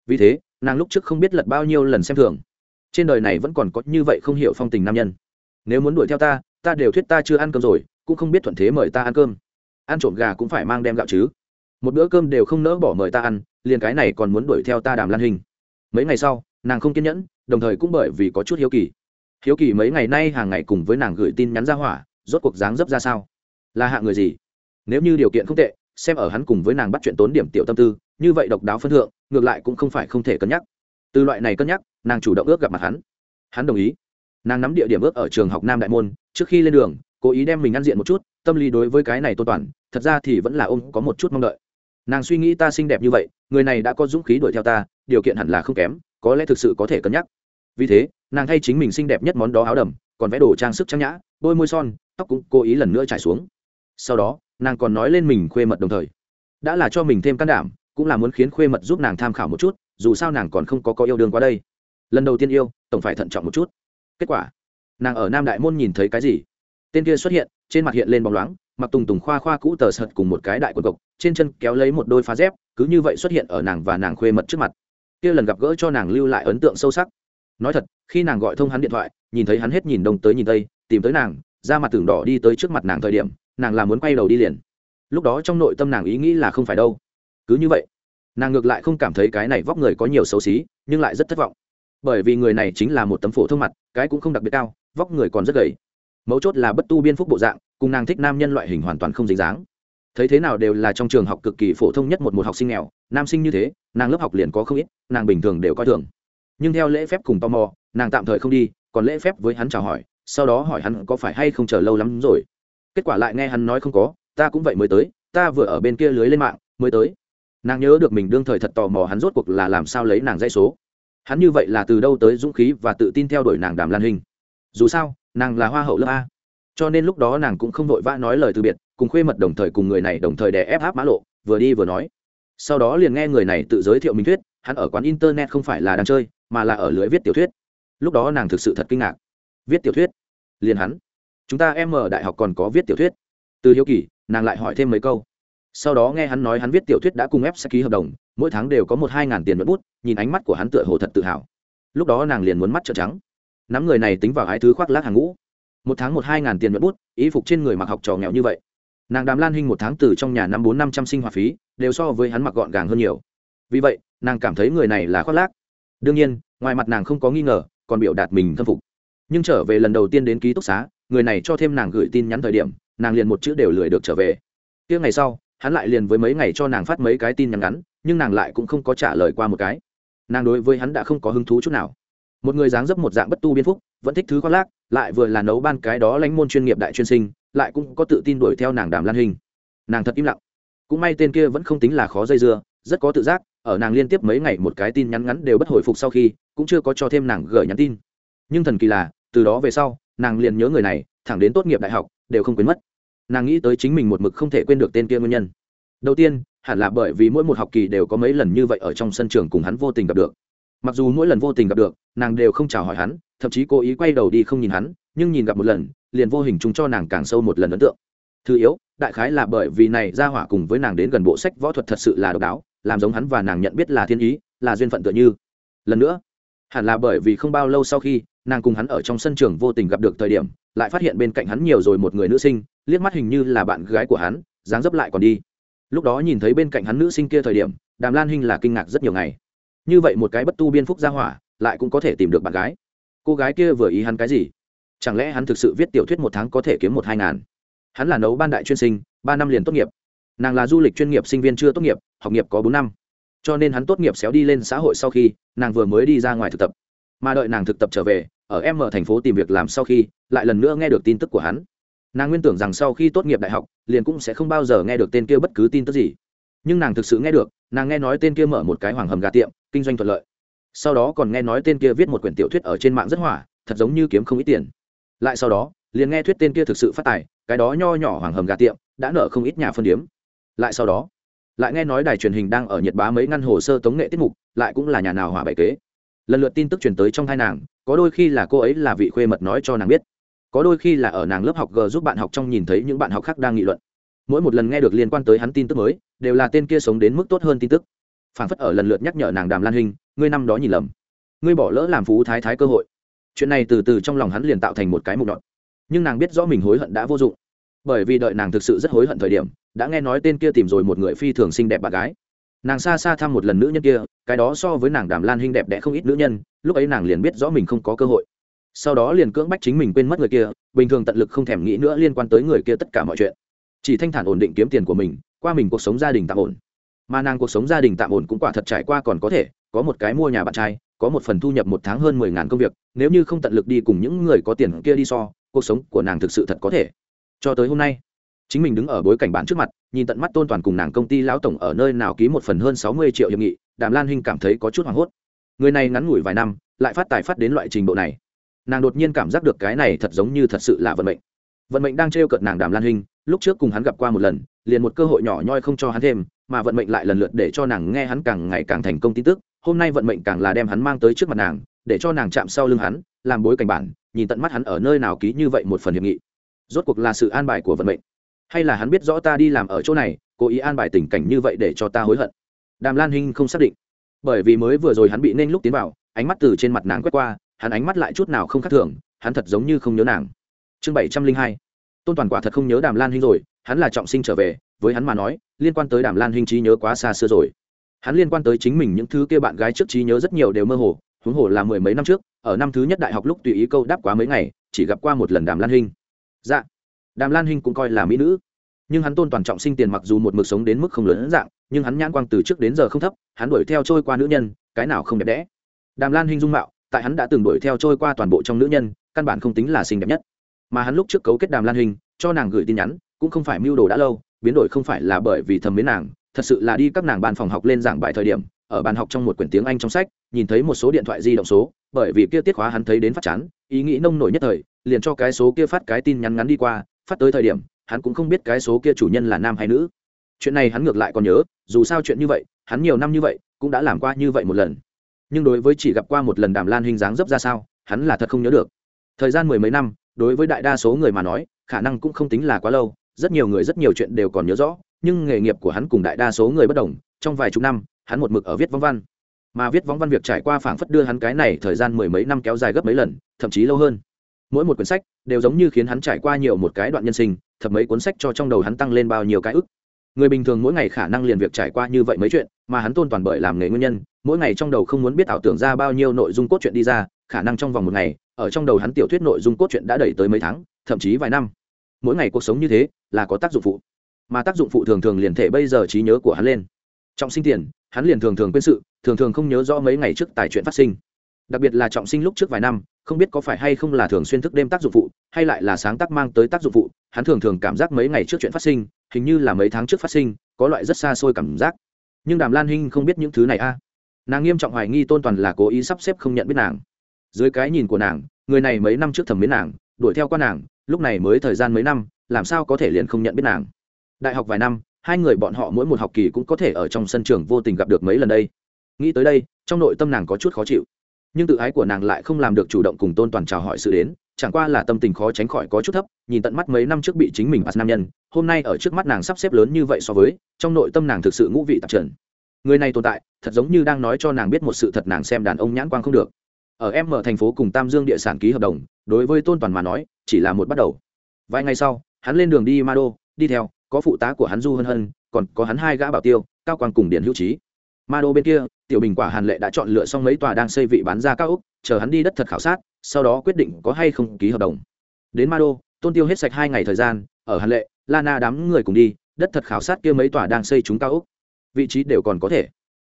Speaker 1: Vì thế, nàng lúc trước không biết lật bao nhiêu lần xem thường. Trên đời này vẫn còn có như vậy không hiểu phong tình nam nhân. Nếu muốn đuổi theo ta ta đều thuyết ta chưa ăn cơm rồi, cũng không biết thuận thế mời ta ăn cơm. Ăn trộm gà cũng phải mang đem gạo chứ. Một bữa cơm đều không nỡ bỏ mời ta ăn liền cái này còn muốn đuổi theo ta đàm lan hình. Mấy ngày sau, nàng không kiên nhẫn, đồng thời cũng bởi vì có chút hiếu kỳ. Hiếu kỳ mấy ngày nay hàng ngày cùng với nàng gửi tin nhắn ra hỏa, rốt cuộc dáng dấp ra sao? Là hạ người gì? Nếu như điều kiện không tệ, xem ở hắn cùng với nàng bắt chuyện tốn điểm tiểu tâm tư, như vậy độc đáo phân thượng, ngược lại cũng không phải không thể cân nhắc. Từ loại này cân nhắc, nàng chủ động ước gặp mặt hắn. Hắn đồng ý. Nàng nắm địa điểm ước ở trường học nam đại môn, trước khi lên đường, cố ý đem mình ăn diện một chút, tâm lý đối với cái này tô toàn, thật ra thì vẫn là ôm có một chút mong đợi nàng suy nghĩ ta xinh đẹp như vậy, người này đã có dũng khí đuổi theo ta, điều kiện hẳn là không kém, có lẽ thực sự có thể cân nhắc. Vì thế, nàng thay chính mình xinh đẹp nhất món đó áo đầm, còn vẽ đồ trang sức trang nhã bôi môi son, tóc cũng cố ý lần nữa trải xuống. Sau đó, nàng còn nói lên mình khuê mật đồng thời. Đã là cho mình thêm can đảm, cũng là muốn khiến khuê mật giúp nàng tham khảo một chút, dù sao nàng còn không có có yêu đương qua đây. Lần đầu tiên yêu, tổng phải thận trọng một chút. Kết quả, nàng ở nam đại môn nhìn thấy cái gì? Tên kia xuất hiện, trên mặt hiện lên bóng loáng mặc tùng tùng khoa khoa cũ tờ sợt cùng một cái đại quần cộc, trên chân kéo lấy một đôi phá dép, cứ như vậy xuất hiện ở nàng và nàng khuê mật trước mặt. Kia lần gặp gỡ cho nàng lưu lại ấn tượng sâu sắc. Nói thật, khi nàng gọi thông hắn điện thoại, nhìn thấy hắn hết nhìn đông tới nhìn tây, tìm tới nàng ra mặt tường đỏ đi tới trước mặt nàng thời điểm, nàng là muốn quay đầu đi liền. Lúc đó trong nội tâm nàng ý nghĩ là không phải đâu. Cứ như vậy, nàng ngược lại không cảm thấy cái này vóc người có nhiều xấu xí, nhưng lại rất thất vọng. Bởi vì người này chính là một tấm phổ thông mặt, cái cũng không đặc biệt cao, vóc người còn rất gầy. Mấu chốt là bất tu biên phúc bộ dạng cùng nàng thích nam nhân loại hình hoàn toàn không dính dáng. Thấy thế nào đều là trong trường học cực kỳ phổ thông nhất một một học sinh nghèo, nam sinh như thế, nàng lớp học liền có không ít, nàng bình thường đều coi thường. Nhưng theo lễ phép cùng tò mò, nàng tạm thời không đi, còn lễ phép với hắn chào hỏi, sau đó hỏi hắn có phải hay không chờ lâu lắm rồi. Kết quả lại nghe hắn nói không có, ta cũng vậy mới tới, ta vừa ở bên kia lưới lên mạng, mới tới. Nàng nhớ được mình đương thời thật tò mò hắn rốt cuộc là làm sao lấy nàng dây số. Hắn như vậy là từ đâu tới dũng khí và tự tin theo đuổi nàng đàm lan hình? Dù sao, nàng là hoa hậu lớp a cho nên lúc đó nàng cũng không vội vã nói lời từ biệt, cùng khuê mật đồng thời cùng người này đồng thời đè ép áp mã lộ, vừa đi vừa nói. Sau đó liền nghe người này tự giới thiệu minh thuyết hắn ở quán internet không phải là đang chơi, mà là ở lưới viết tiểu thuyết. Lúc đó nàng thực sự thật kinh ngạc. Viết tiểu thuyết? Liền hắn. Chúng ta em ở đại học còn có viết tiểu thuyết. Từ hiếu kỳ, nàng lại hỏi thêm mấy câu. Sau đó nghe hắn nói hắn viết tiểu thuyết đã cùng ép sẽ ký hợp đồng, mỗi tháng đều có một hai ngàn tiền mất bút, nhìn ánh mắt của hắn tựa hồ thật tự hào. Lúc đó nàng liền muốn mắt trợn trắng. Nắm người này tính vào hai thứ khoác lác hàng ngũ một tháng một hai ngàn tiền nhuận bút ý phục trên người mặc học trò nghèo như vậy. Nàng đàm lan hinh một tháng từ trong nhà năm bốn năm trăm sinh hoạt phí, đều so với hắn mặc gọn gàng hơn nhiều. Vì vậy, nàng cảm thấy người này là khoác lác. Đương nhiên, ngoài mặt nàng không có nghi ngờ, còn biểu đạt mình khâm phục. Nhưng trở về lần đầu tiên đến ký túc xá, người này cho thêm nàng gửi tin nhắn thời điểm, nàng liền một chữ đều lười được trở về. Tiếng ngày sau, hắn lại liền với mấy ngày cho nàng phát mấy cái tin nhắn ngắn, nhưng nàng lại cũng không có trả lời qua một cái. Nàng đối với hắn đã không có hứng thú chút nào. Một người dáng dấp một dạng bất tu biên phúc, vẫn thích thứ khoác lác lại vừa là nấu ban cái đó lánh môn chuyên nghiệp đại chuyên sinh, lại cũng có tự tin đuổi theo nàng đàm lan hình nàng thật im lặng. Cũng may tên kia vẫn không tính là khó dây dưa, rất có tự giác, ở nàng liên tiếp mấy ngày một cái tin nhắn ngắn đều bất hồi phục sau khi, cũng chưa có cho thêm nàng gửi nhắn tin. Nhưng thần kỳ là, từ đó về sau, nàng liền nhớ người này, thẳng đến tốt nghiệp đại học, đều không quên mất. Nàng nghĩ tới chính mình một mực không thể quên được tên kia nguyên nhân. Đầu tiên, hẳn là bởi vì mỗi một học kỳ đều có mấy lần như vậy ở trong sân trường cùng hắn vô tình gặp được mặc dù mỗi lần vô tình gặp được, nàng đều không chào hỏi hắn, thậm chí cố ý quay đầu đi không nhìn hắn, nhưng nhìn gặp một lần, liền vô hình chúng cho nàng càng sâu một lần ấn tượng. Thứ yếu, đại khái là bởi vì này ra hỏa cùng với nàng đến gần bộ sách võ thuật thật sự là độc đáo, làm giống hắn và nàng nhận biết là thiên ý, là duyên phận tựa như. Lần nữa, hẳn là bởi vì không bao lâu sau khi, nàng cùng hắn ở trong sân trường vô tình gặp được thời điểm, lại phát hiện bên cạnh hắn nhiều rồi một người nữ sinh, liếc mắt hình như là bạn gái của hắn, dáng dấp lại còn đi. Lúc đó nhìn thấy bên cạnh hắn nữ sinh kia thời điểm, đàm lan hinh là kinh ngạc rất nhiều ngày như vậy một cái bất tu biên phúc gia hỏa, lại cũng có thể tìm được bạn gái. Cô gái kia vừa ý hắn cái gì? Chẳng lẽ hắn thực sự viết tiểu thuyết một tháng có thể kiếm một hai ngàn? Hắn là nấu ban đại chuyên sinh, ba năm liền tốt nghiệp. Nàng là du lịch chuyên nghiệp sinh viên chưa tốt nghiệp, học nghiệp có bốn năm. Cho nên hắn tốt nghiệp xéo đi lên xã hội sau khi, nàng vừa mới đi ra ngoài thực tập. Mà đợi nàng thực tập trở về, ở em ở thành phố tìm việc làm sau khi, lại lần nữa nghe được tin tức của hắn. Nàng nguyên tưởng rằng sau khi tốt nghiệp đại học, liền cũng sẽ không bao giờ nghe được tên kia bất cứ tin tức gì. Nhưng nàng thực sự nghe được nàng nghe nói tên kia mở một cái hoàng hầm gà tiệm, kinh doanh thuận lợi. Sau đó còn nghe nói tên kia viết một quyển tiểu thuyết ở trên mạng rất hỏa, thật giống như kiếm không ít tiền. Lại sau đó, liền nghe thuyết tên kia thực sự phát tài, cái đó nho nhỏ hoàng hầm gà tiệm đã nợ không ít nhà phân điếm. Lại sau đó, lại nghe nói đài truyền hình đang ở nhật bá mấy ngăn hồ sơ tống nghệ tiết mục, lại cũng là nhà nào hỏa bài kế. Lần lượt tin tức truyền tới trong hai nàng, có đôi khi là cô ấy là vị khuê mật nói cho nàng biết. Có đôi khi là ở nàng lớp học g giúp bạn học trong nhìn thấy những bạn học khác đang nghị luận. Mỗi một lần nghe được liên quan tới hắn tin tức mới đều là tên kia sống đến mức tốt hơn tin tức. Phản phất ở lần lượt nhắc nhở nàng đàm lan hình ngươi năm đó nhìn lầm. Ngươi bỏ lỡ làm phú thái thái cơ hội. Chuyện này từ từ trong lòng hắn liền tạo thành một cái mục đọt nhưng nàng biết rõ mình hối hận đã vô dụng. Bởi vì đợi nàng thực sự rất hối hận thời điểm, đã nghe nói tên kia tìm rồi một người phi thường xinh đẹp bạn gái. Nàng xa xa thăm một lần nữ nhân kia, cái đó so với nàng đàm lan hinh đẹp đẽ không ít nữ nhân, lúc ấy nàng liền biết rõ mình không có cơ hội. Sau đó liền cưỡng bách chính mình quên mất người kia, bình thường tận lực không thèm nghĩ nữa liên quan tới người kia tất cả mọi chuyện. Chỉ thanh thản ổn định kiếm tiền của mình qua mình cuộc sống gia đình tạm ổn. Mà nàng cuộc sống gia đình tạm ổn cũng quả thật trải qua còn có thể, có một cái mua nhà bạn trai, có một phần thu nhập một tháng hơn mười ngàn công việc, nếu như không tận lực đi cùng những người có tiền kia đi so, cuộc sống của nàng thực sự thật có thể. Cho tới hôm nay, chính mình đứng ở bối cảnh bản trước mặt, nhìn tận mắt tôn toàn cùng nàng công ty lão tổng ở nơi nào ký một phần hơn sáu mươi triệu hiệp nghị, đàm lan hinh cảm thấy có chút hoảng hốt. Người này ngắn ngủi vài năm, lại phát tài phát đến loại trình độ này. Nàng đột nhiên cảm giác được cái này thật giống như thật sự là vận mệnh. Vận mệnh đang trêu cợt nàng đàm lan hinh, lúc trước cùng hắn gặp qua một lần liền một cơ hội nhỏ nhoi không cho hắn thêm, mà vận mệnh lại lần lượt để cho nàng nghe hắn càng ngày càng thành công tin tức. Hôm nay vận mệnh càng là đem hắn mang tới trước mặt nàng, để cho nàng chạm sau lưng hắn, làm bối cảnh bản, nhìn tận mắt hắn ở nơi nào ký như vậy một phần hiệp nghị. Rốt cuộc là sự an bài của vận mệnh. Hay là hắn biết rõ ta đi làm ở chỗ này, cố ý an bài tình cảnh như vậy để cho ta hối hận? Đàm lan hinh không xác định. Bởi vì mới vừa rồi hắn bị nên lúc tiến vào, ánh mắt từ trên mặt nàng quét qua, hắn ánh mắt lại chút nào không khác thường, hắn thật giống như không nhớ nàng. Chương bảy trăm linh hai. Tôn toàn quả thật không nhớ đàm lan hinh rồi hắn là trọng sinh trở về, với hắn mà nói, liên quan tới đàm lan hinh trí nhớ quá xa xưa rồi. Hắn liên quan tới chính mình những thứ kia bạn gái trước trí nhớ rất nhiều đều mơ hồ, huống hồ là mười mấy năm trước, ở năm thứ nhất đại học lúc tùy ý câu đáp quá mấy ngày, chỉ gặp qua một lần đàm lan hinh. Dạ. Đàm lan hinh cũng coi là mỹ nữ. Nhưng hắn tôn toàn trọng sinh tiền mặc dù một mực sống đến mức không lớn dạng, nhưng hắn nhãn quang từ trước đến giờ không thấp, hắn đuổi theo trôi qua nữ nhân, cái nào không đẹp đẽ. Đàm lan hinh dung mạo, tại hắn đã từng đuổi theo trôi qua toàn bộ trong nữ nhân, căn bản không tính là xinh đẹp nhất. Mà hắn lúc trước cấu kết đàm lan hình cho nàng gửi tin nhắn cũng không phải mưu đồ đã lâu, biến đổi không phải là bởi vì thầm mến nàng, thật sự là đi các nàng ban phòng học lên giảng bài thời điểm, ở bàn học trong một quyển tiếng anh trong sách, nhìn thấy một số điện thoại di động số, bởi vì kia tiết khóa hắn thấy đến phát chán, ý nghĩ nông nổi nhất thời, liền cho cái số kia phát cái tin nhắn ngắn đi qua, phát tới thời điểm, hắn cũng không biết cái số kia chủ nhân là nam hay nữ. Chuyện này hắn ngược lại còn nhớ, dù sao chuyện như vậy, hắn nhiều năm như vậy, cũng đã làm qua như vậy một lần. Nhưng đối với chỉ gặp qua một lần đàm lan hình dáng dấp ra sao, hắn là thật không nhớ được. Thời gian mười mấy năm, đối với đại đa số người mà nói, khả năng cũng không tính là quá lâu rất nhiều người rất nhiều chuyện đều còn nhớ rõ, nhưng nghề nghiệp của hắn cùng đại đa số người bất đồng, trong vài chục năm, hắn một mực ở viết vong văn. Mà viết vong văn việc trải qua phảng phất đưa hắn cái này thời gian mười mấy năm kéo dài gấp mấy lần, thậm chí lâu hơn. Mỗi một quyển sách đều giống như khiến hắn trải qua nhiều một cái đoạn nhân sinh thập mấy cuốn sách cho trong đầu hắn tăng lên bao nhiêu cái ức. Người bình thường mỗi ngày khả năng liền việc trải qua như vậy mấy chuyện, mà hắn tôn toàn bởi làm nghề nguyên nhân, mỗi ngày trong đầu không muốn biết ảo tưởng ra bao nhiêu nội dung cốt truyện đi ra, khả năng trong vòng một ngày, ở trong đầu hắn tiểu thuyết nội dung cốt truyện đã đẩy tới mấy tháng, thậm chí vài năm mỗi ngày cuộc sống như thế là có tác dụng phụ. Mà tác dụng phụ thường thường liền thể bây giờ trí nhớ của hắn lên. Trọng sinh tiền, hắn liền thường thường quên sự, thường thường không nhớ rõ mấy ngày trước tài chuyện phát sinh. Đặc biệt là trọng sinh lúc trước vài năm, không biết có phải hay không là thường xuyên thức đêm tác dụng phụ, hay lại là sáng tác mang tới tác dụng phụ, hắn thường thường cảm giác mấy ngày trước chuyện phát sinh, hình như là mấy tháng trước phát sinh, có loại rất xa xôi cảm giác. Nhưng đàm lan hinh không biết những thứ này a. Nàng nghiêm trọng hoài nghi tôn toàn là cố ý sắp xếp không nhận biết nàng. Dưới cái nhìn của nàng, người này mấy năm trước thẩm mến nàng, đuổi theo qua nàng lúc này mới thời gian mấy năm, làm sao có thể liền không nhận biết nàng? Đại học vài năm, hai người bọn họ mỗi một học kỳ cũng có thể ở trong sân trường vô tình gặp được mấy lần đây. Nghĩ tới đây, trong nội tâm nàng có chút khó chịu. Nhưng tự ái của nàng lại không làm được chủ động cùng tôn toàn chào hỏi sự đến, chẳng qua là tâm tình khó tránh khỏi có chút thấp, nhìn tận mắt mấy năm trước bị chính mình bắt nam nhân, hôm nay ở trước mắt nàng sắp xếp lớn như vậy so với, trong nội tâm nàng thực sự ngũ vị tạp trần. Người này tồn tại, thật giống như đang nói cho nàng biết một sự thật nàng xem đàn ông nhãn quang không được. Ở em ở thành phố cùng tam dương địa sản ký hợp đồng, đối với tôn toàn mà nói chỉ là một bắt đầu. Vài ngày sau, hắn lên đường đi ma đô đi theo, có phụ tá của hắn du hân hân, còn có hắn hai gã bảo tiêu, cao quang cùng điển hữu trí. Ma đô bên kia, tiểu bình quả hàn lệ đã chọn lựa xong mấy tòa đang xây vị bán ra cao úc chờ hắn đi đất thật khảo sát, sau đó quyết định có hay không ký hợp đồng. Đến ma đô tôn tiêu hết sạch hai ngày thời gian, ở hàn lệ lana đám người cùng đi, đất thật khảo sát kia mấy tòa đang xây chúng cao úc vị trí đều còn có thể.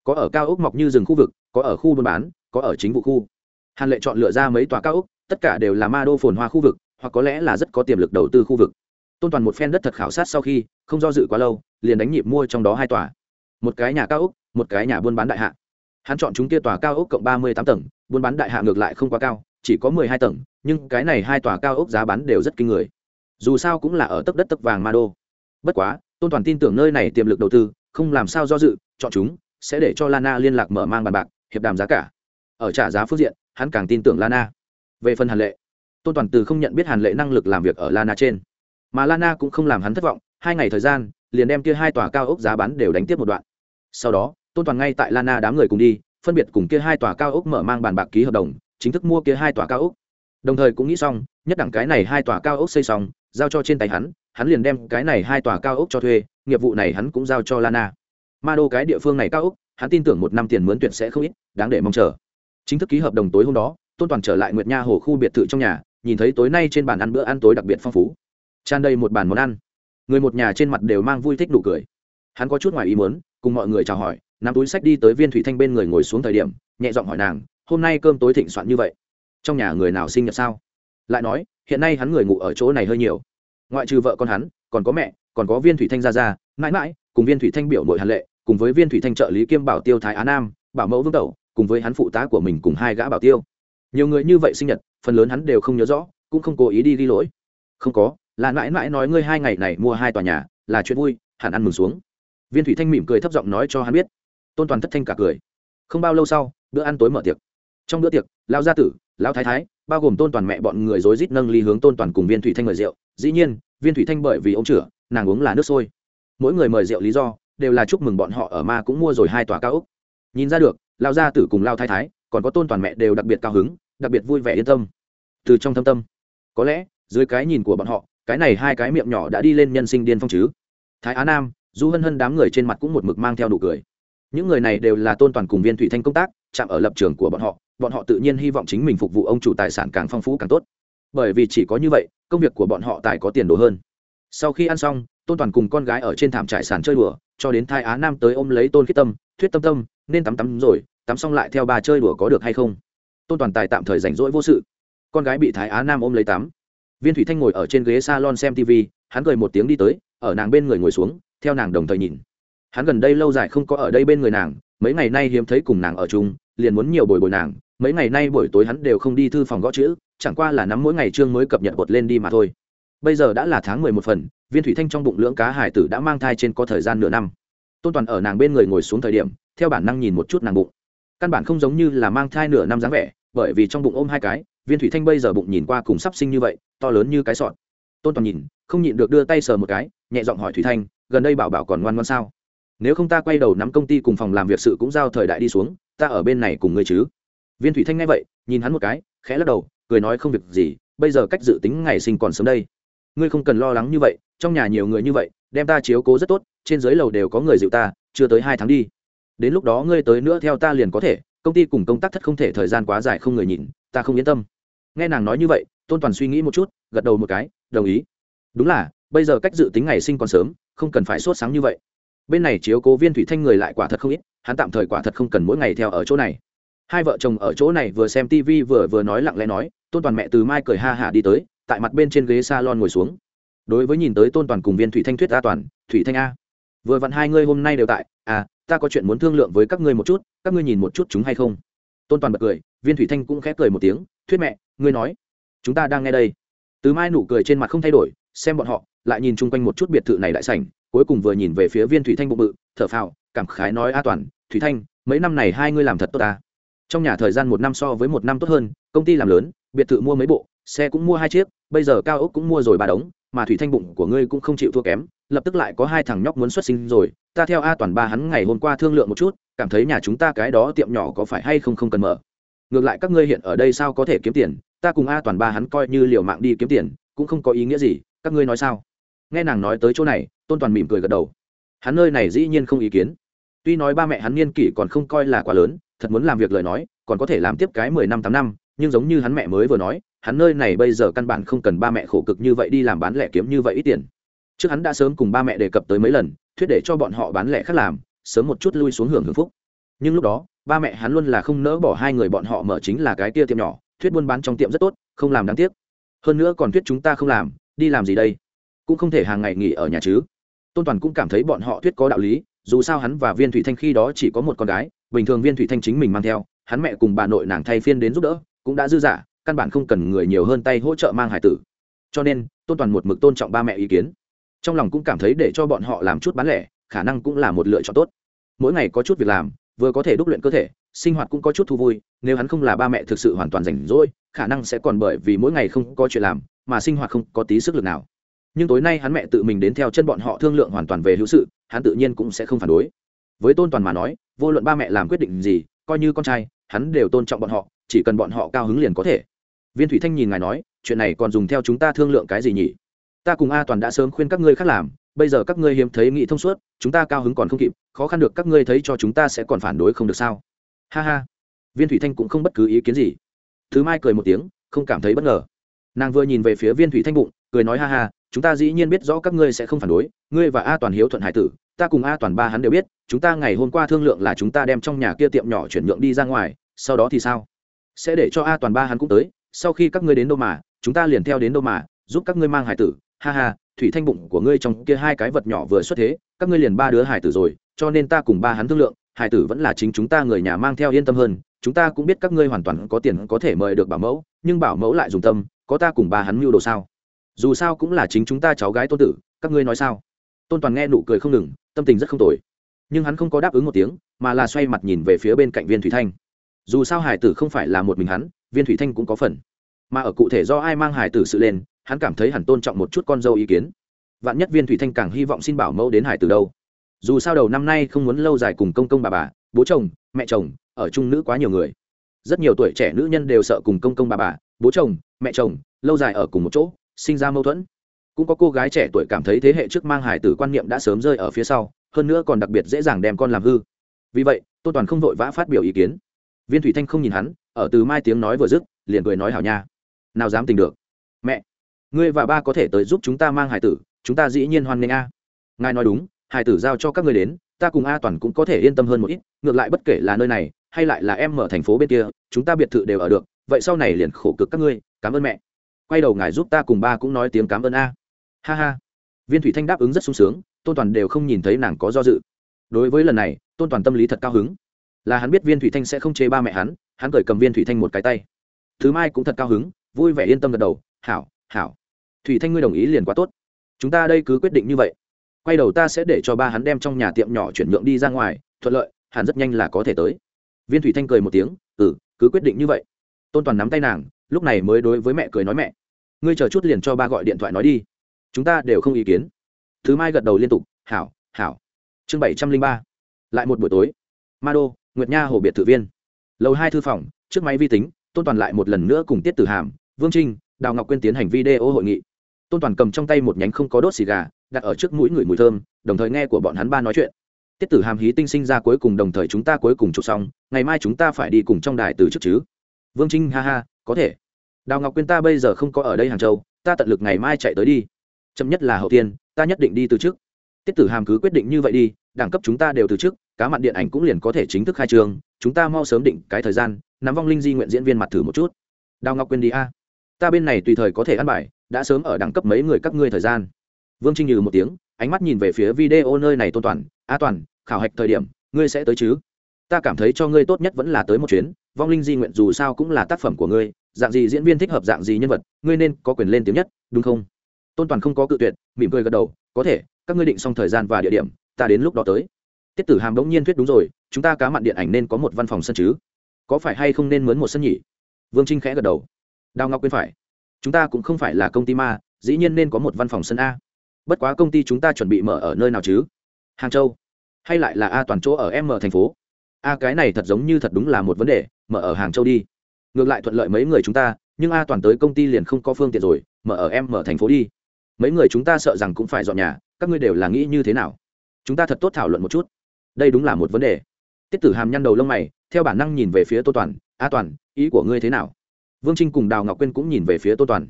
Speaker 1: Có ở cao úc mọc như rừng khu vực, có ở khu buôn bán, có ở chính vụ khu. Hàn lệ chọn lựa ra mấy tòa cao úc tất cả đều là ma đô phồn hoa khu vực hoặc có lẽ là rất có tiềm lực đầu tư khu vực. Tôn toàn một phen đất thật khảo sát sau khi không do dự quá lâu liền đánh nhịp mua trong đó hai tòa. Một cái nhà cao ốc, một cái nhà buôn bán đại hạ. Hắn chọn chúng kia tòa cao ốc cộng ba mươi tám tầng buôn bán đại hạ ngược lại không quá cao chỉ có mười hai tầng nhưng cái này hai tòa cao ốc giá bán đều rất kinh người. Dù sao cũng là ở tấc đất tấc vàng ma đô. Bất quá tôn toàn tin tưởng nơi này tiềm lực đầu tư không làm sao do dự chọn chúng sẽ để cho lana liên lạc mở mang bàn bạc hiệp đàm giá cả. Ở trả giá phương diện hắn càng tin tưởng lana. Về phần hàn lệ tôn toàn từ không nhận biết hàn lệ năng lực làm việc ở lana trên mà lana cũng không làm hắn thất vọng hai ngày thời gian liền đem kia hai tòa cao ốc giá bán đều đánh tiếp một đoạn sau đó tôn toàn ngay tại lana đám người cùng đi phân biệt cùng kia hai tòa cao ốc mở mang bàn bạc ký hợp đồng chính thức mua kia hai tòa cao ốc đồng thời cũng nghĩ xong nhất đẳng cái này hai tòa cao ốc xây xong giao cho trên tay hắn hắn liền đem cái này hai tòa cao ốc cho thuê nghiệp vụ này hắn cũng giao cho lana ma đô cái địa phương này cao ốc hắn tin tưởng một năm tiền mướn tuyển sẽ không ít đáng để mong chờ chính thức ký hợp đồng tối hôm đó tôn toàn trở lại nguyệt nha hồ khu biệt thự trong nhà nhìn thấy tối nay trên bàn ăn bữa ăn tối đặc biệt phong phú. Tràn đầy một bàn món ăn. Người một nhà trên mặt đều mang vui thích nụ cười. Hắn có chút ngoài ý muốn, cùng mọi người chào hỏi, nắm túi sách đi tới viên thủy thanh bên người ngồi xuống thời điểm, nhẹ giọng hỏi nàng, hôm nay cơm tối thịnh soạn như vậy, trong nhà người nào sinh nhật sao? Lại nói, hiện nay hắn người ngủ ở chỗ này hơi nhiều. Ngoại trừ vợ con hắn, còn có mẹ, còn có viên thủy thanh gia gia, mãi mãi, cùng viên thủy thanh biểu nội hàn lệ, cùng với viên thủy thanh trợ lý kiêm bảo tiêu thái á nam, bảo mẫu vương tẩu, cùng với hắn phụ tá của mình cùng hai gã bảo tiêu nhiều người như vậy sinh nhật, phần lớn hắn đều không nhớ rõ, cũng không cố ý đi ghi lỗi. Không có, là mãi mãi nói ngươi hai ngày này mua hai tòa nhà, là chuyện vui, hẳn ăn mừng xuống. Viên thủy thanh mỉm cười thấp giọng nói cho hắn biết. Tôn toàn thất thanh cả cười. Không bao lâu sau, bữa ăn tối mở tiệc. Trong bữa tiệc, Lão gia tử, Lão thái thái, bao gồm tôn toàn mẹ bọn người rối rít nâng ly hướng tôn toàn cùng viên thủy thanh mời rượu. Dĩ nhiên, viên thủy thanh bởi vì ông chửa nàng uống là nước sôi. Mỗi người mời rượu lý do, đều là chúc mừng bọn họ ở ma cũng mua rồi hai tòa cao ốc. Nhìn ra được, Lão gia tử cùng Lão thái thái, còn có tôn toàn mẹ đều đặc biệt cao hứng đặc biệt vui vẻ yên tâm. Từ trong thâm tâm, có lẽ, dưới cái nhìn của bọn họ, cái này hai cái miệng nhỏ đã đi lên nhân sinh điên phong chứ. Thái á nam, du hân hân đám người trên mặt cũng một mực mang theo đủ cười. Những người này đều là tôn toàn cùng viên thủy thanh công tác, chạm ở lập trường của bọn họ bọn họ tự nhiên hy vọng chính mình phục vụ ông chủ tài sản càng phong phú càng tốt. Bởi vì chỉ có như vậy, công việc của bọn họ tài có tiền đồ hơn. Sau khi ăn xong, tôn toàn cùng con gái ở trên thảm trải sàn chơi đùa, cho đến thai á nam tới ôm lấy tôn khiết tâm, thuyết tâm tâm, nên tắm tắm rồi, tắm xong lại theo bà chơi đùa có được hay không? Tôn toàn tài tạm thời rảnh rỗi vô sự. Con gái bị thái á nam ôm lấy tắm. Viên thủy thanh ngồi ở trên ghế s a lon xem tv hắn cười một tiếng đi tới, ở nàng bên người ngồi xuống, theo nàng đồng thời nhìn. Hắn gần đây lâu dài không có ở đây bên người nàng, mấy ngày nay hiếm thấy cùng nàng ở chung, liền muốn nhiều bồi bồi nàng, mấy ngày nay buổi tối hắn đều không đi thư phòng gõ chữ, chẳng qua là nắm mỗi ngày chương mới cập nhật bột lên đi mà thôi. Bây giờ đã là tháng mười một phần, viên thủy thanh trong bụng lưỡng cá hải tử đã mang thai trên có thời gian nửa năm. Tôn toàn ở nàng bên người ngồi xuống thời điểm, theo bản năng nhìn một chút nàng bụng căn bản không giống như là mang thai nửa năm dáng vẻ, bởi vì trong bụng ôm hai cái, viên thủy thanh bây giờ bụng nhìn qua cùng sắp sinh như vậy, to lớn như cái sọt. tôn toàn nhìn, không nhịn được đưa tay sờ một cái, nhẹ giọng hỏi thủy thanh, gần đây bảo bảo còn ngoan ngoan sao? Nếu không ta quay đầu nắm công ty cùng phòng làm việc sự cũng giao thời đại đi xuống, ta ở bên này cùng ngươi chứ? Viên thủy thanh nghe vậy, nhìn hắn một cái, khẽ lắc đầu, cười nói không việc gì, bây giờ cách dự tính ngày sinh còn sớm đây. Ngươi không cần lo lắng như vậy, trong nhà nhiều người như vậy, đem ta chiếu cố rất tốt, trên dưới lầu đều có người dịu ta, chưa tới hai tháng đi đến lúc đó ngươi tới nữa theo ta liền có thể, công ty cùng công tác thất không thể thời gian quá dài không người nhìn, ta không yên tâm. Nghe nàng nói như vậy, tôn toàn suy nghĩ một chút, gật đầu một cái, đồng ý. Đúng là, bây giờ cách dự tính ngày sinh còn sớm, không cần phải sốt sáng như vậy. Bên này chiếu cố viên thủy thanh người lại quả thật không ít, hắn tạm thời quả thật không cần mỗi ngày theo ở chỗ này. Hai vợ chồng ở chỗ này vừa xem tv vừa vừa nói lặng lẽ nói, tôn toàn mẹ từ mai cười ha hả đi tới, tại mặt bên trên ghế s a lon ngồi xuống. Đối với nhìn tới tôn toàn cùng viên thủy thanh thuyết a toàn, thủy thanh a vừa vặn hai ngươi hôm nay đều tại à ta có chuyện muốn thương lượng với các ngươi một chút, các ngươi nhìn một chút chúng hay không? Tôn toàn bật cười, viên thủy thanh cũng khép cười một tiếng, thuyết mẹ, ngươi nói, chúng ta đang nghe đây. Từ mai nụ cười trên mặt không thay đổi, xem bọn họ, lại nhìn chung quanh một chút biệt thự này đại sảnh, cuối cùng vừa nhìn về phía viên thủy thanh bụng bự, thở phào, cảm khái nói, a toàn, thủy thanh, mấy năm này hai ngươi làm thật tốt ta. Trong nhà thời gian một năm so với một năm tốt hơn, công ty làm lớn, biệt thự mua mấy bộ, xe cũng mua hai chiếc, bây giờ cao ốc cũng mua rồi ba đống mà thủy thanh bụng của ngươi cũng không chịu thua kém, lập tức lại có hai thằng nhóc muốn xuất sinh rồi. Ta theo a toàn ba hắn ngày hôm qua thương lượng một chút, cảm thấy nhà chúng ta cái đó tiệm nhỏ có phải hay không không cần mở. Ngược lại các ngươi hiện ở đây sao có thể kiếm tiền? Ta cùng a toàn ba hắn coi như liều mạng đi kiếm tiền, cũng không có ý nghĩa gì. Các ngươi nói sao? Nghe nàng nói tới chỗ này, tôn toàn mỉm cười gật đầu. Hắn nơi này dĩ nhiên không ý kiến. Tuy nói ba mẹ hắn niên kỷ còn không coi là quá lớn, thật muốn làm việc lời nói, còn có thể làm tiếp cái mười năm tám năm nhưng giống như hắn mẹ mới vừa nói, hắn nơi này bây giờ căn bản không cần ba mẹ khổ cực như vậy đi làm bán lẻ kiếm như vậy ít tiền. Trước hắn đã sớm cùng ba mẹ đề cập tới mấy lần, thuyết để cho bọn họ bán lẻ khác làm, sớm một chút lui xuống hưởng hưởng phúc. Nhưng lúc đó, ba mẹ hắn luôn là không nỡ bỏ hai người bọn họ mở chính là cái kia tiệm nhỏ, thuyết buôn bán trong tiệm rất tốt, không làm đáng tiếc. Hơn nữa còn thuyết chúng ta không làm, đi làm gì đây? Cũng không thể hàng ngày nghỉ ở nhà chứ. Tôn toàn cũng cảm thấy bọn họ thuyết có đạo lý, dù sao hắn và viên thủy thanh khi đó chỉ có một con gái, bình thường viên thủy thanh chính mình mang theo, hắn mẹ cùng bà nội nàng thay phiên đến giúp đỡ cũng đã dư dả căn bản không cần người nhiều hơn tay hỗ trợ mang hải tử. Cho nên, tôn toàn một mực tôn trọng ba mẹ ý kiến. Trong lòng cũng cảm thấy để cho bọn họ làm chút bán lẻ, khả năng cũng là một lựa chọn tốt. Mỗi ngày có chút việc làm, vừa có thể đúc luyện cơ thể, sinh hoạt cũng có chút thu vui, nếu hắn không là ba mẹ thực sự hoàn toàn rảnh rỗi, khả năng sẽ còn bởi vì mỗi ngày không có chuyện làm, mà sinh hoạt không có tí sức lực nào. Nhưng tối nay hắn mẹ tự mình đến theo chân bọn họ thương lượng hoàn toàn về hữu sự, hắn tự nhiên cũng sẽ không phản đối. Với tôn toàn mà nói, vô luận ba mẹ làm quyết định gì, coi như con trai, hắn đều tôn trọng bọn họ chỉ cần bọn họ cao hứng liền có thể. Viên thủy thanh nhìn ngài nói, chuyện này còn dùng theo chúng ta thương lượng cái gì nhỉ? Ta cùng a toàn đã sớm khuyên các ngươi khác làm, bây giờ các ngươi hiếm thấy nghị thông suốt, chúng ta cao hứng còn không kịp, khó khăn được các ngươi thấy cho chúng ta sẽ còn phản đối không được sao? Ha ha. Viên thủy thanh cũng không bất cứ ý kiến gì. Thứ mai cười một tiếng, không cảm thấy bất ngờ. Nàng vừa nhìn về phía viên thủy thanh bụng, cười nói ha ha, chúng ta dĩ nhiên biết rõ các ngươi sẽ không phản đối, ngươi và a toàn hiếu thuận hải tử, ta cùng a toàn ba hắn đều biết, chúng ta ngày hôm qua thương lượng là chúng ta đem trong nhà kia tiệm nhỏ chuyển nhượng đi ra ngoài, sau đó thì sao? Sẽ để cho a toàn ba hắn cũng tới, sau khi các ngươi đến đâu mà, chúng ta liền theo đến đâu mà, giúp các ngươi mang hải tử. Ha ha, thủy thanh bụng của ngươi trong kia hai cái vật nhỏ vừa xuất thế, các ngươi liền ba đứa hải tử rồi, cho nên ta cùng ba hắn thương lượng, hải tử vẫn là chính chúng ta người nhà mang theo yên tâm hơn, chúng ta cũng biết các ngươi hoàn toàn có tiền có thể mời được bảo mẫu, nhưng bảo mẫu lại dùng tâm, có ta cùng ba hắn mưu đồ sao? Dù sao cũng là chính chúng ta cháu gái tôn tử, các ngươi nói sao? Tôn toàn nghe nụ cười không ngừng, tâm tình rất không tồi. Nhưng hắn không có đáp ứng một tiếng, mà là xoay mặt nhìn về phía bên cạnh viên thủy thanh dù sao hải tử không phải là một mình hắn, viên thủy thanh cũng có phần. Mà ở cụ thể do ai mang hải tử sự lên, hắn cảm thấy hẳn tôn trọng một chút con dâu ý kiến. Vạn nhất viên thủy thanh càng hy vọng xin bảo mẫu đến hải tử đâu. Dù sao đầu năm nay không muốn lâu dài cùng công công bà bà, bố chồng, mẹ chồng, ở chung nữ quá nhiều người. Rất nhiều tuổi trẻ nữ nhân đều sợ cùng công công bà bà, bố chồng, mẹ chồng, lâu dài ở cùng một chỗ, sinh ra mâu thuẫn. Cũng có cô gái trẻ tuổi cảm thấy thế hệ trước mang hải tử quan niệm đã sớm rơi ở phía sau, hơn nữa còn đặc biệt dễ dàng đem con làm hư. Vì vậy, tôn toàn không vội vã phát biểu ý kiến viên thủy thanh không nhìn hắn, ở từ mai tiếng nói vừa dứt, liền cười nói hảo nha. Nào dám tình được. Mẹ, ngươi và ba có thể tới giúp chúng ta mang hải tử, chúng ta dĩ nhiên hoan nghênh a. Ngài nói đúng, hải tử giao cho các ngươi đến, ta cùng a toàn cũng có thể yên tâm hơn một ít, ngược lại bất kể là nơi này, hay lại là em ở thành phố bên kia, chúng ta biệt thự đều ở được, vậy sau này liền khổ cực các ngươi, cảm ơn mẹ. Quay đầu ngài giúp ta cùng ba cũng nói tiếng cảm ơn a. Ha ha. Viên thủy thanh đáp ứng rất sung sướng, tôn toàn đều không nhìn thấy nàng có do dự. Đối với lần này, tôn toàn tâm lý thật cao hứng là hắn biết viên thủy thanh sẽ không chê ba mẹ hắn hắn cởi cầm viên thủy thanh một cái tay. Thứ mai cũng thật cao hứng, vui vẻ yên tâm gật đầu, hảo hảo. Thủy thanh ngươi đồng ý liền quá tốt. Chúng ta đây cứ quyết định như vậy. Quay đầu ta sẽ để cho ba hắn đem trong nhà tiệm nhỏ chuyển nhượng đi ra ngoài, thuận lợi hắn rất nhanh là có thể tới. Viên thủy thanh cười một tiếng ừ cứ quyết định như vậy. Tôn toàn nắm tay nàng, lúc này mới đối với mẹ cười nói mẹ, ngươi chờ chút liền cho ba gọi điện thoại nói đi. Chúng ta đều không ý kiến. Thứ mai gật đầu liên tục, hảo hảo. Chương bảy trăm linh ba, lại một buổi tối. Ma đô nguyệt nha hồ biệt thự viên. Lầu hai thư phòng, trước máy vi tính, tôn toàn lại một lần nữa cùng tiết tử hàm, vương trinh, đào ngọc quyên tiến hành video hội nghị. Tôn toàn cầm trong tay một nhánh không có đốt xì gà, đặt ở trước mũi người mùi thơm, đồng thời nghe của bọn hắn ba nói chuyện. Tiết tử hàm hí tinh sinh ra cuối cùng đồng thời chúng ta cuối cùng chụp xong, ngày mai chúng ta phải đi cùng trong đài từ trước chứ. Vương trinh ha ha, có thể. Đào ngọc quyên ta bây giờ không có ở đây hàng châu, ta tận lực ngày mai chạy tới đi. Chậm nhất là hậu tiên, ta nhất định đi từ trước tiết tử hàm cứ quyết định như vậy đi, đẳng cấp chúng ta đều từ trước cá mặn điện ảnh cũng liền có thể chính thức khai trường chúng ta mau sớm định cái thời gian, nắm vong linh di nguyện diễn viên mặt thử một chút. Đào ngọc quên đi a. Ta bên này tùy thời có thể ăn bài, đã sớm ở đẳng cấp mấy người các ngươi thời gian. Vương trinh nhừ một tiếng, ánh mắt nhìn về phía video nơi này tôn toàn. A à, toàn, khảo hạch thời điểm, ngươi sẽ tới chứ? Ta cảm thấy cho ngươi tốt nhất vẫn là tới một chuyến, vong linh di nguyện dù sao cũng là tác phẩm của ngươi, dạng gì diễn viên thích hợp dạng gì nhân vật, ngươi nên có quyền lên tiếng nhất, đúng không? Tôn toàn không có cự tuyệt, mỉm cười gật đầu, có thể, các ngươi định xong thời gian và địa điểm, ta đến lúc đó tới tiết tử hàm đ ỗ n g nhiên thuyết đúng rồi, chúng ta cá mặn điện ảnh nên có một văn phòng sân chứ? Có phải hay không nên mướn một sân nhỉ? Vương trinh khẽ gật đầu. Đào ngọc quên phải. Chúng ta cũng không phải là công ty ma, dĩ nhiên nên có một văn phòng sân a. Bất quá công ty chúng ta chuẩn bị mở ở nơi nào chứ? Hàng châu. Hay lại là a toàn chỗ ở m thành phố? A cái này thật giống như thật đúng là một vấn đề, mở ở hàng châu đi. Ngược lại thuận lợi mấy người chúng ta, nhưng a toàn tới công ty liền không có phương tiện rồi, mở ở em mở thành phố đi. Mấy người chúng ta sợ rằng cũng phải dọn nhà, các ngươi đều là nghĩ như thế nào? Chúng ta thật tốt thảo luận một chút đây đúng là một vấn đề. Tiết tử hàm nhăn đầu lông mày, theo bản năng nhìn về phía tô toàn. A toàn, ý của ngươi thế nào? Vương trinh cùng đào ngọc quyên cũng nhìn về phía tô toàn.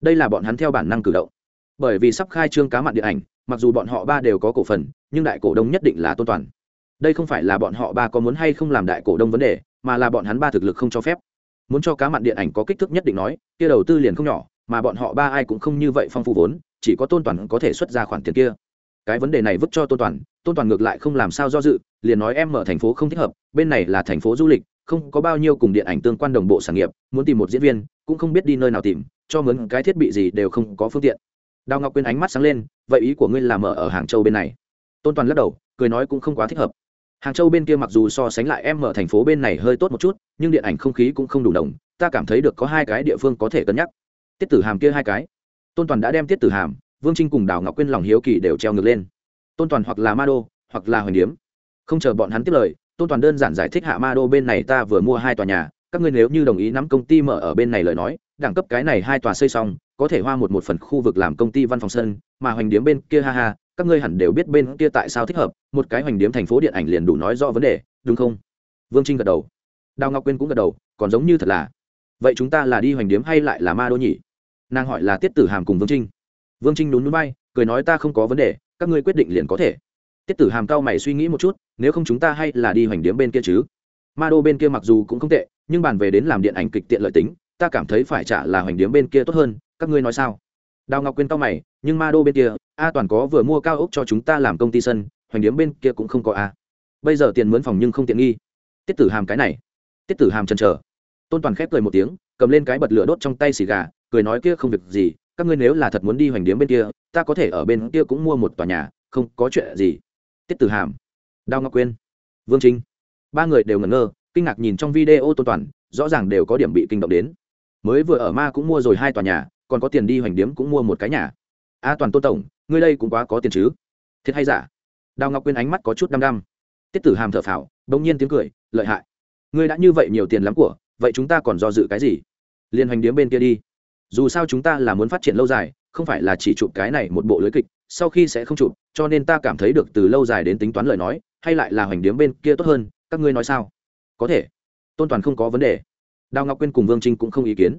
Speaker 1: Đây là bọn hắn theo bản năng cử động. Bởi vì sắp khai trương cá mặn điện ảnh, mặc dù bọn họ ba đều có cổ phần, nhưng đại cổ đông nhất định là tô toàn. Đây không phải là bọn họ ba có muốn hay không làm đại cổ đông vấn đề, mà là bọn hắn ba thực lực không cho phép. Muốn cho cá mặn điện ảnh có kích thước nhất định nói, kia đầu tư liền không nhỏ, mà bọn họ ba ai cũng không như vậy phong phú vốn, chỉ có tôn toàn có thể xuất ra khoản tiền kia cái vấn đề này vứt cho tôn toàn tôn toàn ngược lại không làm sao do dự, liền nói em mở thành phố không thích hợp, bên này là thành phố du lịch, không có bao nhiêu cùng điện ảnh tương quan đồng bộ sản nghiệp, muốn tìm một diễn viên, cũng không biết đi nơi nào tìm, cho mướn cái thiết bị gì đều không có phương tiện. Đào ngọc quyên ánh mắt sáng lên, vậy ý của ngươi là mở ở hàng châu bên này? Tôn toàn lắc đầu, cười nói cũng không quá thích hợp. Hàng châu bên kia mặc dù so sánh lại em ở thành phố bên này hơi tốt một chút, nhưng điện ảnh không khí cũng không đủ đồng, ta cảm thấy được có hai cái địa phương có thể cân nhắc. Tiết tử hàm kia hai cái. Tôn toàn đã đem tiết tử hàm vương trinh cùng đào ngọc quyên lòng hiếu kỳ đều treo ngược lên. Tôn toàn hoặc là ma đô, hoặc là hoành điếm. Không chờ bọn hắn tiếp lời, tôn toàn đơn giản giải thích hạ ma đô bên này ta vừa mua hai tòa nhà, các ngươi nếu như đồng ý nắm công ty mở ở bên này lời nói, đẳng cấp cái này hai tòa xây xong, có thể hoa một một phần khu vực làm công ty văn phòng sân, mà hoành điếm bên kia ha ha, các ngươi hẳn đều biết bên kia tại sao thích hợp, một cái hoành điếm thành phố điện ảnh liền đủ nói rõ vấn đề, đúng không? Vương trinh gật đầu. Đào ngọc quyên cũng gật đầu, còn giống như thật là. Vậy chúng ta là đi hoành điếm hay lại là ma đô nhỉ? Nàng hỏi là tiết tử hàm cùng vương trinh vương trinh lún núi bay cười nói ta không có vấn đề, các ngươi quyết định liền có thể. Tiết tử hàm cao mày suy nghĩ một chút, nếu không chúng ta hay là đi hoành điếm bên kia chứ? Ma đô bên kia mặc dù cũng không tệ, nhưng bàn về đến làm điện ảnh kịch tiện lợi tính, ta cảm thấy phải trả là hoành điếm bên kia tốt hơn, các ngươi nói sao? Đào ngọc quyên cao mày, nhưng ma đô bên kia, a toàn có vừa mua cao ốc cho chúng ta làm công ty sân, hoành điếm bên kia cũng không có a. Bây giờ tiền mướn phòng nhưng không tiện nghi. Tiết tử hàm cái này. Tiết tử hàm chần chờ. Tôn toàn khép cười một tiếng, cầm lên cái bật lửa đốt trong tay xì gà, cười nói kia không việc gì các ngươi nếu là thật muốn đi hoành điếm bên kia, ta có thể ở bên kia cũng mua một tòa nhà, không có chuyện gì. Tiết tử hàm đào ngọc quyên, vương trinh ba người đều ngẩn ngơ, kinh ngạc nhìn trong video tôn toàn, rõ ràng đều có điểm bị kinh động đến. Mới vừa ở ma cũng mua rồi hai tòa nhà, còn có tiền đi hoành điếm cũng mua một cái nhà. A toàn tôn tổng, ngươi đây cũng quá có tiền chứ? Thiệt hay giả? Đào ngọc quyên ánh mắt có chút đăm đăm. Tiết tử hàm thở phào, bỗng nhiên tiếng cười, lợi hại. Ngươi đã như vậy nhiều tiền lắm của, vậy chúng ta còn do dự cái gì? Liên hoành điếm bên kia đi dù sao chúng ta là muốn phát triển lâu dài, không phải là chỉ chụp cái này một bộ lưới kịch, sau khi sẽ không chụp, cho nên ta cảm thấy được từ lâu dài đến tính toán lời nói, hay lại là hoành điếm bên kia tốt hơn, các ngươi nói sao? Có thể. Tôn toàn không có vấn đề. Đào ngọc quyên cùng vương trinh cũng không ý kiến.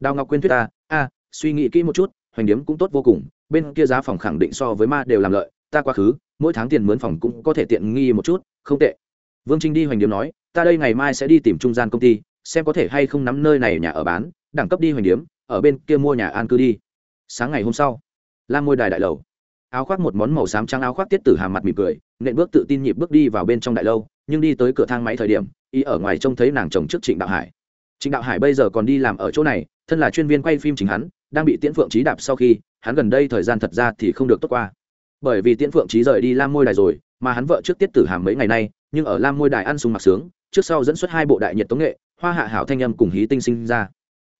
Speaker 1: Đào ngọc quyên thuyết ta, a, suy nghĩ kỹ một chút, hoành điếm cũng tốt vô cùng, bên kia giá phòng khẳng định so với ma đều làm lợi, ta quá khứ, mỗi tháng tiền mướn phòng cũng có thể tiện nghi một chút, không tệ. Vương trinh đi hoành điếm nói, ta đây ngày mai sẽ đi tìm trung gian công ty, xem có thể hay không nắm nơi này nhà ở bán, đẳng cấp đi hoành điếm ở bên kia mua nhà an cư đi. Sáng ngày hôm sau, lam môi đài đại lầu. Áo khoác một món màu xám trắng áo khoác tiết tử hàm mặt mỉm cười, nện bước tự tin nhịp bước đi vào bên trong đại lâu, nhưng đi tới cửa thang máy thời điểm, y ở ngoài trông thấy nàng chồng trước trịnh đạo hải. Trịnh đạo hải bây giờ còn đi làm ở chỗ này, thân là chuyên viên quay phim chính hắn, đang bị tiễn phượng trí đạp sau khi, hắn gần đây thời gian thật ra thì không được tốt qua. Bởi vì tiễn phượng trí rời đi lam môi đài rồi, mà hắn vợ trước tiết tử hàm mấy ngày nay, nhưng ở lam môi đài ăn sung mặc sướng, trước sau dẫn xuất hai bộ đại nhiệt tống nghệ, hoa hạ hảo thanh âm cùng hí tinh sinh ra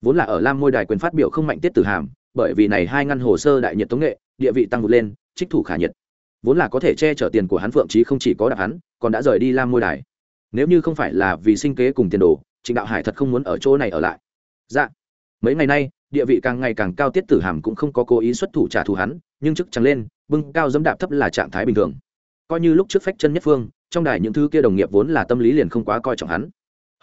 Speaker 1: vốn là ở lam môi đài quyền phát biểu không mạnh tiết tử hàm, bởi vì này hai ngăn hồ sơ đại nhiệt tống nghệ, địa vị tăng vượt lên, trích thủ khả nhiệt. Vốn là có thể che chở tiền của hắn phượng trí không chỉ có đạp hắn, còn đã rời đi lam môi đài. Nếu như không phải là vì sinh kế cùng tiền đồ, trịnh đạo hải thật không muốn ở chỗ này ở lại. Dạ. Mấy ngày nay, địa vị càng ngày càng cao tiết tử hàm cũng không có cố ý xuất thủ trả thù hắn, nhưng chức chẳng lên, bưng cao dẫm đạp thấp là trạng thái bình thường. Coi như lúc trước phách chân nhất phương, trong đài những thứ kia đồng nghiệp vốn là tâm lý liền không quá coi trọng hắn.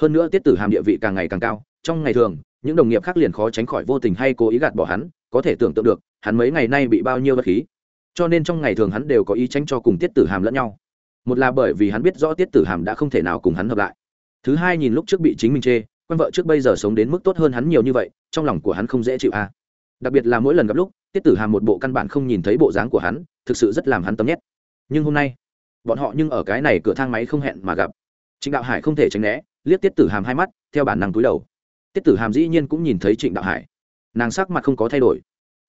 Speaker 1: Hơn nữa tiết tử hàm địa vị càng ngày càng cao, trong ngày thường những đồng nghiệp khác liền khó tránh khỏi vô tình hay cố ý gạt bỏ hắn, có thể tưởng tượng được, hắn mấy ngày nay bị bao nhiêu bất khí. Cho nên trong ngày thường hắn đều có ý tránh cho cùng tiết tử hàm lẫn nhau. Một là bởi vì hắn biết rõ tiết tử hàm đã không thể nào cùng hắn hợp lại. Thứ hai nhìn lúc trước bị chính mình chê, quen vợ trước bây giờ sống đến mức tốt hơn hắn nhiều như vậy, trong lòng của hắn không dễ chịu a. Đặc biệt là mỗi lần gặp lúc, tiết tử hàm một bộ căn bản không nhìn thấy bộ dáng của hắn, thực sự rất làm hắn tấm nhét. Nhưng hôm nay, bọn họ nhưng ở cái này cửa thang máy không hẹn mà gặp. Trịnh đạo hải không thể tránh né, liếc tiết tử hàm hai mắt, theo bản năng túi đầu tiết tử hàm dĩ nhiên cũng nhìn thấy trịnh đạo hải. Nàng sắc mặt không có thay đổi.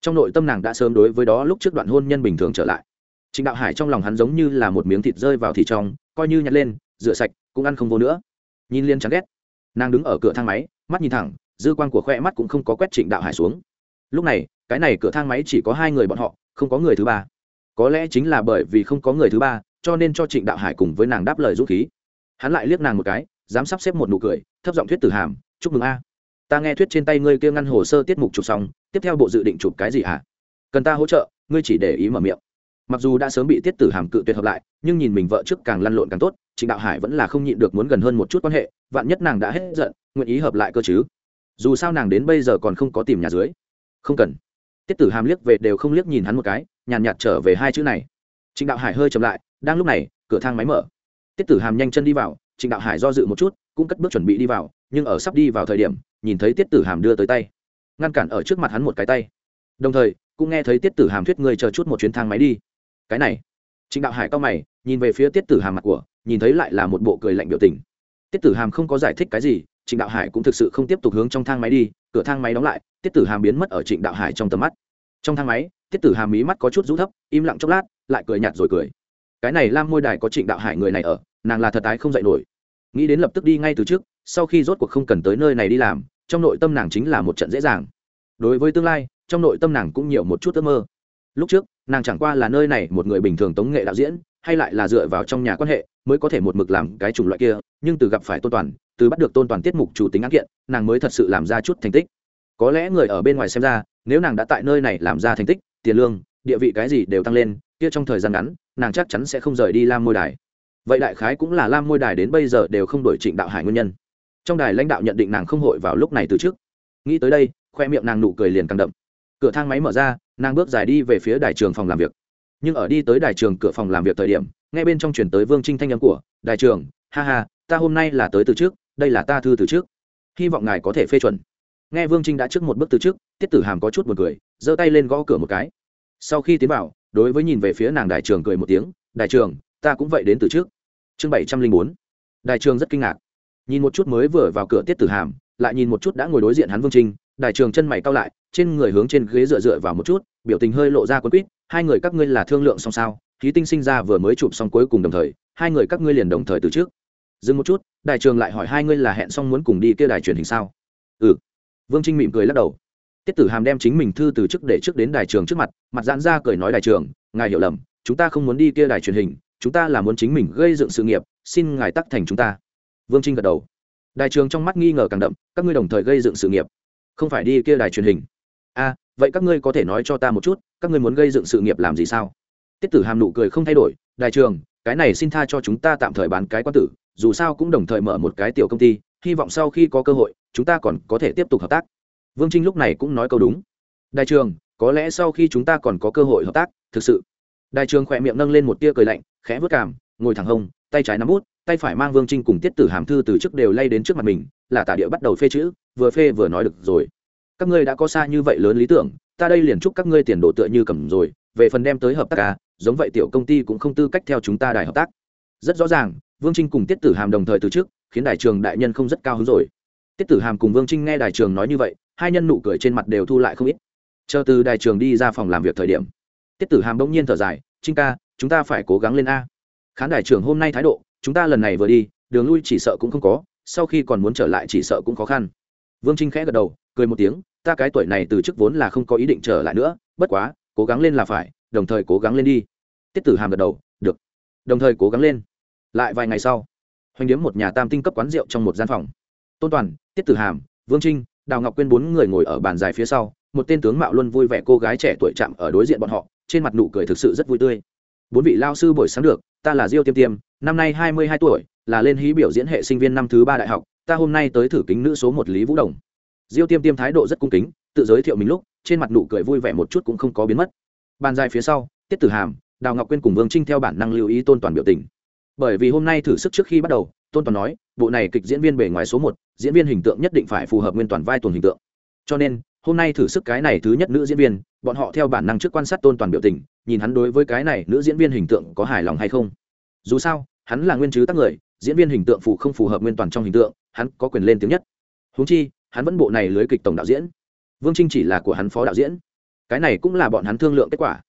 Speaker 1: Trong nội tâm nàng đã sớm đối với đó lúc trước đoạn hôn nhân bình thường trở lại. Trịnh đạo hải trong lòng hắn giống như là một miếng thịt rơi vào thịt trong, coi như nhặt lên, rửa sạch, cũng ăn không vô nữa. Nhìn liên chán ghét. Nàng đứng ở cửa thang máy, mắt nhìn thẳng, dư quan của khoe mắt cũng không có quét trịnh đạo hải xuống. Lúc này, cái này cửa thang máy chỉ có hai người bọn họ, không có người thứ ba. Có lẽ chính là bởi vì không có người thứ ba, cho nên cho trịnh đạo hải cùng với nàng đáp lời dũng khí. Hắn lại liếc nàng một cái, dám sắp xếp một nụ cười, thấp giọng thuyết tử hàm, chúc mừng a ta nghe thuyết trên tay ngươi kia ngăn hồ sơ tiết mục chụp xong, tiếp theo bộ dự định chụp cái gì hả? Cần ta hỗ trợ, ngươi chỉ để ý mở miệng. Mặc dù đã sớm bị tiết tử hàm cự tuyệt hợp lại, nhưng nhìn mình vợ trước càng lăn lộn càng tốt, trịnh đạo hải vẫn là không nhịn được muốn gần hơn một chút quan hệ, vạn nhất nàng đã hết giận, nguyện ý hợp lại cơ chứ? Dù sao nàng đến bây giờ còn không có tìm nhà dưới. Không cần. Tiết tử hàm liếc về đều không liếc nhìn hắn một cái, nhàn nhạt trở về hai chữ này. Trịnh đạo hải hơi chậm lại, đang lúc này, cửa thang máy mở. Tiết tử hàm nhanh chân đi vào, trịnh đạo hải do dự một chút, cũng cất bước chuẩn bị đi vào, nhưng ở sắp đi vào thời điểm nhìn thấy tiết tử hàm đưa tới tay, ngăn cản ở trước mặt hắn một cái tay. Đồng thời, cũng nghe thấy tiết tử hàm thuyết người chờ chút một chuyến thang máy đi. Cái này, trịnh đạo hải cao mày, nhìn về phía tiết tử hàm mặt của, nhìn thấy lại là một bộ cười lạnh biểu tình. Tiết tử hàm không có giải thích cái gì, trịnh đạo hải cũng thực sự không tiếp tục hướng trong thang máy đi, cửa thang máy đóng lại, tiết tử hàm biến mất ở trịnh đạo hải trong tầm mắt. Trong thang máy, tiết tử hàm mí mắt có chút rũ thấp, im lặng chốc lát, lại cười nhạt rồi cười. Cái này lam môi đài có trịnh đạo hải người này ở, nàng là thật ái không dạy nổi. Nghĩ đến lập tức đi ngay từ trước, sau khi rốt cuộc không cần tới nơi này đi làm trong nội tâm nàng chính là một trận dễ dàng. Đối với tương lai, trong nội tâm nàng cũng nhiều một chút ước mơ. Lúc trước, nàng chẳng qua là nơi này một người bình thường tống nghệ đạo diễn, hay lại là dựa vào trong nhà quan hệ mới có thể một mực làm cái chủng loại kia, nhưng từ gặp phải tôn toàn, từ bắt được tôn toàn tiết mục chủ tính án kiện, nàng mới thật sự làm ra chút thành tích. Có lẽ người ở bên ngoài xem ra, nếu nàng đã tại nơi này làm ra thành tích, tiền lương, địa vị cái gì đều tăng lên, kia trong thời gian ngắn, nàng chắc chắn sẽ không rời đi lam môi đài. Vậy đại khái cũng là lam môi đài đến bây giờ đều không đổi trịnh đạo hải nguyên nhân trong đài lãnh đạo nhận định nàng không hội vào lúc này từ trước. Nghĩ tới đây, khoe miệng nàng nụ cười liền càng đậm. Cửa thang máy mở ra, nàng bước dài đi về phía đài trường phòng làm việc. Nhưng ở đi tới đài trường cửa phòng làm việc thời điểm ngay bên trong chuyển tới vương trinh thanh âm của, đài trường, ha ha, ta hôm nay là tới từ trước, đây là ta thư từ trước. Hy vọng ngài có thể phê chuẩn. Nghe vương trinh đã trước một bước từ trước, tiết tử hàm có chút một cười, giơ tay lên gõ cửa một cái. Sau khi tiến vào, đối với nhìn về phía nàng đại trường cười một tiếng đại trường, ta cũng vậy đến từ trước. Chương bảy trăm linh bốn. Đại trường rất kinh ngạc nhìn một chút mới vừa vào cửa tiết tử hàm, lại nhìn một chút đã ngồi đối diện hắn vương trinh đại trường chân mày cao lại, trên người hướng trên ghế dựa dựa vào một chút, biểu tình hơi lộ ra quấn quýt, hai người các ngươi là thương lượng xong sao? Khí tinh sinh ra vừa mới chụp xong cuối cùng đồng thời, hai người các ngươi liền đồng thời từ trước. Dừng một chút đại trường lại hỏi hai ngươi là hẹn xong muốn cùng đi kia đài truyền hình sao? Ừ. Vương trinh mỉm cười lắc đầu. Tiết tử hàm đem chính mình thư từ trước để trước đến đài trường trước mặt mặt giãn ra cười nói đài trường, ngài hiểu lầm, chúng ta không muốn đi kia đài truyền hình, chúng ta là muốn chính mình gây dựng sự nghiệp, xin ngài tắc thành chúng ta vương trinh gật đầu. Đài trường trong mắt nghi ngờ càng đậm các ngươi đồng thời gây dựng sự nghiệp. Không phải đi kia đài truyền hình. A à, vậy các ngươi có thể nói cho ta một chút các ngươi muốn gây dựng sự nghiệp làm gì sao? Tiết tử hàm nụ cười không thay đổi đài trường cái này xin tha cho chúng ta tạm thời bán cái quan tử dù sao cũng đồng thời mở một cái tiểu công ty hy vọng sau khi có cơ hội chúng ta còn có thể tiếp tục hợp tác. Vương trinh lúc này cũng nói câu đúng. Đại trường có lẽ sau khi chúng ta còn có cơ hội hợp tác thực sự. Đại trường khỏe miệng nâng lên một tia cười lạnh khẽ vớt cảm ngồi thẳng hông tay trái nắm bút tay phải mang vương trinh cùng tiết tử hàm thư từ trước đều lay đến trước mặt mình, là tả địa bắt đầu phê chữ, vừa phê vừa nói được rồi. Các ngươi đã có xa như vậy lớn lý tưởng, ta đây liền chúc các ngươi tiền đồ tựa như cầm rồi, về phần đem tới hợp tác à giống vậy tiểu công ty cũng không tư cách theo chúng ta đài hợp tác. Rất rõ ràng, vương trinh cùng tiết tử hàm đồng thời từ trước, khiến đại trường đại nhân không rất cao hứng rồi. Tiết tử hàm cùng vương trinh nghe đại trường nói như vậy, hai nhân nụ cười trên mặt đều thu lại không ít. Chờ từ đại trường đi ra phòng làm việc thời điểm, tiết tử hàm bỗng nhiên thở dài, trinh ca, chúng ta phải cố gắng lên a. Khán đại trưởng hôm nay thái độ chúng ta lần này vừa đi, đường lui chỉ sợ cũng không có, sau khi còn muốn trở lại chỉ sợ cũng khó khăn. Vương trinh khẽ gật đầu, cười một tiếng, ta cái tuổi này từ chức vốn là không có ý định trở lại nữa, bất quá, cố gắng lên là phải, đồng thời cố gắng lên đi. Tiết tử hàm gật đầu, được. Đồng thời cố gắng lên. Lại vài ngày sau, hoành điếm một nhà tam tinh cấp quán rượu trong một gian phòng. Tôn toàn, tiết tử hàm, vương trinh, đào ngọc quyên bốn người ngồi ở bàn dài phía sau, một tên tướng mạo luôn vui vẻ cô gái trẻ tuổi chạm ở đối diện bọn họ, trên mặt nụ cười thực sự rất vui tươi. Bốn vị lao sư buổi sáng được, ta là diêu tiêm tiêm năm nay hai mươi hai tuổi, là lên hí biểu diễn hệ sinh viên năm thứ ba đại học, ta hôm nay tới thử kính nữ số một lý vũ đồng. Diêu tiêm tiêm thái độ rất cung kính, tự giới thiệu mình lúc, trên mặt nụ cười vui vẻ một chút cũng không có biến mất. Bàn dài phía sau, tiết tử hàm, đào ngọc quyên cùng vương trinh theo bản năng lưu ý tôn toàn biểu tình. Bởi vì hôm nay thử sức trước khi bắt đầu, tôn toàn nói, bộ này kịch diễn viên bề ngoài số một, diễn viên hình tượng nhất định phải phù hợp nguyên toàn vai tuần hình tượng. Cho nên, hôm nay thử sức cái này thứ nhất nữ diễn viên, bọn họ theo bản năng trước quan sát tôn toàn biểu tình, nhìn hắn đối với cái này nữ diễn viên hình tượng có hài lòng hay không dù sao, hắn là nguyên chứ tác người, diễn viên hình tượng phù không phù hợp nguyên toàn trong hình tượng, hắn có quyền lên tiếng nhất. Húng chi, hắn vẫn bộ này lưới kịch tổng đạo diễn. Vương trinh chỉ là của hắn phó đạo diễn. Cái này cũng là bọn hắn thương lượng kết quả.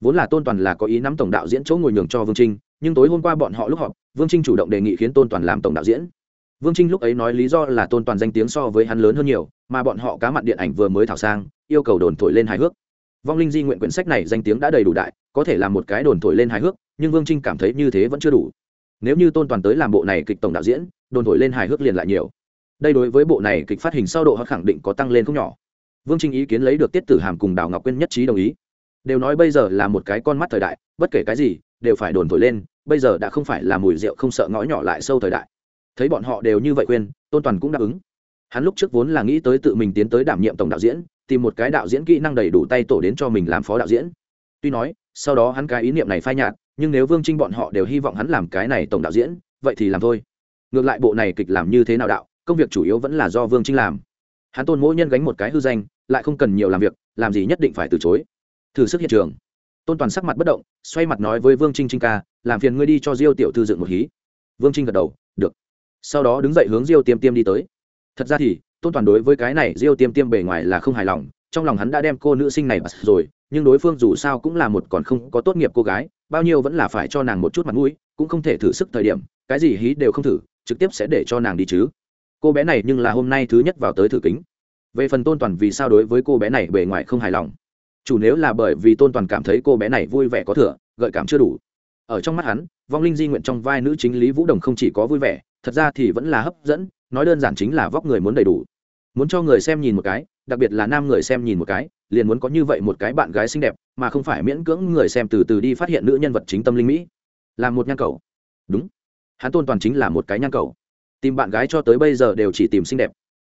Speaker 1: Vốn là tôn toàn là có ý nắm tổng đạo diễn chỗ ngồi nhường cho vương trinh, nhưng tối hôm qua bọn họ lúc họp, vương trinh chủ động đề nghị khiến tôn toàn làm tổng đạo diễn. Vương trinh lúc ấy nói lý do là tôn toàn danh tiếng so với hắn lớn hơn nhiều, mà bọn họ cá mặn điện ảnh vừa mới thảo sang, yêu cầu đồn thổi lên hài hước. Vong linh di nguyện quyển sách này danh tiếng đã đầy đủ đại, có thể làm một cái đồn thổi lên hài hước nhưng vương trinh cảm thấy như thế vẫn chưa đủ nếu như tôn toàn tới làm bộ này kịch tổng đạo diễn đồn thổi lên hài hước liền lại nhiều đây đối với bộ này kịch phát hình sau độ họ khẳng định có tăng lên không nhỏ vương trinh ý kiến lấy được tiết tử hàm cùng đào ngọc quyên nhất trí đồng ý đều nói bây giờ là một cái con mắt thời đại bất kể cái gì đều phải đồn thổi lên bây giờ đã không phải là mùi rượu không sợ ngõ nhỏ lại sâu thời đại thấy bọn họ đều như vậy quên tôn toàn cũng đáp ứng hắn lúc trước vốn là nghĩ tới tự mình tiến tới đảm nhiệm tổng đạo diễn tìm một cái đạo diễn kỹ năng đầy đủ tay tổ đến cho mình làm phó đạo diễn tuy nói sau đó hắn cái ý niệm này phai nhạt nhưng nếu vương trinh bọn họ đều hy vọng hắn làm cái này tổng đạo diễn, vậy thì làm thôi. Ngược lại bộ này kịch làm như thế nào đạo, công việc chủ yếu vẫn là do vương trinh làm. Hắn tôn mỗi nhân gánh một cái hư danh, lại không cần nhiều làm việc, làm gì nhất định phải từ chối. Thử sức hiện trường. Tôn toàn sắc mặt bất động, xoay mặt nói với vương trinh trinh ca, làm phiền ngươi đi cho diêu tiểu thư dựng một hí. Vương trinh gật đầu, được. Sau đó đứng dậy hướng diêu tiêm tiêm đi tới. Thật ra thì, tôn toàn đối với cái này diêu tiêm tiêm bề ngoài là không hài lòng, trong lòng hắn đã đem cô nữ sinh này bắt rồi, nhưng đối phương dù sao cũng là một còn không có tốt nghiệp cô gái bao nhiêu vẫn là phải cho nàng một chút mặt mũi, cũng không thể thử sức thời điểm, cái gì hí đều không thử, trực tiếp sẽ để cho nàng đi chứ. Cô bé này nhưng là hôm nay thứ nhất vào tới thử kính. Về phần tôn toàn vì sao đối với cô bé này bề ngoài không hài lòng? Chủ nếu là bởi vì tôn toàn cảm thấy cô bé này vui vẻ có thừa, gợi cảm chưa đủ. Ở trong mắt hắn, vong linh di nguyện trong vai nữ chính lý vũ đồng không chỉ có vui vẻ, thật ra thì vẫn là hấp dẫn, nói đơn giản chính là vóc người muốn đầy đủ. Muốn cho người xem nhìn một cái, đặc biệt là nam người xem nhìn một cái liền muốn có như vậy một cái bạn gái xinh đẹp, mà không phải miễn cưỡng người xem từ từ đi phát hiện nữ nhân vật chính tâm linh mỹ. Là một nhan cầu. Đúng. Hắn tôn toàn chính là một cái nhan cầu. Tìm bạn gái cho tới bây giờ đều chỉ tìm xinh đẹp.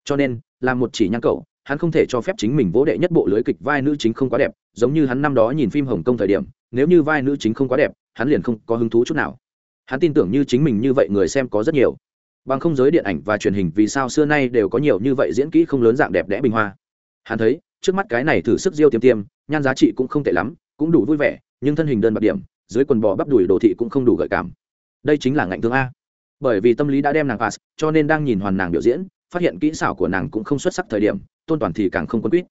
Speaker 1: Cho nên, là một chỉ nhan cầu, hắn không thể cho phép chính mình vỗ đệ nhất bộ lưới kịch vai nữ chính không quá đẹp, giống như hắn năm đó nhìn phim hồng kông thời điểm, nếu như vai nữ chính không quá đẹp, hắn liền không có hứng thú chút nào. Hắn tin tưởng như chính mình như vậy người xem có rất nhiều. Bằng không giới điện ảnh và truyền hình vì sao xưa nay đều có nhiều như vậy diễn kỹ không lớn dạng đẹp đẽ bình hoa. Hắn thấy trước mắt cái này thử sức diêu tiêm tiêm, nhan giá trị cũng không tệ lắm, cũng đủ vui vẻ, nhưng thân hình đơn bạc điểm, dưới quần bò bắp đùi đồ thị cũng không đủ gợi cảm. Đây chính là ngạnh thương a. Bởi vì tâm lý đã đem nàng pass, cho nên đang nhìn hoàn nàng biểu diễn, phát hiện kỹ xảo của nàng cũng không xuất sắc thời điểm, tôn toàn thì càng không quân quýt.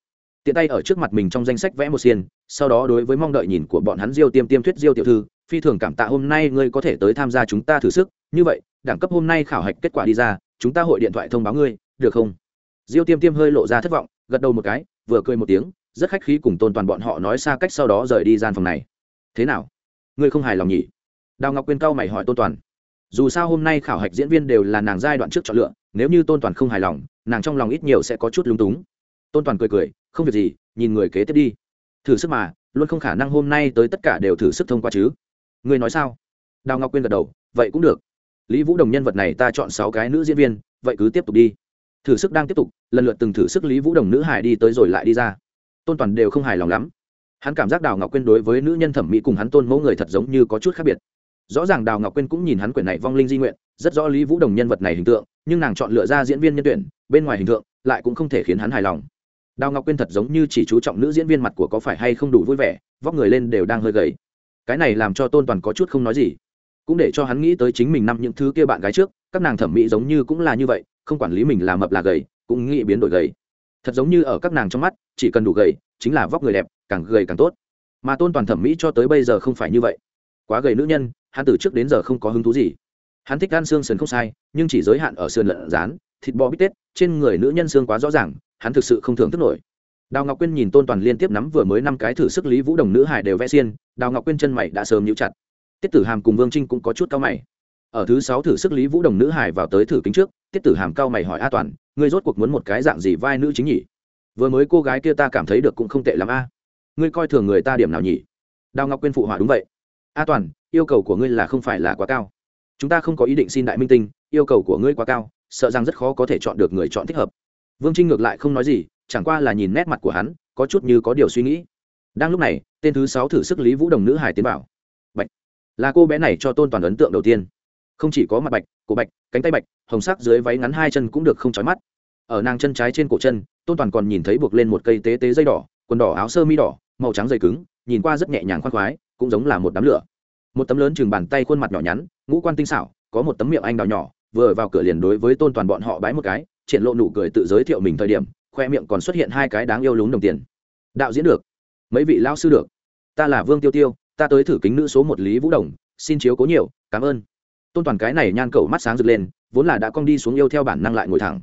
Speaker 1: Tiện tay ở trước mặt mình trong danh sách vẽ một xiên, sau đó đối với mong đợi nhìn của bọn hắn diêu tiêm tiêm thuyết diêu tiểu thư, phi thường cảm tạ hôm nay ngươi có thể tới tham gia chúng ta thử sức. Như vậy, đẳng cấp hôm nay khảo hạch kết quả đi ra, chúng ta hội điện thoại thông báo ngươi, được không? Diêu tiêm tiêm hơi lộ ra thất vọng, gật đầu một cái vừa cười một tiếng, rất khách khí cùng tôn toàn bọn họ nói xa cách sau đó rời đi gian phòng này. Thế nào? Ngươi không hài lòng nhỉ? Đào ngọc quyên cao mày hỏi tôn toàn. Dù sao hôm nay khảo hạch diễn viên đều là nàng giai đoạn trước chọn lựa, nếu như tôn toàn không hài lòng, nàng trong lòng ít nhiều sẽ có chút lúng túng. Tôn toàn cười cười, không việc gì, nhìn người kế tiếp đi. Thử sức mà, luôn không khả năng hôm nay tới tất cả đều thử sức thông qua chứ. Ngươi nói sao? Đào ngọc quyên gật đầu, vậy cũng được. Lý vũ đồng nhân vật này ta chọn sáu cái nữ diễn viên, vậy cứ tiếp tục đi thử sức đang tiếp tục, lần lượt từng thử sức lý vũ đồng nữ hải đi tới rồi lại đi ra. Tôn toàn đều không hài lòng lắm. Hắn cảm giác đào ngọc quyên đối với nữ nhân thẩm mỹ cùng hắn tôn mẫu người thật giống như có chút khác biệt. Rõ ràng đào ngọc quyên cũng nhìn hắn quyển này vong linh di nguyện, rất rõ lý vũ đồng nhân vật này hình tượng, nhưng nàng chọn lựa ra diễn viên nhân tuyển, bên ngoài hình tượng, lại cũng không thể khiến hắn hài lòng. Đào ngọc quyên thật giống như chỉ chú trọng nữ diễn viên mặt của có phải hay không đủ vui vẻ, vóc người lên đều đang hơi gầy. Cái này làm cho tôn toàn có chút không nói gì. Cũng để cho hắn nghĩ tới chính mình năm những thứ kia bạn gái trước, các nàng thẩm mỹ giống như cũng là như vậy không quản lý mình là mập là gầy, cũng nghĩ biến đổi gầy. Thật giống như ở các nàng trong mắt, chỉ cần đủ gầy, chính là vóc người đẹp, càng gầy càng tốt. Mà tôn toàn thẩm mỹ cho tới bây giờ không phải như vậy. Quá gầy nữ nhân, hắn từ trước đến giờ không có hứng thú gì. Hắn thích ăn xương sườn không sai, nhưng chỉ giới hạn ở sườn lợn rán, thịt bò bít tết, trên người nữ nhân xương quá rõ ràng, hắn thực sự không thưởng thức nổi. Đào ngọc quyên nhìn tôn toàn liên tiếp nắm vừa mới năm cái thử sức lý vũ đồng nữ hải đều vẽ xiên, đào ngọc quyên chân mày đã sớm nhíu chặt. Tiết tử hàm cùng vương trinh cũng có chút cao mày ở thứ sáu thử sức lý vũ đồng nữ hải vào tới thử kính trước, tiết tử hàm cao mày hỏi a toàn, ngươi rốt cuộc muốn một cái dạng gì vai nữ chính nhỉ? Vừa mới cô gái kia ta cảm thấy được cũng không tệ lắm a. Ngươi coi thường người ta điểm nào nhỉ? Đào ngọc quyên phụ họa đúng vậy. A toàn, yêu cầu của ngươi là không phải là quá cao. Chúng ta không có ý định xin đại minh tinh, yêu cầu của ngươi quá cao, sợ rằng rất khó có thể chọn được người chọn thích hợp. Vương trinh ngược lại không nói gì, chẳng qua là nhìn nét mặt của hắn, có chút như có điều suy nghĩ. Đang lúc này, tên thứ sáu thử sức lý vũ đồng nữ hải tiến bảo bạch. Là cô bé này cho tôn toàn ấn tượng đầu tiên không chỉ có mặt bạch, cổ bạch, cánh tay bạch, hồng sắc dưới váy ngắn hai chân cũng được không trói mắt. Ở nàng chân trái trên cổ chân, tôn toàn còn nhìn thấy buộc lên một cây tế tế dây đỏ, quần đỏ áo sơ mi đỏ, màu trắng dày cứng, nhìn qua rất nhẹ nhàng khoan khoái, cũng giống là một đám lửa. Một tấm lớn chừng bàn tay khuôn mặt nhỏ nhắn, ngũ quan tinh xảo, có một tấm miệng anh đào nhỏ, vừa vào cửa liền đối với tôn toàn bọn họ bái một cái, triển lộ nụ cười tự giới thiệu mình thời điểm, khoe miệng còn xuất hiện hai cái đáng yêu lúng đồng tiền. Đạo diễn được. Mấy vị lao sư được. Ta là vương tiêu tiêu, ta tới thử kính nữ số một lý vũ đồng, xin chiếu cố nhiều, cảm ơn tôn toàn cái này nhan cầu mắt sáng rực lên, vốn là đã cong đi xuống yêu theo bản năng lại ngồi thẳng.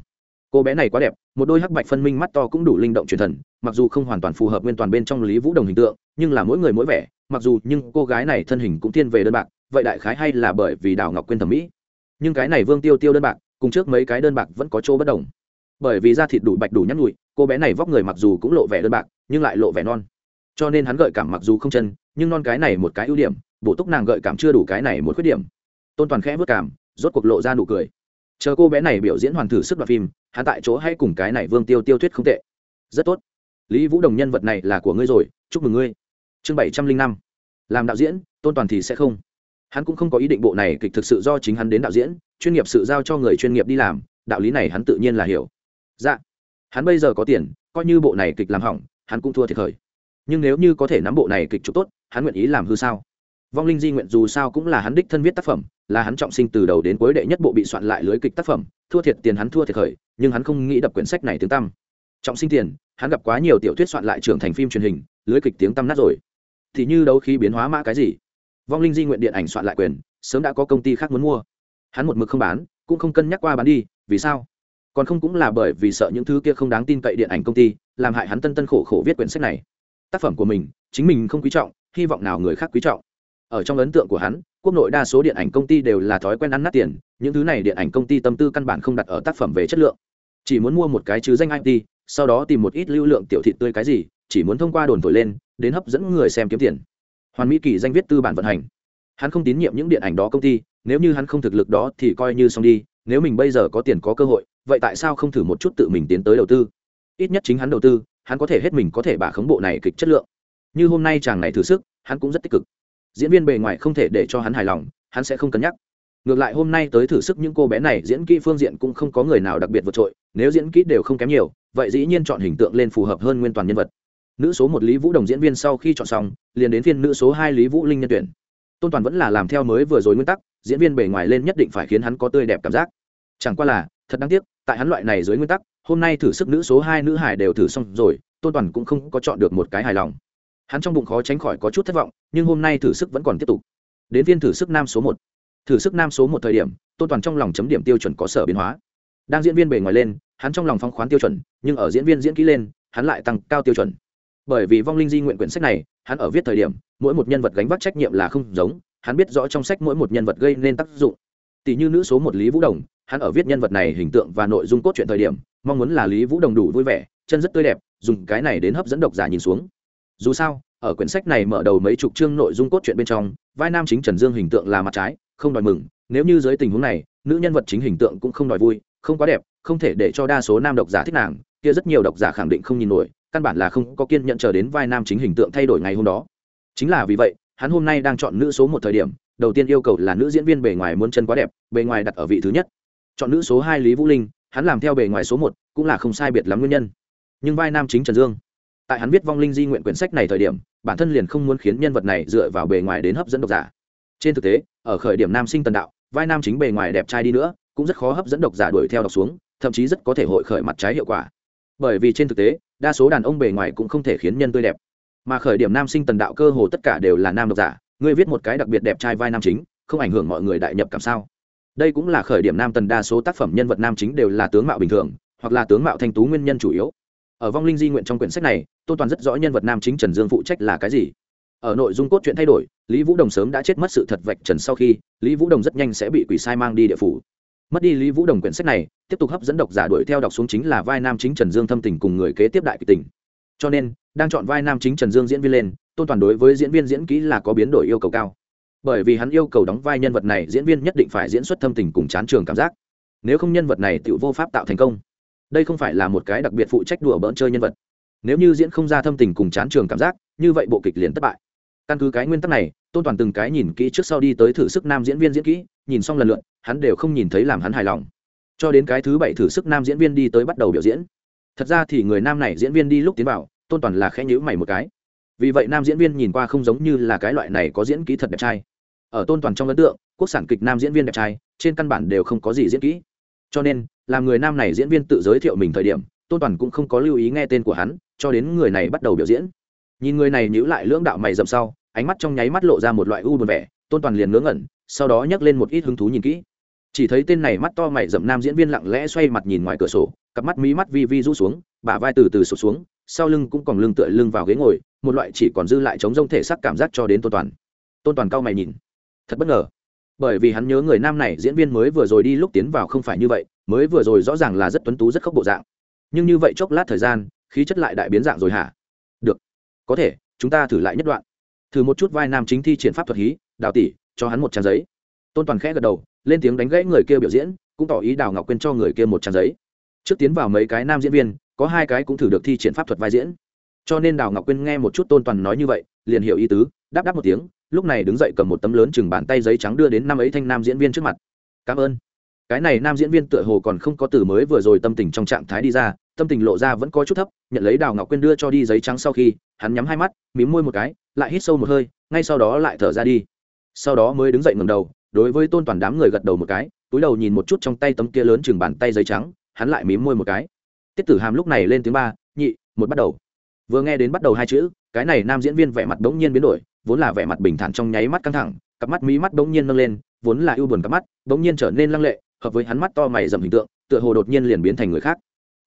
Speaker 1: Cô bé này quá đẹp, một đôi hắc bạch phân minh mắt to cũng đủ linh động truyền thần, mặc dù không hoàn toàn phù hợp nguyên toàn bên trong lý vũ đồng hình tượng, nhưng là mỗi người mỗi vẻ, mặc dù nhưng cô gái này thân hình cũng thiên về đơn bạc, vậy đại khái hay là bởi vì đào ngọc quên thẩm mỹ. Nhưng cái này vương tiêu tiêu đơn bạc, cùng trước mấy cái đơn bạc vẫn có chỗ bất đồng. Bởi vì da thịt đủ bạch đủ nhăn nhụi cô bé này vóc người mặc dù cũng lộ vẻ đơn bạc, nhưng lại lộ vẻ non. Cho nên hắn gợi cảm mặc dù không chân, nhưng non cái này một cái ưu điểm, bổ túc nàng gợi cảm chưa đủ cái này một khuyết điểm tôn toàn khẽ vất cảm, rốt cuộc lộ ra nụ cười. Chờ cô bé này biểu diễn hoàn thử sức đoạt phim, hắn tại chỗ hay cùng cái này vương tiêu tiêu thuyết không tệ. Rất tốt. Lý vũ đồng nhân vật này là của ngươi rồi, chúc mừng ngươi. Chương bảy trăm linh năm. Làm đạo diễn, tôn toàn thì sẽ không. Hắn cũng không có ý định bộ này kịch thực sự do chính hắn đến đạo diễn, chuyên nghiệp sự giao cho người chuyên nghiệp đi làm, đạo lý này hắn tự nhiên là hiểu. Dạ. Hắn bây giờ có tiền, coi như bộ này kịch làm hỏng, hắn cũng thua thiệt khởi. Nhưng nếu như có thể nắm bộ này kịch chụp tốt, hắn nguyện ý làm hư sao? Vong linh di nguyện dù sao cũng là hắn đích thân viết tác phẩm, là hắn trọng sinh từ đầu đến cuối đệ nhất bộ bị soạn lại lưới kịch tác phẩm, thua thiệt tiền hắn thua thiệt khởi, nhưng hắn không nghĩ đập quyển sách này tiếng tăm. Trọng sinh tiền, hắn gặp quá nhiều tiểu thuyết soạn lại trưởng thành phim truyền hình, lưới kịch tiếng tăm nát rồi. Thì như đấu khí biến hóa mã cái gì? Vong linh di nguyện điện ảnh soạn lại quyền, sớm đã có công ty khác muốn mua. Hắn một mực không bán, cũng không cân nhắc qua bán đi, vì sao? Còn không cũng là bởi vì sợ những thứ kia không đáng tin cậy điện ảnh công ty, làm hại hắn tân tân khổ khổ viết quyển sách này. Tác phẩm của mình, chính mình không quý trọng, hy vọng nào người khác quý trọng ở trong ấn tượng của hắn, quốc nội đa số điện ảnh công ty đều là thói quen ăn nát tiền, những thứ này điện ảnh công ty tâm tư căn bản không đặt ở tác phẩm về chất lượng. Chỉ muốn mua một cái chứ danh it sau đó tìm một ít lưu lượng tiểu thị tươi cái gì, chỉ muốn thông qua đồn thổi lên, đến hấp dẫn người xem kiếm tiền. Hoàn mỹ kỳ danh viết tư bản vận hành. Hắn không tín nhiệm những điện ảnh đó công ty, nếu như hắn không thực lực đó thì coi như xong đi, nếu mình bây giờ có tiền có cơ hội, vậy tại sao không thử một chút tự mình tiến tới đầu tư? Ít nhất chính hắn đầu tư, hắn có thể hết mình có thể bả khống bộ này kịch chất lượng. Như hôm nay chàng này thử sức, hắn cũng rất tích cực diễn viên bề ngoài không thể để cho hắn hài lòng, hắn sẽ không cân nhắc. Ngược lại hôm nay tới thử sức những cô bé này, diễn kỹ phương diện cũng không có người nào đặc biệt vượt trội, nếu diễn kỹ đều không kém nhiều, vậy dĩ nhiên chọn hình tượng lên phù hợp hơn nguyên toàn nhân vật. Nữ số một lý vũ đồng diễn viên sau khi chọn xong, liền đến phiên nữ số hai lý vũ linh nhân tuyển. Tôn toàn vẫn là làm theo mới vừa rồi nguyên tắc, diễn viên bề ngoài lên nhất định phải khiến hắn có tươi đẹp cảm giác. Chẳng qua là, thật đáng tiếc, tại hắn loại này dưới nguyên tắc, hôm nay thử sức nữ số hai nữ hải đều thử xong rồi, tôn toàn cũng không có chọn được một cái hài lòng hắn trong bụng khó tránh khỏi có chút thất vọng, nhưng hôm nay thử sức vẫn còn tiếp tục. Đến viên thử sức nam số một. Thử sức nam số một thời điểm, tôn toàn trong lòng chấm điểm tiêu chuẩn có sở biến hóa. Đang diễn viên bề ngoài lên, hắn trong lòng phong khoán tiêu chuẩn, nhưng ở diễn viên diễn kỹ lên, hắn lại tăng cao tiêu chuẩn. Bởi vì vong linh di nguyện quyển sách này, hắn ở viết thời điểm, mỗi một nhân vật gánh vác trách nhiệm là không giống, hắn biết rõ trong sách mỗi một nhân vật gây nên tác dụng. Tỷ như nữ số một lý vũ đồng, hắn ở viết nhân vật này hình tượng và nội dung cốt truyện thời điểm, mong muốn là lý vũ đồng đủ vui vẻ, chân rất tươi đẹp, dùng cái này đến hấp dẫn độc giả nhìn xuống dù sao, ở quyển sách này mở đầu mấy chục chương nội dung cốt truyện bên trong, vai nam chính trần dương hình tượng là mặt trái, không đòi mừng. Nếu như dưới tình huống này, nữ nhân vật chính hình tượng cũng không đòi vui, không quá đẹp, không thể để cho đa số nam độc giả thích nàng, kia rất nhiều độc giả khẳng định không nhìn nổi, căn bản là không có kiên nhận chờ đến vai nam chính hình tượng thay đổi ngày hôm đó. Chính là vì vậy, hắn hôm nay đang chọn nữ số một thời điểm, đầu tiên yêu cầu là nữ diễn viên bề ngoài muốn chân quá đẹp, bề ngoài đặt ở vị thứ nhất. Chọn nữ số hai lý vũ linh, hắn làm theo bề ngoài số một, cũng là không sai biệt lắm nguyên nhân. Nhưng vai nam chính trần dương tại hắn viết vong linh di nguyện quyển sách này thời điểm, bản thân liền không muốn khiến nhân vật này dựa vào bề ngoài đến hấp dẫn độc giả. Trên thực tế, ở khởi điểm nam sinh tần đạo, vai nam chính bề ngoài đẹp trai đi nữa, cũng rất khó hấp dẫn độc giả đuổi theo đọc xuống, thậm chí rất có thể hội khởi mặt trái hiệu quả. Bởi vì trên thực tế, đa số đàn ông bề ngoài cũng không thể khiến nhân tươi đẹp. Mà khởi điểm nam sinh tần đạo cơ hồ tất cả đều là nam độc giả ngươi viết một cái đặc biệt đẹp trai vai nam chính, không ảnh hưởng mọi người đại nhập cảm sao. Đây cũng là khởi điểm nam tần đa số tác phẩm nhân vật nam chính đều là tướng mạo bình thường, hoặc là tướng mạo thanh tú nguyên nhân chủ yếu ở vong linh di nguyện trong quyển sách này tôn toàn rất rõ nhân vật nam chính trần dương phụ trách là cái gì. Ở nội dung cốt truyện thay đổi, lý vũ đồng sớm đã chết mất sự thật vạch trần sau khi, lý vũ đồng rất nhanh sẽ bị quỷ sai mang đi địa phủ. Mất đi lý vũ đồng quyển sách này, tiếp tục hấp dẫn độc giả đuổi theo đọc xuống chính là vai nam chính trần dương thâm tình cùng người kế tiếp đại kịch tình. Cho nên, đang chọn vai nam chính trần dương diễn viên lên tôn toàn đối với diễn viên diễn kỹ là có biến đổi yêu cầu cao. Bởi vì hắn yêu cầu đóng vai nhân vật này, diễn viên nhất định phải diễn xuất thâm tình cùng chán trường cảm giác. Nếu không nhân vật này tự vô pháp tạo thành công đây không phải là một cái đặc biệt phụ trách đùa bỡn chơi nhân vật. Nếu như diễn không ra thâm tình cùng chán trường cảm giác, như vậy bộ kịch liền thất bại. Căn cứ cái nguyên tắc này, tôn toàn từng cái nhìn kỹ trước sau đi tới thử sức nam diễn viên diễn kỹ, nhìn xong lần lượt, hắn đều không nhìn thấy làm hắn hài lòng. Cho đến cái thứ bảy thử sức nam diễn viên đi tới bắt đầu biểu diễn. Thật ra thì người nam này diễn viên đi lúc tiến vào, tôn toàn là khẽ nhữ mày một cái. Vì vậy nam diễn viên nhìn qua không giống như là cái loại này có diễn kỹ thật đẹp trai. Ở tôn toàn trong ấn tượng, quốc sản kịch nam diễn viên đẹp trai, trên căn bản đều không có gì diễn kỹ cho nên, làm người nam này diễn viên tự giới thiệu mình thời điểm, tôn toàn cũng không có lưu ý nghe tên của hắn, cho đến người này bắt đầu biểu diễn. Nhìn người này nhữ lại lưỡng đạo mày dầm sau, ánh mắt trong nháy mắt lộ ra một loại u buồn vẻ, tôn toàn liền ngớ ngẩn, sau đó nhấc lên một ít hứng thú nhìn kỹ. Chỉ thấy tên này mắt to mày dầm nam diễn viên lặng lẽ xoay mặt nhìn ngoài cửa sổ, cặp mắt mí mắt vi vi rũ xuống, bả vai từ từ sụt xuống, sau lưng cũng còn lưng tựa lưng vào ghế ngồi, một loại chỉ còn dư lại chống rông thể sắc cảm giác cho đến tôn toàn. Tôn toàn cao mày nhìn. Thật bất ngờ bởi vì hắn nhớ người nam này diễn viên mới vừa rồi đi lúc tiến vào không phải như vậy, mới vừa rồi rõ ràng là rất tuấn tú, rất khóc bộ dạng. Nhưng như vậy chốc lát thời gian, khí chất lại đại biến dạng rồi hả? Được, có thể, chúng ta thử lại nhất đoạn. Thử một chút vai nam chính thi triển pháp thuật hí, đào tỷ, cho hắn một trang giấy. Tôn toàn khẽ gật đầu, lên tiếng đánh gãy người kia biểu diễn, cũng tỏ ý đào ngọc quên cho người kia một trang giấy. Trước tiến vào mấy cái nam diễn viên, có hai cái cũng thử được thi triển pháp thuật vai diễn cho nên đào ngọc quyên nghe một chút tôn toàn nói như vậy, liền hiểu ý tứ, đáp đáp một tiếng, lúc này đứng dậy cầm một tấm lớn chừng bàn tay giấy trắng đưa đến năm ấy thanh nam diễn viên trước mặt. Cảm ơn. Cái này nam diễn viên tựa hồ còn không có từ mới vừa rồi tâm tình trong trạng thái đi ra, tâm tình lộ ra vẫn có chút thấp, nhận lấy đào ngọc quyên đưa cho đi giấy trắng sau khi, hắn nhắm hai mắt, mím môi một cái, lại hít sâu một hơi, ngay sau đó lại thở ra đi. Sau đó mới đứng dậy ngầm đầu, đối với tôn toàn đám người gật đầu một cái, túi đầu nhìn một chút trong tay tấm kia lớn chừng bàn tay giấy trắng, hắn lại mím môi một cái. Tiết tử hàm lúc này lên tiếng ba, nhị, một bắt đầu vừa nghe đến bắt đầu hai chữ, cái này nam diễn viên vẻ mặt đống nhiên biến đổi, vốn là vẻ mặt bình thản trong nháy mắt căng thẳng, cặp mắt mí mắt đống nhiên nâng lên, vốn là ưu buồn cặp mắt đống nhiên trở nên lăng lệ, hợp với hắn mắt to mày dầm hình tượng, tựa hồ đột nhiên liền biến thành người khác.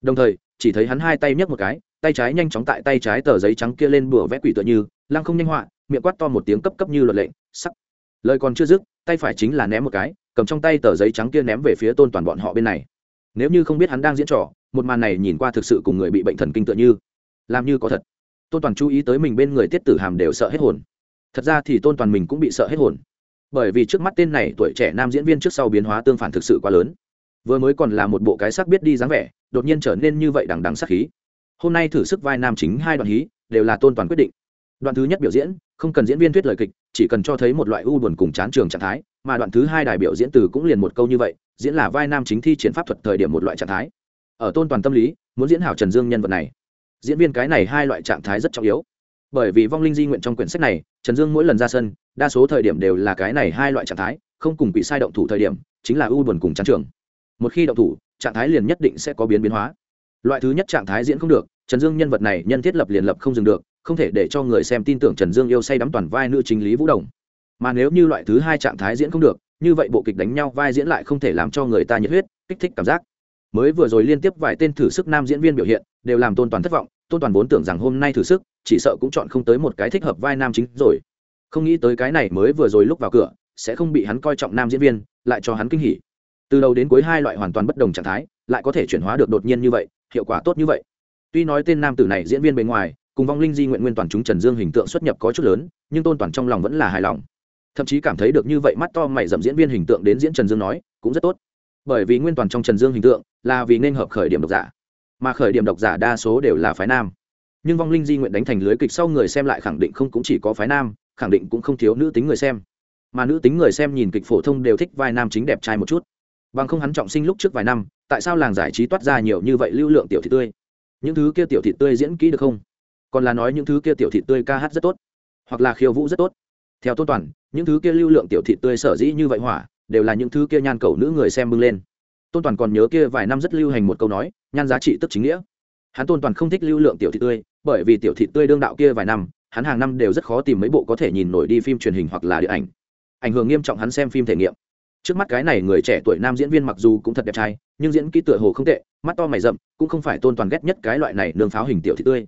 Speaker 1: Đồng thời, chỉ thấy hắn hai tay nhấc một cái, tay trái nhanh chóng tại tay trái tờ giấy trắng kia lên bùa vẽ quỷ tựa như, lăng không nhanh họa, miệng quát to một tiếng cấp cấp như luật lệnh, sắc. Lời còn chưa dứt, tay phải chính là ném một cái, cầm trong tay tờ giấy trắng kia ném về phía tôn toàn bọn họ bên này. Nếu như không biết hắn đang diễn trò, một màn này nhìn qua thực sự cùng người bị bệnh thần kinh tựa như làm như có thật. Tôn toàn chú ý tới mình bên người tiết tử hàm đều sợ hết hồn. Thật ra thì tôn toàn mình cũng bị sợ hết hồn. Bởi vì trước mắt tên này tuổi trẻ nam diễn viên trước sau biến hóa tương phản thực sự quá lớn. Vừa mới còn là một bộ cái sắc biết đi dáng vẻ, đột nhiên trở nên như vậy đằng đằng sắc khí. Hôm nay thử sức vai nam chính hai đoạn hí, đều là tôn toàn quyết định. Đoạn thứ nhất biểu diễn, không cần diễn viên thuyết lời kịch, chỉ cần cho thấy một loại u buồn cùng chán trường trạng thái, mà đoạn thứ hai đài biểu diễn từ cũng liền một câu như vậy, diễn là vai nam chính thi triển pháp thuật thời điểm một loại trạng thái. Ở tôn toàn tâm lý, muốn diễn hảo trần dương nhân vật này diễn viên cái này hai loại trạng thái rất trọng yếu. Bởi vì vong linh di nguyện trong quyển sách này, trần dương mỗi lần ra sân, đa số thời điểm đều là cái này hai loại trạng thái, không cùng bị sai động thủ thời điểm, chính là u buồn cùng chán trường. Một khi động thủ, trạng thái liền nhất định sẽ có biến biến hóa. Loại thứ nhất trạng thái diễn không được, trần dương nhân vật này nhân thiết lập liền lập không dừng được, không thể để cho người xem tin tưởng trần dương yêu say đắm toàn vai nữ chính lý vũ đồng. Mà nếu như loại thứ hai trạng thái diễn không được, như vậy bộ kịch đánh nhau vai diễn lại không thể làm cho người ta nhiệt huyết, kích thích cảm giác. Mới vừa rồi liên tiếp vài tên thử sức nam diễn viên biểu hiện đều làm tôn toàn thất vọng, tôn toàn vốn tưởng rằng hôm nay thử sức, chỉ sợ cũng chọn không tới một cái thích hợp vai nam chính rồi. Không nghĩ tới cái này mới vừa rồi lúc vào cửa, sẽ không bị hắn coi trọng nam diễn viên, lại cho hắn kinh hỉ. Từ đầu đến cuối hai loại hoàn toàn bất đồng trạng thái, lại có thể chuyển hóa được đột nhiên như vậy, hiệu quả tốt như vậy. Tuy nói tên nam tử này diễn viên bề ngoài, cùng vong linh di nguyện nguyên toàn chúng trần dương hình tượng xuất nhập có chút lớn, nhưng tôn toàn trong lòng vẫn là hài lòng. Thậm chí cảm thấy được như vậy mắt to mày dậm diễn viên hình tượng đến diễn trần dương nói, cũng rất tốt. Bởi vì nguyên toàn trong trần dương hình tượng là vì nên hợp khởi điểm độc giả mà khởi điểm độc giả đa số đều là phái nam. Nhưng vong linh di nguyện đánh thành lưới kịch sau người xem lại khẳng định không cũng chỉ có phái nam, khẳng định cũng không thiếu nữ tính người xem. Mà nữ tính người xem nhìn kịch phổ thông đều thích vai nam chính đẹp trai một chút. Bằng không hắn trọng sinh lúc trước vài năm, tại sao làng giải trí toát ra nhiều như vậy lưu lượng tiểu thị tươi? Những thứ kia tiểu thị tươi diễn kỹ được không? Còn là nói những thứ kia tiểu thị tươi ca hát rất tốt, hoặc là khiêu vũ rất tốt. Theo tôn toàn, những thứ kia lưu lượng tiểu thị tươi sở dĩ như vậy hỏa, đều là những thứ kia nhan cầu nữ người xem bưng lên tôn toàn còn nhớ kia vài năm rất lưu hành một câu nói, nhan giá trị tức chính nghĩa. Hắn tôn toàn không thích lưu lượng tiểu thị tươi, bởi vì tiểu thị tươi đương đạo kia vài năm, hắn hàng năm đều rất khó tìm mấy bộ có thể nhìn nổi đi phim truyền hình hoặc là điện ảnh. Ảnh hưởng nghiêm trọng hắn xem phim thể nghiệm. Trước mắt cái này người trẻ tuổi nam diễn viên mặc dù cũng thật đẹp trai, nhưng diễn kỹ tựa hồ không tệ, mắt to mày rậm, cũng không phải tôn toàn ghét nhất cái loại này nương pháo hình tiểu thị tươi.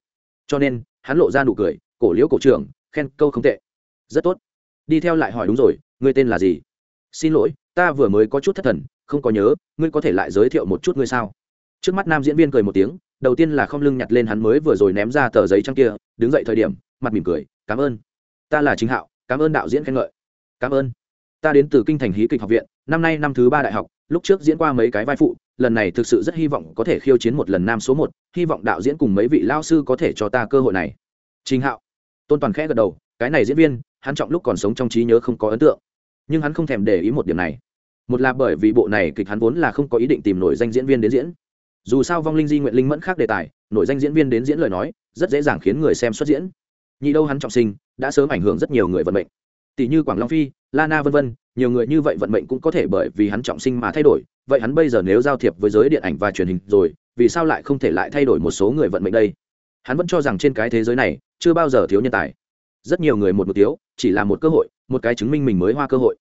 Speaker 1: Cho nên, hắn lộ ra nụ cười, cổ liễu cổ trưởng, khen câu không tệ. Rất tốt. Đi theo lại hỏi đúng rồi người tên là gì? Xin lỗi, ta vừa mới có chút thất thần không có nhớ, ngươi có thể lại giới thiệu một chút ngươi sao? Trước mắt nam diễn viên cười một tiếng, đầu tiên là không lưng nhặt lên hắn mới vừa rồi ném ra tờ giấy trắng kia, đứng dậy thời điểm, mặt mỉm cười, cảm ơn. Ta là chính hạo, cảm ơn đạo diễn khen ngợi. Cảm ơn. Ta đến từ kinh thành hí kịch học viện, năm nay năm thứ ba đại học, lúc trước diễn qua mấy cái vai phụ, lần này thực sự rất hy vọng có thể khiêu chiến một lần nam số một, hy vọng đạo diễn cùng mấy vị lao sư có thể cho ta cơ hội này. Chính hạo. Tôn toàn khẽ gật đầu, cái này diễn viên, hắn trọng lúc còn sống trong trí nhớ không có ấn tượng, nhưng hắn không thèm để ý một điểm này một là bởi vì bộ này kịch hắn vốn là không có ý định tìm nổi danh diễn viên đến diễn. Dù sao vong linh di nguyện linh mẫn khác đề tài, nổi danh diễn viên đến diễn lời nói, rất dễ dàng khiến người xem xuất diễn. Nhị đâu hắn trọng sinh, đã sớm ảnh hưởng rất nhiều người vận mệnh. Tỷ như quảng long phi, lana vân vân, nhiều người như vậy vận mệnh cũng có thể bởi vì hắn trọng sinh mà thay đổi. Vậy hắn bây giờ nếu giao thiệp với giới điện ảnh và truyền hình rồi, vì sao lại không thể lại thay đổi một số người vận mệnh đây? Hắn vẫn cho rằng trên cái thế giới này, chưa bao giờ thiếu nhân tài. Rất nhiều người một mục thiếu, chỉ là một cơ hội, một cái chứng minh mình mới hoa cơ hội.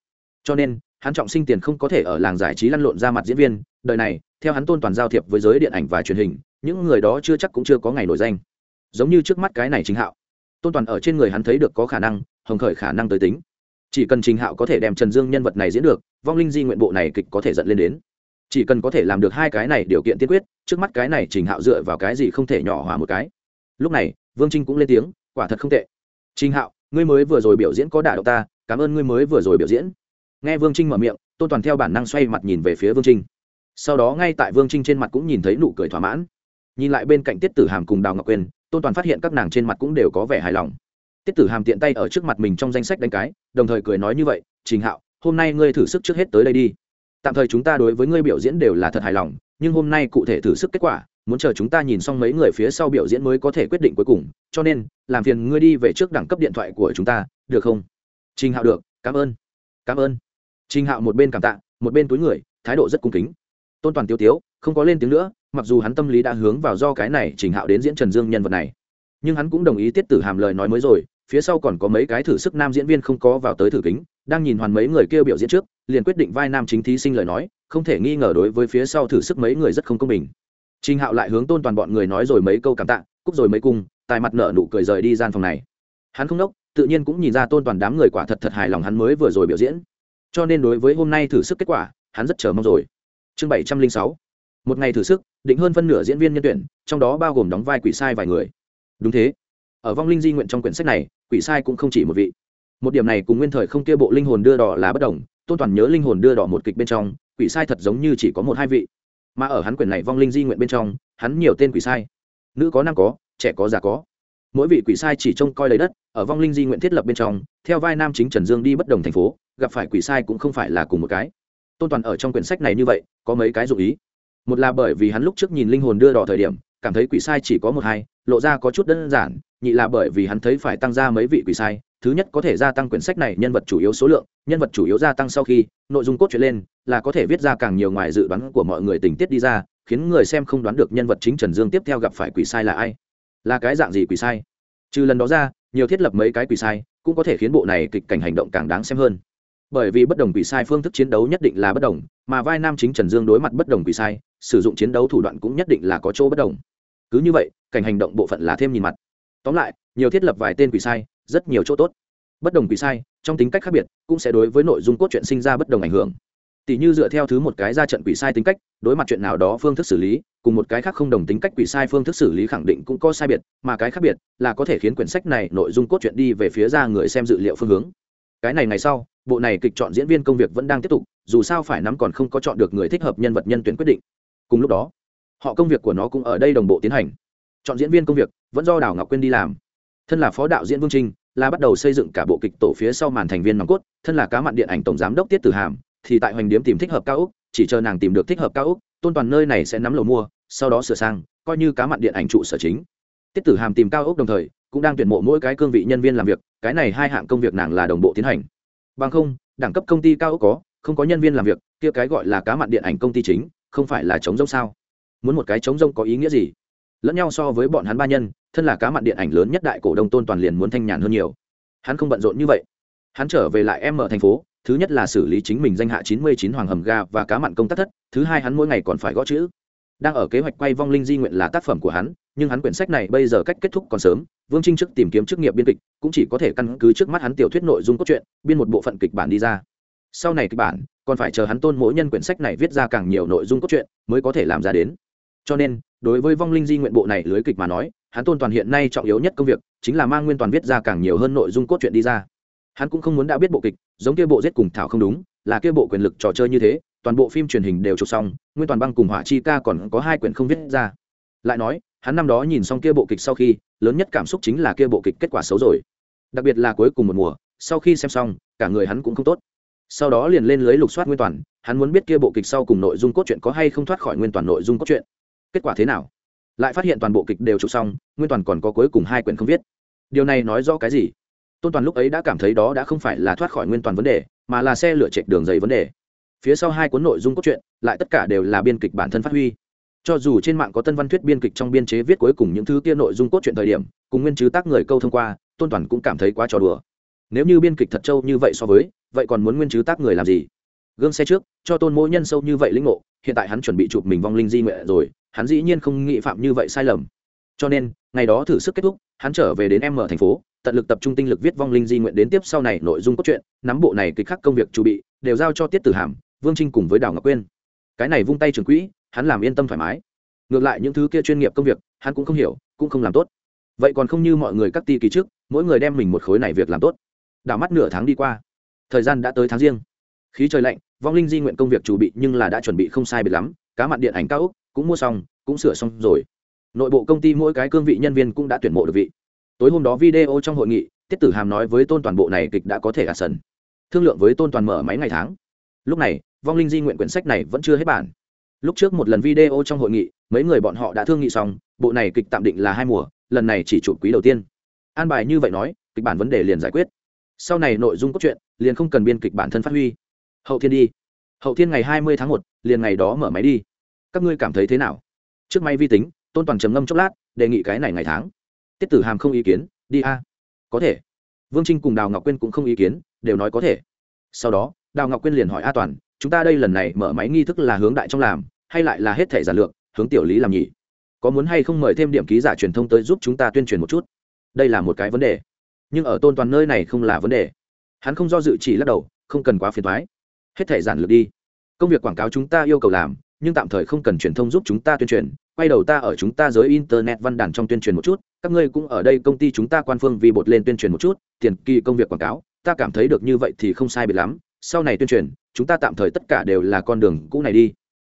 Speaker 1: Cho nên hắn trọng sinh tiền không có thể ở làng giải trí lăn lộn ra mặt diễn viên, đời này, theo hắn tôn toàn giao thiệp với giới điện ảnh và truyền hình, những người đó chưa chắc cũng chưa có ngày nổi danh. Giống như trước mắt cái này chính hạo. Tôn toàn ở trên người hắn thấy được có khả năng, hồng khởi khả năng tới tính. Chỉ cần trình hạo có thể đem trần dương nhân vật này diễn được, vong linh di nguyện bộ này kịch có thể dẫn lên đến. Chỉ cần có thể làm được hai cái này điều kiện tiên quyết, trước mắt cái này trình hạo dựa vào cái gì không thể nhỏ hòa một cái. Lúc này, vương trinh cũng lên tiếng, quả thật không tệ. Trình hạo, ngươi mới vừa rồi biểu diễn có đả động ta, cảm ơn ngươi mới vừa rồi biểu diễn nghe vương trinh mở miệng tôn toàn theo bản năng xoay mặt nhìn về phía vương trinh. Sau đó ngay tại vương trinh trên mặt cũng nhìn thấy nụ cười thỏa mãn. Nhìn lại bên cạnh tiết tử hàm cùng đào ngọc Quyền, tôn toàn phát hiện các nàng trên mặt cũng đều có vẻ hài lòng. Tiết tử hàm tiện tay ở trước mặt mình trong danh sách đánh cái đồng thời cười nói như vậy trình hạo hôm nay ngươi thử sức trước hết tới đây đi. Tạm thời chúng ta đối với ngươi biểu diễn đều là thật hài lòng nhưng hôm nay cụ thể thử sức kết quả muốn chờ chúng ta nhìn xong mấy người phía sau biểu diễn mới có thể quyết định cuối cùng cho nên làm phiền ngươi đi về trước đẳng cấp điện thoại của chúng ta được không? Trình hạo được cảm ơn cảm ơn trình hạo một bên cảm tạ một bên túi người thái độ rất cung kính tôn toàn tiêu tiếu không có lên tiếng nữa mặc dù hắn tâm lý đã hướng vào do cái này trình hạo đến diễn trần dương nhân vật này nhưng hắn cũng đồng ý tiết tử hàm lời nói mới rồi phía sau còn có mấy cái thử sức nam diễn viên không có vào tới thử kính đang nhìn hoàn mấy người kêu biểu diễn trước liền quyết định vai nam chính thí sinh lời nói không thể nghi ngờ đối với phía sau thử sức mấy người rất không công bình Trình Hạo lại hướng Tôn Toàn bọn người nói rồi mấy câu cảm tạ, cúc rồi mấy cung, tài mặt nở nụ cười rời đi gian phòng này. Hắn không đốc, tự nhiên cũng nhìn ra Tôn Toàn đám người quả thật thật hài lòng hắn mới vừa rồi biểu diễn. Cho nên đối với hôm nay thử sức kết quả, hắn rất chờ mong rồi. Chương bảy trăm linh sáu. Một ngày thử sức định hơn phân nửa diễn viên nhân tuyển trong đó bao gồm đóng vai quỷ sai vài người. Đúng thế. Ở vong linh di nguyện trong quyển sách này quỷ sai cũng không chỉ một vị. Một điểm này cùng nguyên thời không kia bộ linh hồn đưa đỏ là bất đồng tôn toàn nhớ linh hồn đưa đỏ một kịch bên trong quỷ sai thật giống như chỉ có một hai vị. Mà ở hắn quyển này vong linh di nguyện bên trong hắn nhiều tên quỷ sai. Nữ có nam có trẻ có già có mỗi vị quỷ sai chỉ trông coi lấy đất, ở vong linh di nguyện thiết lập bên trong, theo vai nam chính trần dương đi bất đồng thành phố, gặp phải quỷ sai cũng không phải là cùng một cái. Tôn toàn ở trong quyển sách này như vậy, có mấy cái dụ ý. Một là bởi vì hắn lúc trước nhìn linh hồn đưa đỏ thời điểm, cảm thấy quỷ sai chỉ có một hai, lộ ra có chút đơn giản, nhị là bởi vì hắn thấy phải tăng ra mấy vị quỷ sai, thứ nhất có thể gia tăng quyển sách này nhân vật chủ yếu số lượng, nhân vật chủ yếu gia tăng sau khi, nội dung cốt truyện lên, là có thể viết ra càng nhiều ngoài dự đoán của mọi người tình tiết đi ra, khiến người xem không đoán được nhân vật chính trần dương tiếp theo gặp phải quỷ sai là ai là cái dạng gì quỷ sai? Trừ lần đó ra, nhiều thiết lập mấy cái quỷ sai cũng có thể khiến bộ này kịch cảnh hành động càng đáng xem hơn. Bởi vì bất đồng quỷ sai phương thức chiến đấu nhất định là bất đồng, mà vai nam chính trần dương đối mặt bất đồng quỷ sai, sử dụng chiến đấu thủ đoạn cũng nhất định là có chỗ bất đồng. Cứ như vậy, cảnh hành động bộ phận là thêm nhìn mặt. Tóm lại, nhiều thiết lập vài tên quỷ sai, rất nhiều chỗ tốt. Bất đồng quỷ sai, trong tính cách khác biệt, cũng sẽ đối với nội dung cốt truyện sinh ra bất đồng ảnh hưởng. Tỷ như dựa theo thứ một cái ra trận quỷ sai tính cách đối mặt chuyện nào đó phương thức xử lý, cùng một cái khác không đồng tính cách quỷ sai phương thức xử lý khẳng định cũng có sai biệt, mà cái khác biệt là có thể khiến quyển sách này nội dung cốt truyện đi về phía ra người xem dự liệu phương hướng. Cái này ngày sau, bộ này kịch chọn diễn viên công việc vẫn đang tiếp tục, dù sao phải nắm còn không có chọn được người thích hợp nhân vật nhân tuyển quyết định. Cùng lúc đó, họ công việc của nó cũng ở đây đồng bộ tiến hành. Chọn diễn viên công việc vẫn do đào ngọc quyên đi làm. Thân là phó đạo diễn vương trinh, là bắt đầu xây dựng cả bộ kịch tổ phía sau màn thành viên nòng cốt, thân là cá mặn điện ảnh tổng giám đốc tiết tử hàm, thì tại hoành điếm tìm thích hợp cao úc chỉ chờ nàng tìm được thích hợp cao úc, tôn toàn nơi này sẽ nắm lầu mua, sau đó sửa sang, coi như cá mặn điện ảnh trụ sở chính. Tiết tử hàm tìm cao úc đồng thời, cũng đang tuyển mộ mỗi cái cương vị nhân viên làm việc, cái này hai hạng công việc nàng là đồng bộ tiến hành. Bằng không, đẳng cấp công ty cao úc có, không có nhân viên làm việc, kia cái gọi là cá mặn điện ảnh công ty chính, không phải là chống rông sao? Muốn một cái chống rông có ý nghĩa gì? Lẫn nhau so với bọn hắn ba nhân, thân là cá mặn điện ảnh lớn nhất đại cổ đông tôn toàn liền muốn thanh nhàn hơn nhiều. Hắn không bận rộn như vậy. Hắn trở về lại em ở thành phố thứ nhất là xử lý chính mình danh hạ chín mươi chín hoàng hầm ga và cá mặn công tác thất, thứ hai hắn mỗi ngày còn phải gõ chữ. Đang ở kế hoạch quay vong linh di nguyện là tác phẩm của hắn, nhưng hắn quyển sách này bây giờ cách kết thúc còn sớm, vương trinh trước tìm kiếm chức nghiệp biên kịch, cũng chỉ có thể căn cứ trước mắt hắn tiểu thuyết nội dung cốt truyện, biên một bộ phận kịch bản đi ra. Sau này kịch bản, còn phải chờ hắn tôn mỗi nhân quyển sách này viết ra càng nhiều nội dung cốt truyện mới có thể làm ra đến. Cho nên, đối với vong linh di nguyện bộ này lưới kịch mà nói, hắn tôn toàn hiện nay trọng yếu nhất công việc chính là mang nguyên toàn viết ra càng nhiều hơn nội dung cốt truyện đi ra hắn cũng không muốn đã biết bộ kịch, giống kia bộ giết cùng thảo không đúng, là kia bộ quyền lực trò chơi như thế, toàn bộ phim truyền hình đều chụp xong, nguyên toàn băng cùng hỏa chi ca còn có hai quyển không viết ra. Lại nói, hắn năm đó nhìn xong kia bộ kịch sau khi, lớn nhất cảm xúc chính là kia bộ kịch kết quả xấu rồi. Đặc biệt là cuối cùng một mùa, sau khi xem xong, cả người hắn cũng không tốt. Sau đó liền lên lưới lục soát nguyên toàn, hắn muốn biết kia bộ kịch sau cùng nội dung cốt truyện có hay không thoát khỏi nguyên toàn nội dung cốt truyện. Kết quả thế nào? Lại phát hiện toàn bộ kịch đều chụp xong, nguyên toàn còn có cuối cùng hai quyển không viết. Điều này nói rõ cái gì? Tôn toàn lúc ấy đã cảm thấy đó đã không phải là thoát khỏi nguyên toàn vấn đề, mà là xe lửa chạy đường dày vấn đề. Phía sau hai cuốn nội dung cốt truyện, lại tất cả đều là biên kịch bản thân phát huy. Cho dù trên mạng có tân văn thuyết biên kịch trong biên chế viết cuối cùng những thứ kia nội dung cốt truyện thời điểm, cùng nguyên chứ tác người câu thông qua, tôn toàn cũng cảm thấy quá trò đùa. Nếu như biên kịch thật trâu như vậy so với, vậy còn muốn nguyên chứ tác người làm gì? Gương xe trước, cho tôn mỗi nhân sâu như vậy lĩnh ngộ, hiện tại hắn chuẩn bị chụp mình vong linh di nguyện rồi, hắn dĩ nhiên không nghị phạm như vậy sai lầm. Cho nên, ngày đó thử sức kết thúc, hắn trở về đến em mở thành phố tận lực tập trung tinh lực viết vong linh di nguyện đến tiếp sau này nội dung cốt truyện, nắm bộ này kịch khắc công việc chuẩn bị, đều giao cho tiết tử hàm, vương trinh cùng với đào ngọc quyên. Cái này vung tay trường quỹ, hắn làm yên tâm thoải mái. Ngược lại những thứ kia chuyên nghiệp công việc, hắn cũng không hiểu, cũng không làm tốt. Vậy còn không như mọi người các ti kỳ trước, mỗi người đem mình một khối này việc làm tốt. Đảo mắt nửa tháng đi qua. Thời gian đã tới tháng riêng. Khí trời lạnh, vong linh di nguyện công việc chuẩn bị nhưng là đã chuẩn bị không sai biệt lắm, cá mặn điện ảnh cao úc cũng mua xong, cũng sửa xong rồi. Nội bộ công ty mỗi cái cương vị nhân viên cũng đã tuyển mộ được vị tối hôm đó video trong hội nghị, tiết tử hàm nói với tôn toàn bộ này kịch đã có thể gạt sần. Thương lượng với tôn toàn mở máy ngày tháng. Lúc này, vong linh di nguyện quyển sách này vẫn chưa hết bản. Lúc trước một lần video trong hội nghị, mấy người bọn họ đã thương nghị xong, bộ này kịch tạm định là hai mùa, lần này chỉ chụp quý đầu tiên. An bài như vậy nói, kịch bản vấn đề liền giải quyết. Sau này nội dung cốt truyện, liền không cần biên kịch bản thân phát huy. Hậu thiên đi. Hậu thiên ngày hai mươi tháng một, liền ngày đó mở máy đi. Các ngươi cảm thấy thế nào? Trước may vi tính, tôn toàn trầm ngâm chốc lát, đề nghị cái này ngày tháng tiết tử hàm không ý kiến, đi a. Có thể. Vương trinh cùng đào ngọc quyên cũng không ý kiến, đều nói có thể. Sau đó, đào ngọc quyên liền hỏi a toàn, chúng ta đây lần này mở máy nghi thức là hướng đại trong làm, hay lại là hết thể giản lược, hướng tiểu lý làm nhỉ? Có muốn hay không mời thêm điểm ký giả truyền thông tới giúp chúng ta tuyên truyền một chút? Đây là một cái vấn đề. Nhưng ở tôn toàn nơi này không là vấn đề. Hắn không do dự chỉ lắc đầu, không cần quá phiền thoái hết thể giản lược đi. Công việc quảng cáo chúng ta yêu cầu làm, nhưng tạm thời không cần truyền thông giúp chúng ta tuyên truyền quay đầu ta ở chúng ta giới internet văn đàn trong tuyên truyền một chút, các ngươi cũng ở đây công ty chúng ta quan phương vì bột lên tuyên truyền một chút, tiền kỳ công việc quảng cáo, ta cảm thấy được như vậy thì không sai biệt lắm, sau này tuyên truyền, chúng ta tạm thời tất cả đều là con đường cũ này đi.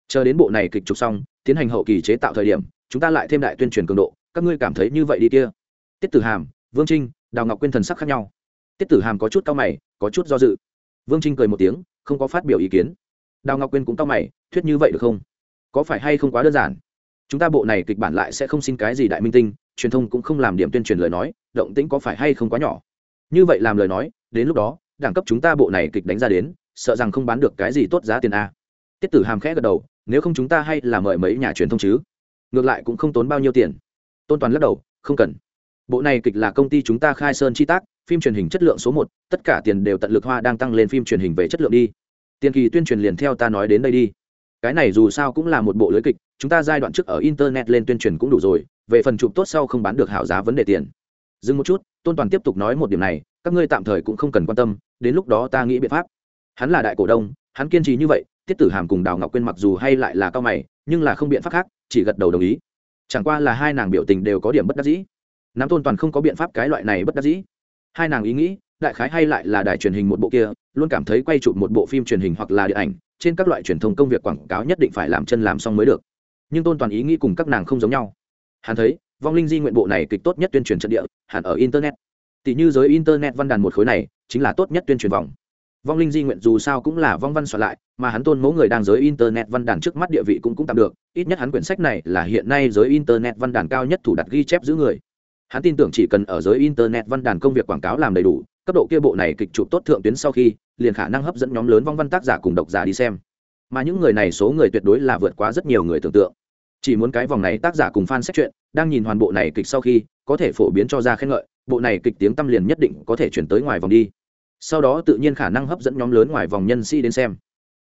Speaker 1: Chờ đến bộ này kịch trục xong, tiến hành hậu kỳ chế tạo thời điểm, chúng ta lại thêm đại tuyên truyền cường độ, các ngươi cảm thấy như vậy đi kia. Tiết tử hàm, vương trinh, đào ngọc quyên thần sắc khác nhau. Tiết tử hàm có chút cao mày, có chút do dự. Vương trinh cười một tiếng, không có phát biểu ý kiến. Đào ngọc quyên cũng cao mày, thuyết như vậy được không? Có phải hay không quá đơn giản? Chúng ta bộ này kịch bản lại sẽ không xin cái gì đại minh tinh, truyền thông cũng không làm điểm tuyên truyền lời nói, động tĩnh có phải hay không quá nhỏ? Như vậy làm lời nói, đến lúc đó, đẳng cấp chúng ta bộ này kịch đánh ra đến, sợ rằng không bán được cái gì tốt giá tiền a. Tiết tử hàm khẽ gật đầu, nếu không chúng ta hay là mời mấy nhà truyền thông chứ? Ngược lại cũng không tốn bao nhiêu tiền. Tôn toàn lắc đầu, không cần. Bộ này kịch là công ty chúng ta khai sơn chi tác, phim truyền hình chất lượng số một, tất cả tiền đều tận lực hoa đang tăng lên phim truyền hình về chất lượng đi. Tiền kỳ tuyên truyền liền theo ta nói đến đây đi. Cái này dù sao cũng là một bộ lưới kịch chúng ta giai đoạn trước ở internet lên tuyên truyền cũng đủ rồi, về phần chụp tốt sau không bán được hảo giá vấn đề tiền. Dừng một chút, tôn toàn tiếp tục nói một điểm này, các ngươi tạm thời cũng không cần quan tâm, đến lúc đó ta nghĩ biện pháp. Hắn là đại cổ đông, hắn kiên trì như vậy, tiết tử hàm cùng đào ngọc quyên mặc dù hay lại là cao mày, nhưng là không biện pháp khác, chỉ gật đầu đồng ý. Chẳng qua là hai nàng biểu tình đều có điểm bất đắc dĩ. Nắm tôn toàn không có biện pháp cái loại này bất đắc dĩ. Hai nàng ý nghĩ, đại khái hay lại là đài truyền hình một bộ kia, luôn cảm thấy quay chụp một bộ phim truyền hình hoặc là điện ảnh, trên các loại truyền thông công việc quảng cáo nhất định phải làm chân làm xong mới được nhưng tôn toàn ý nghĩ cùng các nàng không giống nhau. Hắn thấy, vong linh di nguyện bộ này kịch tốt nhất tuyên truyền trận địa, hẳn ở internet. Tỷ như giới internet văn đàn một khối này, chính là tốt nhất tuyên truyền vòng. Vong linh di nguyện dù sao cũng là vong văn soạn lại, mà hắn tôn mẫu người đang giới internet văn đàn trước mắt địa vị cũng cũng tạm được, ít nhất hắn quyển sách này là hiện nay giới internet văn đàn cao nhất thủ đặt ghi chép giữ người. Hắn tin tưởng chỉ cần ở giới internet văn đàn công việc quảng cáo làm đầy đủ, cấp độ kia bộ này kịch chụp tốt thượng tuyến sau khi, liền khả năng hấp dẫn nhóm lớn vong văn tác giả cùng độc giả đi xem. Mà những người này số người tuyệt đối là vượt quá rất nhiều người tưởng tượng chỉ muốn cái vòng này tác giả cùng fan xét chuyện, đang nhìn hoàn bộ này kịch sau khi, có thể phổ biến cho ra khen ngợi, bộ này kịch tiếng tâm liền nhất định có thể chuyển tới ngoài vòng đi. Sau đó tự nhiên khả năng hấp dẫn nhóm lớn ngoài vòng nhân sĩ đến xem.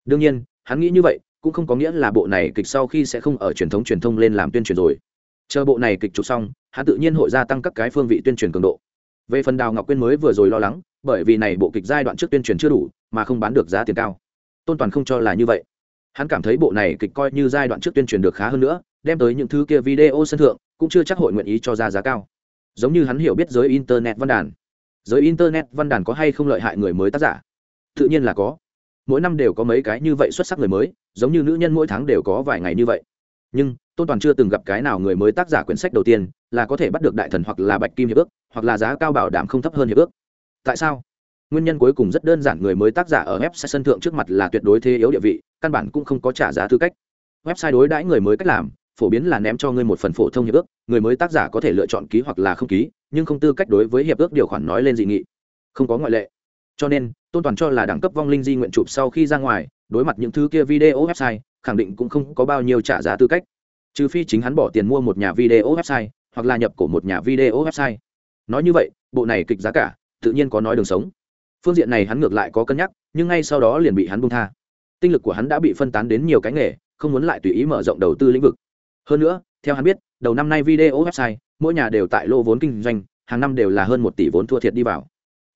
Speaker 1: Đương nhiên, hắn nghĩ như vậy, cũng không có nghĩa là bộ này kịch sau khi sẽ không ở truyền thống truyền thông lên làm tuyên truyền rồi. Chờ bộ này kịch chụp xong, hắn tự nhiên hội gia tăng các cái phương vị tuyên truyền cường độ. Về phần đào ngọc quyên mới vừa rồi lo lắng, bởi vì này bộ kịch giai đoạn trước tuyên truyền chưa đủ, mà không bán được giá tiền cao. Tôn toàn không cho là như vậy. Hắn cảm thấy bộ này kịch coi như giai đoạn trước tuyên truyền được khá hơn nữa đem tới những thứ kia video sân thượng, cũng chưa chắc hội nguyện ý cho ra giá cao. Giống như hắn hiểu biết giới internet văn đàn. Giới internet văn đàn có hay không lợi hại người mới tác giả? Tự nhiên là có. Mỗi năm đều có mấy cái như vậy xuất sắc người mới, giống như nữ nhân mỗi tháng đều có vài ngày như vậy. Nhưng, tôn toàn chưa từng gặp cái nào người mới tác giả quyển sách đầu tiên là có thể bắt được đại thần hoặc là bạch kim hiệp ước, hoặc là giá cao bảo đảm không thấp hơn hiệp ước. Tại sao? Nguyên nhân cuối cùng rất đơn giản, người mới tác giả ở website sân thượng trước mặt là tuyệt đối thế yếu địa vị, căn bản cũng không có trả giá tư cách. Website đối đãi người mới cách làm phổ biến là ném cho ngươi một phần phổ thông hiệp ước, người mới tác giả có thể lựa chọn ký hoặc là không ký, nhưng không tư cách đối với hiệp ước điều khoản nói lên dị nghị. Không có ngoại lệ. Cho nên, tôn toàn cho là đẳng cấp vong linh di nguyện chụp sau khi ra ngoài, đối mặt những thứ kia video website, khẳng định cũng không có bao nhiêu trả giá tư cách. Trừ phi chính hắn bỏ tiền mua một nhà video website, hoặc là nhập cổ một nhà video website. Nói như vậy, bộ này kịch giá cả, tự nhiên có nói đường sống. Phương diện này hắn ngược lại có cân nhắc, nhưng ngay sau đó liền bị hắn bung tha. Tinh lực của hắn đã bị phân tán đến nhiều cái nghề, không muốn lại tùy ý mở rộng đầu tư lĩnh vực hơn nữa, theo hắn biết, đầu năm nay video website, mỗi nhà đều tại lô vốn kinh doanh, hàng năm đều là hơn một tỷ vốn thua thiệt đi vào.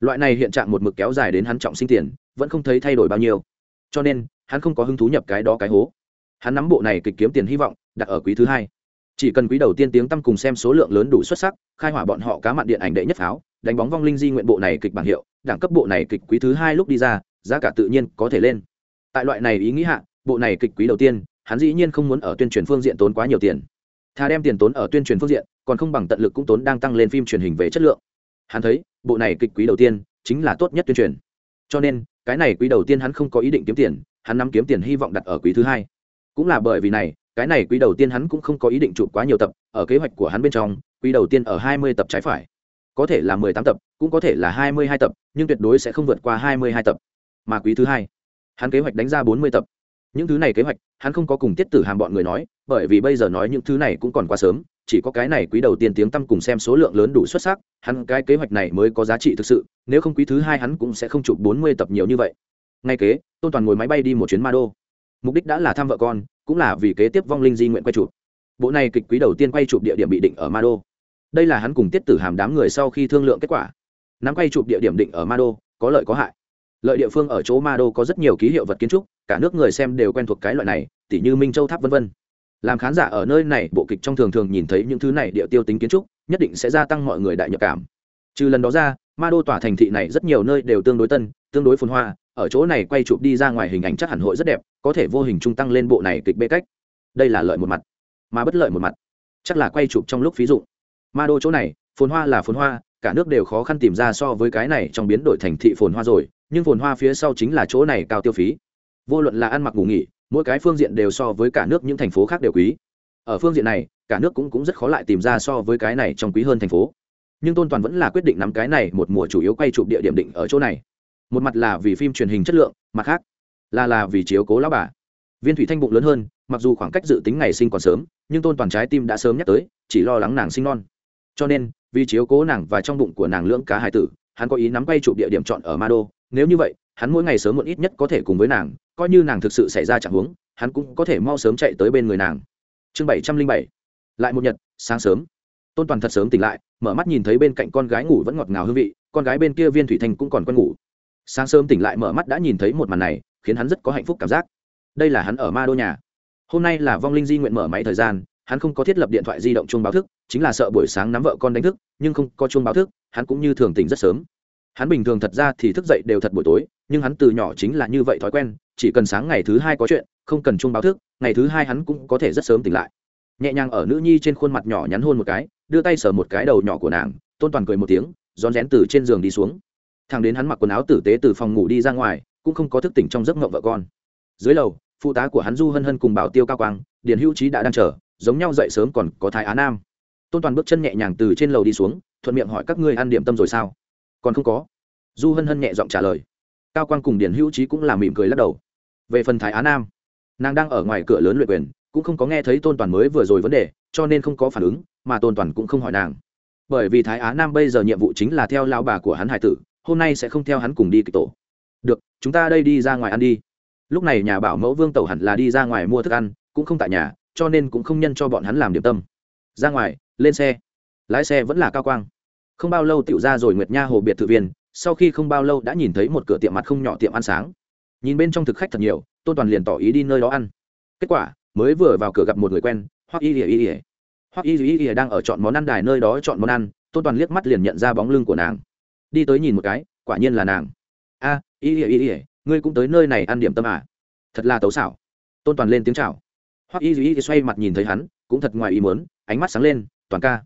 Speaker 1: Loại này hiện trạng một mực kéo dài đến hắn trọng sinh tiền, vẫn không thấy thay đổi bao nhiêu. Cho nên, hắn không có hứng thú nhập cái đó cái hố. Hắn nắm bộ này kịch kiếm tiền hy vọng, đặt ở quý thứ hai. Chỉ cần quý đầu tiên tiếng tăm cùng xem số lượng lớn đủ xuất sắc, khai hỏa bọn họ cá mặn điện ảnh đệ nhất pháo, đánh bóng vong linh di nguyện bộ này kịch bảng hiệu, đẳng cấp bộ này kịch quý thứ hai lúc đi ra, giá cả tự nhiên có thể lên. Tại loại này ý nghĩ hạ, bộ này kịch quý đầu tiên hắn dĩ nhiên không muốn ở tuyên truyền phương diện tốn quá nhiều tiền. Thà đem tiền tốn ở tuyên truyền phương diện, còn không bằng tận lực cũng tốn đang tăng lên phim truyền hình về chất lượng. Hắn thấy, bộ này kịch quý đầu tiên chính là tốt nhất tuyên truyền. Cho nên, cái này quý đầu tiên hắn không có ý định kiếm tiền, hắn nắm kiếm tiền hy vọng đặt ở quý thứ hai. Cũng là bởi vì này, cái này quý đầu tiên hắn cũng không có ý định chụp quá nhiều tập, ở kế hoạch của hắn bên trong, quý đầu tiên ở hai mươi tập trái phải. Có thể là mười tám tập, cũng có thể là hai mươi hai tập, nhưng tuyệt đối sẽ không vượt qua hai mươi hai tập. Mà quý thứ hai, hắn kế hoạch đánh ra bốn mươi tập những thứ này kế hoạch, hắn không có cùng tiết tử hàm bọn người nói, bởi vì bây giờ nói những thứ này cũng còn quá sớm, chỉ có cái này quý đầu tiên tiếng tăm cùng xem số lượng lớn đủ xuất sắc, hắn cái kế hoạch này mới có giá trị thực sự, nếu không quý thứ hai hắn cũng sẽ không chụp bốn mươi tập nhiều như vậy. Ngay kế, tôn toàn ngồi máy bay đi một chuyến ma đô. Mục đích đã là thăm vợ con, cũng là vì kế tiếp vong linh di nguyện quay chụp. Bộ này kịch quý đầu tiên quay chụp địa điểm bị định ở ma đô. Đây là hắn cùng tiết tử hàm đám người sau khi thương lượng kết quả. Nắm quay chụp địa điểm định ở ma đô, có lợi có hại. Lợi địa phương ở chỗ ma đô có rất nhiều ký hiệu vật kiến trúc cả nước người xem đều quen thuộc cái loại này, tỉ như minh châu tháp vân vân. Làm khán giả ở nơi này, bộ kịch trong thường thường nhìn thấy những thứ này địa tiêu tính kiến trúc, nhất định sẽ gia tăng mọi người đại nhập cảm. Trừ lần đó ra, ma đô tỏa thành thị này rất nhiều nơi đều tương đối tân, tương đối phồn hoa, ở chỗ này quay chụp đi ra ngoài hình ảnh chắc hẳn hội rất đẹp, có thể vô hình trung tăng lên bộ này kịch bê cách. Đây là lợi một mặt, mà bất lợi một mặt, chắc là quay chụp trong lúc ví dụ ma đô chỗ này, phồn hoa là phồn hoa, cả nước đều khó khăn tìm ra so với cái này trong biến đổi thành thị phồn hoa rồi, nhưng phồn hoa phía sau chính là chỗ này cao tiêu phí vô luận là ăn mặc ngủ nghỉ, mỗi cái phương diện đều so với cả nước những thành phố khác đều quý. Ở phương diện này, cả nước cũng cũng rất khó lại tìm ra so với cái này trong quý hơn thành phố. Nhưng tôn toàn vẫn là quyết định nắm cái này một mùa chủ yếu quay chụp địa điểm định ở chỗ này. Một mặt là vì phim truyền hình chất lượng, mặt khác là là vì chiếu cố lão bà. Viên thủy thanh bụng lớn hơn, mặc dù khoảng cách dự tính ngày sinh còn sớm, nhưng tôn toàn trái tim đã sớm nhắc tới, chỉ lo lắng nàng sinh non. Cho nên, vì chiếu cố nàng và trong bụng của nàng lưỡng cá hải tử, hắn có ý nắm quay chụp địa điểm chọn ở ma đô nếu như vậy hắn mỗi ngày sớm muộn ít nhất có thể cùng với nàng, coi như nàng thực sự xảy ra trạng huống, hắn cũng có thể mau sớm chạy tới bên người nàng. Chương bảy trăm linh bảy. Lại một nhật, sáng sớm. Tôn toàn thật sớm tỉnh lại, mở mắt nhìn thấy bên cạnh con gái ngủ vẫn ngọt ngào hương vị, con gái bên kia viên thủy thanh cũng còn quen ngủ. Sáng sớm tỉnh lại mở mắt đã nhìn thấy một màn này, khiến hắn rất có hạnh phúc cảm giác. Đây là hắn ở ma đô nhà. Hôm nay là vong linh di nguyện mở máy thời gian, hắn không có thiết lập điện thoại di động chuông báo thức, chính là sợ buổi sáng nắm vợ con đánh thức, nhưng không có chuông báo thức, hắn cũng như thường tỉnh rất sớm. Hắn bình thường thật ra thì thức dậy đều thật buổi tối nhưng hắn từ nhỏ chính là như vậy thói quen, chỉ cần sáng ngày thứ hai có chuyện, không cần chung báo thức, ngày thứ hai hắn cũng có thể rất sớm tỉnh lại. Nhẹ nhàng ở nữ nhi trên khuôn mặt nhỏ nhắn hôn một cái, đưa tay sờ một cái đầu nhỏ của nàng, tôn toàn cười một tiếng, rón rén từ trên giường đi xuống. Thằng đến hắn mặc quần áo tử tế từ phòng ngủ đi ra ngoài, cũng không có thức tỉnh trong giấc mộng vợ con. Dưới lầu, phụ tá của hắn du hân hân cùng bảo tiêu cao quang, điền hữu trí đã đang chờ, giống nhau dậy sớm còn có thái á nam. Tôn toàn bước chân nhẹ nhàng từ trên lầu đi xuống, thuận miệng hỏi các ngươi ăn điểm tâm rồi sao? Còn không có. Du hân hân nhẹ giọng trả lời cao quang cùng điền hữu trí cũng là mỉm cười lắc đầu. Về phần thái á nam, nàng đang ở ngoài cửa lớn luyện quyền, cũng không có nghe thấy tôn toàn mới vừa rồi vấn đề, cho nên không có phản ứng, mà tôn toàn cũng không hỏi nàng. Bởi vì thái á nam bây giờ nhiệm vụ chính là theo lao bà của hắn hải tử, hôm nay sẽ không theo hắn cùng đi kịch tổ. Được, chúng ta đây đi ra ngoài ăn đi. Lúc này nhà bảo mẫu vương tẩu hẳn là đi ra ngoài mua thức ăn, cũng không tại nhà, cho nên cũng không nhân cho bọn hắn làm điểm tâm. Ra ngoài, lên xe. Lái xe vẫn là cao quang. Không bao lâu tựu ra rồi nguyệt nha hồ biệt thự viên sau khi không bao lâu đã nhìn thấy một cửa tiệm mặt không nhỏ tiệm ăn sáng nhìn bên trong thực khách thật nhiều tôn toàn liền tỏ ý đi nơi đó ăn kết quả mới vừa vào cửa gặp một người quen hoặc y ỉa y ỉa hoặc y y ỉa đang ở chọn món ăn đài nơi đó chọn món ăn tôn toàn liếc mắt liền nhận ra bóng lưng của nàng đi tới nhìn một cái quả nhiên là nàng a y ỉa y ỉa ngươi cũng tới nơi này ăn điểm tâm à thật là tấu xảo tôn toàn lên tiếng chào hoặc y y xoay mặt nhìn thấy hắn cũng thật ngoài ý muốn ánh mắt sáng lên toàn ca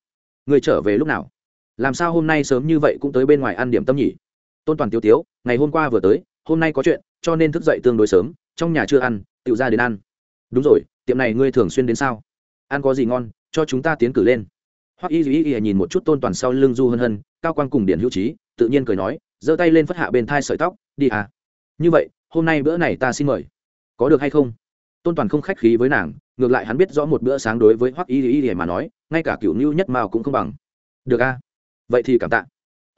Speaker 1: ngươi trở về lúc nào làm sao hôm nay sớm như vậy cũng tới bên ngoài ăn điểm tâm nhỉ? Tôn toàn tiêu tiếu, ngày hôm qua vừa tới, hôm nay có chuyện, cho nên thức dậy tương đối sớm, trong nhà chưa ăn tự ra đến ăn. Đúng rồi, tiệm này ngươi thường xuyên đến sao? Ăn có gì ngon, cho chúng ta tiến cử lên. Hoặc y y y nhìn một chút tôn toàn sau lưng du hân hân, cao quan cùng điển hữu trí tự nhiên cười nói, giơ tay lên phất hạ bên thai sợi tóc, đi à. Như vậy, hôm nay bữa này ta xin mời. Có được hay không? Tôn toàn không khách khí với nàng, ngược lại hắn biết rõ một bữa sáng đối với hoắc y y y mà nói, ngay cả cựu nhu nhất mao cũng không bằng. Được a à? Vậy thì cảm tạ.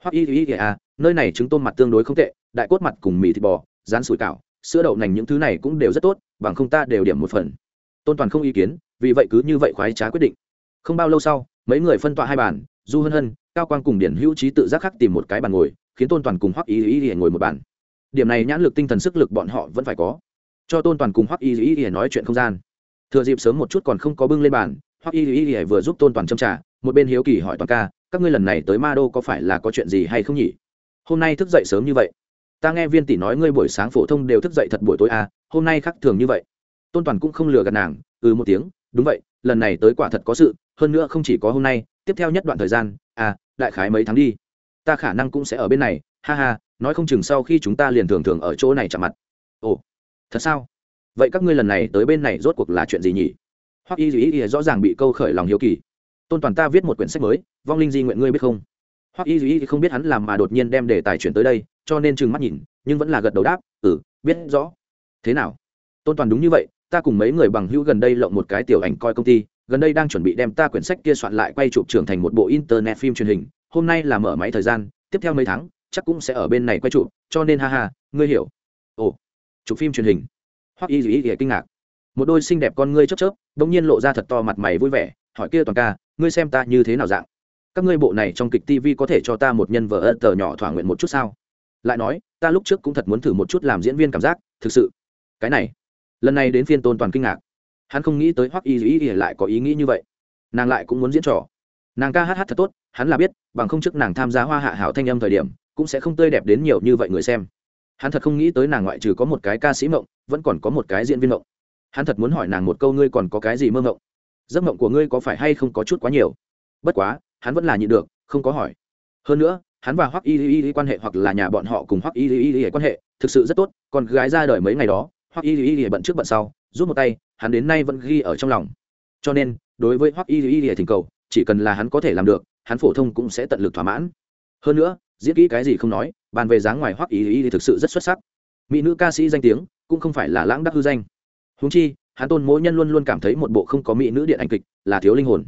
Speaker 1: Hoắc y y y à nơi này trứng tôm mặt tương đối không tệ, đại cốt mặt cùng mì thịt bò, rán sủi cảo, sữa đậu nành những thứ này cũng đều rất tốt, bằng không ta đều điểm một phần. Tôn toàn không ý kiến, vì vậy cứ như vậy khoái trá quyết định. Không bao lâu sau, mấy người phân tọa hai bàn, du hân hân, cao quang cùng điển hữu trí tự giác khắc tìm một cái bàn ngồi, khiến tôn toàn cùng hoắc y y y ngồi một bàn. Điểm này nhãn lực tinh thần sức lực bọn họ vẫn phải có. Cho tôn toàn cùng hoắc y y y nói chuyện không gian. Thừa dịp sớm một chút còn không có bưng lên bàn, hoắc y y y vừa giúp tôn toàn châm trả một bên hiếu kỳ hỏi toàn ca các ngươi lần này tới ma đô có phải là có chuyện gì hay không nhỉ? Hôm nay thức dậy sớm như vậy. Ta nghe viên tỷ nói ngươi buổi sáng phổ thông đều thức dậy thật buổi tối à hôm nay khác thường như vậy. Tôn toàn cũng không lừa gạt nàng ừ một tiếng đúng vậy lần này tới quả thật có sự hơn nữa không chỉ có hôm nay tiếp theo nhất đoạn thời gian à đại khái mấy tháng đi. Ta khả năng cũng sẽ ở bên này ha ha nói không chừng sau khi chúng ta liền thường thường ở chỗ này chạm mặt. Ồ thật sao? Vậy các ngươi lần này tới bên này rốt cuộc là chuyện gì nhỉ? Hoặc y dù ý, ý rõ ràng bị câu khởi lòng hiếu kỳ tôn toàn ta viết một quyển sách mới, vong linh di nguyện ngươi biết không? Hoặc y duy không biết hắn làm mà đột nhiên đem đề tài chuyển tới đây, cho nên trừng mắt nhìn, nhưng vẫn là gật đầu đáp ừ biết rõ. Thế nào? Tôn toàn đúng như vậy, ta cùng mấy người bằng hữu gần đây lộng một cái tiểu ảnh coi công ty, gần đây đang chuẩn bị đem ta quyển sách kia soạn lại quay chụp trưởng thành một bộ internet phim truyền hình, hôm nay là mở máy thời gian, tiếp theo mấy tháng, chắc cũng sẽ ở bên này quay chụp, cho nên ha ha, ngươi hiểu. Ồ, chụp phim truyền hình? Hoặc y duy kinh ngạc. Một đôi xinh đẹp con ngươi chớp chớp đ ỗ n g nhiên lộ ra thật to mặt mày vui vẻ, hỏi kia toàn ca ngươi xem ta như thế nào dạng? Các ngươi bộ này trong kịch tv có thể cho ta một nhân vợ ân tờ nhỏ thỏa nguyện một chút sao? Lại nói, ta lúc trước cũng thật muốn thử một chút làm diễn viên cảm giác, thực sự. Cái này, lần này đến phiên tôn toàn kinh ngạc. Hắn không nghĩ tới hoắc y dĩ lại có ý nghĩ như vậy. Nàng lại cũng muốn diễn trò. Nàng ca hát hát thật tốt, hắn là biết, bằng không chức nàng tham gia hoa hạ hảo thanh âm thời điểm, cũng sẽ không tươi đẹp đến nhiều như vậy người xem. Hắn thật không nghĩ tới nàng ngoại trừ có một cái ca sĩ mộng, vẫn còn có một cái diễn viên mộng. Hắn thật muốn hỏi nàng một câu, ngươi còn có cái gì mơ mộng? Giấc mộng của ngươi có phải hay không có chút quá nhiều bất quá hắn vẫn là nhịn được không có hỏi hơn nữa hắn và hoắc y y y quan hệ hoặc là nhà bọn họ cùng hoắc y y y quan hệ thực sự rất tốt còn gái ra đời mấy ngày đó hoắc y y y bận trước bận sau rút một tay hắn đến nay vẫn ghi ở trong lòng cho nên đối với hoắc y y y thỉnh cầu chỉ cần là hắn có thể làm được hắn phổ thông cũng sẽ tận lực thỏa mãn hơn nữa diễn kỹ cái gì không nói bàn về dáng ngoài hoắc y y y thực sự rất xuất sắc mỹ nữ ca sĩ danh tiếng cũng không phải là lãng đắc hư danh húng chi hắn tôn mỗi nhân luôn luôn cảm thấy một bộ không có mỹ nữ điện ảnh kịch là thiếu linh hồn.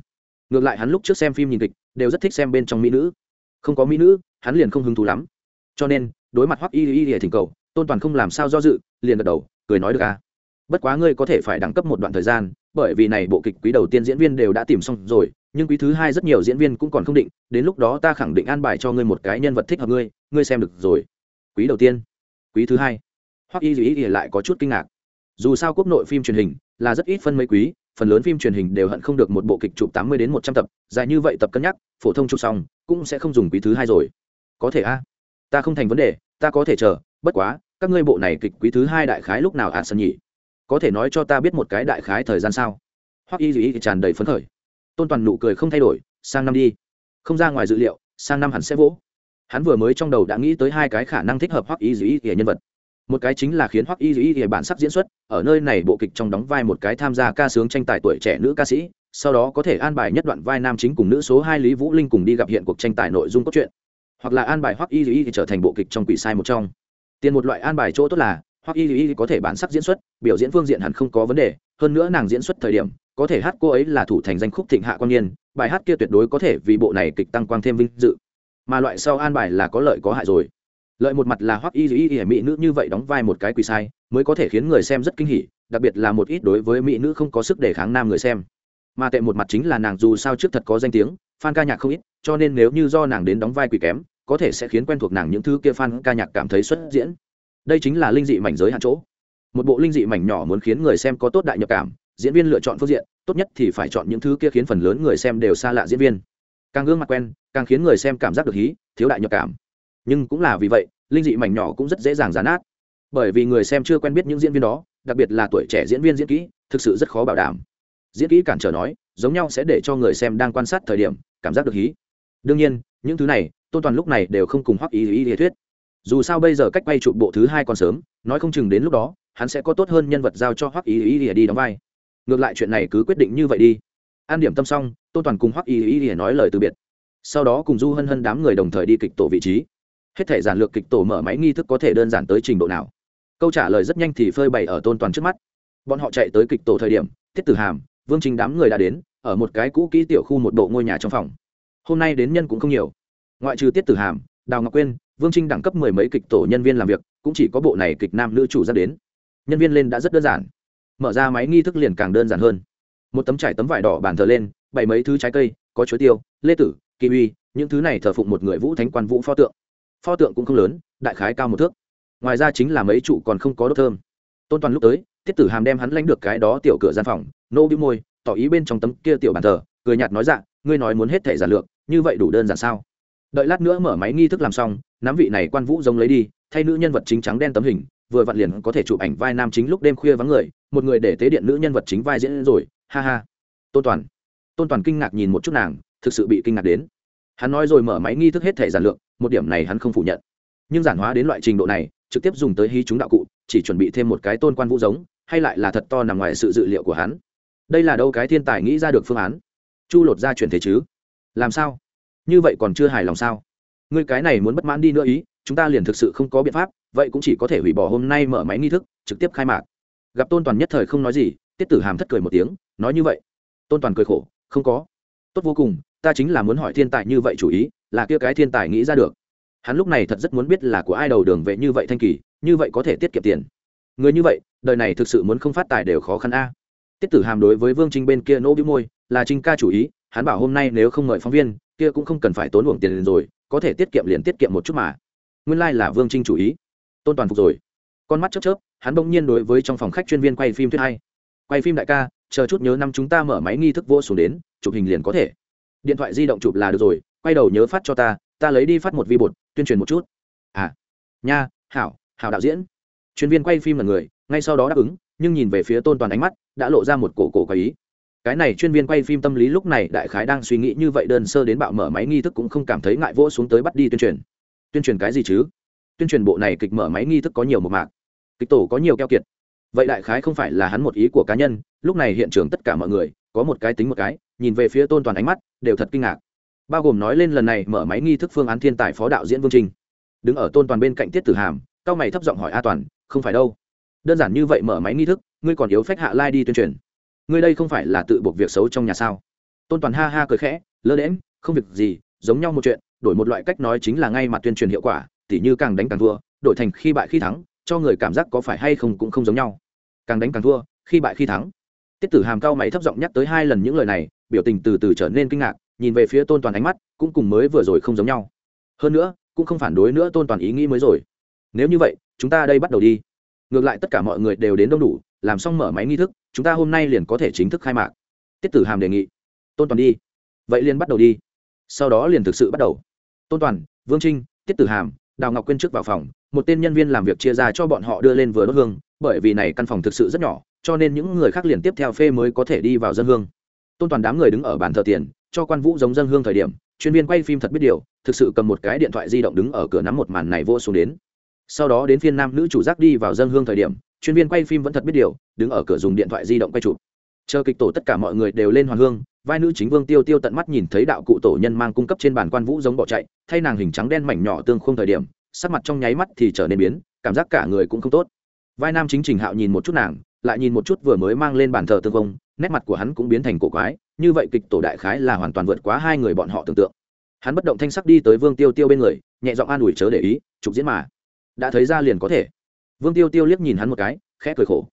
Speaker 1: Ngược lại hắn lúc trước xem phim nhìn kịch đều rất thích xem bên trong mỹ nữ. Không có mỹ nữ, hắn liền không hứng thú lắm. Cho nên, đối mặt hoắc y y y thỉnh cầu, tôn toàn không làm sao do dự, liền gật đầu, cười nói được à. Bất quá ngươi có thể phải đẳng cấp một đoạn thời gian, bởi vì này bộ kịch quý đầu tiên diễn viên đều đã tìm xong rồi, nhưng quý thứ hai rất nhiều diễn viên cũng còn không định, đến lúc đó ta khẳng định an bài cho ngươi một cái nhân vật thích hợp ngươi ngươi xem được rồi. Quý đầu tiên, quý thứ hai. Hoắc y y y lại có chút kinh ngạc dù sao quốc nội phim truyền hình là rất ít phân mấy quý, phần lớn phim truyền hình đều hận không được một bộ kịch chụp tám mươi đến một trăm tập, dài như vậy tập cân nhắc, phổ thông chụp xong, cũng sẽ không dùng quý thứ hai rồi. Có thể a? Ta không thành vấn đề, ta có thể chờ, bất quá, các ngươi bộ này kịch quý thứ hai đại khái lúc nào ạ à sân nhỉ có thể nói cho ta biết một cái đại khái thời gian sao? Hoặc y dù tràn đầy phấn khởi. Tôn toàn nụ cười không thay đổi, sang năm đi. Không ra ngoài dự liệu, sang năm hẳn sẽ vỗ. Hắn vừa mới trong đầu đã nghĩ tới hai cái khả năng thích hợp hoặc y dù ý nhân vật một cái chính là khiến Hoắc y dù ý bản sắc diễn xuất, ở nơi này bộ kịch trong đóng vai một cái tham gia ca sướng tranh tài tuổi trẻ nữ ca sĩ, sau đó có thể an bài nhất đoạn vai nam chính cùng nữ số hai lý vũ linh cùng đi gặp hiện cuộc tranh tài nội dung cốt truyện, hoặc là an bài Hoắc y dù trở thành bộ kịch trong quỷ sai một trong. Tiền một loại an bài chỗ tốt là hoặc y y có thể bản sắc diễn xuất, biểu diễn phương diện hẳn không có vấn đề, hơn nữa nàng diễn xuất thời điểm, có thể hát cô ấy là thủ thành danh khúc thịnh hạ quan niên bài hát kia tuyệt đối có thể vì bộ này kịch tăng quang thêm vinh dự. Mà loại sau an bài là có lợi có hại rồi lợi một mặt là hoắc y y y mỹ nữ như vậy đóng vai một cái quỳ sai, mới có thể khiến người xem rất kinh hỉ, đặc biệt là một ít đối với mỹ nữ không có sức đề kháng nam người xem. Mà tệ một mặt chính là nàng dù sao trước thật có danh tiếng, fan ca nhạc không ít, cho nên nếu như do nàng đến đóng vai quỳ kém, có thể sẽ khiến quen thuộc nàng những thứ kia fan ca nhạc cảm thấy xuất diễn. Đây chính là linh dị mảnh giới hạn chỗ. Một bộ linh dị mảnh nhỏ muốn khiến người xem có tốt đại nhập cảm, diễn viên lựa chọn phương diện, tốt nhất thì phải chọn những thứ kia khiến phần lớn người xem đều xa lạ diễn viên. Càng gương mặt quen, càng khiến người xem cảm giác được hí, thiếu đại nhập cảm nhưng cũng là vì vậy, linh dị mảnh nhỏ cũng rất dễ dàng gián át bởi vì người xem chưa quen biết những diễn viên đó, đặc biệt là tuổi trẻ diễn viên diễn kỹ, thực sự rất khó bảo đảm. Diễn kỹ cản trở nói, giống nhau sẽ để cho người xem đang quan sát thời điểm, cảm giác được hí. Đương nhiên, những thứ này, tôn toàn lúc này đều không cùng hoắc ý ý lý thuyết. Dù sao bây giờ cách quay chụp bộ thứ hai còn sớm, nói không chừng đến lúc đó, hắn sẽ có tốt hơn nhân vật giao cho hoắc ý ý đi đóng vai. Ngược lại chuyện này cứ quyết định như vậy đi. An điểm tâm xong, tôn toàn cùng hoắc ý ý nói lời từ biệt. Sau đó cùng du hân hân đám người đồng thời đi kịch tổ vị trí hết thể giản lược kịch tổ mở máy nghi thức có thể đơn giản tới trình độ nào? Câu trả lời rất nhanh thì phơi bày ở tôn toàn trước mắt. Bọn họ chạy tới kịch tổ thời điểm tiết tử hàm, vương trình đám người đã đến, ở một cái cũ kỹ tiểu khu một bộ ngôi nhà trong phòng. Hôm nay đến nhân cũng không nhiều. Ngoại trừ tiết tử hàm, đào ngọc quyên, vương trinh đẳng cấp mười mấy kịch tổ nhân viên làm việc, cũng chỉ có bộ này kịch nam nữ chủ ra đến. Nhân viên lên đã rất đơn giản. Mở ra máy nghi thức liền càng đơn giản hơn. Một tấm trải tấm vải đỏ bàn thờ lên, bày mấy thứ trái cây, có chuối tiêu, lê tử, kiwi, những thứ này thờ phụng một người vũ thánh quan vũ pho tượng pho tượng cũng không lớn, đại khái cao một thước. Ngoài ra chính là mấy trụ còn không có đốt thơm. Tôn toàn lúc tới, tiết tử hàm đem hắn lánh được cái đó tiểu cửa gian phòng, nô bĩu môi, tỏ ý bên trong tấm kia tiểu bàn thờ, cười nhạt nói dạ ngươi nói muốn hết thể giản lược, như vậy đủ đơn giản sao? Đợi lát nữa mở máy nghi thức làm xong, nắm vị này quan vũ giống lấy đi, thay nữ nhân vật chính trắng đen tấm hình, vừa vặn liền có thể chụp ảnh vai nam chính lúc đêm khuya vắng người, một người để tế điện nữ nhân vật chính vai diễn rồi, ha ha. Tôn toàn. Tôn toàn kinh ngạc nhìn một chút nàng, thực sự bị kinh ngạc đến. Hắn nói rồi mở máy nghi thức hết thể giản lượng một điểm này hắn không phủ nhận. Nhưng giản hóa đến loại trình độ này, trực tiếp dùng tới hí chúng đạo cụ, chỉ chuẩn bị thêm một cái tôn quan vũ giống, hay lại là thật to nằm ngoài sự dự liệu của hắn. Đây là đâu cái thiên tài nghĩ ra được phương án? Chu lột ra chuyển thế chứ? Làm sao? Như vậy còn chưa hài lòng sao? Người cái này muốn bất mãn đi nữa ý, chúng ta liền thực sự không có biện pháp, vậy cũng chỉ có thể hủy bỏ hôm nay mở máy nghi thức, trực tiếp khai mạc. Gặp tôn toàn nhất thời không nói gì, tiết tử hàm thất cười một tiếng, nói như vậy. Tôn toàn cười khổ, không có. Tốt vô cùng, ta chính là muốn hỏi thiên tài như vậy chủ ý là kia cái thiên tài nghĩ ra được. Hắn lúc này thật rất muốn biết là của ai đầu đường vệ như vậy thanh kỳ, như vậy có thể tiết kiệm tiền. Người như vậy, đời này thực sự muốn không phát tài đều khó khăn a. Tiết tử hàm đối với vương trinh bên kia nỗ bĩu môi, là trinh ca chủ ý, hắn bảo hôm nay nếu không mời phóng viên, kia cũng không cần phải tốn uổng tiền liền rồi, có thể tiết kiệm liền tiết kiệm một chút mà. Nguyên lai、like、là vương trinh chủ ý. Tôn toàn phục rồi. Con mắt chớp chớp, hắn bỗng nhiên đối với trong phòng khách chuyên viên quay phim thuyết hay. Quay phim đại ca, chờ chút nhớ năm chúng ta mở máy nghi thức vô xuống đến, chụp hình liền có thể. Điện thoại di động chụp là được rồi quay đầu nhớ phát cho ta ta lấy đi phát một vi bột, tuyên truyền một chút. À nha, hảo hảo đạo diễn. Chuyên viên quay phim là người, ngay sau đó đáp ứng, nhưng nhìn về phía tôn toàn ánh mắt, đã lộ ra một cổ cổ có ý. Cái này chuyên viên quay phim tâm lý lúc này đại khái đang suy nghĩ như vậy đơn sơ đến bạo mở máy nghi thức cũng không cảm thấy ngại vỗ xuống tới bắt đi tuyên truyền. Tuyên truyền cái gì chứ? Tuyên truyền bộ này kịch mở máy nghi thức có nhiều một mạc, kịch tổ có nhiều keo kiệt. Vậy đại khái không phải là hắn một ý của cá nhân, lúc này hiện trường tất cả mọi người, có một cái tính một cái, nhìn về phía tôn toàn ánh mắt, đều thật kinh ngạc bao gồm nói lên lần này mở máy nghi thức phương án thiên tài phó đạo diễn vương trinh đứng ở tôn toàn bên cạnh tiết tử hàm, cao mày thấp giọng hỏi a toàn, không phải đâu. Đơn giản như vậy mở máy nghi thức, ngươi còn yếu phách hạ lai、like、đi tuyên truyền. Ngươi đây không phải là tự buộc việc xấu trong nhà sao? Tôn toàn ha ha cười khẽ, lơ đễm không việc gì, giống nhau một chuyện, đổi một loại cách nói chính là ngay mặt tuyên truyền hiệu quả, tỉ như càng đánh càng thua, đổi thành khi bại khi thắng, cho người cảm giác có phải hay không cũng không giống nhau. Càng đánh càng thua, khi bại khi thắng. Tiết tử hàm cao mày thấp giọng nhắc tới hai lần những lời này, biểu tình từ từ trở nên kinh ngạc nhìn về phía tôn toàn ánh mắt, cũng cùng mới vừa rồi không giống nhau. Hơn nữa, cũng không phản đối nữa tôn toàn ý nghĩ mới rồi. Nếu như vậy, chúng ta đây bắt đầu đi. Ngược lại tất cả mọi người đều đến đông đủ, làm xong mở máy nghi thức, chúng ta hôm nay liền có thể chính thức khai mạc. Tiết tử hàm đề nghị. Tôn toàn đi. Vậy liền bắt đầu đi. Sau đó liền thực sự bắt đầu. Tôn toàn, vương trinh, tiết tử hàm, đào ngọc quyên trước vào phòng, một tên nhân viên làm việc chia ra cho bọn họ đưa lên vừa đốt hương, bởi vì này căn phòng thực sự rất nhỏ, cho nên những người khác liền tiếp theo phê mới có thể đi vào dân hương. Tôn toàn đám người đứng ở bàn thờ tiền cho quan vũ giống dân hương thời điểm, chuyên viên quay phim thật biết điều, thực sự cầm một cái điện thoại di động đứng ở cửa nắm một màn này vô xuống đến. Sau đó đến phiên nam nữ chủ giác đi vào dân hương thời điểm, chuyên viên quay phim vẫn thật biết điều, đứng ở cửa dùng điện thoại di động quay chụp. Chờ kịch tổ tất cả mọi người đều lên hoàn hương, vai nữ chính vương tiêu tiêu tận mắt nhìn thấy đạo cụ tổ nhân mang cung cấp trên bàn quan vũ giống bỏ chạy, thay nàng hình trắng đen mảnh nhỏ tương khung thời điểm, sắc mặt trong nháy mắt thì trở nên biến, cảm giác cả người cũng không tốt. Vai nam chính trình hạo nhìn một chút nàng, lại nhìn một chút vừa mới mang lên bàn thờ tương không nét mặt của hắn cũng biến thành cổ quái như vậy kịch tổ đại khái là hoàn toàn vượt quá hai người bọn họ tưởng tượng. Hắn bất động thanh sắc đi tới vương tiêu tiêu bên người, nhẹ giọng an ủi chớ để ý trục diễn mà. Đã thấy ra liền có thể. Vương tiêu tiêu liếc nhìn hắn một cái, khẽ cười khổ.